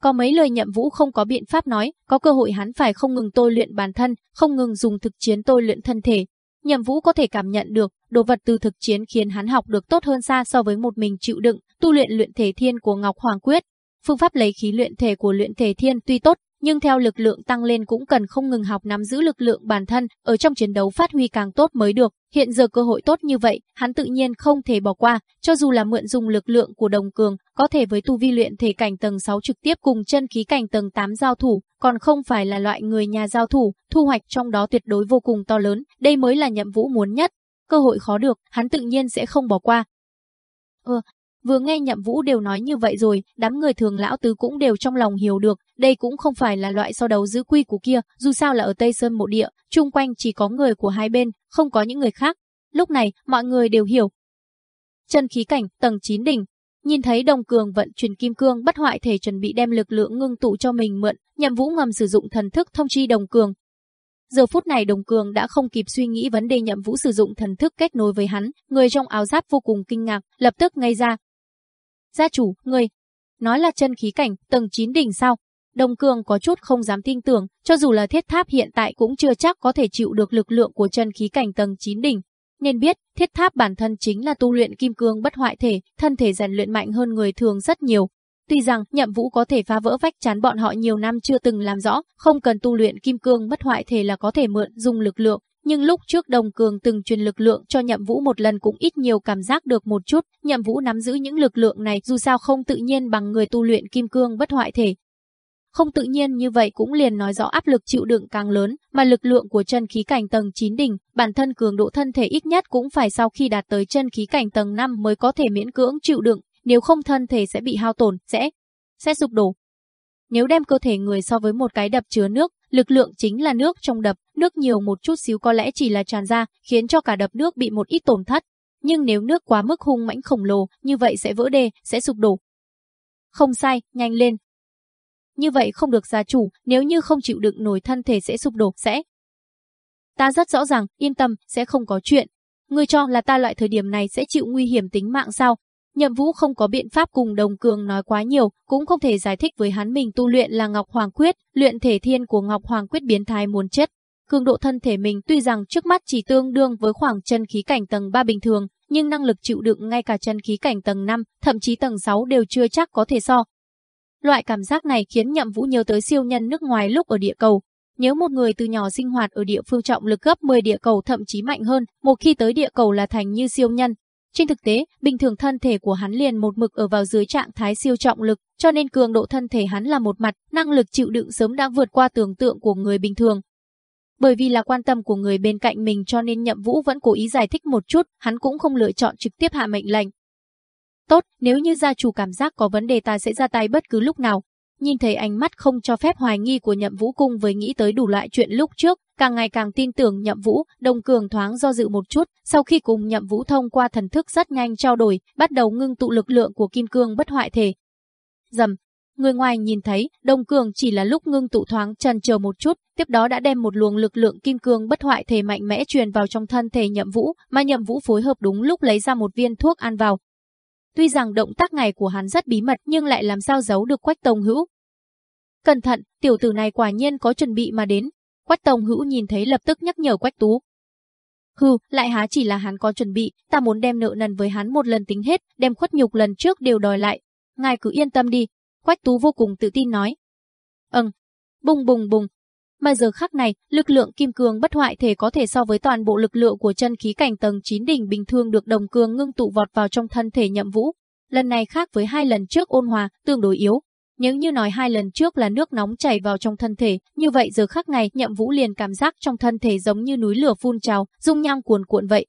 Có mấy lời Nhậm Vũ không có biện pháp nói, có cơ hội hắn phải không ngừng tôi luyện bản thân, không ngừng dùng thực chiến tôi luyện thân thể. Nhậm Vũ có thể cảm nhận được, đồ vật từ thực chiến khiến hắn học được tốt hơn xa so với một mình chịu đựng, tu luyện luyện thể thiên của Ngọc Hoàng Quyết. Phương pháp lấy khí luyện thể của luyện thể thiên tuy tốt, nhưng theo lực lượng tăng lên cũng cần không ngừng học nắm giữ lực lượng bản thân, ở trong chiến đấu phát huy càng tốt mới được. Hiện giờ cơ hội tốt như vậy, hắn tự nhiên không thể bỏ qua, cho dù là mượn dùng lực lượng của đồng cường, có thể với tu vi luyện thể cảnh tầng 6 trực tiếp cùng chân khí cảnh tầng 8 giao thủ, còn không phải là loại người nhà giao thủ, thu hoạch trong đó tuyệt đối vô cùng to lớn, đây mới là nhậm vũ muốn nhất. Cơ hội khó được, hắn tự nhiên sẽ không bỏ qua. Ờ, Vừa nghe Nhậm Vũ đều nói như vậy rồi, đám người thường lão tứ cũng đều trong lòng hiểu được, đây cũng không phải là loại so đấu giữ quy của kia, dù sao là ở Tây Sơn mộ địa, chung quanh chỉ có người của hai bên, không có những người khác. Lúc này, mọi người đều hiểu. Chân khí cảnh, tầng 9 đỉnh, nhìn thấy Đồng Cường vận chuyển kim cương bất hoại thể chuẩn bị đem lực lượng ngưng tụ cho mình mượn, Nhậm Vũ ngầm sử dụng thần thức thông chi Đồng Cường, Giờ phút này Đồng Cường đã không kịp suy nghĩ vấn đề nhậm vũ sử dụng thần thức kết nối với hắn, người trong áo giáp vô cùng kinh ngạc, lập tức ngay ra, Gia chủ, người, nói là chân khí cảnh, tầng 9 đỉnh sao? Đồng Cường có chút không dám tin tưởng, cho dù là thiết tháp hiện tại cũng chưa chắc có thể chịu được lực lượng của chân khí cảnh tầng 9 đỉnh. Nên biết, thiết tháp bản thân chính là tu luyện kim cương bất hoại thể, thân thể rèn luyện mạnh hơn người thường rất nhiều. Tuy rằng nhậm vũ có thể phá vỡ vách chắn bọn họ nhiều năm chưa từng làm rõ, không cần tu luyện kim cương bất hoại thể là có thể mượn dùng lực lượng, nhưng lúc trước Đồng Cường từng truyền lực lượng cho Nhậm Vũ một lần cũng ít nhiều cảm giác được một chút, Nhậm Vũ nắm giữ những lực lượng này dù sao không tự nhiên bằng người tu luyện kim cương bất hoại thể. Không tự nhiên như vậy cũng liền nói rõ áp lực chịu đựng càng lớn, mà lực lượng của chân khí cảnh tầng 9 đỉnh, bản thân cường độ thân thể ít nhất cũng phải sau khi đạt tới chân khí cảnh tầng 5 mới có thể miễn cưỡng chịu đựng, nếu không thân thể sẽ bị hao tổn, sẽ sẽ sụp đổ. Nếu đem cơ thể người so với một cái đập chứa nước, lực lượng chính là nước trong đập, nước nhiều một chút xíu có lẽ chỉ là tràn ra, khiến cho cả đập nước bị một ít tổn thất. Nhưng nếu nước quá mức hung mãnh khổng lồ, như vậy sẽ vỡ đê, sẽ sụp đổ. Không sai, nhanh lên. Như vậy không được gia chủ, nếu như không chịu đựng nổi thân thể sẽ sụp đổ, sẽ. Ta rất rõ ràng, yên tâm, sẽ không có chuyện. Ngươi cho là ta loại thời điểm này sẽ chịu nguy hiểm tính mạng sao? Nhậm Vũ không có biện pháp cùng Đồng Cường nói quá nhiều, cũng không thể giải thích với hắn mình tu luyện là Ngọc Hoàng Quyết, luyện thể thiên của Ngọc Hoàng Quyết biến thái muốn chết. Cường độ thân thể mình tuy rằng trước mắt chỉ tương đương với khoảng chân khí cảnh tầng 3 bình thường, nhưng năng lực chịu đựng ngay cả chân khí cảnh tầng 5, thậm chí tầng 6 đều chưa chắc có thể so. Loại cảm giác này khiến Nhậm Vũ nhớ tới siêu nhân nước ngoài lúc ở địa cầu. Nếu một người từ nhỏ sinh hoạt ở địa phương trọng lực gấp 10 địa cầu thậm chí mạnh hơn, một khi tới địa cầu là thành như siêu nhân, trên thực tế, bình thường thân thể của hắn liền một mực ở vào dưới trạng thái siêu trọng lực, cho nên cường độ thân thể hắn là một mặt, năng lực chịu đựng sớm đã vượt qua tưởng tượng của người bình thường. Bởi vì là quan tâm của người bên cạnh mình cho nên Nhậm Vũ vẫn cố ý giải thích một chút, hắn cũng không lựa chọn trực tiếp hạ mệnh lệnh. Tốt, nếu như gia chủ cảm giác có vấn đề ta sẽ ra tay bất cứ lúc nào, Nhìn thấy ánh mắt không cho phép hoài nghi của Nhậm Vũ cung với nghĩ tới đủ loại chuyện lúc trước, càng ngày càng tin tưởng Nhậm Vũ, đồng Cường thoáng do dự một chút, sau khi cùng Nhậm Vũ thông qua thần thức rất nhanh trao đổi, bắt đầu ngưng tụ lực lượng của kim cương bất hoại thể. Dầm, người ngoài nhìn thấy, đồng Cường chỉ là lúc ngưng tụ thoáng chần chờ một chút, tiếp đó đã đem một luồng lực lượng kim cương bất hoại thể mạnh mẽ truyền vào trong thân thể Nhậm Vũ, mà Nhậm Vũ phối hợp đúng lúc lấy ra một viên thuốc ăn vào, Tuy rằng động tác này của hắn rất bí mật nhưng lại làm sao giấu được Quách Tông Hữu. Cẩn thận, tiểu tử này quả nhiên có chuẩn bị mà đến. Quách Tông Hữu nhìn thấy lập tức nhắc nhở Quách Tú. Hừ, lại há chỉ là hắn có chuẩn bị, ta muốn đem nợ nần với hắn một lần tính hết, đem khuất nhục lần trước đều đòi lại. Ngài cứ yên tâm đi. Quách Tú vô cùng tự tin nói. Ừm. Bùng bùng bùng, mà giờ khắc này, lực lượng kim cương bất hoại thể có thể so với toàn bộ lực lượng của chân khí cảnh tầng 9 đỉnh bình thường được đồng cương ngưng tụ vọt vào trong thân thể nhậm vũ. Lần này khác với hai lần trước ôn hòa, tương đối yếu. Nếu như nói hai lần trước là nước nóng chảy vào trong thân thể, như vậy giờ khắc này nhậm vũ liền cảm giác trong thân thể giống như núi lửa phun trào, dung nham cuồn cuộn vậy.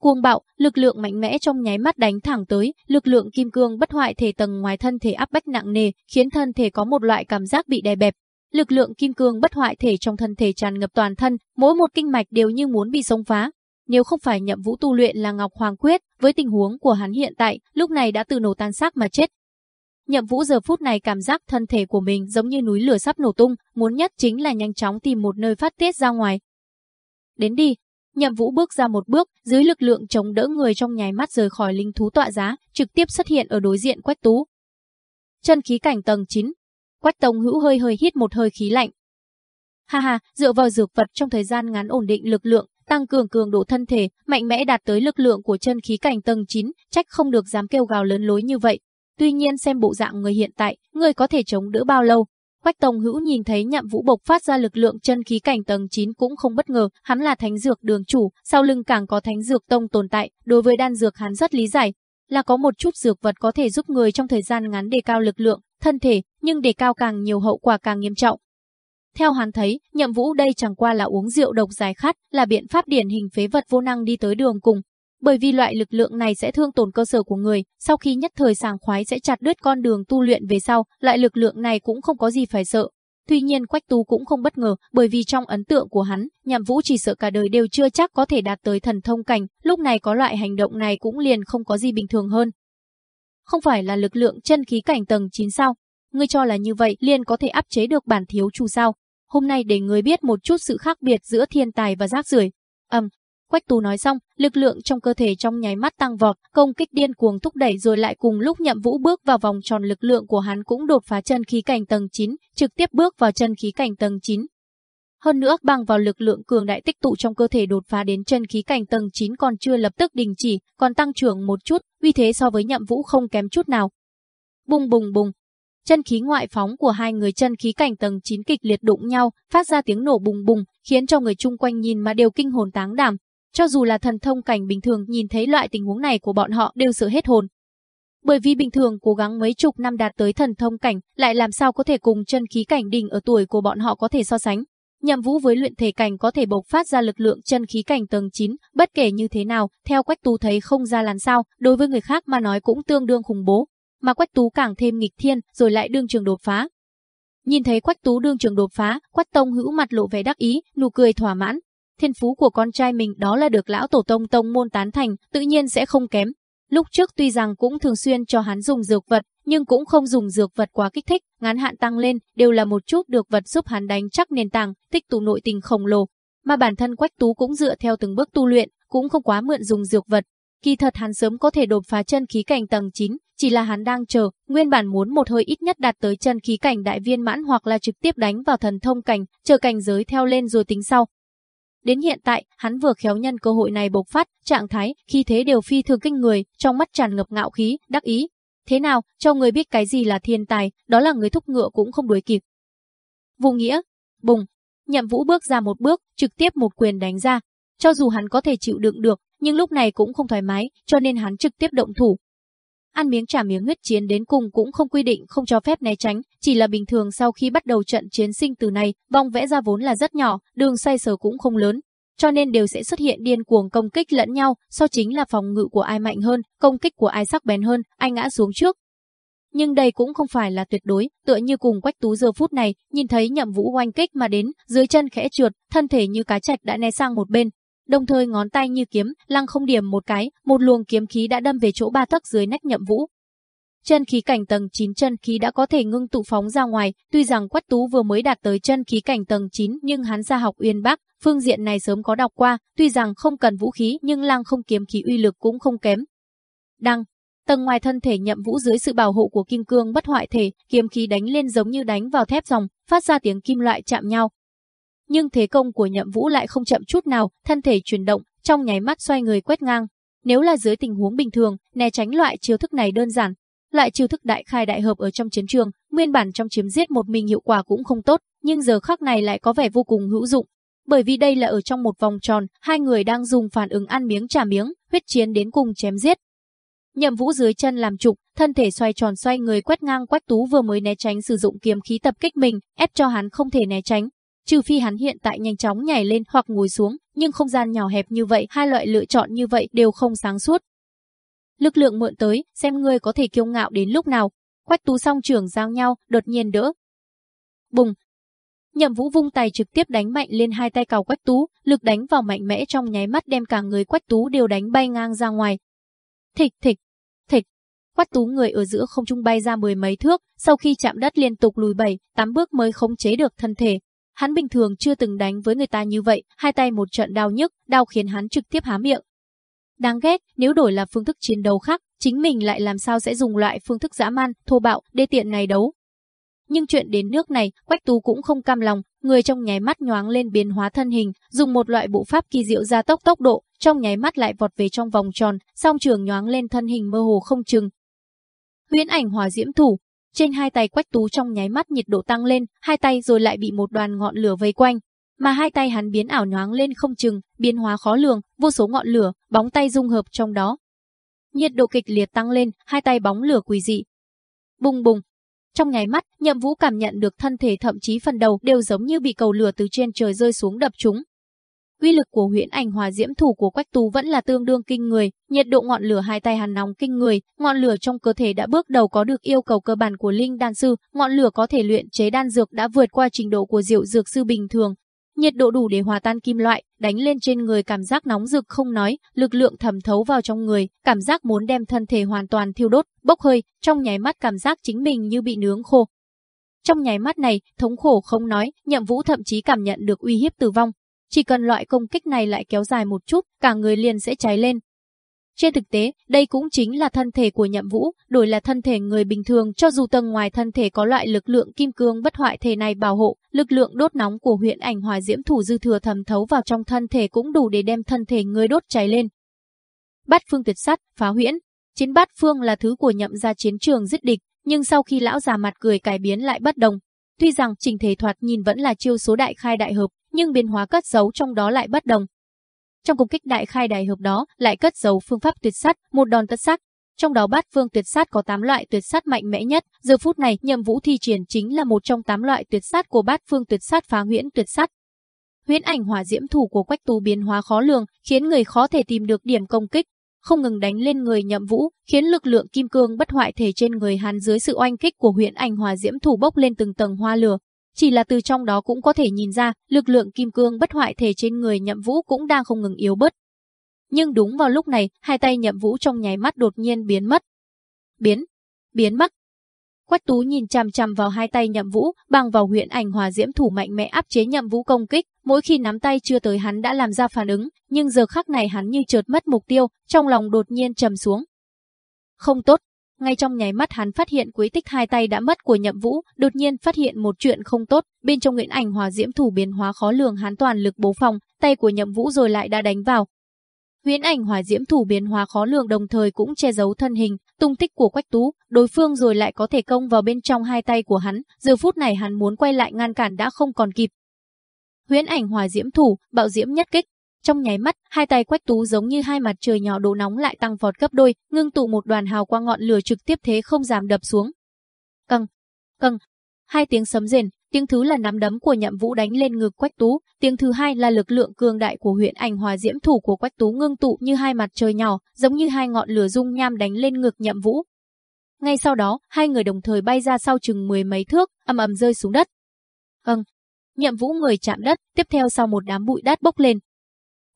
Cuồng bạo, lực lượng mạnh mẽ trong nháy mắt đánh thẳng tới, lực lượng kim cương bất hoại thể tầng ngoài thân thể áp bách nặng nề, khiến thân thể có một loại cảm giác bị đè bẹp, Lực lượng kim cương bất hoại thể trong thân thể tràn ngập toàn thân, mỗi một kinh mạch đều như muốn bị xông phá. Nếu không phải nhậm vũ tu luyện là Ngọc Hoàng Quyết, với tình huống của hắn hiện tại, lúc này đã từ nổ tan xác mà chết. Nhậm Vũ giờ phút này cảm giác thân thể của mình giống như núi lửa sắp nổ tung, muốn nhất chính là nhanh chóng tìm một nơi phát tiết ra ngoài. Đến đi. Nhậm Vũ bước ra một bước, dưới lực lượng chống đỡ người trong nháy mắt rời khỏi linh thú tọa giá, trực tiếp xuất hiện ở đối diện Quách Tú. Chân khí cảnh tầng 9, Quách Tông Hữu hơi hơi hít một hơi khí lạnh. Ha ha, dựa vào dược vật trong thời gian ngắn ổn định lực lượng, tăng cường cường độ thân thể, mạnh mẽ đạt tới lực lượng của chân khí cảnh tầng 9, trách không được dám kêu gào lớn lối như vậy. Tuy nhiên xem bộ dạng người hiện tại, người có thể chống đỡ bao lâu? Quách Tông Hữu nhìn thấy Nhậm Vũ bộc phát ra lực lượng chân khí cảnh tầng 9 cũng không bất ngờ, hắn là thánh dược đường chủ, sau lưng càng có thánh dược tông tồn tại, đối với đan dược hắn rất lý giải, là có một chút dược vật có thể giúp người trong thời gian ngắn đề cao lực lượng, thân thể, nhưng đề cao càng nhiều hậu quả càng nghiêm trọng. Theo hắn thấy, nhậm vũ đây chẳng qua là uống rượu độc giải khát, là biện pháp điển hình phế vật vô năng đi tới đường cùng. Bởi vì loại lực lượng này sẽ thương tổn cơ sở của người, sau khi nhất thời sàng khoái sẽ chặt đứt con đường tu luyện về sau, loại lực lượng này cũng không có gì phải sợ. Tuy nhiên Quách Tu cũng không bất ngờ, bởi vì trong ấn tượng của hắn, nhậm vũ chỉ sợ cả đời đều chưa chắc có thể đạt tới thần thông cảnh, lúc này có loại hành động này cũng liền không có gì bình thường hơn không phải là lực lượng chân khí cảnh tầng 9 sao? Ngươi cho là như vậy liền có thể áp chế được bản thiếu chủ sao? Hôm nay để ngươi biết một chút sự khác biệt giữa thiên tài và rác rưởi. Ầm, Quách Tú nói xong, lực lượng trong cơ thể trong nháy mắt tăng vọt, công kích điên cuồng thúc đẩy rồi lại cùng lúc Nhậm Vũ bước vào vòng tròn lực lượng của hắn cũng đột phá chân khí cảnh tầng 9, trực tiếp bước vào chân khí cảnh tầng 9. Hơn nữa, bằng vào lực lượng cường đại tích tụ trong cơ thể đột phá đến chân khí cảnh tầng 9 còn chưa lập tức đình chỉ, còn tăng trưởng một chút, uy thế so với nhậm vũ không kém chút nào. Bùng bùng bùng, chân khí ngoại phóng của hai người chân khí cảnh tầng 9 kịch liệt đụng nhau, phát ra tiếng nổ bùng bùng, khiến cho người chung quanh nhìn mà đều kinh hồn táng đảm. Cho dù là thần thông cảnh bình thường nhìn thấy loại tình huống này của bọn họ đều sợ hết hồn. Bởi vì bình thường cố gắng mấy chục năm đạt tới thần thông cảnh, lại làm sao có thể cùng chân khí cảnh đỉnh ở tuổi của bọn họ có thể so sánh. Nhậm Vũ với luyện thể cảnh có thể bộc phát ra lực lượng chân khí cảnh tầng 9, bất kể như thế nào, theo Quách Tú thấy không ra làn sao, đối với người khác mà nói cũng tương đương khủng bố, mà Quách Tú càng thêm nghịch thiên, rồi lại đương trường đột phá. Nhìn thấy Quách Tú đương trường đột phá, Quách Tông hữu mặt lộ vẻ đắc ý, nụ cười thỏa mãn. Thiên phú của con trai mình đó là được lão tổ tông tông môn tán thành, tự nhiên sẽ không kém. Lúc trước tuy rằng cũng thường xuyên cho hắn dùng dược vật, nhưng cũng không dùng dược vật quá kích thích, ngắn hạn tăng lên, đều là một chút được vật giúp hắn đánh chắc nền tảng, tích tụ nội tình khổng lồ. Mà bản thân Quách Tú cũng dựa theo từng bước tu luyện, cũng không quá mượn dùng dược vật. Kỳ thật hắn sớm có thể đột phá chân khí cảnh tầng 9, chỉ là hắn đang chờ, nguyên bản muốn một hơi ít nhất đạt tới chân khí cảnh đại viên mãn hoặc là trực tiếp đánh vào thần thông cảnh, chờ cảnh giới theo lên rồi tính sau. Đến hiện tại, hắn vừa khéo nhân cơ hội này bộc phát, trạng thái, khi thế đều phi thường kinh người, trong mắt tràn ngập ngạo khí, đắc ý. Thế nào, cho người biết cái gì là thiên tài, đó là người thúc ngựa cũng không đuổi kịp. Vô nghĩa, bùng, nhậm vũ bước ra một bước, trực tiếp một quyền đánh ra. Cho dù hắn có thể chịu đựng được, nhưng lúc này cũng không thoải mái, cho nên hắn trực tiếp động thủ. Ăn miếng trả miếng huyết chiến đến cùng cũng không quy định không cho phép né tránh, chỉ là bình thường sau khi bắt đầu trận chiến sinh từ này, vong vẽ ra vốn là rất nhỏ, đường xoay sở cũng không lớn, cho nên đều sẽ xuất hiện điên cuồng công kích lẫn nhau, so chính là phòng ngự của ai mạnh hơn, công kích của ai sắc bén hơn, ai ngã xuống trước. Nhưng đây cũng không phải là tuyệt đối, tựa như cùng Quách Tú giờ phút này, nhìn thấy Nhậm Vũ oanh kích mà đến, dưới chân khẽ trượt, thân thể như cá trạch đã né sang một bên, đồng thời ngón tay như kiếm, lăng không điểm một cái, một luồng kiếm khí đã đâm về chỗ ba tấc dưới nách Nhậm Vũ. Chân khí cảnh tầng 9 chân khí đã có thể ngưng tụ phóng ra ngoài, tuy rằng Quách Tú vừa mới đạt tới chân khí cảnh tầng 9 nhưng hắn ra học Uyên Bắc, phương diện này sớm có đọc qua, tuy rằng không cần vũ khí nhưng lăng không kiếm khí uy lực cũng không kém. Đăng, tầng ngoài thân thể Nhậm Vũ dưới sự bảo hộ của kim cương bất hoại thể, kiếm khí đánh lên giống như đánh vào thép dòng, phát ra tiếng kim loại chạm nhau. Nhưng thế công của Nhậm Vũ lại không chậm chút nào, thân thể chuyển động, trong nháy mắt xoay người quét ngang. Nếu là dưới tình huống bình thường, né tránh loại chiêu thức này đơn giản, Loại chiêu thức đại khai đại hợp ở trong chiến trường, nguyên bản trong chiếm giết một mình hiệu quả cũng không tốt, nhưng giờ khắc này lại có vẻ vô cùng hữu dụng. Bởi vì đây là ở trong một vòng tròn, hai người đang dùng phản ứng ăn miếng trả miếng, huyết chiến đến cùng chém giết. Nhậm Vũ dưới chân làm trục, thân thể xoay tròn xoay người quét ngang Quách Tú vừa mới né tránh sử dụng kiếm khí tập kích mình, ép cho hắn không thể né tránh. Trừ phi hắn hiện tại nhanh chóng nhảy lên hoặc ngồi xuống, nhưng không gian nhỏ hẹp như vậy, hai loại lựa chọn như vậy đều không sáng suốt lực lượng mượn tới, xem ngươi có thể kiêu ngạo đến lúc nào. Quách tú song trưởng giao nhau, đột nhiên đỡ. Bùng! Nhậm vũ vung tay trực tiếp đánh mạnh lên hai tay cào quách tú, lực đánh vào mạnh mẽ trong nháy mắt đem cả người quách tú đều đánh bay ngang ra ngoài. Thịch thịch, thịch. Quách tú người ở giữa không trung bay ra mười mấy thước, sau khi chạm đất liên tục lùi bảy, tám bước mới khống chế được thân thể. Hắn bình thường chưa từng đánh với người ta như vậy, hai tay một trận đau nhức, đau khiến hắn trực tiếp há miệng, Đáng ghét, nếu đổi là phương thức chiến đấu khác, chính mình lại làm sao sẽ dùng loại phương thức dã man, thô bạo, đê tiện này đấu. Nhưng chuyện đến nước này, Quách Tú cũng không cam lòng, người trong nháy mắt nhoáng lên biến hóa thân hình, dùng một loại bộ pháp kỳ diệu gia tốc tốc độ, trong nháy mắt lại vọt về trong vòng tròn, song trường nhoáng lên thân hình mơ hồ không chừng. Huyễn ảnh hỏa diễm thủ, trên hai tay Quách Tú trong nháy mắt nhiệt độ tăng lên, hai tay rồi lại bị một đoàn ngọn lửa vây quanh, mà hai tay hắn biến ảo nhoáng lên không chừng, biến hóa khó lường, vô số ngọn lửa, bóng tay dung hợp trong đó. Nhiệt độ kịch liệt tăng lên, hai tay bóng lửa quỷ dị. Bùng bùng. Trong nháy mắt, Nhậm Vũ cảm nhận được thân thể thậm chí phần đầu đều giống như bị cầu lửa từ trên trời rơi xuống đập chúng. Uy lực của huyễn ảnh hòa diễm thủ của Quách Tú vẫn là tương đương kinh người, nhiệt độ ngọn lửa hai tay hắn nóng kinh người, ngọn lửa trong cơ thể đã bước đầu có được yêu cầu cơ bản của linh đan sư, ngọn lửa có thể luyện chế đan dược đã vượt qua trình độ của diệu dược sư bình thường, nhiệt độ đủ để hòa tan kim loại, đánh lên trên người cảm giác nóng rực không nói, lực lượng thẩm thấu vào trong người, cảm giác muốn đem thân thể hoàn toàn thiêu đốt, bốc hơi, trong nháy mắt cảm giác chính mình như bị nướng khô. Trong nháy mắt này, thống khổ không nói, nhậm vũ thậm chí cảm nhận được uy hiếp tử vong. Chỉ cần loại công kích này lại kéo dài một chút, cả người liền sẽ cháy lên, trên thực tế, đây cũng chính là thân thể của nhậm vũ, đổi là thân thể người bình thường cho dù tầng ngoài thân thể có loại lực lượng kim cương bất hoại thể này bảo hộ, lực lượng đốt nóng của huyện ảnh hòa diễm thủ dư thừa thẩm thấu vào trong thân thể cũng đủ để đem thân thể người đốt cháy lên. Bát phương tuyệt sát, phá huyễn. Chiến bát phương là thứ của nhậm ra chiến trường giết địch, nhưng sau khi lão già mặt cười cải biến lại bất đồng. Tuy rằng trình thể thoạt nhìn vẫn là chiêu số đại khai đại hợp, nhưng biến hóa cất giấu trong đó lại bất đồng, trong công kích đại khai đại hợp đó lại cất giấu phương pháp tuyệt sát, một đòn tất sát. Trong đó bát phương tuyệt sát có 8 loại tuyệt sát mạnh mẽ nhất, giờ phút này nhậm vũ thi triển chính là một trong 8 loại tuyệt sát của bát phương tuyệt sát phá huyễn tuyệt sát. Huyễn ảnh hỏa diễm thủ của quách tú biến hóa khó lường, khiến người khó thể tìm được điểm công kích, không ngừng đánh lên người nhậm vũ, khiến lực lượng kim cương bất hoại thể trên người hắn dưới sự oanh kích của huyễn ảnh Hòa diễm thủ bốc lên từng tầng hoa lửa, chỉ là từ trong đó cũng có thể nhìn ra, lực lượng kim cương bất hoại thể trên người nhậm vũ cũng đang không ngừng yếu bớt. Nhưng đúng vào lúc này, hai tay nhậm vũ trong nháy mắt đột nhiên biến mất. Biến, biến mất. Quách tú nhìn chằm chằm vào hai tay nhậm vũ, bằng vào huyện ảnh hòa diễm thủ mạnh mẽ áp chế nhậm vũ công kích, Mỗi khi nắm tay chưa tới hắn đã làm ra phản ứng, nhưng giờ khắc này hắn như chợt mất mục tiêu, trong lòng đột nhiên trầm xuống. Không tốt, ngay trong nháy mắt hắn phát hiện quý tích hai tay đã mất của nhậm vũ, đột nhiên phát hiện một chuyện không tốt, bên trong nguyện ảnh hòa diễm thủ biến hóa khó lường hắn toàn lực bố phòng, tay của nhậm vũ rồi lại đã đánh vào. Huyễn ảnh hỏa diễm thủ biến hóa khó lường đồng thời cũng che giấu thân hình, tung tích của Quách Tú, đối phương rồi lại có thể công vào bên trong hai tay của hắn, giờ phút này hắn muốn quay lại ngăn cản đã không còn kịp. Huyễn ảnh hỏa diễm thủ, bạo diễm nhất kích, trong nháy mắt, hai tay Quách Tú giống như hai mặt trời nhỏ độ nóng lại tăng vọt gấp đôi, ngưng tụ một đoàn hào quang ngọn lửa trực tiếp thế không giảm đập xuống. Căng, căng, hai tiếng sấm rền, tiếng thứ là nắm đấm của Nhậm Vũ đánh lên ngực Quách Tú, tiếng thứ hai là lực lượng cường đại của huyện ảnh hòa diễm thủ của Quách Tú ngưng tụ như hai mặt trời nhỏ, giống như hai ngọn lửa dung nham đánh lên ngực Nhậm Vũ. Ngay sau đó, hai người đồng thời bay ra sau chừng mười mấy thước, ầm ầm rơi xuống đất. Âng, Nhậm Vũ người chạm đất, tiếp theo sau một đám bụi đất bốc lên,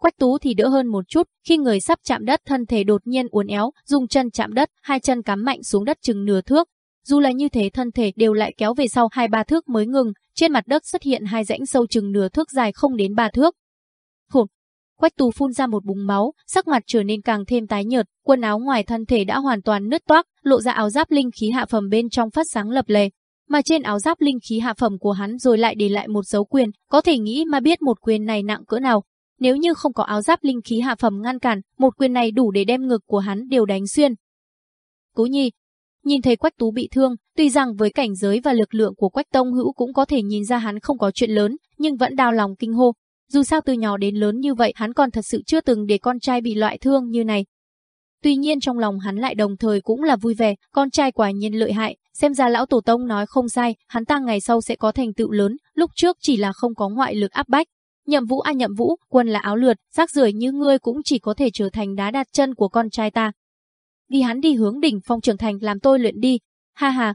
Quách Tú thì đỡ hơn một chút, khi người sắp chạm đất thân thể đột nhiên uốn éo, dùng chân chạm đất, hai chân cắm mạnh xuống đất chừng nửa thước. Dù là như thế thân thể đều lại kéo về sau hai ba thước mới ngừng, trên mặt đất xuất hiện hai rãnh sâu chừng nửa thước dài không đến ba thước. Hụt! Quách tù phun ra một búng máu, sắc mặt trở nên càng thêm tái nhợt, quần áo ngoài thân thể đã hoàn toàn nứt toác, lộ ra áo giáp linh khí hạ phẩm bên trong phát sáng lập lề. Mà trên áo giáp linh khí hạ phẩm của hắn rồi lại để lại một dấu quyền, có thể nghĩ mà biết một quyền này nặng cỡ nào, nếu như không có áo giáp linh khí hạ phẩm ngăn cản, một quyền này đủ để đem ngực của hắn đều đánh xuyên. Cố Nhi, nhìn thấy Quách Tú bị thương, tuy rằng với cảnh giới và lực lượng của Quách Tông Hữu cũng có thể nhìn ra hắn không có chuyện lớn, nhưng vẫn đau lòng kinh hô. Dù sao từ nhỏ đến lớn như vậy hắn còn thật sự chưa từng để con trai bị loại thương như này. Tuy nhiên trong lòng hắn lại đồng thời cũng là vui vẻ, con trai quả nhiên lợi hại, xem ra lão tổ tông nói không sai, hắn ta ngày sau sẽ có thành tựu lớn, lúc trước chỉ là không có ngoại lực áp bách, Nhậm Vũ a à Nhậm Vũ, quân là áo lượt, rác rưởi như ngươi cũng chỉ có thể trở thành đá đặt chân của con trai ta. Đi hắn đi hướng đỉnh phong trưởng thành làm tôi luyện đi. Ha ha.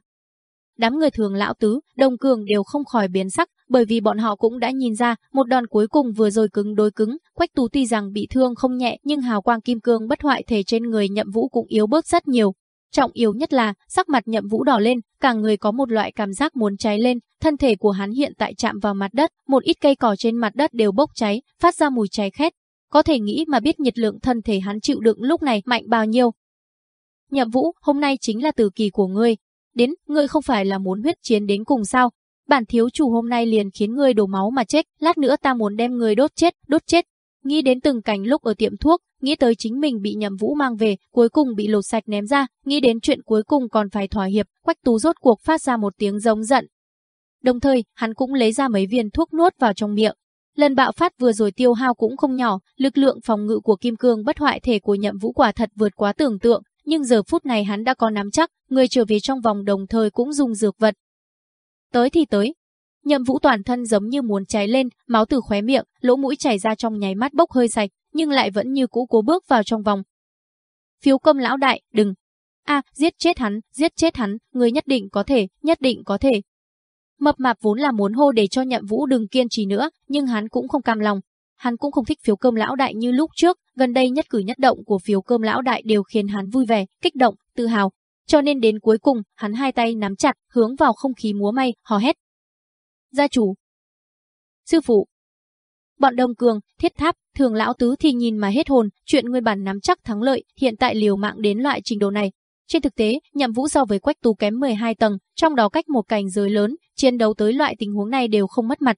Đám người thường lão tứ, đồng cường đều không khỏi biến sắc, bởi vì bọn họ cũng đã nhìn ra, một đòn cuối cùng vừa rồi cứng đối cứng, Quách Tú tuy rằng bị thương không nhẹ, nhưng hào quang kim cương bất hoại thể trên người Nhậm Vũ cũng yếu bớt rất nhiều. Trọng yếu nhất là, sắc mặt Nhậm Vũ đỏ lên, cả người có một loại cảm giác muốn cháy lên, thân thể của hắn hiện tại chạm vào mặt đất, một ít cây cỏ trên mặt đất đều bốc cháy, phát ra mùi cháy khét. Có thể nghĩ mà biết nhiệt lượng thân thể hắn chịu đựng lúc này mạnh bao nhiêu. Nhậm Vũ, hôm nay chính là từ kỳ của ngươi. Đến, ngươi không phải là muốn huyết chiến đến cùng sao? Bản thiếu chủ hôm nay liền khiến ngươi đổ máu mà chết, lát nữa ta muốn đem ngươi đốt chết, đốt chết. Nghĩ đến từng cảnh lúc ở tiệm thuốc, nghĩ tới chính mình bị nhậm vũ mang về, cuối cùng bị lột sạch ném ra, nghĩ đến chuyện cuối cùng còn phải thỏa hiệp, quách tú rốt cuộc phát ra một tiếng giống giận. Đồng thời, hắn cũng lấy ra mấy viên thuốc nuốt vào trong miệng. Lần bạo phát vừa rồi tiêu hao cũng không nhỏ, lực lượng phòng ngự của kim cương bất hoại thể của nhậm vũ quả thật vượt quá tưởng tượng, nhưng giờ phút này hắn đã có nắm chắc, người trở về trong vòng đồng thời cũng dùng dược vật. Tới thì tới, Nhậm Vũ toàn thân giống như muốn cháy lên, máu từ khóe miệng, lỗ mũi chảy ra trong nháy mắt bốc hơi sạch, nhưng lại vẫn như cũ cố bước vào trong vòng. Phiếu công lão đại, đừng. A, giết chết hắn, giết chết hắn, người nhất định có thể, nhất định có thể. Mập mạp vốn là muốn hô để cho Nhậm Vũ đừng kiên trì nữa, nhưng hắn cũng không cam lòng. Hắn cũng không thích phiếu cơm lão đại như lúc trước, gần đây nhất cử nhất động của phiếu cơm lão đại đều khiến hắn vui vẻ, kích động, tự hào. Cho nên đến cuối cùng, hắn hai tay nắm chặt, hướng vào không khí múa may, hò hét, gia chủ. Sư phụ. Bọn Đông Cường, Thiết Tháp, Thường Lão Tứ thì nhìn mà hết hồn, chuyện nguyên bản nắm chắc thắng lợi, hiện tại liều mạng đến loại trình độ này. Trên thực tế, nhậm vũ so với quách tú kém 12 tầng, trong đó cách một cảnh giới lớn, chiến đấu tới loại tình huống này đều không mất mặt.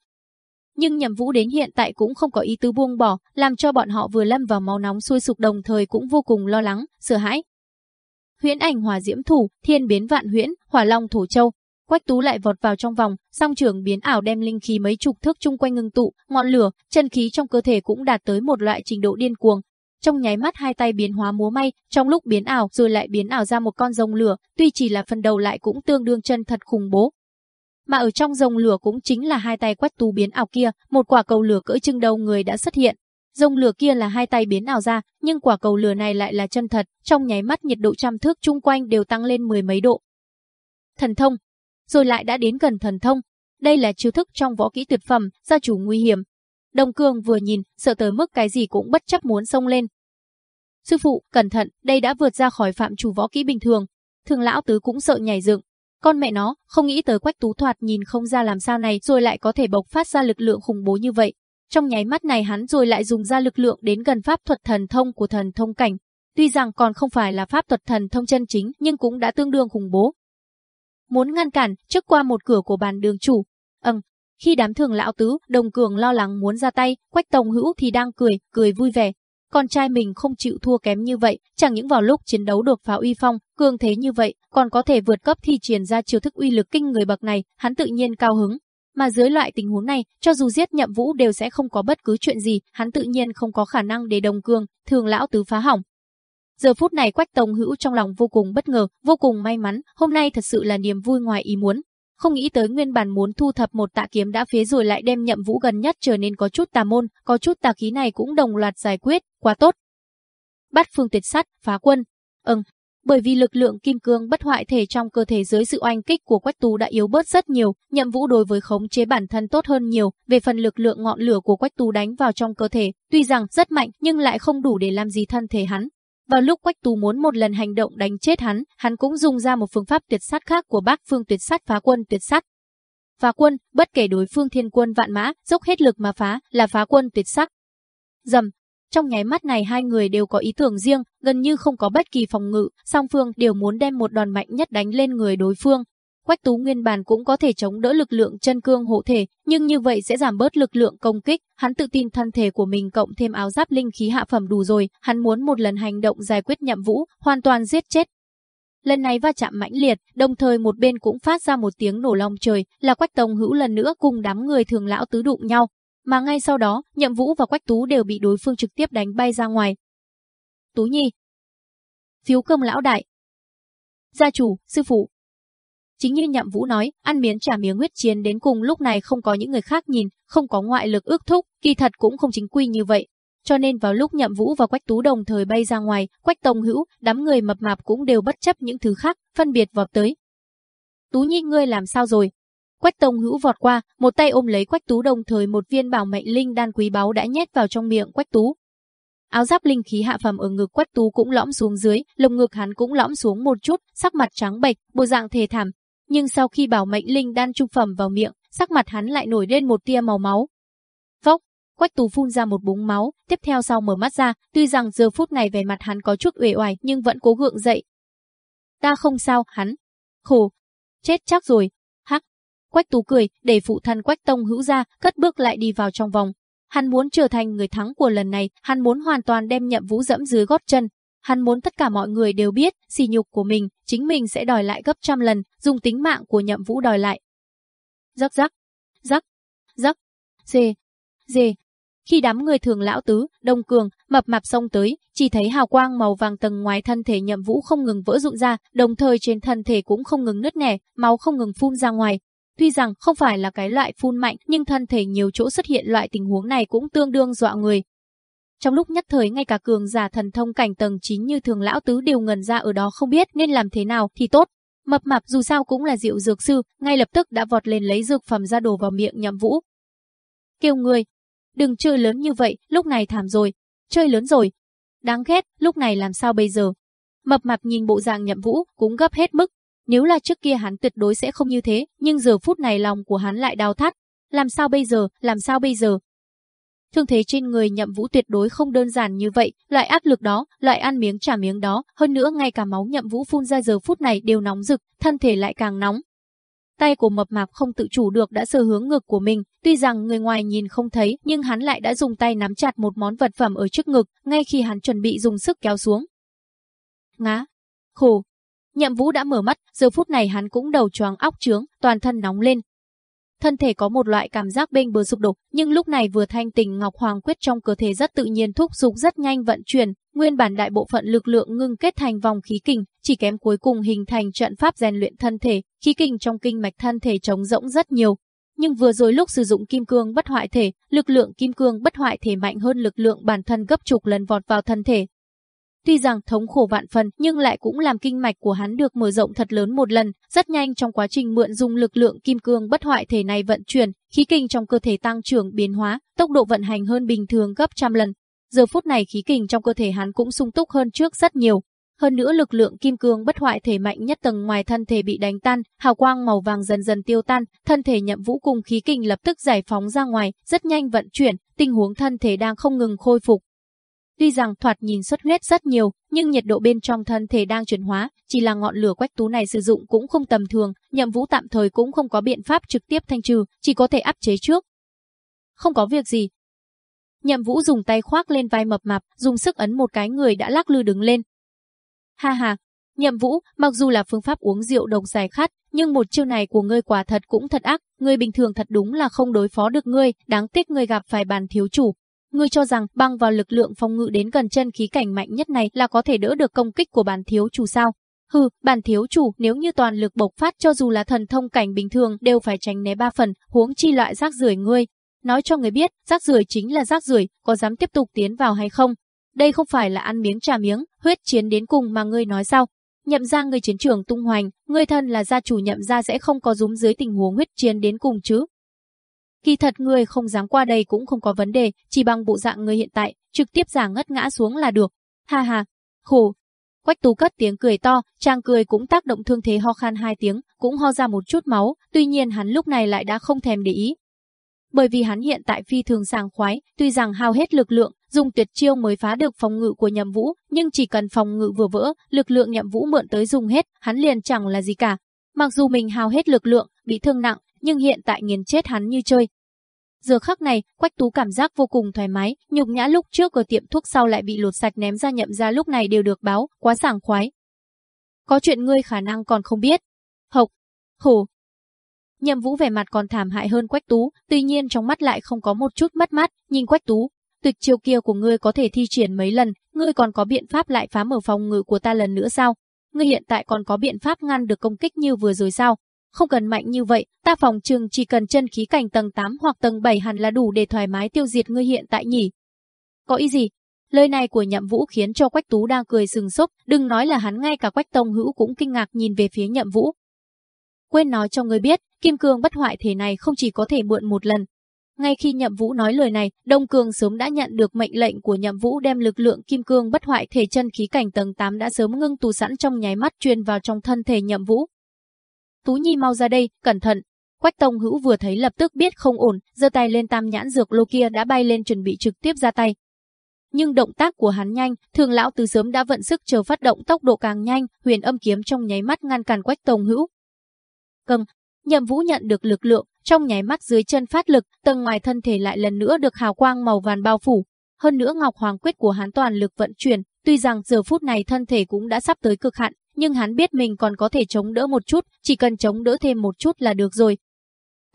Nhưng nhậm vũ đến hiện tại cũng không có ý tứ buông bỏ, làm cho bọn họ vừa lâm vào máu nóng sôi sục đồng thời cũng vô cùng lo lắng, sợ hãi. Huyễn ảnh hỏa diễm thủ, thiên biến vạn huyễn, hỏa long thổ châu, Quách Tú lại vọt vào trong vòng, song trưởng biến ảo đem linh khí mấy chục thước chung quanh ngưng tụ, ngọn lửa, chân khí trong cơ thể cũng đạt tới một loại trình độ điên cuồng. Trong nháy mắt hai tay biến hóa múa may, trong lúc biến ảo rồi lại biến ảo ra một con rồng lửa, tuy chỉ là phần đầu lại cũng tương đương chân thật khủng bố. Mà ở trong rồng lửa cũng chính là hai tay Quách Tú biến ảo kia, một quả cầu lửa cỡ trưng đầu người đã xuất hiện. Rồng lửa kia là hai tay biến ảo ra, nhưng quả cầu lửa này lại là chân thật, trong nháy mắt nhiệt độ trăm thước chung quanh đều tăng lên mười mấy độ. Thần thông, rồi lại đã đến gần thần thông. Đây là chiêu thức trong võ kỹ tuyệt phẩm, gia chủ nguy hiểm. Đồng Cương vừa nhìn, sợ tới mức cái gì cũng bất chấp muốn xông lên. Sư phụ, cẩn thận, đây đã vượt ra khỏi phạm chủ võ kỹ bình thường. Thường lão tứ cũng sợ nhảy dựng. Con mẹ nó, không nghĩ tới quách tú thoạt nhìn không ra làm sao này rồi lại có thể bộc phát ra lực lượng khủng bố như vậy. Trong nháy mắt này hắn rồi lại dùng ra lực lượng đến gần pháp thuật thần thông của thần thông cảnh. Tuy rằng còn không phải là pháp thuật thần thông chân chính nhưng cũng đã tương đương khủng bố. Muốn ngăn cản, trước qua một cửa của bàn đường chủ. Ừm, khi đám thường lão tứ, đồng cường lo lắng muốn ra tay, quách tổng hữu thì đang cười, cười vui vẻ. Con trai mình không chịu thua kém như vậy, chẳng những vào lúc chiến đấu đột phá uy phong, cường thế như vậy, còn có thể vượt cấp thi triển ra chiêu thức uy lực kinh người bậc này, hắn tự nhiên cao hứng. Mà dưới loại tình huống này, cho dù giết nhậm vũ đều sẽ không có bất cứ chuyện gì, hắn tự nhiên không có khả năng để đồng cường, thường lão tứ phá hỏng. Giờ phút này Quách Tông Hữu trong lòng vô cùng bất ngờ, vô cùng may mắn, hôm nay thật sự là niềm vui ngoài ý muốn. Không nghĩ tới nguyên bản muốn thu thập một tạ kiếm đã phế rồi lại đem nhậm vũ gần nhất trở nên có chút tà môn, có chút tà khí này cũng đồng loạt giải quyết, quá tốt. Bắt phương tuyệt sắt, phá quân. Ừm, bởi vì lực lượng kim cương bất hoại thể trong cơ thể dưới sự oanh kích của Quách Tú đã yếu bớt rất nhiều, Nhậm Vũ đối với khống chế bản thân tốt hơn nhiều, về phần lực lượng ngọn lửa của Quách Tú đánh vào trong cơ thể, tuy rằng rất mạnh nhưng lại không đủ để làm gì thân thể hắn. Vào lúc Quách Tú muốn một lần hành động đánh chết hắn, hắn cũng dùng ra một phương pháp tuyệt sát khác của Bác Phương Tuyệt Sát phá quân tuyệt sát. Phá quân, bất kể đối phương thiên quân vạn mã, dốc hết lực mà phá, là phá quân tuyệt sắc. Dầm, trong nháy mắt này hai người đều có ý tưởng riêng, gần như không có bất kỳ phòng ngự, song phương đều muốn đem một đòn mạnh nhất đánh lên người đối phương. Quách Tú nguyên bản cũng có thể chống đỡ lực lượng chân cương hộ thể, nhưng như vậy sẽ giảm bớt lực lượng công kích, hắn tự tin thân thể của mình cộng thêm áo giáp linh khí hạ phẩm đủ rồi, hắn muốn một lần hành động giải quyết nhậm vũ, hoàn toàn giết chết. Lần này va chạm mãnh liệt, đồng thời một bên cũng phát ra một tiếng nổ long trời, là Quách Tông Hữu lần nữa cùng đám người thường lão tứ đụng nhau, mà ngay sau đó, Nhậm Vũ và Quách Tú đều bị đối phương trực tiếp đánh bay ra ngoài. Tú Nhi. Phiếu cơm lão đại. Gia chủ, sư phụ. Chính như Nhậm Vũ nói, ăn miếng trả miếng huyết chiến đến cùng lúc này không có những người khác nhìn, không có ngoại lực ước thúc, kỳ thật cũng không chính quy như vậy. Cho nên vào lúc Nhậm Vũ và Quách Tú đồng thời bay ra ngoài, Quách Tông Hữu, đám người mập mạp cũng đều bất chấp những thứ khác, phân biệt vọt tới. Tú Nhi ngươi làm sao rồi? Quách Tông Hữu vọt qua, một tay ôm lấy Quách Tú đồng thời một viên bảo mệnh linh đan quý báu đã nhét vào trong miệng Quách Tú. Áo giáp linh khí hạ phẩm ở ngực Quách Tú cũng lõm xuống dưới, lồng ngực hắn cũng lõm xuống một chút, sắc mặt trắng bệch, bộ dạng thề thảm. Nhưng sau khi bảo mệnh linh đan trung phẩm vào miệng, sắc mặt hắn lại nổi lên một tia màu máu. Phốc, Quách Tú phun ra một búng máu, tiếp theo sau mở mắt ra, tuy rằng giờ phút này về mặt hắn có chút uể oải nhưng vẫn cố gượng dậy. Ta không sao, hắn. Khổ. Chết chắc rồi, hắc Quách Tú cười, để phụ thân Quách Tông hữu ra, cất bước lại đi vào trong vòng. Hắn muốn trở thành người thắng của lần này, hắn muốn hoàn toàn đem nhậm vũ dẫm dưới gót chân. Hắn muốn tất cả mọi người đều biết, xỉ nhục của mình, chính mình sẽ đòi lại gấp trăm lần, dùng tính mạng của nhậm vũ đòi lại. Rắc rắc, rắc, rắc, dê, dê. Khi đám người thường lão tứ, đông cường, mập mạp xông tới, chỉ thấy hào quang màu vàng tầng ngoài thân thể nhậm vũ không ngừng vỡ rụng ra, đồng thời trên thân thể cũng không ngừng nứt nẻ, máu không ngừng phun ra ngoài, Tuy rằng không phải là cái loại phun mạnh, nhưng thân thể nhiều chỗ xuất hiện loại tình huống này cũng tương đương dọa người. Trong lúc nhất thời ngay cả cường giả thần thông cảnh tầng 9 như thường lão tứ đều ngần ra ở đó không biết nên làm thế nào thì tốt. Mập mạp dù sao cũng là diệu dược sư, ngay lập tức đã vọt lên lấy dược phẩm ra đổ vào miệng nhậm vũ. Kêu người, đừng chơi lớn như vậy, lúc này thảm rồi, chơi lớn rồi. Đáng ghét, lúc này làm sao bây giờ? Mập mạp nhìn bộ dạng nhậm vũ, cũng gấp hết mức, nếu là trước kia hắn tuyệt đối sẽ không như thế, nhưng giờ phút này lòng của hắn lại đau thắt. Làm sao bây giờ, làm sao bây giờ? Thương thế trên người nhậm vũ tuyệt đối không đơn giản như vậy, loại áp lực đó, loại ăn miếng trả miếng đó, hơn nữa ngay cả máu nhậm vũ phun ra giờ phút này đều nóng rực, thân thể lại càng nóng. Tay của mập mạp không tự chủ được đã sờ hướng ngực của mình, tuy rằng người ngoài nhìn không thấy, nhưng hắn lại đã dùng tay nắm chặt một món vật phẩm ở trước ngực, ngay khi hắn chuẩn bị dùng sức kéo xuống. Ngá, khổ, Nhậm Vũ đã mở mắt, giờ phút này hắn cũng đầu choáng óc trướng, toàn thân nóng lên. Thân thể có một loại cảm giác bên bờ sụp đổ, nhưng lúc này vừa thanh tình Ngọc Hoàng quyết trong cơ thể rất tự nhiên thúc dục rất nhanh vận chuyển, nguyên bản đại bộ phận lực lượng ngưng kết thành vòng khí kình, chỉ kém cuối cùng hình thành trận pháp rèn luyện thân thể, khí kình trong kinh mạch thân thể trống rỗng rất nhiều. Nhưng vừa rồi lúc sử dụng kim cương bất hoại thể, lực lượng kim cương bất hoại thể mạnh hơn lực lượng bản thân gấp chục lần vọt vào thân thể, Tuy rằng thống khổ vạn phần nhưng lại cũng làm kinh mạch của hắn được mở rộng thật lớn một lần, rất nhanh trong quá trình mượn dùng lực lượng kim cương bất hoại thể này vận chuyển, khí kinh trong cơ thể tăng trưởng biến hóa, tốc độ vận hành hơn bình thường gấp trăm lần. Giờ phút này khí kinh trong cơ thể hắn cũng sung túc hơn trước rất nhiều. Hơn nữa lực lượng kim cương bất hoại thể mạnh nhất tầng ngoài thân thể bị đánh tan, hào quang màu vàng dần dần tiêu tan, thân thể nhậm vũ cùng khí kinh lập tức giải phóng ra ngoài, rất nhanh vận chuyển, tình huống thân thể đang không ngừng khôi phục. Tuy rằng thoạt nhìn xuất huyết rất nhiều, nhưng nhiệt độ bên trong thân thể đang chuyển hóa, chỉ là ngọn lửa quách tú này sử dụng cũng không tầm thường, nhậm vũ tạm thời cũng không có biện pháp trực tiếp thanh trừ, chỉ có thể áp chế trước. Không có việc gì. Nhậm vũ dùng tay khoác lên vai mập mạp, dùng sức ấn một cái người đã lắc lư đứng lên. Ha ha, nhậm vũ, mặc dù là phương pháp uống rượu độc giải khát, nhưng một chiêu này của ngươi quả thật cũng thật ác, ngươi bình thường thật đúng là không đối phó được ngươi, đáng tiếc ngươi gặp phải bàn thiếu chủ, Ngươi cho rằng băng vào lực lượng phòng ngự đến gần chân khí cảnh mạnh nhất này là có thể đỡ được công kích của bản thiếu chủ sao? Hừ, bản thiếu chủ nếu như toàn lực bộc phát cho dù là thần thông cảnh bình thường đều phải tránh né ba phần, huống chi loại rác rưởi ngươi. Nói cho người biết, rác rưởi chính là rác rưởi, có dám tiếp tục tiến vào hay không? Đây không phải là ăn miếng trả miếng, huyết chiến đến cùng mà ngươi nói sao? Nhậm ra người chiến trường tung hoành, ngươi thân là gia chủ nhậm ra sẽ không có rúm dưới tình huống huyết chiến đến cùng chứ? Kỳ thật người không dám qua đây cũng không có vấn đề, chỉ bằng bộ dạng người hiện tại, trực tiếp giả ngất ngã xuống là được. Ha ha, khổ. Quách tú cất tiếng cười to, chàng cười cũng tác động thương thế ho khan hai tiếng, cũng ho ra một chút máu, tuy nhiên hắn lúc này lại đã không thèm để ý. Bởi vì hắn hiện tại phi thường sàng khoái, tuy rằng hao hết lực lượng, dùng tuyệt chiêu mới phá được phòng ngự của nhậm vũ, nhưng chỉ cần phòng ngự vừa vỡ, lực lượng nhậm vũ mượn tới dùng hết, hắn liền chẳng là gì cả. Mặc dù mình hao hết lực lượng, bị thương nặng, nhưng hiện tại nghiền chết hắn như chơi. Giờ khắc này, Quách Tú cảm giác vô cùng thoải mái, nhục nhã lúc trước ở tiệm thuốc sau lại bị lột sạch ném ra nhậm ra lúc này đều được báo, quá sảng khoái. Có chuyện ngươi khả năng còn không biết. Hộc, hổ. Nhậm Vũ vẻ mặt còn thảm hại hơn Quách Tú, tuy nhiên trong mắt lại không có một chút mất mát, nhìn Quách Tú, tuyệt chiêu kia của ngươi có thể thi triển mấy lần, ngươi còn có biện pháp lại phá mở phòng ngự của ta lần nữa sao? Ngươi hiện tại còn có biện pháp ngăn được công kích như vừa rồi sao? Không cần mạnh như vậy, ta phòng trừng chỉ cần chân khí cảnh tầng 8 hoặc tầng 7 hẳn là đủ để thoải mái tiêu diệt ngươi hiện tại nhỉ. Có ý gì? Lời này của nhậm vũ khiến cho Quách Tú đang cười sừng sốt, đừng nói là hắn ngay cả Quách Tông Hữu cũng kinh ngạc nhìn về phía nhậm vũ. Quên nói cho ngươi biết, kim cương bất hoại thể này không chỉ có thể mượn một lần. Ngay khi nhậm vũ nói lời này, Đông Cường sớm đã nhận được mệnh lệnh của nhậm vũ đem lực lượng kim cương bất hoại thể chân khí cảnh tầng 8 đã sớm ngưng tù sẵn trong nháy mắt truyền vào trong thân thể nhậm vũ. Tú Nhi mau ra đây, cẩn thận. Quách Tông Hữu vừa thấy lập tức biết không ổn, giơ tay lên tam nhãn dược lô kia đã bay lên chuẩn bị trực tiếp ra tay. Nhưng động tác của hắn nhanh, thường lão từ sớm đã vận sức chờ phát động tốc độ càng nhanh, huyền âm kiếm trong nháy mắt ngăn cản Quách Tông Hữu. Cầm, Nhậm Vũ nhận được lực lượng, trong nháy mắt dưới chân phát lực, tầng ngoài thân thể lại lần nữa được hào quang màu vàng bao phủ. Hơn nữa Ngọc Hoàng quyết của hắn toàn lực vận chuyển, tuy rằng giờ phút này thân thể cũng đã sắp tới cực hạn, nhưng hắn biết mình còn có thể chống đỡ một chút, chỉ cần chống đỡ thêm một chút là được rồi.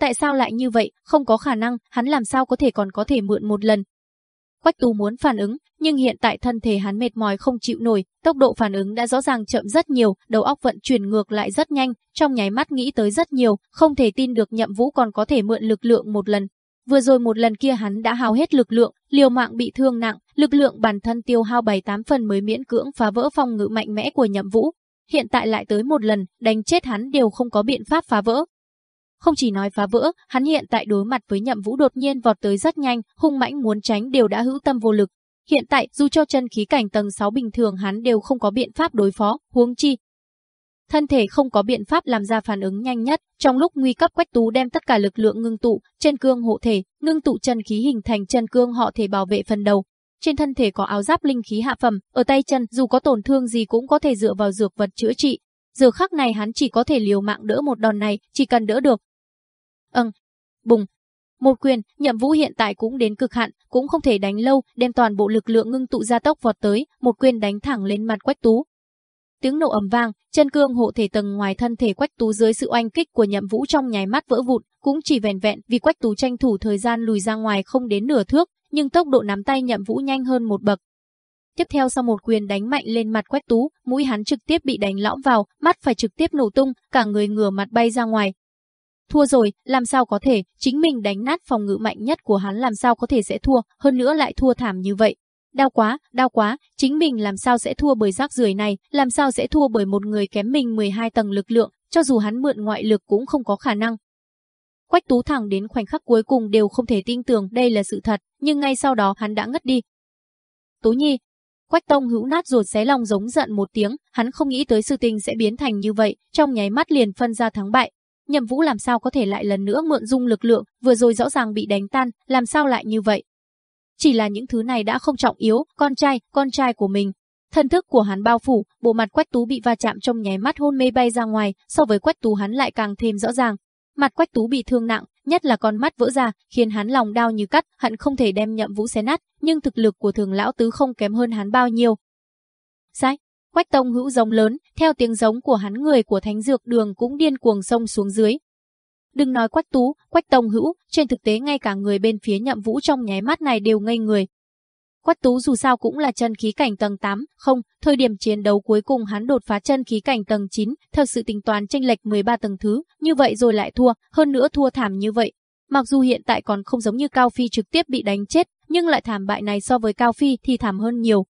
Tại sao lại như vậy, không có khả năng, hắn làm sao có thể còn có thể mượn một lần. Quách Tú muốn phản ứng, nhưng hiện tại thân thể hắn mệt mỏi không chịu nổi, tốc độ phản ứng đã rõ ràng chậm rất nhiều, đầu óc vận chuyển ngược lại rất nhanh, trong nháy mắt nghĩ tới rất nhiều, không thể tin được nhậm vũ còn có thể mượn lực lượng một lần. Vừa rồi một lần kia hắn đã hao hết lực lượng, liều mạng bị thương nặng, lực lượng bản thân tiêu hao 7-8 phần mới miễn cưỡng phá vỡ phòng ngự mạnh mẽ của nhậm vũ, hiện tại lại tới một lần, đánh chết hắn đều không có biện pháp phá vỡ. Không chỉ nói phá vỡ, hắn hiện tại đối mặt với nhậm vũ đột nhiên vọt tới rất nhanh, hung mãnh muốn tránh đều đã hữu tâm vô lực. Hiện tại, dù cho chân khí cảnh tầng 6 bình thường hắn đều không có biện pháp đối phó, huống chi. Thân thể không có biện pháp làm ra phản ứng nhanh nhất, trong lúc nguy cấp quách tú đem tất cả lực lượng ngưng tụ, chân cương hộ thể, ngưng tụ chân khí hình thành chân cương họ thể bảo vệ phần đầu, trên thân thể có áo giáp linh khí hạ phẩm, ở tay chân dù có tổn thương gì cũng có thể dựa vào dược vật chữa trị. Giờ khắc này hắn chỉ có thể liều mạng đỡ một đòn này, chỉ cần đỡ được. Ừm, bùng. Một quyền, nhậm vũ hiện tại cũng đến cực hạn, cũng không thể đánh lâu, đem toàn bộ lực lượng ngưng tụ ra tốc vọt tới, một quyền đánh thẳng lên mặt quách tú. Tiếng nổ ầm vang, chân cương hộ thể tầng ngoài thân thể quách tú dưới sự oanh kích của nhậm vũ trong nháy mắt vỡ vụn, cũng chỉ vẻn vẹn vì quách tú tranh thủ thời gian lùi ra ngoài không đến nửa thước, nhưng tốc độ nắm tay nhậm vũ nhanh hơn một bậc. Tiếp theo sau một quyền đánh mạnh lên mặt quách tú, mũi hắn trực tiếp bị đánh lõm vào, mắt phải trực tiếp nổ tung, cả người ngửa mặt bay ra ngoài. Thua rồi, làm sao có thể, chính mình đánh nát phòng ngự mạnh nhất của hắn làm sao có thể sẽ thua, hơn nữa lại thua thảm như vậy. Đau quá, đau quá, chính mình làm sao sẽ thua bởi rác rưởi này, làm sao sẽ thua bởi một người kém mình 12 tầng lực lượng, cho dù hắn mượn ngoại lực cũng không có khả năng. Quách Tú thẳng đến khoảnh khắc cuối cùng đều không thể tin tưởng đây là sự thật, nhưng ngay sau đó hắn đã ngất đi. Tú Nhi, Quách Tông hữu nát ruột xé lòng giống giận một tiếng, hắn không nghĩ tới sự tình sẽ biến thành như vậy, trong nháy mắt liền phân ra thắng bại. Nhậm Vũ làm sao có thể lại lần nữa mượn dung lực lượng, vừa rồi rõ ràng bị đánh tan, làm sao lại như vậy? Chỉ là những thứ này đã không trọng yếu, con trai, con trai của mình. Thân thức của hắn bao phủ, bộ mặt Quách Tú bị va chạm trong nháy mắt hôn mê bay ra ngoài, so với Quách Tú hắn lại càng thêm rõ ràng. Mặt Quách Tú bị thương nặng, nhất là con mắt vỡ ra, khiến hắn lòng đau như cắt, hận không thể đem Nhậm Vũ xé nát, nhưng thực lực của Thường lão tứ không kém hơn hắn bao nhiêu. Sai, Quách Tông hữu giống lớn, theo tiếng giống của hắn người của Thánh Dược Đường cũng điên cuồng sông xuống dưới. Đừng nói Quách Tú, Quách Tông hữu, trên thực tế ngay cả người bên phía Nhậm Vũ trong nháy mắt này đều ngây người. Quách Tú dù sao cũng là chân khí cảnh tầng 8, không, thời điểm chiến đấu cuối cùng hắn đột phá chân khí cảnh tầng 9, theo sự tính toán chênh lệch 13 tầng thứ, như vậy rồi lại thua, hơn nữa thua thảm như vậy. Mặc dù hiện tại còn không giống như Cao Phi trực tiếp bị đánh chết, nhưng lại thảm bại này so với Cao Phi thì thảm hơn nhiều.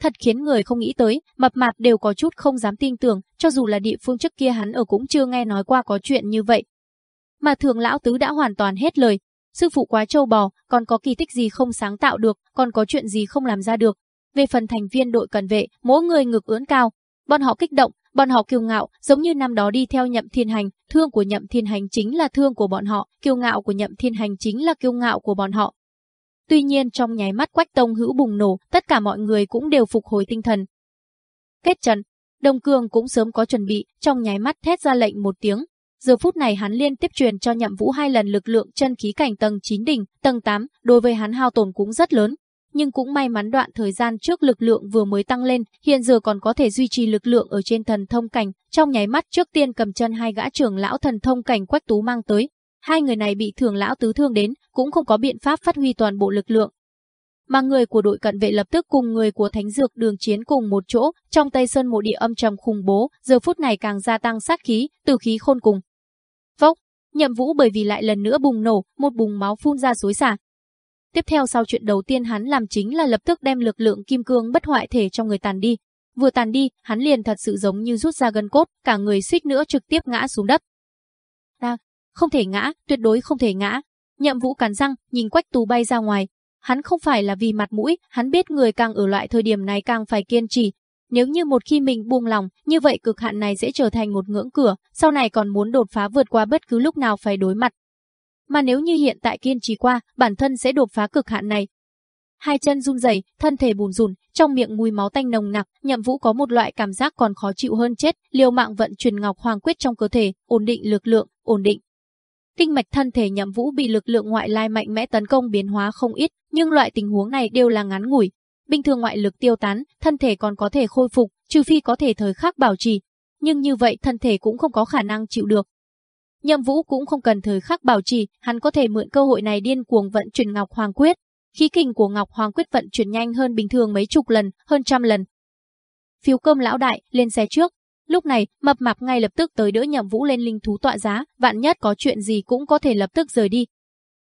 Thật khiến người không nghĩ tới, mập mạp đều có chút không dám tin tưởng, cho dù là địa phương trước kia hắn ở cũng chưa nghe nói qua có chuyện như vậy. Mà thường lão tứ đã hoàn toàn hết lời, sư phụ quá trâu bò, còn có kỳ tích gì không sáng tạo được, còn có chuyện gì không làm ra được. Về phần thành viên đội cần vệ, mỗi người ngực ưỡn cao, bọn họ kích động, bọn họ kiêu ngạo, giống như năm đó đi theo nhậm thiên hành, thương của nhậm thiên hành chính là thương của bọn họ, kiêu ngạo của nhậm thiên hành chính là kiêu ngạo của bọn họ. Tuy nhiên trong nháy mắt quách tông hữu bùng nổ, tất cả mọi người cũng đều phục hồi tinh thần. Kết trận, Đông Cương cũng sớm có chuẩn bị, trong nháy mắt thét ra lệnh một tiếng, Giờ phút này hắn liên tiếp truyền cho Nhậm Vũ hai lần lực lượng chân khí cảnh tầng 9 đỉnh, tầng 8, đối với hắn hao tổn cũng rất lớn. Nhưng cũng may mắn đoạn thời gian trước lực lượng vừa mới tăng lên, hiện giờ còn có thể duy trì lực lượng ở trên thần thông cảnh, trong nháy mắt trước tiên cầm chân hai gã trưởng lão thần thông cảnh quách tú mang tới. Hai người này bị thường lão tứ thương đến, cũng không có biện pháp phát huy toàn bộ lực lượng, mà người của đội cận vệ lập tức cùng người của thánh dược đường chiến cùng một chỗ, trong Tây Sơn một địa âm trầm khủng bố, giờ phút này càng gia tăng sát khí, từ khí khôn cùng. Nhậm vũ bởi vì lại lần nữa bùng nổ, một bùng máu phun ra xối xả. Tiếp theo sau chuyện đầu tiên hắn làm chính là lập tức đem lực lượng kim cương bất hoại thể trong người tàn đi. Vừa tàn đi, hắn liền thật sự giống như rút ra gân cốt, cả người suýt nữa trực tiếp ngã xuống đất. Ta, không thể ngã, tuyệt đối không thể ngã. Nhậm vũ cắn răng, nhìn quách tù bay ra ngoài. Hắn không phải là vì mặt mũi, hắn biết người càng ở loại thời điểm này càng phải kiên trì, nếu như một khi mình buông lòng, như vậy cực hạn này sẽ trở thành một ngưỡng cửa, sau này còn muốn đột phá vượt qua bất cứ lúc nào phải đối mặt. Mà nếu như hiện tại kiên trì qua, bản thân sẽ đột phá cực hạn này. Hai chân run rẩy, thân thể bùn rùn, trong miệng mùi máu tanh nồng nặc, Nhậm Vũ có một loại cảm giác còn khó chịu hơn chết, liều mạng vận chuyển Ngọc Hoàng quyết trong cơ thể, ổn định lực lượng, ổn định. Kinh mạch thân thể Nhậm Vũ bị lực lượng ngoại lai mạnh mẽ tấn công biến hóa không ít, nhưng loại tình huống này đều là ngắn ngủi, bình thường ngoại lực tiêu tán, thân thể còn có thể khôi phục, trừ phi có thể thời khắc bảo trì. Nhưng như vậy thân thể cũng không có khả năng chịu được. Nhậm Vũ cũng không cần thời khắc bảo trì, hắn có thể mượn cơ hội này điên cuồng vận chuyển Ngọc Hoàng Quyết. Khí kình của Ngọc Hoàng Quyết vận chuyển nhanh hơn bình thường mấy chục lần, hơn trăm lần. Phiếu cơm lão đại, lên xe trước. Lúc này, mập mạp ngay lập tức tới đỡ Nhậm Vũ lên linh thú tọa giá, vạn nhất có chuyện gì cũng có thể lập tức rời đi.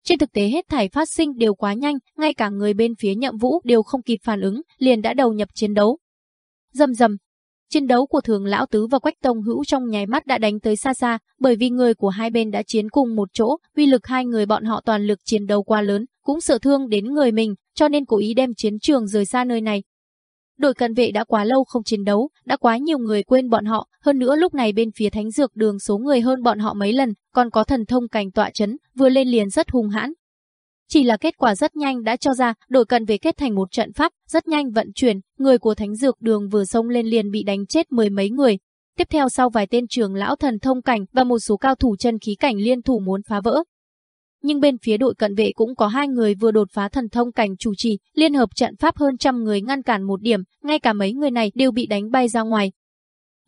Trên thực tế hết thảy phát sinh đều quá nhanh, ngay cả người bên phía nhậm vũ đều không kịp phản ứng, liền đã đầu nhập chiến đấu. Dầm dầm, chiến đấu của thường lão tứ và quách tông hữu trong nháy mắt đã đánh tới xa xa, bởi vì người của hai bên đã chiến cùng một chỗ, uy lực hai người bọn họ toàn lực chiến đấu quá lớn, cũng sợ thương đến người mình, cho nên cố ý đem chiến trường rời xa nơi này. Đội cận vệ đã quá lâu không chiến đấu, đã quá nhiều người quên bọn họ, hơn nữa lúc này bên phía thánh dược đường số người hơn bọn họ mấy lần, còn có thần thông cảnh tọa chấn, vừa lên liền rất hung hãn. Chỉ là kết quả rất nhanh đã cho ra, đội cận vệ kết thành một trận pháp, rất nhanh vận chuyển, người của thánh dược đường vừa xông lên liền bị đánh chết mười mấy người. Tiếp theo sau vài tên trường lão thần thông cảnh và một số cao thủ chân khí cảnh liên thủ muốn phá vỡ, nhưng bên phía đội cận vệ cũng có hai người vừa đột phá thần thông cảnh chủ trì, liên hợp trận pháp hơn trăm người ngăn cản một điểm, ngay cả mấy người này đều bị đánh bay ra ngoài.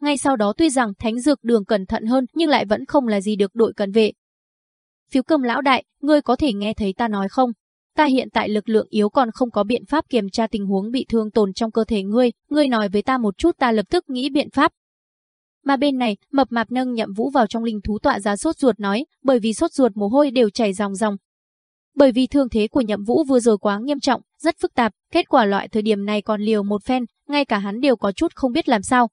Ngay sau đó tuy rằng thánh dược đường cẩn thận hơn nhưng lại vẫn không là gì được đội cận vệ. Phiếu cơm lão đại, ngươi có thể nghe thấy ta nói không? Ta hiện tại lực lượng yếu còn không có biện pháp kiểm tra tình huống bị thương tồn trong cơ thể ngươi, ngươi nói với ta một chút ta lập tức nghĩ biện pháp, mà bên này, mập mạp nâng nhậm vũ vào trong linh thú tọa giá sốt ruột nói, bởi vì sốt ruột mồ hôi đều chảy ròng ròng. Bởi vì thương thế của nhậm vũ vừa rồi quá nghiêm trọng, rất phức tạp, kết quả loại thời điểm này còn liều một phen, ngay cả hắn đều có chút không biết làm sao.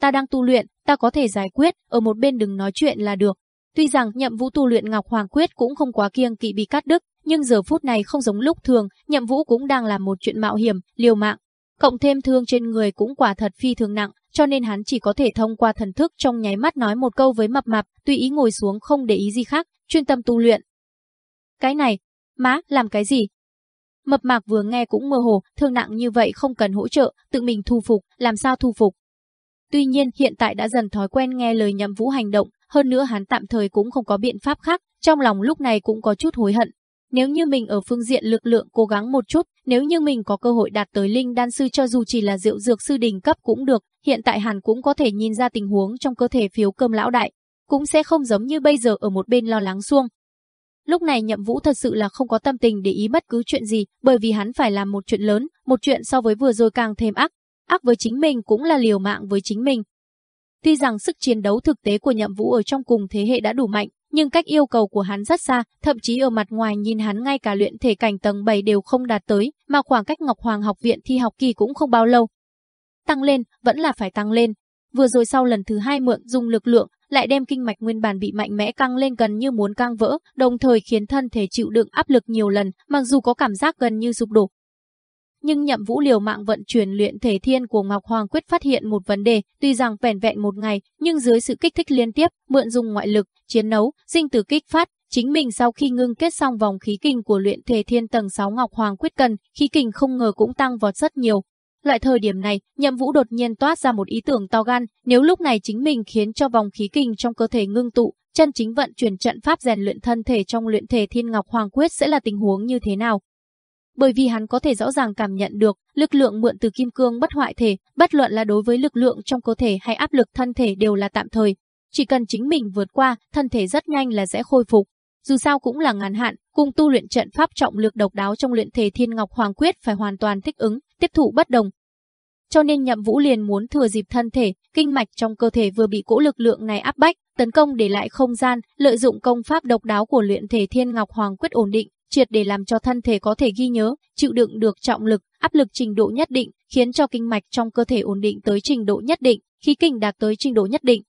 Ta đang tu luyện, ta có thể giải quyết, ở một bên đừng nói chuyện là được. Tuy rằng nhậm vũ tu luyện Ngọc Hoàng Quyết cũng không quá kiêng kỵ bị cắt đứt, nhưng giờ phút này không giống lúc thường, nhậm vũ cũng đang làm một chuyện mạo hiểm, liều mạng. Cộng thêm thương trên người cũng quả thật phi thường nặng, cho nên hắn chỉ có thể thông qua thần thức trong nháy mắt nói một câu với mập mạp, tùy ý ngồi xuống không để ý gì khác, chuyên tâm tu luyện. Cái này, má, làm cái gì? Mập mạc vừa nghe cũng mơ hồ, thương nặng như vậy không cần hỗ trợ, tự mình thu phục, làm sao thu phục. Tuy nhiên hiện tại đã dần thói quen nghe lời nhậm vũ hành động, hơn nữa hắn tạm thời cũng không có biện pháp khác, trong lòng lúc này cũng có chút hối hận. Nếu như mình ở phương diện lực lượng cố gắng một chút, nếu như mình có cơ hội đạt tới linh đan sư cho dù chỉ là rượu dược sư đỉnh cấp cũng được, hiện tại hẳn cũng có thể nhìn ra tình huống trong cơ thể phiếu cơm lão đại, cũng sẽ không giống như bây giờ ở một bên lo lắng xuông. Lúc này Nhậm Vũ thật sự là không có tâm tình để ý bất cứ chuyện gì, bởi vì hắn phải làm một chuyện lớn, một chuyện so với vừa rồi càng thêm ác, ác với chính mình cũng là liều mạng với chính mình. Tuy rằng sức chiến đấu thực tế của Nhậm Vũ ở trong cùng thế hệ đã đủ mạnh, nhưng cách yêu cầu của hắn rất xa, thậm chí ở mặt ngoài nhìn hắn ngay cả luyện thể cảnh tầng 7 đều không đạt tới, mà khoảng cách Ngọc Hoàng học viện thi học kỳ cũng không bao lâu. Tăng lên, vẫn là phải tăng lên. Vừa rồi sau lần thứ hai mượn dùng lực lượng, lại đem kinh mạch nguyên bản bị mạnh mẽ căng lên gần như muốn căng vỡ, đồng thời khiến thân thể chịu đựng áp lực nhiều lần, mặc dù có cảm giác gần như sụp đổ. Nhưng nhậm vũ liều mạng vận chuyển luyện thể thiên của Ngọc Hoàng quyết phát hiện một vấn đề, tuy rằng vẻn vẹn một ngày, nhưng dưới sự kích thích liên tiếp, mượn dùng ngoại lực, chiến đấu, sinh từ kích phát, chính mình sau khi ngưng kết xong vòng khí kinh của luyện thể thiên tầng 6 Ngọc Hoàng quyết cần, khí kinh không ngờ cũng tăng vọt rất nhiều, Loại thời điểm này, Nhậm Vũ đột nhiên toát ra một ý tưởng to gan, nếu lúc này chính mình khiến cho vòng khí kinh trong cơ thể ngưng tụ, chân chính vận chuyển trận pháp rèn luyện thân thể trong luyện thể Thiên Ngọc Hoàng Quyết sẽ là tình huống như thế nào? Bởi vì hắn có thể rõ ràng cảm nhận được, lực lượng mượn từ kim cương bất hoại thể, bất luận là đối với lực lượng trong cơ thể hay áp lực thân thể đều là tạm thời. Chỉ cần chính mình vượt qua, thân thể rất nhanh là sẽ khôi phục. Dù sao cũng là ngắn hạn, cùng tu luyện trận pháp trọng lực độc đáo trong luyện thể Thiên Ngọc Hoàng Quyết phải hoàn toàn thích ứng, tiếp thụ bất đồng. Cho nên Nhậm Vũ liền muốn thừa dịp thân thể, kinh mạch trong cơ thể vừa bị cỗ lực lượng này áp bách, tấn công để lại không gian, lợi dụng công pháp độc đáo của luyện thể Thiên Ngọc Hoàng Quyết ổn định, triệt để làm cho thân thể có thể ghi nhớ, chịu đựng được trọng lực, áp lực trình độ nhất định, khiến cho kinh mạch trong cơ thể ổn định tới trình độ nhất định, khí kinh đạt tới trình độ nhất định.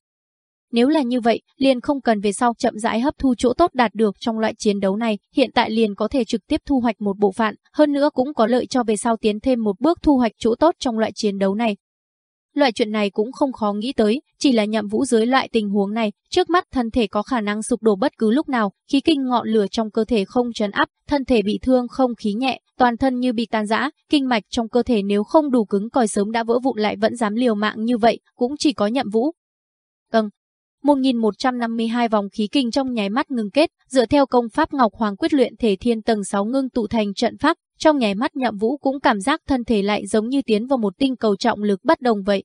Nếu là như vậy, liền không cần về sau chậm rãi hấp thu chỗ tốt đạt được trong loại chiến đấu này, hiện tại liền có thể trực tiếp thu hoạch một bộ phận, hơn nữa cũng có lợi cho về sau tiến thêm một bước thu hoạch chỗ tốt trong loại chiến đấu này. Loại chuyện này cũng không khó nghĩ tới, chỉ là nhậm vũ dưới loại tình huống này, trước mắt thân thể có khả năng sụp đổ bất cứ lúc nào, khí kinh ngọn lửa trong cơ thể không trấn áp, thân thể bị thương không khí nhẹ, toàn thân như bị tan rã, kinh mạch trong cơ thể nếu không đủ cứng còi sớm đã vỡ vụn lại vẫn dám liều mạng như vậy, cũng chỉ có nhậm vũ. Cần, 1152 vòng khí kinh trong nháy mắt ngừng kết, dựa theo công pháp Ngọc Hoàng quyết luyện thể thiên tầng 6 ngưng tụ thành trận pháp, trong nháy mắt Nhậm Vũ cũng cảm giác thân thể lại giống như tiến vào một tinh cầu trọng lực bất đồng vậy.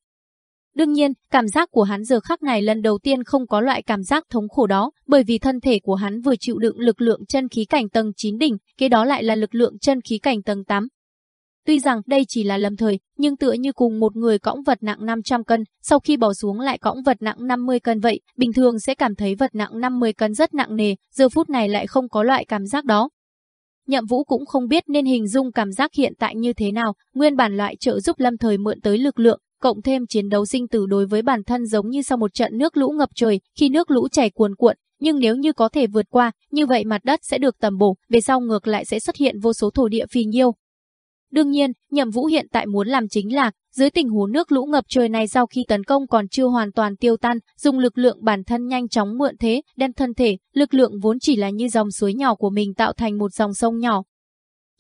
Đương nhiên, cảm giác của hắn giờ khắc này lần đầu tiên không có loại cảm giác thống khổ đó, bởi vì thân thể của hắn vừa chịu đựng lực lượng chân khí cảnh tầng 9 đỉnh, kế đó lại là lực lượng chân khí cảnh tầng 8, Tuy rằng đây chỉ là lâm thời, nhưng tựa như cùng một người cõng vật nặng 500 cân, sau khi bỏ xuống lại cõng vật nặng 50 cân vậy, bình thường sẽ cảm thấy vật nặng 50 cân rất nặng nề, giờ phút này lại không có loại cảm giác đó. Nhậm Vũ cũng không biết nên hình dung cảm giác hiện tại như thế nào, nguyên bản loại trợ giúp lâm thời mượn tới lực lượng, cộng thêm chiến đấu sinh tử đối với bản thân giống như sau một trận nước lũ ngập trời, khi nước lũ chảy cuồn cuộn, nhưng nếu như có thể vượt qua, như vậy mặt đất sẽ được tầm bổ, về sau ngược lại sẽ xuất hiện vô số thổ địa phì nhiêu, Đương nhiên, Nhậm Vũ hiện tại muốn làm chính là, dưới tình huống nước lũ ngập trời này sau khi tấn công còn chưa hoàn toàn tiêu tan, dùng lực lượng bản thân nhanh chóng mượn thế, đem thân thể, lực lượng vốn chỉ là như dòng suối nhỏ của mình tạo thành một dòng sông nhỏ.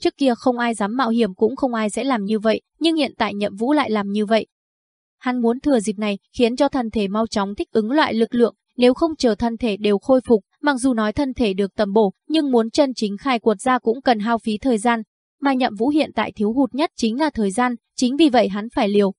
Trước kia không ai dám mạo hiểm cũng không ai sẽ làm như vậy, nhưng hiện tại Nhậm Vũ lại làm như vậy. Hắn muốn thừa dịp này, khiến cho thân thể mau chóng thích ứng loại lực lượng, nếu không chờ thân thể đều khôi phục, mặc dù nói thân thể được tầm bổ, nhưng muốn chân chính khai quật ra cũng cần hao phí thời gian, mà nhậm vũ hiện tại thiếu hụt nhất chính là thời gian, chính vì vậy hắn phải liều.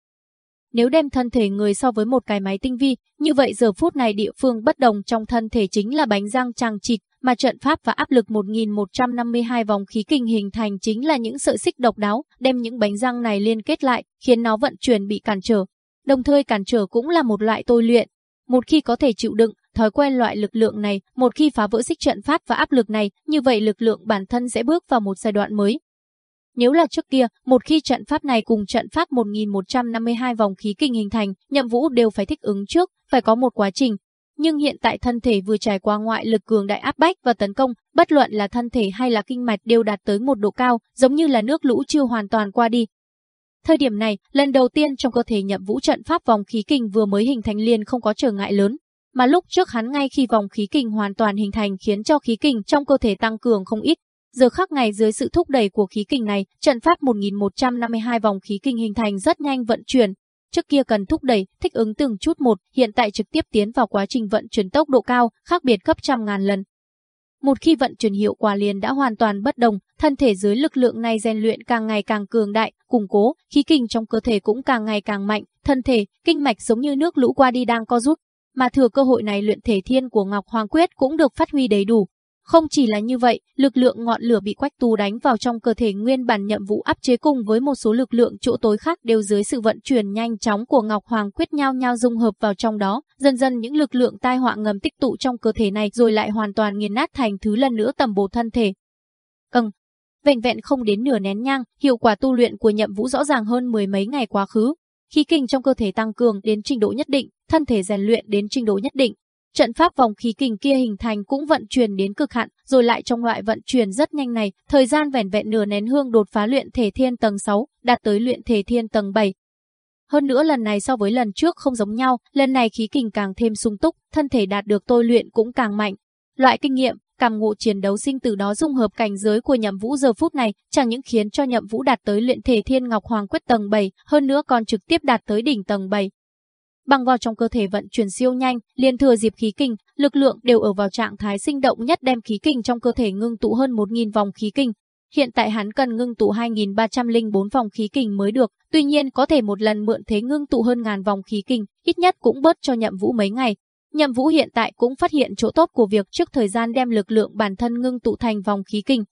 Nếu đem thân thể người so với một cái máy tinh vi, như vậy giờ phút này địa phương bất đồng trong thân thể chính là bánh răng tràng chịt, mà trận pháp và áp lực 1152 vòng khí kinh hình thành chính là những sợi xích độc đáo, đem những bánh răng này liên kết lại, khiến nó vận chuyển bị cản trở. Đồng thời cản trở cũng là một loại tôi luyện. Một khi có thể chịu đựng, thói quen loại lực lượng này, một khi phá vỡ xích trận pháp và áp lực này, như vậy lực lượng bản thân sẽ bước vào một giai đoạn mới. Nếu là trước kia, một khi trận pháp này cùng trận pháp 1152 vòng khí kinh hình thành, nhậm vũ đều phải thích ứng trước, phải có một quá trình. Nhưng hiện tại thân thể vừa trải qua ngoại lực cường đại áp bách và tấn công, bất luận là thân thể hay là kinh mạch đều đạt tới một độ cao, giống như là nước lũ chưa hoàn toàn qua đi. Thời điểm này, lần đầu tiên trong cơ thể nhậm vũ trận pháp vòng khí kinh vừa mới hình thành liền không có trở ngại lớn, mà lúc trước hắn ngay khi vòng khí kinh hoàn toàn hình thành khiến cho khí kinh trong cơ thể tăng cường không ít, Giờ khắc ngày dưới sự thúc đẩy của khí kình này, trận pháp 1152 vòng khí kinh hình thành rất nhanh vận chuyển. Trước kia cần thúc đẩy, thích ứng từng chút một, hiện tại trực tiếp tiến vào quá trình vận chuyển tốc độ cao, khác biệt gấp trăm ngàn lần. Một khi vận chuyển hiệu quả liền đã hoàn toàn bất đồng, thân thể dưới lực lượng này rèn luyện càng ngày càng cường đại, củng cố, khí kinh trong cơ thể cũng càng ngày càng mạnh, thân thể, kinh mạch giống như nước lũ qua đi đang co rút, mà thừa cơ hội này luyện thể thiên của Ngọc Hoàng Quyết cũng được phát huy đầy đủ, không chỉ là như vậy, lực lượng ngọn lửa bị quách tú đánh vào trong cơ thể nguyên bản nhậm vũ áp chế cùng với một số lực lượng chỗ tối khác đều dưới sự vận chuyển nhanh chóng của Ngọc Hoàng quyết nhau nhau dung hợp vào trong đó, dần dần những lực lượng tai họa ngầm tích tụ trong cơ thể này rồi lại hoàn toàn nghiền nát thành thứ lần nữa tầm bổ thân thể. Ừm, vẹn vẹn không đến nửa nén nhang, hiệu quả tu luyện của nhậm vũ rõ ràng hơn mười mấy ngày quá khứ. Khí kinh trong cơ thể tăng cường đến trình độ nhất định, thân thể rèn luyện đến trình độ nhất định, Trận pháp vòng khí kình kia hình thành cũng vận chuyển đến cực hạn, rồi lại trong loại vận chuyển rất nhanh này, thời gian vẻn vẹn nửa nén hương đột phá luyện thể thiên tầng 6, đạt tới luyện thể thiên tầng 7. Hơn nữa lần này so với lần trước không giống nhau, lần này khí kình càng thêm sung túc, thân thể đạt được tôi luyện cũng càng mạnh. Loại kinh nghiệm, cảm ngộ chiến đấu sinh từ đó dung hợp cảnh giới của Nhậm Vũ giờ phút này, chẳng những khiến cho Nhậm Vũ đạt tới luyện thể Thiên Ngọc Hoàng quyết tầng 7, hơn nữa còn trực tiếp đạt tới đỉnh tầng 7 bằng vào trong cơ thể vận chuyển siêu nhanh, liên thừa dịp khí kinh, lực lượng đều ở vào trạng thái sinh động nhất đem khí kinh trong cơ thể ngưng tụ hơn 1.000 vòng khí kinh. Hiện tại hắn cần ngưng tụ 2.304 vòng khí kinh mới được, tuy nhiên có thể một lần mượn thế ngưng tụ hơn ngàn vòng khí kinh, ít nhất cũng bớt cho nhậm vũ mấy ngày. Nhậm vũ hiện tại cũng phát hiện chỗ tốt của việc trước thời gian đem lực lượng bản thân ngưng tụ thành vòng khí kinh,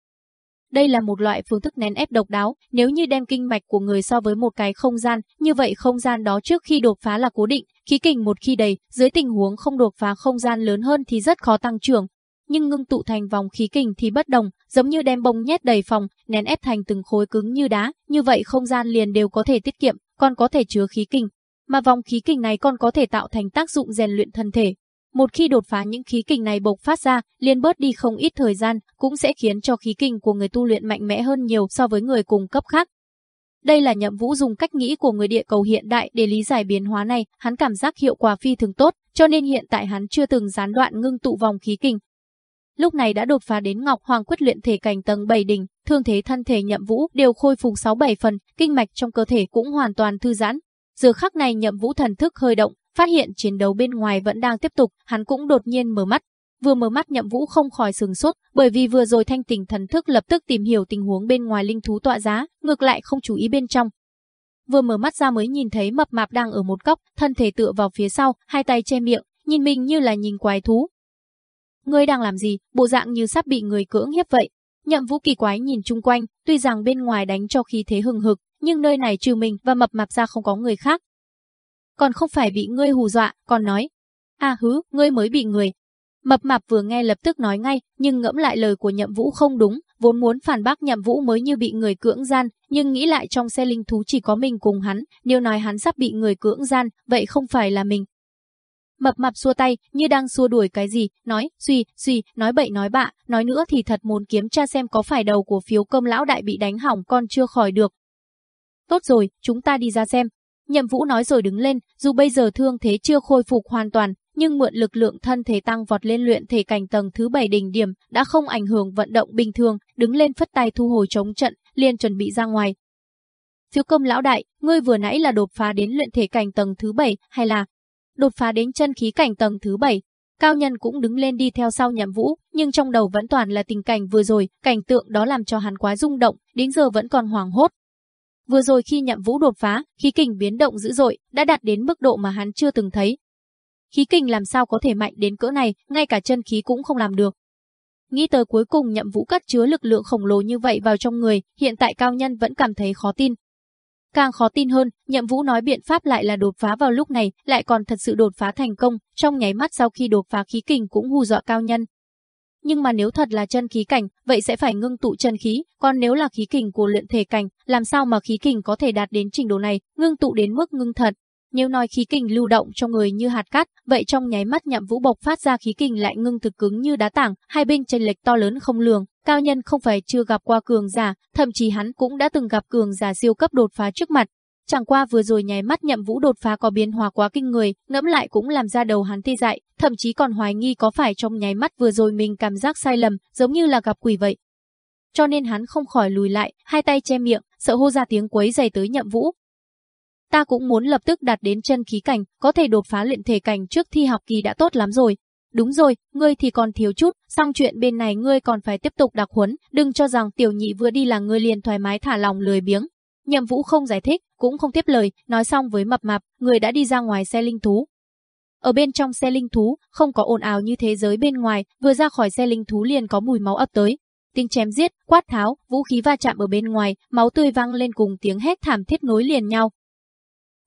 đây là một loại phương thức nén ép độc đáo, nếu như đem kinh mạch của người so với một cái không gian, như vậy không gian đó trước khi đột phá là cố định, khí kình một khi đầy, dưới tình huống không đột phá không gian lớn hơn thì rất khó tăng trưởng. Nhưng ngưng tụ thành vòng khí kình thì bất đồng, giống như đem bông nhét đầy phòng, nén ép thành từng khối cứng như đá, như vậy không gian liền đều có thể tiết kiệm, còn có thể chứa khí kình. Mà vòng khí kình này còn có thể tạo thành tác dụng rèn luyện thân thể, một khi đột phá những khí kình này bộc phát ra, liền bớt đi không ít thời gian, cũng sẽ khiến cho khí kình của người tu luyện mạnh mẽ hơn nhiều so với người cùng cấp khác. Đây là nhậm vũ dùng cách nghĩ của người địa cầu hiện đại để lý giải biến hóa này, hắn cảm giác hiệu quả phi thường tốt, cho nên hiện tại hắn chưa từng gián đoạn ngưng tụ vòng khí kình. Lúc này đã đột phá đến Ngọc Hoàng quyết luyện thể cảnh tầng 7 đỉnh, thương thế thân thể nhậm vũ đều khôi phục 6-7 phần, kinh mạch trong cơ thể cũng hoàn toàn thư giãn. Giờ khắc này nhậm vũ thần thức hơi động, Phát hiện chiến đấu bên ngoài vẫn đang tiếp tục, hắn cũng đột nhiên mở mắt. Vừa mở mắt nhậm vũ không khỏi sừng sốt, bởi vì vừa rồi thanh tỉnh thần thức lập tức tìm hiểu tình huống bên ngoài linh thú tọa giá, ngược lại không chú ý bên trong. Vừa mở mắt ra mới nhìn thấy mập mạp đang ở một góc, thân thể tựa vào phía sau, hai tay che miệng, nhìn mình như là nhìn quái thú. Ngươi đang làm gì, bộ dạng như sắp bị người cưỡng hiếp vậy. Nhậm vũ kỳ quái nhìn chung quanh, tuy rằng bên ngoài đánh cho khí thế hừng hực, nhưng nơi này trừ mình và mập mạp ra không có người khác, còn không phải bị ngươi hù dọa, còn nói. À hứ, ngươi mới bị người. Mập mạp vừa nghe lập tức nói ngay, nhưng ngẫm lại lời của nhậm vũ không đúng, vốn muốn phản bác nhậm vũ mới như bị người cưỡng gian, nhưng nghĩ lại trong xe linh thú chỉ có mình cùng hắn, nếu nói hắn sắp bị người cưỡng gian, vậy không phải là mình. Mập mạp xua tay, như đang xua đuổi cái gì, nói, suy, suy, nói bậy nói bạ, nói nữa thì thật muốn kiếm tra xem có phải đầu của phiếu cơm lão đại bị đánh hỏng con chưa khỏi được. Tốt rồi, chúng ta đi ra xem, Nhậm Vũ nói rồi đứng lên, dù bây giờ thương thế chưa khôi phục hoàn toàn, nhưng mượn lực lượng thân thể tăng vọt lên luyện thể cảnh tầng thứ 7 đỉnh điểm, đã không ảnh hưởng vận động bình thường, đứng lên phất tay thu hồi chống trận, liền chuẩn bị ra ngoài. Phiếu công lão đại, ngươi vừa nãy là đột phá đến luyện thể cảnh tầng thứ 7 hay là đột phá đến chân khí cảnh tầng thứ 7? Cao nhân cũng đứng lên đi theo sau nhậm vũ, nhưng trong đầu vẫn toàn là tình cảnh vừa rồi, cảnh tượng đó làm cho hắn quá rung động, đến giờ vẫn còn hoảng hốt, Vừa rồi khi nhậm vũ đột phá, khí kình biến động dữ dội, đã đạt đến mức độ mà hắn chưa từng thấy. Khí kình làm sao có thể mạnh đến cỡ này, ngay cả chân khí cũng không làm được. Nghĩ tới cuối cùng nhậm vũ cắt chứa lực lượng khổng lồ như vậy vào trong người, hiện tại cao nhân vẫn cảm thấy khó tin. Càng khó tin hơn, nhậm vũ nói biện pháp lại là đột phá vào lúc này, lại còn thật sự đột phá thành công, trong nháy mắt sau khi đột phá khí kình cũng hù dọa cao nhân nhưng mà nếu thật là chân khí cảnh, vậy sẽ phải ngưng tụ chân khí, còn nếu là khí kình của luyện thể cảnh, làm sao mà khí kình có thể đạt đến trình độ này, ngưng tụ đến mức ngưng thật. Nếu nói khí kình lưu động trong người như hạt cát, vậy trong nháy mắt nhậm vũ bộc phát ra khí kình lại ngưng thực cứng như đá tảng, hai bên chênh lệch to lớn không lường. Cao nhân không phải chưa gặp qua cường giả, thậm chí hắn cũng đã từng gặp cường giả siêu cấp đột phá trước mặt, Chẳng qua vừa rồi nháy mắt nhậm vũ đột phá có biến hóa quá kinh người, ngẫm lại cũng làm ra đầu hắn tê dại, thậm chí còn hoài nghi có phải trong nháy mắt vừa rồi mình cảm giác sai lầm, giống như là gặp quỷ vậy. cho nên hắn không khỏi lùi lại, hai tay che miệng, sợ hô ra tiếng quấy dày tới nhậm vũ. Ta cũng muốn lập tức đạt đến chân khí cảnh, có thể đột phá luyện thể cảnh trước thi học kỳ đã tốt lắm rồi. Đúng rồi, ngươi thì còn thiếu chút, xong chuyện bên này ngươi còn phải tiếp tục đặc huấn, đừng cho rằng tiểu nhị vừa đi là ngươi liền thoải mái thả lòng lười biếng. Nhậm Vũ không giải thích, cũng không tiếp lời, nói xong với mập mạp, người đã đi ra ngoài xe linh thú. Ở bên trong xe linh thú, không có ồn ào như thế giới bên ngoài, vừa ra khỏi xe linh thú liền có mùi máu ập tới. Tiếng chém giết, quát tháo, vũ khí va chạm ở bên ngoài, máu tươi vang lên cùng tiếng hét thảm thiết nối liền nhau.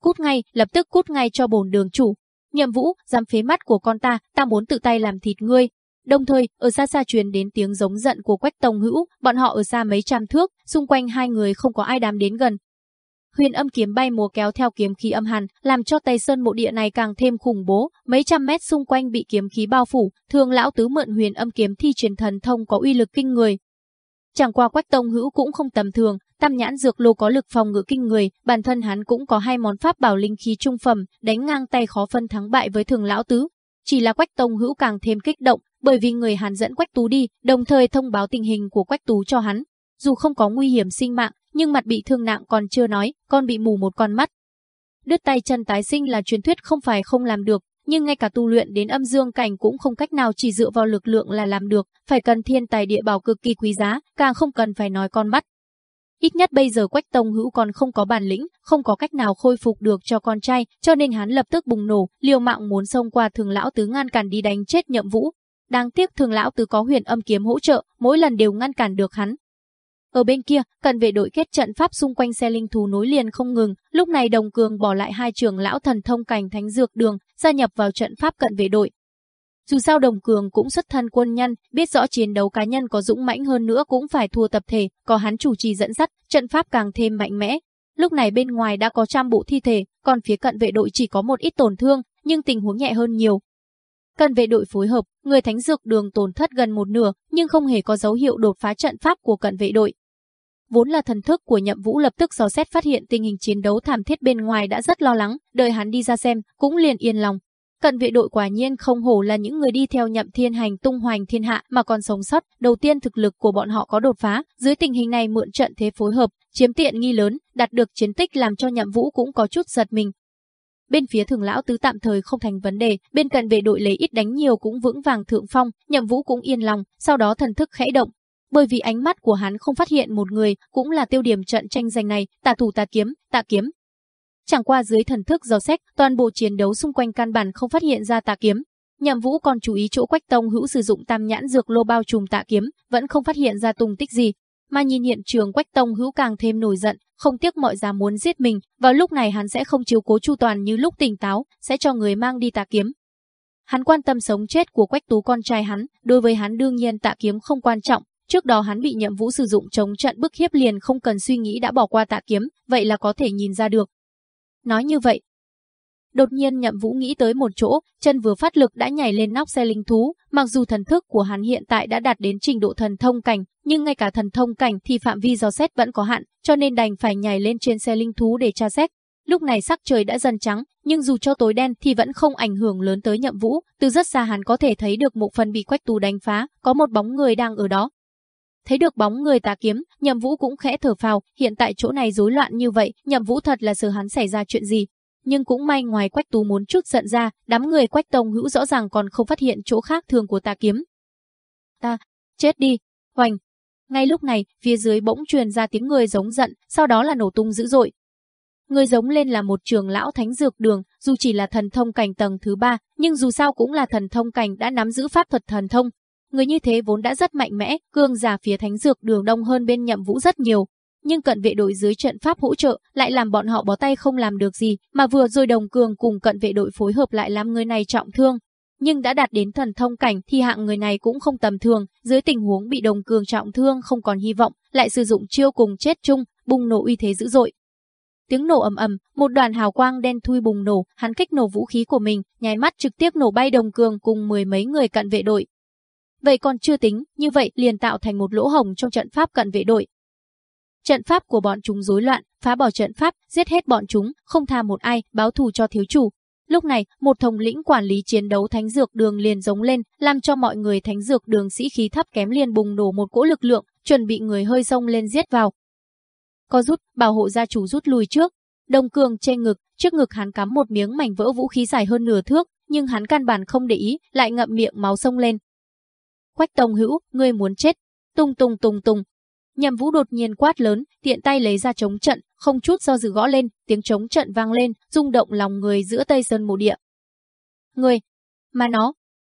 Cút ngay, lập tức cút ngay cho bổn đường chủ. Nhậm Vũ, dám phế mắt của con ta, ta muốn tự tay làm thịt ngươi. Đồng thời, ở xa xa truyền đến tiếng giống giận của Quách Tông Hữu, bọn họ ở xa mấy trăm thước, xung quanh hai người không có ai đám đến gần, Huyền âm kiếm bay múa kéo theo kiếm khí âm hàn, làm cho Tây Sơn mộ địa này càng thêm khủng bố, mấy trăm mét xung quanh bị kiếm khí bao phủ, thường lão tứ mượn huyền âm kiếm thi truyền thần thông có uy lực kinh người. Chẳng qua Quách Tông Hữu cũng không tầm thường, Tam nhãn dược lô có lực phòng ngự kinh người, bản thân hắn cũng có hai món pháp bảo linh khí trung phẩm, đánh ngang tay khó phân thắng bại với thường lão tứ. Chỉ là Quách Tông Hữu càng thêm kích động, bởi vì người hắn dẫn Quách Tú đi, đồng thời thông báo tình hình của Quách Tú cho hắn. Dù không có nguy hiểm sinh mạng, nhưng mặt bị thương nặng còn chưa nói, con bị mù một con mắt. Đứt tay chân tái sinh là truyền thuyết không phải không làm được, nhưng ngay cả tu luyện đến âm dương cảnh cũng không cách nào chỉ dựa vào lực lượng là làm được, phải cần thiên tài địa bảo cực kỳ quý giá, càng không cần phải nói con mắt. Ít nhất bây giờ Quách Tông Hữu còn không có bản lĩnh, không có cách nào khôi phục được cho con trai, cho nên hắn lập tức bùng nổ, liều mạng muốn xông qua thường lão tứ ngăn cản đi đánh chết nhậm vũ. Đáng tiếc thường lão tứ có huyền âm kiếm hỗ trợ, mỗi lần đều ngăn cản được hắn, ở bên kia, cận vệ đội kết trận pháp xung quanh xe linh thú nối liền không ngừng, lúc này Đồng Cường bỏ lại hai trưởng lão thần thông cảnh thánh dược đường, gia nhập vào trận pháp cận vệ đội. Dù sao Đồng Cường cũng xuất thân quân nhân, biết rõ chiến đấu cá nhân có dũng mãnh hơn nữa cũng phải thua tập thể, có hắn chủ trì dẫn dắt, trận pháp càng thêm mạnh mẽ. Lúc này bên ngoài đã có trăm bộ thi thể, còn phía cận vệ đội chỉ có một ít tổn thương, nhưng tình huống nhẹ hơn nhiều. Cận vệ đội phối hợp, người thánh dược đường tổn thất gần một nửa, nhưng không hề có dấu hiệu đột phá trận pháp của cận vệ đội. Vốn là thần thức của Nhậm Vũ lập tức dò xét phát hiện tình hình chiến đấu thảm thiết bên ngoài đã rất lo lắng, đợi hắn đi ra xem, cũng liền yên lòng. Cận vệ đội quả nhiên không hổ là những người đi theo Nhậm Thiên Hành tung hoành thiên hạ mà còn sống sót, đầu tiên thực lực của bọn họ có đột phá, dưới tình hình này mượn trận thế phối hợp, chiếm tiện nghi lớn, đạt được chiến tích làm cho Nhậm Vũ cũng có chút giật mình. Bên phía thường lão tứ tạm thời không thành vấn đề, bên cạnh vệ đội lấy ít đánh nhiều cũng vững vàng thượng phong, Nhậm Vũ cũng yên lòng, sau đó thần thức khẽ động, bởi vì ánh mắt của hắn không phát hiện một người, cũng là tiêu điểm trận tranh giành này, tà thủ tà kiếm, tạ kiếm. Chẳng qua dưới thần thức dò xét, toàn bộ chiến đấu xung quanh căn bản không phát hiện ra tà kiếm. Nhậm Vũ còn chú ý chỗ Quách Tông hữu sử dụng tam nhãn dược lô bao trùm tạ kiếm, vẫn không phát hiện ra tung tích gì. Mà nhìn hiện trường Quách Tông hữu càng thêm nổi giận, không tiếc mọi giá muốn giết mình, vào lúc này hắn sẽ không chiếu cố chu toàn như lúc tỉnh táo, sẽ cho người mang đi tạ kiếm. Hắn quan tâm sống chết của Quách Tú con trai hắn, đối với hắn đương nhiên tạ kiếm không quan trọng, Trước đó hắn bị nhiệm vũ sử dụng chống trận bức hiếp liền không cần suy nghĩ đã bỏ qua tạ kiếm, vậy là có thể nhìn ra được. Nói như vậy, Đột nhiên nhậm vũ nghĩ tới một chỗ, chân vừa phát lực đã nhảy lên nóc xe linh thú, mặc dù thần thức của hắn hiện tại đã đạt đến trình độ thần thông cảnh, nhưng ngay cả thần thông cảnh thì phạm vi dò xét vẫn có hạn, cho nên đành phải nhảy lên trên xe linh thú để tra xét. Lúc này sắc trời đã dần trắng, nhưng dù cho tối đen thì vẫn không ảnh hưởng lớn tới nhậm vũ, từ rất xa hắn có thể thấy được một phần bị quách tù đánh phá, có một bóng người đang ở đó, Thấy được bóng người tà kiếm, Nhậm Vũ cũng khẽ thở phào, hiện tại chỗ này rối loạn như vậy, Nhậm Vũ thật là sợ hắn xảy ra chuyện gì. Nhưng cũng may ngoài Quách Tú muốn chút giận ra, đám người Quách Tông Hữu rõ ràng còn không phát hiện chỗ khác thường của tà kiếm. Ta, chết đi, hoành. Ngay lúc này, phía dưới bỗng truyền ra tiếng người giống giận, sau đó là nổ tung dữ dội. Người giống lên là một trường lão thánh dược đường, dù chỉ là thần thông cảnh tầng thứ ba, nhưng dù sao cũng là thần thông cảnh đã nắm giữ pháp thuật thần thông, Người như thế vốn đã rất mạnh mẽ, cương giả phía thánh dược đường đông hơn bên nhậm vũ rất nhiều. Nhưng cận vệ đội dưới trận pháp hỗ trợ lại làm bọn họ bó tay không làm được gì, mà vừa rồi đồng cường cùng cận vệ đội phối hợp lại làm người này trọng thương. Nhưng đã đạt đến thần thông cảnh thì hạng người này cũng không tầm thường, dưới tình huống bị đồng cường trọng thương không còn hy vọng, lại sử dụng chiêu cùng chết chung, bùng nổ uy thế dữ dội. Tiếng nổ ầm ầm, một đoàn hào quang đen thui bùng nổ, hắn kích nổ vũ khí của mình, nháy mắt trực tiếp nổ bay đồng cường cùng mười mấy người cận vệ đội, Vậy còn chưa tính, như vậy liền tạo thành một lỗ hồng trong trận pháp cận vệ đội. Trận pháp của bọn chúng rối loạn, phá bỏ trận pháp, giết hết bọn chúng, không tha một ai, báo thù cho thiếu chủ. Lúc này, một thống lĩnh quản lý chiến đấu thánh dược đường liền giống lên, làm cho mọi người thánh dược đường sĩ khí thấp kém liền bùng nổ một cỗ lực lượng, chuẩn bị người hơi sông lên giết vào. Có rút, bảo hộ gia chủ rút lui trước. Đông Cường che ngực, trước ngực hắn cắm một miếng mảnh vỡ vũ khí dài hơn nửa thước, nhưng hắn căn bản không để ý, lại ngậm miệng máu sông lên. Quách Tông Hữu, ngươi muốn chết. Tung tung tung tung nhầm Vũ đột nhiên quát lớn, tiện tay lấy ra chống trận, không chút do dự gõ lên, tiếng chống trận vang lên, rung động lòng người giữa Tây Sơn mộ địa. Người, mà nó,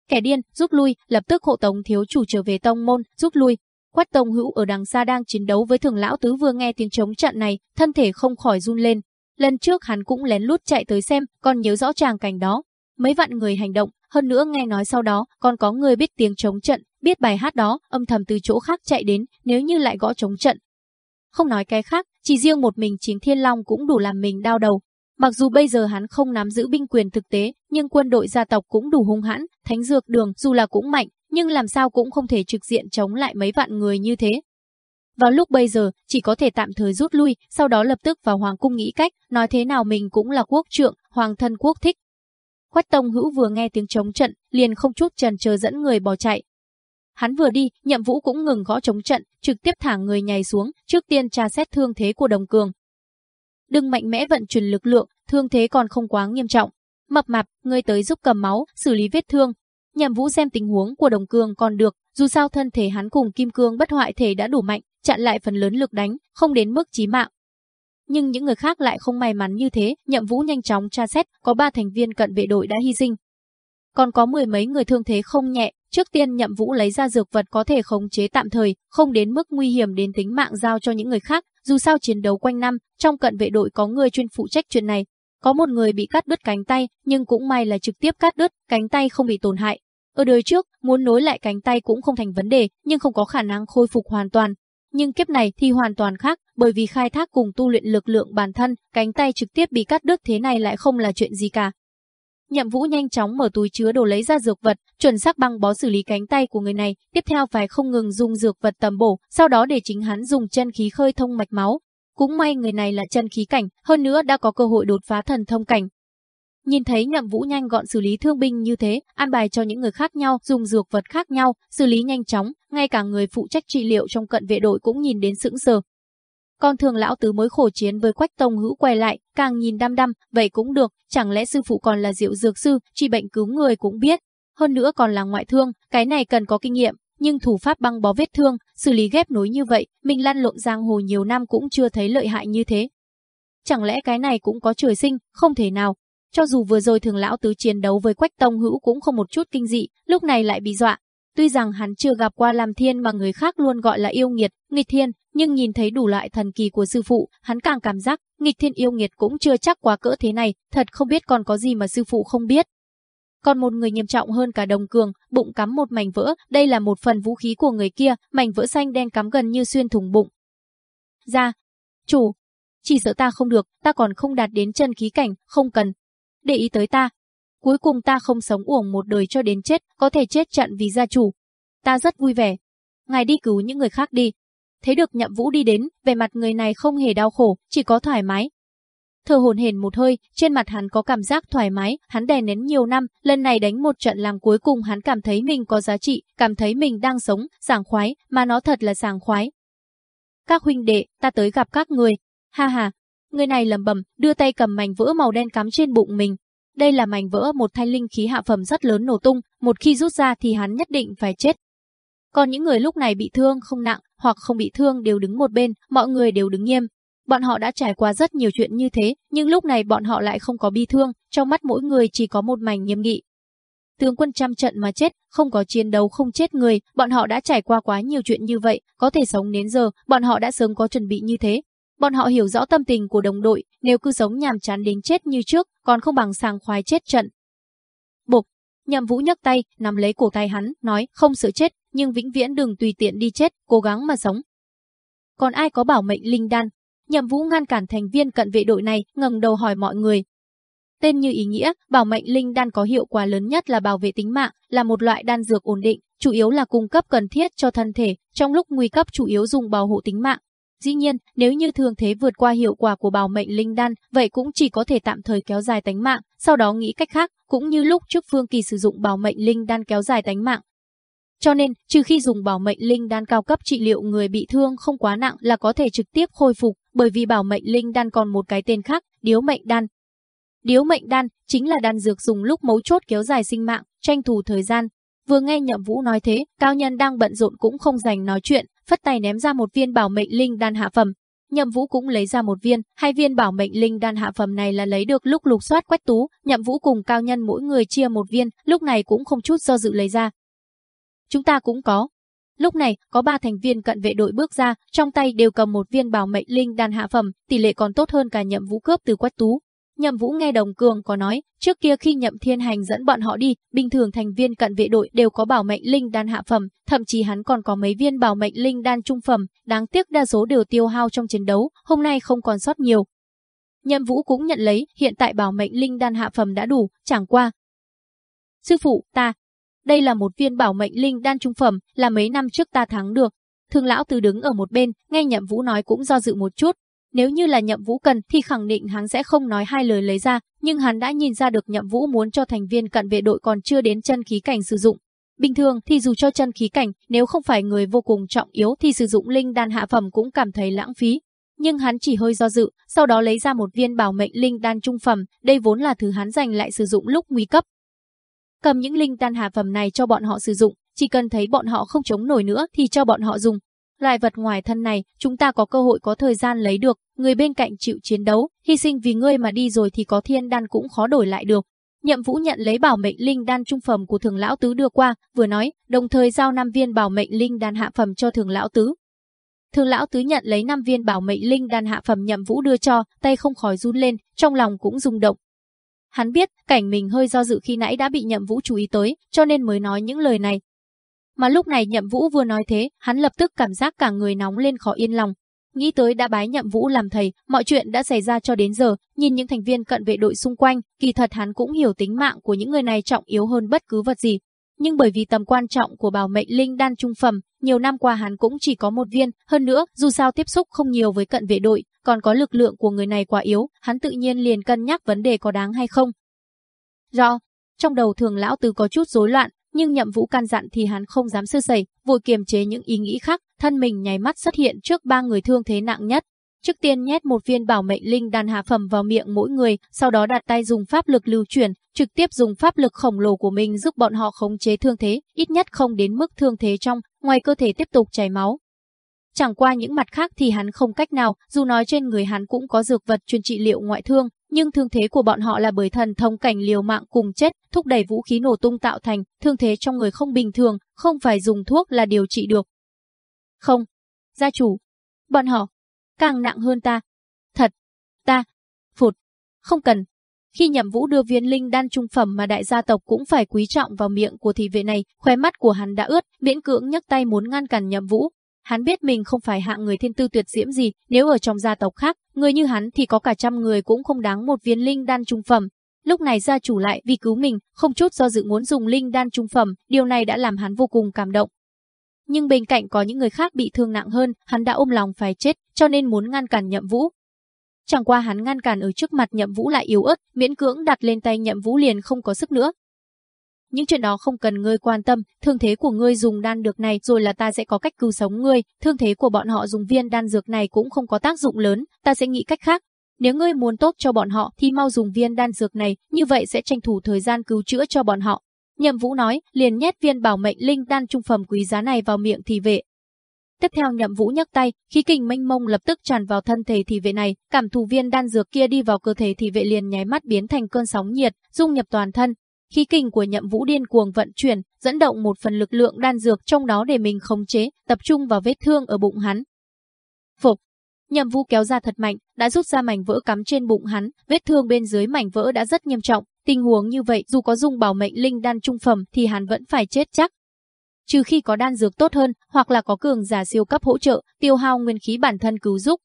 kẻ điên, rút lui, lập tức hộ tống thiếu chủ trở về tông môn, rút lui. quát Tông Hữu ở đằng xa đang chiến đấu với thường lão tứ vừa nghe tiếng chống trận này, thân thể không khỏi run lên. Lần trước hắn cũng lén lút chạy tới xem, còn nhớ rõ tràng cảnh đó. Mấy vạn người hành động, hơn nữa nghe nói sau đó còn có người biết tiếng chống trận, biết bài hát đó, âm thầm từ chỗ khác chạy đến, nếu như lại gõ chống trận. Không nói cái khác, chỉ riêng một mình chính Thiên Long cũng đủ làm mình đau đầu. Mặc dù bây giờ hắn không nắm giữ binh quyền thực tế, nhưng quân đội gia tộc cũng đủ hung hãn, thánh dược đường dù là cũng mạnh, nhưng làm sao cũng không thể trực diện chống lại mấy vạn người như thế. Vào lúc bây giờ, chỉ có thể tạm thời rút lui, sau đó lập tức vào hoàng cung nghĩ cách, nói thế nào mình cũng là quốc trượng, hoàng thân quốc thích. Quách Tông Hữu vừa nghe tiếng chống trận, liền không chút chần chờ dẫn người bỏ chạy, Hắn vừa đi, nhậm vũ cũng ngừng gõ chống trận, trực tiếp thả người nhảy xuống, trước tiên tra xét thương thế của đồng cường. Đừng mạnh mẽ vận chuyển lực lượng, thương thế còn không quá nghiêm trọng. Mập mạp, ngươi tới giúp cầm máu, xử lý vết thương. Nhậm vũ xem tình huống của đồng cường còn được, dù sao thân thể hắn cùng kim cương bất hoại thể đã đủ mạnh, chặn lại phần lớn lực đánh, không đến mức chí mạng. Nhưng những người khác lại không may mắn như thế, nhậm vũ nhanh chóng tra xét, có ba thành viên cận vệ đội đã hy sinh. Còn có mười mấy người thương thế không nhẹ, Trước tiên nhậm vũ lấy ra dược vật có thể khống chế tạm thời, không đến mức nguy hiểm đến tính mạng giao cho những người khác. Dù sao chiến đấu quanh năm, trong cận vệ đội có người chuyên phụ trách chuyện này. Có một người bị cắt đứt cánh tay, nhưng cũng may là trực tiếp cắt đứt, cánh tay không bị tổn hại. Ở đời trước, muốn nối lại cánh tay cũng không thành vấn đề, nhưng không có khả năng khôi phục hoàn toàn. Nhưng kiếp này thì hoàn toàn khác, bởi vì khai thác cùng tu luyện lực lượng bản thân, cánh tay trực tiếp bị cắt đứt thế này lại không là chuyện gì cả. Nhậm Vũ nhanh chóng mở túi chứa đồ lấy ra dược vật, chuẩn xác băng bó xử lý cánh tay của người này, tiếp theo phải không ngừng dùng dược vật tầm bổ, sau đó để chính hắn dùng chân khí khơi thông mạch máu. Cũng may người này là chân khí cảnh, hơn nữa đã có cơ hội đột phá thần thông cảnh. Nhìn thấy Nhậm Vũ nhanh gọn xử lý thương binh như thế, an bài cho những người khác nhau, dùng dược vật khác nhau, xử lý nhanh chóng, ngay cả người phụ trách trị liệu trong cận vệ đội cũng nhìn đến sững sờ, còn thường lão tứ mới khổ chiến với quách tông hữu quay lại, càng nhìn đăm đăm, vậy cũng được, chẳng lẽ sư phụ còn là diệu dược sư, trị bệnh cứu người cũng biết. Hơn nữa còn là ngoại thương, cái này cần có kinh nghiệm, nhưng thủ pháp băng bó vết thương, xử lý ghép nối như vậy, mình lăn lộn giang hồ nhiều năm cũng chưa thấy lợi hại như thế. Chẳng lẽ cái này cũng có trời sinh, không thể nào. Cho dù vừa rồi thường lão tứ chiến đấu với quách tông hữu cũng không một chút kinh dị, lúc này lại bị dọa, Tuy rằng hắn chưa gặp qua làm thiên mà người khác luôn gọi là yêu nghiệt, nghịch thiên, nhưng nhìn thấy đủ loại thần kỳ của sư phụ, hắn càng cảm giác nghịch thiên yêu nghiệt cũng chưa chắc quá cỡ thế này, thật không biết còn có gì mà sư phụ không biết. Còn một người nghiêm trọng hơn cả đồng cường, bụng cắm một mảnh vỡ, đây là một phần vũ khí của người kia, mảnh vỡ xanh đen cắm gần như xuyên thủng bụng. Ra, chủ, chỉ sợ ta không được, ta còn không đạt đến chân khí cảnh, không cần. Để ý tới ta, Cuối cùng ta không sống uổng một đời cho đến chết, có thể chết trận vì gia chủ. Ta rất vui vẻ. Ngài đi cứu những người khác đi. Thấy được nhậm vũ đi đến, về mặt người này không hề đau khổ, chỉ có thoải mái. Thở hồn hển một hơi, trên mặt hắn có cảm giác thoải mái, hắn đè nén nhiều năm, lần này đánh một trận làm cuối cùng hắn cảm thấy mình có giá trị, cảm thấy mình đang sống, sảng khoái, mà nó thật là sảng khoái. Các huynh đệ, ta tới gặp các người. Ha ha, người này lầm bầm, đưa tay cầm mảnh vỡ màu đen cắm trên bụng mình, đây là mảnh vỡ một thanh linh khí hạ phẩm rất lớn nổ tung, một khi rút ra thì hắn nhất định phải chết. Còn những người lúc này bị thương không nặng hoặc không bị thương đều đứng một bên, mọi người đều đứng nghiêm. Bọn họ đã trải qua rất nhiều chuyện như thế, nhưng lúc này bọn họ lại không có bi thương, trong mắt mỗi người chỉ có một mảnh nghiêm nghị. Tướng quân trăm trận mà chết, không có chiến đấu không chết người, bọn họ đã trải qua quá nhiều chuyện như vậy, có thể sống đến giờ, bọn họ đã sớm có chuẩn bị như thế, Bọn họ hiểu rõ tâm tình của đồng đội, nếu cứ sống nhàm chán đến chết như trước, còn không bằng sàng khoái chết trận. Bục, nhậm vũ nhấc tay, nắm lấy cổ tay hắn, nói không sợ chết, nhưng vĩnh viễn đừng tùy tiện đi chết, cố gắng mà sống. Còn ai có bảo mệnh linh đan? Nhậm vũ ngăn cản thành viên cận vệ đội này, ngẩng đầu hỏi mọi người. Tên như ý nghĩa, bảo mệnh linh đan có hiệu quả lớn nhất là bảo vệ tính mạng, là một loại đan dược ổn định, chủ yếu là cung cấp cần thiết cho thân thể, trong lúc nguy cấp chủ yếu dùng bảo hộ tính mạng, Dĩ nhiên, nếu như thường thế vượt qua hiệu quả của bảo mệnh linh đan, vậy cũng chỉ có thể tạm thời kéo dài tánh mạng, sau đó nghĩ cách khác, cũng như lúc trước Phương Kỳ sử dụng bảo mệnh linh đan kéo dài tánh mạng. Cho nên, trừ khi dùng bảo mệnh linh đan cao cấp trị liệu người bị thương không quá nặng là có thể trực tiếp khôi phục, bởi vì bảo mệnh linh đan còn một cái tên khác, điếu mệnh đan. Điếu mệnh đan chính là đan dược dùng lúc mấu chốt kéo dài sinh mạng, tranh thủ thời gian. Vừa nghe Nhậm Vũ nói thế, cao nhân đang bận rộn cũng không dành nói chuyện, phất tay ném ra một viên bảo mệnh linh đan hạ phẩm. Nhậm Vũ cũng lấy ra một viên, hai viên bảo mệnh linh đan hạ phẩm này là lấy được lúc lục soát quách tú, Nhậm Vũ cùng cao nhân mỗi người chia một viên, lúc này cũng không chút do dự lấy ra. Chúng ta cũng có. Lúc này, có ba thành viên cận vệ đội bước ra, trong tay đều cầm một viên bảo mệnh linh đan hạ phẩm, tỷ lệ còn tốt hơn cả Nhậm Vũ cướp từ quách tú. Nhậm Vũ nghe Đồng Cường có nói, trước kia khi Nhậm Thiên Hành dẫn bọn họ đi, bình thường thành viên cận vệ đội đều có bảo mệnh linh đan hạ phẩm, thậm chí hắn còn có mấy viên bảo mệnh linh đan trung phẩm, đáng tiếc đa số đều tiêu hao trong chiến đấu, hôm nay không còn sót nhiều. Nhậm Vũ cũng nhận lấy, hiện tại bảo mệnh linh đan hạ phẩm đã đủ, chẳng qua. Sư phụ, ta, đây là một viên bảo mệnh linh đan trung phẩm, là mấy năm trước ta thắng được. Thương lão từ đứng ở một bên, nghe Nhậm Vũ nói cũng do dự một chút, nếu như là nhậm vũ cần thì khẳng định hắn sẽ không nói hai lời lấy ra, nhưng hắn đã nhìn ra được nhậm vũ muốn cho thành viên cận vệ đội còn chưa đến chân khí cảnh sử dụng. Bình thường thì dù cho chân khí cảnh, nếu không phải người vô cùng trọng yếu thì sử dụng linh đan hạ phẩm cũng cảm thấy lãng phí. Nhưng hắn chỉ hơi do dự, sau đó lấy ra một viên bảo mệnh linh đan trung phẩm, đây vốn là thứ hắn dành lại sử dụng lúc nguy cấp. Cầm những linh đan hạ phẩm này cho bọn họ sử dụng, chỉ cần thấy bọn họ không chống nổi nữa thì cho bọn họ dùng, Loại vật ngoài thân này, chúng ta có cơ hội có thời gian lấy được, người bên cạnh chịu chiến đấu, hy sinh vì ngươi mà đi rồi thì có thiên đan cũng khó đổi lại được. Nhậm Vũ nhận lấy bảo mệnh linh đan trung phẩm của Thường lão tứ đưa qua, vừa nói, đồng thời giao 5 viên bảo mệnh linh đan hạ phẩm cho Thường lão tứ. Thường lão tứ nhận lấy 5 viên bảo mệnh linh đan hạ phẩm Nhậm Vũ đưa cho, tay không khỏi run lên, trong lòng cũng rung động. Hắn biết, cảnh mình hơi do dự khi nãy đã bị Nhậm Vũ chú ý tới, cho nên mới nói những lời này, mà lúc này Nhậm Vũ vừa nói thế, hắn lập tức cảm giác cả người nóng lên khó yên lòng. Nghĩ tới đã bái Nhậm Vũ làm thầy, mọi chuyện đã xảy ra cho đến giờ, nhìn những thành viên cận vệ đội xung quanh, kỳ thật hắn cũng hiểu tính mạng của những người này trọng yếu hơn bất cứ vật gì. Nhưng bởi vì tầm quan trọng của bảo mệnh linh đan trung phẩm, nhiều năm qua hắn cũng chỉ có một viên, hơn nữa, dù sao tiếp xúc không nhiều với cận vệ đội, còn có lực lượng của người này quá yếu, hắn tự nhiên liền cân nhắc vấn đề có đáng hay không. Do, trong đầu thường lão tứ có chút rối loạn, nhưng nhậm vũ can dặn thì hắn không dám sơ sẩy, vội kiềm chế những ý nghĩ khác, thân mình nháy mắt xuất hiện trước ba người thương thế nặng nhất. Trước tiên nhét một viên bảo mệnh linh đan hạ phẩm vào miệng mỗi người, sau đó đặt tay dùng pháp lực lưu chuyển, trực tiếp dùng pháp lực khổng lồ của mình giúp bọn họ khống chế thương thế, ít nhất không đến mức thương thế trong, ngoài cơ thể tiếp tục chảy máu. Chẳng qua những mặt khác thì hắn không cách nào, dù nói trên người hắn cũng có dược vật chuyên trị liệu ngoại thương, nhưng thương thế của bọn họ là bởi thần thông cảnh liều mạng cùng chết, thúc đẩy vũ khí nổ tung tạo thành, thương thế trong người không bình thường, không phải dùng thuốc là điều trị được. Không, gia chủ, bọn họ, càng nặng hơn ta. Thật, ta, phụt, không cần. Khi nhậm vũ đưa viên linh đan trung phẩm mà đại gia tộc cũng phải quý trọng vào miệng của thị vệ này, khóe mắt của hắn đã ướt, miễn cưỡng nhấc tay muốn ngăn cản nhậm vũ, Hắn biết mình không phải hạng người thiên tư tuyệt diễm gì, nếu ở trong gia tộc khác, người như hắn thì có cả trăm người cũng không đáng một viên linh đan trung phẩm. Lúc này gia chủ lại vì cứu mình, không chút do dự muốn dùng linh đan trung phẩm, điều này đã làm hắn vô cùng cảm động. Nhưng bên cạnh có những người khác bị thương nặng hơn, hắn đã ôm lòng phải chết, cho nên muốn ngăn cản nhậm vũ. Chẳng qua hắn ngăn cản ở trước mặt nhậm vũ lại yếu ớt, miễn cưỡng đặt lên tay nhậm vũ liền không có sức nữa, những chuyện đó không cần ngươi quan tâm, thương thế của ngươi dùng đan dược này rồi là ta sẽ có cách cứu sống ngươi, thương thế của bọn họ dùng viên đan dược này cũng không có tác dụng lớn, ta sẽ nghĩ cách khác. Nếu ngươi muốn tốt cho bọn họ thì mau dùng viên đan dược này, như vậy sẽ tranh thủ thời gian cứu chữa cho bọn họ. Nhậm Vũ nói, liền nhét viên bảo mệnh linh đan trung phẩm quý giá này vào miệng thì vệ. Tiếp theo Nhậm Vũ nhấc tay, khí kình mênh mông lập tức tràn vào thân thể thì vệ này, cảm thụ viên đan dược kia đi vào cơ thể thì vệ liền nháy mắt biến thành cơn sóng nhiệt, dung nhập toàn thân, Khí kình của nhậm vũ điên cuồng vận chuyển, dẫn động một phần lực lượng đan dược trong đó để mình khống chế, tập trung vào vết thương ở bụng hắn. Phục, nhậm vũ kéo ra thật mạnh, đã rút ra mảnh vỡ cắm trên bụng hắn, vết thương bên dưới mảnh vỡ đã rất nghiêm trọng. Tình huống như vậy dù có dùng bảo mệnh linh đan trung phẩm thì hắn vẫn phải chết chắc. Trừ khi có đan dược tốt hơn, hoặc là có cường giả siêu cấp hỗ trợ, tiêu hao nguyên khí bản thân cứu giúp,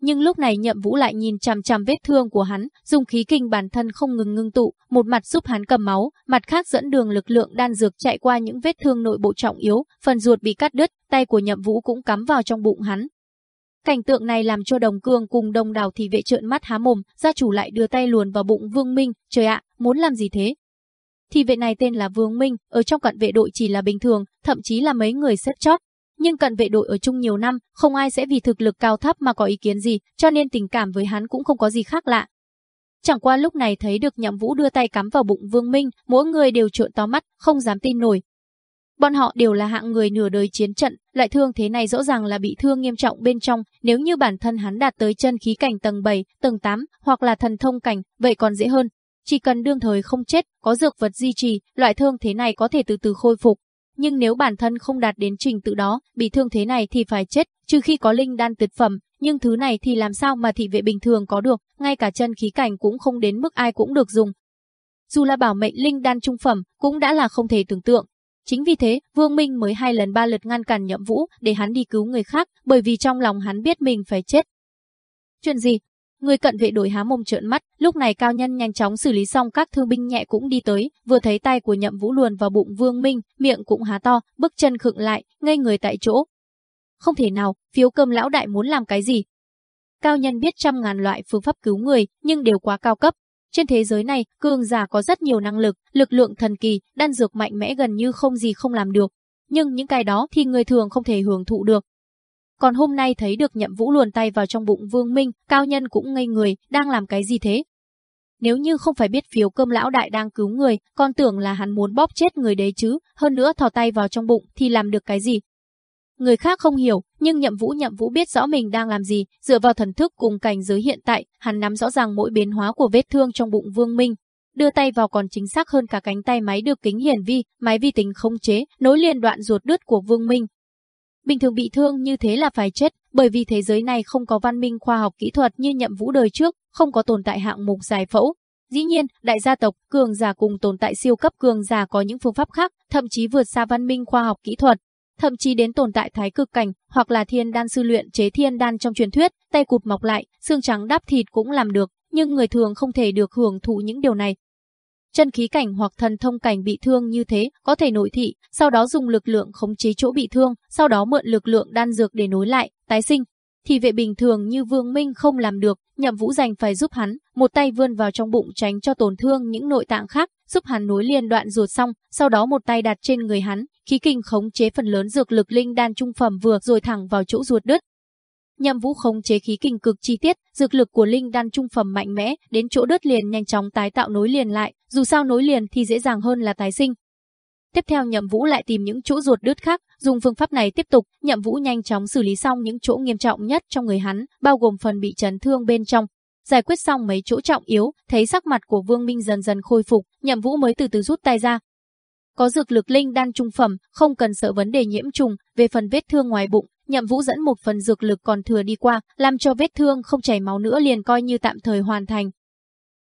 nhưng lúc này nhậm vũ lại nhìn chằm chằm vết thương của hắn, dùng khí kinh bản thân không ngừng ngưng tụ, một mặt giúp hắn cầm máu, mặt khác dẫn đường lực lượng đan dược chạy qua những vết thương nội bộ trọng yếu, phần ruột bị cắt đứt, tay của nhậm vũ cũng cắm vào trong bụng hắn. Cảnh tượng này làm cho đồng cương cùng đồng đào thì vệ trợn mắt há mồm, gia chủ lại đưa tay luồn vào bụng Vương Minh, trời ạ, muốn làm gì thế? Thì vệ này tên là Vương Minh, ở trong cận vệ đội chỉ là bình thường, thậm chí là mấy người xếp chót. Nhưng cận vệ đội ở chung nhiều năm, không ai sẽ vì thực lực cao thấp mà có ý kiến gì, cho nên tình cảm với hắn cũng không có gì khác lạ. Chẳng qua lúc này thấy được nhậm vũ đưa tay cắm vào bụng Vương Minh, mỗi người đều trợn to mắt, không dám tin nổi. Bọn họ đều là hạng người nửa đời chiến trận, loại thương thế này rõ ràng là bị thương nghiêm trọng bên trong, nếu như bản thân hắn đạt tới chân khí cảnh tầng 7, tầng 8 hoặc là thần thông cảnh, vậy còn dễ hơn. Chỉ cần đương thời không chết, có dược vật duy trì, loại thương thế này có thể từ từ khôi phục. Nhưng nếu bản thân không đạt đến trình tự đó, bị thương thế này thì phải chết, trừ khi có linh đan tuyệt phẩm, nhưng thứ này thì làm sao mà thị vệ bình thường có được, ngay cả chân khí cảnh cũng không đến mức ai cũng được dùng. Dù là bảo mệnh linh đan trung phẩm, cũng đã là không thể tưởng tượng, Chính vì thế, Vương Minh mới hai lần ba lượt ngăn cản Nhậm Vũ để hắn đi cứu người khác, bởi vì trong lòng hắn biết mình phải chết. Chuyện gì? Người cận vệ đổi há mồm trợn mắt, lúc này cao nhân nhanh chóng xử lý xong các thương binh nhẹ cũng đi tới, vừa thấy tay của Nhậm Vũ luồn vào bụng Vương Minh, miệng cũng há to, bước chân khựng lại, ngây người tại chỗ. Không thể nào, phiếu cơm lão đại muốn làm cái gì? Cao nhân biết trăm ngàn loại phương pháp cứu người, nhưng đều quá cao cấp, trên thế giới này, cường giả có rất nhiều năng lực, lực lượng thần kỳ, đan dược mạnh mẽ gần như không gì không làm được. Nhưng những cái đó thì người thường không thể hưởng thụ được. Còn hôm nay thấy được nhậm vũ luồn tay vào trong bụng Vương Minh, cao nhân cũng ngây người, đang làm cái gì thế? Nếu như không phải biết phiếu cơm lão đại đang cứu người, con tưởng là hắn muốn bóp chết người đấy chứ, hơn nữa thò tay vào trong bụng thì làm được cái gì? Người khác không hiểu, nhưng nhậm vũ nhậm vũ biết rõ mình đang làm gì, dựa vào thần thức cùng cảnh giới hiện tại, hắn nắm rõ ràng mỗi biến hóa của vết thương trong bụng Vương Minh. Đưa tay vào còn chính xác hơn cả cánh tay máy được kính hiển vi, máy vi tính không chế, nối liền đoạn ruột đứt của Vương Minh. Bình thường bị thương như thế là phải chết, bởi vì thế giới này không có văn minh khoa học kỹ thuật như nhậm vũ đời trước, không có tồn tại hạng mục giải phẫu. Dĩ nhiên, đại gia tộc, cường giả cùng tồn tại siêu cấp cường giả có những phương pháp khác, thậm chí vượt xa văn minh khoa học kỹ thuật thậm chí đến tồn tại thái cực cảnh, hoặc là thiên đan sư luyện chế thiên đan trong truyền thuyết, tay cụt mọc lại, xương trắng đắp thịt cũng làm được, nhưng người thường không thể được hưởng thụ những điều này. Chân khí cảnh hoặc thần thông cảnh bị thương như thế, có thể nội thị, sau đó dùng lực lượng khống chế chỗ bị thương, sau đó mượn lực lượng đan dược để nối lại, tái sinh. Thì vệ bình thường như Vương Minh không làm được, Nhậm Vũ dành phải giúp hắn, một tay vươn vào trong bụng tránh cho tổn thương những nội tạng khác, giúp hắn nối liền đoạn ruột xong, sau đó một tay đặt trên người hắn, khí kinh khống chế phần lớn dược lực linh đan trung phẩm vừa rồi thẳng vào chỗ ruột đứt. Nhậm Vũ khống chế khí kinh cực chi tiết, dược lực của linh đan trung phẩm mạnh mẽ, đến chỗ đất liền nhanh chóng tái tạo nối liền lại, dù sao nối liền thì dễ dàng hơn là tái sinh. Tiếp theo Nhậm Vũ lại tìm những chỗ ruột đứt khác, dùng phương pháp này tiếp tục, Nhậm Vũ nhanh chóng xử lý xong những chỗ nghiêm trọng nhất trong người hắn, bao gồm phần bị chấn thương bên trong. Giải quyết xong mấy chỗ trọng yếu, thấy sắc mặt của Vương Minh dần dần khôi phục, Nhậm Vũ mới từ từ rút tay ra, có dược lực linh đan trung phẩm, không cần sợ vấn đề nhiễm trùng, về phần vết thương ngoài bụng, Nhậm Vũ dẫn một phần dược lực còn thừa đi qua, làm cho vết thương không chảy máu nữa liền coi như tạm thời hoàn thành.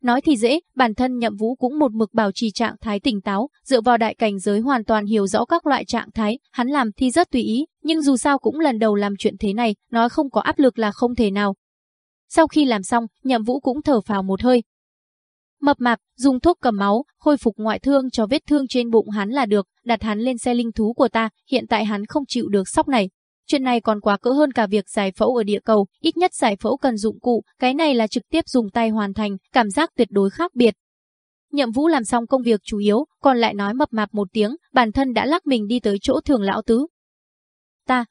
Nói thì dễ, bản thân Nhậm Vũ cũng một mực bảo trì trạng thái tỉnh táo, dựa vào đại cảnh giới hoàn toàn hiểu rõ các loại trạng thái, hắn làm thì rất tùy ý, nhưng dù sao cũng lần đầu làm chuyện thế này, nói không có áp lực là không thể nào. Sau khi làm xong, Nhậm Vũ cũng thở phào một hơi, Mập mạp, dùng thuốc cầm máu, khôi phục ngoại thương cho vết thương trên bụng hắn là được, đặt hắn lên xe linh thú của ta, hiện tại hắn không chịu được sóc này. Chuyện này còn quá cỡ hơn cả việc giải phẫu ở địa cầu, ít nhất giải phẫu cần dụng cụ, cái này là trực tiếp dùng tay hoàn thành, cảm giác tuyệt đối khác biệt. Nhậm Vũ làm xong công việc chủ yếu, còn lại nói mập mạp một tiếng, bản thân đã lắc mình đi tới chỗ thường lão tứ. Ta,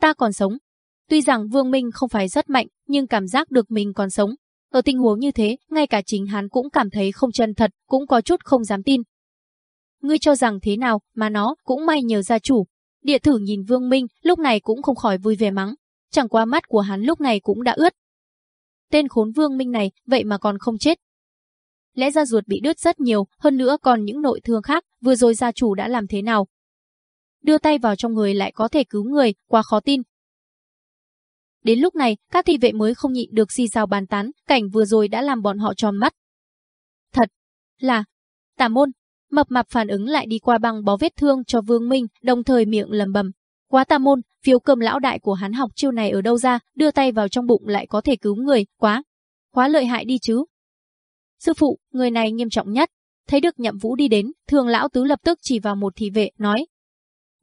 ta còn sống. Tuy rằng Vương Minh không phải rất mạnh, nhưng cảm giác được mình còn sống, ở tình huống như thế, ngay cả chính hắn cũng cảm thấy không chân thật, cũng có chút không dám tin. Ngươi cho rằng thế nào, mà nó cũng may nhờ gia chủ. Địa thử nhìn Vương Minh, lúc này cũng không khỏi vui vẻ mắng. Chẳng qua mắt của hắn lúc này cũng đã ướt. Tên khốn Vương Minh này, vậy mà còn không chết. Lẽ ra ruột bị đứt rất nhiều, hơn nữa còn những nội thương khác, vừa rồi gia chủ đã làm thế nào? Đưa tay vào trong người lại có thể cứu người, quá khó tin, Đến lúc này, các thị vệ mới không nhịn được si xào bàn tán, cảnh vừa rồi đã làm bọn họ tròn mắt. Thật là tà môn, mập mạp phản ứng lại đi qua băng bó vết thương cho Vương Minh, đồng thời miệng lầm bầm. Quá tà môn, phiếu cơm lão đại của hắn học chiêu này ở đâu ra, đưa tay vào trong bụng lại có thể cứu người, quá, quá lợi hại đi chứ. Sư phụ, người này nghiêm trọng nhất. Thấy được nhậm vũ đi đến, thường lão tứ lập tức chỉ vào một thị vệ, nói.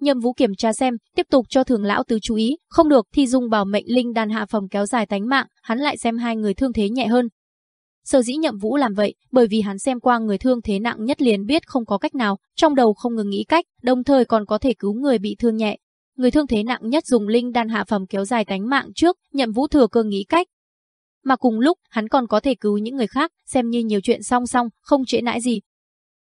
Nhậm Vũ kiểm tra xem, tiếp tục cho thường lão tứ chú ý, không được thì dùng bảo mệnh linh đan hạ phẩm kéo dài tánh mạng, hắn lại xem hai người thương thế nhẹ hơn. Sở dĩ Nhậm Vũ làm vậy, bởi vì hắn xem qua người thương thế nặng nhất liền biết không có cách nào, trong đầu không ngừng nghĩ cách, đồng thời còn có thể cứu người bị thương nhẹ. Người thương thế nặng nhất dùng linh đan hạ phẩm kéo dài tánh mạng trước, Nhậm Vũ thừa cơ nghĩ cách, mà cùng lúc hắn còn có thể cứu những người khác, xem như nhiều chuyện song song, không trễ nãi gì.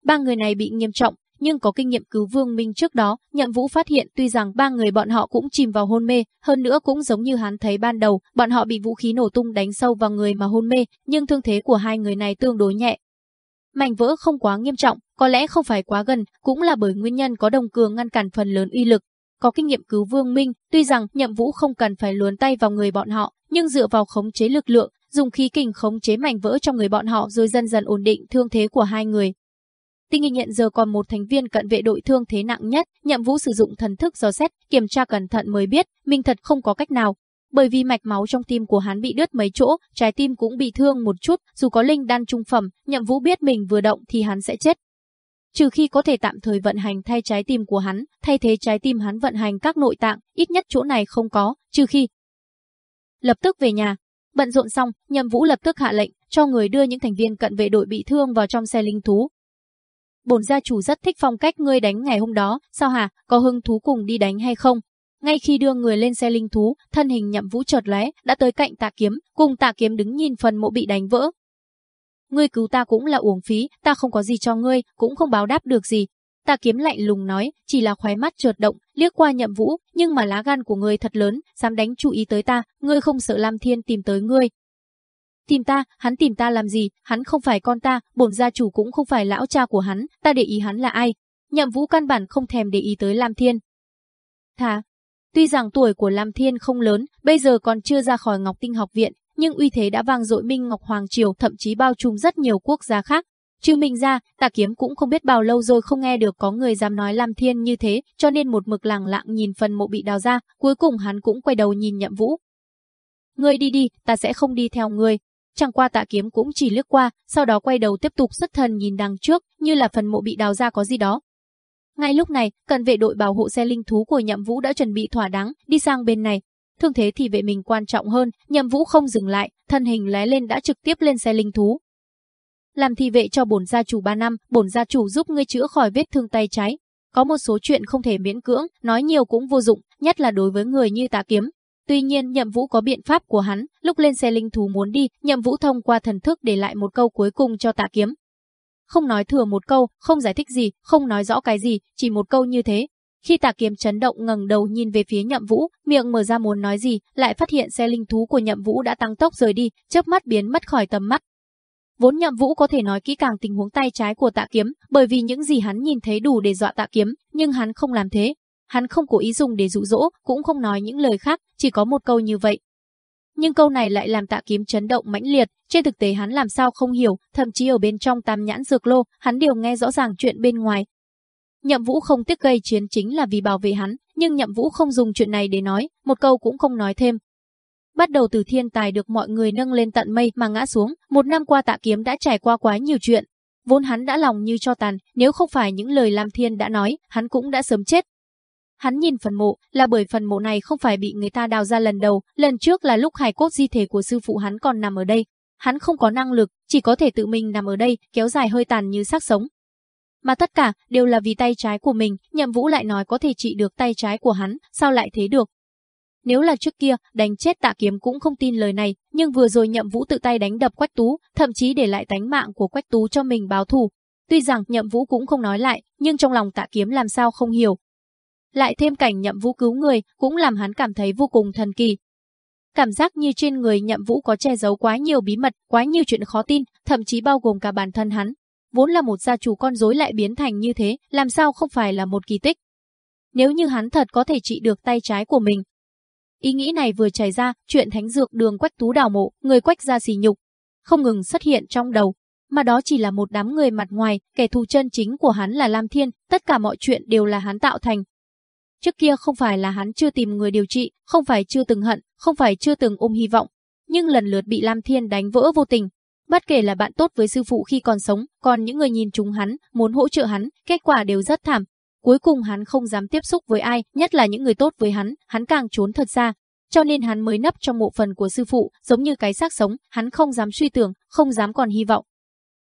Ba người này bị nghiêm trọng, nhưng có kinh nghiệm cứu Vương Minh trước đó, Nhậm Vũ phát hiện tuy rằng ba người bọn họ cũng chìm vào hôn mê, hơn nữa cũng giống như hắn thấy ban đầu, bọn họ bị vũ khí nổ tung đánh sâu vào người mà hôn mê, nhưng thương thế của hai người này tương đối nhẹ. Mảnh vỡ không quá nghiêm trọng, có lẽ không phải quá gần, cũng là bởi nguyên nhân có đồng cường ngăn cản phần lớn uy lực. Có kinh nghiệm cứu Vương Minh, tuy rằng Nhậm Vũ không cần phải luồn tay vào người bọn họ, nhưng dựa vào khống chế lực lượng, dùng khí kình khống chế mảnh vỡ trong người bọn họ rồi dần dần ổn định thương thế của hai người. Tinh nghi nhận giờ còn một thành viên cận vệ đội thương thế nặng nhất, nhậm vũ sử dụng thần thức do xét, kiểm tra cẩn thận mới biết, mình thật không có cách nào. Bởi vì mạch máu trong tim của hắn bị đứt mấy chỗ, trái tim cũng bị thương một chút, dù có linh đan trung phẩm, nhậm vũ biết mình vừa động thì hắn sẽ chết. Trừ khi có thể tạm thời vận hành thay trái tim của hắn, thay thế trái tim hắn vận hành các nội tạng, ít nhất chỗ này không có, trừ khi lập tức về nhà. Bận rộn xong, Nhậm Vũ lập tức hạ lệnh cho người đưa những thành viên cận vệ đội bị thương vào trong xe linh thú. Bổn gia chủ rất thích phong cách ngươi đánh ngày hôm đó, sao hả, có hứng thú cùng đi đánh hay không? Ngay khi đưa người lên xe linh thú, thân hình Nhậm Vũ chợt lóe, đã tới cạnh Tạ Kiếm, cùng Tạ Kiếm đứng nhìn phần mộ bị đánh vỡ. Ngươi cứu ta cũng là uổng phí, ta không có gì cho ngươi, cũng không báo đáp được gì, Tạ kiếm lạnh lùng nói, chỉ là khóe mắt chợt động, liếc qua nhậm vũ, nhưng mà lá gan của ngươi thật lớn, dám đánh chú ý tới ta, ngươi không sợ Lam Thiên tìm tới ngươi. Tìm ta, hắn tìm ta làm gì, hắn không phải con ta, bổn gia chủ cũng không phải lão cha của hắn, ta để ý hắn là ai. Nhậm vũ căn bản không thèm để ý tới Lam Thiên. Thà, tuy rằng tuổi của Lam Thiên không lớn, bây giờ còn chưa ra khỏi Ngọc Tinh học viện, nhưng uy thế đã vang dội Minh Ngọc Hoàng Triều thậm chí bao trùm rất nhiều quốc gia khác, Trừ mình ra, tà kiếm cũng không biết bao lâu rồi không nghe được có người dám nói Lam Thiên như thế, cho nên một mực lặng lặng nhìn phần mộ bị đào ra, cuối cùng hắn cũng quay đầu nhìn nhậm vũ. Ngươi đi đi, ta sẽ không đi theo ngươi. Chẳng qua tạ kiếm cũng chỉ liếc qua, sau đó quay đầu tiếp tục xuất thần nhìn đằng trước, như là phần mộ bị đào ra có gì đó. Ngay lúc này, cần vệ đội bảo hộ xe linh thú của nhậm vũ đã chuẩn bị thỏa đáng, đi sang bên này. Thương thế thì vệ mình quan trọng hơn, nhậm vũ không dừng lại, thân hình lé lên đã trực tiếp lên xe linh thú, làm thị vệ cho bổn gia chủ 3 năm, bổn gia chủ giúp ngươi chữa khỏi vết thương tay trái. Có một số chuyện không thể miễn cưỡng, nói nhiều cũng vô dụng, nhất là đối với người như tạ kiếm. Tuy nhiên nhậm vũ có biện pháp của hắn, lúc lên xe linh thú muốn đi, nhậm vũ thông qua thần thức để lại một câu cuối cùng cho tạ kiếm. Không nói thừa một câu, không giải thích gì, không nói rõ cái gì, chỉ một câu như thế. Khi tạ kiếm chấn động ngẩng đầu nhìn về phía nhậm vũ, miệng mở ra muốn nói gì, lại phát hiện xe linh thú của nhậm vũ đã tăng tốc rời đi, chớp mắt biến mất khỏi tầm mắt, Vốn nhậm vũ có thể nói kỹ càng tình huống tay trái của tạ kiếm, bởi vì những gì hắn nhìn thấy đủ để dọa tạ kiếm, nhưng hắn không làm thế. Hắn không cố ý dùng để dụ dỗ, cũng không nói những lời khác, chỉ có một câu như vậy. Nhưng câu này lại làm tạ kiếm chấn động mãnh liệt, trên thực tế hắn làm sao không hiểu, thậm chí ở bên trong tam nhãn dược lô, hắn đều nghe rõ ràng chuyện bên ngoài. Nhậm Vũ không tiếc gây chiến chính là vì bảo vệ hắn, nhưng Nhậm Vũ không dùng chuyện này để nói, một câu cũng không nói thêm, Bắt đầu từ thiên tài được mọi người nâng lên tận mây mà ngã xuống, một năm qua tạ kiếm đã trải qua quá nhiều chuyện. Vốn hắn đã lòng như cho tàn, nếu không phải những lời Lam Thiên đã nói, hắn cũng đã sớm chết. Hắn nhìn phần mộ, là bởi phần mộ này không phải bị người ta đào ra lần đầu, lần trước là lúc hài cốt di thể của sư phụ hắn còn nằm ở đây. Hắn không có năng lực, chỉ có thể tự mình nằm ở đây, kéo dài hơi tàn như xác sống. Mà tất cả đều là vì tay trái của mình, nhậm vũ lại nói có thể trị được tay trái của hắn, sao lại thế được? Nếu là trước kia, đánh chết tạ kiếm cũng không tin lời này, nhưng vừa rồi nhậm vũ tự tay đánh đập Quách Tú, thậm chí để lại tánh mạng của Quách Tú cho mình báo thù. Tuy rằng nhậm vũ cũng không nói lại, nhưng trong lòng tạ kiếm làm sao không hiểu. Lại thêm cảnh nhậm vũ cứu người, cũng làm hắn cảm thấy vô cùng thần kỳ. Cảm giác như trên người nhậm vũ có che giấu quá nhiều bí mật, quá nhiều chuyện khó tin, thậm chí bao gồm cả bản thân hắn. Vốn là một gia chủ con rối lại biến thành như thế, làm sao không phải là một kỳ tích. Nếu như hắn thật có thể trị được tay trái của mình, Ý nghĩ này vừa chảy ra, chuyện thánh dược đường quách tú đào mộ, người quách ra xì nhục, không ngừng xuất hiện trong đầu. Mà đó chỉ là một đám người mặt ngoài, kẻ thù chân chính của hắn là Lam Thiên, tất cả mọi chuyện đều là hắn tạo thành. Trước kia không phải là hắn chưa tìm người điều trị, không phải chưa từng hận, không phải chưa từng ôm hy vọng, nhưng lần lượt bị Lam Thiên đánh vỡ vô tình. Bất kể là bạn tốt với sư phụ khi còn sống, còn những người nhìn chúng hắn, muốn hỗ trợ hắn, kết quả đều rất thảm. Cuối cùng hắn không dám tiếp xúc với ai, nhất là những người tốt với hắn, hắn càng trốn thật ra. Cho nên hắn mới nấp trong mộ phần của sư phụ, giống như cái xác sống, hắn không dám suy tưởng, không dám còn hy vọng.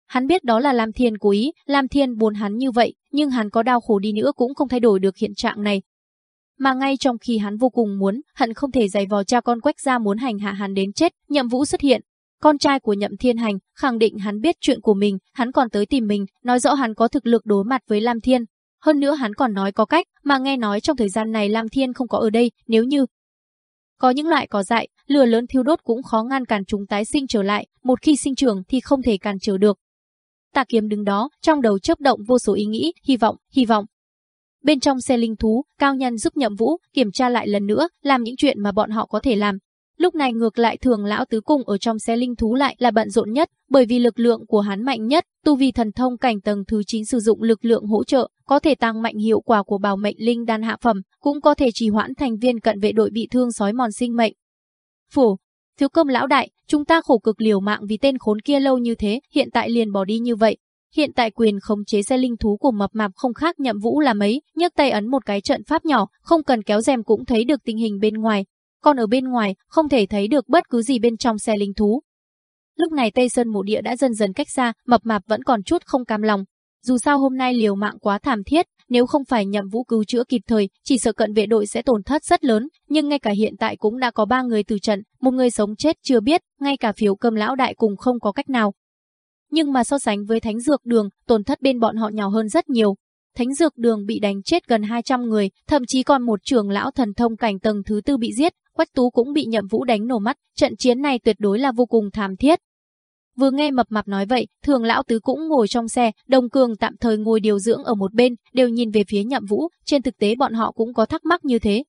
Hắn biết đó là Lam Thiên cố ý, Lam Thiên buồn hắn như vậy, nhưng hắn có đau khổ đi nữa cũng không thay đổi được hiện trạng này. Mà ngay trong khi hắn vô cùng muốn, hận không thể giày vò cha con quách ra muốn hành hạ hắn đến chết, nhậm vũ xuất hiện. Con trai của nhậm thiên hành, khẳng định hắn biết chuyện của mình, hắn còn tới tìm mình, nói rõ hắn có thực lực đối mặt với Lam Thiên. Hơn nữa hắn còn nói có cách, mà nghe nói trong thời gian này Lam Thiên không có ở đây, nếu như có những loại cỏ dại, lửa lớn thiêu đốt cũng khó ngăn cản chúng tái sinh trở lại, một khi sinh trưởng thì không thể cản trở được. Tà kiếm đứng đó, trong đầu chớp động vô số ý nghĩ, hy vọng, hy vọng. Bên trong xe linh thú, cao nhân giúp nhậm vũ kiểm tra lại lần nữa, làm những chuyện mà bọn họ có thể làm. Lúc này ngược lại thường lão tứ cung ở trong xe linh thú lại là bận rộn nhất, bởi vì lực lượng của hắn mạnh nhất, tu vi thần thông cảnh tầng thứ 9 sử dụng lực lượng hỗ trợ, có thể tăng mạnh hiệu quả của bảo mệnh linh đan hạ phẩm, cũng có thể trì hoãn thành viên cận vệ đội bị thương sói mòn sinh mệnh. Phủ, thiếu cơm lão đại, chúng ta khổ cực liều mạng vì tên khốn kia lâu như thế, hiện tại liền bỏ đi như vậy. Hiện tại quyền khống chế xe linh thú của mập mạp không khác nhậm vũ là mấy, nhấc tay ấn một cái trận pháp nhỏ, không cần kéo rèm cũng thấy được tình hình bên ngoài. Còn ở bên ngoài, không thể thấy được bất cứ gì bên trong xe linh thú. Lúc này Tây Sơn mộ địa đã dần dần cách xa, mập mạp vẫn còn chút không cam lòng. Dù sao hôm nay liều mạng quá thảm thiết, nếu không phải nhậm vũ cứu chữa kịp thời, chỉ sợ cận vệ đội sẽ tổn thất rất lớn, nhưng ngay cả hiện tại cũng đã có ba người từ trận, một người sống chết chưa biết, ngay cả phiếu cơm lão đại cùng không có cách nào. Nhưng mà so sánh với thánh dược đường, tổn thất bên bọn họ nhỏ hơn rất nhiều. Thánh dược đường bị đánh chết gần 200 người, thậm chí còn một trưởng lão thần thông cảnh tầng thứ tư bị giết, Quách Tú cũng bị nhậm vũ đánh nổ mắt, trận chiến này tuyệt đối là vô cùng thảm thiết. Vừa nghe mập mạp nói vậy, thường lão tứ cũng ngồi trong xe, đồng cường tạm thời ngồi điều dưỡng ở một bên, đều nhìn về phía nhậm vũ, trên thực tế bọn họ cũng có thắc mắc như thế.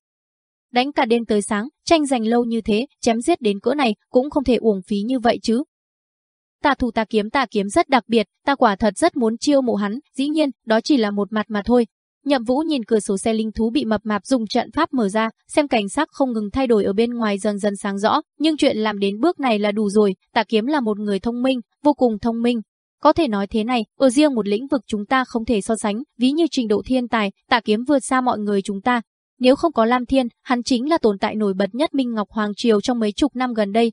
Đánh cả đêm tới sáng, tranh giành lâu như thế, chém giết đến cỡ này, cũng không thể uổng phí như vậy chứ. Tà thủ tà kiếm tà kiếm rất đặc biệt, ta quả thật rất muốn chiêu mộ hắn, dĩ nhiên, đó chỉ là một mặt mà thôi, Nhậm Vũ nhìn cửa sổ xe linh thú bị mập mạp dùng trận pháp mở ra, xem cảnh sắc không ngừng thay đổi ở bên ngoài dần dần sáng rõ, nhưng chuyện làm đến bước này là đủ rồi, Tạ Kiếm là một người thông minh, vô cùng thông minh. Có thể nói thế này, ở riêng một lĩnh vực chúng ta không thể so sánh, ví như trình độ thiên tài, Tạ Kiếm vượt xa mọi người chúng ta. Nếu không có Lam Thiên, hắn chính là tồn tại nổi bật nhất Minh Ngọc Hoàng Triều trong mấy chục năm gần đây,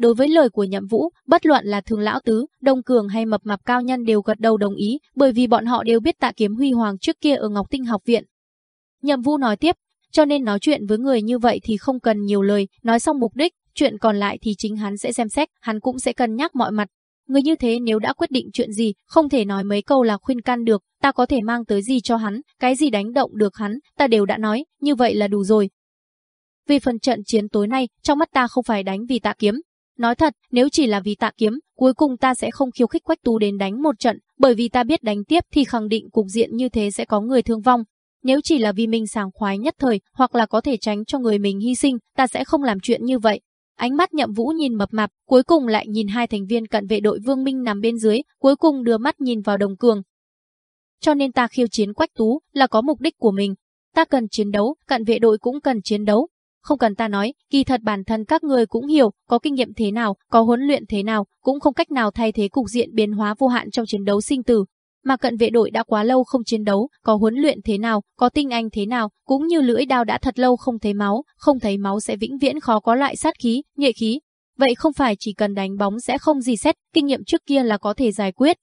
Đối với lời của Nhậm Vũ, bất luận là Thường lão tứ, Đông Cường hay mập mạp cao nhân đều gật đầu đồng ý, bởi vì bọn họ đều biết Tạ Kiếm Huy Hoàng trước kia ở Ngọc Tinh học viện. Nhậm Vũ nói tiếp, cho nên nói chuyện với người như vậy thì không cần nhiều lời, nói xong mục đích, chuyện còn lại thì chính hắn sẽ xem xét, hắn cũng sẽ cân nhắc mọi mặt. Người như thế nếu đã quyết định chuyện gì, không thể nói mấy câu là khuyên can được, ta có thể mang tới gì cho hắn, cái gì đánh động được hắn, ta đều đã nói, như vậy là đủ rồi. Vì phần trận chiến tối nay, trong mắt ta không phải đánh vì tạ kiếm, Nói thật, nếu chỉ là vì tạ kiếm, cuối cùng ta sẽ không khiêu khích Quách Tú đến đánh một trận, bởi vì ta biết đánh tiếp thì khẳng định cục diện như thế sẽ có người thương vong. Nếu chỉ là vì mình sảng khoái nhất thời, hoặc là có thể tránh cho người mình hy sinh, ta sẽ không làm chuyện như vậy. Ánh mắt nhậm vũ nhìn mập mạp, cuối cùng lại nhìn hai thành viên cận vệ đội Vương Minh nằm bên dưới, cuối cùng đưa mắt nhìn vào đồng cường. Cho nên ta khiêu chiến Quách Tú là có mục đích của mình. Ta cần chiến đấu, cận vệ đội cũng cần chiến đấu, không cần ta nói, kỳ thật bản thân các người cũng hiểu, có kinh nghiệm thế nào, có huấn luyện thế nào, cũng không cách nào thay thế cục diện biến hóa vô hạn trong chiến đấu sinh tử. Mà cận vệ đội đã quá lâu không chiến đấu, có huấn luyện thế nào, có tinh anh thế nào, cũng như lưỡi đao đã thật lâu không thấy máu, không thấy máu sẽ vĩnh viễn khó có loại sát khí, nhệ khí. Vậy không phải chỉ cần đánh bóng sẽ không gì xét, kinh nghiệm trước kia là có thể giải quyết.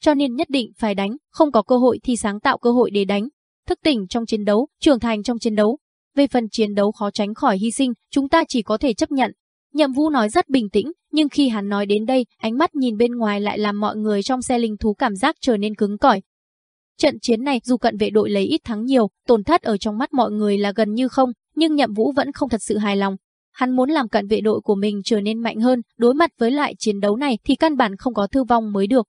Cho nên nhất định phải đánh, không có cơ hội thì sáng tạo cơ hội để đánh. Thức tỉnh trong chiến đấu, trưởng thành trong chiến đấu, về phần chiến đấu khó tránh khỏi hy sinh, chúng ta chỉ có thể chấp nhận. Nhậm Vũ nói rất bình tĩnh, nhưng khi hắn nói đến đây, ánh mắt nhìn bên ngoài lại làm mọi người trong xe linh thú cảm giác trở nên cứng cỏi. Trận chiến này dù cận vệ đội lấy ít thắng nhiều, tổn thất ở trong mắt mọi người là gần như không, nhưng Nhậm Vũ vẫn không thật sự hài lòng. Hắn muốn làm cận vệ đội của mình trở nên mạnh hơn, đối mặt với lại chiến đấu này thì căn bản không có thư vong mới được.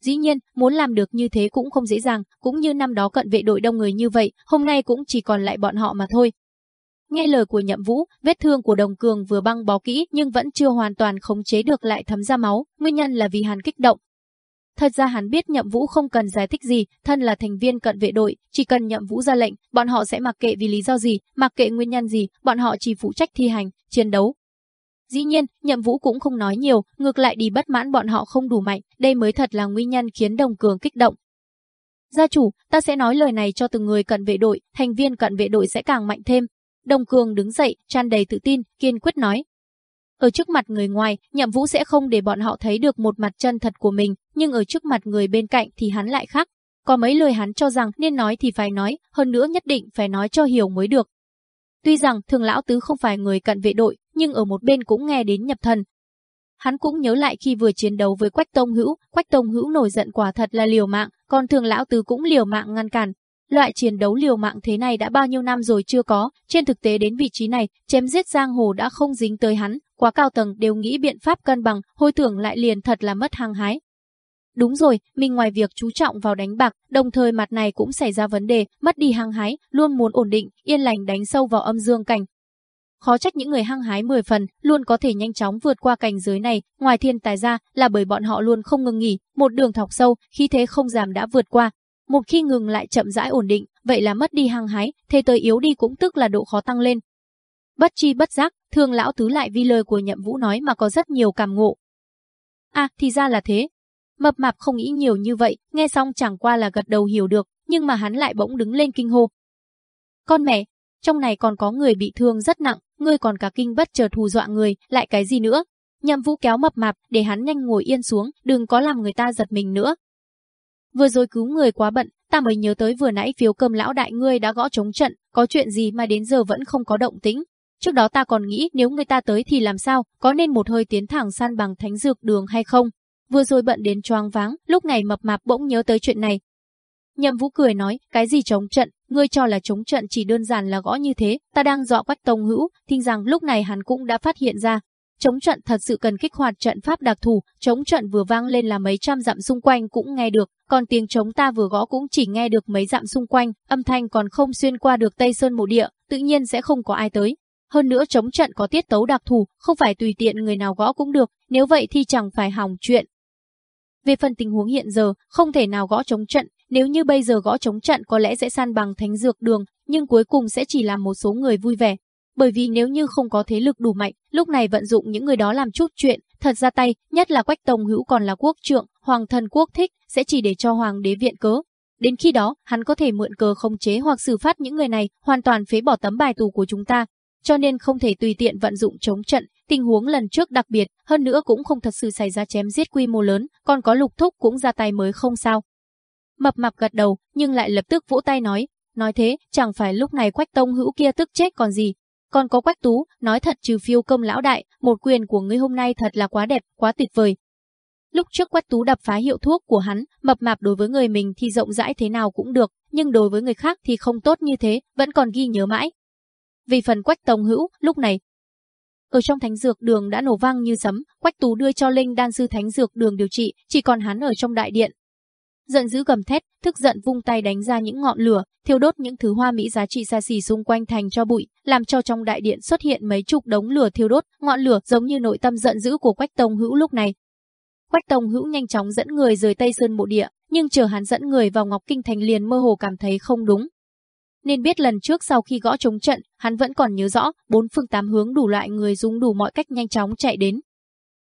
Dĩ nhiên, muốn làm được như thế cũng không dễ dàng, cũng như năm đó cận vệ đội đông người như vậy, hôm nay cũng chỉ còn lại bọn họ mà thôi. Nghe lời của Nhậm Vũ, vết thương của Đồng Cường vừa băng bó kỹ nhưng vẫn chưa hoàn toàn khống chế được lại thấm ra máu, nguyên nhân là vì hắn kích động. Thật ra hắn biết Nhậm Vũ không cần giải thích gì, thân là thành viên cận vệ đội, chỉ cần Nhậm Vũ ra lệnh, bọn họ sẽ mặc kệ vì lý do gì, mặc kệ nguyên nhân gì, bọn họ chỉ phụ trách thi hành, chiến đấu, Dĩ nhiên, Nhậm Vũ cũng không nói nhiều, ngược lại đi bất mãn bọn họ không đủ mạnh, đây mới thật là nguyên nhân khiến Đồng Cường kích động. Gia chủ, ta sẽ nói lời này cho từng người cận vệ đội, thành viên cận vệ đội sẽ càng mạnh thêm. Đồng Cường đứng dậy, tràn đầy tự tin, kiên quyết nói. Ở trước mặt người ngoài, Nhậm Vũ sẽ không để bọn họ thấy được một mặt chân thật của mình, nhưng ở trước mặt người bên cạnh thì hắn lại khác. Có mấy lời hắn cho rằng nên nói thì phải nói, hơn nữa nhất định phải nói cho hiểu mới được. Tuy rằng thường lão tứ không phải người cận vệ đội, nhưng ở một bên cũng nghe đến nhập thần. Hắn cũng nhớ lại khi vừa chiến đấu với Quách Tông Hữu, Quách Tông Hữu nổi giận quả thật là liều mạng, còn thường lão tứ cũng liều mạng ngăn cản. Loại chiến đấu liều mạng thế này đã bao nhiêu năm rồi chưa có, trên thực tế đến vị trí này, chém giết giang hồ đã không dính tới hắn, quá cao tầng đều nghĩ biện pháp cân bằng, hồi tưởng lại liền thật là mất hàng hái. Đúng rồi, mình ngoài việc chú trọng vào đánh bạc, đồng thời mặt này cũng xảy ra vấn đề, mất đi hăng hái, luôn muốn ổn định, yên lành đánh sâu vào âm dương cảnh. Khó trách những người hăng hái 10 phần, luôn có thể nhanh chóng vượt qua cảnh giới này, ngoài thiên tài ra là bởi bọn họ luôn không ngừng nghỉ, một đường thọc sâu, khi thế không giảm đã vượt qua. Một khi ngừng lại chậm rãi ổn định, vậy là mất đi hăng hái, thế tới yếu đi cũng tức là độ khó tăng lên. Bất chi bất giác, thương lão tứ lại vi lời của nhậm vũ nói mà có rất nhiều cảm ngộ. À, thì ra là thế, Mập mạp không nghĩ nhiều như vậy, nghe xong chẳng qua là gật đầu hiểu được, nhưng mà hắn lại bỗng đứng lên kinh hô. Con mẹ, trong này còn có người bị thương rất nặng, ngươi còn cả kinh bất chợt hù dọa người, lại cái gì nữa? Nhậm vũ kéo mập mạp để hắn nhanh ngồi yên xuống, đừng có làm người ta giật mình nữa. Vừa rồi cứu người quá bận, ta mới nhớ tới vừa nãy phiếu cơm lão đại ngươi đã gõ chống trận, có chuyện gì mà đến giờ vẫn không có động tĩnh. Trước đó ta còn nghĩ nếu người ta tới thì làm sao, có nên một hơi tiến thẳng san bằng thánh dược đường hay không? Vừa rồi bận đến choáng váng, lúc này mập mạp bỗng nhớ tới chuyện này. Nhậm Vũ cười nói, cái gì chống trận, ngươi cho là chống trận chỉ đơn giản là gõ như thế, ta đang dọa quách tông hữu, thinh rằng lúc này hắn cũng đã phát hiện ra. Chống trận thật sự cần kích hoạt trận pháp đặc thù, chống trận vừa vang lên là mấy trăm dặm xung quanh cũng nghe được, còn tiếng chống ta vừa gõ cũng chỉ nghe được mấy dặm xung quanh, âm thanh còn không xuyên qua được Tây Sơn mộ địa, tự nhiên sẽ không có ai tới. Hơn nữa chống trận có tiết tấu đặc thù, không phải tùy tiện người nào gõ cũng được, nếu vậy thì chẳng phải hỏng chuyện, về phần tình huống hiện giờ, không thể nào gõ chống trận, nếu như bây giờ gõ chống trận có lẽ sẽ san bằng thánh dược đường, nhưng cuối cùng sẽ chỉ làm một số người vui vẻ. Bởi vì nếu như không có thế lực đủ mạnh, lúc này vận dụng những người đó làm chút chuyện, thật ra tay, nhất là Quách Tông Hữu còn là quốc trượng, hoàng thần quốc thích, sẽ chỉ để cho hoàng đế viện cớ. Đến khi đó, hắn có thể mượn cờ không chế hoặc xử phát những người này, hoàn toàn phế bỏ tấm bài tù của chúng ta. Cho nên không thể tùy tiện vận dụng chống trận, Tình huống lần trước đặc biệt, hơn nữa cũng không thật sự xảy ra chém giết quy mô lớn, còn có lục thúc cũng ra tay mới không sao. Mập mạp gật đầu, nhưng lại lập tức vỗ tay nói, nói thế, chẳng phải lúc này quách tông hữu kia tức chết còn gì. Còn có quách tú, nói thật trừ phiêu công lão đại, một quyền của ngươi hôm nay thật là quá đẹp, quá tuyệt vời. Lúc trước quách tú đập phá hiệu thuốc của hắn, mập mạp đối với người mình thì rộng rãi thế nào cũng được, nhưng đối với người khác thì không tốt như thế, vẫn còn ghi nhớ mãi. Vì phần quách tông hữu, lúc này, ở trong thánh dược đường đã nổ vang như sấm, Quách Tú đưa cho Linh đan sư thánh dược đường điều trị, chỉ còn hắn ở trong đại điện. Giận dữ gầm thét, thức giận vung tay đánh ra những ngọn lửa, thiêu đốt những thứ hoa mỹ giá trị xa xỉ xung quanh thành cho bụi, làm cho trong đại điện xuất hiện mấy chục đống lửa thiêu đốt, ngọn lửa giống như nội tâm giận dữ của Quách Tông Hữu lúc này. Quách Tông Hữu nhanh chóng dẫn người rời Tây Sơn Mộ Địa, nhưng chờ hắn dẫn người vào Ngọc Kinh Thành liền mơ hồ cảm thấy không đúng, nên biết lần trước sau khi gõ trống trận, hắn vẫn còn nhớ rõ, bốn phương tám hướng đủ loại người dùng đủ mọi cách nhanh chóng chạy đến.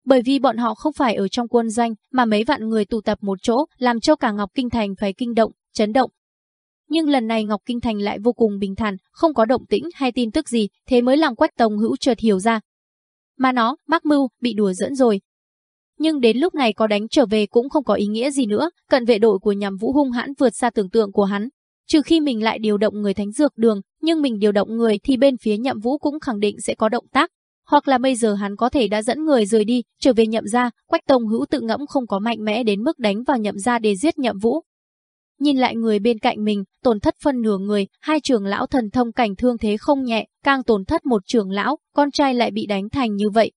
Bởi vì bọn họ không phải ở trong quân danh mà mấy vạn người tụ tập một chỗ, làm cho cả Ngọc Kinh Thành phải kinh động, chấn động. Nhưng lần này Ngọc Kinh Thành lại vô cùng bình thản, không có động tĩnh hay tin tức gì, thế mới làm Quách Tông Hữu chợt hiểu ra. Mà nó, mắc mưu, bị đùa dẫn rồi. Nhưng đến lúc này có đánh trở về cũng không có ý nghĩa gì nữa, cận vệ đội của nhằm vũ hung hãn vượt xa tưởng tượng của hắn, Trừ khi mình lại điều động người thánh dược đường, nhưng mình điều động người thì bên phía nhậm vũ cũng khẳng định sẽ có động tác. Hoặc là bây giờ hắn có thể đã dẫn người rời đi, trở về nhậm gia, quách tông hữu tự ngẫm không có mạnh mẽ đến mức đánh vào nhậm gia để giết nhậm vũ. Nhìn lại người bên cạnh mình, tổn thất phân nửa người, hai trưởng lão thần thông cảnh thương thế không nhẹ, càng tổn thất một trưởng lão, con trai lại bị đánh thành như vậy,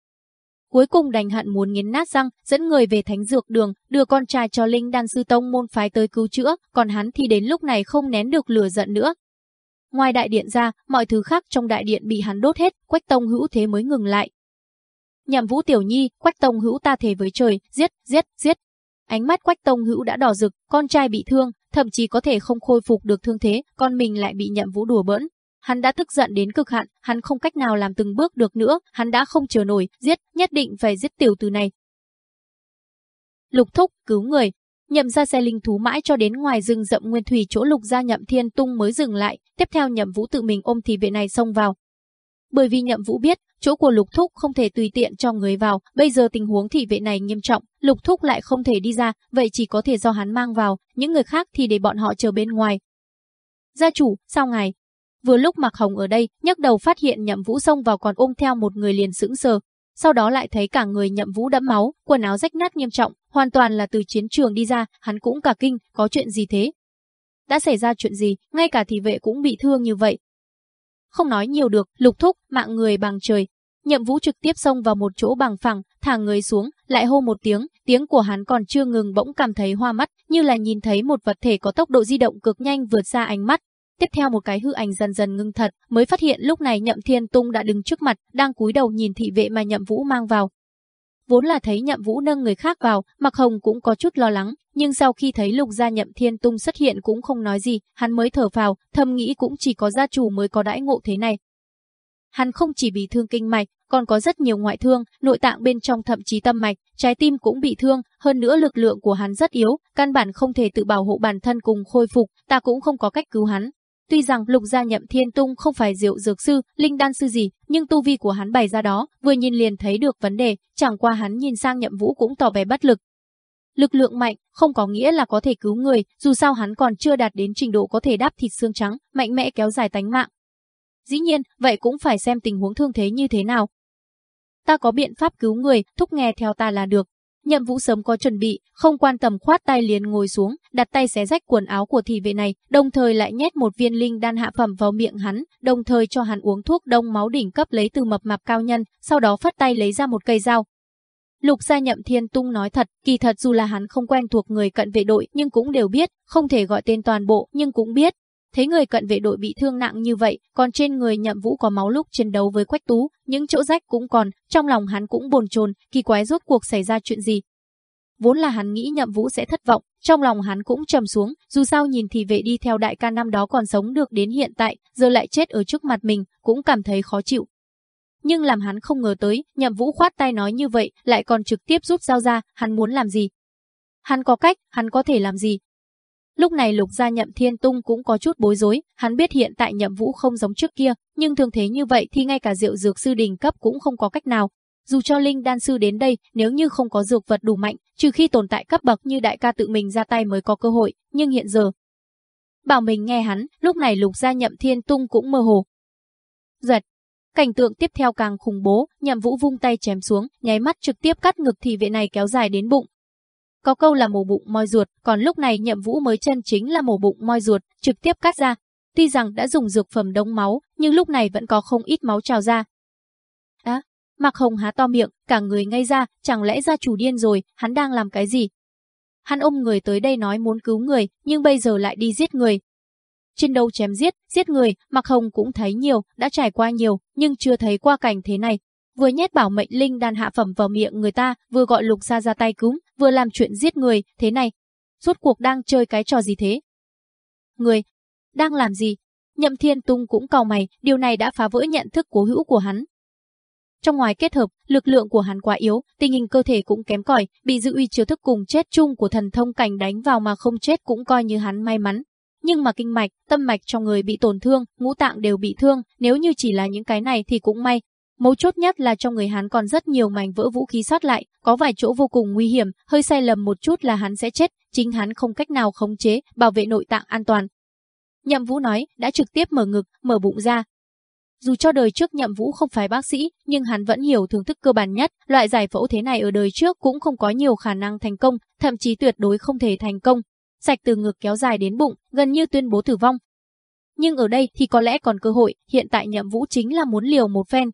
Cuối cùng đành hận muốn nghiến nát răng, dẫn người về thánh dược đường, đưa con trai cho Linh đan sư tông môn phái tới cứu chữa, còn hắn thì đến lúc này không nén được lửa giận nữa. Ngoài đại điện ra, mọi thứ khác trong đại điện bị hắn đốt hết, quách tông hữu thế mới ngừng lại. Nhậm vũ tiểu nhi, quách tông hữu ta thề với trời, giết, giết, giết. Ánh mắt quách tông hữu đã đỏ rực, con trai bị thương, thậm chí có thể không khôi phục được thương thế, con mình lại bị nhậm vũ đùa bỡn, Hắn đã tức giận đến cực hạn, hắn không cách nào làm từng bước được nữa, hắn đã không chờ nổi, giết, nhất định phải giết tiểu tử này. Lục thúc, cứu người. Nhậm ra xe linh thú mãi cho đến ngoài rừng rậm nguyên thủy chỗ lục gia nhậm thiên tung mới dừng lại, tiếp theo nhậm vũ tự mình ôm thì vệ này xông vào. Bởi vì nhậm vũ biết, chỗ của lục thúc không thể tùy tiện cho người vào, bây giờ tình huống thị vệ này nghiêm trọng, lục thúc lại không thể đi ra, vậy chỉ có thể do hắn mang vào, những người khác thì để bọn họ chờ bên ngoài. Gia chủ, sao ngài? Vừa lúc Mạc Hồng ở đây, nhấc đầu phát hiện nhậm vũ xông vào còn ôm theo một người liền sững sờ, sau đó lại thấy cả người nhậm vũ đẫm máu, quần áo rách nát nghiêm trọng, hoàn toàn là từ chiến trường đi ra, hắn cũng cả kinh, có chuyện gì thế? Đã xảy ra chuyện gì, ngay cả thị vệ cũng bị thương như vậy. Không nói nhiều được, lục thúc, mạng người bằng trời. Nhậm vũ trực tiếp xông vào một chỗ bằng phẳng, thả người xuống, lại hô một tiếng, tiếng của hắn còn chưa ngừng bỗng cảm thấy hoa mắt, như là nhìn thấy một vật thể có tốc độ di động cực nhanh vượt xa ánh mắt, Tiếp theo một cái hư ảnh dần dần ngưng thật, mới phát hiện lúc này Nhậm Thiên Tung đã đứng trước mặt, đang cúi đầu nhìn thị vệ mà Nhậm Vũ mang vào. Vốn là thấy Nhậm Vũ nâng người khác vào, Mặc Hồng cũng có chút lo lắng, nhưng sau khi thấy Lục gia Nhậm Thiên Tung xuất hiện cũng không nói gì, hắn mới thở phào, thầm nghĩ cũng chỉ có gia chủ mới có đãi ngộ thế này. Hắn không chỉ bị thương kinh mạch, còn có rất nhiều ngoại thương, nội tạng bên trong thậm chí tâm mạch, trái tim cũng bị thương, hơn nữa lực lượng của hắn rất yếu, căn bản không thể tự bảo hộ bản thân cùng khôi phục, ta cũng không có cách cứu hắn. Tuy rằng lục gia nhậm thiên tung không phải diệu dược sư, linh đan sư gì, nhưng tu vi của hắn bày ra đó, vừa nhìn liền thấy được vấn đề, chẳng qua hắn nhìn sang nhậm vũ cũng tỏ vẻ bất lực. Lực lượng mạnh, không có nghĩa là có thể cứu người, dù sao hắn còn chưa đạt đến trình độ có thể đáp thịt xương trắng, mạnh mẽ kéo dài tánh mạng. Dĩ nhiên, vậy cũng phải xem tình huống thương thế như thế nào. Ta có biện pháp cứu người, thúc nghe theo ta là được, Nhậm Vũ sớm có chuẩn bị, không quan tâm khoát tay liền ngồi xuống, đặt tay xé rách quần áo của thị vệ này, đồng thời lại nhét một viên linh đan hạ phẩm vào miệng hắn, đồng thời cho hắn uống thuốc đông máu đỉnh cấp lấy từ mập mạp cao nhân, sau đó phát tay lấy ra một cây dao. Lục gia nhậm thiên tung nói thật, kỳ thật dù là hắn không quen thuộc người cận vệ đội nhưng cũng đều biết, không thể gọi tên toàn bộ nhưng cũng biết. Thấy người cận vệ đội bị thương nặng như vậy, còn trên người nhậm vũ có máu lúc chiến đấu với quách tú, những chỗ rách cũng còn, trong lòng hắn cũng bồn chồn, kỳ quái rốt cuộc xảy ra chuyện gì. Vốn là hắn nghĩ nhậm vũ sẽ thất vọng, trong lòng hắn cũng trầm xuống, dù sao nhìn thì vệ đi theo đại ca năm đó còn sống được đến hiện tại, giờ lại chết ở trước mặt mình, cũng cảm thấy khó chịu. Nhưng làm hắn không ngờ tới, nhậm vũ khoát tay nói như vậy, lại còn trực tiếp rút dao ra, hắn muốn làm gì? Hắn có cách, hắn có thể làm gì, Lúc này Lục gia Nhậm Thiên Tung cũng có chút bối rối, hắn biết hiện tại Nhậm Vũ không giống trước kia, nhưng thường thế như vậy thì ngay cả Diệu Dược sư đình cấp cũng không có cách nào. Dù cho Linh đan sư đến đây, nếu như không có dược vật đủ mạnh, trừ khi tồn tại cấp bậc như đại ca tự mình ra tay mới có cơ hội, nhưng hiện giờ Bảo mình nghe hắn, lúc này Lục gia Nhậm Thiên Tung cũng mơ hồ. Giật, Cảnh tượng tiếp theo càng khủng bố, nhậm vũ vung tay chém xuống, nháy mắt trực tiếp cắt ngực thì vệ này kéo dài đến bụng, có câu là mổ bụng moi ruột, còn lúc này nhậm vũ mới chân chính là mổ bụng moi ruột, trực tiếp cắt ra. Tuy rằng đã dùng dược phẩm đông máu, nhưng lúc này vẫn có không ít máu trào ra. Á, Mạc Hồng há to miệng, cả người ngay ra, chẳng lẽ ra chủ điên rồi, hắn đang làm cái gì? Hắn ôm người tới đây nói muốn cứu người, nhưng bây giờ lại đi giết người. Trên đấu chém giết, giết người, Mạc Hồng cũng thấy nhiều, đã trải qua nhiều, nhưng chưa thấy qua cảnh thế này vừa nhét bảo mệnh linh đan hạ phẩm vào miệng người ta, vừa gọi lục gia ra tay cúng vừa làm chuyện giết người, thế này. Rốt cuộc đang chơi cái trò gì thế? Người, đang làm gì? Nhậm Thiên Tung cũng cau mày, điều này đã phá vỡ nhận thức cố hữu của hắn. Trong ngoài kết hợp, lực lượng của hắn quá yếu, tình hình cơ thể cũng kém cỏi, bị dự uy chiếu thức cùng chết chung của thần thông cảnh đánh vào mà không chết cũng coi như hắn may mắn. Nhưng mà kinh mạch, tâm mạch trong người bị tổn thương, ngũ tạng đều bị thương, nếu như chỉ là những cái này thì cũng may, Mấu chốt nhất là trong người hắn còn rất nhiều mảnh vỡ vũ khí sót lại, có vài chỗ vô cùng nguy hiểm, hơi sai lầm một chút là hắn sẽ chết, chính hắn không cách nào khống chế, bảo vệ nội tạng an toàn. Nhậm Vũ nói, đã trực tiếp mở ngực, mở bụng ra. Dù cho đời trước Nhậm Vũ không phải bác sĩ, nhưng hắn vẫn hiểu thưởng thức cơ bản nhất, loại giải phẫu thế này ở đời trước cũng không có nhiều khả năng thành công, thậm chí tuyệt đối không thể thành công. Sạch từ ngực kéo dài đến bụng, gần như tuyên bố tử vong. Nhưng ở đây thì có lẽ còn cơ hội, hiện tại Nhậm Vũ chính là muốn liều một phen,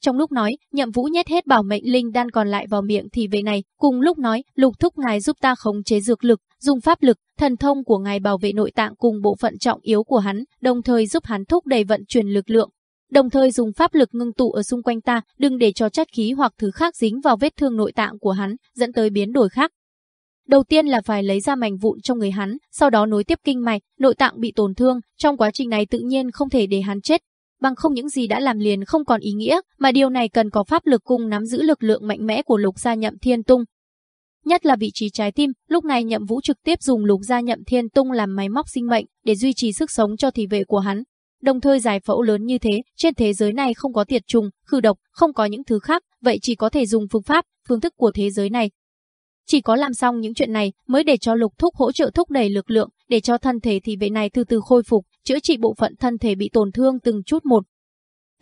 trong lúc nói, nhậm vũ nhét hết bảo mệnh linh đan còn lại vào miệng thì về này, cùng lúc nói, lục thúc ngài giúp ta khống chế dược lực, dùng pháp lực, thần thông của ngài bảo vệ nội tạng cùng bộ phận trọng yếu của hắn, đồng thời giúp hắn thúc đẩy vận chuyển lực lượng. Đồng thời dùng pháp lực ngưng tụ ở xung quanh ta, đừng để cho chất khí hoặc thứ khác dính vào vết thương nội tạng của hắn, dẫn tới biến đổi khác. Đầu tiên là phải lấy ra mảnh vụn trong người hắn, sau đó nối tiếp kinh mạch, nội tạng bị tổn thương, trong quá trình này tự nhiên không thể để hắn chết, bằng không những gì đã làm liền không còn ý nghĩa, mà điều này cần có pháp lực cùng nắm giữ lực lượng mạnh mẽ của lục gia nhậm thiên tung. nhất là vị trí trái tim, lúc này Nhậm Vũ trực tiếp dùng lục gia Nhậm Thiên Tung làm máy móc sinh mệnh để duy trì sức sống cho thị vệ của hắn. Đồng thời giải phẫu lớn như thế, trên thế giới này không có tiệt trùng, khử độc, không có những thứ khác, vậy chỉ có thể dùng phương pháp, phương thức của thế giới này. Chỉ có làm xong những chuyện này mới để cho lục thúc hỗ trợ thúc đẩy lực lượng, để cho thân thể thị vệ này từ từ khôi phục, chữa trị bộ phận thân thể bị tổn thương từng chút một.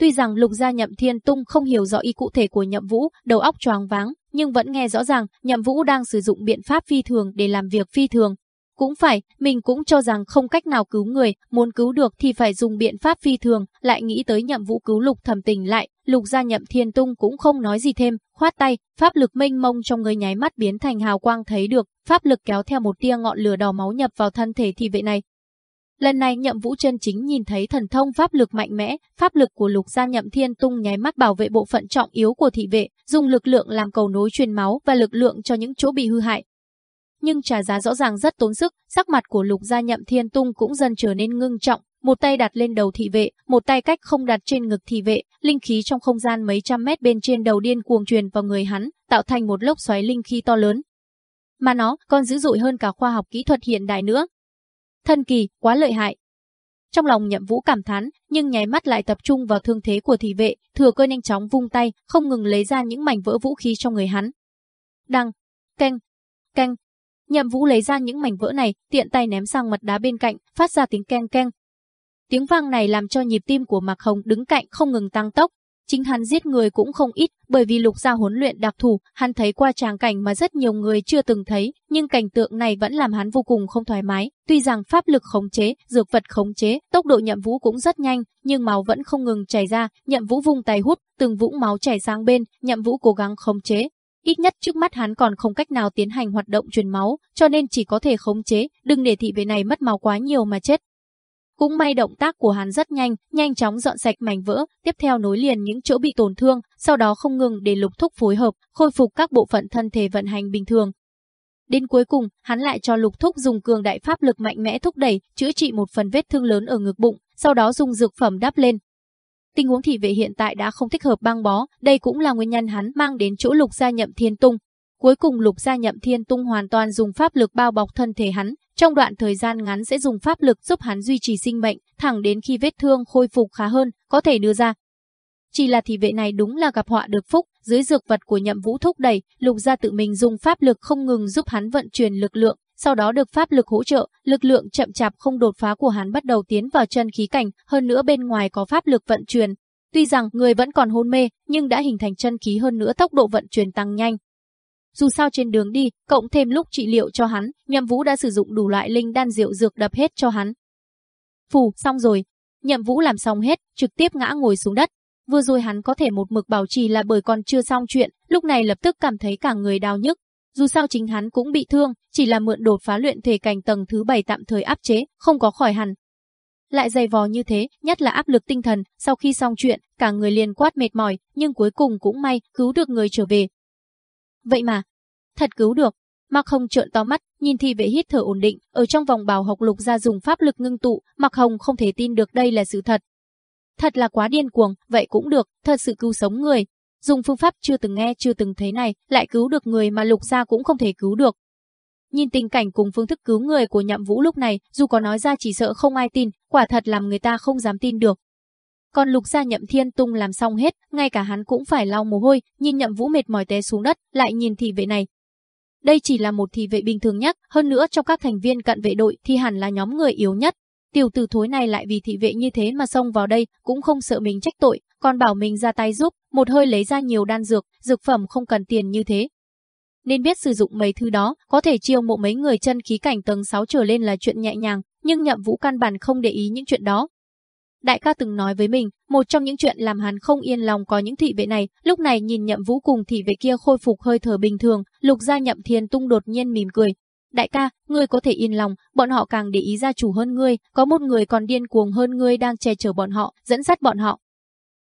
Tuy rằng lục gia nhậm thiên tung không hiểu rõ ý cụ thể của nhậm vũ, đầu óc choáng váng, nhưng vẫn nghe rõ ràng nhậm vũ đang sử dụng biện pháp phi thường để làm việc phi thường, cũng phải, mình cũng cho rằng không cách nào cứu người, muốn cứu được thì phải dùng biện pháp phi thường, lại nghĩ tới nhậm vũ cứu lục thầm tình lại, lục gia nhậm thiên tung cũng không nói gì thêm, khoát tay, pháp lực mênh mông trong người nháy mắt biến thành hào quang thấy được, pháp lực kéo theo một tia ngọn lửa đỏ máu nhập vào thân thể thị vệ này. Lần này nhậm vũ chân chính nhìn thấy thần thông pháp lực mạnh mẽ, pháp lực của lục gia nhậm thiên tung nháy mắt bảo vệ bộ phận trọng yếu của thị vệ, dùng lực lượng làm cầu nối truyền máu và lực lượng cho những chỗ bị hư hại, nhưng trả giá rõ ràng rất tốn sức, sắc mặt của Lục Gia Nhậm Thiên Tung cũng dần trở nên ngưng trọng, một tay đặt lên đầu thị vệ, một tay cách không đặt trên ngực thị vệ, linh khí trong không gian mấy trăm mét bên trên đầu điên cuồng truyền vào người hắn, tạo thành một lốc xoáy linh khí to lớn. Mà nó còn dữ dội hơn cả khoa học kỹ thuật hiện đại nữa. Thân kỳ, quá lợi hại. Trong lòng Nhậm Vũ cảm thán, nhưng nháy mắt lại tập trung vào thương thế của thị vệ, thừa cơ nhanh chóng vung tay, không ngừng lấy ra những mảnh vỡ vũ khí trong người hắn. Đăng, canh, canh, Nhậm Vũ lấy ra những mảnh vỡ này, tiện tay ném sang mặt đá bên cạnh, phát ra tiếng keng keng. Tiếng vang này làm cho nhịp tim của Mạc Hồng đứng cạnh không ngừng tăng tốc. Chính hắn giết người cũng không ít, bởi vì lục gia huấn luyện đặc thù, hắn thấy qua tràng cảnh mà rất nhiều người chưa từng thấy, nhưng cảnh tượng này vẫn làm hắn vô cùng không thoải mái. Tuy rằng pháp lực khống chế, dược vật khống chế, tốc độ nhậm vũ cũng rất nhanh, nhưng máu vẫn không ngừng chảy ra, nhậm vũ vung tay hút, từng vũng máu chảy sang bên, nhậm vũ cố gắng khống chế, Ít nhất trước mắt hắn còn không cách nào tiến hành hoạt động truyền máu, cho nên chỉ có thể khống chế, đừng để thị vệ này mất máu quá nhiều mà chết. Cũng may động tác của hắn rất nhanh, nhanh chóng dọn sạch mảnh vỡ, tiếp theo nối liền những chỗ bị tổn thương, sau đó không ngừng để lục thúc phối hợp, khôi phục các bộ phận thân thể vận hành bình thường. Đến cuối cùng, hắn lại cho lục thúc dùng cường đại pháp lực mạnh mẽ thúc đẩy, chữa trị một phần vết thương lớn ở ngực bụng, sau đó dùng dược phẩm đắp lên, Tình huống thị vệ hiện tại đã không thích hợp băng bó, đây cũng là nguyên nhân hắn mang đến chỗ Lục Gia Nhậm Thiên Tung. Cuối cùng Lục Gia Nhậm Thiên Tung hoàn toàn dùng pháp lực bao bọc thân thể hắn, trong đoạn thời gian ngắn sẽ dùng pháp lực giúp hắn duy trì sinh mệnh, thẳng đến khi vết thương khôi phục khá hơn, có thể đưa ra. Chỉ là thị vệ này đúng là gặp họa được phúc, dưới dược vật của nhậm vũ thúc đẩy, lục gia tự mình dùng pháp lực không ngừng giúp hắn vận chuyển lực lượng, sau đó được pháp lực hỗ trợ, lực lượng chậm chạp không đột phá của hắn bắt đầu tiến vào chân khí cảnh, hơn nữa bên ngoài có pháp lực vận chuyển. Tuy rằng người vẫn còn hôn mê, nhưng đã hình thành chân khí hơn nữa tốc độ vận chuyển tăng nhanh. Dù sao trên đường đi, cộng thêm lúc trị liệu cho hắn, Nhậm Vũ đã sử dụng đủ loại linh đan rượu dược đập hết cho hắn. Phù, xong rồi. Nhậm Vũ làm xong hết, trực tiếp ngã ngồi xuống đất. Vừa rồi hắn có thể một mực bảo trì là bởi còn chưa xong chuyện, lúc này lập tức cảm thấy cả người đau nhức, dù sao chính hắn cũng bị thương, chỉ là mượn đột phá luyện thể cảnh tầng thứ 7 tạm thời áp chế, không có khỏi hẳn. Lại dày vò như thế, nhất là áp lực tinh thần, sau khi xong chuyện, cả người liền quát mệt mỏi, nhưng cuối cùng cũng may, cứu được người trở về. Vậy mà, thật cứu được. Mặc Hồng trợn to mắt, nhìn thì vệ hít thở ổn định, ở trong vòng bào học lục ra dùng pháp lực ngưng tụ, Mặc Hồng không thể tin được đây là sự thật. Thật là quá điên cuồng, vậy cũng được, thật sự cứu sống người, dùng phương pháp chưa từng nghe chưa từng thấy này, lại cứu được người mà lục gia cũng không thể cứu được. Nhìn tình cảnh cùng phương thức cứu người của nhậm vũ lúc này, dù có nói ra chỉ sợ không ai tin, quả thật làm người ta không dám tin được. Còn lục gia nhậm thiên tung làm xong hết, ngay cả hắn cũng phải lau mồ hôi, nhìn nhậm vũ mệt mỏi té xuống đất, lại nhìn thị vệ này. Đây chỉ là một thị vệ bình thường nhất, hơn nữa trong các thành viên cận vệ đội thì hẳn là nhóm người yếu nhất. Tiểu tử thối này lại vì thị vệ như thế mà xông vào đây, cũng không sợ mình trách tội, còn bảo mình ra tay giúp, một hơi lấy ra nhiều đan dược, dược phẩm không cần tiền như thế. Nên biết sử dụng mấy thứ đó, có thể chiêu mộ mấy người chân khí cảnh tầng 6 trở lên là chuyện nhẹ nhàng, nhưng nhậm vũ căn bản không để ý những chuyện đó. Đại ca từng nói với mình, một trong những chuyện làm hắn không yên lòng có những thị vệ này, lúc này nhìn nhậm vũ cùng thị vệ kia khôi phục hơi thở bình thường, lục gia nhậm thiên tung đột nhiên mỉm cười. Đại ca, ngươi có thể yên lòng, bọn họ càng để ý gia chủ hơn ngươi, có một người còn điên cuồng hơn ngươi đang che chở bọn họ, dẫn dắt bọn họ,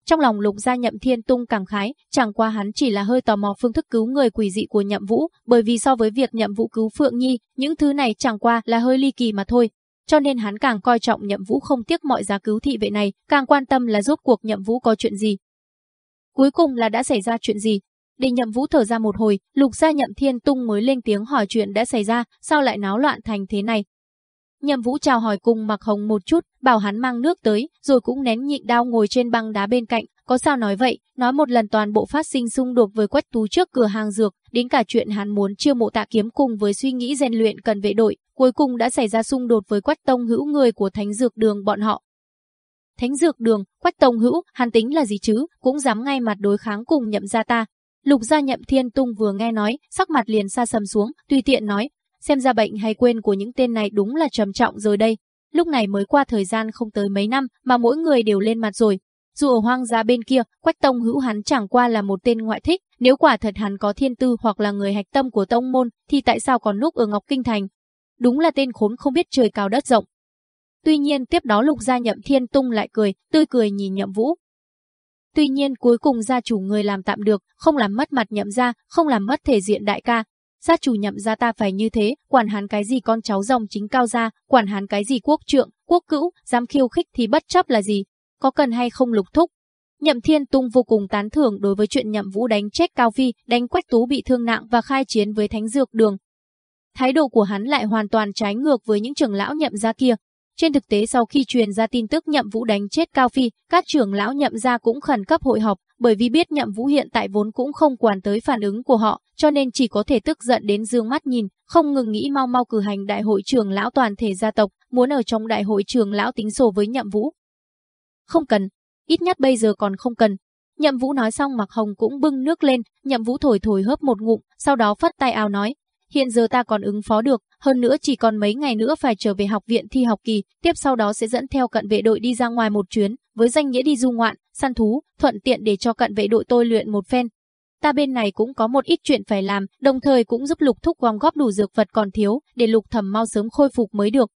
trong lòng lục gia nhậm thiên tung cảm khái, chẳng qua hắn chỉ là hơi tò mò phương thức cứu người quỷ dị của nhậm vũ, bởi vì so với việc nhậm vũ cứu Phượng Nhi, những thứ này chẳng qua là hơi ly kỳ mà thôi. Cho nên hắn càng coi trọng nhậm vũ không tiếc mọi giá cứu thị vệ này, càng quan tâm là rốt cuộc nhậm vũ có chuyện gì. Cuối cùng là đã xảy ra chuyện gì? Để nhậm vũ thở ra một hồi, lục gia nhậm thiên tung mới lên tiếng hỏi chuyện đã xảy ra, sao lại náo loạn thành thế này. Nhậm vũ chào hỏi cùng mặc hồng một chút, bảo hắn mang nước tới, rồi cũng nén nhịn đau ngồi trên băng đá bên cạnh, có sao nói vậy, nói một lần toàn bộ phát sinh xung đột với quách tú trước cửa hàng dược, đến cả chuyện hắn muốn chiêu mộ tạ kiếm cùng với suy nghĩ rèn luyện cần vệ đội, cuối cùng đã xảy ra xung đột với quách tông hữu người của thánh dược đường bọn họ. Thánh dược đường, quách tông hữu, hắn tính là gì chứ, cũng dám ngay mặt đối kháng cùng nhậm gia ta. Lục gia nhậm thiên tung vừa nghe nói, sắc mặt liền xa sầm xuống, tùy tiện nói, xem ra bệnh hay quên của những tên này đúng là trầm trọng rồi đây. Lúc này mới qua thời gian không tới mấy năm mà mỗi người đều lên mặt rồi, dù ở hoang gia bên kia, Quách Tông hữu hắn chẳng qua là một tên ngoại thích, nếu quả thật hắn có thiên tư hoặc là người hạch tâm của tông môn, thì tại sao còn núp ở Ngọc Kinh Thành? Đúng là tên khốn không biết trời cao đất rộng. Tuy nhiên tiếp đó lục gia nhậm thiên tung lại cười, tươi cười nhìn nhậm vũ. Tuy nhiên cuối cùng gia chủ người làm tạm được, không làm mất mặt nhậm gia, không làm mất thể diện đại ca. Gia chủ nhậm gia ta phải như thế, quản hắn cái gì con cháu dòng chính cao gia, quản hắn cái gì quốc trượng, quốc cữu, dám khiêu khích thì bất chấp là gì, có cần hay không lục thúc. Nhậm Thiên Tung vô cùng tán thưởng đối với chuyện Nhậm Vũ đánh chết Cao Phi, đánh Quách Tú bị thương nặng và khai chiến với Thánh Dược Đường. Thái độ của hắn lại hoàn toàn trái ngược với những trưởng lão nhậm gia kia. Trên thực tế sau khi truyền ra tin tức Nhậm Vũ đánh chết Cao Phi, các trưởng lão nhậm gia cũng khẩn cấp hội họp, bởi vì biết Nhậm Vũ hiện tại vốn cũng không quản tới phản ứng của họ, cho nên chỉ có thể tức giận đến dương mắt nhìn, không ngừng nghĩ mau mau cử hành đại hội trưởng lão toàn thể gia tộc, muốn ở trong đại hội trưởng lão tính sổ với Nhậm Vũ. Không cần, ít nhất bây giờ còn không cần. Nhậm Vũ nói xong Mặc Hồng cũng bưng nước lên, Nhậm Vũ thổi thổi hớp một ngụm, sau đó phất tay áo nói, hiện giờ ta còn ứng phó được, hơn nữa chỉ còn mấy ngày nữa phải trở về học viện thi học kỳ, tiếp sau đó sẽ dẫn theo cận vệ đội đi ra ngoài một chuyến, với danh nghĩa đi du ngoạn, săn thú, thuận tiện để cho cận vệ đội tôi luyện một phen. Ta bên này cũng có một ít chuyện phải làm, đồng thời cũng giúp Lục Thúc gom góp đủ dược vật còn thiếu, để Lục Thẩm mau sớm khôi phục mới được.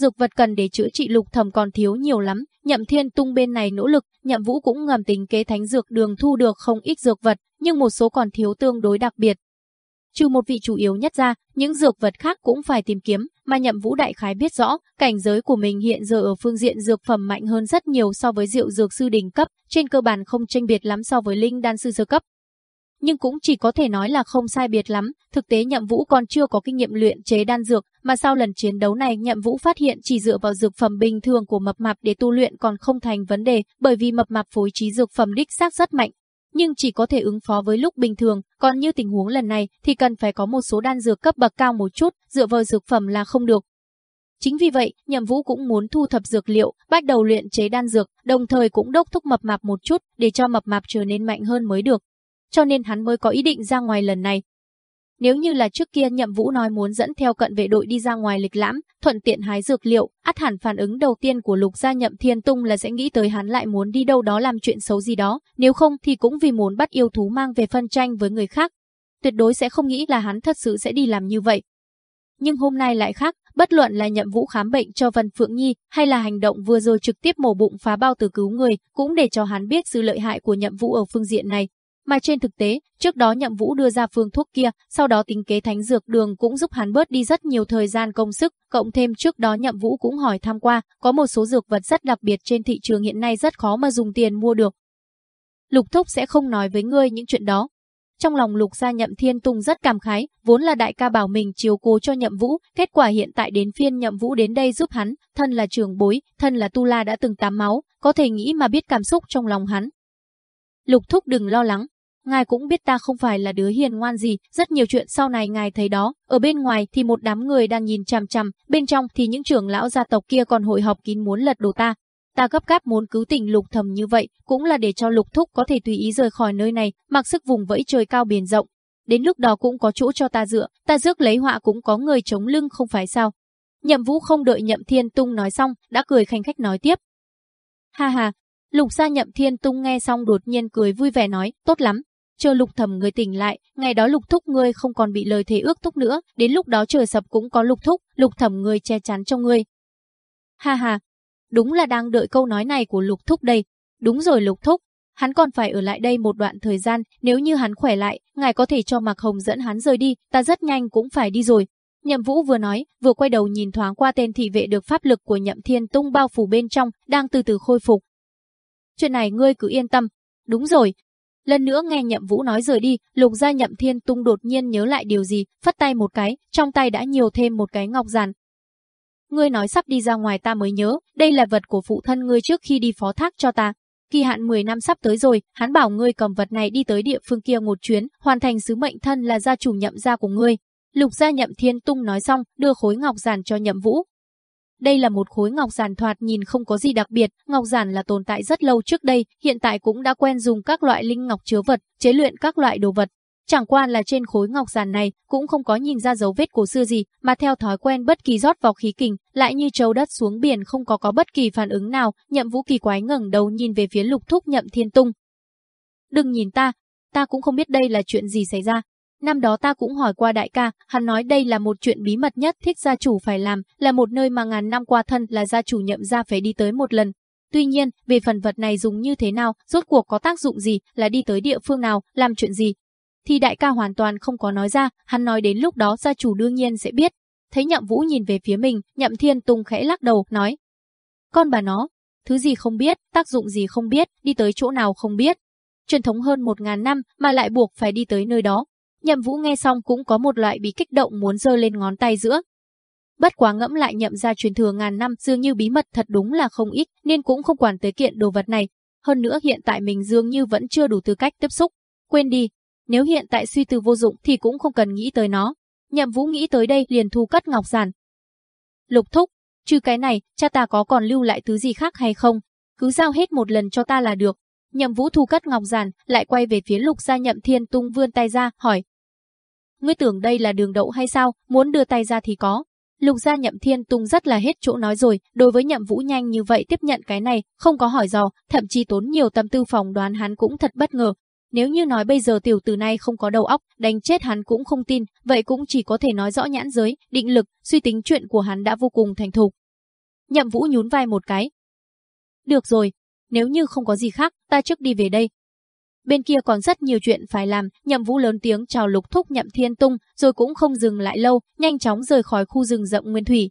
Dược vật cần để chữa trị Lục Thẩm còn thiếu nhiều lắm, Nhậm Thiên Tung bên này nỗ lực, Nhậm Vũ cũng ngầm tính kế thánh dược đường thu được không ít dược vật, nhưng một số còn thiếu tương đối đặc biệt. Trừ một vị chủ yếu nhất ra, những dược vật khác cũng phải tìm kiếm, mà Nhậm Vũ đại khái biết rõ, cảnh giới của mình hiện giờ ở phương diện dược phẩm mạnh hơn rất nhiều so với rượu dược sư đỉnh cấp, trên cơ bản không tranh biệt lắm so với linh đan sư sơ cấp nhưng cũng chỉ có thể nói là không sai biệt lắm, thực tế Nhậm Vũ còn chưa có kinh nghiệm luyện chế đan dược, mà sau lần chiến đấu này Nhậm Vũ phát hiện chỉ dựa vào dược phẩm bình thường của mập mạp để tu luyện còn không thành vấn đề, bởi vì mập mạp phối trí dược phẩm đích xác rất mạnh, nhưng chỉ có thể ứng phó với lúc bình thường, còn như tình huống lần này thì cần phải có một số đan dược cấp bậc cao một chút, dựa vào dược phẩm là không được. Chính vì vậy, Nhậm Vũ cũng muốn thu thập dược liệu, bắt đầu luyện chế đan dược, đồng thời cũng đốc thúc mập mạp một chút để cho mập mạp trở nên mạnh hơn mới được cho nên hắn mới có ý định ra ngoài lần này. Nếu như là trước kia Nhậm Vũ nói muốn dẫn theo cận vệ đội đi ra ngoài lịch lãm, thuận tiện hái dược liệu, át hẳn phản ứng đầu tiên của Lục gia Nhậm Thiên Tung là sẽ nghĩ tới hắn lại muốn đi đâu đó làm chuyện xấu gì đó, nếu không thì cũng vì muốn bắt yêu thú mang về phân tranh với người khác. Tuyệt đối sẽ không nghĩ là hắn thật sự sẽ đi làm như vậy. Nhưng hôm nay lại khác, bất luận là Nhậm Vũ khám bệnh cho Vân Phượng Nhi hay là hành động vừa rồi trực tiếp mổ bụng phá bao tử cứu người, cũng để cho hắn biết sự lợi hại của Nhậm Vũ ở phương diện này. Mà trên thực tế, trước đó Nhậm Vũ đưa ra phương thuốc kia, sau đó tính kế thánh dược đường cũng giúp hắn bớt đi rất nhiều thời gian công sức, cộng thêm trước đó Nhậm Vũ cũng hỏi tham qua, có một số dược vật rất đặc biệt trên thị trường hiện nay rất khó mà dùng tiền mua được. Lục Thúc sẽ không nói với ngươi những chuyện đó. Trong lòng Lục gia Nhậm Thiên Tùng rất cảm khái, vốn là đại ca bảo mình chiếu cố cho Nhậm Vũ, kết quả hiện tại đến phiên Nhậm Vũ đến đây giúp hắn, thân là trường bối, thân là tu la đã từng tám máu, có thể nghĩ mà biết cảm xúc trong lòng hắn. Lục Thúc đừng lo lắng, ngài cũng biết ta không phải là đứa hiền ngoan gì, rất nhiều chuyện sau này ngài thấy đó, ở bên ngoài thì một đám người đang nhìn chằm chằm, bên trong thì những trưởng lão gia tộc kia còn hội họp kín muốn lật đổ ta. Ta gấp gáp muốn cứu tình lục thầm như vậy, cũng là để cho lục thúc có thể tùy ý rời khỏi nơi này, mặc sức vùng vẫy trời cao biển rộng. Đến lúc đó cũng có chỗ cho ta dựa, ta rước lấy họa cũng có người chống lưng không phải sao. Nhậm vũ không đợi nhậm thiên tung nói xong, đã cười khanh khách nói tiếp. Ha ha, lục gia nhậm thiên tung nghe xong đột nhiên cười vui vẻ nói, tốt lắm, chờ lục thầm người tỉnh lại, ngày đó lục thúc ngươi không còn bị lời thế ước thúc nữa, đến lúc đó trời sập cũng có lục thúc, lục thầm ngươi che chắn cho ngươi. Ha ha, đúng là đang đợi câu nói này của lục thúc đây. Đúng rồi lục thúc, hắn còn phải ở lại đây một đoạn thời gian, nếu như hắn khỏe lại, ngài có thể cho Mạc Hồng dẫn hắn rời đi, ta rất nhanh cũng phải đi rồi. Nhậm Vũ vừa nói, vừa quay đầu nhìn thoáng qua tên thị vệ được pháp lực của Nhậm Thiên Tung bao phủ bên trong, đang từ từ khôi phục. Chuyện này ngươi cứ yên tâm. Đúng rồi, Lần nữa nghe Nhậm Vũ nói rời đi, Lục gia Nhậm Thiên Tung đột nhiên nhớ lại điều gì, phất tay một cái, trong tay đã nhiều thêm một cái ngọc giản. Ngươi nói sắp đi ra ngoài ta mới nhớ, đây là vật của phụ thân ngươi trước khi đi phó thác cho ta. Kỳ hạn 10 năm sắp tới rồi, hắn bảo ngươi cầm vật này đi tới địa phương kia một chuyến, hoàn thành sứ mệnh thân là gia chủ nhậm gia của ngươi. Lục gia Nhậm Thiên Tung nói xong, đưa khối ngọc giản cho Nhậm Vũ. Đây là một khối ngọc giản thoạt nhìn không có gì đặc biệt, ngọc giản là tồn tại rất lâu trước đây, hiện tại cũng đã quen dùng các loại linh ngọc chứa vật, chế luyện các loại đồ vật. Chẳng qua là trên khối ngọc giản này cũng không có nhìn ra dấu vết cổ xưa gì, mà theo thói quen bất kỳ rót vào khí kình, lại như trâu đất xuống biển không có có bất kỳ phản ứng nào, Nhậm Vũ kỳ quái ngẩng đầu nhìn về phía Lục Thúc Nhậm Thiên Tung. "Đừng nhìn ta, ta cũng không biết đây là chuyện gì xảy ra, Năm đó ta cũng hỏi qua đại ca, hắn nói đây là một chuyện bí mật nhất thích gia chủ phải làm, là một nơi mà ngàn năm qua thân là gia chủ nhậm ra phải đi tới một lần. Tuy nhiên, về phần vật này dùng như thế nào, rốt cuộc có tác dụng gì, là đi tới địa phương nào, làm chuyện gì, thì đại ca hoàn toàn không có nói ra, hắn nói đến lúc đó gia chủ đương nhiên sẽ biết. Thấy nhậm vũ nhìn về phía mình, nhậm thiên tung khẽ lắc đầu, nói. Con bà nó, thứ gì không biết, tác dụng gì không biết, đi tới chỗ nào không biết. Truyền thống hơn một ngàn năm mà lại buộc phải đi tới nơi đó, Nhậm Vũ nghe xong cũng có một loại bị kích động muốn rơi lên ngón tay giữa. Bất quá ngẫm lại nhậm ra truyền thừa ngàn năm dường như bí mật thật đúng là không ít, nên cũng không quản tới kiện đồ vật này. Hơn nữa hiện tại mình dường như vẫn chưa đủ tư cách tiếp xúc. Quên đi, nếu hiện tại suy tư vô dụng thì cũng không cần nghĩ tới nó. Nhậm Vũ nghĩ tới đây liền thu cất ngọc giản. Lục thúc, trừ cái này, cha ta có còn lưu lại thứ gì khác hay không? Cứ giao hết một lần cho ta là được. Nhậm Vũ thu cất ngọc giản, lại quay về phía Lục gia Nhậm Thiên Tung vươn tay ra, hỏi, Ngươi tưởng đây là đường đậu hay sao, muốn đưa tay ra thì có. Lục gia nhậm thiên tung rất là hết chỗ nói rồi, đối với nhậm vũ nhanh như vậy tiếp nhận cái này, không có hỏi dò, thậm chí tốn nhiều tâm tư phòng đoán hắn cũng thật bất ngờ. Nếu như nói bây giờ tiểu tử này không có đầu óc, đánh chết hắn cũng không tin, vậy cũng chỉ có thể nói rõ nhãn giới, định lực, suy tính chuyện của hắn đã vô cùng thành thục. Nhậm vũ nhún vai một cái. Được rồi, nếu như không có gì khác, ta trước đi về đây, Bên kia còn rất nhiều chuyện phải làm, nhậm vũ lớn tiếng chào lục thúc nhậm thiên tung, rồi cũng không dừng lại lâu, nhanh chóng rời khỏi khu rừng rộng nguyên thủy.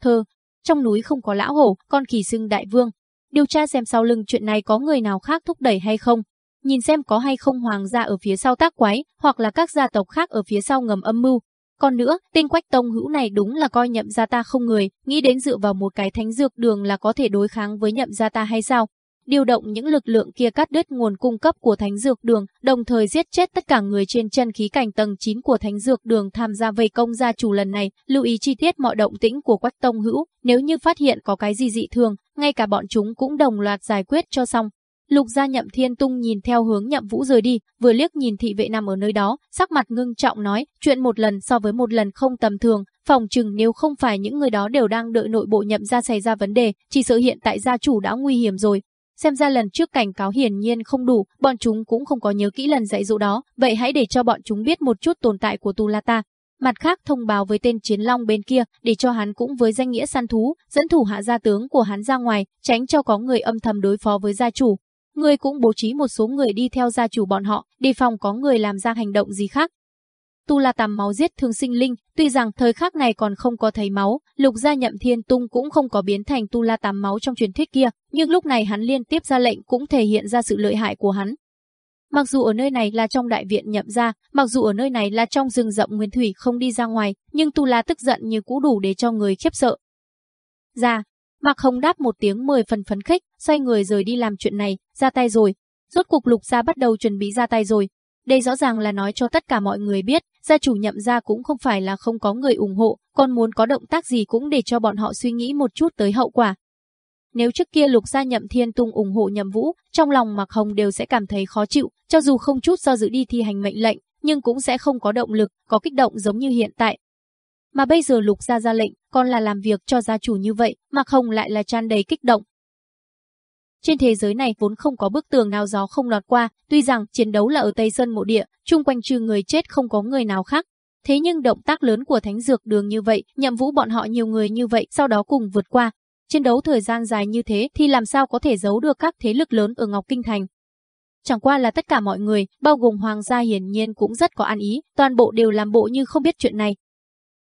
Thơ, trong núi không có lão hổ, con kỳ sưng đại vương. Điều tra xem sau lưng chuyện này có người nào khác thúc đẩy hay không. Nhìn xem có hay không hoàng gia ở phía sau tác quái, hoặc là các gia tộc khác ở phía sau ngầm âm mưu. Còn nữa, tên quách tông hữu này đúng là coi nhậm gia ta không người, nghĩ đến dựa vào một cái thánh dược đường là có thể đối kháng với nhậm gia ta hay sao? Điều động những lực lượng kia cắt đứt nguồn cung cấp của Thánh Dược Đường, đồng thời giết chết tất cả người trên chân khí cảnh tầng 9 của Thánh Dược Đường tham gia vây công gia chủ lần này, lưu ý chi tiết mọi động tĩnh của Quách Tông Hữu, nếu như phát hiện có cái gì dị thường, ngay cả bọn chúng cũng đồng loạt giải quyết cho xong. Lục gia nhậm thiên tung nhìn theo hướng nhậm vũ rời đi, vừa liếc nhìn thị vệ nằm ở nơi đó, sắc mặt ngưng trọng nói, chuyện một lần so với một lần không tầm thường, phòng chừng nếu không phải những người đó đều đang đợi nội bộ nhậm ra xảy ra vấn đề, chỉ sợ hiện tại gia chủ đã nguy hiểm rồi, Xem ra lần trước cảnh cáo hiển nhiên không đủ, bọn chúng cũng không có nhớ kỹ lần dạy dỗ đó, vậy hãy để cho bọn chúng biết một chút tồn tại của Tu La Ta. Mặt khác thông báo với tên chiến long bên kia, để cho hắn cũng với danh nghĩa săn thú, dẫn thủ hạ gia tướng của hắn ra ngoài, tránh cho có người âm thầm đối phó với gia chủ. Người cũng bố trí một số người đi theo gia chủ bọn họ, đề phòng có người làm ra hành động gì khác. Tu La tầm máu giết thương sinh linh, tuy rằng thời khắc này còn không có thấy máu, Lục gia Nhậm Thiên Tung cũng không có biến thành Tu La tầm máu trong truyền thuyết kia, nhưng lúc này hắn liên tiếp ra lệnh cũng thể hiện ra sự lợi hại của hắn. Mặc dù ở nơi này là trong đại viện nhậm gia, mặc dù ở nơi này là trong rừng rậm nguyên thủy không đi ra ngoài, nhưng Tu La tức giận như cũ đủ để cho người khiếp sợ. Ra, Mạc Hồng đáp một tiếng mười phần phấn khích, xoay người rời đi làm chuyện này, ra tay rồi. Rốt cục Lục gia bắt đầu chuẩn bị ra tay rồi, đây rõ ràng là nói cho tất cả mọi người biết, gia chủ nhậm gia cũng không phải là không có người ủng hộ, còn muốn có động tác gì cũng để cho bọn họ suy nghĩ một chút tới hậu quả. Nếu trước kia lục gia nhậm thiên tung ủng hộ nhậm vũ, trong lòng Mạc Hồng đều sẽ cảm thấy khó chịu, cho dù không chút do dự đi thi hành mệnh lệnh, nhưng cũng sẽ không có động lực, có kích động giống như hiện tại. Mà bây giờ lục gia ra lệnh, còn là làm việc cho gia chủ như vậy, Mạc Hồng lại là tràn đầy kích động, trên thế giới này vốn không có bức tường nào gió không lọt qua, tuy rằng chiến đấu là ở Tây Sơn mộ địa, chung quanh trừ người chết không có người nào khác. Thế nhưng động tác lớn của thánh dược đường như vậy, nhậm vũ bọn họ nhiều người như vậy sau đó cùng vượt qua. Chiến đấu thời gian dài như thế thì làm sao có thể giấu được các thế lực lớn ở Ngọc Kinh Thành. Chẳng qua là tất cả mọi người, bao gồm Hoàng gia hiển nhiên cũng rất có an ý, toàn bộ đều làm bộ như không biết chuyện này.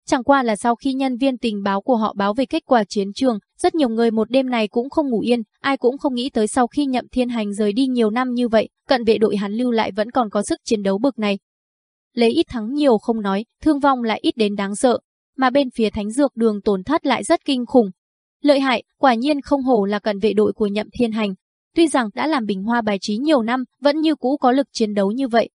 Chẳng qua là sau khi nhân viên tình báo của họ báo về kết quả chiến trường, rất nhiều người một đêm này cũng không ngủ yên, ai cũng không nghĩ tới sau khi Nhậm Thiên Hành rời đi nhiều năm như vậy, cận vệ đội hắn lưu lại vẫn còn có sức chiến đấu bực này. Lấy ít thắng nhiều không nói, thương vong lại ít đến đáng sợ, mà bên phía Thánh Dược Đường tổn thất lại rất kinh khủng. Lợi hại, quả nhiên không hổ là cận vệ đội của Nhậm Thiên Hành. Tuy rằng đã làm bình hoa bài trí nhiều năm, vẫn như cũ có lực chiến đấu như vậy.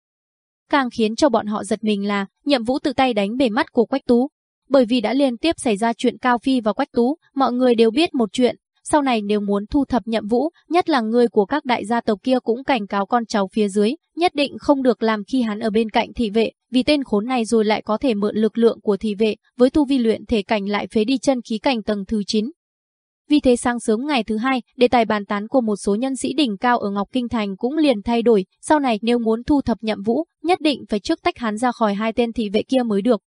Càng khiến cho bọn họ giật mình là, Nhậm Vũ tự tay đánh bể mắt của Quách Tú, bởi vì đã liên tiếp xảy ra chuyện Cao Phi và Quách Tú, mọi người đều biết một chuyện, sau này nếu muốn thu thập nhậm vũ, nhất là người của các đại gia tộc kia cũng cảnh cáo con cháu phía dưới, nhất định không được làm khi hắn ở bên cạnh thị vệ, vì tên khốn này rồi lại có thể mượn lực lượng của thị vệ, với tu vi luyện thể cảnh lại phế đi chân khí cảnh tầng thứ 9. Vì thế sáng sớm ngày thứ hai, đề tài bàn tán của một số nhân sĩ đỉnh cao ở Ngọc Kinh Thành cũng liền thay đổi, sau này nếu muốn thu thập nhậm vũ, nhất định phải trước tách hắn ra khỏi hai tên thị vệ kia mới được.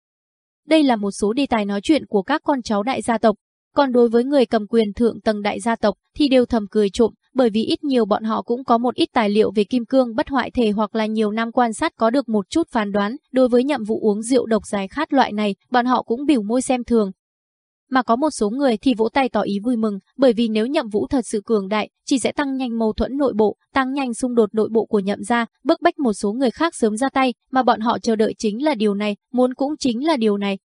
Đây là một số đề tài nói chuyện của các con cháu đại gia tộc. Còn đối với người cầm quyền thượng tầng đại gia tộc thì đều thầm cười trộm, bởi vì ít nhiều bọn họ cũng có một ít tài liệu về kim cương bất hoại thể hoặc là nhiều năm quan sát có được một chút phán đoán. Đối với nhậm vụ uống rượu độc dài khát loại này, bọn họ cũng biểu môi xem thường, mà có một số người thì vỗ tay tỏ ý vui mừng, bởi vì nếu nhậm vũ thật sự cường đại, chỉ sẽ tăng nhanh mâu thuẫn nội bộ, tăng nhanh xung đột nội bộ của nhậm gia, bức bách một số người khác sớm ra tay, mà bọn họ chờ đợi chính là điều này, muốn cũng chính là điều này.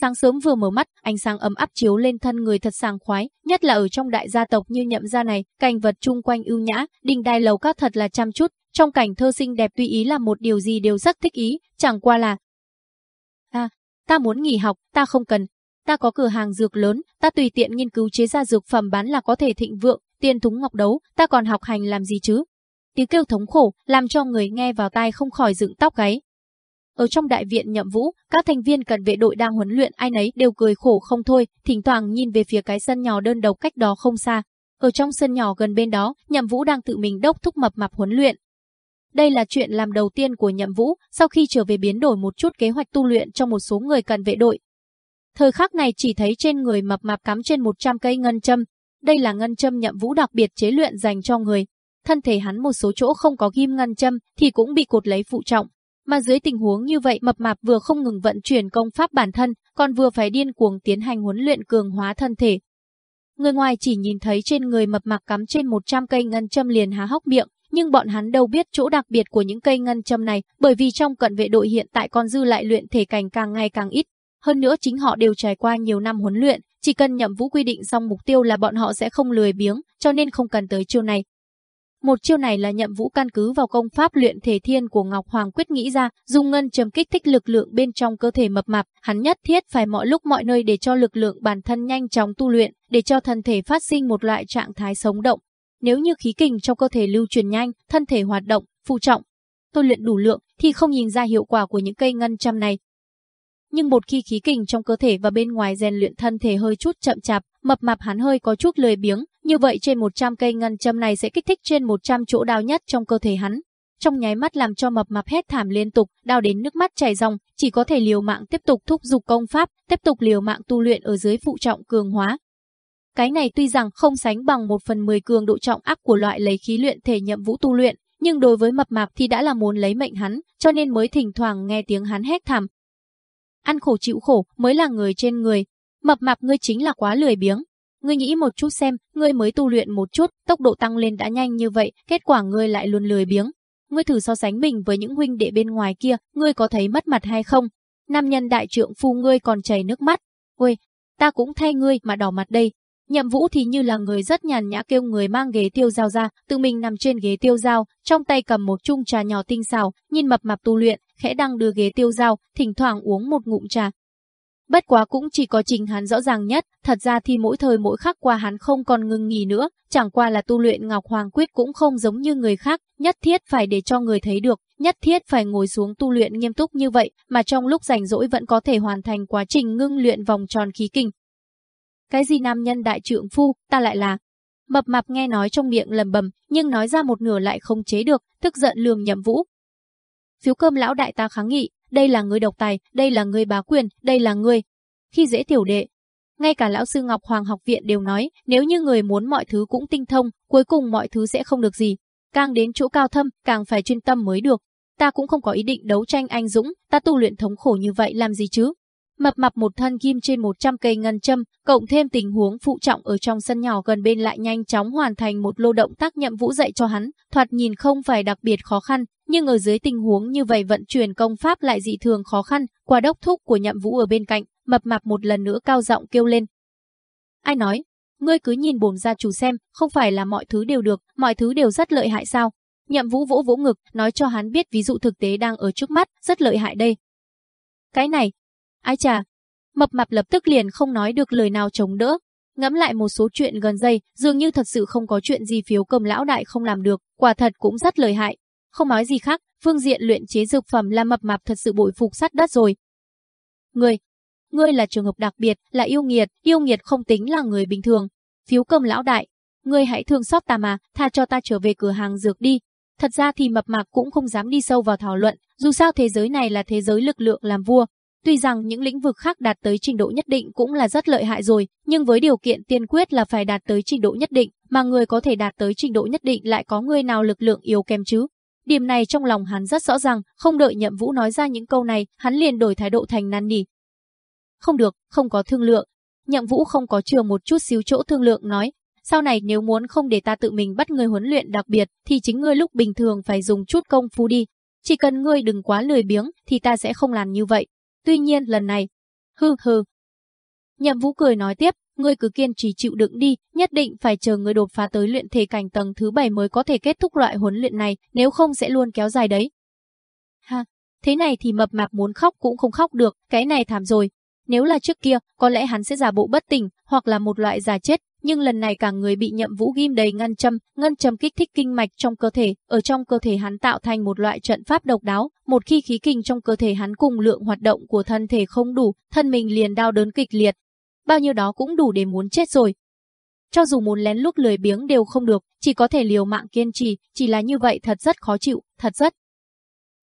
Sáng sớm vừa mở mắt, ánh sáng ấm áp chiếu lên thân người thật sảng khoái, nhất là ở trong đại gia tộc như nhậm gia này, cảnh vật chung quanh ưu nhã, đình đài lầu các thật là chăm chút, trong cảnh thơ xinh đẹp tùy ý là một điều gì đều rất thích ý, chẳng qua là À, ta muốn nghỉ học, ta không cần, ta có cửa hàng dược lớn, ta tùy tiện nghiên cứu chế ra dược phẩm bán là có thể thịnh vượng, tiền thúng ngọc đấu, ta còn học hành làm gì chứ? Tiếng kêu thống khổ, làm cho người nghe vào tai không khỏi dựng tóc gáy. Ở trong đại viện nhậm vũ, các thành viên cần vệ đội đang huấn luyện ai nấy đều cười khổ không thôi, thỉnh thoảng nhìn về phía cái sân nhỏ đơn độc cách đó không xa. Ở trong sân nhỏ gần bên đó, nhậm vũ đang tự mình đốc thúc mập mạp huấn luyện. Đây là chuyện làm đầu tiên của nhậm vũ, sau khi trở về biến đổi một chút kế hoạch tu luyện cho một số người cần vệ đội, Thời khắc này chỉ thấy trên người mập mạp cắm trên 100 cây ngân châm. Đây là ngân châm nhậm vũ đặc biệt chế luyện dành cho người. Thân thể hắn một số chỗ không có ghim ngân châm thì cũng bị cột lấy phụ trọng. Mà dưới tình huống như vậy mập mạp vừa không ngừng vận chuyển công pháp bản thân, còn vừa phải điên cuồng tiến hành huấn luyện cường hóa thân thể. Người ngoài chỉ nhìn thấy trên người mập mạp cắm trên 100 cây ngân châm liền há hốc miệng, nhưng bọn hắn đâu biết chỗ đặc biệt của những cây ngân châm này, bởi vì trong cận vệ đội hiện tại con dư lại luyện thể cảnh càng ngày càng ít, hơn nữa chính họ đều trải qua nhiều năm huấn luyện, chỉ cần nhậm vũ quy định xong mục tiêu là bọn họ sẽ không lười biếng, cho nên không cần tới chiêu này. Một chiêu này là nhậm vũ căn cứ vào công pháp luyện thể thiên của Ngọc Hoàng quyết nghĩ ra, dùng ngân trầm kích thích lực lượng bên trong cơ thể mập mạp, hắn nhất thiết phải mọi lúc mọi nơi để cho lực lượng bản thân nhanh chóng tu luyện, để cho thân thể phát sinh một loại trạng thái sống động. Nếu như khí kình trong cơ thể lưu truyền nhanh, thân thể hoạt động, phụ trọng, tôi luyện đủ lượng thì không nhìn ra hiệu quả của những cây ngân trầm này, nhưng một khi khí kình trong cơ thể và bên ngoài rèn luyện thân thể hơi chút chậm chạp, mập mạp hắn hơi có chút lười biếng, như vậy trên 100 cây ngân châm này sẽ kích thích trên 100 chỗ đau nhất trong cơ thể hắn. Trong nháy mắt làm cho mập mạp hét thảm liên tục, đau đến nước mắt chảy ròng, chỉ có thể liều mạng tiếp tục thúc dục công pháp, tiếp tục liều mạng tu luyện ở dưới phụ trọng cường hóa. Cái này tuy rằng không sánh bằng một phần 10 cường độ trọng áp của loại lấy khí luyện thể nhậm vũ tu luyện, nhưng đối với mập mạp thì đã là muốn lấy mệnh hắn, cho nên mới thỉnh thoảng nghe tiếng hắn hét thảm, ăn khổ chịu khổ mới là người trên người. Mập mạp ngươi chính là quá lười biếng. Ngươi nghĩ một chút xem, ngươi mới tu luyện một chút, tốc độ tăng lên đã nhanh như vậy, kết quả ngươi lại luôn lười biếng. Ngươi thử so sánh mình với những huynh đệ bên ngoài kia, ngươi có thấy mất mặt hay không? Nam nhân đại trượng phu ngươi còn chảy nước mắt. Ôi, ta cũng thay ngươi mà đỏ mặt đây. Nhậm Vũ thì như là người rất nhàn nhã kêu người mang ghế tiêu dao ra, tự mình nằm trên ghế tiêu dao, trong tay cầm một chung trà nhỏ tinh xào, nhìn mập mạp tu luyện, khẽ đang đưa ghế tiêu dao, thỉnh thoảng uống một ngụm trà. Bất quá cũng chỉ có trình hắn rõ ràng nhất, thật ra thì mỗi thời mỗi khắc qua hắn không còn ngừng nghỉ nữa, chẳng qua là tu luyện Ngọc Hoàng Quyết cũng không giống như người khác, nhất thiết phải để cho người thấy được, nhất thiết phải ngồi xuống tu luyện nghiêm túc như vậy, mà trong lúc rảnh rỗi vẫn có thể hoàn thành quá trình ngưng luyện vòng tròn khí kinh. Cái gì nam nhân đại trượng phu, ta lại là... Mập mạp nghe nói trong miệng lầm bầm, nhưng nói ra một nửa lại không chế được, tức giận lườm nhậm vũ, Phiếu cơm lão đại ta kháng nghị, đây là người độc tài, đây là người bá quyền, đây là người. Khi dễ tiểu đệ, ngay cả lão sư Ngọc Hoàng học viện đều nói, nếu như người muốn mọi thứ cũng tinh thông, cuối cùng mọi thứ sẽ không được gì. Càng đến chỗ cao thâm, càng phải chuyên tâm mới được. Ta cũng không có ý định đấu tranh anh dũng, ta tu luyện thống khổ như vậy làm gì chứ? Mập mập một thân kim trên 100 cây ngân châm, cộng thêm tình huống phụ trọng ở trong sân nhỏ gần bên lại nhanh chóng hoàn thành một lô động tác nhậm vũ dạy cho hắn, thoạt nhìn không phải đặc biệt khó khăn, nhưng ở dưới tình huống như vậy vận chuyển công pháp lại dị thường khó khăn, qua đốc thúc của nhậm vũ ở bên cạnh, mập mạp một lần nữa cao giọng kêu lên. Ai nói, ngươi cứ nhìn bổn gia chủ xem, không phải là mọi thứ đều được, mọi thứ đều rất lợi hại sao? Nhậm Vũ vỗ vỗ ngực, nói cho hắn biết ví dụ thực tế đang ở trước mắt, rất lợi hại đây. Cái này, ai chà, mập mạp lập tức liền không nói được lời nào chống đỡ. Ngẫm lại một số chuyện gần đây, dường như thật sự không có chuyện gì phiếu cầm lão đại không làm được, quả thật cũng rất lợi hại. Không nói gì khác, phương diện luyện chế dược phẩm là mập mạp thật sự bội phục sắt đất rồi. Ngươi, ngươi là trường hợp đặc biệt, là yêu nghiệt, yêu nghiệt không tính là người bình thường. Phiếu cầm lão đại, ngươi hãy thương xót ta mà, tha cho ta trở về cửa hàng dược đi, Thật ra thì mập mạp cũng không dám đi sâu vào thảo luận, dù sao thế giới này là thế giới lực lượng làm vua. Tuy rằng những lĩnh vực khác đạt tới trình độ nhất định cũng là rất lợi hại rồi, nhưng với điều kiện tiên quyết là phải đạt tới trình độ nhất định, mà người có thể đạt tới trình độ nhất định lại có người nào lực lượng yếu kém chứ. Điểm này trong lòng hắn rất rõ ràng, không đợi nhậm vũ nói ra những câu này, hắn liền đổi thái độ thành năn nỉ. Không được, không có thương lượng. Nhậm vũ không có chừa một chút xíu chỗ thương lượng nói, sau này nếu muốn không để ta tự mình bắt người huấn luyện đặc biệt, thì chính ngươi lúc bình thường phải dùng chút công phu đi. Chỉ cần ngươi đừng quá lười biếng, thì ta sẽ không làm như vậy. Tuy nhiên lần này, hư hư. Nhậm vũ cười nói tiếp, ngươi cứ kiên trì chịu đựng đi, nhất định phải chờ ngươi đột phá tới luyện thể cảnh tầng thứ 7 mới có thể kết thúc loại huấn luyện này, nếu không sẽ luôn kéo dài đấy. Ha, thế này thì mập mạp muốn khóc cũng không khóc được, cái này thảm rồi. Nếu là trước kia, có lẽ hắn sẽ giả bộ bất tỉnh, hoặc là một loại giả chết, nhưng lần này cả người bị nhậm vũ ghim đầy ngăn châm, ngăn châm kích thích kinh mạch trong cơ thể, ở trong cơ thể hắn tạo thành một loại trận pháp độc đáo, một khi khí kinh trong cơ thể hắn cùng lượng hoạt động của thân thể không đủ, thân mình liền đau đớn kịch liệt. Bao nhiêu đó cũng đủ để muốn chết rồi. Cho dù muốn lén lút lười biếng đều không được, chỉ có thể liều mạng kiên trì, chỉ là như vậy thật rất khó chịu, thật rất.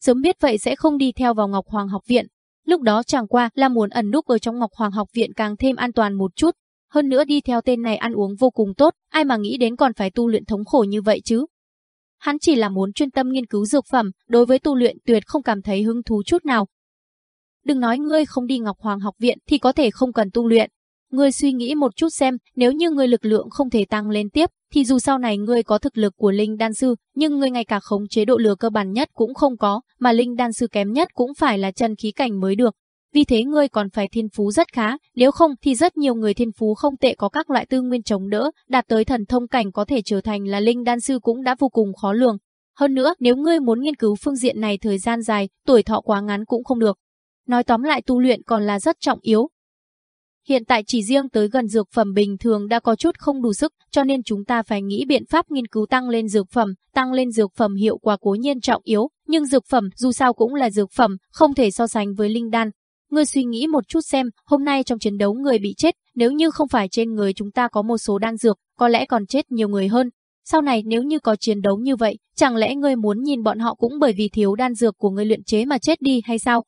Sớm biết vậy sẽ không đi theo vào Ngọc Hoàng học viện, Lúc đó chẳng qua là muốn ẩn núp ở trong Ngọc Hoàng học viện càng thêm an toàn một chút, hơn nữa đi theo tên này ăn uống vô cùng tốt, ai mà nghĩ đến còn phải tu luyện thống khổ như vậy chứ. Hắn chỉ là muốn chuyên tâm nghiên cứu dược phẩm, đối với tu luyện tuyệt không cảm thấy hứng thú chút nào. Đừng nói ngươi không đi Ngọc Hoàng học viện thì có thể không cần tu luyện. Ngươi suy nghĩ một chút xem, nếu như ngươi lực lượng không thể tăng lên tiếp, thì dù sau này ngươi có thực lực của linh đan sư, nhưng ngươi ngay cả khống chế độ lửa cơ bản nhất cũng không có, mà linh đan sư kém nhất cũng phải là chân khí cảnh mới được vì thế ngươi còn phải thiên phú rất khá, nếu không thì rất nhiều người thiên phú không tệ có các loại tư nguyên chống đỡ, đạt tới thần thông cảnh có thể trở thành là linh đan sư cũng đã vô cùng khó lường. Hơn nữa, nếu ngươi muốn nghiên cứu phương diện này thời gian dài, tuổi thọ quá ngắn cũng không được. Nói tóm lại tu luyện còn là rất trọng yếu. Hiện tại chỉ riêng tới gần dược phẩm bình thường đã có chút không đủ sức, cho nên chúng ta phải nghĩ biện pháp nghiên cứu tăng lên dược phẩm, tăng lên dược phẩm hiệu quả cố nhiên trọng yếu, nhưng dược phẩm dù sao cũng là dược phẩm, không thể so sánh với linh đan, Ngươi suy nghĩ một chút xem, hôm nay trong chiến đấu người bị chết, nếu như không phải trên người chúng ta có một số đan dược, có lẽ còn chết nhiều người hơn. Sau này nếu như có chiến đấu như vậy, chẳng lẽ ngươi muốn nhìn bọn họ cũng bởi vì thiếu đan dược của ngươi luyện chế mà chết đi hay sao?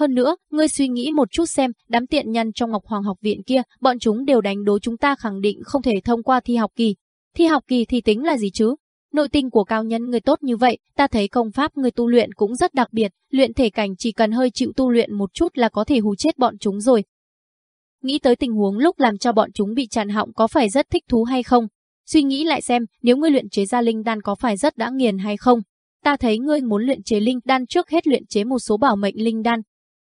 Hơn nữa, ngươi suy nghĩ một chút xem, đám tiện nhân trong Ngọc Hoàng học viện kia, bọn chúng đều đánh đố chúng ta khẳng định không thể thông qua thi học kỳ. Thi học kỳ thì tính là gì chứ? Nội tình của cao nhân người tốt như vậy, ta thấy công pháp người tu luyện cũng rất đặc biệt, luyện thể cảnh chỉ cần hơi chịu tu luyện một chút là có thể hù chết bọn chúng rồi. Nghĩ tới tình huống lúc làm cho bọn chúng bị tràn họng có phải rất thích thú hay không? Suy nghĩ lại xem, nếu ngươi luyện chế ra linh đan có phải rất đã nghiền hay không? Ta thấy ngươi muốn luyện chế linh đan trước hết luyện chế một số bảo mệnh linh đan.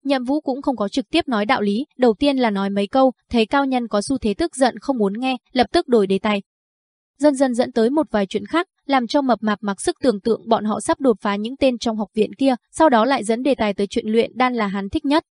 Nhậm Vũ cũng không có trực tiếp nói đạo lý, đầu tiên là nói mấy câu, thấy cao nhân có xu thế tức giận không muốn nghe, lập tức đổi đề tài. Dần dần dẫn tới một vài chuyện khác, làm cho mập mạp mặc sức tưởng tượng bọn họ sắp đột phá những tên trong học viện kia, sau đó lại dẫn đề tài tới chuyện luyện đan là hắn thích nhất.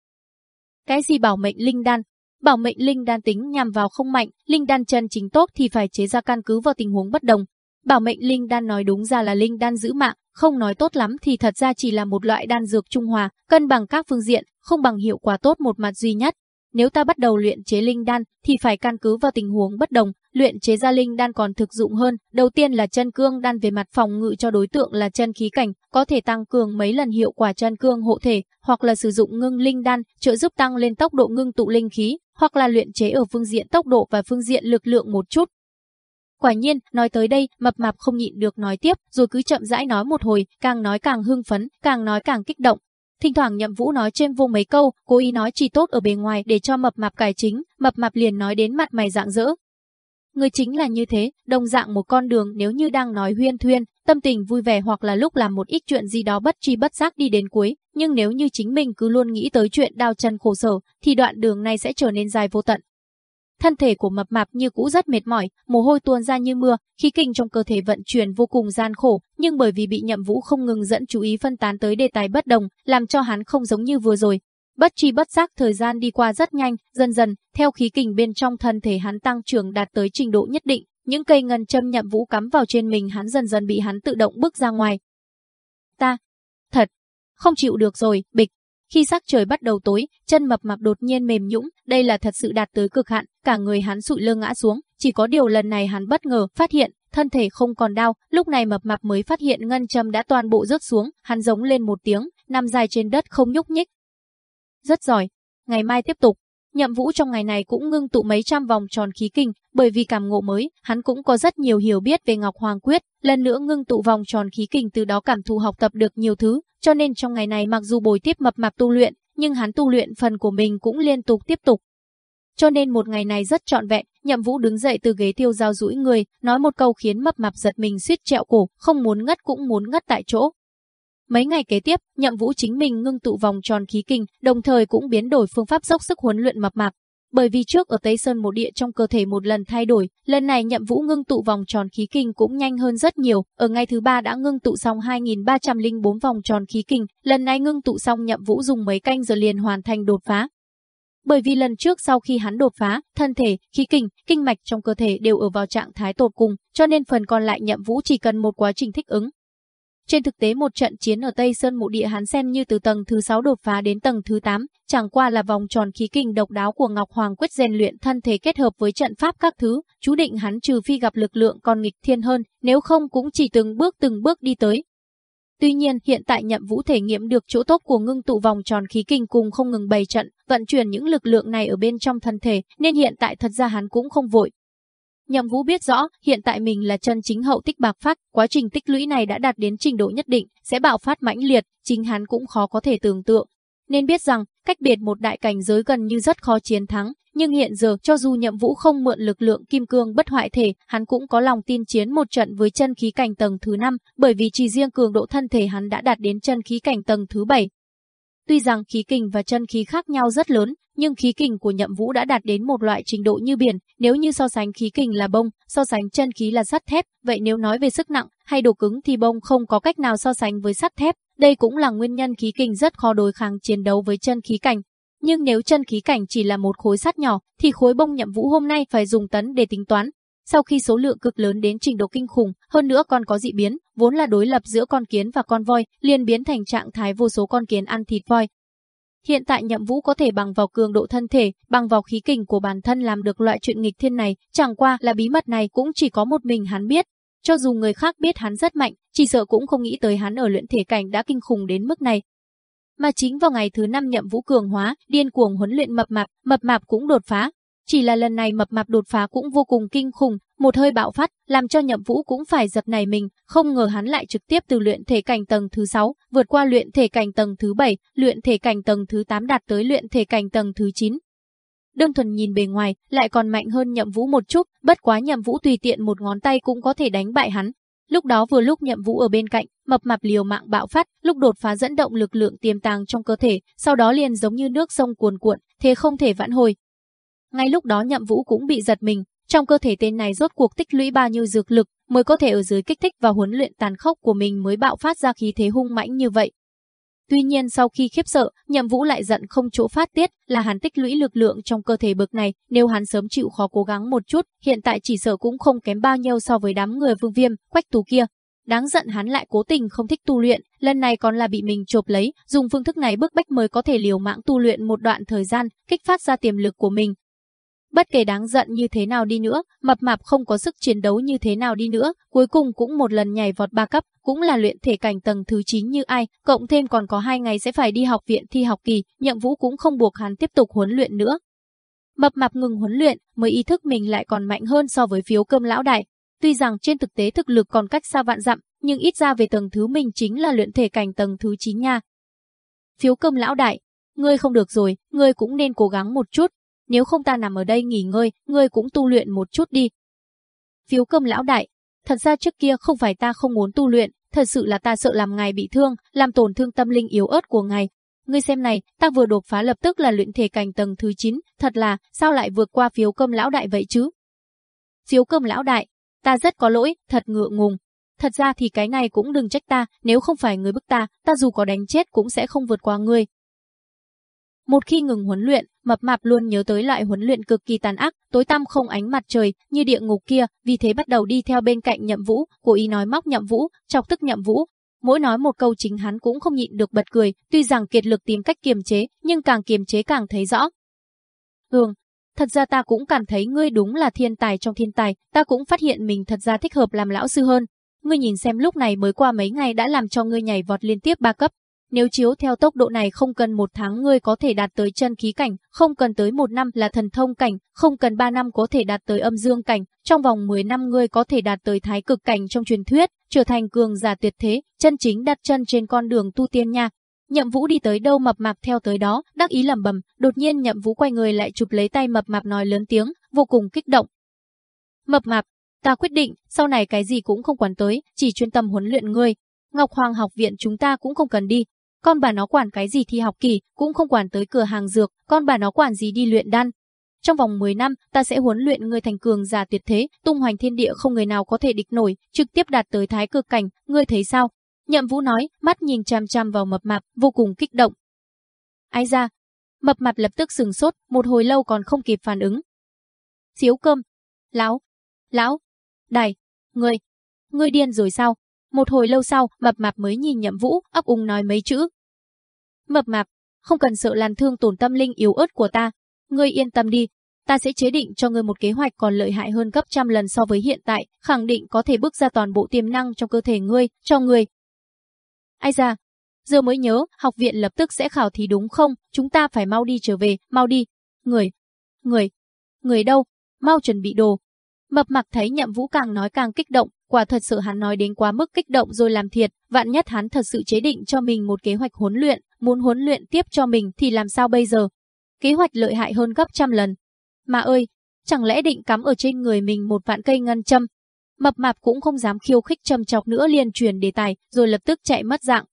Cái gì bảo mệnh linh đan? Bảo mệnh linh đan tính nhằm vào không mạnh, linh đan chân chính tốt thì phải chế ra căn cứ vào tình huống bất đồng. Bảo mệnh linh đan nói đúng ra là linh đan giữ mạng, không nói tốt lắm thì thật ra chỉ là một loại đan dược trung hòa, cân bằng các phương diện, không bằng hiệu quả tốt một mặt duy nhất. Nếu ta bắt đầu luyện chế linh đan thì phải căn cứ vào tình huống bất đồng, luyện chế ra linh đan còn thực dụng hơn. Đầu tiên là chân cương đan về mặt phòng ngự cho đối tượng là chân khí cảnh, có thể tăng cường mấy lần hiệu quả chân cương hộ thể, hoặc là sử dụng ngưng linh đan, trợ giúp tăng lên tốc độ ngưng tụ linh khí, hoặc là luyện chế ở phương diện tốc độ và phương diện lực lượng một chút. Quả nhiên, nói tới đây, mập mạp không nhịn được nói tiếp, rồi cứ chậm rãi nói một hồi, càng nói càng hưng phấn, càng nói càng kích động. Thỉnh thoảng Nhậm Vũ nói trên vô mấy câu, cố ý nói chỉ tốt ở bề ngoài để cho mập mạp cải chính, mập mạp liền nói đến mặt mày dạng dỡ. Người chính là như thế, đồng dạng một con đường nếu như đang nói huyên thuyên, tâm tình vui vẻ hoặc là lúc làm một ít chuyện gì đó bất tri bất giác đi đến cuối, nhưng nếu như chính mình cứ luôn nghĩ tới chuyện đau chân khổ sở, thì đoạn đường này sẽ trở nên dài vô tận. Thân thể của mập mạp như cũ rất mệt mỏi, mồ hôi tuôn ra như mưa, khí kinh trong cơ thể vận chuyển vô cùng gian khổ, nhưng bởi vì bị nhậm vũ không ngừng dẫn chú ý phân tán tới đề tài bất đồng, làm cho hắn không giống như vừa rồi. Bất tri bất giác thời gian đi qua rất nhanh, dần dần, theo khí kình bên trong thân thể hắn tăng trưởng đạt tới trình độ nhất định, những cây ngân châm nhậm vũ cắm vào trên mình hắn dần dần bị hắn tự động bước ra ngoài. Ta, thật, không chịu được rồi, bịch, khi sắc trời bắt đầu tối, chân mập mạp đột nhiên mềm nhũn, đây là thật sự đạt tới cực hạn, cả người hắn sụi lơ ngã xuống, chỉ có điều lần này hắn bất ngờ phát hiện, thân thể không còn đau, lúc này mập mạp mới phát hiện ngân châm đã toàn bộ rớt xuống, hắn giống lên một tiếng, nằm dài trên đất không nhúc nhích. Rất giỏi, ngày mai tiếp tục. Nhậm Vũ trong ngày này cũng ngưng tụ mấy trăm vòng tròn khí kinh, bởi vì cảm ngộ mới, hắn cũng có rất nhiều hiểu biết về Ngọc Hoàng Quyết, lần nữa ngưng tụ vòng tròn khí kinh từ đó cảm thụ học tập được nhiều thứ, cho nên trong ngày này mặc dù bồi tiếp mập mạp tu luyện, nhưng hắn tu luyện phần của mình cũng liên tục tiếp tục. Cho nên một ngày này rất trọn vẹn, Nhậm Vũ đứng dậy từ ghế tiêu giao rũi người, nói một câu khiến mập mạp giật mình suýt trẹo cổ, không muốn ngất cũng muốn ngất tại chỗ. Mấy ngày kế tiếp, Nhậm Vũ chính mình ngưng tụ vòng tròn khí kinh, đồng thời cũng biến đổi phương pháp dốc sức huấn luyện mập mạp, bởi vì trước ở Tây Sơn một địa trong cơ thể một lần thay đổi, lần này nhậm vũ ngưng tụ vòng tròn khí kinh cũng nhanh hơn rất nhiều, ở ngày thứ ba đã ngưng tụ xong 2304 vòng tròn khí kinh, lần này ngưng tụ xong nhậm vũ dùng mấy canh giờ liền hoàn thành đột phá. Bởi vì lần trước sau khi hắn đột phá, thân thể, khí kinh, kinh mạch trong cơ thể đều ở vào trạng thái tột cùng, cho nên phần còn lại nhậm vũ chỉ cần một quá trình thích ứng, trên thực tế một trận chiến ở Tây Sơn Mộ Địa hắn xem như từ tầng thứ 6 đột phá đến tầng thứ 8, chẳng qua là vòng tròn khí kinh độc đáo của Ngọc Hoàng quyết rèn luyện thân thể kết hợp với trận pháp các thứ, chú định hắn trừ phi gặp lực lượng còn nghịch thiên hơn, nếu không cũng chỉ từng bước từng bước đi tới. Tuy nhiên, hiện tại Nhậm Vũ thể nghiệm được chỗ tốt của ngưng tụ vòng tròn khí kinh cùng không ngừng bày trận, vận chuyển những lực lượng này ở bên trong thân thể, nên hiện tại thật ra hắn cũng không vội, Nhậm Vũ biết rõ, hiện tại mình là chân chính hậu tích bạc phát, quá trình tích lũy này đã đạt đến trình độ nhất định, sẽ bạo phát mãnh liệt, chính hắn cũng khó có thể tưởng tượng. Nên biết rằng, cách biệt một đại cảnh giới gần như rất khó chiến thắng, nhưng hiện giờ cho dù Nhậm Vũ không mượn lực lượng kim cương bất hoại thể, hắn cũng có lòng tin chiến một trận với chân khí cảnh tầng thứ 5, bởi vì chỉ riêng cường độ thân thể hắn đã đạt đến chân khí cảnh tầng thứ 7. Tuy rằng khí kình và chân khí khác nhau rất lớn, nhưng khí kình của nhậm vũ đã đạt đến một loại trình độ như biển, nếu như so sánh khí kình là bông, so sánh chân khí là sắt thép, vậy nếu nói về sức nặng hay độ cứng thì bông không có cách nào so sánh với sắt thép, đây cũng là nguyên nhân khí kình rất khó đối kháng chiến đấu với chân khí cảnh. Nhưng nếu chân khí cảnh chỉ là một khối sắt nhỏ, thì khối bông nhậm vũ hôm nay phải dùng tấn để tính toán. Sau khi số lượng cực lớn đến trình độ kinh khủng, hơn nữa còn có dị biến, vốn là đối lập giữa con kiến và con voi, liền biến thành trạng thái vô số con kiến ăn thịt voi, Hiện tại nhậm vũ có thể bằng vào cường độ thân thể, bằng vào khí kình của bản thân làm được loại chuyện nghịch thiên này, chẳng qua là bí mật này cũng chỉ có một mình hắn biết. Cho dù người khác biết hắn rất mạnh, chỉ sợ cũng không nghĩ tới hắn ở luyện thể cảnh đã kinh khủng đến mức này. Mà chính vào ngày thứ năm nhậm vũ cường hóa, điên cuồng huấn luyện mập mạp, mập mạp cũng đột phá, chỉ là lần này mập mạp đột phá cũng vô cùng kinh khủng, một hơi bạo phát, làm cho nhậm vũ cũng phải giật này mình, không ngờ hắn lại trực tiếp từ luyện thể cảnh tầng thứ 6, vượt qua luyện thể cảnh tầng thứ 7, luyện thể cảnh tầng thứ 8 đạt tới luyện thể cảnh tầng thứ 9. Đơn thuần nhìn bề ngoài, lại còn mạnh hơn nhậm vũ một chút, bất quá nhậm vũ tùy tiện một ngón tay cũng có thể đánh bại hắn. Lúc đó vừa lúc nhậm vũ ở bên cạnh, mập mạp liều mạng bạo phát, lúc đột phá dẫn động lực lượng tiềm tàng trong cơ thể, sau đó liền giống như nước sông cuồn cuộn, thế không thể vãn hồi, ngay lúc đó nhậm vũ cũng bị giật mình, trong cơ thể tên này rốt cuộc tích lũy bao nhiêu dược lực mới có thể ở dưới kích thích và huấn luyện tàn khốc của mình mới bạo phát ra khí thế hung mãnh như vậy. Tuy nhiên sau khi khiếp sợ, nhậm vũ lại giận không chỗ phát tiết là hắn tích lũy lực lượng trong cơ thể bực này, nếu hắn sớm chịu khó cố gắng một chút, hiện tại chỉ sợ cũng không kém bao nhiêu so với đám người vương viêm, quách tú kia. Đáng giận hắn lại cố tình không thích tu luyện, lần này còn là bị mình chộp lấy, dùng phương thức này bức bách mới có thể liều mạng tu luyện một đoạn thời gian, kích phát ra tiềm lực của mình, Bất kể đáng giận như thế nào đi nữa, mập mạp không có sức chiến đấu như thế nào đi nữa, cuối cùng cũng một lần nhảy vọt ba cấp, cũng là luyện thể cảnh tầng thứ 9 như ai, cộng thêm còn có hai ngày sẽ phải đi học viện thi học kỳ, nhậm vũ cũng không buộc hắn tiếp tục huấn luyện nữa. Mập mạp ngừng huấn luyện, mới ý thức mình lại còn mạnh hơn so với phiếu cơm lão đại. Tuy rằng trên thực tế thực lực còn cách xa vạn dặm, nhưng ít ra về tầng thứ mình chính là luyện thể cảnh tầng thứ 9 nha. Phiếu cơm lão đại, ngươi không được rồi, ngươi cũng nên cố gắng một chút. Nếu không ta nằm ở đây nghỉ ngơi, ngươi cũng tu luyện một chút đi. Phiếu cơm lão đại, thật ra trước kia không phải ta không muốn tu luyện, thật sự là ta sợ làm ngài bị thương, làm tổn thương tâm linh yếu ớt của ngài. Ngươi xem này, ta vừa đột phá lập tức là luyện thể cảnh tầng thứ 9, thật là, sao lại vượt qua phiếu cơm lão đại vậy chứ? Phiếu cơm lão đại, ta rất có lỗi, thật ngượng ngùng. Thật ra thì cái này cũng đừng trách ta, nếu không phải người bức ta, ta dù có đánh chết cũng sẽ không vượt qua ngươi. Một khi ngừng huấn luyện, mập mạp luôn nhớ tới loại huấn luyện cực kỳ tàn ác, tối tăm không ánh mặt trời, như địa ngục kia, vì thế bắt đầu đi theo bên cạnh nhậm vũ, cố ý nói móc nhậm vũ, chọc tức nhậm vũ. Mỗi nói một câu chính hắn cũng không nhịn được bật cười, tuy rằng kiệt lực tìm cách kiềm chế, nhưng càng kiềm chế càng thấy rõ. Hương, thật ra ta cũng cảm thấy ngươi đúng là thiên tài trong thiên tài, ta cũng phát hiện mình thật ra thích hợp làm lão sư hơn. Ngươi nhìn xem lúc này mới qua mấy ngày đã làm cho ngươi nhảy vọt liên tiếp ba cấp, nếu chiếu theo tốc độ này không cần một tháng ngươi có thể đạt tới chân khí cảnh, không cần tới một năm là thần thông cảnh, không cần ba năm có thể đạt tới âm dương cảnh, trong vòng 10 năm ngươi có thể đạt tới thái cực cảnh trong truyền thuyết, trở thành cường giả tuyệt thế, chân chính đặt chân trên con đường tu tiên nha. Nhậm Vũ đi tới đâu mập mạp theo tới đó, đắc ý lẩm bẩm, đột nhiên Nhậm Vũ quay người lại chụp lấy tay mập mạp nói lớn tiếng, vô cùng kích động. Mập mạp, ta quyết định, sau này cái gì cũng không quản tới, chỉ chuyên tâm huấn luyện ngươi. Ngọc Hoàng học viện chúng ta cũng không cần đi, con bà nó quản cái gì thi học kỳ, cũng không quản tới cửa hàng dược, con bà nó quản gì đi luyện đan. Trong vòng 10 năm, ta sẽ huấn luyện ngươi thành cường giả tuyệt thế, tung hoành thiên địa không người nào có thể địch nổi, trực tiếp đạt tới thái cực cảnh, ngươi thấy sao? Nhậm Vũ nói, mắt nhìn chăm chăm vào mập mạp, vô cùng kích động. Ai ra? Mập mạp lập tức sừng sốt, một hồi lâu còn không kịp phản ứng. Xíu cơm. Lão. Lão. Đài. Ngươi. Ngươi điên rồi sao? Một hồi lâu sau, mập mạp mới nhìn nhậm vũ, ấp úng nói mấy chữ. Mập mạp, không cần sợ làm thương tổn tâm linh yếu ớt của ta. Ngươi yên tâm đi, ta sẽ chế định cho ngươi một kế hoạch còn lợi hại hơn gấp trăm lần so với hiện tại, khẳng định có thể bước ra toàn bộ tiềm năng trong cơ thể ngươi, cho ngươi. Ai ra, giờ mới nhớ, học viện lập tức sẽ khảo thí đúng không, chúng ta phải mau đi trở về, mau đi. Người, người, người đâu, mau chuẩn bị đồ. Mập mặc thấy nhậm vũ càng nói càng kích động, Quả thật sự hắn nói đến quá mức kích động rồi làm thiệt, vạn nhất hắn thật sự chế định cho mình một kế hoạch huấn luyện, muốn huấn luyện tiếp cho mình thì làm sao bây giờ? Kế hoạch lợi hại hơn gấp trăm lần. Mà ơi, chẳng lẽ định cắm ở trên người mình một vạn cây ngân châm? Mập mạp cũng không dám khiêu khích châm chọc nữa liền truyền đề tài, rồi lập tức chạy mất dạng.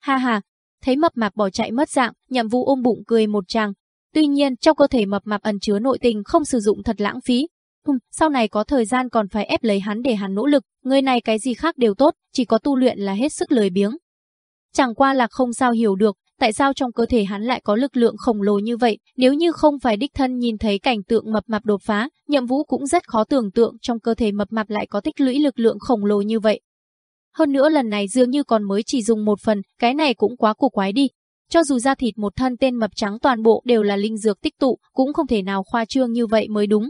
Ha ha, thấy mập mạp bỏ chạy mất dạng, nhậm vũ ôm bụng cười một tràng. Tuy nhiên, trong cơ thể mập mạp ẩn chứa nội tình không sử dụng thật lãng phí, Hừm, sau này có thời gian còn phải ép lấy hắn để hắn nỗ lực, người này cái gì khác đều tốt, chỉ có tu luyện là hết sức lười biếng. Chẳng qua là không sao hiểu được, tại sao trong cơ thể hắn lại có lực lượng khổng lồ như vậy, nếu như không phải đích thân nhìn thấy cảnh tượng mập mạp đột phá, nhậm vũ cũng rất khó tưởng tượng trong cơ thể mập mạp lại có tích lũy lực lượng khổng lồ như vậy. Hơn nữa lần này dường như còn mới chỉ dùng một phần, cái này cũng quá cổ quái đi. Cho dù da thịt một thân tên mập trắng toàn bộ đều là linh dược tích tụ, cũng không thể nào khoa trương như vậy mới đúng.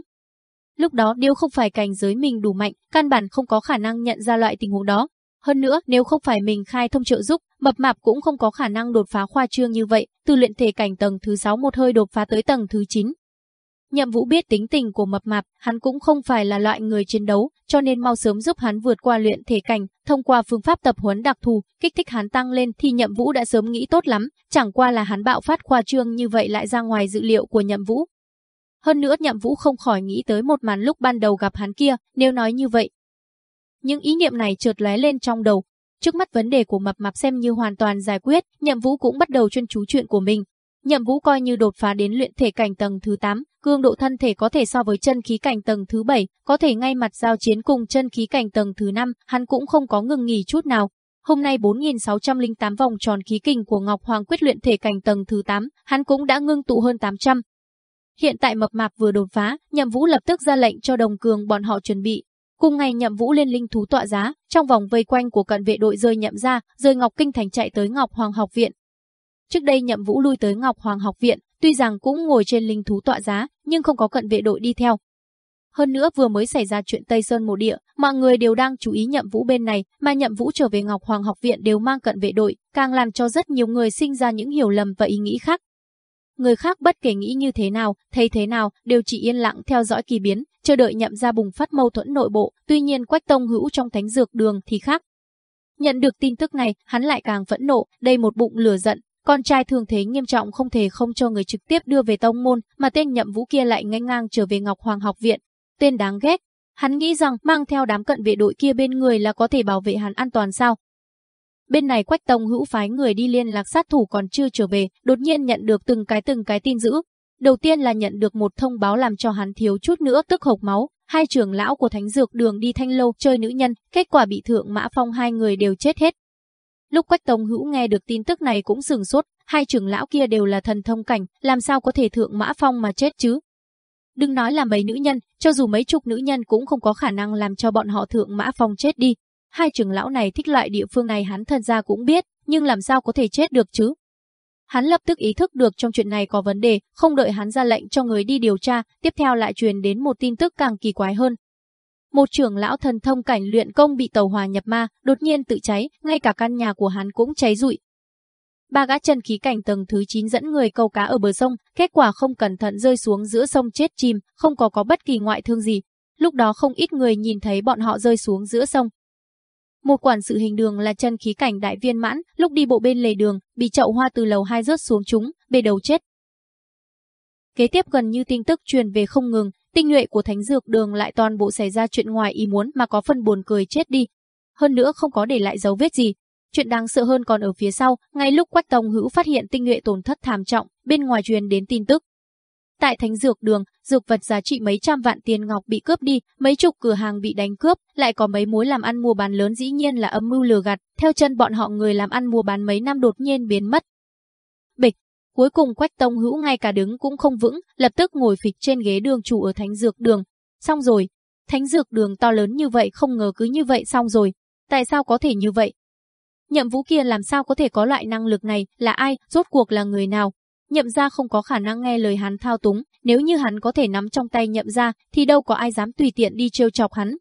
Lúc đó nếu không phải cảnh giới mình đủ mạnh, căn bản không có khả năng nhận ra loại tình huống đó. Hơn nữa, nếu không phải mình khai thông trợ giúp, mập mạp cũng không có khả năng đột phá khoa trương như vậy, từ luyện thể cảnh tầng thứ 6 một hơi đột phá tới tầng thứ 9. Nhậm Vũ biết tính tình của mập mạp, hắn cũng không phải là loại người chiến đấu, cho nên mau sớm giúp hắn vượt qua luyện thể cảnh, thông qua phương pháp tập huấn đặc thù, kích thích hắn tăng lên thì Nhậm Vũ đã sớm nghĩ tốt lắm, chẳng qua là hắn bạo phát khoa trương như vậy lại ra ngoài dự liệu của Nhậm Vũ, hơn nữa nhậm vũ không khỏi nghĩ tới một màn lúc ban đầu gặp hắn kia, nếu nói như vậy. Những ý niệm này chợt lóe lên trong đầu. Trước mắt vấn đề của mập mạp xem như hoàn toàn giải quyết, nhậm vũ cũng bắt đầu chuyên chú chuyện của mình. Nhậm vũ coi như đột phá đến luyện thể cảnh tầng thứ 8, cương độ thân thể có thể so với chân khí cảnh tầng thứ 7, có thể ngay mặt giao chiến cùng chân khí cảnh tầng thứ 5, hắn cũng không có ngừng nghỉ chút nào. Hôm nay 4608 vòng tròn khí kình của Ngọc Hoàng quyết luyện thể cảnh tầng thứ 8, hắn cũng đã ngưng tụ hơn 800, Hiện tại mập mạp vừa đột phá, Nhậm Vũ lập tức ra lệnh cho đồng cường bọn họ chuẩn bị. Cùng ngày Nhậm Vũ lên linh thú tọa giá, trong vòng vây quanh của cận vệ đội rơi nhậm ra, rơi Ngọc Kinh Thành chạy tới Ngọc Hoàng học viện. Trước đây Nhậm Vũ lui tới Ngọc Hoàng học viện, tuy rằng cũng ngồi trên linh thú tọa giá, nhưng không có cận vệ đội đi theo. Hơn nữa vừa mới xảy ra chuyện Tây Sơn Mộ Địa, mọi người đều đang chú ý Nhậm Vũ bên này, mà Nhậm Vũ trở về Ngọc Hoàng học viện đều mang cận vệ đội, càng làm cho rất nhiều người sinh ra những hiểu lầm và ý nghĩ khác, Người khác bất kể nghĩ như thế nào, thấy thế nào, đều chỉ yên lặng theo dõi kỳ biến, chờ đợi nhậm ra bùng phát mâu thuẫn nội bộ, tuy nhiên Quách Tông Hữu trong thánh dược đường thì khác. Nhận được tin tức này, hắn lại càng phẫn nộ, đây một bụng lửa giận, Con trai thường thế nghiêm trọng không thể không cho người trực tiếp đưa về tông môn, mà tên nhậm vũ kia lại ngang ngang trở về Ngọc Hoàng học viện. Tên đáng ghét. Hắn nghĩ rằng mang theo đám cận vệ đội kia bên người là có thể bảo vệ hắn an toàn sao? Bên này Quách Tông hữu phái người đi liên lạc sát thủ còn chưa trở về, đột nhiên nhận được từng cái từng cái tin dữ. Đầu tiên là nhận được một thông báo làm cho hắn thiếu chút nữa tức hộc máu, hai trưởng lão của Thánh Dược Đường đi thanh lâu chơi nữ nhân, kết quả bị Thượng Mã Phong hai người đều chết hết. Lúc Quách Tông Hữu nghe được tin tức này cũng sừng sốt, hai trưởng lão kia đều là thần thông cảnh, làm sao có thể Thượng Mã Phong mà chết chứ? Đừng nói là mấy nữ nhân, cho dù mấy chục nữ nhân cũng không có khả năng làm cho bọn họ Thượng Mã Phong chết đi. Hai trưởng lão này thích loại địa phương này hắn thân ra cũng biết, nhưng làm sao có thể chết được chứ? Hắn lập tức ý thức được trong chuyện này có vấn đề, không đợi hắn ra lệnh cho người đi điều tra, tiếp theo lại truyền đến một tin tức càng kỳ quái hơn. Một trưởng lão thần thông cảnh luyện công bị tàu hòa nhập ma, đột nhiên tự cháy, ngay cả căn nhà của hắn cũng cháy rụi. Ba gã chân khí cảnh tầng thứ 9 dẫn người câu cá ở bờ sông, kết quả không cẩn thận rơi xuống giữa sông chết chìm, không có có bất kỳ ngoại thương gì. Lúc đó không ít người nhìn thấy bọn họ rơi xuống giữa sông, một quản sự hình đường là chân khí cảnh đại viên mãn, lúc đi bộ bên lề đường, bị chậu hoa từ lầu hai rớt xuống chúng, bề đầu chết. Kế tiếp gần như tin tức truyền về không ngừng, tinh nhuệ của thánh dược đường lại toàn bộ xảy ra chuyện ngoài ý muốn mà có phần buồn cười chết đi. Hơn nữa không có để lại dấu vết gì. Chuyện đáng sợ hơn còn ở phía sau, ngay lúc Quách Tông Hữu phát hiện tinh nhuệ tổn thất thảm trọng, bên ngoài truyền đến tin tức. Tại Thánh Dược Đường, dược vật giá trị mấy trăm vạn tiền ngọc bị cướp đi, mấy chục cửa hàng bị đánh cướp, lại có mấy mối làm ăn mua bán lớn dĩ nhiên là âm mưu lừa gạt, theo chân bọn họ người làm ăn mua bán mấy năm đột nhiên biến mất. Bịch, cuối cùng Quách Tông Hữu ngay cả đứng cũng không vững, lập tức ngồi phịch trên ghế đường chủ ở Thánh Dược Đường. Xong rồi, Thánh Dược Đường to lớn như vậy không ngờ cứ như vậy xong rồi. Tại sao có thể như vậy? Nhậm Vũ kia làm sao có thể có loại năng lực này, là ai, rốt cuộc là người nào? Nhậm gia không có khả năng nghe lời hắn thao túng, nếu như hắn có thể nắm trong tay nhậm gia, thì đâu có ai dám tùy tiện đi trêu chọc hắn.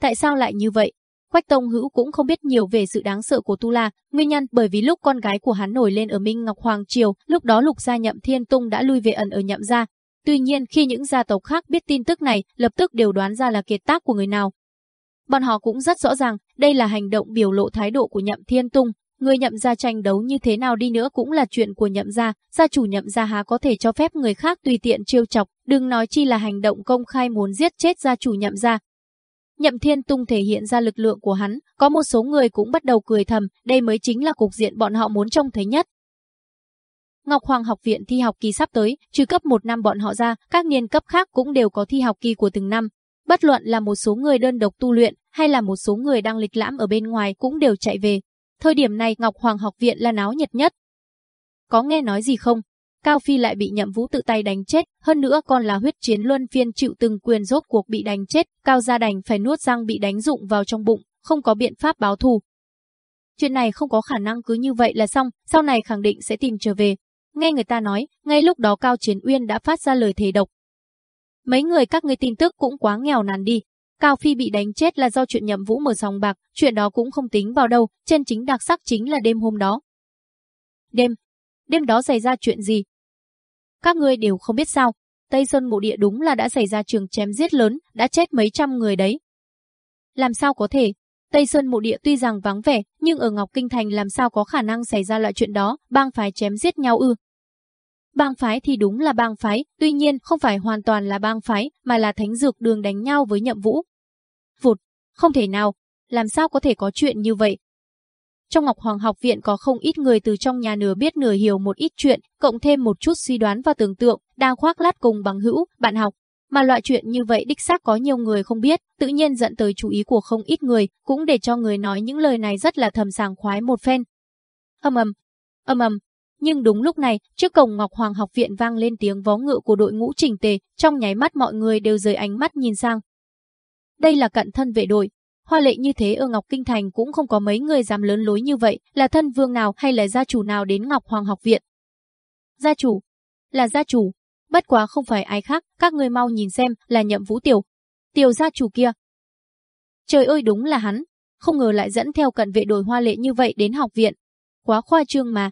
Tại sao lại như vậy? Quách Tông Hữu cũng không biết nhiều về sự đáng sợ của Tu La, nguyên nhân bởi vì lúc con gái của hắn nổi lên ở Minh Ngọc Hoàng Triều, lúc đó lục gia nhậm thiên tung đã lui về ẩn ở nhậm gia. Tuy nhiên khi những gia tộc khác biết tin tức này, lập tức đều đoán ra là kiệt tác của người nào. Bọn họ cũng rất rõ ràng, đây là hành động biểu lộ thái độ của nhậm thiên tung, Người nhậm gia tranh đấu như thế nào đi nữa cũng là chuyện của nhậm gia, gia chủ nhậm gia há có thể cho phép người khác tùy tiện trêu chọc, đừng nói chi là hành động công khai muốn giết chết gia chủ nhậm gia. Nhậm Thiên Tung thể hiện ra lực lượng của hắn, có một số người cũng bắt đầu cười thầm, đây mới chính là cục diện bọn họ muốn trông thấy nhất. Ngọc Hoàng học viện thi học kỳ sắp tới, trừ cấp một năm bọn họ ra, các niên cấp khác cũng đều có thi học kỳ của từng năm. Bất luận là một số người đơn độc tu luyện, hay là một số người đang lịch lãm ở bên ngoài cũng đều chạy về, Thời điểm này Ngọc Hoàng học viện là náo nhiệt nhất. Có nghe nói gì không? Cao Phi lại bị nhậm vũ tự tay đánh chết, hơn nữa còn là huyết chiến luân phiên chịu từng quyền rốt cuộc bị đánh chết, Cao gia đành phải nuốt răng bị đánh dụng vào trong bụng, không có biện pháp báo thù. Chuyện này không có khả năng cứ như vậy là xong, sau này khẳng định sẽ tìm trở về. Nghe người ta nói, ngay lúc đó Cao Chiến Uyên đã phát ra lời thề độc. Mấy người các ngươi tin tức cũng quá nghèo nàn đi, Cao Phi bị đánh chết là do chuyện nhậm vũ mở sòng bạc, chuyện đó cũng không tính vào đâu, chân chính đặc sắc chính là đêm hôm đó. Đêm? Đêm đó xảy ra chuyện gì? Các ngươi đều không biết sao, Tây Sơn mộ địa đúng là đã xảy ra trường chém giết lớn, đã chết mấy trăm người đấy. Làm sao có thể? Tây Sơn mộ địa tuy rằng vắng vẻ, nhưng ở Ngọc Kinh Thành làm sao có khả năng xảy ra loại chuyện đó, bang phái chém giết nhau ư? Bang phái thì đúng là bang phái, tuy nhiên không phải hoàn toàn là bang phái, mà là thánh dược đường đánh nhau với nhậm vũ. Vụt, không thể nào, làm sao có thể có chuyện như vậy? Trong Ngọc Hoàng học viện có không ít người từ trong nhà nửa biết nửa hiểu một ít chuyện, cộng thêm một chút suy đoán và tưởng tượng, đang khoác lát cùng bằng hữu, bạn học. Mà loại chuyện như vậy đích xác có nhiều người không biết, tự nhiên dẫn tới chú ý của không ít người, cũng để cho người nói những lời này rất là thầm sảng khoái một phen. Âm ầm, âm ầm, nhưng đúng lúc này, trước cổng Ngọc Hoàng học viện vang lên tiếng vó ngựa của đội ngũ chỉnh tề, trong nháy mắt mọi người đều rời ánh mắt nhìn sang. Đây là cận thân vệ đội. Hoa lệ như thế ở Ngọc Kinh Thành cũng không có mấy người dám lớn lối như vậy, là thân vương nào hay là gia chủ nào đến Ngọc Hoàng học viện. Gia chủ, là gia chủ, bất quá không phải ai khác, các người mau nhìn xem, là nhậm vũ tiểu. Tiểu gia chủ kia. Trời ơi đúng là hắn, không ngờ lại dẫn theo cận vệ đội hoa lệ như vậy đến học viện. Quá khoa trương mà.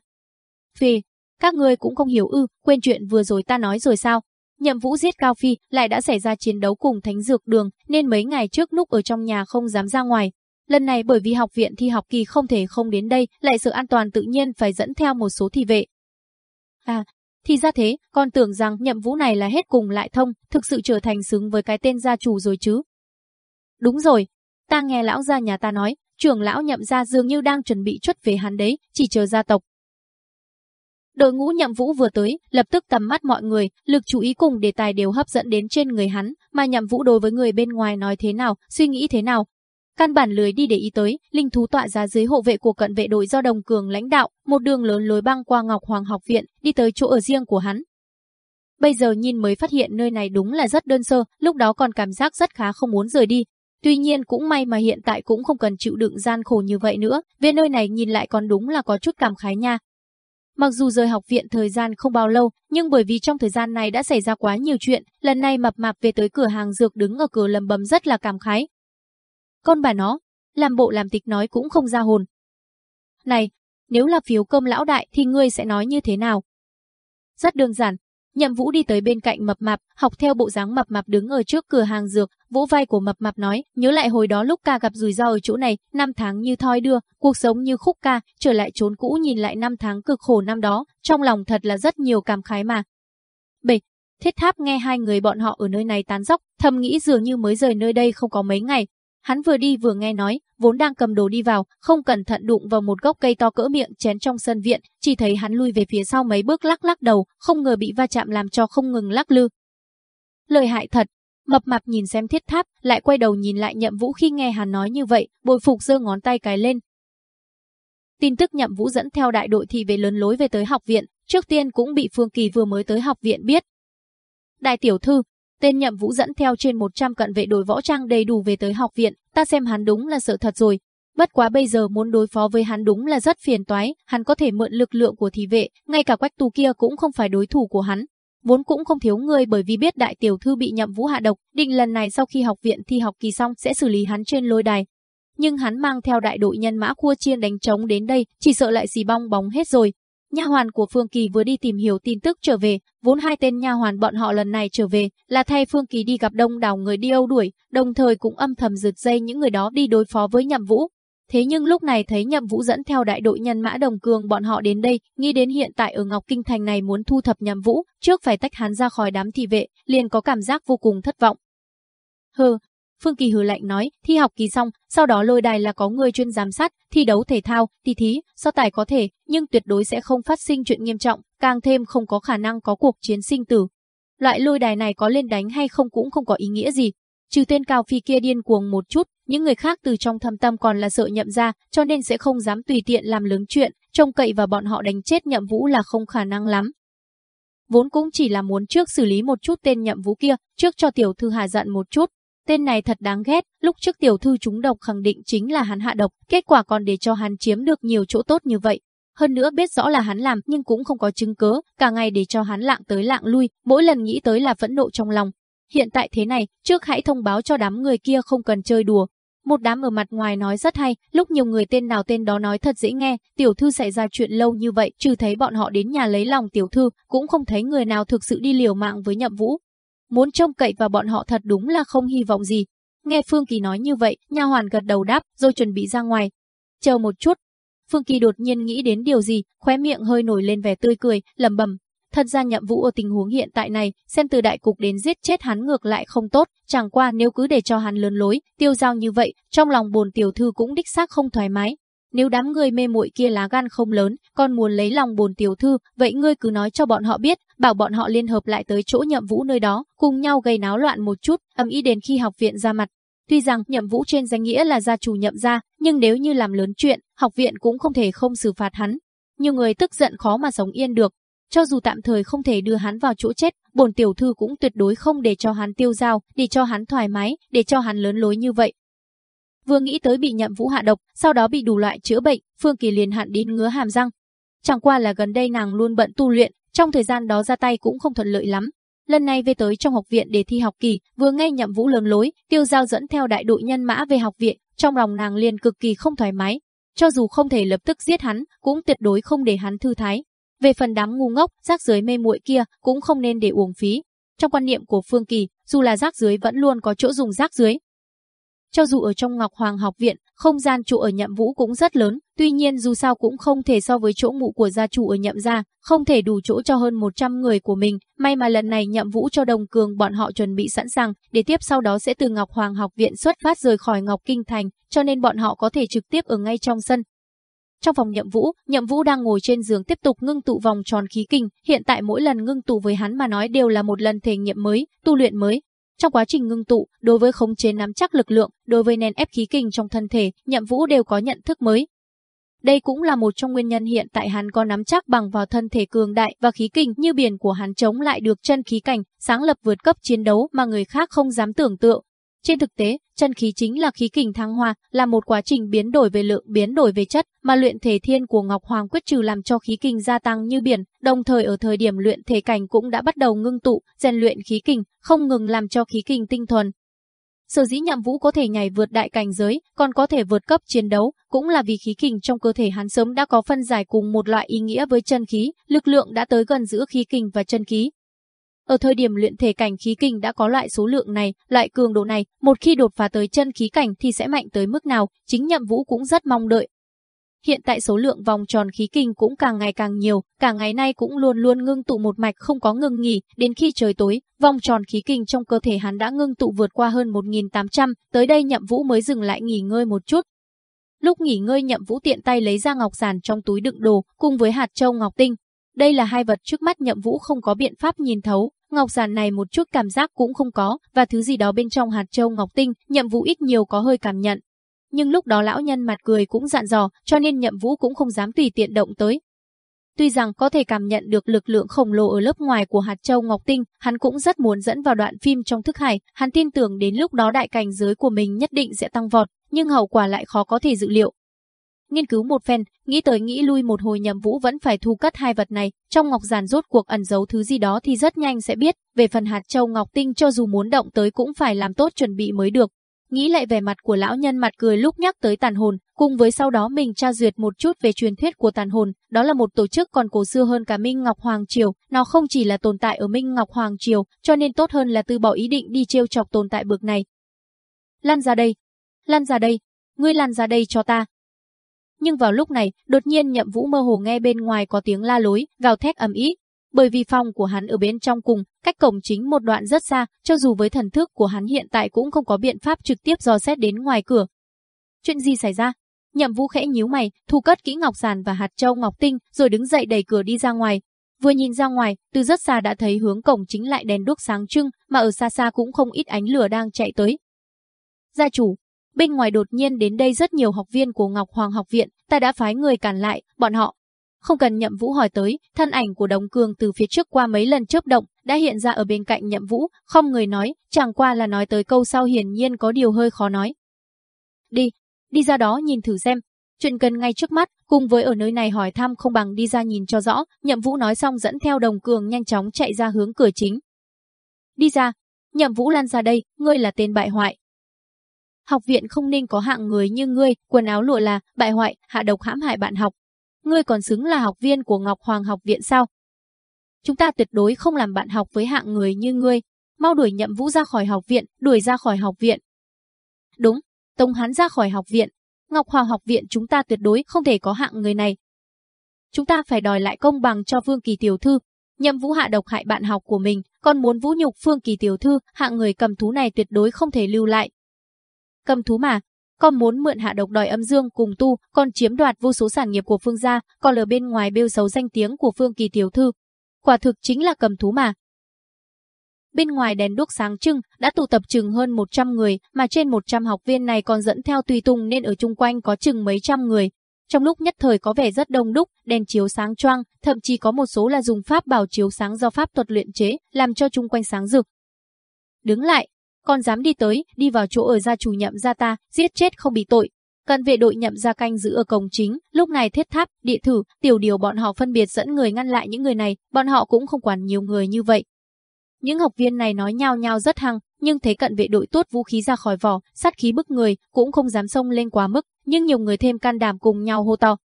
Phì, các ngươi cũng không hiểu ư, quên chuyện vừa rồi ta nói rồi sao? Nhậm Vũ giết Cao Phi lại đã xảy ra chiến đấu cùng Thánh Dược Đường nên mấy ngày trước Núp ở trong nhà không dám ra ngoài. Lần này bởi vì học viện thi học kỳ không thể không đến đây, lại sự an toàn tự nhiên phải dẫn theo một số thị vệ. À, thì ra thế, con tưởng rằng nhậm vũ này là hết cùng lại thông, thực sự trở thành xứng với cái tên gia chủ rồi chứ. Đúng rồi, ta nghe lão gia nhà ta nói, trưởng lão nhậm gia dường như đang chuẩn bị chuất về hắn đấy, chỉ chờ gia tộc. Đội ngũ nhậm vũ vừa tới, lập tức tầm mắt mọi người, lực chú ý cùng đề tài đều hấp dẫn đến trên người hắn, mà nhậm vũ đối với người bên ngoài nói thế nào, suy nghĩ thế nào, Căn bản lười đi để ý tới, linh thú tọa ra dưới hộ vệ của cận vệ đội do Đồng Cường lãnh đạo, một đường lớn lối băng qua Ngọc Hoàng học viện, đi tới chỗ ở riêng của hắn. Bây giờ nhìn mới phát hiện nơi này đúng là rất đơn sơ, lúc đó còn cảm giác rất khá không muốn rời đi. Tuy nhiên cũng may mà hiện tại cũng không cần chịu đựng gian khổ như vậy nữa, về nơi này nhìn lại còn đúng là có chút cảm khái nha. Mặc dù rời học viện thời gian không bao lâu, nhưng bởi vì trong thời gian này đã xảy ra quá nhiều chuyện, lần này mập mạp về tới cửa hàng dược đứng ở cửa lầm bầm rất là cảm khái, con bà nó, làm bộ làm tịch nói cũng không ra hồn. Này, nếu là phiếu cơm lão đại thì ngươi sẽ nói như thế nào? Rất đơn giản, Nhậm Vũ đi tới bên cạnh mập mạp, học theo bộ dáng mập mạp đứng ở trước cửa hàng dược, vỗ vai của mập mạp nói, nhớ lại hồi đó lúc ca gặp rủi ro ở chỗ này, năm tháng như thoi đưa, cuộc sống như khúc ca, trở lại trốn cũ nhìn lại năm tháng cực khổ năm đó, trong lòng thật là rất nhiều cảm khái mà. 7. thiết tháp nghe hai người bọn họ ở nơi này tán dóc, thầm nghĩ dường như mới rời nơi đây không có mấy ngày, Hắn vừa đi vừa nghe nói, vốn đang cầm đồ đi vào, không cẩn thận đụng vào một gốc cây to cỡ miệng chén trong sân viện, chỉ thấy hắn lui về phía sau mấy bước lắc lắc đầu, không ngờ bị va chạm làm cho không ngừng lắc lư. Lời hại thật, mập mạp nhìn xem thiết tháp, lại quay đầu nhìn lại nhậm vũ khi nghe hắn nói như vậy, bồi phục giơ ngón tay cái lên. Tin tức nhậm vũ dẫn theo đại đội thì về lớn lối về tới học viện, trước tiên cũng bị Phương Kỳ vừa mới tới học viện biết. Đại tiểu thư, Tên nhậm vũ dẫn theo trên 100 cận vệ đội võ trang đầy đủ về tới học viện, ta xem hắn đúng là sợ thật rồi. Bất quá bây giờ muốn đối phó với hắn đúng là rất phiền toái, hắn có thể mượn lực lượng của thị vệ, ngay cả quách tù kia cũng không phải đối thủ của hắn. Vốn cũng không thiếu người bởi vì biết đại tiểu thư bị nhậm vũ hạ độc, định lần này sau khi học viện thi học kỳ xong sẽ xử lý hắn trên lôi đài. Nhưng hắn mang theo đại đội nhân mã khua chiên đánh trống đến đây, chỉ sợ lại xì bong bóng hết rồi, Nha hoàn của Phương Kỳ vừa đi tìm hiểu tin tức trở về, vốn hai tên nha hoàn bọn họ lần này trở về là thay Phương Kỳ đi gặp đông đảo người đi âu đuổi, đồng thời cũng âm thầm rượt dây những người đó đi đối phó với Nhậm Vũ. Thế nhưng lúc này thấy Nhậm Vũ dẫn theo đại đội nhân mã đồng cường bọn họ đến đây, nghĩ đến hiện tại ở Ngọc Kinh Thành này muốn thu thập Nhậm Vũ, trước phải tách hắn ra khỏi đám thị vệ, liền có cảm giác vô cùng thất vọng. Hừ, Phương Kỳ hừ lạnh nói, thi học kỳ xong, sau đó lôi đài là có người chuyên giám sát, thi đấu thể thao, thi thí, so tài có thể, nhưng tuyệt đối sẽ không phát sinh chuyện nghiêm trọng, càng thêm không có khả năng có cuộc chiến sinh tử. Loại lôi đài này có lên đánh hay không cũng không có ý nghĩa gì. Trừ tên cao phi kia điên cuồng một chút, những người khác từ trong thâm tâm còn là sợ nhậm ra, cho nên sẽ không dám tùy tiện làm lớn chuyện, trông cậy và bọn họ đánh chết nhậm vũ là không khả năng lắm. Vốn cũng chỉ là muốn trước xử lý một chút tên nhậm vũ kia, trước cho tiểu thư hà giận một chút, Tên này thật đáng ghét, lúc trước tiểu thư chúng độc khẳng định chính là hắn hạ độc, kết quả còn để cho hắn chiếm được nhiều chỗ tốt như vậy. Hơn nữa biết rõ là hắn làm nhưng cũng không có chứng cớ, cả ngày để cho hắn lạng tới lạng lui, mỗi lần nghĩ tới là phẫn nộ trong lòng. Hiện tại thế này, trước hãy thông báo cho đám người kia không cần chơi đùa. Một đám ở mặt ngoài nói rất hay, lúc nhiều người tên nào tên đó nói thật dễ nghe, tiểu thư xảy ra chuyện lâu như vậy, trừ thấy bọn họ đến nhà lấy lòng tiểu thư, cũng không thấy người nào thực sự đi liều mạng với nhậm vũ, muốn trông cậy vào bọn họ thật đúng là không hy vọng gì. Nghe Phương Kỳ nói như vậy, nha hoàn gật đầu đáp, rồi chuẩn bị ra ngoài. Chờ một chút. Phương Kỳ đột nhiên nghĩ đến điều gì, khóe miệng hơi nổi lên vẻ tươi cười, lẩm bẩm. Thật ra nhậm vũ ở tình huống hiện tại này, xem từ đại cục đến giết chết hắn ngược lại không tốt, chẳng qua nếu cứ để cho hắn lớn lối, tiêu giao như vậy, trong lòng bồn tiểu thư cũng đích xác không thoải mái, nếu đám người mê muội kia lá gan không lớn, còn muốn lấy lòng bồn tiểu thư, vậy ngươi cứ nói cho bọn họ biết, bảo bọn họ liên hợp lại tới chỗ nhậm vũ nơi đó, cùng nhau gây náo loạn một chút, âm ý đến khi học viện ra mặt. Tuy rằng nhậm vũ trên danh nghĩa là gia chủ nhậm gia, nhưng nếu như làm lớn chuyện, học viện cũng không thể không xử phạt hắn. Nhiều người tức giận khó mà sống yên được. Cho dù tạm thời không thể đưa hắn vào chỗ chết, bồn tiểu thư cũng tuyệt đối không để cho hắn tiêu dao, để cho hắn thoải mái, để cho hắn lớn lối như vậy, Vừa nghĩ tới bị nhậm vũ hạ độc, sau đó bị đủ loại chữa bệnh, Phương Kỳ liền hạn đến ngứa hàm răng. Chẳng qua là gần đây nàng luôn bận tu luyện, trong thời gian đó ra tay cũng không thuận lợi lắm. Lần này về tới trong học viện để thi học kỳ, vừa nghe nhậm vũ lường lối, tiêu giao dẫn theo đại đội nhân mã về học viện, trong lòng nàng liền cực kỳ không thoải mái. Cho dù không thể lập tức giết hắn, cũng tuyệt đối không để hắn thư thái. Về phần đám ngu ngốc, rác dưới mê muội kia, cũng không nên để uổng phí. Trong quan niệm của Phương Kỳ, dù là rác dưới vẫn luôn có chỗ dùng rác dưới, cho dù ở trong Ngọc Hoàng học viện, không gian trụ ở nhậm vũ cũng rất lớn, tuy nhiên dù sao cũng không thể so với chỗ ngủ của gia chủ ở nhậm gia, không thể đủ chỗ cho hơn 100 người của mình, may mà lần này nhậm vũ cho đồng cường bọn họ chuẩn bị sẵn sàng, để tiếp sau đó sẽ từ Ngọc Hoàng học viện xuất phát rời khỏi Ngọc Kinh Thành, cho nên bọn họ có thể trực tiếp ở ngay trong sân, trong phòng nhậm vũ, nhậm vũ đang ngồi trên giường tiếp tục ngưng tụ vòng tròn khí kinh, hiện tại mỗi lần ngưng tụ với hắn mà nói đều là một lần thể nghiệm mới, tu luyện mới. Trong quá trình ngưng tụ, đối với khống chế nắm chắc lực lượng, đối với nén ép khí kinh trong thân thể, nhậm vũ đều có nhận thức mới. Đây cũng là một trong nguyên nhân hiện tại hắn có nắm chắc bằng vào thân thể cường đại và khí kinh như biển của hắn chống lại được chân khí cảnh, sáng lập vượt cấp chiến đấu mà người khác không dám tưởng tượng. Trên thực tế, chân khí chính là khí kình thăng hoa, là một quá trình biến đổi về lượng biến đổi về chất, mà luyện thể thiên của Ngọc Hoàng quyết trừ làm cho khí kình gia tăng như biển, đồng thời ở thời điểm luyện thể cảnh cũng đã bắt đầu ngưng tụ, rèn luyện khí kình, không ngừng làm cho khí kình tinh thuần. Sở dĩ nhậm vũ có thể nhảy vượt đại cảnh giới, còn có thể vượt cấp chiến đấu, cũng là vì khí kình trong cơ thể hắn sớm đã có phân giải cùng một loại ý nghĩa với chân khí, lực lượng đã tới gần giữa khí kình và chân khí, ở thời điểm luyện thể cảnh khí kinh đã có loại số lượng này, loại cường độ này, một khi đột phá tới chân khí cảnh thì sẽ mạnh tới mức nào, chính nhậm vũ cũng rất mong đợi. Hiện tại số lượng vòng tròn khí kinh cũng càng ngày càng nhiều, cả ngày nay cũng luôn luôn ngưng tụ một mạch không có ngừng nghỉ, đến khi trời tối, vòng tròn khí kinh trong cơ thể hắn đã ngưng tụ vượt qua hơn 1.800, tới đây nhậm vũ mới dừng lại nghỉ ngơi một chút. Lúc nghỉ ngơi nhậm vũ tiện tay lấy ra ngọc giản trong túi đựng đồ, cùng với hạt châu ngọc tinh. Đây là hai vật trước mắt nhậm vũ không có biện pháp nhìn thấu, Ngọc giản này một chút cảm giác cũng không có, và thứ gì đó bên trong hạt châu ngọc tinh, nhậm vũ ít nhiều có hơi cảm nhận. Nhưng lúc đó lão nhân mặt cười cũng dặn dò, cho nên nhậm vũ cũng không dám tùy tiện động tới. Tuy rằng có thể cảm nhận được lực lượng khổng lồ ở lớp ngoài của hạt châu ngọc tinh, hắn cũng rất muốn dẫn vào đoạn phim trong thức hải, hắn tin tưởng đến lúc đó đại cảnh giới của mình nhất định sẽ tăng vọt, nhưng hậu quả lại khó có thể dự liệu. Nghiên cứu một phen, nghĩ tới nghĩ lui một hồi nhầm vũ vẫn phải thu cất hai vật này, trong ngọc giản rốt cuộc ẩn giấu thứ gì đó thì rất nhanh sẽ biết, về phần hạt châu ngọc tinh cho dù muốn động tới cũng phải làm tốt chuẩn bị mới được. Nghĩ lại về mặt của lão nhân mặt cười lúc nhắc tới tàn hồn, cùng với sau đó mình tra duyệt một chút về truyền thuyết của tàn hồn, đó là một tổ chức còn cổ xưa hơn cả Minh Ngọc Hoàng Triều, nó không chỉ là tồn tại ở Minh Ngọc Hoàng Triều, cho nên tốt hơn là từ bỏ ý định đi trêu chọc tồn tại bực này. Lan ra đây, lan ra đây, ngươi lan ra đây cho ta, nhưng vào lúc này, đột nhiên Nhậm Vũ mơ hồ nghe bên ngoài có tiếng la lối, gào thét ầm ĩ. Bởi vì phòng của hắn ở bên trong cùng, cách cổng chính một đoạn rất xa, cho dù với thần thức của hắn hiện tại cũng không có biện pháp trực tiếp dò xét đến ngoài cửa. Chuyện gì xảy ra? Nhậm Vũ khẽ nhíu mày, thu cất kỹ ngọc giản và hạt châu ngọc tinh, rồi đứng dậy đẩy cửa đi ra ngoài. Vừa nhìn ra ngoài, từ rất xa đã thấy hướng cổng chính lại đèn đuốc sáng trưng, mà ở xa xa cũng không ít ánh lửa đang chạy tới. Gia chủ, Bên ngoài đột nhiên đến đây rất nhiều học viên của Ngọc Hoàng học viện, ta đã phái người cản lại, bọn họ. Không cần nhậm vũ hỏi tới, thân ảnh của Đồng Cường từ phía trước qua mấy lần chớp động, đã hiện ra ở bên cạnh nhậm vũ, không người nói, chẳng qua là nói tới câu sau hiển nhiên có điều hơi khó nói. Đi, đi ra đó nhìn thử xem. Chuyện cần ngay trước mắt, cùng với ở nơi này hỏi thăm không bằng đi ra nhìn cho rõ, nhậm vũ nói xong dẫn theo Đồng Cường nhanh chóng chạy ra hướng cửa chính. Đi ra, nhậm vũ lan ra đây, ngươi là tên bại hoại, học viện không nên có hạng người như ngươi, quần áo lụa là, bại hoại, hạ độc hãm hại bạn học. Ngươi còn xứng là học viên của Ngọc Hoàng học viện sao? Chúng ta tuyệt đối không làm bạn học với hạng người như ngươi. Mau đuổi nhậm vũ ra khỏi học viện, đuổi ra khỏi học viện. Đúng, tông hắn ra khỏi học viện. Ngọc Hoàng học viện chúng ta tuyệt đối không thể có hạng người này. Chúng ta phải đòi lại công bằng cho Vương Kỳ Tiểu Thư. Nhậm vũ hạ độc hại bạn học của mình, còn muốn vũ nhục Phương Kỳ Tiểu Thư, hạng người cầm thú này tuyệt đối không thể lưu lại cầm thú mà. Con muốn mượn hạ độc đòi âm dương cùng tu, con chiếm đoạt vô số sản nghiệp của Phương gia, còn ở bên ngoài bêu xấu danh tiếng của Phương Kỳ tiểu thư. Quả thực chính là cầm thú mà. Bên ngoài đèn đuốc sáng trưng, đã tụ tập chừng hơn 100 người, mà trên 100 học viên này còn dẫn theo tùy tùng nên ở chung quanh có chừng mấy trăm người. Trong lúc nhất thời có vẻ rất đông đúc, đèn chiếu sáng choang, thậm chí có một số là dùng pháp bảo chiếu sáng do pháp thuật luyện chế, làm cho chung quanh sáng rực. Đứng lại, còn dám đi tới, đi vào chỗ ở gia chủ nhậm gia ta, giết chết không bị tội. Cần vệ đội nhậm gia canh giữ ở cổng chính, lúc này thiết tháp, địa thử, tiểu điều bọn họ phân biệt dẫn người ngăn lại những người này, bọn họ cũng không quản nhiều người như vậy. Những học viên này nói nhau nhau rất hăng, nhưng thấy cận vệ đội tốt vũ khí ra khỏi vỏ, sát khí bức người, cũng không dám xông lên quá mức, nhưng nhiều người thêm can đảm cùng nhau hô to.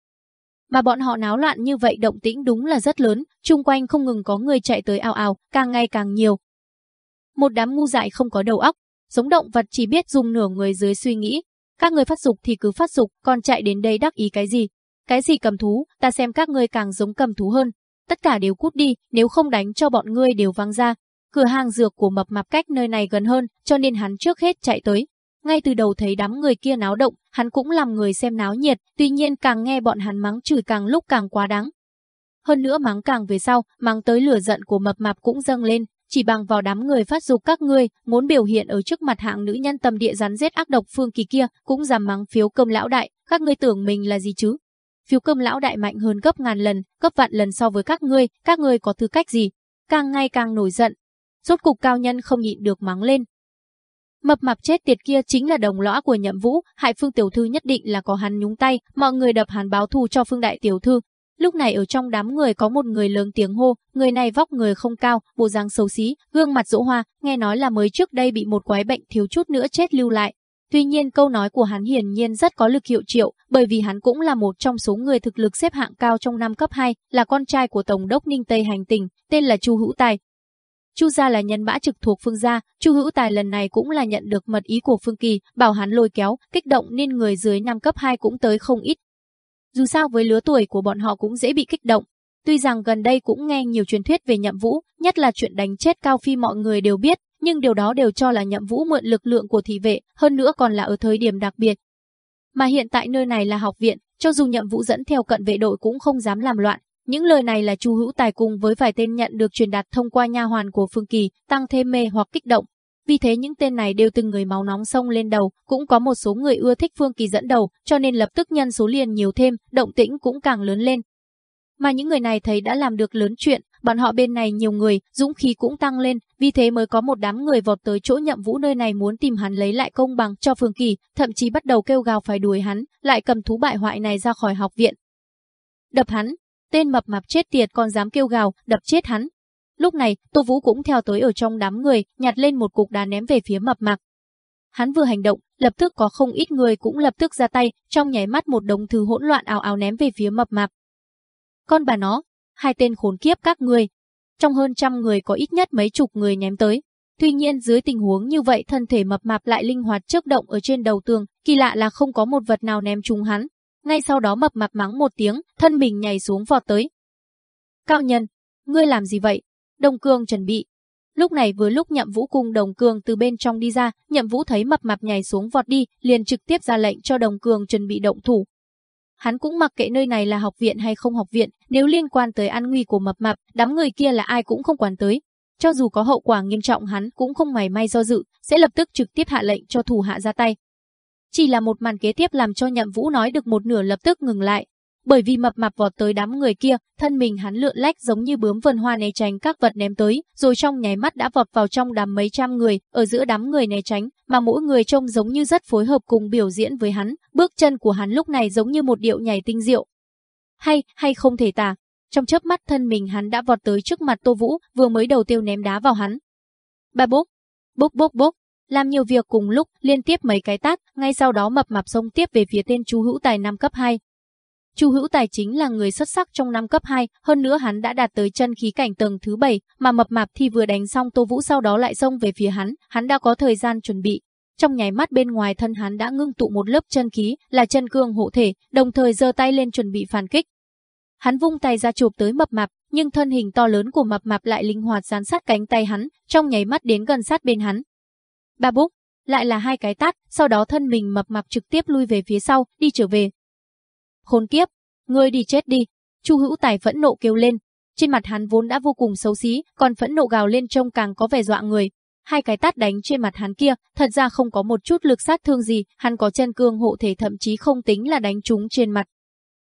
Mà bọn họ náo loạn như vậy động tĩnh đúng là rất lớn, chung quanh không ngừng có người chạy tới ào ào, càng ngày càng nhiều, một đám ngu dại không có đầu óc, giống động vật chỉ biết dùng nửa người dưới suy nghĩ. các người phát dục thì cứ phát dục, còn chạy đến đây đắc ý cái gì? Cái gì cầm thú, ta xem các ngươi càng giống cầm thú hơn. Tất cả đều cút đi, nếu không đánh cho bọn ngươi đều văng ra. Cửa hàng dược của mập mạp cách nơi này gần hơn, cho nên hắn trước hết chạy tới. Ngay từ đầu thấy đám người kia náo động, hắn cũng làm người xem náo nhiệt, tuy nhiên càng nghe bọn hắn mắng chửi càng lúc càng quá đáng. Hơn nữa mắng càng về sau, mắng tới lửa giận của mập mạp cũng dâng lên, chỉ bằng vào đám người phát dục các ngươi, muốn biểu hiện ở trước mặt hạng nữ nhân tầm địa rắn rết ác độc phương kỳ kia, cũng dám mắng phiếu cơm lão đại, các ngươi tưởng mình là gì chứ? Phiếu cơm lão đại mạnh hơn gấp ngàn lần, gấp vạn lần so với các ngươi, các ngươi có tư cách gì? Càng ngày càng nổi giận. Rốt cục cao nhân không nhịn được mắng lên. Mập mạp chết tiệt kia chính là đồng lõa của nhậm vũ, hại phương tiểu thư nhất định là có hắn nhúng tay, mọi người đập hắn báo thù cho phương đại tiểu thư, Lúc này ở trong đám người có một người lớn tiếng hô, người này vóc người không cao, bộ dáng xấu xí, gương mặt rỗ hoa, nghe nói là mới trước đây bị một quái bệnh thiếu chút nữa chết lưu lại. Tuy nhiên câu nói của hắn hiển nhiên rất có lực hiệu triệu, bởi vì hắn cũng là một trong số người thực lực xếp hạng cao trong năm cấp 2, là con trai của Tổng đốc Ninh Tây hành tình, tên là Chu Hữu Tài. Chu gia là nhân mã trực thuộc Phương gia, Chu Hữu Tài lần này cũng là nhận được mật ý của Phương Kỳ, bảo hắn lôi kéo, kích động nên người dưới năm cấp 2 cũng tới không ít, dù sao với lứa tuổi của bọn họ cũng dễ bị kích động. Tuy rằng gần đây cũng nghe nhiều truyền thuyết về nhậm vũ, nhất là chuyện đánh chết Cao Phi mọi người đều biết, nhưng điều đó đều cho là nhậm vũ mượn lực lượng của thị vệ, hơn nữa còn là ở thời điểm đặc biệt. Mà hiện tại nơi này là học viện, cho dù nhậm vũ dẫn theo cận vệ đội cũng không dám làm loạn. Những lời này là Chu Hữu Tài cùng với vài tên nhận được truyền đạt thông qua nha hoàn của Phương Kỳ, tăng thêm mê hoặc kích động. Vì thế những tên này đều từng người máu nóng sông lên đầu, cũng có một số người ưa thích Phương Kỳ dẫn đầu, cho nên lập tức nhân số liền nhiều thêm, động tĩnh cũng càng lớn lên. Mà những người này thấy đã làm được lớn chuyện, bọn họ bên này nhiều người, dũng khí cũng tăng lên, vì thế mới có một đám người vọt tới chỗ nhậm vũ nơi này muốn tìm hắn lấy lại công bằng cho Phương Kỳ, thậm chí bắt đầu kêu gào phải đuổi hắn, lại cầm thú bại hoại này ra khỏi học viện. Đập hắn, tên mập mạp chết tiệt còn dám kêu gào, đập chết hắn, Lúc này, Tô Vũ cũng theo tới ở trong đám người, nhặt lên một cục đá ném về phía mập mạc. Hắn vừa hành động, lập tức có không ít người cũng lập tức ra tay, trong nháy mắt một đống thứ hỗn loạn ảo ảo ném về phía mập mạp. Con bà nó, hai tên khốn kiếp các người. Trong hơn trăm người có ít nhất mấy chục người ném tới. Tuy nhiên dưới tình huống như vậy thân thể mập mạp lại linh hoạt chớp động ở trên đầu tường, kỳ lạ là không có một vật nào ném trúng hắn. Ngay sau đó mập mạp mắng một tiếng, thân mình nhảy xuống vọt tới. Cao nhân, ngươi làm gì vậy? Đồng Cương chuẩn bị. Lúc này vừa lúc Nhậm Vũ cùng Đồng Cương từ bên trong đi ra, Nhậm Vũ thấy mập mạp nhảy xuống vọt đi, liền trực tiếp ra lệnh cho Đồng Cương chuẩn bị động thủ. Hắn cũng mặc kệ nơi này là học viện hay không học viện, nếu liên quan tới an nguy của mập mạp, đám người kia là ai cũng không quản tới. Cho dù có hậu quả nghiêm trọng hắn cũng không mảy may do dự, sẽ lập tức trực tiếp hạ lệnh cho thủ hạ ra tay. Chỉ là một màn kế tiếp làm cho Nhậm Vũ nói được một nửa lập tức ngừng lại, bởi vì mập mạp vọt tới đám người kia, thân mình hắn lượn lách giống như bướm vườn hoa né tránh các vật ném tới, rồi trong nháy mắt đã vọt vào trong đám mấy trăm người, ở giữa đám người né tránh, mà mỗi người trông giống như rất phối hợp cùng biểu diễn với hắn, bước chân của hắn lúc này giống như một điệu nhảy tinh diệu. Hay, hay không thể tả, trong chớp mắt thân mình hắn đã vọt tới trước mặt Tô Vũ, vừa mới đầu tiêu ném đá vào hắn. Ba bốc, bốc bốc bốc, làm nhiều việc cùng lúc, liên tiếp mấy cái tát, ngay sau đó mập mạp xông tiếp về phía tên chú hữu tài năm cấp 2, Chu Hữu Tài chính là người xuất sắc trong năm cấp 2, hơn nữa hắn đã đạt tới chân khí cảnh tầng thứ 7, mà mập mạp thì vừa đánh xong Tô Vũ sau đó lại xông về phía hắn, hắn đã có thời gian chuẩn bị. Trong nháy mắt bên ngoài thân hắn đã ngưng tụ một lớp chân khí, là chân cương hộ thể, đồng thời giơ tay lên chuẩn bị phản kích. Hắn vung tay ra chụp tới mập mạp, nhưng thân hình to lớn của mập mạp lại linh hoạt dán sát cánh tay hắn, trong nháy mắt đến gần sát bên hắn. Ba búc, lại là hai cái tát, sau đó thân mình mập mạp trực tiếp lui về phía sau, đi trở về, Khốn kiếp, ngươi đi chết đi. Chu Hữu Tài phẫn nộ kêu lên. Trên mặt hắn vốn đã vô cùng xấu xí, còn phẫn nộ gào lên trông càng có vẻ dọa người. Hai cái tát đánh trên mặt hắn kia, thật ra không có một chút lực sát thương gì, hắn có chân cương hộ thể thậm chí không tính là đánh trúng trên mặt.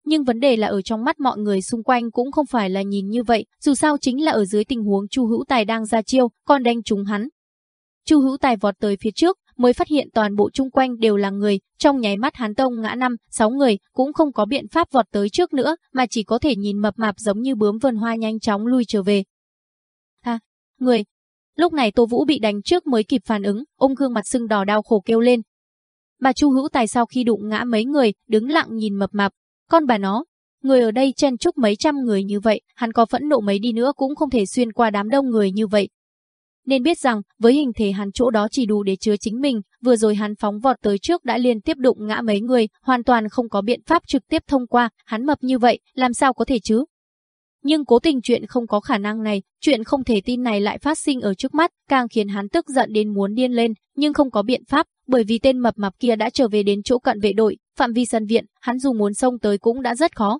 Nhưng vấn đề là ở trong mắt mọi người xung quanh cũng không phải là nhìn như vậy, dù sao chính là ở dưới tình huống Chu Hữu Tài đang ra chiêu, còn đánh trúng hắn. Chu Hữu Tài vọt tới phía trước, mới phát hiện toàn bộ chung quanh đều là người, trong nháy mắt hắn tông ngã năm, sáu người, cũng không có biện pháp vọt tới trước nữa, mà chỉ có thể nhìn mập mạp giống như bướm vườn hoa nhanh chóng lui trở về. À, người. Lúc này Tô Vũ bị đánh trước mới kịp phản ứng, ôm gương mặt sưng đỏ đau khổ kêu lên. Bà Chu Hữu Tài sau khi đụng ngã mấy người, đứng lặng nhìn mập mạp, con bà nó, người ở đây chen chúc mấy trăm người như vậy, hắn có phẫn nộ mấy đi nữa cũng không thể xuyên qua đám đông người như vậy nên biết rằng với hình thể hắn chỗ đó chỉ đủ để chứa chính mình, vừa rồi hắn phóng vọt tới trước đã liên tiếp đụng ngã mấy người, hoàn toàn không có biện pháp trực tiếp thông qua, hắn mập như vậy, làm sao có thể chứ? Nhưng cố tình chuyện không có khả năng này, chuyện không thể tin này lại phát sinh ở trước mắt, càng khiến hắn tức giận đến muốn điên lên, nhưng không có biện pháp, bởi vì tên mập mạp kia đã trở về đến chỗ cận vệ đội, phạm vi sân viện, hắn dù muốn xông tới cũng đã rất khó.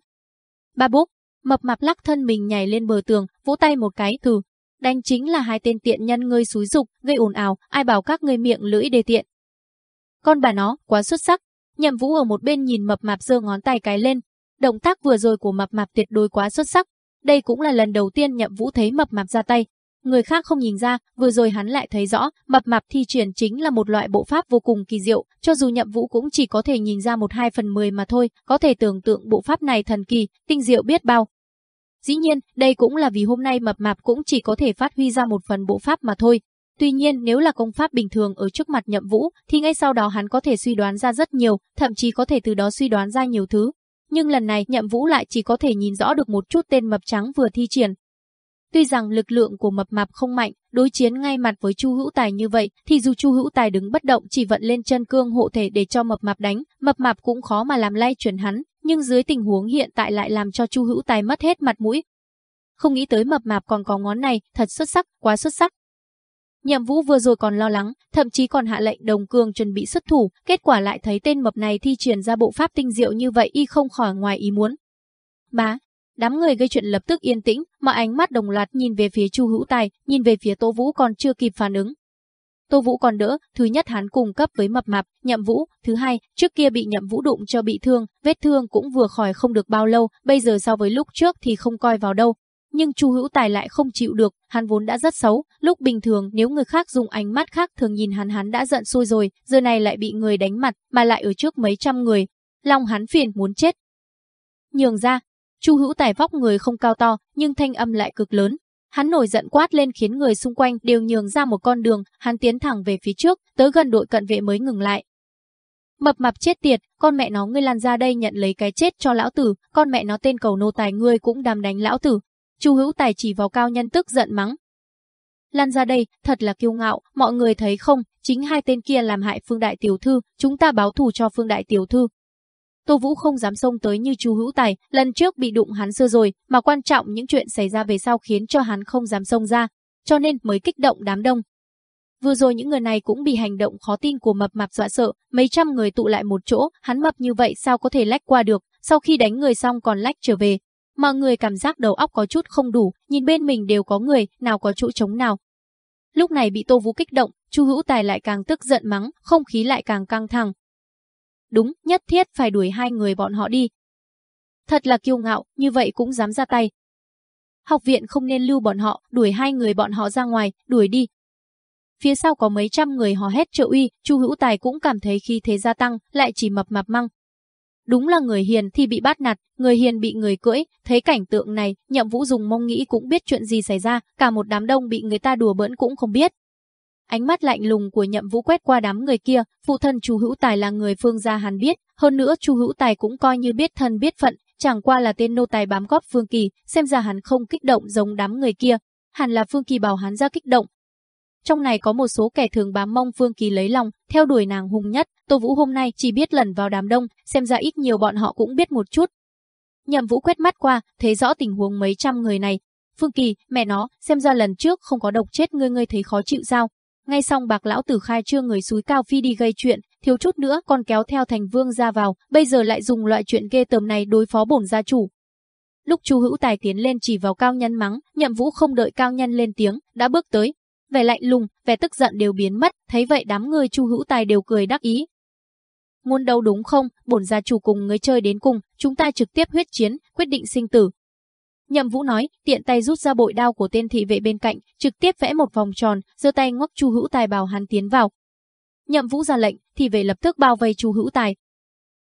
Ba bốp, mập mạp lắc thân mình nhảy lên bờ tường, vỗ tay một cái, thử. Đánh chính là hai tên tiện nhân ngươi xúi dục, gây ồn ào, ai bảo các ngươi miệng lưỡi đề tiện. Con bà nó, quá xuất sắc. Nhậm Vũ ở một bên nhìn mập mạp giơ ngón tay cái lên. Động tác vừa rồi của mập mạp tuyệt đối quá xuất sắc. Đây cũng là lần đầu tiên Nhậm Vũ thấy mập mạp ra tay. Người khác không nhìn ra, vừa rồi hắn lại thấy rõ, mập mạp thi triển chính là một loại bộ pháp vô cùng kỳ diệu, cho dù Nhậm Vũ cũng chỉ có thể nhìn ra một hai phần mười mà thôi, có thể tưởng tượng bộ pháp này thần kỳ, tinh diệu biết bao. Dĩ nhiên, đây cũng là vì hôm nay mập mạp cũng chỉ có thể phát huy ra một phần bộ pháp mà thôi. Tuy nhiên nếu là công pháp bình thường ở trước mặt nhậm vũ, thì ngay sau đó hắn có thể suy đoán ra rất nhiều, thậm chí có thể từ đó suy đoán ra nhiều thứ. Nhưng lần này nhậm vũ lại chỉ có thể nhìn rõ được một chút tên mập trắng vừa thi triển. Tuy rằng lực lượng của mập mạp không mạnh, đối chiến ngay mặt với Chu Hữu Tài như vậy, thì dù Chu Hữu Tài đứng bất động chỉ vận lên chân cương hộ thể để cho mập mạp đánh, mập mạp cũng khó mà làm lay chuyển hắn, nhưng dưới tình huống hiện tại lại làm cho Chu Hữu Tài mất hết mặt mũi. Không nghĩ tới mập mạp còn có ngón này, thật xuất sắc, quá xuất sắc. Nhậm Vũ vừa rồi còn lo lắng, thậm chí còn hạ lệnh Đồng Cương chuẩn bị xuất thủ, kết quả lại thấy tên mập này thi triển ra bộ pháp tinh diệu như vậy y không khỏi ngoài ý muốn. Bá, đám người gây chuyện lập tức yên tĩnh, mà ánh mắt đồng loạt nhìn về phía Chu Hữu Tài, nhìn về phía Tô Vũ còn chưa kịp phản ứng. Tô Vũ còn đỡ, thứ nhất hắn cùng cấp với mập mạp, Nhậm Vũ, thứ hai, trước kia bị Nhậm Vũ đụng cho bị thương, vết thương cũng vừa khỏi không được bao lâu, bây giờ so với lúc trước thì không coi vào đâu. Nhưng Chu Hữu Tài lại không chịu được, hắn vốn đã rất xấu, lúc bình thường nếu người khác dùng ánh mắt khác thường nhìn hắn hắn đã giận xui rồi, giờ này lại bị người đánh mặt, mà lại ở trước mấy trăm người. Lòng hắn phiền muốn chết. Nhường ra, Chu Hữu Tài vóc người không cao to, nhưng thanh âm lại cực lớn, Hắn nổi giận quát lên khiến người xung quanh đều nhường ra một con đường, hắn tiến thẳng về phía trước, tới gần đội cận vệ mới ngừng lại. Mập mập chết tiệt, con mẹ nó ngươi lan ra đây nhận lấy cái chết cho lão tử, con mẹ nó tên cầu nô tài ngươi cũng đàm đánh lão tử. Chu Hữu Tài chỉ vào cao nhân tức giận mắng. Lan ra đây, thật là kiêu ngạo, mọi người thấy không, chính hai tên kia làm hại Phương Đại Tiểu Thư, chúng ta báo thù cho Phương Đại Tiểu Thư, Tô Vũ không dám xông tới như Chu Hữu Tài, lần trước bị đụng hắn xưa rồi, mà quan trọng những chuyện xảy ra về sau khiến cho hắn không dám xông ra, cho nên mới kích động đám đông. Vừa rồi những người này cũng bị hành động khó tin của mập mạp dọa sợ, mấy trăm người tụ lại một chỗ, hắn mập như vậy sao có thể lách qua được, sau khi đánh người xong còn lách trở về. mà người cảm giác đầu óc có chút không đủ, nhìn bên mình đều có người, nào có chỗ trống nào. Lúc này bị Tô Vũ kích động, Chu Hữu Tài lại càng tức giận mắng, không khí lại càng căng thẳng, Đúng, nhất thiết phải đuổi hai người bọn họ đi. Thật là kiêu ngạo, như vậy cũng dám ra tay. Học viện không nên lưu bọn họ, đuổi hai người bọn họ ra ngoài, đuổi đi. Phía sau có mấy trăm người hò hét trợ uy, Chu Hữu Tài cũng cảm thấy khi thế gia tăng, lại chỉ mập mạp măng. Đúng là người hiền thì bị bắt nạt, người hiền bị người cưỡi, thấy cảnh tượng này, Nhậm Vũ dùng mong nghĩ cũng biết chuyện gì xảy ra, cả một đám đông bị người ta đùa bỡn cũng không biết. Ánh mắt lạnh lùng của Nhậm Vũ quét qua đám người kia, phụ thân Chu Hữu Tài là người Phương gia hắn biết, hơn nữa Chu Hữu Tài cũng coi như biết thân biết phận, chẳng qua là tên nô tài bám góp Phương Kỳ, xem ra hắn không kích động giống đám người kia, hẳn là Phương Kỳ bảo hắn ra kích động. Trong này có một số kẻ thường bám mong Phương Kỳ lấy lòng, theo đuổi nàng hùng nhất, Tô Vũ hôm nay chỉ biết lẩn vào đám đông, xem ra ít nhiều bọn họ cũng biết một chút. Nhậm Vũ quét mắt qua, thấy rõ tình huống mấy trăm người này. Phương Kỳ, mẹ nó, xem ra lần trước không có độc chết ngươi ngươi thấy khó chịu sao? Ngay xong bạc lão tử khai trương người suối cao phi đi gây chuyện, thiếu chút nữa còn kéo theo thành vương ra vào, bây giờ lại dùng loại chuyện ghê tởm này đối phó bổn gia chủ. Lúc Chu Hữu Tài tiến lên chỉ vào cao nhân mắng, Nhậm Vũ không đợi cao nhân lên tiếng, đã bước tới. Vẻ lạnh lùng, vẻ tức giận đều biến mất, thấy vậy đám người Chu Hữu Tài đều cười đắc ý. Ngôn đâu đúng không, bổn gia chủ cùng người chơi đến cùng, chúng ta trực tiếp huyết chiến, quyết định sinh tử, Nhậm Vũ nói, tiện tay rút ra bội đao của tên thị vệ bên cạnh, trực tiếp vẽ một vòng tròn, giơ tay ngoắc Chu Hữu Tài bảo hắn tiến vào. Nhậm Vũ ra lệnh, thị vệ lập tức bao vây Chu Hữu Tài.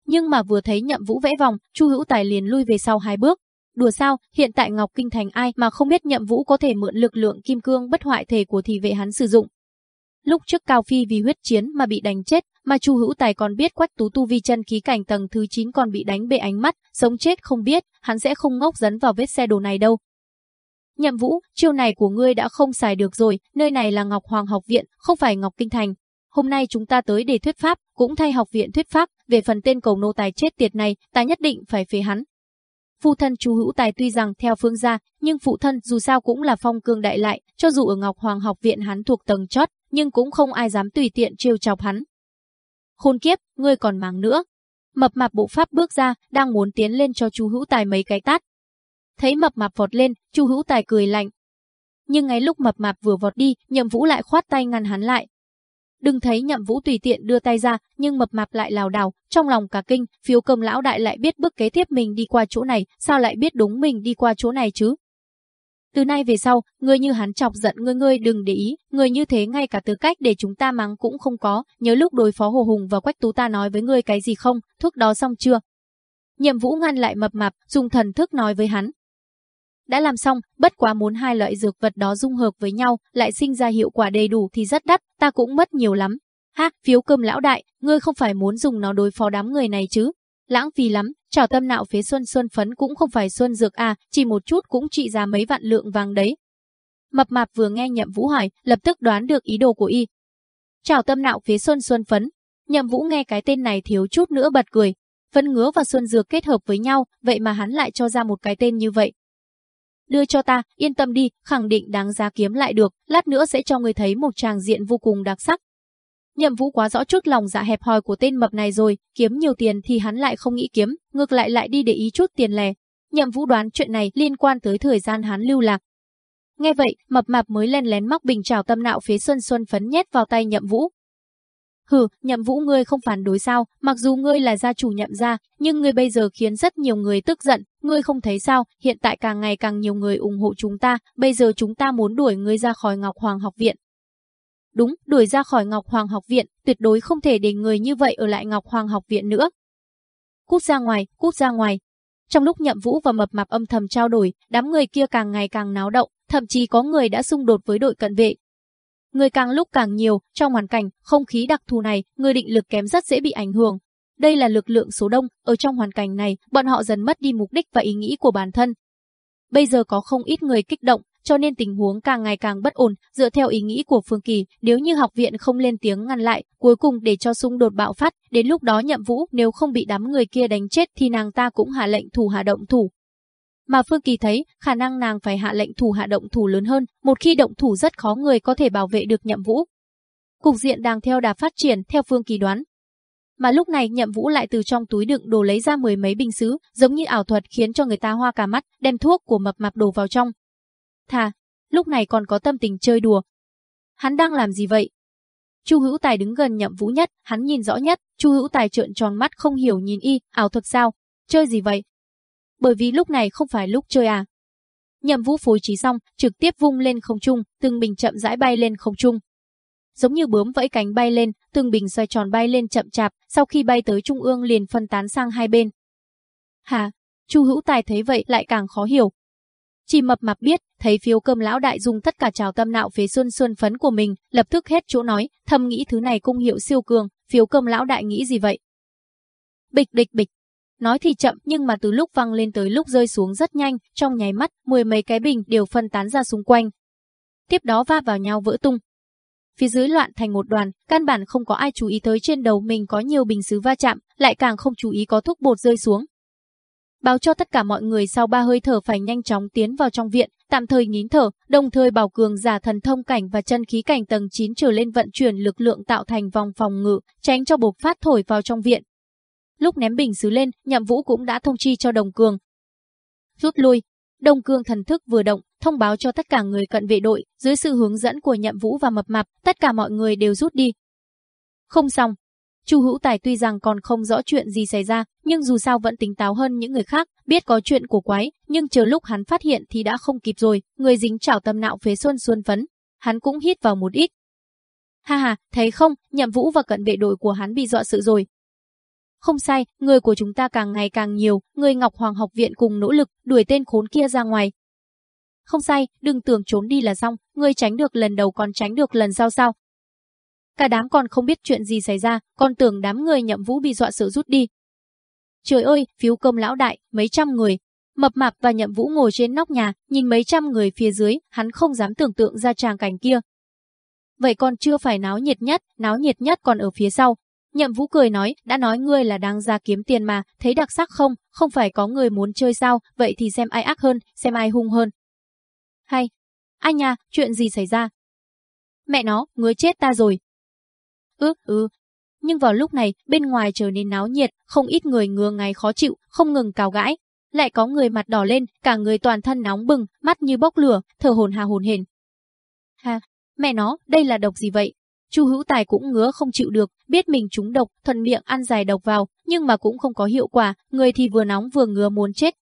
Nhưng mà vừa thấy Nhậm Vũ vẽ vòng, Chu Hữu Tài liền lui về sau hai bước. Đùa sao, hiện tại Ngọc Kinh Thành ai mà không biết Nhậm Vũ có thể mượn lực lượng kim cương bất hoại thể của thị vệ hắn sử dụng. Lúc trước Cao Phi vì huyết chiến mà bị đánh chết, mà Chu Hữu Tài còn biết Quách Tú tu vi chân khí cảnh tầng thứ 9 còn bị đánh bể ánh mắt, sống chết không biết, hắn sẽ không ngốc dấn vào vết xe đồ này đâu. Nhậm Vũ, chiêu này của ngươi đã không xài được rồi, nơi này là Ngọc Hoàng học viện, không phải Ngọc Kinh Thành. Hôm nay chúng ta tới để thuyết pháp, cũng thay học viện thuyết pháp, về phần tên cầu nô tài chết tiệt này, ta nhất định phải phế hắn. Phụ thân chú hữu tài tuy rằng theo phương gia, nhưng phụ thân dù sao cũng là phong cương đại lại, cho dù ở Ngọc Hoàng học viện hắn thuộc tầng chót, nhưng cũng không ai dám tùy tiện trêu chọc hắn. Khôn kiếp, ngươi còn màng nữa. Mập mạp bộ pháp bước ra, đang muốn tiến lên cho chú hữu tài mấy cái tát. Thấy mập mạp vọt lên, chú hữu tài cười lạnh. Nhưng ngay lúc mập mạp vừa vọt đi, nhậm vũ lại khoát tay ngăn hắn lại, Đừng thấy nhậm vũ tùy tiện đưa tay ra, nhưng mập mạp lại lào đảo, trong lòng cả kinh, phiếu cầm lão đại lại biết bước kế tiếp mình đi qua chỗ này, sao lại biết đúng mình đi qua chỗ này chứ? Từ nay về sau, người như hắn chọc giận ngươi ngươi đừng để ý, người như thế ngay cả tư cách để chúng ta mắng cũng không có, nhớ lúc đối phó Hồ Hùng và Quách Tú ta nói với ngươi cái gì không, thuốc đó xong chưa? Nhậm Vũ ngăn lại mập mạp, dùng thần thức nói với hắn. Đã làm xong, bất quá muốn hai loại dược vật đó dung hợp với nhau, lại sinh ra hiệu quả đầy đủ thì rất đắt, ta cũng mất nhiều lắm. Ha, phiếu cơm lão đại, ngươi không phải muốn dùng nó đối phó đám người này chứ? Lãng phí lắm, trò tâm nạo phế xuân xuân phấn cũng không phải xuân dược à, chỉ một chút cũng trị giá mấy vạn lượng vàng đấy. Mập mạp vừa nghe nhậm vũ hỏi, lập tức đoán được ý đồ của y. Trào tâm nạo phế xuân xuân phấn. Nhậm vũ nghe cái tên này thiếu chút nữa bật cười. Phấn ngứa và xuân dược kết hợp với nhau, vậy mà hắn lại cho ra một cái tên như vậy, đưa cho ta, yên tâm đi, khẳng định đáng giá kiếm lại được, lát nữa sẽ cho người thấy một tràng diện vô cùng đặc sắc. Nhậm Vũ quá rõ chút lòng dạ hẹp hòi của tên mập này rồi, kiếm nhiều tiền thì hắn lại không nghĩ kiếm, ngược lại lại đi để ý chút tiền lẻ. Nhậm Vũ đoán chuyện này liên quan tới thời gian hắn lưu lạc. Nghe vậy, mập mạp mới len lén móc bình trào tâm nạo phía xuân xuân phấn nhét vào tay Nhậm Vũ. Hừ, nhậm vũ ngươi không phản đối sao, mặc dù ngươi là gia chủ nhậm gia, nhưng ngươi bây giờ khiến rất nhiều người tức giận, ngươi không thấy sao, hiện tại càng ngày càng nhiều người ủng hộ chúng ta, bây giờ chúng ta muốn đuổi ngươi ra khỏi Ngọc Hoàng học viện. Đúng, đuổi ra khỏi Ngọc Hoàng học viện, tuyệt đối không thể để người như vậy ở lại Ngọc Hoàng học viện nữa. Cút ra ngoài, cút ra ngoài. Trong lúc nhậm vũ và mập mạp âm thầm trao đổi, đám người kia càng ngày càng náo động, thậm chí có người đã xung đột với đội cận vệ, Người càng lúc càng nhiều, trong hoàn cảnh, không khí đặc thù này, người định lực kém rất dễ bị ảnh hưởng. Đây là lực lượng số đông, ở trong hoàn cảnh này, bọn họ dần mất đi mục đích và ý nghĩ của bản thân. Bây giờ có không ít người kích động, cho nên tình huống càng ngày càng bất ổn, dựa theo ý nghĩ của Phương Kỳ, nếu như học viện không lên tiếng ngăn lại, cuối cùng để cho xung đột bạo phát, đến lúc đó nhậm vũ nếu không bị đám người kia đánh chết thì nàng ta cũng hạ lệnh thủ hạ động thủ, mà Phương Kỳ thấy khả năng nàng phải hạ lệnh thủ hạ động thủ lớn hơn, một khi động thủ rất khó người có thể bảo vệ được nhậm vũ. Cục diện đang theo đà phát triển theo Phương Kỳ đoán. Mà lúc này nhậm vũ lại từ trong túi đựng đồ lấy ra mười mấy bình sứ, giống như ảo thuật khiến cho người ta hoa cả mắt, đem thuốc của mập mạp đồ vào trong. Thà, lúc này còn có tâm tình chơi đùa. Hắn đang làm gì vậy? Chu Hữu Tài đứng gần Nhậm Vũ nhất, hắn nhìn rõ nhất, Chu Hữu Tài trợn tròn mắt không hiểu nhìn y, ảo thuật sao? Chơi gì vậy? bởi vì lúc này không phải lúc chơi à. Nhậm vũ phối trí xong, trực tiếp vung lên không trung, từng bình chậm rãi bay lên không trung. Giống như bướm vẫy cánh bay lên, từng bình xoay tròn bay lên chậm chạp, sau khi bay tới trung ương liền phân tán sang hai bên. Hà, Chu Hữu Tài thấy vậy lại càng khó hiểu. Chỉ mập mạp biết, thấy phiếu cơm lão đại dùng tất cả trào tâm nạo phế xuân xuân phấn của mình, lập tức hết chỗ nói, thầm nghĩ thứ này cung hiệu siêu cường, phiếu cơm lão đại nghĩ gì vậy? Bịch bịch bịch, Nói thì chậm nhưng mà từ lúc văng lên tới lúc rơi xuống rất nhanh, trong nháy mắt, mười mấy cái bình đều phân tán ra xung quanh. Tiếp đó va vào nhau vỡ tung. Phía dưới loạn thành một đoàn, căn bản không có ai chú ý tới trên đầu mình có nhiều bình sứ va chạm, lại càng không chú ý có thuốc bột rơi xuống. Báo cho tất cả mọi người sau ba hơi thở phải nhanh chóng tiến vào trong viện, tạm thời nín thở, đồng thời bảo cường giả thần thông cảnh và chân khí cảnh tầng 9 trở lên vận chuyển lực lượng tạo thành vòng phòng ngự, tránh cho bộc phát thổi vào trong viện. Lúc ném bình xứ lên, Nhậm Vũ cũng đã thông chi cho Đồng Cường. Rút lui, Đồng Cường thần thức vừa động, thông báo cho tất cả người cận vệ đội, dưới sự hướng dẫn của Nhậm Vũ và Mập Mạp, tất cả mọi người đều rút đi. Không xong. Chu Hữu Tài tuy rằng còn không rõ chuyện gì xảy ra, nhưng dù sao vẫn tính táo hơn những người khác, biết có chuyện của quái, nhưng chờ lúc hắn phát hiện thì đã không kịp rồi, người dính chảo tâm nạo phế xuân xuân phấn. Hắn cũng hít vào một ít, Ha ha, thấy không, nhậm vũ và cận vệ đội của hắn bị dọa sự rồi, không sai, người của chúng ta càng ngày càng nhiều, người Ngọc Hoàng học viện cùng nỗ lực đuổi tên khốn kia ra ngoài. Không sai, đừng tưởng trốn đi là xong, người tránh được lần đầu còn tránh được lần sau sao. Cả đám còn không biết chuyện gì xảy ra, còn tưởng đám người nhậm vũ bị dọa sợ rút đi. Trời ơi, phiếu cơm lão đại, mấy trăm người. Mập mạp và nhậm vũ ngồi trên nóc nhà, nhìn mấy trăm người phía dưới, hắn không dám tưởng tượng ra tràng cảnh kia. Vậy còn chưa phải náo nhiệt nhất, náo nhiệt nhất còn ở phía sau. Nhậm vũ cười nói, đã nói ngươi là đang ra kiếm tiền mà, thấy đặc sắc không, không phải có người muốn chơi sao, vậy thì xem ai ác hơn, xem ai hung hơn. Hay, ai nha, chuyện gì xảy ra? Mẹ nó, ngươi chết ta rồi ư ư. Ừ. Nhưng vào lúc này, bên ngoài trở nên náo nhiệt, không ít người ngứa ngáy khó chịu, không ngừng cào gãi, lại có người mặt đỏ lên, cả người toàn thân nóng bừng, mắt như bốc lửa, thở hồn hà hồn hển. Ha, mẹ nó, đây là độc gì vậy? Chu Hữu Tài cũng ngứa không chịu được, biết mình trúng độc, thuận miệng ăn dài độc vào, nhưng mà cũng không có hiệu quả, người thì vừa nóng vừa ngứa muốn chết.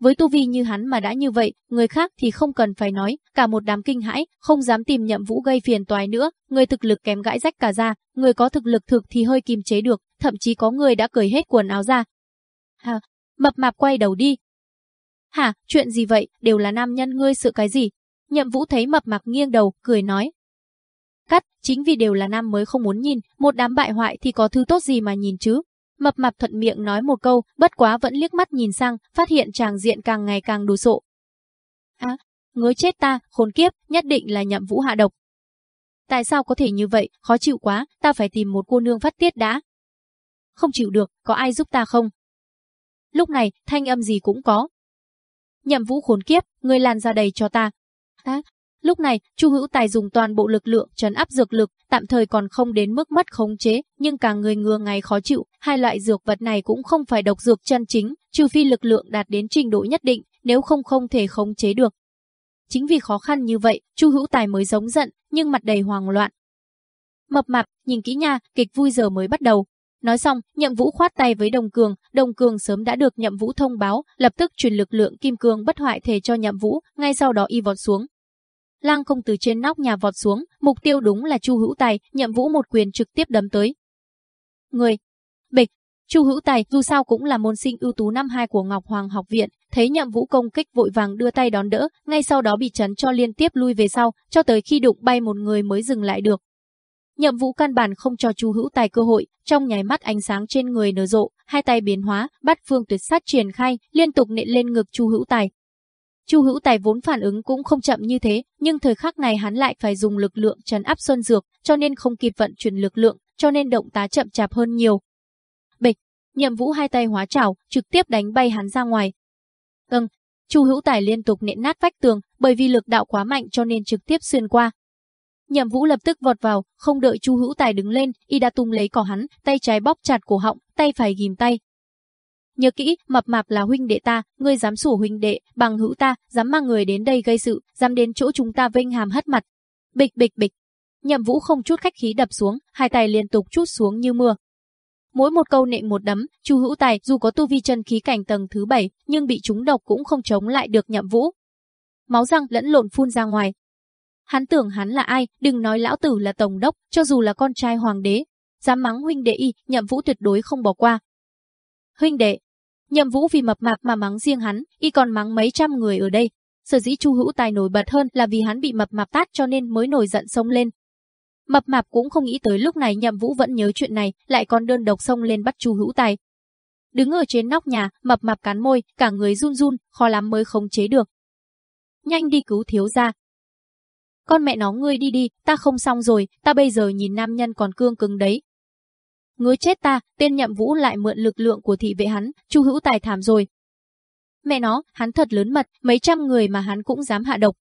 Với tu vi như hắn mà đã như vậy, người khác thì không cần phải nói, cả một đám kinh hãi, không dám tìm nhậm vũ gây phiền toái nữa, người thực lực kém gãi rách cả ra, người có thực lực thực thì hơi kìm chế được, thậm chí có người đã cởi hết quần áo ra. Ha, Mập mạp quay đầu đi. Hả, chuyện gì vậy, đều là nam nhân ngươi sự cái gì? Nhậm vũ thấy mập mạp nghiêng đầu, cười nói. Cắt, chính vì đều là nam mới không muốn nhìn, một đám bại hoại thì có thứ tốt gì mà nhìn chứ. Mập mạp thuận miệng nói một câu, bất quá vẫn liếc mắt nhìn sang, phát hiện chàng diện càng ngày càng đồ sộ. À, ngứa chết ta, khốn kiếp, nhất định là nhậm vũ hạ độc. Tại sao có thể như vậy, khó chịu quá, ta phải tìm một cô nương phát tiết đã. Không chịu được, có ai giúp ta không? Lúc này, thanh âm gì cũng có. Nhậm vũ khốn kiếp, ngươi làn ra đây cho ta. À, lúc này, Chu Hữu Tài dùng toàn bộ lực lượng trấn áp dược lực, tạm thời còn không đến mức mất khống chế, nhưng càng người ngừa ngày khó chịu, hai loại dược vật này cũng không phải độc dược chân chính, trừ phi lực lượng đạt đến trình độ nhất định, nếu không không thể khống chế được. Chính vì khó khăn như vậy, Chu Hữu Tài mới giống giận, nhưng mặt đầy hoang loạn. Mập mạp, nhìn kỹ nha, kịch vui giờ mới bắt đầu, Nói xong, Nhậm Vũ khoát tay với Đồng Cường, Đồng Cường sớm đã được Nhậm Vũ thông báo, lập tức truyền lực lượng kim cương bất hoại thể cho Nhậm Vũ, ngay sau đó y vọt xuống. Lang không từ trên nóc nhà vọt xuống, mục tiêu đúng là Chu Hữu Tài, Nhậm Vũ một quyền trực tiếp đấm tới. Người, bịch, Chu Hữu Tài dù sao cũng là môn sinh ưu tú năm hai của Ngọc Hoàng học viện, thấy Nhậm Vũ công kích vội vàng đưa tay đón đỡ, ngay sau đó bị chấn cho liên tiếp lui về sau, cho tới khi đụng bay một người mới dừng lại được. Nhậm Vũ căn bản không cho Chu Hữu Tài cơ hội, trong nháy mắt ánh sáng trên người nở rộ, hai tay biến hóa, bắt phương tuyệt sát triển khai, liên tục nện lên ngực Chu Hữu Tài. Chu Hữu Tài vốn phản ứng cũng không chậm như thế, nhưng thời khắc này hắn lại phải dùng lực lượng trấn áp xuân dược, cho nên không kịp vận chuyển lực lượng, cho nên động tá chậm chạp hơn nhiều. Bịch, Nhậm Vũ hai tay hóa trảo, trực tiếp đánh bay hắn ra ngoài. Ừm, Chu Hữu Tài liên tục nện nát vách tường, bởi vì lực đạo quá mạnh cho nên trực tiếp xuyên qua, Nhậm Vũ lập tức vọt vào, không đợi Chu Hữu Tài đứng lên, y đã tung lấy cỏ hắn, tay trái bóp chặt cổ họng, tay phải ghim tay. Nhớ kỹ, mập mạp là huynh đệ ta, ngươi dám sủ huynh đệ, bằng hữu ta, dám mang người đến đây gây sự, dám đến chỗ chúng ta vênh hàm hất mặt. Bịch bịch bịch. Nhậm Vũ không chút khách khí đập xuống, hai tay liên tục chút xuống như mưa. Mỗi một câu nện một đấm, Chu Hữu Tài dù có tu vi chân khí cảnh tầng thứ bảy nhưng bị trúng độc cũng không chống lại được Nhậm Vũ. Máu răng lẫn lộn phun ra ngoài, Hắn tưởng hắn là ai, đừng nói lão tử là tổng đốc, cho dù là con trai hoàng đế. Dám mắng huynh đệ y, nhậm vũ tuyệt đối không bỏ qua. Huynh đệ, nhậm vũ vì mập mạp mà mắng riêng hắn, y còn mắng mấy trăm người ở đây. Sở dĩ Chu Hữu Tài nổi bật hơn là vì hắn bị mập mạp tát cho nên mới nổi giận xông lên. Mập mạp cũng không nghĩ tới lúc này Nhậm Vũ vẫn nhớ chuyện này, lại còn đơn độc xông lên bắt Chu Hữu Tài. Đứng ở trên nóc nhà, mập mạp cắn môi, cả người run run, khó lắm mới khống chế được. Nhanh đi cứu thiếu gia, con mẹ nó ngươi đi đi, ta không xong rồi, ta bây giờ nhìn nam nhân còn cương cứng đấy. Ngươi chết ta, tên nhậm vũ lại mượn lực lượng của thị vệ hắn, chu hữu tài thảm rồi. Mẹ nó, hắn thật lớn mật, mấy trăm người mà hắn cũng dám hạ độc.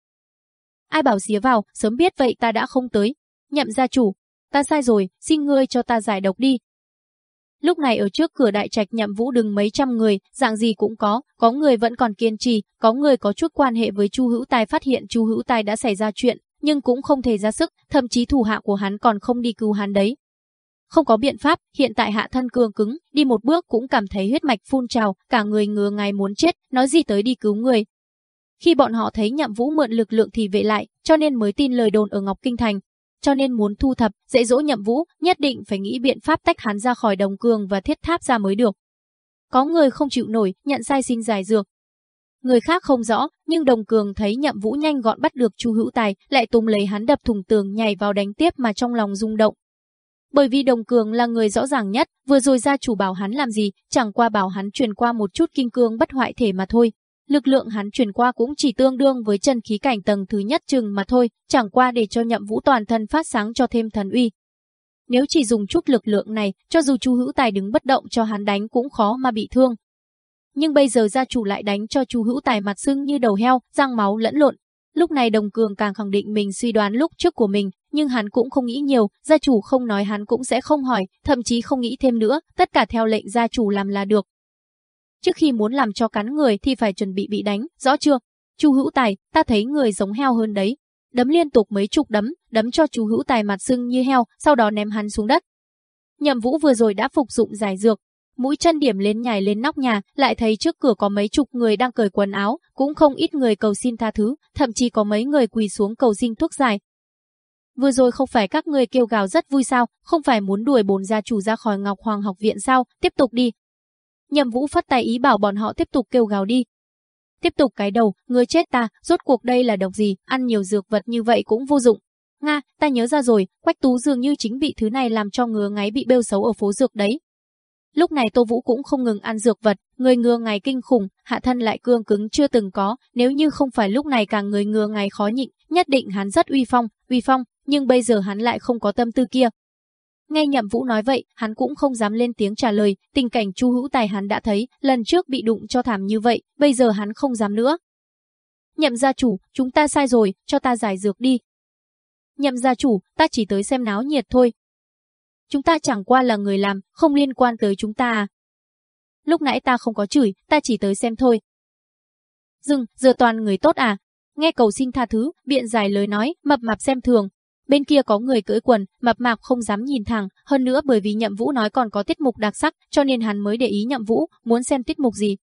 Ai bảo xía vào, sớm biết vậy ta đã không tới. Nhậm gia chủ, ta sai rồi, xin ngươi cho ta giải độc đi. Lúc này ở trước cửa đại trạch nhậm vũ đừng mấy trăm người, dạng gì cũng có, có người vẫn còn kiên trì, có người có chút quan hệ với Chu Hữu Tài phát hiện Chu Hữu Tài đã xảy ra chuyện, nhưng cũng không thể ra sức, thậm chí thủ hạ của hắn còn không đi cứu hắn đấy. Không có biện pháp, hiện tại hạ thân cường cứng, đi một bước cũng cảm thấy huyết mạch phun trào, cả người ngừa ngày muốn chết, nói gì tới đi cứu người. Khi bọn họ thấy nhậm vũ mượn lực lượng thì vệ lại, cho nên mới tin lời đồn ở Ngọc Kinh Thành. Cho nên muốn thu thập, dễ dỗ nhậm vũ, nhất định phải nghĩ biện pháp tách hắn ra khỏi đồng cường và thiết tháp ra mới được. Có người không chịu nổi, nhận sai xin giải dược, Người khác không rõ, nhưng Đồng Cường thấy Nhậm Vũ nhanh gọn bắt được Chu Hữu Tài, lại tung lấy hắn đập thủng tường nhảy vào đánh tiếp mà trong lòng rung động. Bởi vì Đồng Cường là người rõ ràng nhất, vừa rồi gia chủ bảo hắn làm gì, chẳng qua bảo hắn truyền qua một chút kim cương bất hoại thể mà thôi. Lực lượng hắn truyền qua cũng chỉ tương đương với chân khí cảnh tầng thứ nhất chừng mà thôi, chẳng qua để cho nhậm vũ toàn thân phát sáng cho thêm thần uy. Nếu chỉ dùng chút lực lượng này, cho dù chu hữu tài đứng bất động cho hắn đánh cũng khó mà bị thương. Nhưng bây giờ gia chủ lại đánh cho chu hữu tài mặt sưng như đầu heo, răng máu lẫn lộn. Lúc này đồng cường càng khẳng định mình suy đoán lúc trước của mình, nhưng hắn cũng không nghĩ nhiều, gia chủ không nói hắn cũng sẽ không hỏi, thậm chí không nghĩ thêm nữa, tất cả theo lệnh gia chủ làm là được. Trước khi muốn làm cho cắn người thì phải chuẩn bị bị đánh, rõ chưa? Chu Hữu Tài, ta thấy người giống heo hơn đấy. Đấm liên tục mấy chục đấm, đấm cho chú Hữu Tài mặt sưng như heo, sau đó ném hắn xuống đất. Nhậm Vũ vừa rồi đã phục dụng giải dược, mũi chân điểm lên nhảy lên nóc nhà, lại thấy trước cửa có mấy chục người đang cởi quần áo, cũng không ít người cầu xin tha thứ, thậm chí có mấy người quỳ xuống cầu xin thuốc giải. Vừa rồi không phải các người kêu gào rất vui sao, không phải muốn đuổi bồn gia chủ ra khỏi Ngọc Hoàng học viện sao, tiếp tục đi, Nhậm Vũ phất tay ý bảo bọn họ tiếp tục kêu gào đi. Tiếp tục cái đầu, ngươi chết ta, rốt cuộc đây là độc gì, ăn nhiều dược vật như vậy cũng vô dụng. Nga, ta nhớ ra rồi, Quách Tú dường như chính bị thứ này làm cho ngứa ngáy bị bêu xấu ở phố dược đấy. Lúc này Tô Vũ cũng không ngừng ăn dược vật, người ngừa ngáy kinh khủng, hạ thân lại cương cứng chưa từng có, nếu như không phải lúc này càng người ngừa ngáy khó nhịn, nhất định hắn rất uy phong, uy phong, nhưng bây giờ hắn lại không có tâm tư kia, Nghe Nhậm Vũ nói vậy, hắn cũng không dám lên tiếng trả lời, tình cảnh Chu Hữu Tài hắn đã thấy, lần trước bị đụng cho thảm như vậy, bây giờ hắn không dám nữa. Nhậm gia chủ, chúng ta sai rồi, cho ta giải dược đi. Nhậm gia chủ, ta chỉ tới xem náo nhiệt thôi. Chúng ta chẳng qua là người làm, không liên quan tới chúng ta à. Lúc nãy ta không có chửi, ta chỉ tới xem thôi. Dừng, giờ toàn người tốt à? Nghe cầu xin tha thứ, biện giải lời nói, mập mạp xem thường, Bên kia có người cưỡi quần, mập mạp không dám nhìn thẳng, hơn nữa bởi vì Nhậm Vũ nói còn có tiết mục đặc sắc, cho nên hắn mới để ý Nhậm Vũ, muốn xem tiết mục gì.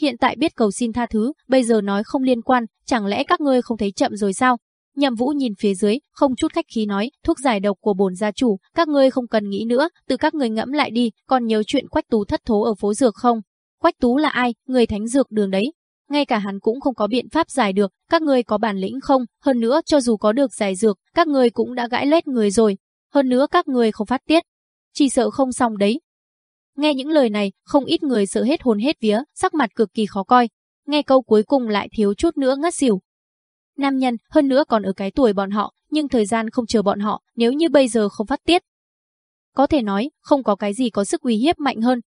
Hiện tại biết cầu xin tha thứ, bây giờ nói không liên quan, chẳng lẽ các ngươi không thấy chậm rồi sao? Nhậm Vũ nhìn phía dưới, không chút khách khí nói, thuốc giải độc của bổn gia chủ, các ngươi không cần nghĩ nữa, từ các ngươi ngẫm lại đi, còn nhớ chuyện Quách Tú thất thố ở phố dược không? Quách Tú là ai? Người thánh dược đường đấy, ngay cả hắn cũng không có biện pháp giải được, các ngươi có bản lĩnh không, hơn nữa cho dù có được giải dược, các ngươi cũng đã gãi lết người rồi, hơn nữa các ngươi không phát tiết, chỉ sợ không xong đấy. Nghe những lời này, không ít người sợ hết hồn hết vía, sắc mặt cực kỳ khó coi, nghe câu cuối cùng lại thiếu chút nữa ngất xỉu. Nam nhân, hơn nữa còn ở cái tuổi bọn họ, nhưng thời gian không chờ bọn họ, nếu như bây giờ không phát tiết. Có thể nói, không có cái gì có sức uy hiếp mạnh hơn,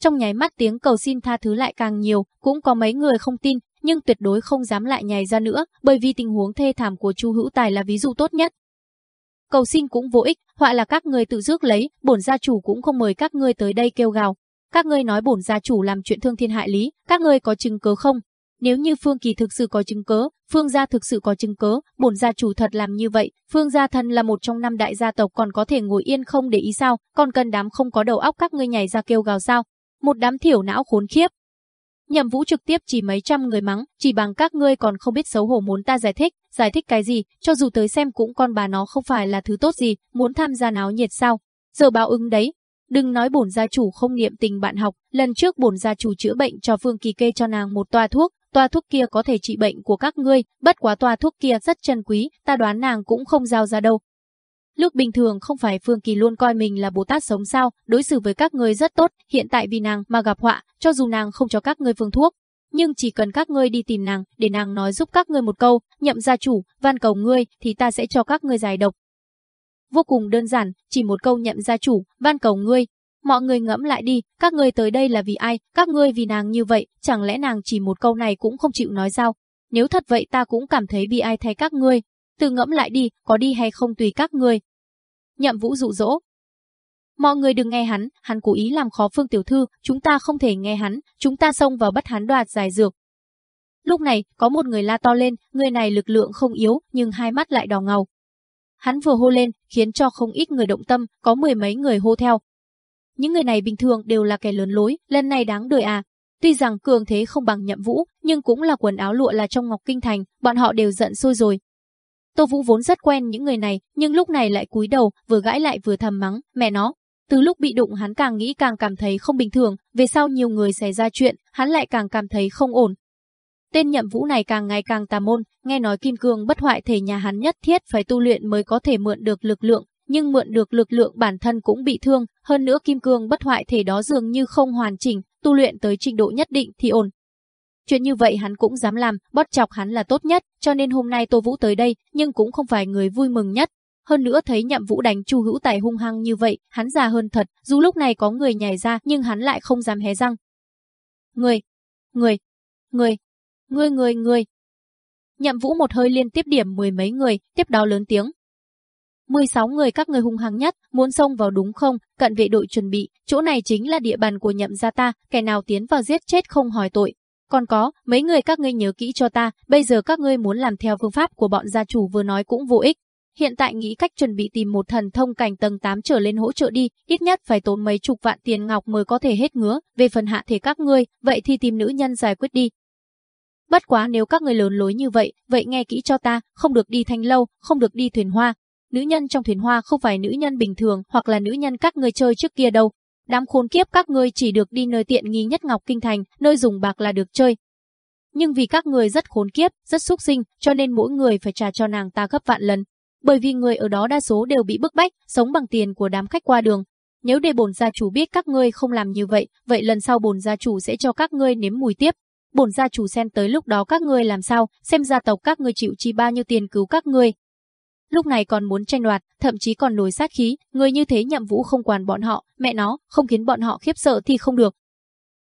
trong nháy mắt tiếng cầu xin tha thứ lại càng nhiều, cũng có mấy người không tin, nhưng tuyệt đối không dám lại nhảy ra nữa, bởi vì tình huống thê thảm của Chu Hữu Tài là ví dụ tốt nhất. Cầu xin cũng vô ích, họa là các người tự rước lấy, bổn gia chủ cũng không mời các ngươi tới đây kêu gào. Các ngươi nói bổn gia chủ làm chuyện thương thiên hại lý, các ngươi có chứng cứ không? Nếu như Phương Kỳ thực sự có chứng cớ, Phương gia thực sự có chứng cớ, bổn gia chủ thật làm như vậy, Phương gia thân là một trong năm đại gia tộc còn có thể ngồi yên không để ý sao, còn cần đám không có đầu óc các ngươi nhảy ra kêu gào sao? Một đám thiểu não khốn khiếp. Nhậm Vũ trực tiếp chỉ mấy trăm người mắng, chỉ bằng các ngươi còn không biết xấu hổ muốn ta giải thích, giải thích cái gì, cho dù tới xem cũng con bà nó không phải là thứ tốt gì, muốn tham gia náo nhiệt sao? Giờ báo ứng đấy. Đừng nói bổn gia chủ không niệm tình bạn học, lần trước bổn gia chủ chữa bệnh cho Phương Kỳ kê cho nàng một toa thuốc, toa thuốc kia có thể trị bệnh của các ngươi, bất quá toa thuốc kia rất chân quý, ta đoán nàng cũng không giao ra đâu, Lúc bình thường không phải Phương Kỳ luôn coi mình là Bồ Tát sống sao, đối xử với các ngươi rất tốt, hiện tại vì nàng mà gặp họa, cho dù nàng không cho các ngươi phương thuốc. Nhưng chỉ cần các ngươi đi tìm nàng, để nàng nói giúp các ngươi một câu, nhậm gia chủ, van cầu ngươi, thì ta sẽ cho các ngươi giải độc. Vô cùng đơn giản, chỉ một câu nhậm gia chủ, van cầu ngươi. Mọi người ngẫm lại đi, các ngươi tới đây là vì ai, các ngươi vì nàng như vậy, chẳng lẽ nàng chỉ một câu này cũng không chịu nói sao? Nếu thật vậy ta cũng cảm thấy bị ai thay các ngươi. Từ ngẫm lại đi, có đi hay không tùy các người. Nhậm Vũ dụ dỗ. Mọi người đừng nghe hắn, hắn cố ý làm khó Phương Tiểu Thư, chúng ta không thể nghe hắn, chúng ta xông vào bắt hắn đoạt giải dược. Lúc này, có một người la to lên, người này lực lượng không yếu, nhưng hai mắt lại đỏ ngầu. Hắn vừa hô lên, khiến cho không ít người động tâm, có mười mấy người hô theo. Những người này bình thường đều là kẻ lớn lối, lần này đáng đời à. Tuy rằng cường thế không bằng nhậm vũ, nhưng cũng là quần áo lụa là trong Ngọc Kinh Thành, bọn họ đều giận sôi rồi, Tô Vũ vốn rất quen những người này, nhưng lúc này lại cúi đầu, vừa gãi lại vừa thầm mắng, mẹ nó. Từ lúc bị đụng hắn càng nghĩ càng cảm thấy không bình thường, về sau nhiều người xảy ra chuyện, hắn lại càng cảm thấy không ổn. Tên nhậm vũ này càng ngày càng tà môn, nghe nói kim cương bất hoại thể nhà hắn nhất thiết phải tu luyện mới có thể mượn được lực lượng, nhưng mượn được lực lượng bản thân cũng bị thương, hơn nữa kim cương bất hoại thể đó dường như không hoàn chỉnh, tu luyện tới trình độ nhất định thì ổn chuyện như vậy hắn cũng dám làm, bót chọc hắn là tốt nhất, cho nên hôm nay Tô Vũ tới đây, nhưng cũng không phải người vui mừng nhất. Hơn nữa thấy nhậm vũ đánh Chu Hữu Tài hung hăng như vậy, hắn già hơn thật, dù lúc này có người nhảy ra nhưng hắn lại không dám hé răng. Người, người, người, người người người. Nhậm vũ một hơi liên tiếp điểm mười mấy người, tiếp đó lớn tiếng. 16 người các người hung hăng nhất, muốn xông vào đúng không, cận vệ đội chuẩn bị, chỗ này chính là địa bàn của nhậm gia ta, kẻ nào tiến vào giết chết không hỏi tội. Còn có, mấy người các ngươi nhớ kỹ cho ta, bây giờ các ngươi muốn làm theo phương pháp của bọn gia chủ vừa nói cũng vô ích. Hiện tại nghĩ cách chuẩn bị tìm một thần thông cảnh tầng 8 trở lên hỗ trợ đi, ít nhất phải tốn mấy chục vạn tiền ngọc mới có thể hết ngứa, về phần hạ thể các ngươi, vậy thì tìm nữ nhân giải quyết đi. Bất quá nếu các người lớn lối như vậy, vậy nghe kỹ cho ta, không được đi thanh lâu, không được đi thuyền hoa, nữ nhân trong thuyền hoa không phải nữ nhân bình thường hoặc là nữ nhân các ngươi chơi trước kia đâu. Đám khốn kiếp các ngươi chỉ được đi nơi tiện nghi nhất Ngọc Kinh Thành, nơi dùng bạc là được chơi. Nhưng vì các người rất khốn kiếp, rất xúc sinh, cho nên mỗi người phải trả cho nàng ta gấp vạn lần. Bởi vì người ở đó đa số đều bị bức bách, sống bằng tiền của đám khách qua đường. Nếu để bổn gia chủ biết các ngươi không làm như vậy, vậy lần sau bổn gia chủ sẽ cho các ngươi nếm mùi tiếp. Bổn gia chủ xem tới lúc đó các ngươi làm sao, xem gia tộc các ngươi chịu chi bao nhiêu tiền cứu các ngươi, lúc này còn muốn tranh đoạt, thậm chí còn nổi sát khí, người như thế nhậm vũ không quản bọn họ, mẹ nó, không khiến bọn họ khiếp sợ thì không được.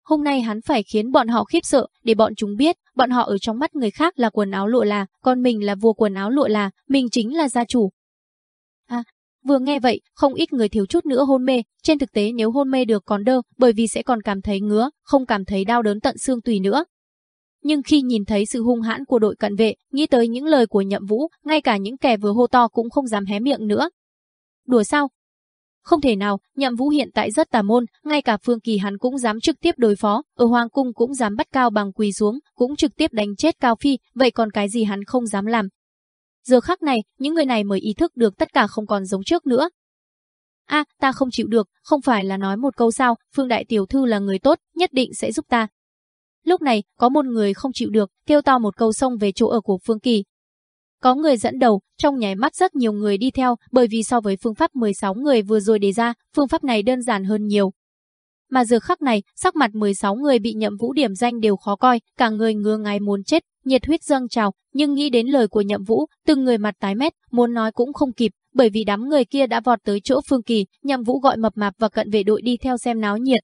Hôm nay hắn phải khiến bọn họ khiếp sợ, để bọn chúng biết, bọn họ ở trong mắt người khác là quần áo lụa là, còn mình là vua quần áo lụa là, mình chính là gia chủ. À, vừa nghe vậy, không ít người thiếu chút nữa hôn mê, trên thực tế nếu hôn mê được còn đơ, bởi vì sẽ còn cảm thấy ngứa, không cảm thấy đau đớn tận xương tùy nữa, nhưng khi nhìn thấy sự hung hãn của đội cận vệ, nghĩ tới những lời của Nhậm Vũ, ngay cả những kẻ vừa hô to cũng không dám hé miệng nữa. Đùa sao? Không thể nào, Nhậm Vũ hiện tại rất tà môn, ngay cả Phương Kỳ hắn cũng dám trực tiếp đối phó, ở Hoàng cung cũng dám bắt Cao Bằng quỳ xuống, cũng trực tiếp đánh chết Cao Phi, vậy còn cái gì hắn không dám làm? Giờ khắc này, những người này mới ý thức được tất cả không còn giống trước nữa. A, ta không chịu được, không phải là nói một câu sao, Phương Đại Tiểu Thư là người tốt, nhất định sẽ giúp ta, Lúc này, có một người không chịu được, kêu to một câu xông về chỗ ở của Phương Kỳ. Có người dẫn đầu, trong nháy mắt rất nhiều người đi theo, bởi vì so với phương pháp 16 người vừa rồi đề ra, phương pháp này đơn giản hơn nhiều. Mà giờ khắc này, sắc mặt 16 người bị nhậm vũ điểm danh đều khó coi, cả người ngứa ngáy muốn chết, nhiệt huyết dâng trào, nhưng nghĩ đến lời của nhậm vũ, từng người mặt tái mét, muốn nói cũng không kịp, bởi vì đám người kia đã vọt tới chỗ Phương Kỳ, nhậm vũ gọi mập mạp và cận vệ đội đi theo xem náo nhiệt,